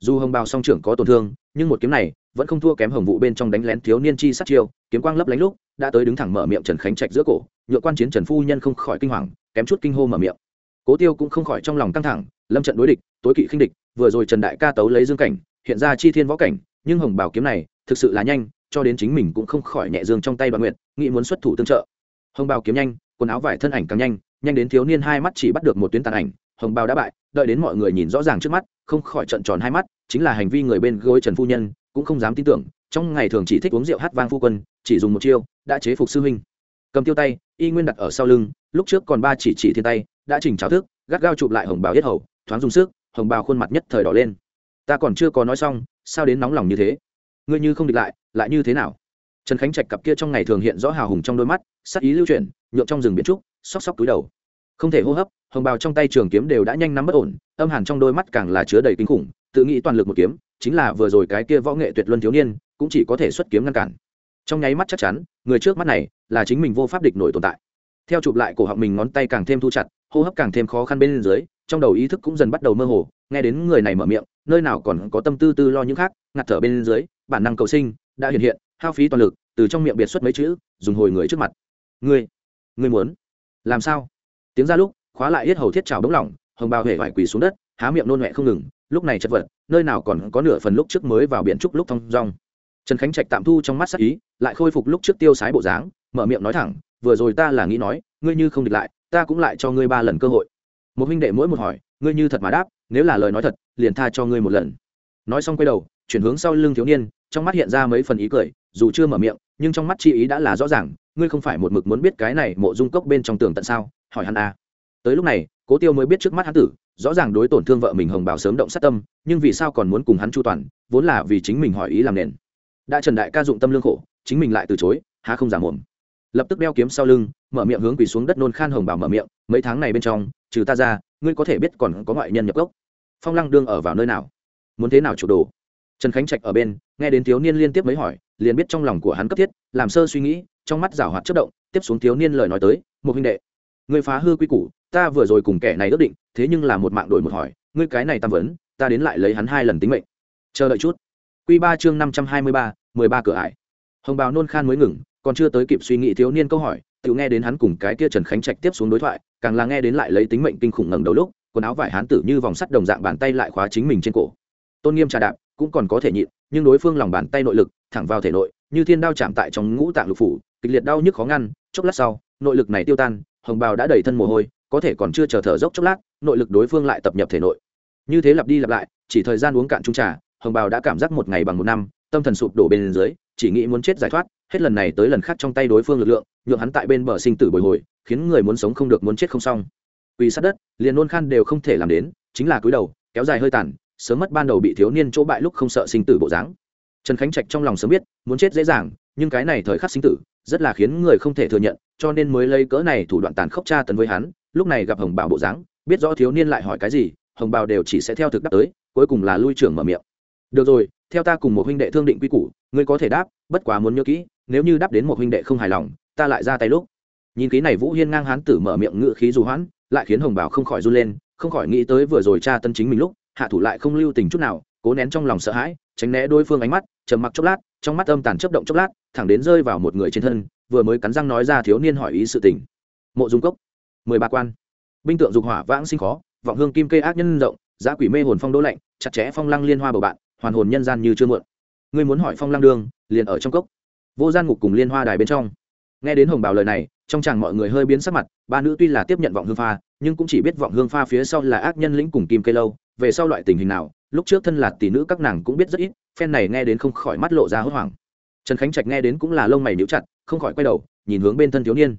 Dù hồng bào song trưởng có tổn thương nhưng một kiếm này vẫn không thua kém hồng vụ bên trong đánh lén thiếu niên chi sát chiêu, kiếm quang lấp lánh lúc, đã tới đứng thẳng mở miệng trần khánh trạch giữa cổ, nhựa quan chiến trần phu nhân không khỏi kinh hoàng, kém chút kinh hô mở miệng. Cố tiêu cũng không khỏi trong lòng căng thẳng, lâm trận đối địch, tối kỵ khinh địch, vừa rồi trần đại ca tấu lấy dương cảnh, hiện ra chi thiên võ cảnh, nhưng hồng bảo kiếm này thực sự là nhanh, cho đến chính mình cũng không khỏi nhẹ dương trong tay bà nguyệt, nghĩ muốn xuất thủ tương trợ. Hồng bào kiếm nhanh, quần áo vải thân ảnh càng nhanh nhanh đến thiếu niên hai mắt chỉ bắt được một tuyến tàn ảnh, hồng bào đã bại, đợi đến mọi người nhìn rõ ràng trước mắt, không khỏi trận tròn hai mắt chính là hành vi người bên gối trần phu nhân, cũng không dám tin tưởng, trong ngày thường chỉ thích uống rượu hát vang phu quân, chỉ dùng một chiêu, đã chế phục sư huynh. Cầm tiêu tay, y nguyên đặt ở sau lưng, lúc trước còn ba chỉ chỉ thiên tay, đã chỉnh cháo thức, gắt gao chụp lại hồng bào yết hầu, thoáng dùng sức, hồng bào khuôn mặt nhất thời đỏ lên. Ta còn chưa có nói xong, sao đến nóng lòng như thế? Ngươi như không địch lại lại như thế nào? Trần khánh trạch cặp kia trong ngày thường hiện rõ hào hùng trong đôi mắt, sắc ý lưu chuyển nhộn trong rừng biển trúc, sóc sóc túi đầu. Không thể hô hấp, hồng bào trong tay trường kiếm đều đã nhanh nắm bất ổn, âm hàn trong đôi mắt càng là chứa đầy kinh khủng tự nghĩ toàn lực một kiếm, chính là vừa rồi cái kia võ nghệ tuyệt luân thiếu niên, cũng chỉ có thể xuất kiếm ngăn cản. Trong nháy mắt chắc chắn, người trước mắt này là chính mình vô pháp địch nổi tồn tại. Theo chụp lại cổ họng mình ngón tay càng thêm thu chặt, hô hấp càng thêm khó khăn bên dưới, trong đầu ý thức cũng dần bắt đầu mơ hồ, nghe đến người này mở miệng, nơi nào còn có tâm tư tư lo những khác ngặt thở bên dưới, bản năng cầu sinh đã hiện hiện, hao phí toàn lực, từ trong miệng biệt xuất mấy chữ, dùng hồi người trước mặt. Ngươi ngươi muốn làm sao? Tiếng ra lúc, khóa lại yết hầu thiết trào bỗng lỏng, hồng bào hề vải quỳ xuống đất, há miệng nôn mẹ không ngừng lúc này chất vật, nơi nào còn có nửa phần lúc trước mới vào biển trúc lúc thong dong. Trần khánh trạch tạm thu trong mắt sắc ý, lại khôi phục lúc trước tiêu sái bộ dáng, mở miệng nói thẳng, vừa rồi ta là nghĩ nói, ngươi như không địch lại, ta cũng lại cho ngươi ba lần cơ hội. Một huynh đệ mỗi một hỏi, ngươi như thật mà đáp, nếu là lời nói thật, liền tha cho ngươi một lần. Nói xong quay đầu, chuyển hướng sau lưng thiếu niên, trong mắt hiện ra mấy phần ý cười, dù chưa mở miệng, nhưng trong mắt chi ý đã là rõ ràng, ngươi không phải một mực muốn biết cái này mộ dung cốc bên trong tường tận sao? Hỏi hắn a à tới lúc này, cố tiêu mới biết trước mắt hắn tử, rõ ràng đối tổn thương vợ mình hồng bảo sớm động sát tâm, nhưng vì sao còn muốn cùng hắn chu toàn, vốn là vì chính mình hỏi ý làm nền. Đã trần đại ca dụng tâm lương khổ, chính mình lại từ chối, há không giả mồm. Lập tức đeo kiếm sau lưng, mở miệng hướng quỳ xuống đất nôn khan hồng bảo mở miệng, mấy tháng này bên trong, trừ ta ra, ngươi có thể biết còn có ngoại nhân nhập gốc. Phong lăng đương ở vào nơi nào? Muốn thế nào chủ đồ? Trần khánh trạch ở bên, nghe đến thiếu niên liên tiếp mấy hỏi, liền biết trong lòng của hắn cấp thiết, làm sơ suy nghĩ, trong mắt rảo hoạt chất động, tiếp xuống thiếu niên lời nói tới một huynh đệ người phá hư quy củ ta vừa rồi cùng kẻ này ước định, thế nhưng là một mạng đổi một hỏi, ngươi cái này tam vấn, ta đến lại lấy hắn hai lần tính mệnh. Chờ đợi chút. Q ba chương năm trăm hai mươi ba, mười ba cửa ải. Hồng bào nôn khan mới ngừng, còn chưa tới kịp suy nghĩ thiếu niên câu hỏi tự nghe đến hắn cùng cái kia trần khánh trạch tiếp xuống đối thoại, càng là nghe đến lại lấy tính mệnh kinh khủng ngẩng đầu lúc, quần áo vải hán tử như vòng sắt đồng dạng bàn tay lại khóa chính mình trên cổ. Tôn nghiêm trà đạp, cũng còn có thể nhịn, nhưng đối phương lòng bàn tay nội lực, thẳng vào thể nội, như thiên đao chạm tại trong ngũ tạng lục phủ, kịch liệt đau nhức khó ngăn, chốc lát sau, nội lực này tiêu tan, hồng bào đã đầy thân mồ hôi có thể còn chưa chờ thở dốc chốc lát, nội lực đối phương lại tập nhập thể nội. Như thế lặp đi lặp lại, chỉ thời gian uống cạn trung trà, hồng bào đã cảm giác một ngày bằng một năm, tâm thần sụp đổ bên dưới, chỉ nghĩ muốn chết giải thoát, hết lần này tới lần khác trong tay đối phương lực lượng, nhượng hắn tại bên bờ sinh tử bồi hồi, khiến người muốn sống không được muốn chết không xong. Quỳ sát đất, liền nôn khan đều không thể làm đến, chính là cúi đầu, kéo dài hơi tàn, sớm mất ban đầu bị thiếu niên chỗ bại lúc không sợ sinh tử bộ dáng. Trần khánh trạch trong lòng sớm biết, muốn chết dễ dàng, nhưng cái này thời khắc sinh tử, rất là khiến người không thể thừa nhận, cho nên mới lấy cỡ này thủ đoạn tàn khốc tra tấn với hắn lúc này gặp hồng bảo bộ dáng, biết rõ thiếu niên lại hỏi cái gì, hồng bảo đều chỉ sẽ theo thực đáp tới, cuối cùng là lui trưởng mở miệng. Được rồi, theo ta cùng một huynh đệ thương định quy củ, ngươi có thể đáp, bất quá muốn nhớ kỹ, nếu như đáp đến một huynh đệ không hài lòng, ta lại ra tay lúc. Nhìn ký này vũ hiên ngang hán tử mở miệng ngự khí dù hoãn, lại khiến hồng bảo không khỏi run lên, không khỏi nghĩ tới vừa rồi cha tân chính mình lúc, hạ thủ lại không lưu tình chút nào, cố nén trong lòng sợ hãi, tránh né đối phương ánh mắt, trầm mặc chốc lát, trong mắt âm tàn chấp động chốc lát, thẳng đến rơi vào một người trên thân, vừa mới cắn răng nói ra thiếu niên hỏi ý sự tình. Mộ dung cốc mười ba quan. Binh tượng dục hỏa vãng sinh khó vọng hương kim kê ác nhân rộng giá quỷ mê hồn phong đỗ lạnh chặt chẽ phong lăng liên hoa bầu bạn hoàn hồn nhân gian như chưa muộn. Ngươi muốn hỏi phong lăng đường, liền ở trong cốc. Vô gian ngục cùng liên hoa đài bên trong. Nghe đến hồng bảo lời này trong chàng mọi người hơi biến sắc mặt ba nữ tuy là tiếp nhận vọng hương pha nhưng cũng chỉ biết vọng hương pha phía sau là ác nhân lĩnh cùng kim cây lâu về sau loại tình hình nào lúc trước thân là tỷ nữ các nàng cũng biết rất ít phen này nghe đến không khỏi mắt lộ ra hốt hoảng. Trần khánh trạch nghe đến cũng là lông mày níu chặt không khỏi quay đầu nhìn hướng bên thân thiếu niên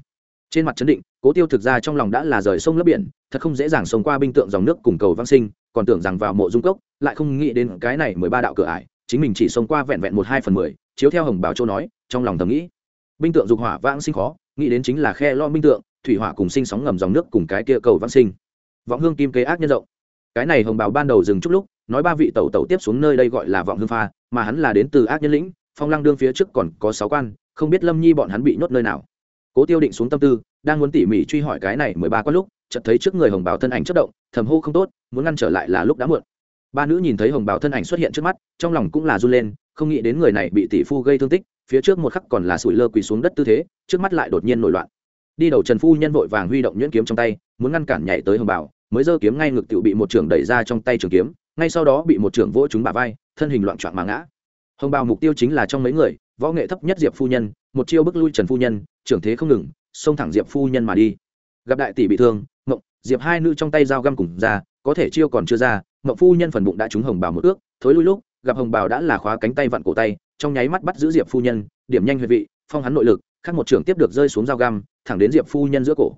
trên mặt chấn định, cố tiêu thực ra trong lòng đã là rời sông lấp biển, thật không dễ dàng sống qua binh tượng dòng nước cùng cầu văn sinh, còn tưởng rằng vào mộ dung cốc, lại không nghĩ đến cái này mười ba đạo cửa ải, chính mình chỉ sống qua vẹn vẹn một hai phần mười, chiếu theo hồng bảo châu nói, trong lòng thầm nghĩ. Binh tượng dục hỏa vãng sinh khó, nghĩ đến chính là khe lo binh tượng, thủy hỏa cùng sinh sóng ngầm dòng nước cùng cái kia cầu vãng sinh. Vọng hương kim kế ác nhân rộng. Cái này hồng bảo ban đầu dừng chút lúc, nói ba vị tẩu tẩu tiếp xuống nơi đây gọi là vọng hương pha, mà hắn là đến từ ác nhân lĩnh, phong lăng đương phía trước còn có sáu quan, không biết lâm nhi bọn hắn bị nhốt nơi nào cố tiêu định xuống tâm tư, đang muốn tỉ mỉ truy hỏi cái này mười ba quan lúc, chợt thấy trước người hồng bảo thân ảnh chất động, thầm hô không tốt, muốn ngăn trở lại là lúc đã muộn. Ba nữ nhìn thấy hồng bảo thân ảnh xuất hiện trước mắt, trong lòng cũng là run lên, không nghĩ đến người này bị tỷ phu gây thương tích, phía trước một khắc còn là sủi lơ quỳ xuống đất tư thế, trước mắt lại đột nhiên nổi loạn. Đi đầu trần phu nhân vội vàng huy động nhuyễn kiếm trong tay, muốn ngăn cản nhảy tới hồng bảo, mới giơ kiếm ngay ngực tự bị một trưởng đẩy ra trong tay trường kiếm, ngay sau đó bị một trưởng vỗ trúng bả vai, thân hình loạn trọn mà ngã. Hồng bào mục tiêu chính là trong mấy người, võ nghệ thấp nhất diệp phu nhân một chiêu bức lui trần phu nhân, trưởng thế không ngừng, xông thẳng diệp phu nhân mà đi. Gặp đại tỷ bị thương, mộng, diệp hai nữ trong tay dao găm cùng ra, có thể chiêu còn chưa ra, mộng phu nhân phần bụng đã trúng hồng bào một ước, thối lui lúc, gặp hồng bào đã là khóa cánh tay vặn cổ tay, trong nháy mắt bắt giữ diệp phu nhân, điểm nhanh huyệt vị, phong hắn nội lực, khác một trưởng tiếp được rơi xuống dao găm, thẳng đến diệp phu nhân giữa cổ.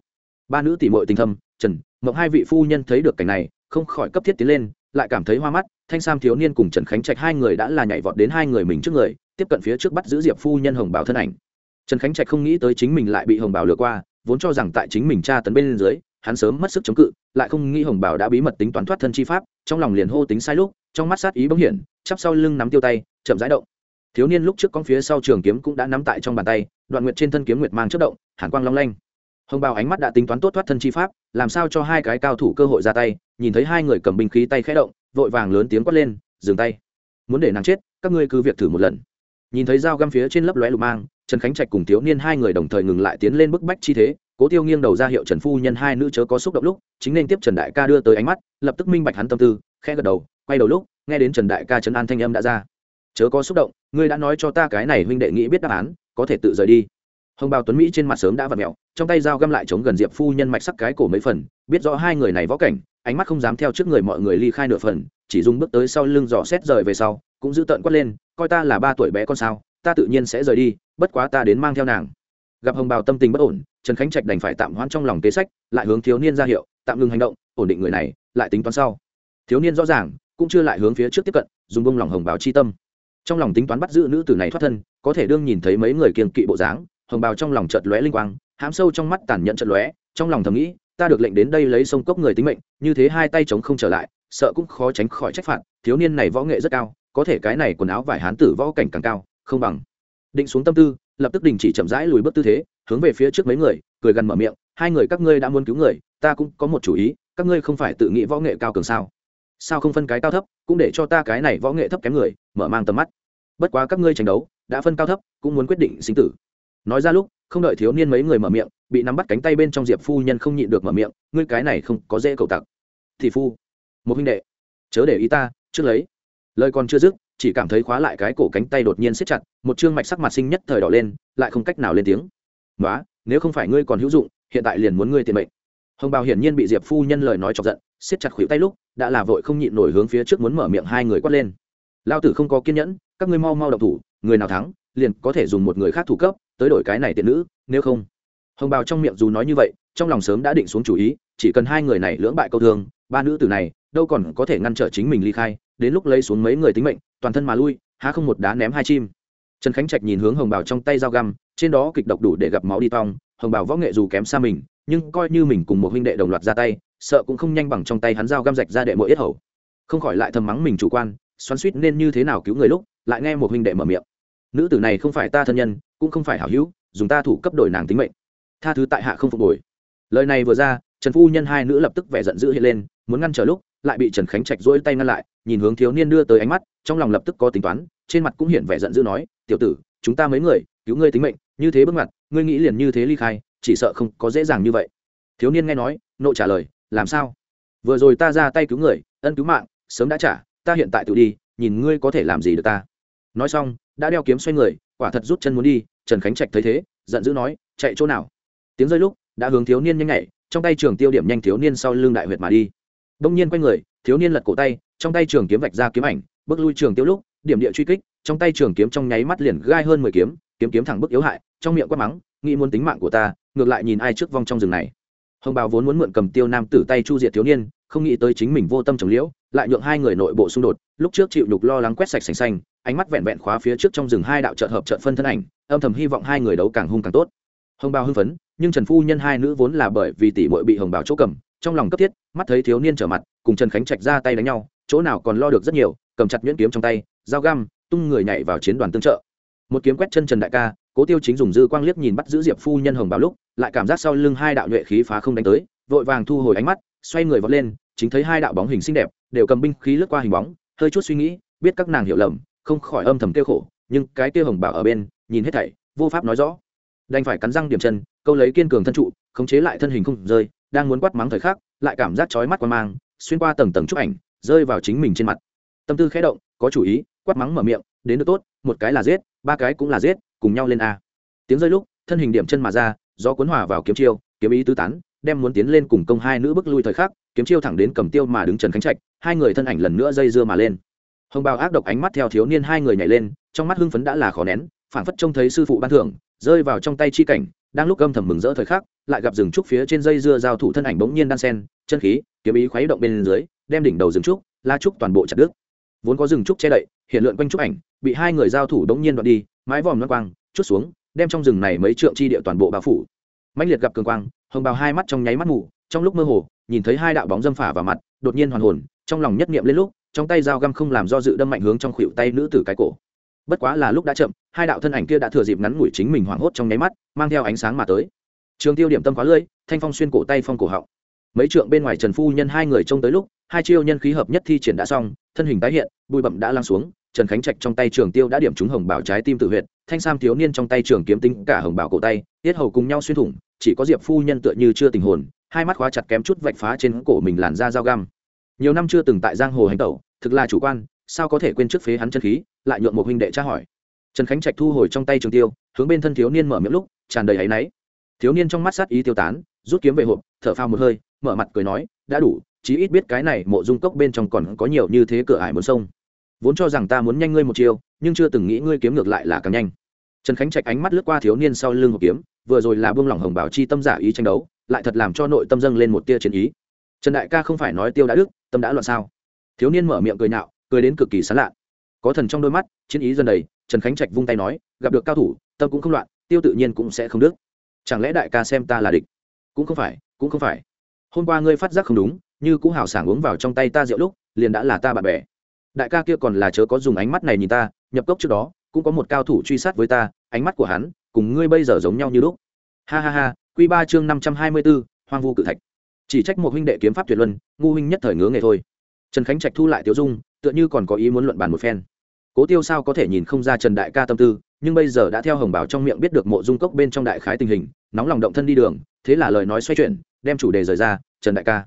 Ba nữ tỷ muội tình thâm, trần, mộng hai vị phu nhân thấy được cảnh này, không khỏi cấp thiết tiến lên, lại cảm thấy hoa mắt, thanh sam thiếu niên cùng trần khánh trạch hai người đã là nhảy vọt đến hai người mình trước người tiếp cận phía trước bắt giữ diệp phu nhân hồng bảo thân ảnh. Trần khánh trạch không nghĩ tới chính mình lại bị hồng bảo lừa qua, vốn cho rằng tại chính mình tra tấn bên dưới, hắn sớm mất sức chống cự, lại không nghĩ hồng bảo đã bí mật tính toán thoát thân chi pháp, trong lòng liền hô tính sai lúc, trong mắt sát ý bỗng hiển chắp sau lưng nắm tiêu tay, chậm rãi động. Thiếu niên lúc trước con phía sau trường kiếm cũng đã nắm tại trong bàn tay, đoạn nguyệt trên thân kiếm nguyệt mang chất động, hàn quang long lanh. Hồng bào ánh mắt đã tính toán tốt thoát thân chi pháp, làm sao cho hai cái cao thủ cơ hội ra tay, nhìn thấy hai người cầm binh khí tay khẽ động, vội vàng lớn tiếng quát lên, dừng tay. Muốn để nàng chết, các ngươi cứ việc thử một lần nhìn thấy dao găm phía trên lấp lóe lục mang, trần khánh trạch cùng thiếu niên hai người đồng thời ngừng lại tiến lên bức bách chi thế, cố tiêu nghiêng đầu ra hiệu trần phu nhân hai nữ chớ có xúc động lúc, chính nên tiếp trần đại ca đưa tới ánh mắt, lập tức minh bạch hắn tâm tư, khẽ gật đầu, quay đầu lúc, nghe đến trần đại ca trấn an thanh âm đã ra. Chớ có xúc động, ngươi đã nói cho ta cái này huynh đệ nghĩ biết đáp án, có thể tự rời đi. Hồng bào tuấn mỹ trên mặt sớm đã vặt mẹo, trong tay dao găm lại chống gần diệp phu nhân mạch sắc cái cổ mấy phần, biết rõ hai người này võ cảnh, ánh mắt không dám theo trước người mọi người ly khai nửa phần, chỉ dùng bước tới sau lưng dò xét rời về sau, cũng giữ tợn quát lên coi ta là ba tuổi bé con sao, ta tự nhiên sẽ rời đi, bất quá ta đến mang theo nàng. Gặp hồng bào tâm tình bất ổn, trần khánh trạch đành phải tạm hoãn trong lòng kế sách, lại hướng thiếu niên ra hiệu, tạm ngừng hành động, ổn định người này, lại tính toán sau. Thiếu niên rõ ràng, cũng chưa lại hướng phía trước tiếp cận, dùng bông lòng hồng bào chi tâm. Trong lòng tính toán bắt giữ nữ tử này thoát thân, có thể đương nhìn thấy mấy người kiên kỵ bộ dáng, hồng bào trong lòng chợt lóe linh quang hám sâu trong mắt tàn nhẫn chợt lóe, trong lòng thầm nghĩ, ta được lệnh đến đây lấy sông cốc người tính mệnh, như thế hai tay chống không trở lại, sợ cũng khó tránh khỏi trách phạt, thiếu niên này võ nghệ rất cao có thể cái này quần áo vải hán tử võ cảnh càng cao, không bằng. Định xuống tâm tư, lập tức đình chỉ chậm rãi lùi bước tư thế, hướng về phía trước mấy người, cười gần mở miệng, hai người các ngươi đã muốn cứu người, ta cũng có một chủ ý, các ngươi không phải tự nghĩ võ nghệ cao cường sao? Sao không phân cái cao thấp, cũng để cho ta cái này võ nghệ thấp kém người, mở mang tầm mắt. Bất quá các ngươi tranh đấu, đã phân cao thấp, cũng muốn quyết định sinh tử. Nói ra lúc, không đợi thiếu niên mấy người mở miệng, bị nắm bắt cánh tay bên trong diệp phu nhân không nhịn được mở miệng, ngươi cái này không có dễ cầu tặc. Thì phu, một huynh đệ, chớ để ý ta, trước lấy lời còn chưa dứt, chỉ cảm thấy khóa lại cái cổ cánh tay đột nhiên siết chặt, một chương mạch sắc mặt sinh nhất thời đỏ lên, lại không cách nào lên tiếng. Nói nếu không phải ngươi còn hữu dụng, hiện tại liền muốn ngươi tiền mệnh. Hồng bào hiển nhiên bị diệp phu nhân lời nói chọc giận, siết chặt khuỷu tay lúc, đã là vội không nhịn nổi hướng phía trước muốn mở miệng hai người quát lên. Lao tử không có kiên nhẫn, các ngươi mau mau độc thủ, người nào thắng, liền có thể dùng một người khác thủ cấp, tới đổi cái này tiện nữ, nếu không. Hồng bào trong miệng dù nói như vậy, trong lòng sớm đã định xuống chủ ý chỉ cần hai người này lưỡng bại câu thương, ba nữ tử này đâu còn có thể ngăn trở chính mình ly khai, đến lúc lấy xuống mấy người tính mệnh, toàn thân mà lui, há không một đá ném hai chim. Trần khánh trạch nhìn hướng hồng Bảo trong tay dao găm, trên đó kịch độc đủ để gặp máu đi tong, hồng Bảo võ nghệ dù kém xa mình, nhưng coi như mình cùng một huynh đệ đồng loạt ra tay, sợ cũng không nhanh bằng trong tay hắn dao găm rạch ra đệ mỗi yết hầu. Không khỏi lại thầm mắng mình chủ quan, xoắn suýt nên như thế nào cứu người lúc, lại nghe một huynh đệ mở miệng. Nữ tử này không phải ta thân nhân, cũng không phải hảo hữu, dùng ta thủ cấp đổi nàng tính mệnh. Tha thứ tại hạ không phục hồi. Lời này vừa ra trần phu nhân hai nữ lập tức vẻ giận dữ hiện lên, muốn ngăn trở lúc, lại bị trần khánh trạch dỗi tay ngăn lại, nhìn hướng thiếu niên đưa tới ánh mắt, trong lòng lập tức có tính toán, trên mặt cũng hiện vẻ giận dữ nói, tiểu tử, chúng ta mấy người, cứu ngươi tính mệnh, như thế bước mặt, ngươi nghĩ liền như thế ly khai, chỉ sợ không có dễ dàng như vậy. Thiếu niên nghe nói, nộ trả lời, làm sao? Vừa rồi ta ra tay cứu người, ân cứu mạng, sớm đã trả, ta hiện tại tự đi, nhìn ngươi có thể làm gì được ta. Nói xong, đã đeo kiếm xoay người, quả thật rút chân muốn đi, trần khánh trạch thấy thế, giận dữ nói, chạy chỗ nào? Tiếng rơi lúc, đã hướng thiếu niên nhanh nhạy trong tay trường tiêu điểm nhanh thiếu niên sau lưng đại huyệt mà đi. Đông nhiên quay người, thiếu niên lật cổ tay, trong tay trường kiếm vạch ra kiếm ảnh, bước lui trường tiêu lúc, điểm địa truy kích, trong tay trường kiếm trong nháy mắt liền gai hơn mười kiếm kiếm kiếm thẳng bức yếu hại, trong miệng quát mắng, nghĩ muốn tính mạng của ta, ngược lại nhìn ai trước vong trong rừng này. Hồng bào vốn muốn mượn cầm tiêu nam tử tay chu diệt thiếu niên, không nghĩ tới chính mình vô tâm trồng liễu, lại nhượng hai người nội bộ xung đột, lúc trước chịu nhục lo lắng quét sạch sành xanh, ánh mắt vẹn vẹn khóa phía trước trong rừng hai đạo trợt hợp trợt phân thân ảnh, âm thầm hy vọng hai người đấu càng hung càng tốt. Hồng bào hưng phấn nhưng trần phu nhân hai nữ vốn là bởi vì tỷ muội bị hồng Bảo chỗ cầm, trong lòng cấp thiết, mắt thấy thiếu niên trở mặt, cùng trần khánh trạch ra tay đánh nhau, chỗ nào còn lo được rất nhiều, cầm chặt nhuyễn kiếm trong tay, dao găm, tung người nhảy vào chiến đoàn tương trợ. Một kiếm quét chân trần đại ca, cố tiêu chính dùng dư quang liếc nhìn bắt giữ diệp phu nhân hồng Bảo lúc, lại cảm giác sau lưng hai đạo nhuệ khí phá không đánh tới, vội vàng thu hồi ánh mắt, xoay người vọt lên, chính thấy hai đạo bóng hình xinh đẹp, đều cầm binh khí lướt qua hình bóng, hơi chút suy nghĩ, biết các nàng hiểu lầm, không khỏi âm thầm kêu khổ, nhưng cái kia hồng bảo ở bên, nhìn hết thảy, vô pháp nói rõ. Đành phải cắn răng điểm chân câu lấy kiên cường thân trụ, khống chế lại thân hình không rơi, đang muốn quát mắng thời khắc, lại cảm giác chói mắt quan mang, xuyên qua tầng tầng chúc ảnh, rơi vào chính mình trên mặt. Tâm tư khẽ động, có chủ ý, quát mắng mở miệng, đến được tốt, một cái là giết, ba cái cũng là giết, cùng nhau lên a. Tiếng rơi lúc, thân hình điểm chân mà ra do cuốn hòa vào kiếm chiêu, kiếm ý tứ tán, đem muốn tiến lên cùng công hai nữ bước lui thời khắc, kiếm chiêu thẳng đến cầm tiêu mà đứng trần khánh trạch, hai người thân ảnh lần nữa dây dưa mà lên. Hồng bào ác độc ánh mắt theo thiếu niên hai người nhảy lên, trong mắt hưng phấn đã là khó nén, phảng phất trông thấy sư phụ ban thưởng, rơi vào trong tay chi cảnh đang lúc âm thầm mừng rỡ thời khắc, lại gặp rừng trúc phía trên dây dưa giao thủ thân ảnh bỗng nhiên đan sen, chân khí, kiếm ý khuấy động bên dưới, đem đỉnh đầu rừng trúc la trúc toàn bộ chặt đứt. Vốn có rừng trúc che đậy, hiện lượn quanh trúc ảnh, bị hai người giao thủ bỗng nhiên đoạn đi, mái vòm loan quang, chút xuống, đem trong rừng này mấy trượng chi địa toàn bộ bao phủ. Mạnh liệt gặp cường quang, hồng bào hai mắt trong nháy mắt mù, trong lúc mơ hồ, nhìn thấy hai đạo bóng dâm phả vào mặt, đột nhiên hoàn hồn, trong lòng nhất niệm lên lúc, trong tay dao găm không làm do dự đâm mạnh hướng trong khuỷu tay nữ tử cái cổ bất quá là lúc đã chậm, hai đạo thân ảnh kia đã thừa dịp ngắn ngủi chính mình hoảng hốt trong nháy mắt, mang theo ánh sáng mà tới. Trường tiêu điểm tâm quá lơi thanh phong xuyên cổ tay phong cổ họng. Mấy trượng bên ngoài trần phu nhân hai người trông tới lúc, hai chiêu nhân khí hợp nhất thi triển đã xong, thân hình tái hiện, bụi bậm đã lăn xuống, trần khánh trạch trong tay trường tiêu đã điểm trúng hồng bảo trái tim tự huyệt, thanh sam thiếu niên trong tay trường kiếm tính cả hồng bảo cổ tay, tiết hầu cùng nhau xuyên thủng, chỉ có diệp phu nhân tựa như chưa tình hồn, hai mắt khóa chặt kém chút vạch phá trên cổ mình làn da dao găm. Nhiều năm chưa từng tại giang hồ hành tẩu, thực là chủ quan sao có thể quên trước phế hắn chân khí lại nhuộm một huynh đệ tra hỏi. Trần khánh trạch thu hồi trong tay trường tiêu hướng bên thân thiếu niên mở miệng lúc tràn đầy áy náy. Thiếu niên trong mắt sát ý tiêu tán rút kiếm về hộp thở phao một hơi mở mặt cười nói đã đủ chí ít biết cái này mộ dung cốc bên trong còn có nhiều như thế cửa ải muốn sông. Vốn cho rằng ta muốn nhanh ngươi một chiều, nhưng chưa từng nghĩ ngươi kiếm ngược lại là càng nhanh. Trần khánh trạch ánh mắt lướt qua thiếu niên sau lưng hộp kiếm vừa rồi là buông lỏng hồng bảo chi tâm giả ý tranh đấu lại thật làm cho nội tâm dâng lên một tia chiến ý. Trần đại ca không phải nói tiêu đã đức tâm đã loạn sao? Thiếu niên mở miệng cười nhạo cười đến cực kỳ sán lạ có thần trong đôi mắt, chiến ý dần đầy, trần khánh trạch vung tay nói, gặp được cao thủ, tâm cũng không loạn, tiêu tự nhiên cũng sẽ không đứt. chẳng lẽ đại ca xem ta là địch? Cũng không phải, cũng không phải. Hôm qua ngươi phát giác không đúng, như cũng hào sảng uống vào trong tay ta rượu lúc, liền đã là ta bạn bè. Đại ca kia còn là chớ có dùng ánh mắt này nhìn ta, nhập cốc trước đó, cũng có một cao thủ truy sát với ta, ánh mắt của hắn, cùng ngươi bây giờ giống nhau như lúc. Ha ha ha q ba chương năm trăm hai mươi b ố hoang vu cự thạch. Chỉ trách một huynh đệ kiếm pháp tuyệt luân, ngu huynh nhất thời ngứa nghề thôi. Trần khánh trạch thu lại tiểu dung tựa như còn có ý muốn luận bàn một phen. Cố tiêu sao có thể nhìn không ra trần đại ca tâm tư, nhưng bây giờ đã theo hồng bảo trong miệng biết được mộ dung cốc bên trong đại khái tình hình, nóng lòng động thân đi đường, thế là lời nói xoay chuyển, đem chủ đề rời ra, trần đại ca.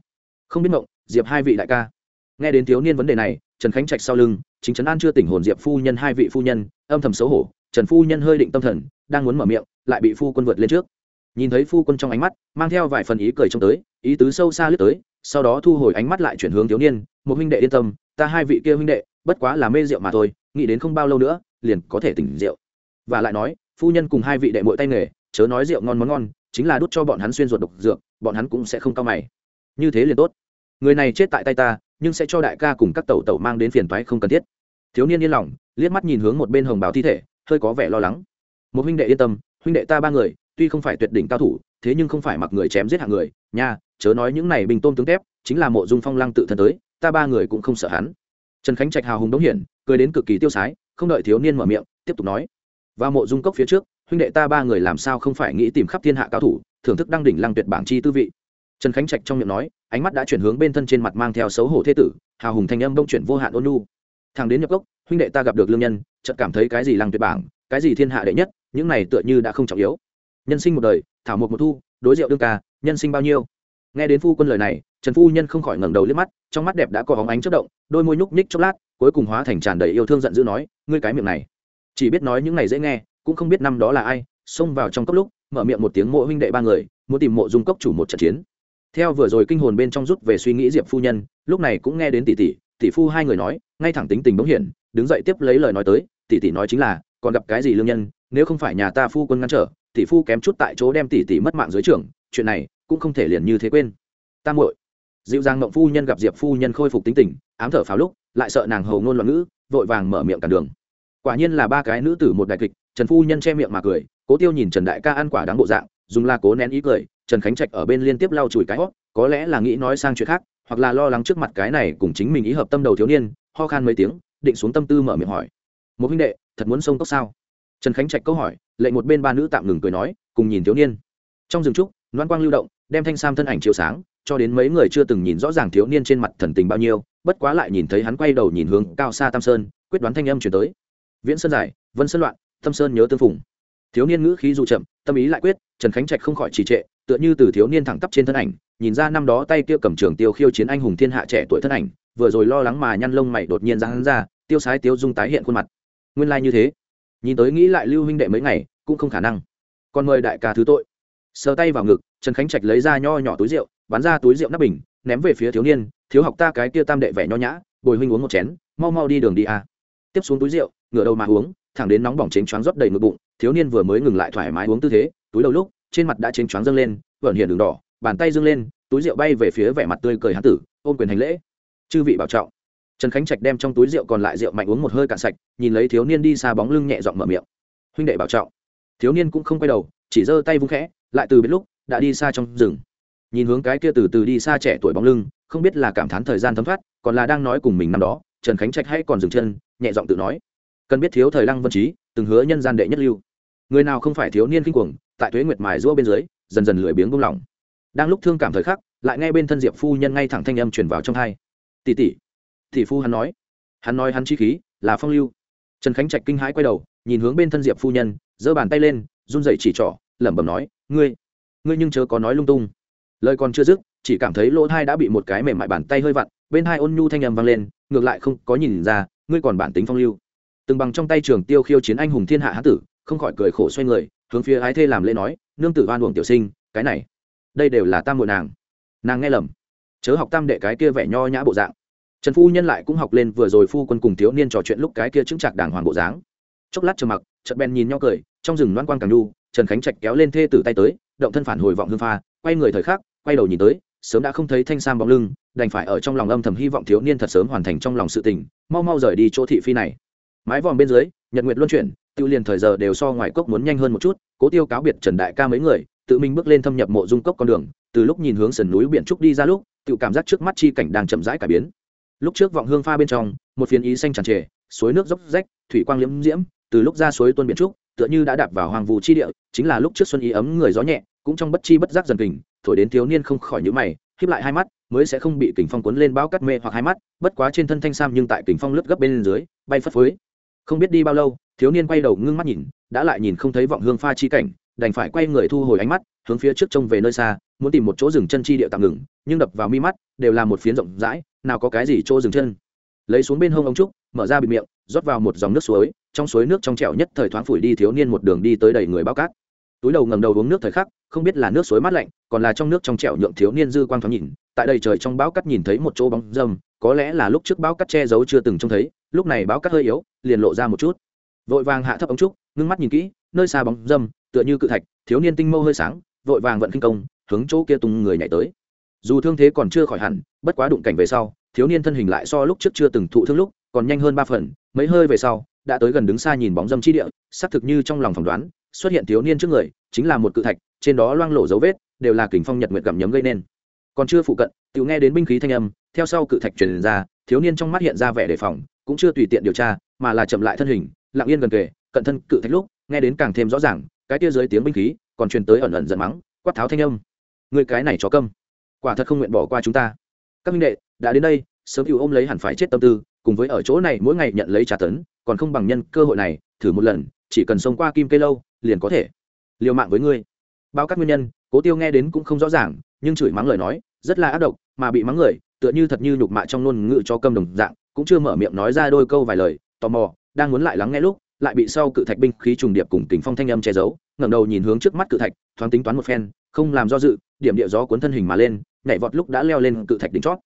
Không biết mộng diệp hai vị đại ca. Nghe đến thiếu niên vấn đề này, trần khánh trạch sau lưng, chính trấn an chưa tỉnh hồn diệp phu nhân hai vị phu nhân, âm thầm xấu hổ, trần phu nhân hơi định tâm thần, đang muốn mở miệng, lại bị phu quân vượt lên trước. Nhìn thấy phu quân trong ánh mắt, mang theo vài phần ý cười trong tới, ý tứ sâu xa lướt tới, sau đó thu hồi ánh mắt lại chuyển hướng thiếu niên, một huynh đệ yên tâm ta hai vị kia huynh đệ, bất quá là mê rượu mà thôi, nghĩ đến không bao lâu nữa, liền có thể tỉnh rượu. Và lại nói, phu nhân cùng hai vị đệ mội tay nghề, chớ nói rượu ngon món ngon, chính là đút cho bọn hắn xuyên ruột độc dược, bọn hắn cũng sẽ không cao mày. Như thế liền tốt. Người này chết tại tay ta, nhưng sẽ cho đại ca cùng các tẩu tẩu mang đến phiền toái không cần thiết. Thiếu niên yên lòng, liếc mắt nhìn hướng một bên hồng bào thi thể, hơi có vẻ lo lắng. Một huynh đệ yên tâm, huynh đệ ta ba người, tuy không phải tuyệt đỉnh cao thủ, thế nhưng không phải mặc người chém giết hạng người, nha, chớ nói những này bình tôm tướng tép chính là mộ dung phong lăng tự thân tới ta ba người cũng không sợ hắn. Trần khánh trạch hào hùng đống hiển, cười đến cực kỳ tiêu sái, không đợi thiếu niên mở miệng, tiếp tục nói. Và mộ dung cốc phía trước, huynh đệ ta ba người làm sao không phải nghĩ tìm khắp thiên hạ cao thủ, thưởng thức đăng đỉnh lăng tuyệt bảng chi tư vị. Trần khánh trạch trong miệng nói, ánh mắt đã chuyển hướng bên thân trên mặt mang theo xấu hổ thế tử, hào hùng thanh âm đông chuyển vô hạn ôn nu thằng đến nhập cốc, huynh đệ ta gặp được lương nhân, chợt cảm thấy cái gì lăng tuyệt bảng, cái gì thiên hạ đệ nhất, những này tựa như đã không trọng yếu. Nhân sinh một đời, thảo một một thu, đối rượu đương ca, nhân sinh bao nhiêu? Nghe đến phu quân lời này trần phu nhân không khỏi ngẩng đầu liếc mắt, trong mắt đẹp đã có hóng ánh chất động, đôi môi nhúc nhích chốc lát, cuối cùng hóa thành tràn đầy yêu thương giận dữ nói, ngươi cái miệng này, chỉ biết nói những này dễ nghe, cũng không biết năm đó là ai, xông vào trong cốc lúc, mở miệng một tiếng mộ huynh đệ ba người, muốn tìm mộ dung cốc chủ một trận chiến. Theo vừa rồi kinh hồn bên trong rút về suy nghĩ diệp phu nhân, lúc này cũng nghe đến tỷ tỷ tỷ phu hai người nói, ngay thẳng tính tình bỗng hiển đứng dậy tiếp lấy lời nói tới, tỷ tỷ nói chính là, còn gặp cái gì lương nhân, nếu không phải nhà ta phu quân ngăn trở, tỷ phu kém chút tại chỗ đem tỷ tỷ mất mạng dưới trưởng chuyện này cũng không thể liền như thế quên. Ta muội dịu dàng mộng phu nhân gặp diệp phu nhân khôi phục tính tình, ám thở pháo lúc, lại sợ nàng hầu ngôn loạn ngữ, vội vàng mở miệng cản đường. Quả nhiên là ba cái nữ tử một đại kịch, trần phu nhân che miệng mà cười, cố tiêu nhìn trần đại ca ăn quả đáng bộ dạng, dùng la cố nén ý cười, trần khánh trạch ở bên liên tiếp lau chùi cái hót có lẽ là nghĩ nói sang chuyện khác, hoặc là lo lắng trước mặt cái này cùng chính mình ý hợp tâm đầu thiếu niên, ho khan mấy tiếng, định xuống tâm tư mở miệng hỏi. Một huynh đệ, thật muốn sông cốc sao? Trần khánh trạch câu hỏi, lệnh một bên ba nữ tạm ngừng cười nói, cùng nhìn thiếu niên. Trong rừng trúc, loan quang lưu động, đem thanh sam thân ảnh chiếu sáng cho đến mấy người chưa từng nhìn rõ ràng thiếu niên trên mặt thần tình bao nhiêu, bất quá lại nhìn thấy hắn quay đầu nhìn hướng cao xa tam sơn, quyết đoán thanh âm chuyển tới. Viễn sơn giải, vân sơn loạn, tâm sơn nhớ tương phùng. Thiếu niên ngữ khí dù chậm, tâm ý lại quyết, trần khánh trạch không khỏi trì trệ, tựa như từ thiếu niên thẳng tắp trên thân ảnh, nhìn ra năm đó tay kia cầm trường tiêu khiêu chiến anh hùng thiên hạ trẻ tuổi thân ảnh, vừa rồi lo lắng mà nhăn lông mày đột nhiên ra hắn ra, tiêu sái tiêu dung tái hiện khuôn mặt. Nguyên lai như thế. Nhìn tới nghĩ lại lưu huynh đệ mấy ngày, cũng không khả năng. Còn mời đại ca thứ tội. Sờ tay vào ngực, trần khánh trạch lấy ra nho nhỏ túi rượu bắn ra túi rượu nắp bình, ném về phía thiếu niên, thiếu học ta cái kia tam đệ vẻ nho nhã, bồi huynh uống một chén, mau mau đi đường đi a à. tiếp xuống túi rượu ngửa đầu mà uống, thẳng đến nóng bỏng chén choáng rót đầy ngực bụng, thiếu niên vừa mới ngừng lại thoải mái uống tư thế, túi đầu lúc, trên mặt đã chính choáng dâng lên, vẩn hiện đường đỏ, bàn tay dâng lên, túi rượu bay về phía vẻ mặt tươi cười hán tử, ôm quyền hành lễ. Chư vị bảo trọng. Trần khánh trạch đem trong túi rượu còn lại rượu mạnh uống một hơi cạn sạch, nhìn lấy thiếu niên đi xa bóng lưng nhẹ giọng mở miệng. Huynh đệ bảo trọng. Thiếu niên cũng không quay đầu, chỉ giơ tay vung khẽ, lại từ biết lúc, đã đi xa trong rừng nhìn hướng cái kia từ từ đi xa trẻ tuổi bóng lưng, không biết là cảm thán thời gian thấm thoát, còn là đang nói cùng mình năm đó, trần khánh trạch hay còn dừng chân, nhẹ giọng tự nói. Cần biết thiếu thời lăng vân trí từng hứa nhân gian đệ nhất lưu. Người nào không phải thiếu niên kinh cuồng, tại thuế nguyệt mài giũa bên dưới, dần dần lười biếng buông lỏng. Đang lúc thương cảm thời khắc, lại nghe bên thân diệp phu nhân ngay thẳng thanh âm truyền vào trong hai tỷ tỷ. Tỷ phu hắn nói. Hắn nói hắn chi khí, là phong lưu. Trần khánh trạch kinh hãi quay đầu, nhìn hướng bên thân diệp phu nhân, giơ bàn tay lên, run rẩy chỉ trỏ, lẩm bẩm nói, ngươi ngươi nhưng chớ có nói lung tung lời còn chưa dứt, chỉ cảm thấy lỗ thai đã bị một cái mềm mại bàn tay hơi vặn, bên hai ôn nhu thanh âm vang lên, ngược lại không có nhìn ra, ngươi còn bản tính phong lưu. Từng bằng trong tay trường tiêu khiêu chiến anh hùng thiên hạ hán tử, không khỏi cười khổ xoay người, hướng phía ái thê làm lễ nói, nương tử oan uổng tiểu sinh, cái này, đây đều là tam muội nàng. Nàng nghe lầm, chớ học tam đệ cái kia vẻ nho nhã bộ dạng. Trần phu nhân lại cũng học lên vừa rồi phu quân cùng thiếu niên trò chuyện lúc cái kia chứng chạc đàng hoàng bộ dáng. Chốc lát trầm mặc, chợt bèn nhìn nhau cười, trong rừng loan quang càng đu trần khánh trạch kéo lên thê tử tay tới, động thân phản hồi vọng hương pha, quay người thời khắc quay đầu nhìn tới, sớm đã không thấy thanh sam bóng lưng, đành phải ở trong lòng âm thầm hy vọng thiếu niên thật sớm hoàn thành trong lòng sự tình, mau mau rời đi chỗ thị phi này. Mái vòm bên dưới, nhật nguyệt luân chuyển, tiêu liền thời giờ đều so ngoài cốc muốn nhanh hơn một chút, cố tiêu cáo biệt trần đại ca mấy người, tự mình bước lên thâm nhập mộ dung cốc con đường, từ lúc nhìn hướng sườn núi biển trúc đi ra lúc tự cảm giác trước mắt chi cảnh đang chậm rãi cải biến. Lúc trước vọng hương pha bên trong, một phiến ý xanh tràn trề, suối nước dốc rách, thủy quang liễm diễm, từ lúc ra suối tuân biển trúc, tựa như đã đạp vào hoàng vũ chi địa, chính là lúc trước xuân ý ấm người gió nhẹ, cũng trong bất chi bất giác dần kình thổi đến thiếu niên không khỏi nhíu mày, híp lại hai mắt, mới sẽ không bị kình phong cuốn lên bao cắt mê hoặc hai mắt, bất quá trên thân thanh sam nhưng tại kình phong lướt gấp bên dưới, bay phất phới. Không biết đi bao lâu, thiếu niên quay đầu ngưng mắt nhìn, đã lại nhìn không thấy vọng hương pha chi cảnh, đành phải quay người thu hồi ánh mắt, hướng phía trước trông về nơi xa, muốn tìm một chỗ dừng chân chi địa tạm ngừng, nhưng đập vào mi mắt, đều là một phiến rộng rãi, nào có cái gì chỗ dừng chân. Lấy xuống bên hông ống trúc, mở ra bịt miệng, rót vào một dòng nước suối, trong suối nước trong trẻo nhất thời thoáng phủi đi thiếu niên một đường đi tới đầy người bao cát túi đầu ngầm đầu uống nước thời khắc, không biết là nước suối mát lạnh, còn là trong nước trong trẻo nhượng thiếu niên dư quang thoáng nhìn, tại đây trời trong bão cắt nhìn thấy một chỗ bóng dâm, có lẽ là lúc trước bão cắt che giấu chưa từng trông thấy, lúc này bão cắt hơi yếu, liền lộ ra một chút. Vội vàng hạ thấp ống trúc, ngưng mắt nhìn kỹ, nơi xa bóng dâm, tựa như cự thạch, thiếu niên tinh mâu hơi sáng, vội vàng vận kinh công, hướng chỗ kia tung người nhảy tới. Dù thương thế còn chưa khỏi hẳn, bất quá đụng cảnh về sau, thiếu niên thân hình lại so lúc trước chưa từng thụ thương lúc, còn nhanh hơn ba phần, mấy hơi về sau, đã tới gần đứng xa nhìn bóng dâm chi địa, xác thực như trong lòng phỏng đoán xuất hiện thiếu niên trước người, chính là một cự thạch, trên đó loang lộ dấu vết, đều là kình phong nhật nguyệt gặm nhấm gây nên. Còn chưa phụ cận tự nghe đến binh khí thanh âm, theo sau cự thạch truyền ra, thiếu niên trong mắt hiện ra vẻ đề phòng, cũng chưa tùy tiện điều tra, mà là chậm lại thân hình, lặng yên gần kề, cận thân cự thạch lúc, nghe đến càng thêm rõ ràng, cái tia dưới tiếng binh khí, còn truyền tới ẩn ẩn giận mắng, quát tháo thanh âm. Người cái này chó câm, quả thật không nguyện bỏ qua chúng ta. Các minh đệ, đã đến đây, sớm cựu ôm lấy hẳn phải chết tâm tư, cùng với ở chỗ này mỗi ngày nhận lấy trả tấn, còn không bằng nhân cơ hội này, thử một lần, chỉ cần sống qua kim cây lâu liền có thể. Liều mạng với ngươi. Bao các nguyên nhân, cố tiêu nghe đến cũng không rõ ràng, nhưng chửi mắng lời nói, rất là ác độc, mà bị mắng người, tựa như thật như nhục mạ trong ngôn ngữ cho câm đồng dạng, cũng chưa mở miệng nói ra đôi câu vài lời, tò mò, đang muốn lại lắng nghe lúc, lại bị sau cự thạch binh khí trùng điệp cùng kính phong thanh âm che giấu, ngẩng đầu nhìn hướng trước mắt cự thạch, thoáng tính toán một phen, không làm do dự, điểm địa gió cuốn thân hình mà lên, nhảy vọt lúc đã leo lên cự thạch đỉnh chót.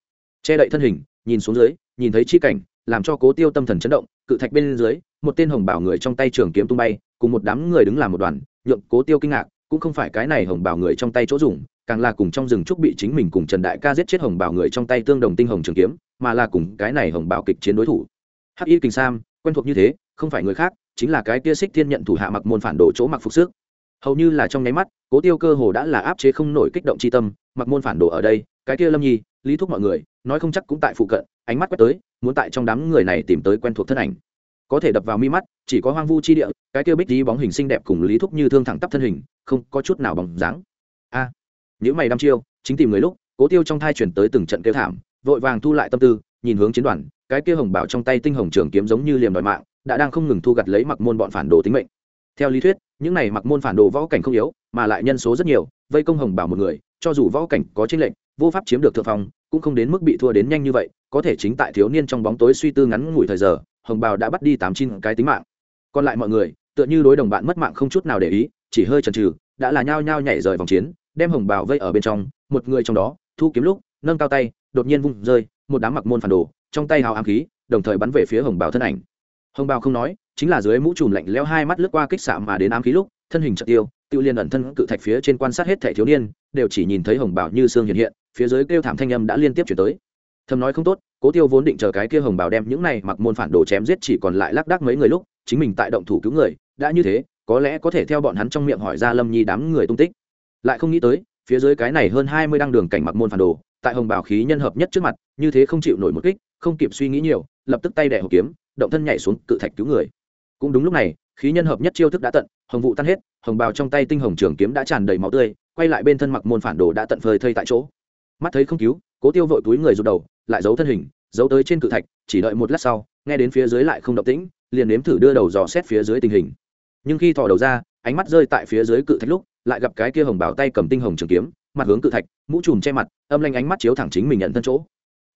Che đậy thân hình, nhìn xuống dưới, nhìn thấy chi cảnh, làm cho cố tiêu tâm thần chấn động cự thạch bên dưới, một tên hồng bảo người trong tay trường kiếm tung bay, cùng một đám người đứng làm một đoàn, nhượng cố tiêu kinh ngạc, cũng không phải cái này hồng bảo người trong tay chỗ dùng, càng là cùng trong rừng trúc bị chính mình cùng trần đại ca giết chết hồng bảo người trong tay tương đồng tinh hồng trường kiếm, mà là cùng cái này hồng bảo kịch chiến đối thủ. Hắc y kinh sam, quen thuộc như thế, không phải người khác, chính là cái kia xích thiên nhận thủ hạ mặc môn phản đồ chỗ mặc phục sức. Hầu như là trong nháy mắt, cố tiêu cơ hồ đã là áp chế không nổi kích động chi tâm, mặc môn phản đồ ở đây, cái kia lâm nhi, lý thúc mọi người, nói không chắc cũng tại phụ cận, ánh mắt quét tới muốn tại trong đám người này tìm tới quen thuộc thân ảnh. Có thể đập vào mi mắt chỉ có hoang vu chi địa cái kia bích tí bóng hình xinh đẹp cùng lý thúc như thương thẳng tắp thân hình không có chút nào bóng dáng. A à, những mày đăm chiêu chính tìm người lúc cố tiêu trong thai chuyển tới từng trận kêu thảm vội vàng thu lại tâm tư nhìn hướng chiến đoàn cái kia hồng bảo trong tay tinh hồng trường kiếm giống như liềm đòi mạng đã đang không ngừng thu gặt lấy mặc môn bọn phản đồ tính mệnh. Theo lý thuyết những này mặc môn phản đồ võ cảnh không yếu mà lại nhân số rất nhiều vây công hồng bảo một người cho dù võ cảnh có tranh lệnh vô pháp chiếm được thượng phong, cũng không đến mức bị thua đến nhanh như vậy, có thể chính tại thiếu niên trong bóng tối suy tư ngắn ngủi thời giờ, hồng bào đã bắt đi tám chín cái tính mạng. Còn lại mọi người, tựa như đối đồng bạn mất mạng không chút nào để ý, chỉ hơi chần chừ, đã là nhao nhao nhảy rời vòng chiến, đem hồng bào vây ở bên trong, một người trong đó, thu kiếm lúc, nâng cao tay, đột nhiên vung rơi, một đám mặc môn phản đồ, trong tay hào ám khí, đồng thời bắn về phía hồng bào thân ảnh. Hồng bào không nói, chính là dưới mũ trùm lạnh lẽo hai mắt lướt qua kích xạ mà đến ám khí lúc, thân hình chợt tiêu tiêu liên ẩn thân cự thạch phía trên quan sát hết thảy thiếu niên, đều chỉ nhìn thấy hồng Bào như xương hiện hiện phía dưới kêu thảm thanh âm đã liên tiếp chuyển tới. Thầm nói không tốt, cố tiêu vốn định chờ cái kia hồng bảo đem những này mặc môn phản đồ chém giết chỉ còn lại lác đác mấy người lúc, chính mình tại động thủ cứu người, đã như thế, có lẽ có thể theo bọn hắn trong miệng hỏi ra lâm nhi đám người tung tích. Lại không nghĩ tới, phía dưới cái này hơn hai mươi đăng đường cảnh mặc môn phản đồ, tại hồng bảo khí nhân hợp nhất trước mặt, như thế không chịu nổi một kích, không kịp suy nghĩ nhiều, lập tức tay đẻ hộp kiếm, động thân nhảy xuống cự thạch cứu người. Cũng đúng lúc này, khí nhân hợp nhất chiêu thức đã tận, hồng vụ tan hết, hồng bào trong tay tinh hồng trường kiếm đã tràn đầy máu tươi, quay lại bên thân mặc môn phản đồ đã tận phơi thây tại chỗ mắt thấy không cứu, cố tiêu vội túi người rụt đầu, lại giấu thân hình, giấu tới trên cự thạch, chỉ đợi một lát sau, nghe đến phía dưới lại không động tĩnh, liền nếm thử đưa đầu dò xét phía dưới tình hình. Nhưng khi thò đầu ra, ánh mắt rơi tại phía dưới cự thạch lúc, lại gặp cái kia hồng bảo tay cầm tinh hồng trường kiếm, mặt hướng cự thạch, mũ trùm che mặt, âm lanh ánh mắt chiếu thẳng chính mình nhận thân chỗ.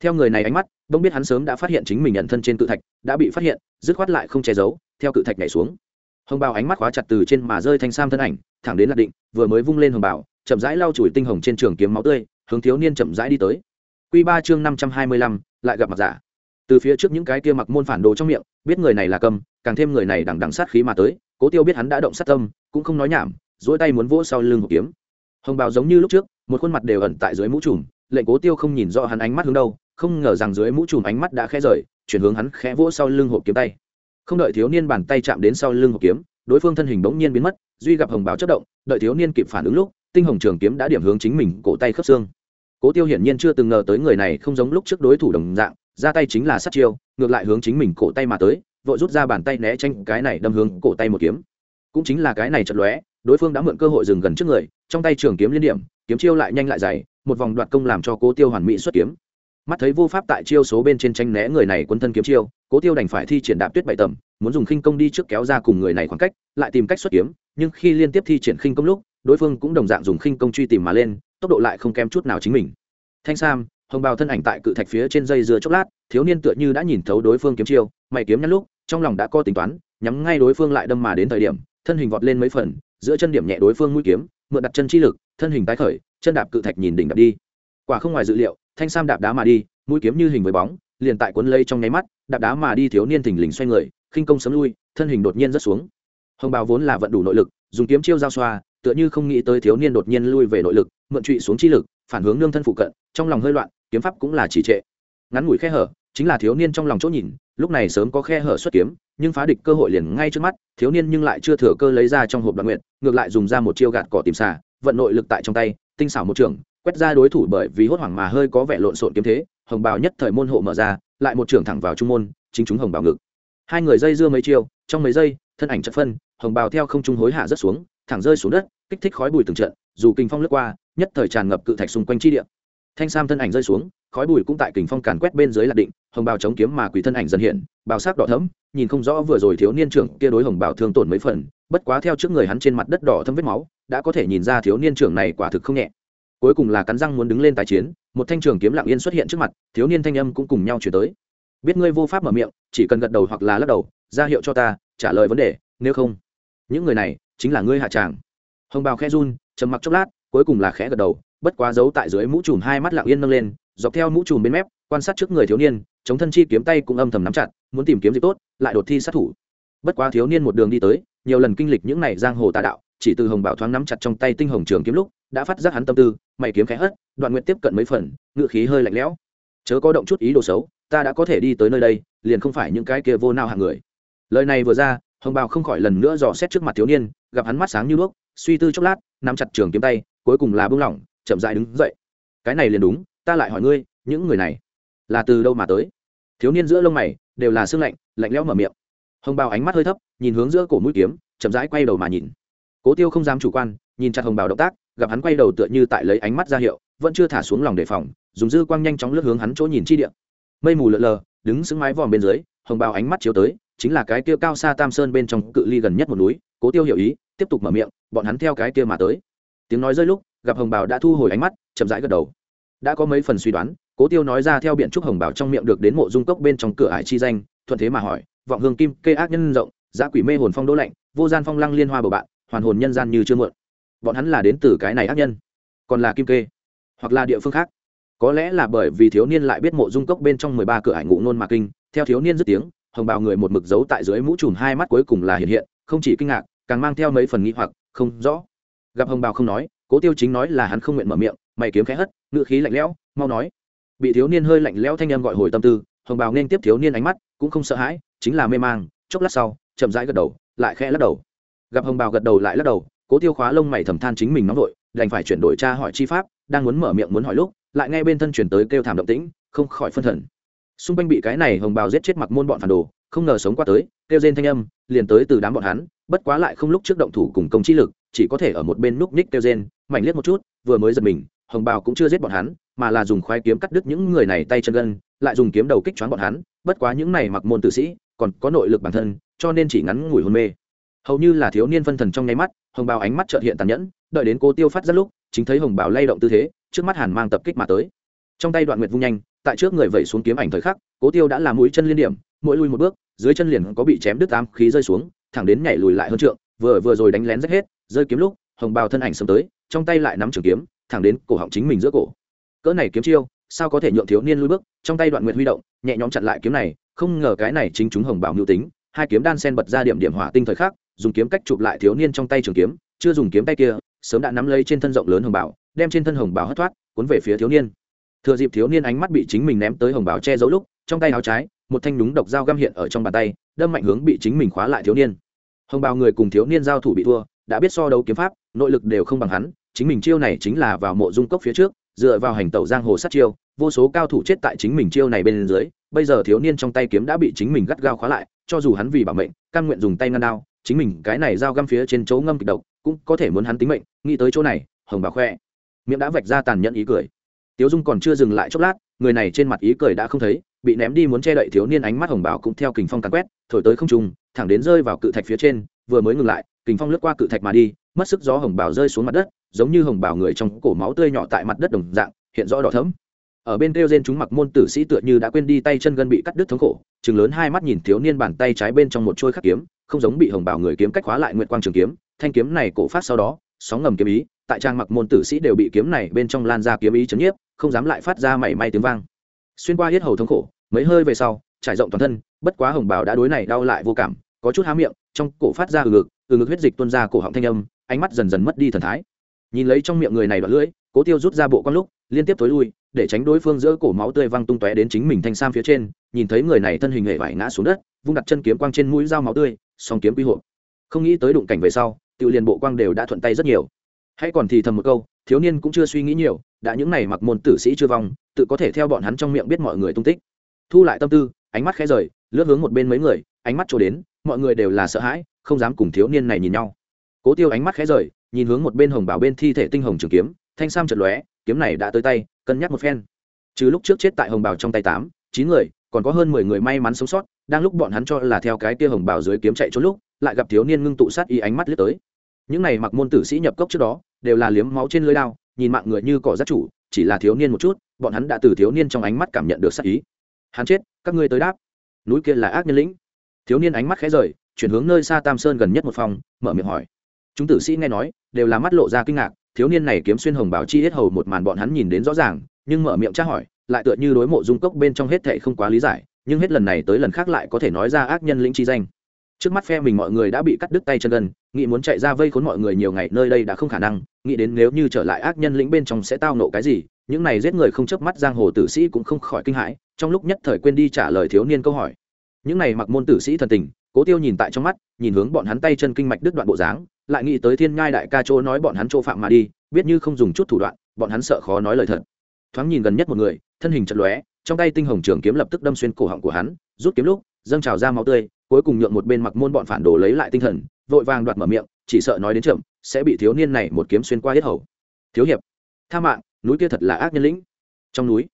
Theo người này ánh mắt, bỗng biết hắn sớm đã phát hiện chính mình nhận thân trên cự thạch, đã bị phát hiện, dứt khoát lại không che giấu, theo cự thạch nhảy xuống. Hồng bào ánh mắt khóa chặt từ trên mà rơi thanh sam thân ảnh, thẳng đến lạc định, vừa mới vung lên hồng bào chậm rãi lau chùi tinh hồng trên trường kiếm máu tươi hướng thiếu niên chậm rãi đi tới. Q ba chương năm trăm hai mươi lăm, lại gặp mặt giả. Từ phía trước những cái kia mặc môn phản đồ trong miệng, biết người này là cầm, càng thêm người này đằng đằng sát khí mà tới, cố tiêu biết hắn đã động sát tâm, cũng không nói nhảm dỗi tay muốn vỗ sau lưng hộp kiếm. Hồng bào giống như lúc trước, một khuôn mặt đều ẩn tại dưới mũ trùm, lệnh cố tiêu không nhìn rõ hắn ánh mắt hướng đâu, không ngờ rằng dưới mũ trùm ánh mắt đã khẽ rời, chuyển hướng hắn khẽ vỗ sau lưng hộp kiếm tay. Không đợi thiếu niên bàn tay chạm đến sau lưng hộp kiếm, đối phương thân hình bỗng nhiên biến mất, duy gặp hồng bào chất động, đợi thiếu niên kịp phản ứng lúc tinh hồng trường kiếm đã điểm hướng chính mình cổ tay khớp xương. Cố tiêu hiển nhiên chưa từng ngờ tới người này không giống lúc trước đối thủ đồng dạng, ra tay chính là sát chiêu, ngược lại hướng chính mình cổ tay mà tới, vội rút ra bàn tay né tranh cái này đâm hướng cổ tay một kiếm. Cũng chính là cái này chật lóe, đối phương đã mượn cơ hội dừng gần trước người, trong tay trường kiếm liên điểm, kiếm chiêu lại nhanh lại dày, một vòng đoạt công làm cho cố tiêu hoàn mỹ xuất kiếm. Mắt thấy vô pháp tại chiêu số bên trên tranh né người này quân thân kiếm chiêu, cố tiêu đành phải thi triển đạp tuyết bảy tầm, muốn dùng khinh công đi trước kéo ra cùng người này khoảng cách, lại tìm cách xuất kiếm, nhưng khi liên tiếp thi triển khinh công lúc đối phương cũng đồng dạng dùng khinh công truy tìm mà lên, tốc độ lại không kém chút nào chính mình. Thanh sam, hồng bào thân ảnh tại cự thạch phía trên dây dưa chốc lát, thiếu niên tựa như đã nhìn thấu đối phương kiếm chiêu, mày kiếm nhắn lúc, trong lòng đã có tính toán, nhắm ngay đối phương lại đâm mà đến thời điểm, thân hình vọt lên mấy phần, giữa chân điểm nhẹ đối phương mũi kiếm, mượn đặt chân chi lực, thân hình tái khởi, chân đạp cự thạch nhìn đỉnh đạp đi. Quả không ngoài dự liệu, thanh sam đạp đá mà đi, mũi kiếm như hình với bóng, liền tại cuốn lây trong nháy mắt, đạp đá mà đi thiếu niên thình lình xoay người, khinh công sấm lui, thân hình đột nhiên rất xuống. Hồng bào vốn là vận đủ nội lực, dùng kiếm chiêu giao xoa tựa như không nghĩ tới thiếu niên đột nhiên lui về nội lực mượn trụy xuống chi lực phản hướng nương thân phụ cận trong lòng hơi loạn kiếm pháp cũng là chỉ trệ. Ngắn ngủi khe hở chính là thiếu niên trong lòng chỗ nhìn lúc này sớm có khe hở xuất kiếm nhưng phá địch cơ hội liền ngay trước mắt thiếu niên nhưng lại chưa thừa cơ lấy ra trong hộp đoạn nguyện ngược lại dùng ra một chiêu gạt cỏ tìm xả, vận nội lực tại trong tay tinh xảo một trường quét ra đối thủ bởi vì hốt hoảng mà hơi có vẻ lộn xộn kiếm thế hồng bào nhất thời môn hộ mở ra lại một trường thẳng vào trung môn chính chúng hồng bào ngực. Hai người dây dưa mấy chiêu trong mấy giây thân ảnh chất phân hồng bào theo không trung hối hạ rất xuống thẳng rơi xuống đất, kích thích khói bụi từng trận, dù kinh phong lướt qua, nhất thời tràn ngập cự thạch xung quanh chi địa. Thanh sam thân ảnh rơi xuống, khói bụi cũng tại kình phong càn quét bên dưới lạc định, hồng bào chống kiếm mà quỷ thân ảnh dần hiện, bào sắc đỏ thẫm, nhìn không rõ vừa rồi thiếu niên trưởng kia đối hồng bào thương tổn mấy phần, bất quá theo trước người hắn trên mặt đất đỏ thâm vết máu, đã có thể nhìn ra thiếu niên trưởng này quả thực không nhẹ. Cuối cùng là cắn răng muốn đứng lên tái chiến, một thanh trường kiếm lặng yên xuất hiện trước mặt, thiếu niên thanh âm cũng cùng nhau chuyển tới. Biết ngươi vô pháp mở miệng, chỉ cần gật đầu hoặc là lắc đầu, ra hiệu cho ta, trả lời vấn đề, nếu không. Những người này chính là ngươi hạ tràng. Hồng bào khẽ run, trầm mặc chốc lát, cuối cùng là khẽ gật đầu, bất quá giấu tại dưới mũ trùm hai mắt lặng yên nâng lên, dọc theo mũ trùm bên mép, quan sát trước người thiếu niên, chống thân chi kiếm tay cũng âm thầm nắm chặt, muốn tìm kiếm gì tốt, lại đột thi sát thủ. Bất quá thiếu niên một đường đi tới, nhiều lần kinh lịch những này giang hồ tà đạo, chỉ từ hồng bảo thoáng nắm chặt trong tay tinh hồng trường kiếm lúc, đã phát giác hắn tâm tư, mày kiếm khẽ hất, đoạn nguyện tiếp cận mấy phần, ngựa khí hơi lạnh lẽo. Chớ có động chút ý đồ xấu, ta đã có thể đi tới nơi đây, liền không phải những cái kia vô nào hàng người. Lời này vừa ra hồng bào không khỏi lần nữa dò xét trước mặt thiếu niên, gặp hắn mắt sáng như đuốc, suy tư chốc lát, nắm chặt trường kiếm tay, cuối cùng là buông lỏng, chậm dại đứng dậy. Cái này liền đúng, ta lại hỏi ngươi, những người này là từ đâu mà tới? Thiếu niên giữa lông mày đều là xương lạnh lạnh lẽo mở miệng. Hồng bào ánh mắt hơi thấp, nhìn hướng giữa cổ mũi kiếm, chậm rãi quay đầu mà nhìn. Cố tiêu không dám chủ quan, nhìn chặt hồng bào động tác, gặp hắn quay đầu tựa như tại lấy ánh mắt ra hiệu, vẫn chưa thả xuống lòng đề phòng, dùng dư quang nhanh chóng lướt hướng hắn chỗ nhìn chi điện mây mù lợn lờ, đứng sững mái vòm bên dưới, hồng bào ánh mắt chiếu tới chính là cái kia cao xa tam sơn bên trong cự ly gần nhất một núi, cố tiêu hiểu ý, tiếp tục mở miệng, bọn hắn theo cái kia mà tới. Tiếng nói rơi lúc, gặp hồng Bảo đã thu hồi ánh mắt, chậm rãi gật đầu. Đã có mấy phần suy đoán, cố tiêu nói ra theo biện trúc hồng Bảo trong miệng được đến mộ dung cốc bên trong cửa ải chi danh, thuận thế mà hỏi, vọng hương kim, kê ác nhân rộng, giá quỷ mê hồn phong đỗ lạnh, vô gian phong lăng liên hoa bầu bạn, hoàn hồn nhân gian như chưa muộn. Bọn hắn là đến từ cái này ác nhân, còn là kim kê, hoặc là địa phương khác. Có lẽ là bởi vì thiếu niên lại biết mộ dung cốc bên trong mười ba cửa ải ngụ nôn mà kinh, theo thiếu niên dứt tiếng hồng bào người một mực giấu tại dưới mũ trùm hai mắt cuối cùng là hiện hiện, không chỉ kinh ngạc, càng mang theo mấy phần nghĩ hoặc, không rõ. Gặp hồng bào không nói, cố tiêu chính nói là hắn không nguyện mở miệng, mày kiếm khẽ hất ngự khí lạnh lẽo, mau nói. Bị thiếu niên hơi lạnh lẽo thanh em gọi hồi tâm tư, hồng bào nên tiếp thiếu niên ánh mắt, cũng không sợ hãi, chính là mê mang, chốc lát sau, chậm rãi gật đầu, lại khẽ lắc đầu. Gặp hồng bào gật đầu lại lắc đầu, cố tiêu khóa lông mày thầm than chính mình nóng vội, đành phải chuyển đổi tra hỏi chi pháp, đang muốn mở miệng muốn hỏi lúc, lại nghe bên thân chuyển tới kêu thảm động tĩnh, không khỏi phân thần xung quanh bị cái này hồng bào giết chết mặc môn bọn phản đồ, không ngờ sống qua tới, kêu rên thanh âm, liền tới từ đám bọn hắn, bất quá lại không lúc trước động thủ cùng công chi lực, chỉ có thể ở một bên núp ních kêu rên, mảnh liếc một chút, vừa mới giật mình, hồng bào cũng chưa giết bọn hắn, mà là dùng khoai kiếm cắt đứt những người này tay chân gân, lại dùng kiếm đầu kích choáng bọn hắn, bất quá những này mặc môn tử sĩ, còn có nội lực bản thân, cho nên chỉ ngắn ngủi hôn mê. Hầu như là thiếu niên phân thần trong nháy mắt, hồng bào ánh mắt trợt hiện tàn nhẫn, đợi đến cô tiêu phát rất lúc, chính thấy hồng bào lay động tư thế, trước mắt hàn mang tập kích mà tới. Trong tay đoạn nguyệt vung nhanh tại trước người vẩy xuống kiếm ảnh thời khắc, cố tiêu đã làm mũi chân liên điểm, mỗi lui một bước, dưới chân liền có bị chém đứt tám khí rơi xuống, thẳng đến nhảy lùi lại hơn trượng, vừa vừa rồi đánh lén rách hết, rơi kiếm lúc, hồng bào thân ảnh sớm tới, trong tay lại nắm trường kiếm, thẳng đến cổ họng chính mình giữa cổ. Cỡ này kiếm chiêu, sao có thể nhượng thiếu niên lui bước, trong tay đoạn nguyệt huy động, nhẹ nhõm chặn lại kiếm này, không ngờ cái này chính chúng hồng bào mưu tính, hai kiếm đan sen bật ra điểm điểm hỏa tinh thời khắc, dùng kiếm cách chụp lại thiếu niên trong tay trường kiếm, chưa dùng kiếm tay kia, sớm đã nắm lấy trên thân rộng lớn hồng bảo đem trên thân hồng bảo hất thoát, cuốn về phía thiếu niên thừa dịp thiếu niên ánh mắt bị chính mình ném tới hồng báo che giấu lúc, trong tay áo trái, một thanh đúng độc dao găm hiện ở trong bàn tay, đâm mạnh hướng bị chính mình khóa lại thiếu niên. Hồng bào người cùng thiếu niên giao thủ bị thua, đã biết so đấu kiếm pháp, nội lực đều không bằng hắn, chính mình chiêu này chính là vào mộ dung cốc phía trước, dựa vào hành tẩu giang hồ sát chiêu, vô số cao thủ chết tại chính mình chiêu này bên dưới, bây giờ thiếu niên trong tay kiếm đã bị chính mình gắt gao khóa lại, cho dù hắn vì bảo mệnh căn nguyện dùng tay ngăn đao, chính mình cái này dao găm phía trên chỗ ngâm kịch độc, cũng có thể muốn hắn tính mệnh, nghĩ tới chỗ này, hồng bà khoe, miệng đã vạch ra tàn nhẫn ý cười tiếu dung còn chưa dừng lại chốc lát, người này trên mặt ý cười đã không thấy, bị ném đi muốn che đậy thiếu niên ánh mắt hồng bảo cũng theo kình phong càn quét, thổi tới không trùng thẳng đến rơi vào cự thạch phía trên, vừa mới ngừng lại, kình phong lướt qua cự thạch mà đi, mất sức gió hồng bảo rơi xuống mặt đất, giống như hồng bảo người trong cổ máu tươi nhỏ tại mặt đất đồng dạng, hiện rõ đỏ thấm ở bên kêu trên chúng mặc môn tử sĩ tựa như đã quên đi tay chân gân bị cắt đứt thống khổ, chừng lớn hai mắt nhìn thiếu niên bàn tay trái bên trong một trôi khắc kiếm, không giống bị hồng bảo người kiếm cách khóa lại nguyệt quang trường kiếm, thanh kiếm này cổ phát sau đó, sóng ngầm kiếm ý tại trang mặc môn tử sĩ đều bị kiếm này bên trong lan ra kiếm ý chấn nhiếp, không dám lại phát ra mảy may tiếng vang. Xuyên qua hết hầu thống khổ, mấy hơi về sau, trải rộng toàn thân, bất quá hồng bảo đã đối này đau lại vô cảm, có chút há miệng, trong cổ phát ra ừ ngực từ ngực huyết dịch tuôn ra cổ họng thanh âm, ánh mắt dần dần mất đi thần thái. Nhìn lấy trong miệng người này đoạn lưỡi, cố tiêu rút ra bộ con lúc, liên tiếp tối lui, để tránh đối phương giữa cổ máu tươi văng tung tóe đến chính mình thanh sam phía trên, nhìn thấy người này thân hình hệ vải ngã xuống đất, vung đặt chân kiếm quang trên mũi dao máu tươi, song kiếm quy hộ. Không nghĩ tới đụng cảnh về sau tự liền bộ quang đều đã thuận tay rất nhiều hãy còn thì thầm một câu, thiếu niên cũng chưa suy nghĩ nhiều, đã những này mặc môn tử sĩ chưa vong, tự có thể theo bọn hắn trong miệng biết mọi người tung tích. Thu lại tâm tư, ánh mắt khẽ rời, lướt hướng một bên mấy người, ánh mắt trổ đến, mọi người đều là sợ hãi, không dám cùng thiếu niên này nhìn nhau. Cố tiêu ánh mắt khẽ rời, nhìn hướng một bên hồng bảo bên thi thể tinh hồng trường kiếm, thanh sam chật lóe, kiếm này đã tới tay, cân nhắc một phen. Trừ lúc trước chết tại hồng bảo trong tay tám, chín người, còn có hơn mười người may mắn sống sót, đang lúc bọn hắn cho là theo cái kia hồng bảo dưới kiếm chạy trốn lúc, lại gặp thiếu niên ngưng tụ sát y ánh mắt lướt tới những này mặc môn tử sĩ nhập cốc trước đó, đều là liếm máu trên lưới lao nhìn mạng người như cỏ giác chủ, chỉ là thiếu niên một chút, bọn hắn đã từ thiếu niên trong ánh mắt cảm nhận được sát ý. Hắn chết, các ngươi tới đáp. Núi kia là ác nhân lĩnh. Thiếu niên ánh mắt khẽ rời, chuyển hướng nơi xa tam sơn gần nhất một phòng, mở miệng hỏi. Chúng tử sĩ nghe nói, đều là mắt lộ ra kinh ngạc, thiếu niên này kiếm xuyên hồng bảo chi hết hầu một màn bọn hắn nhìn đến rõ ràng, nhưng mở miệng tra hỏi, lại tựa như đối mộ dung cốc bên trong hết thệ không quá lý giải, nhưng hết lần này tới lần khác lại có thể nói ra ác nhân lĩnh chi danh trước mắt phe mình mọi người đã bị cắt đứt tay chân gần nghĩ muốn chạy ra vây khốn mọi người nhiều ngày, nơi đây đã không khả năng, nghĩ đến nếu như trở lại ác nhân lĩnh bên trong sẽ tao nộ cái gì, những này giết người không chớp mắt giang hồ tử sĩ cũng không khỏi kinh hãi, trong lúc nhất thời quên đi trả lời thiếu niên câu hỏi. Những này mặc môn tử sĩ thần tình, cố tiêu nhìn tại trong mắt, nhìn hướng bọn hắn tay chân kinh mạch đứt đoạn bộ dáng, lại nghĩ tới thiên ngai đại ca chỗ nói bọn hắn chỗ phạm mà đi, biết như không dùng chút thủ đoạn, bọn hắn sợ khó nói lời thật. Thoáng nhìn gần nhất một người, thân hình chật lóe, trong tay tinh hồng trường kiếm lập tức đâm xuyên cổ họng của hắn, rút kiếm lúc, dâng trào ra máu tươi cuối cùng nhượng một bên mặc môn bọn phản đồ lấy lại tinh thần, vội vàng đoạt mở miệng, chỉ sợ nói đến chậm, sẽ bị thiếu niên này một kiếm xuyên qua hết hầu. Thiếu hiệp, tha mạng, núi kia thật là ác nhân lĩnh. Trong núi,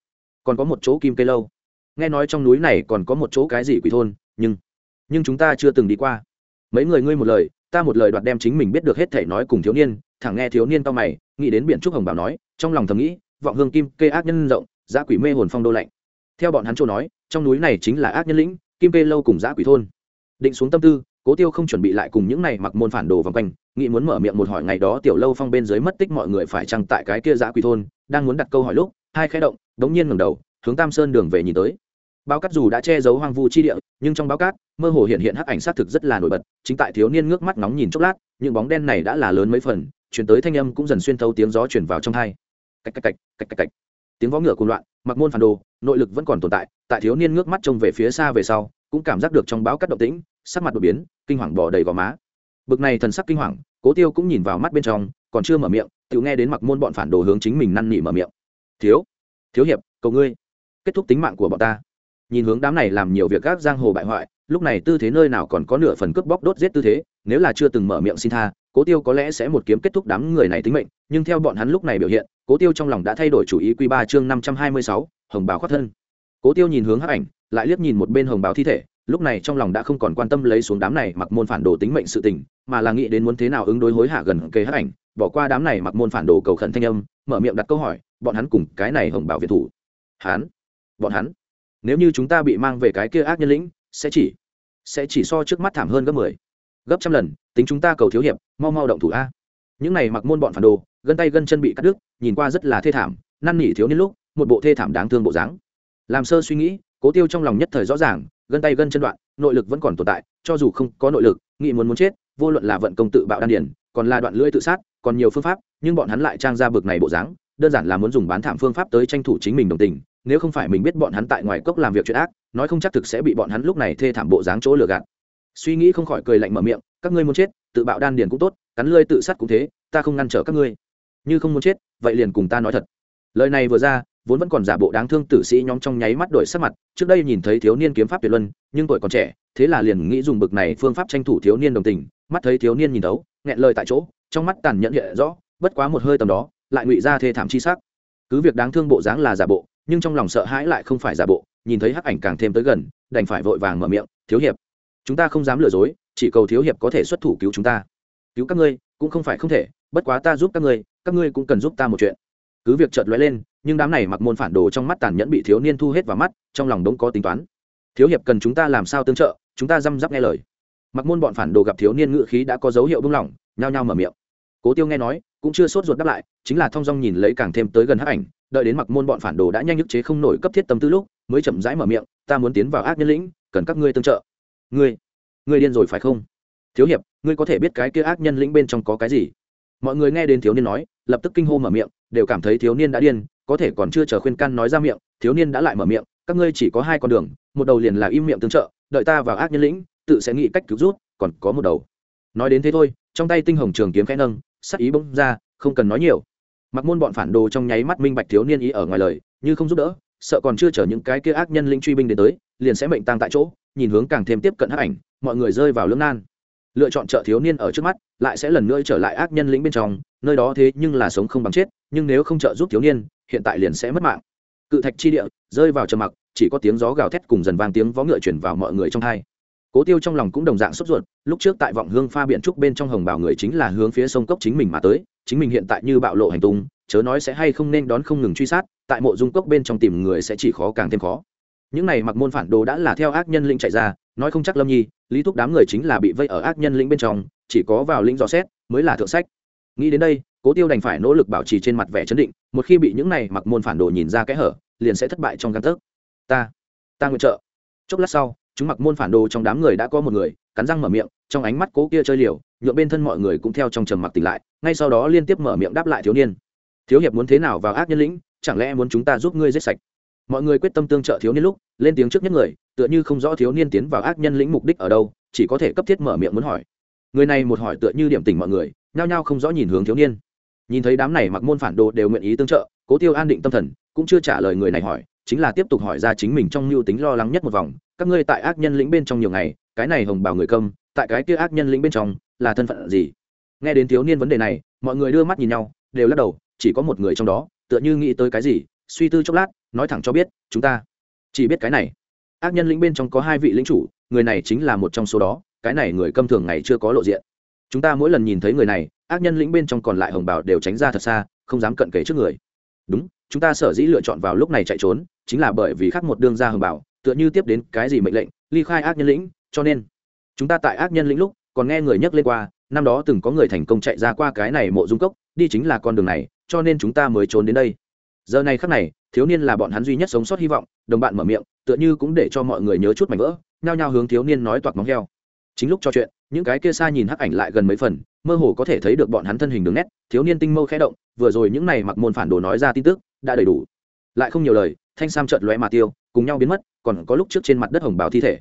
còn có một chỗ kim cây lâu. Nghe nói trong núi này còn có một chỗ cái gì quỷ thôn, nhưng nhưng chúng ta chưa từng đi qua. Mấy người ngươi một lời, ta một lời đoạt đem chính mình biết được hết thể nói cùng thiếu niên, thẳng nghe thiếu niên to mày, nghĩ đến biển trúc hồng bảo nói, trong lòng thầm nghĩ, vọng hương kim kê ác nhân rộng giã quỷ mê hồn phong đô lạnh. Theo bọn hắn châu nói, trong núi này chính là ác nhân lĩnh, kim kê lâu cùng giã quỷ thôn định xuống tâm tư cố tiêu không chuẩn bị lại cùng những này mặc môn phản đồ vòng quanh nghĩ muốn mở miệng một hỏi ngày đó tiểu lâu phong bên dưới mất tích mọi người phải chăng tại cái kia giã quỷ thôn đang muốn đặt câu hỏi lúc hai khai động đống nhiên ngẩng đầu hướng tam sơn đường về nhìn tới. Báo cát dù đã che giấu hoang vu chi địa nhưng trong báo cát mơ hồ hiện hiện hắc ảnh sát thực rất là nổi bật chính tại thiếu niên ngước mắt nóng nhìn chốc lát những bóng đen này đã là lớn mấy phần chuyển tới thanh âm cũng dần xuyên thấu tiếng gió chuyển vào trong hai. Cạch cạch cạch, cạch cạch cạch, tiếng vó ngựa cuồng loạn mặc môn phản đồ nội lực vẫn còn tồn tại tại thiếu niên ngước mắt trông về phía xa về sau cũng cảm giác được trong báo cát động tĩnh sắc mặt đột biến, kinh hoàng bỏ đầy gò má. Bực này thần sắc kinh hoàng, cố tiêu cũng nhìn vào mắt bên trong, còn chưa mở miệng tự nghe đến mặc môn bọn phản đồ hướng chính mình năn nỉ mở miệng. Thiếu thiếu hiệp, cầu ngươi, kết thúc tính mạng của bọn ta. Nhìn hướng đám này làm nhiều việc gác giang hồ bại hoại, lúc này tư thế nơi nào còn có nửa phần cướp bóc đốt giết tư thế, nếu là chưa từng mở miệng xin tha, cố tiêu có lẽ sẽ một kiếm kết thúc đám người này tính mệnh, nhưng theo bọn hắn lúc này biểu hiện, cố tiêu trong lòng đã thay đổi chủ ý q ba chương năm trăm hai mươi sáu, hồng bào khoát thân. Cố tiêu nhìn hướng hắc ảnh, lại liếc nhìn một bên hồng bào thi thể lúc này trong lòng đã không còn quan tâm lấy xuống đám này mặc môn phản đồ tính mệnh sự tình, mà là nghĩ đến muốn thế nào ứng đối hối hả gần kề hắc ảnh, bỏ qua đám này mặc môn phản đồ cầu khẩn thanh âm, mở miệng đặt câu hỏi, bọn hắn cùng cái này hồng bảo việt thủ? Hắn? Bọn hắn? Nếu như chúng ta bị mang về cái kia ác nhân lĩnh, sẽ chỉ sẽ chỉ so trước mắt thảm hơn gấp mười, gấp trăm lần, tính chúng ta cầu thiếu hiệp, mau mau động thủ a. Những này mặc môn bọn phản đồ, gân tay gân chân bị cắt đứt, nhìn qua rất là thê thảm, năn nỉ thiếu niên lúc, một bộ thê thảm đáng thương bộ dáng. Làm sơ suy nghĩ, cố tiêu trong lòng nhất thời rõ ràng gân tay gân chân đoạn, nội lực vẫn còn tồn tại, cho dù không có nội lực nghĩ muốn muốn chết, vô luận là vận công tự bạo đan điển còn là đoạn lưỡi tự sát, còn nhiều phương pháp, nhưng bọn hắn lại trang ra bực này bộ dáng, đơn giản là muốn dùng bán thảm phương pháp tới tranh thủ chính mình đồng tình, nếu không phải mình biết bọn hắn tại ngoài cốc làm việc chuyện ác, nói không chắc thực sẽ bị bọn hắn lúc này thê thảm bộ dáng chỗ lừa gạt. Suy nghĩ không khỏi cười lạnh mở miệng, các ngươi muốn chết, tự bạo đan điền cũng tốt, cắn lưỡi tự sát cũng thế, ta không ngăn trở các ngươi. Như không muốn chết, vậy liền cùng ta nói thật. Lời này vừa ra vốn vẫn còn giả bộ đáng thương tử sĩ nhóm trong nháy mắt đổi sắc mặt, trước đây nhìn thấy thiếu niên kiếm pháp tuyệt luân, nhưng tuổi còn trẻ, thế là liền nghĩ dùng bực này phương pháp tranh thủ thiếu niên đồng tình, mắt thấy thiếu niên nhìn thấu nghẹn lời tại chỗ, trong mắt tàn nhẫn hiện rõ, bất quá một hơi tầm đó, lại ngụy ra thê thảm chi sắc. Cứ việc đáng thương bộ dáng là giả bộ, nhưng trong lòng sợ hãi lại không phải giả bộ, nhìn thấy hắc ảnh càng thêm tới gần, đành phải vội vàng mở miệng, thiếu hiệp, chúng ta không dám lừa dối, chỉ cầu thiếu hiệp có thể xuất thủ cứu chúng ta. Cứu các ngươi, cũng không phải không thể, bất quá ta giúp các ngươi các ngươi cũng cần giúp ta một chuyện cứ việc chợt lóe lên, nhưng đám này mặc môn phản đồ trong mắt tàn nhẫn bị thiếu niên thu hết vào mắt, trong lòng đống có tính toán. Thiếu hiệp cần chúng ta làm sao tương trợ, chúng ta dăm dắp nghe lời. Mặc môn bọn phản đồ gặp thiếu niên ngự khí đã có dấu hiệu buông lỏng, nhao nhao mở miệng. Cố tiêu nghe nói, cũng chưa sốt ruột đáp lại, chính là thong dong nhìn lấy càng thêm tới gần hắc ảnh, đợi đến mặc môn bọn phản đồ đã nhanh nhức chế không nổi cấp thiết tâm tư lúc, mới chậm rãi mở miệng, ta muốn tiến vào ác nhân lĩnh, cần các ngươi tương trợ. Ngươi ngươi điên rồi phải không? Thiếu hiệp, ngươi có thể biết cái kia ác nhân lĩnh bên trong có cái gì? Mọi người nghe đến thiếu niên nói, lập tức kinh hô mở miệng đều cảm thấy thiếu niên đã điên, có thể còn chưa chờ khuyên can nói ra miệng, thiếu niên đã lại mở miệng, các ngươi chỉ có hai con đường, một đầu liền là im miệng tương trợ, đợi ta vào ác nhân lĩnh, tự sẽ nghĩ cách cứu rút, còn có một đầu. Nói đến thế thôi, trong tay tinh hồng trường kiếm khẽ nâng, sắc ý bông ra, không cần nói nhiều. Mặc môn bọn phản đồ trong nháy mắt minh bạch thiếu niên ý ở ngoài lời, như không giúp đỡ, sợ còn chưa chở những cái kia ác nhân linh truy binh đến tới, liền sẽ mệnh tăng tại chỗ, nhìn hướng càng thêm tiếp cận hắc ảnh, mọi người rơi vào lưỡng nan lựa chọn trợ thiếu niên ở trước mắt, lại sẽ lần nữa trở lại ác nhân lĩnh bên trong, nơi đó thế nhưng là sống không bằng chết, nhưng nếu không trợ giúp thiếu niên, hiện tại liền sẽ mất mạng. Cự thạch chi địa, rơi vào trầm mặc, chỉ có tiếng gió gào thét cùng dần vang tiếng vó ngựa chuyển vào mọi người trong hai. Cố tiêu trong lòng cũng đồng dạng sốt ruột, lúc trước tại vọng hương pha biện trúc bên trong hồng bảo người chính là hướng phía sông cốc chính mình mà tới, chính mình hiện tại như bạo lộ hành tung, chớ nói sẽ hay không nên đón không ngừng truy sát, tại mộ dung cốc bên trong tìm người sẽ chỉ khó càng thêm khó. Những này mặc môn phản đồ đã là theo ác nhân linh chạy ra, nói không chắc lâm nhi lý thúc đám người chính là bị vây ở ác nhân lĩnh bên trong, chỉ có vào lĩnh dò xét mới là thượng sách. Nghĩ đến đây, cố tiêu đành phải nỗ lực bảo trì trên mặt vẻ chấn định, một khi bị những này mặc môn phản đồ nhìn ra kẽ hở, liền sẽ thất bại trong căn tấc. Ta ta nguyện trợ. Chốc lát sau, chúng mặc môn phản đồ trong đám người đã có một người, cắn răng mở miệng, trong ánh mắt cố kia chơi liều nhựa bên thân mọi người cũng theo trong trầm mặc tỉnh lại, ngay sau đó liên tiếp mở miệng đáp lại thiếu niên. Thiếu hiệp muốn thế nào vào ác nhân lĩnh? Chẳng lẽ muốn chúng ta giúp ngươi giết sạch? Mọi người quyết tâm tương trợ thiếu niên lúc, lên tiếng trước nhất người, tựa như không rõ thiếu niên tiến vào ác nhân lĩnh mục đích ở đâu, chỉ có thể cấp thiết mở miệng muốn hỏi. Người này một hỏi tựa như điểm tình mọi người, nhao nhao không rõ nhìn hướng thiếu niên. Nhìn thấy đám này mặc môn phản đồ đều nguyện ý tương trợ, cố tiêu an định tâm thần, cũng chưa trả lời người này hỏi, chính là tiếp tục hỏi ra chính mình trong mưu tính lo lắng nhất một vòng, các ngươi tại ác nhân lĩnh bên trong nhiều ngày, cái này hồng bảo người công tại cái kia ác nhân lĩnh bên trong, là thân phận gì? Nghe đến thiếu niên vấn đề này, mọi người đưa mắt nhìn nhau, đều lắc đầu, chỉ có một người trong đó, tựa như nghĩ tới cái gì, suy tư chốc lát nói thẳng cho biết, chúng ta chỉ biết cái này. Ác nhân lĩnh bên trong có hai vị lĩnh chủ, người này chính là một trong số đó, cái này người câm thường ngày chưa có lộ diện. Chúng ta mỗi lần nhìn thấy người này, ác nhân lĩnh bên trong còn lại hồng bảo đều tránh ra thật xa, không dám cận kề trước người. Đúng, chúng ta sở dĩ lựa chọn vào lúc này chạy trốn, chính là bởi vì khác một đương gia hồng bảo tựa như tiếp đến cái gì mệnh lệnh, ly khai ác nhân lĩnh, cho nên chúng ta tại ác nhân lĩnh lúc, còn nghe người nhắc lên qua, năm đó từng có người thành công chạy ra qua cái này mộ dung cốc, đi chính là con đường này, cho nên chúng ta mới trốn đến đây. Giờ này khắc này thiếu niên là bọn hắn duy nhất sống sót hy vọng, đồng bạn mở miệng, tựa như cũng để cho mọi người nhớ chút mảnh vỡ, nhao nhao hướng thiếu niên nói toạc móng heo. Chính lúc trò chuyện, những cái kia xa nhìn hắc ảnh lại gần mấy phần, mơ hồ có thể thấy được bọn hắn thân hình đường nét, thiếu niên tinh mâu khẽ động, vừa rồi những này mặc môn phản đồ nói ra tin tức, đã đầy đủ. Lại không nhiều lời, thanh sam trợn lóe mà tiêu, cùng nhau biến mất, còn có lúc trước trên mặt đất hồng bào thi thể.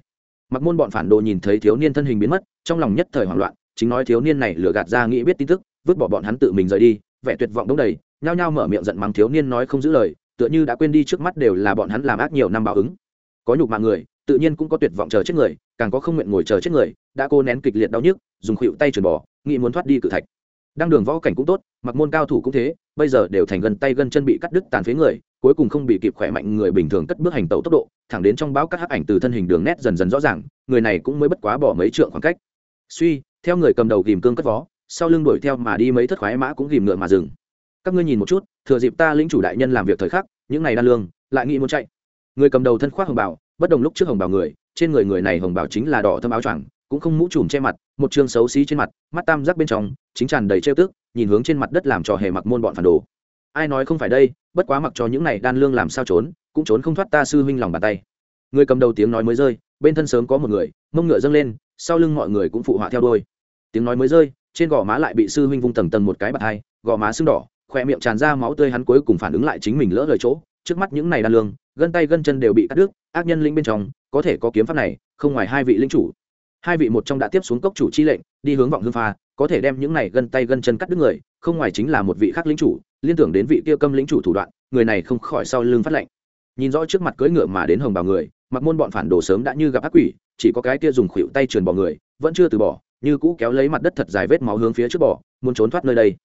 Mặc môn bọn phản đồ nhìn thấy thiếu niên thân hình biến mất, trong lòng nhất thời hoảng loạn, chính nói thiếu niên này lừa gạt ra nghĩ biết tin tức, vứt bỏ bọn hắn tự mình rời đi, vẻ tuyệt vọng đông đầy, nhao nhao mở miệng giận mắng thiếu niên nói không giữ lời tựa như đã quên đi trước mắt đều là bọn hắn làm ác nhiều năm báo ứng. Có nhục mạng người, tự nhiên cũng có tuyệt vọng chờ chết người, càng có không nguyện ngồi chờ chết người, đã cô nén kịch liệt đau nhức, dùng khuỵu tay chuyển bỏ nghĩ muốn thoát đi cự thạch. Đang đường võ cảnh cũng tốt, mặc môn cao thủ cũng thế, bây giờ đều thành gần tay gần chân bị cắt đứt tàn phế người, cuối cùng không bị kịp khỏe mạnh người bình thường cất bước hành tẩu tốc độ, thẳng đến trong báo các hắc ảnh từ thân hình đường nét dần dần rõ ràng, người này cũng mới bất quá bỏ mấy trượng khoảng cách. Suy, theo người cầm đầu ghìm cương cất vó, sau lưng đuổi theo mà đi mấy thất khoái mã cũng ghìm ngựa mà dừng các ngươi nhìn một chút, thừa dịp ta lĩnh chủ đại nhân làm việc thời khắc, những này đan lương, lại nghĩ muốn chạy. Người cầm đầu thân khoác hồng bảo bất đồng lúc trước hồng bảo người, trên người người này hồng bảo chính là đỏ thâm áo choàng, cũng không mũ trùm che mặt, một chương xấu xí trên mặt, mắt tam giác bên trong, chính tràn đầy trêu tức, nhìn hướng trên mặt đất làm trò hề mặc môn bọn phản đồ. Ai nói không phải đây, bất quá mặc cho những này đan lương làm sao trốn, cũng trốn không thoát ta sư huynh lòng bàn tay. Người cầm đầu tiếng nói mới rơi, bên thân sớm có một người, mông ngựa dâng lên, sau lưng mọi người cũng phụ họa theo đôi tiếng nói mới rơi, trên gò má lại bị sư huynh vung tầng tầng một cái bạt hai, gò má sưng đỏ khoe miệng tràn ra máu tươi hắn cuối cùng phản ứng lại chính mình lỡ lời chỗ, trước mắt những này đan lương, gân tay gân chân đều bị cắt đứt, ác nhân linh bên trong, có thể có kiếm pháp này, không ngoài hai vị linh chủ. Hai vị một trong đã tiếp xuống cốc chủ chi lệnh, đi hướng vọng hương pha, có thể đem những này gân tay gân chân cắt đứt người, không ngoài chính là một vị khác lính chủ, liên tưởng đến vị kia câm lính chủ thủ đoạn, người này không khỏi sau lưng phát lệnh. Nhìn rõ trước mặt cưỡi ngựa mà đến hồng bào người, mặc môn bọn phản đồ sớm đã như gặp ác quỷ, chỉ có cái kia dùng khuỷu tay truyền bỏ người, vẫn chưa từ bỏ, như cũ kéo lấy mặt đất thật dài vết máu hướng phía trước bỏ muốn trốn thoát nơi đây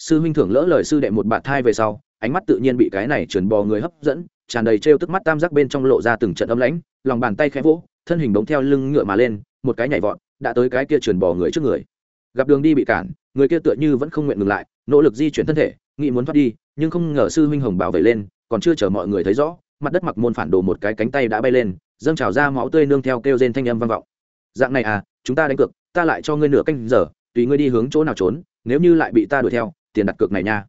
sư huynh thưởng lỡ lời sư đệ một bạt thai về sau, ánh mắt tự nhiên bị cái này trườn bò người hấp dẫn, tràn đầy trêu tức mắt tam giác bên trong lộ ra từng trận ấm lãnh, lòng bàn tay khẽ vỗ, thân hình bóng theo lưng ngựa mà lên, một cái nhảy vọt, đã tới cái kia trườn bò người trước người. Gặp đường đi bị cản, người kia tựa như vẫn không nguyện ngừng lại, nỗ lực di chuyển thân thể, nghĩ muốn thoát đi, nhưng không ngờ sư huynh hồng bảo vệ lên, còn chưa chờ mọi người thấy rõ, mặt đất mặc môn phản đồ một cái cánh tay đã bay lên, dâng trào ra máu tươi nương theo kêu rên thanh âm vang vọng. Dạng này à chúng ta đánh cược, ta lại cho ngươi nửa canh giờ, tùy ngươi đi hướng chỗ nào trốn, nếu như lại bị ta đuổi theo tiền đặt cược này nha.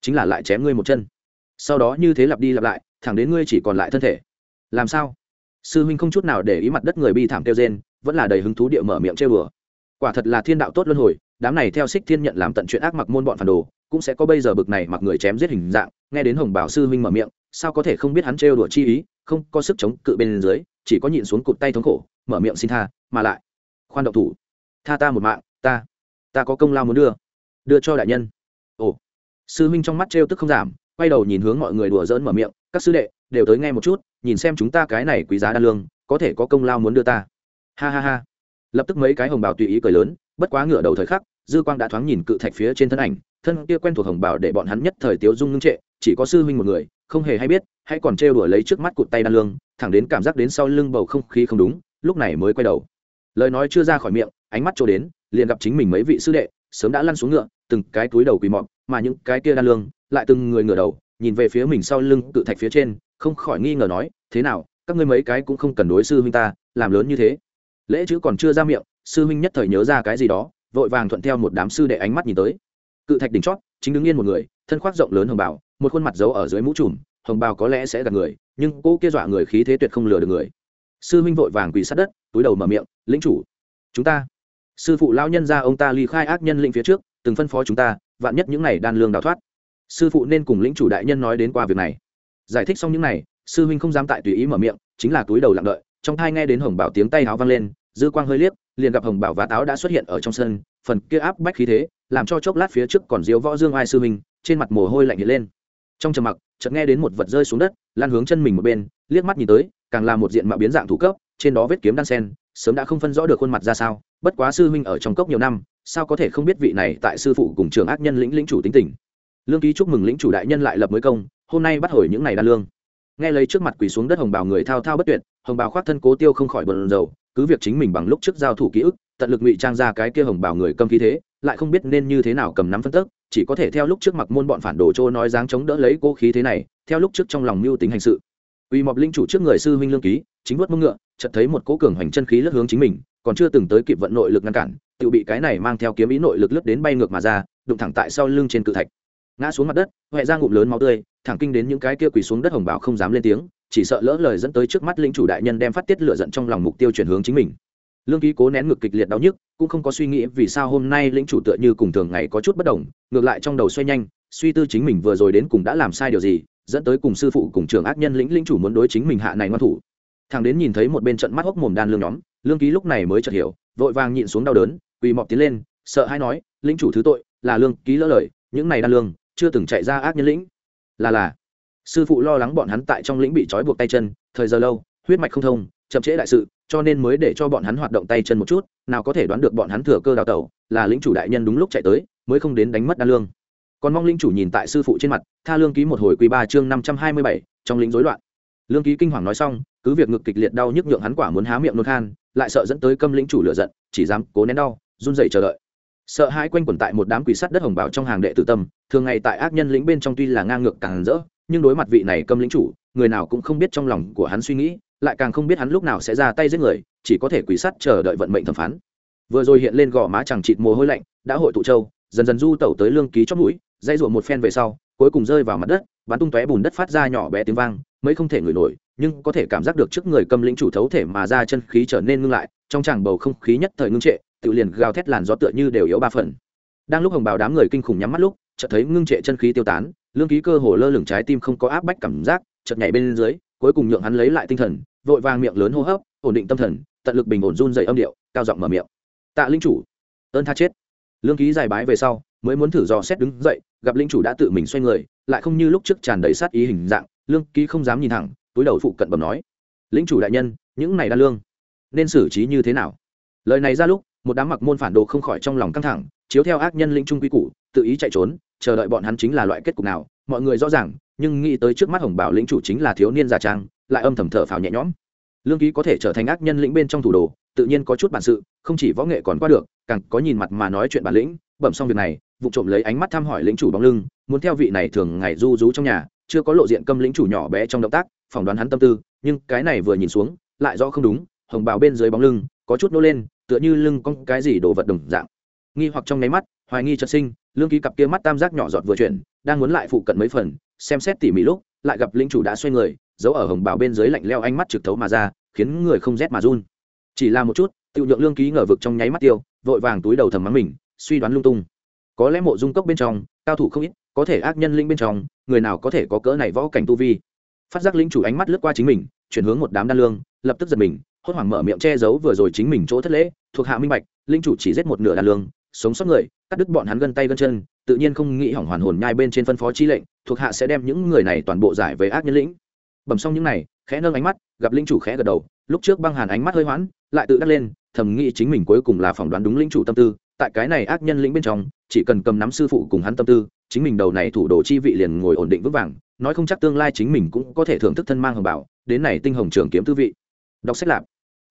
Chính là lại chém ngươi một chân. Sau đó như thế lặp đi lặp lại, thẳng đến ngươi chỉ còn lại thân thể. Làm sao? Sư huynh không chút nào để ý mặt đất người bi thảm kêu rên, vẫn là đầy hứng thú địa mở miệng chơi bừa quả thật là thiên đạo tốt luân hồi, đám này theo xích thiên nhận làm tận chuyện ác mặc môn bọn phản đồ, cũng sẽ có bây giờ bực này mặc người chém giết hình dạng, nghe đến hồng bảo sư huynh mở miệng, sao có thể không biết hắn trêu đùa chi ý, không có sức chống cự bên dưới, chỉ có nhịn xuống cụt tay thống khổ, mở miệng xin tha, mà lại, khoan động thủ. Tha ta một mạng, ta ta có công lao muốn đưa đưa cho đại nhân ồ. Sư huynh trong mắt trêu tức không giảm, quay đầu nhìn hướng mọi người đùa dỡn mở miệng, các sư đệ, đều tới nghe một chút, nhìn xem chúng ta cái này quý giá đa lương, có thể có công lao muốn đưa ta. Ha ha ha. Lập tức mấy cái hồng bào tùy ý cười lớn, bất quá ngửa đầu thời khắc, dư quang đã thoáng nhìn cự thạch phía trên thân ảnh, thân kia quen thuộc hồng bào để bọn hắn nhất thời tiếu dung ngưng trệ, chỉ có sư huynh một người, không hề hay biết hãy còn trêu đuổi lấy trước mắt cụt tay đan lương, thẳng đến cảm giác đến sau lưng bầu không khí không đúng, lúc này mới quay đầu. Lời nói chưa ra khỏi miệng, ánh mắt trôi đến, liền gặp chính mình mấy vị sư đệ, sớm đã lăn xuống ngựa từng cái túi đầu quỳ mọp, mà những cái kia đan lương lại từng người ngửa đầu, nhìn về phía mình sau lưng cự thạch phía trên, không khỏi nghi ngờ nói, thế nào, các ngươi mấy cái cũng không cần đối sư huynh ta, làm lớn như thế? Lễ chữ còn chưa ra miệng, sư huynh nhất thời nhớ ra cái gì đó, vội vàng thuận theo một đám sư đệ ánh mắt nhìn tới. Cự thạch đỉnh chót, chính đứng yên một người, thân khoác rộng lớn hồng bào, một khuôn mặt giấu ở dưới mũ trùm, hồng bào có lẽ sẽ gạt người, nhưng cô kia dọa người khí thế tuyệt không lừa được người. Sư huynh vội vàng quỳ sát đất, túi đầu mở miệng, lĩnh chủ, chúng ta, sư phụ lao nhân ra ông ta ly khai ác nhân lĩnh phía trước từng phân phó chúng ta, vạn nhất những này đan lương đào thoát. Sư phụ nên cùng lĩnh chủ đại nhân nói đến qua việc này. Giải thích xong những này, sư huynh không dám tại tùy ý mở miệng, chính là túi đầu lặng đợi, trong thai nghe đến hồng bảo tiếng tay áo vang lên, dư quang hơi liếc, liền gặp hồng bảo và táo đã xuất hiện ở trong sân, phần kia áp bách khí thế, làm cho chốc lát phía trước còn diếu võ dương ai sư huynh, trên mặt mồ hôi lạnh hiện lên. Trong trầm mặc, chợt nghe đến một vật rơi xuống đất, lan hướng chân mình một bên, liếc mắt nhìn tới, càng là một diện mạo biến dạng thủ cấp, trên đó vết kiếm đan sen, sớm đã không phân rõ được khuôn mặt ra sao, bất quá sư huynh ở trong cốc nhiều năm sao có thể không biết vị này tại sư phụ cùng trường ác nhân lĩnh lĩnh chủ tính tình? Lương ký chúc mừng lĩnh chủ đại nhân lại lập mới công, hôm nay bắt hồi những ngày đa lương. Nghe lấy trước mặt quỳ xuống đất hồng bào người thao thao bất tuyệt, hồng bào khoác thân cố tiêu không khỏi bận dầu cứ việc chính mình bằng lúc trước giao thủ ký ức, tận lực ngụy trang ra cái kia hồng bào người cầm khí thế, lại không biết nên như thế nào cầm nắm phân tức, chỉ có thể theo lúc trước mặc môn bọn phản đồ chỗ nói dáng chống đỡ lấy cố khí thế này, theo lúc trước trong lòng mưu tính hành sự. Uy mọp linh chủ trước người sư huynh lương ký, chính vuốt mông ngựa, chợt thấy một cố cường hoành chân khí lướt hướng chính mình, còn chưa từng tới kịp vận nội lực ngăn cản tự bị cái này mang theo kiếm ý nội lực lướt đến bay ngược mà ra, đụng thẳng tại sau lưng trên cự thạch. Ngã xuống mặt đất huệ ra ngụm lớn máu tươi, thẳng kinh đến những cái kia quỳ xuống đất hồng bảo không dám lên tiếng, chỉ sợ lỡ lời dẫn tới trước mắt lĩnh chủ đại nhân đem phát tiết lửa giận trong lòng mục tiêu chuyển hướng chính mình. Lương ký cố nén ngực kịch liệt đau nhức, cũng không có suy nghĩ vì sao hôm nay lĩnh chủ tựa như cùng thường ngày có chút bất đồng, ngược lại trong đầu xoay nhanh, suy tư chính mình vừa rồi đến cùng đã làm sai điều gì, dẫn tới cùng sư phụ cùng trường ác nhân lĩnh lĩnh chủ muốn đối chính mình hạ này ngoan thủ. Thằng đến nhìn thấy một bên trận mắt hốc mồm đan lương nhóm, lương ký lúc này mới chợt hiểu, vội vàng nhịn xuống đau đớn quỳ mọp tiến lên, sợ hay nói, lĩnh chủ thứ tội, là lương, ký lỡ lời, những này đan lương, chưa từng chạy ra ác nhân lĩnh. Là là, sư phụ lo lắng bọn hắn tại trong lĩnh bị trói buộc tay chân, thời giờ lâu, huyết mạch không thông, chậm trễ đại sự, cho nên mới để cho bọn hắn hoạt động tay chân một chút, nào có thể đoán được bọn hắn thừa cơ đào tẩu, là lĩnh chủ đại nhân đúng lúc chạy tới, mới không đến đánh mất đan lương. Còn mong lĩnh chủ nhìn tại sư phụ trên mặt, tha lương ký một hồi quý ba chương năm trăm hai mươi bảy, trong lĩnh rối loạn. Lương ký kinh hoàng nói xong, cứ việc ngực kịch liệt đau nhức nhượng hắn quả muốn há miệng nôn khan, lại sợ dẫn tới câm lĩnh chủ lựa giận, chỉ dám cố nén đau run rẩy chờ đợi. Sợ hãi quanh quẩn tại một đám quỷ sắt đất hồng bảo trong hàng đệ tử tâm, thường ngày tại ác nhân lĩnh bên trong tuy là ngang ngược càng rỡ, nhưng đối mặt vị này câm lĩnh chủ, người nào cũng không biết trong lòng của hắn suy nghĩ, lại càng không biết hắn lúc nào sẽ ra tay giết người, chỉ có thể quỷ sắt chờ đợi vận mệnh thẩm phán. Vừa rồi hiện lên gò má chẳng chịt mồ hôi lạnh, đã hội tụ châu, dần dần du tẩu tới lương ký chót mũi dây ruộng một phen về sau, cuối cùng rơi vào mặt đất, bắn tung tóe bùn đất phát ra nhỏ bé tiếng vang, mấy không thể ngửi nổi, nhưng có thể cảm giác được trước người cầm lĩnh chủ thấu thể mà ra chân khí trở nên ngưng lại, trong tràng bầu không khí nhất thời ngưng trệ tự liền gào thét làn gió tựa như đều yếu ba phần. Đang lúc hồng bào đám người kinh khủng nhắm mắt lúc, chợt thấy ngưng trệ chân khí tiêu tán, lương ký cơ hồ lơ lửng trái tim không có áp bách cảm giác, chợt nhảy bên dưới, cuối cùng nhượng hắn lấy lại tinh thần, vội vàng miệng lớn hô hấp, ổn định tâm thần, tận lực bình ổn run dày âm điệu, cao giọng mở miệng. Tạ linh chủ, ơn tha chết. Lương ký dài bái về sau, mới muốn thử dò xét đứng dậy, gặp linh chủ đã tự mình xoay người, lại không như lúc trước tràn đầy sát ý hình dạng, lương ký không dám nhìn thẳng, túi đầu phụ cận bẩm nói, linh chủ đại nhân, những này đa lương, nên xử trí như thế nào? Lời này ra lúc một đám mặc môn phản đồ không khỏi trong lòng căng thẳng, chiếu theo ác nhân linh trung quy củ, tự ý chạy trốn, chờ đợi bọn hắn chính là loại kết cục nào, mọi người rõ ràng, nhưng nghĩ tới trước mắt hồng bảo lĩnh chủ chính là thiếu niên già trang, lại âm thầm thở phào nhẹ nhõm. Lương ký có thể trở thành ác nhân lĩnh bên trong thủ đồ, tự nhiên có chút bản sự, không chỉ võ nghệ còn qua được, càng có nhìn mặt mà nói chuyện bản lĩnh, bẩm xong việc này, vụ trộm lấy ánh mắt thăm hỏi lĩnh chủ bóng lưng, muốn theo vị này thường ngày du rú trong nhà, chưa có lộ diện câm lĩnh chủ nhỏ bé trong động tác, phỏng đoán hắn tâm tư, nhưng cái này vừa nhìn xuống, lại rõ không đúng, hồng bào bên dưới bóng lưng, có chút nô lên tựa như lưng có cái gì đồ vật đồng dạng. Nghi hoặc trong nháy mắt, hoài nghi chợt sinh, lương ký cặp kia mắt tam giác nhỏ giọt vừa chuyển, đang muốn lại phụ cận mấy phần, xem xét tỉ mỉ lúc, lại gặp linh chủ đã xoay người, giấu ở hồng bào bên dưới lạnh leo ánh mắt trực thấu mà ra, khiến người không rét mà run. Chỉ là một chút tự nhượng lương ký ngờ vực trong nháy mắt tiêu, vội vàng túi đầu thầm mắng mình, suy đoán lung tung. Có lẽ mộ dung cốc bên trong, cao thủ không ít, có thể ác nhân linh bên trong, người nào có thể có cỡ này võ cảnh tu vi. Phát giác linh chủ ánh mắt lướt qua chính mình, chuyển hướng một đám đan lương, lập tức giật mình hốt hoảng mở miệng che giấu vừa rồi chính mình chỗ thất lễ, thuộc hạ minh bạch, linh chủ chỉ giết một nửa đàn lương, sống sót người, cắt đứt bọn hắn gân tay gân chân, tự nhiên không nghĩ hỏng hoàn hồn nhai bên trên phân phó chi lệnh, thuộc hạ sẽ đem những người này toàn bộ giải về ác nhân lĩnh. Bẩm xong những này, khẽ nâng ánh mắt, gặp linh chủ khẽ gật đầu, lúc trước băng hàn ánh mắt hơi hoãn, lại tự đắc lên, thầm nghĩ chính mình cuối cùng là phỏng đoán đúng linh chủ tâm tư, tại cái này ác nhân lĩnh bên trong, chỉ cần cầm nắm sư phụ cùng hắn tâm tư, chính mình đầu này thủ đồ chi vị liền ngồi ổn định vững vàng, nói không chắc tương lai chính mình cũng có thể thưởng thức thân mang hồng bảo, đến này tinh hồng trường kiếm tư vị. Đọc sách lạp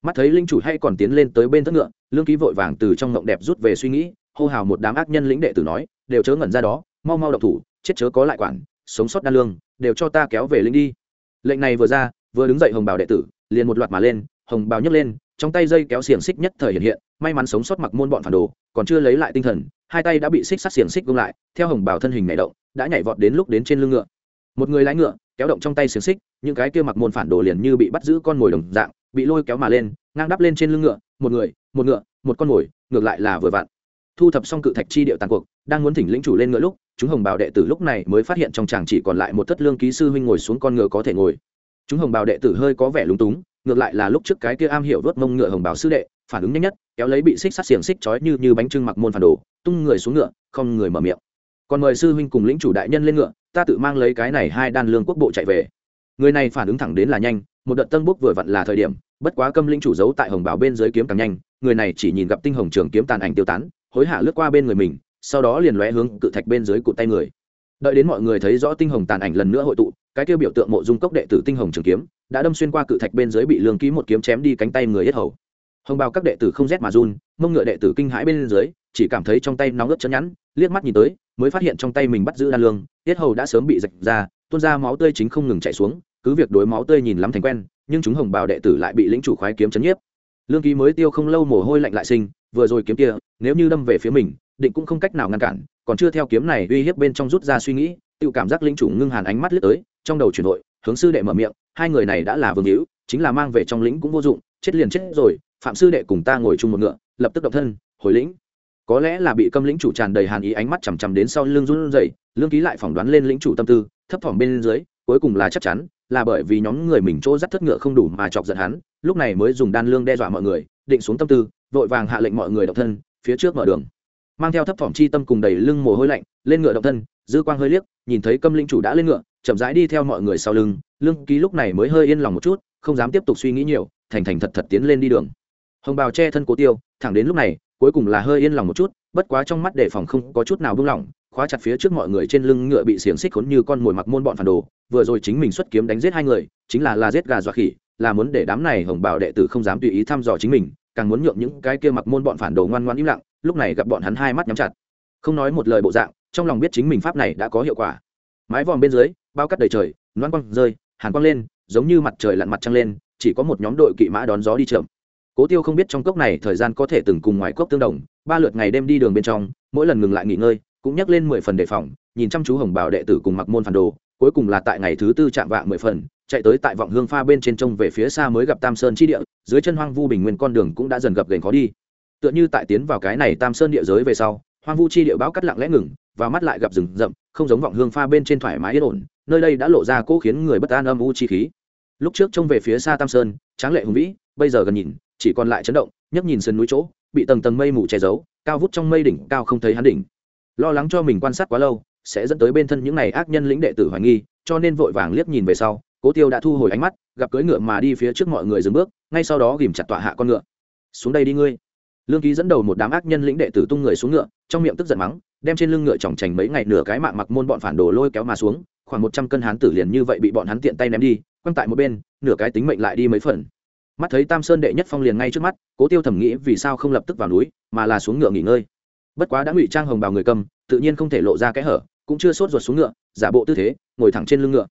mắt thấy linh chủ hay còn tiến lên tới bên thất ngựa, lương ký vội vàng từ trong ngộng đẹp rút về suy nghĩ, hô hào một đám ác nhân lĩnh đệ tử nói, đều chớ ngẩn ra đó, mau mau độc thủ, chết chớ có lại quản, sống sót đa lương, đều cho ta kéo về linh đi. Lệnh này vừa ra, vừa đứng dậy hồng bào đệ tử, liền một loạt mà lên, hồng bào nhấc lên, trong tay dây kéo xiềng xích nhất thời hiện hiện, may mắn sống sót mặc môn bọn phản đồ, còn chưa lấy lại tinh thần, hai tay đã bị xích sắt xiềng xích gông lại, theo hồng bào thân hình nhảy động, đã nhảy vọt đến lúc đến trên lưng ngựa. Một người lái ngựa, kéo động trong tay xiềng xích, những cái kia mặc môn phản đồ liền như bị bắt giữ con mồi đồng dạng bị lôi kéo mà lên, ngang đắp lên trên lưng ngựa, một người, một ngựa, một con mồi, ngược lại là vừa vặn. Thu thập xong cự thạch chi điệu tàn cuộc, đang muốn thỉnh lĩnh chủ lên ngựa lúc, chúng hồng bào đệ tử lúc này mới phát hiện trong chàng chỉ còn lại một thất lương ký sư huynh ngồi xuống con ngựa có thể ngồi. Chúng hồng bào đệ tử hơi có vẻ lúng túng, ngược lại là lúc trước cái kia am hiểu vớt mông ngựa hồng bào sư đệ, phản ứng nhanh nhất, kéo lấy bị xích sắt xiềng xích trói như như bánh trưng mặc môn phản đồ, tung người xuống ngựa, không người mở miệng. Còn mời sư huynh cùng lĩnh chủ đại nhân lên ngựa, ta tự mang lấy cái này hai đan lương quốc bộ chạy về. Người này phản ứng thẳng đến là nhanh một đợt tân bốc vừa vặn là thời điểm, bất quá câm linh chủ giấu tại hồng bảo bên dưới kiếm càng nhanh, người này chỉ nhìn gặp tinh hồng trường kiếm tàn ảnh tiêu tán, hối hả lướt qua bên người mình, sau đó liền lóe hướng cự thạch bên dưới cụt tay người. Đợi đến mọi người thấy rõ tinh hồng tàn ảnh lần nữa hội tụ, cái tiêu biểu tượng mộ dung cốc đệ tử tinh hồng trường kiếm, đã đâm xuyên qua cự thạch bên dưới bị lương ký một kiếm chém đi cánh tay người yết hầu. Hồng bào các đệ tử không rét mà run, mông ngựa đệ tử kinh hãi bên dưới, chỉ cảm thấy trong tay nóng ướt chân nhẵn, liếc mắt nhìn tới, mới phát hiện trong tay mình bắt giữ đan lương yết hầu đã sớm bị rạch ra, tuôn ra máu tươi chính không ngừng chảy xuống cứ việc đối máu tươi nhìn lắm thành quen, nhưng chúng hồng bào đệ tử lại bị lĩnh chủ khoái kiếm chấn nhiếp. Lương ký mới tiêu không lâu mồ hôi lạnh lại sinh, vừa rồi kiếm kia, nếu như đâm về phía mình, định cũng không cách nào ngăn cản, còn chưa theo kiếm này uy hiếp bên trong rút ra suy nghĩ, tự cảm giác lĩnh chủ ngưng hàn ánh mắt lướt tới, trong đầu chuyển đội hướng sư đệ mở miệng, hai người này đã là vương hữu, chính là mang về trong lĩnh cũng vô dụng, chết liền chết rồi, phạm sư đệ cùng ta ngồi chung một ngựa, lập tức động thân, hồi lĩnh. Có lẽ là bị câm lĩnh chủ tràn đầy hàn ý ánh mắt chằm chằm đến sau lưng run rẩy, lương ký lại phỏng đoán lên lĩnh chủ tâm tư, thấp thỏm bên dưới cuối cùng là chắc chắn, là bởi vì nhóm người mình chỗ dắt thất ngựa không đủ mà chọc giận hắn, lúc này mới dùng đan lương đe dọa mọi người, định xuống tâm tư, vội vàng hạ lệnh mọi người độc thân, phía trước mở đường. Mang theo thấp thỏm chi tâm cùng đầy lưng mồ hôi lạnh, lên ngựa độc thân, dư quang hơi liếc, nhìn thấy câm linh chủ đã lên ngựa, chậm rãi đi theo mọi người sau lưng, lương ký lúc này mới hơi yên lòng một chút, không dám tiếp tục suy nghĩ nhiều, thành thành thật thật tiến lên đi đường. Hồng bào che thân cố tiêu, thẳng đến lúc này, cuối cùng là hơi yên lòng một chút, bất quá trong mắt đề phòng không có chút nào buông lỏng khóa chặt phía trước mọi người trên lưng ngựa bị xiềng xích khốn như con mồi mặc môn bọn phản đồ, vừa rồi chính mình xuất kiếm đánh giết hai người, chính là là giết gà dọa khỉ, là muốn để đám này hồng Bảo đệ tử không dám tùy ý thăm dò chính mình, càng muốn nhượng những cái kia mặc môn bọn phản đồ ngoan ngoan im lặng, lúc này gặp bọn hắn hai mắt nhắm chặt. Không nói một lời bộ dạng, trong lòng biết chính mình pháp này đã có hiệu quả. Mái vòm bên dưới, bao cắt đầy trời, loan quăng rơi, hàn quăng lên, giống như mặt trời lặn mặt trăng lên, chỉ có một nhóm đội kỵ mã đón gió đi chậm. Cố tiêu không biết trong cốc này thời gian có thể từng cùng ngoài cốc tương đồng, ba lượt ngày đêm đi đường bên trong, mỗi lần ngừng lại nghỉ ngơi cũng nhắc lên mười phần đề phòng, nhìn chăm chú hồng bảo đệ tử cùng mặc môn phản đồ, cuối cùng là tại ngày thứ tư chạm vạ mười phần, chạy tới tại vọng hương pha bên trên trông về phía xa mới gặp tam sơn chi địa, dưới chân hoang vu bình nguyên con đường cũng đã dần gập gành khó đi. Tựa như tại tiến vào cái này tam sơn địa giới về sau, hoang vu chi địa báo cắt lặng lẽ ngừng, và mắt lại gặp rừng rậm, không giống vọng hương pha bên trên thoải mái yên ổn, nơi đây đã lộ ra cố khiến người bất an âm u chi khí. Lúc trước trông về phía xa tam sơn, tráng lệ hùng vĩ, bây giờ gần nhìn, chỉ còn lại chấn động, nhấc nhìn sườn núi chỗ, bị tầng tầng mây mù che giấu, cao vút trong mây đỉnh, cao không thấy hắn đỉnh lo lắng cho mình quan sát quá lâu, sẽ dẫn tới bên thân những này ác nhân lĩnh đệ tử hoài nghi, cho nên vội vàng liếc nhìn về sau, cố tiêu đã thu hồi ánh mắt, gặp cưỡi ngựa mà đi phía trước mọi người dừng bước, ngay sau đó ghìm chặt tọa hạ con ngựa. Xuống đây đi ngươi. Lương ký dẫn đầu một đám ác nhân lĩnh đệ tử tung người xuống ngựa, trong miệng tức giận mắng, đem trên lưng ngựa chòng chành mấy ngày nửa cái mạng mặc môn bọn phản đồ lôi kéo mà xuống, khoảng một trăm cân hán tử liền như vậy bị bọn hắn tiện tay ném đi, quăng tại một bên, nửa cái tính mệnh lại đi mấy phần. Mắt thấy tam sơn đệ nhất phong liền ngay trước mắt, cố tiêu thầm nghĩ vì sao không lập tức vào núi, mà là xuống ngựa nghỉ ngơi bất quá đã ngụy trang hồng bào người cầm, tự nhiên không thể lộ ra cái hở, cũng chưa sốt ruột xuống ngựa, giả bộ tư thế, ngồi thẳng trên lưng ngựa.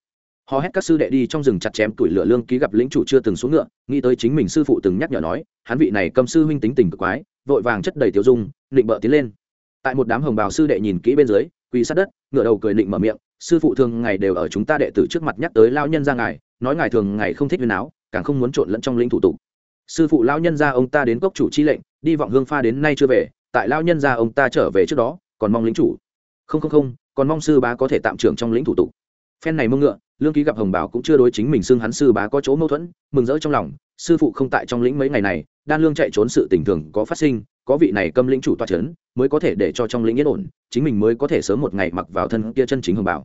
Hò hét các sư đệ đi trong rừng chặt chém tuổi lửa lương ký gặp lĩnh chủ chưa từng xuống ngựa, nghĩ tới chính mình sư phụ từng nhắc nhở nói, hắn vị này cầm sư huynh tính tình cực quái, vội vàng chất đầy tiêu dung, định bợ tiến lên. Tại một đám hồng bào sư đệ nhìn kỹ bên dưới, quỳ sát đất, ngựa đầu cười định mở miệng, sư phụ thường ngày đều ở chúng ta đệ tử trước mặt nhắc tới lao nhân ra ngài, nói ngài thường ngày không thích huyền áo, càng không muốn trộn lẫn trong lĩnh thủ tục. Sư phụ lao nhân ra ông ta đến cốc chủ chi lệnh, đi vọng hương pha đến nay chưa về tại lao nhân ra ông ta trở về trước đó, còn mong lính chủ. Không không không, còn mong sư bá có thể tạm trưởng trong lĩnh thủ tục. Phen này mông ngựa, lương ký gặp hồng bảo cũng chưa đối chính mình xưng hắn sư bá có chỗ mâu thuẫn, mừng rỡ trong lòng, sư phụ không tại trong lĩnh mấy ngày này, đan lương chạy trốn sự tình thường có phát sinh, có vị này câm lĩnh chủ toa c h ấ n mới có thể để cho trong lĩnh yên ổn, chính mình mới có thể sớm một ngày mặc vào thân kia chân chính hồng bảo.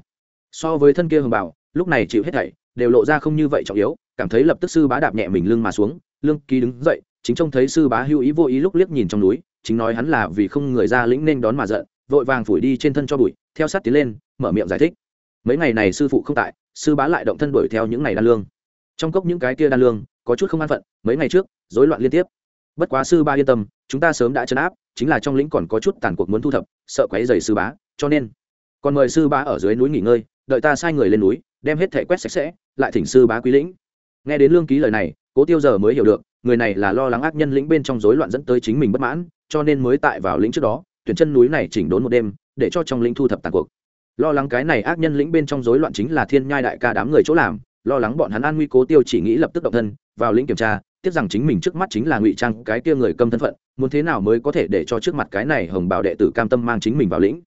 So với thân kia hồng bảo, lúc này chịu hết thảy, đều lộ ra không như vậy trọng yếu, cảm thấy lập tức sư bá đạp nhẹ mình lưng mà xuống, lương ký đứng dậy, chính trông thấy sư bá hưu ý vô ý lúc liếc nhìn trong núi chính nói hắn là vì không người ra lĩnh nên đón mà giận, vội vàng phủi đi trên thân cho bụi, theo sát tiến lên, mở miệng giải thích. Mấy ngày này sư phụ không tại, sư bá lại động thân đuổi theo những ngày đan lương. Trong cốc những cái kia đan lương, có chút không an phận, mấy ngày trước, rối loạn liên tiếp. Bất quá sư ba yên tâm, chúng ta sớm đã chấn áp, chính là trong lĩnh còn có chút tàn cuộc muốn thu thập, sợ quấy dày sư bá, cho nên, còn mời sư bá ở dưới núi nghỉ ngơi, đợi ta sai người lên núi, đem hết thể quét sạch sẽ, lại thỉnh sư bá quý lĩnh. Nghe đến lương ký lời này, cố tiêu giờ mới hiểu được, người này là lo lắng ác nhân lĩnh bên trong rối loạn dẫn tới chính mình bất mãn cho nên mới tại vào lĩnh trước đó, tuyển chân núi này chỉnh đốn một đêm, để cho trong lĩnh thu thập tàn cuộc. Lo lắng cái này ác nhân lĩnh bên trong rối loạn chính là thiên nhai đại ca đám người chỗ làm, lo lắng bọn hắn an nguy cố tiêu chỉ nghĩ lập tức động thân, vào lĩnh kiểm tra, tiếc rằng chính mình trước mắt chính là ngụy trang cái kia người câm thân phận, muốn thế nào mới có thể để cho trước mặt cái này hồng bảo đệ tử cam tâm mang chính mình vào lĩnh.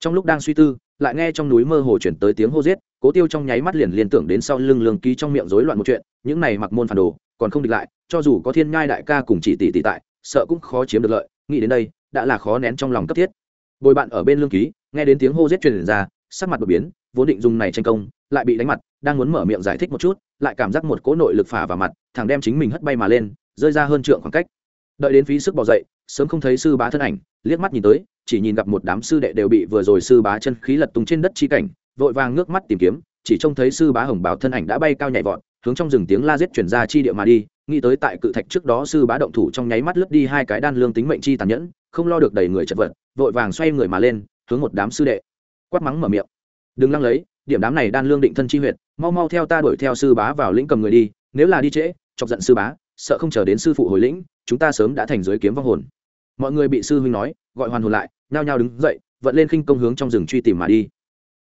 Trong lúc đang suy tư, lại nghe trong núi mơ hồ chuyển tới tiếng hô giết, cố tiêu trong nháy mắt liền liên tưởng đến sau lưng lương ký trong miệng rối loạn một chuyện, những này mặc môn phản đồ, còn không địch lại, cho dù có thiên nhai đại ca cùng chỉ tỷ tỷ tại, sợ cũng khó chiếm được lợi nghĩ đến đây, đã là khó nén trong lòng cấp thiết. Bồi bạn ở bên lương ký, nghe đến tiếng hô giết truyền ra, sắc mặt đột biến, vốn định dùng này tranh công, lại bị đánh mặt, đang muốn mở miệng giải thích một chút, lại cảm giác một cỗ nội lực phả vào mặt, thằng đem chính mình hất bay mà lên, rơi ra hơn trượng khoảng cách. Đợi đến phí sức bỏ dậy, sớm không thấy sư bá thân ảnh, liếc mắt nhìn tới, chỉ nhìn gặp một đám sư đệ đều bị vừa rồi sư bá chân khí lật tung trên đất chi cảnh, vội vàng ngước mắt tìm kiếm, chỉ trông thấy sư bá hồng bảo thân ảnh đã bay cao nhảy vọt, hướng trong rừng tiếng la giết chuyển ra chi địa mà đi nghĩ tới tại cự thạch trước đó sư bá động thủ trong nháy mắt lướt đi hai cái đan lương tính mệnh chi tàn nhẫn, không lo được đầy người chật vật, vội vàng xoay người mà lên, hướng một đám sư đệ. Quát mắng mở miệng. Đừng lăng lấy, điểm đám này đan lương định thân chi huyệt, mau mau theo ta đuổi theo sư bá vào lĩnh cầm người đi, nếu là đi trễ, chọc giận sư bá, sợ không chờ đến sư phụ hồi lĩnh, chúng ta sớm đã thành giới kiếm vong hồn. Mọi người bị sư huynh nói, gọi hoàn hồn lại, nhao nhao đứng dậy, vận lên khinh công hướng trong rừng truy tìm mà đi.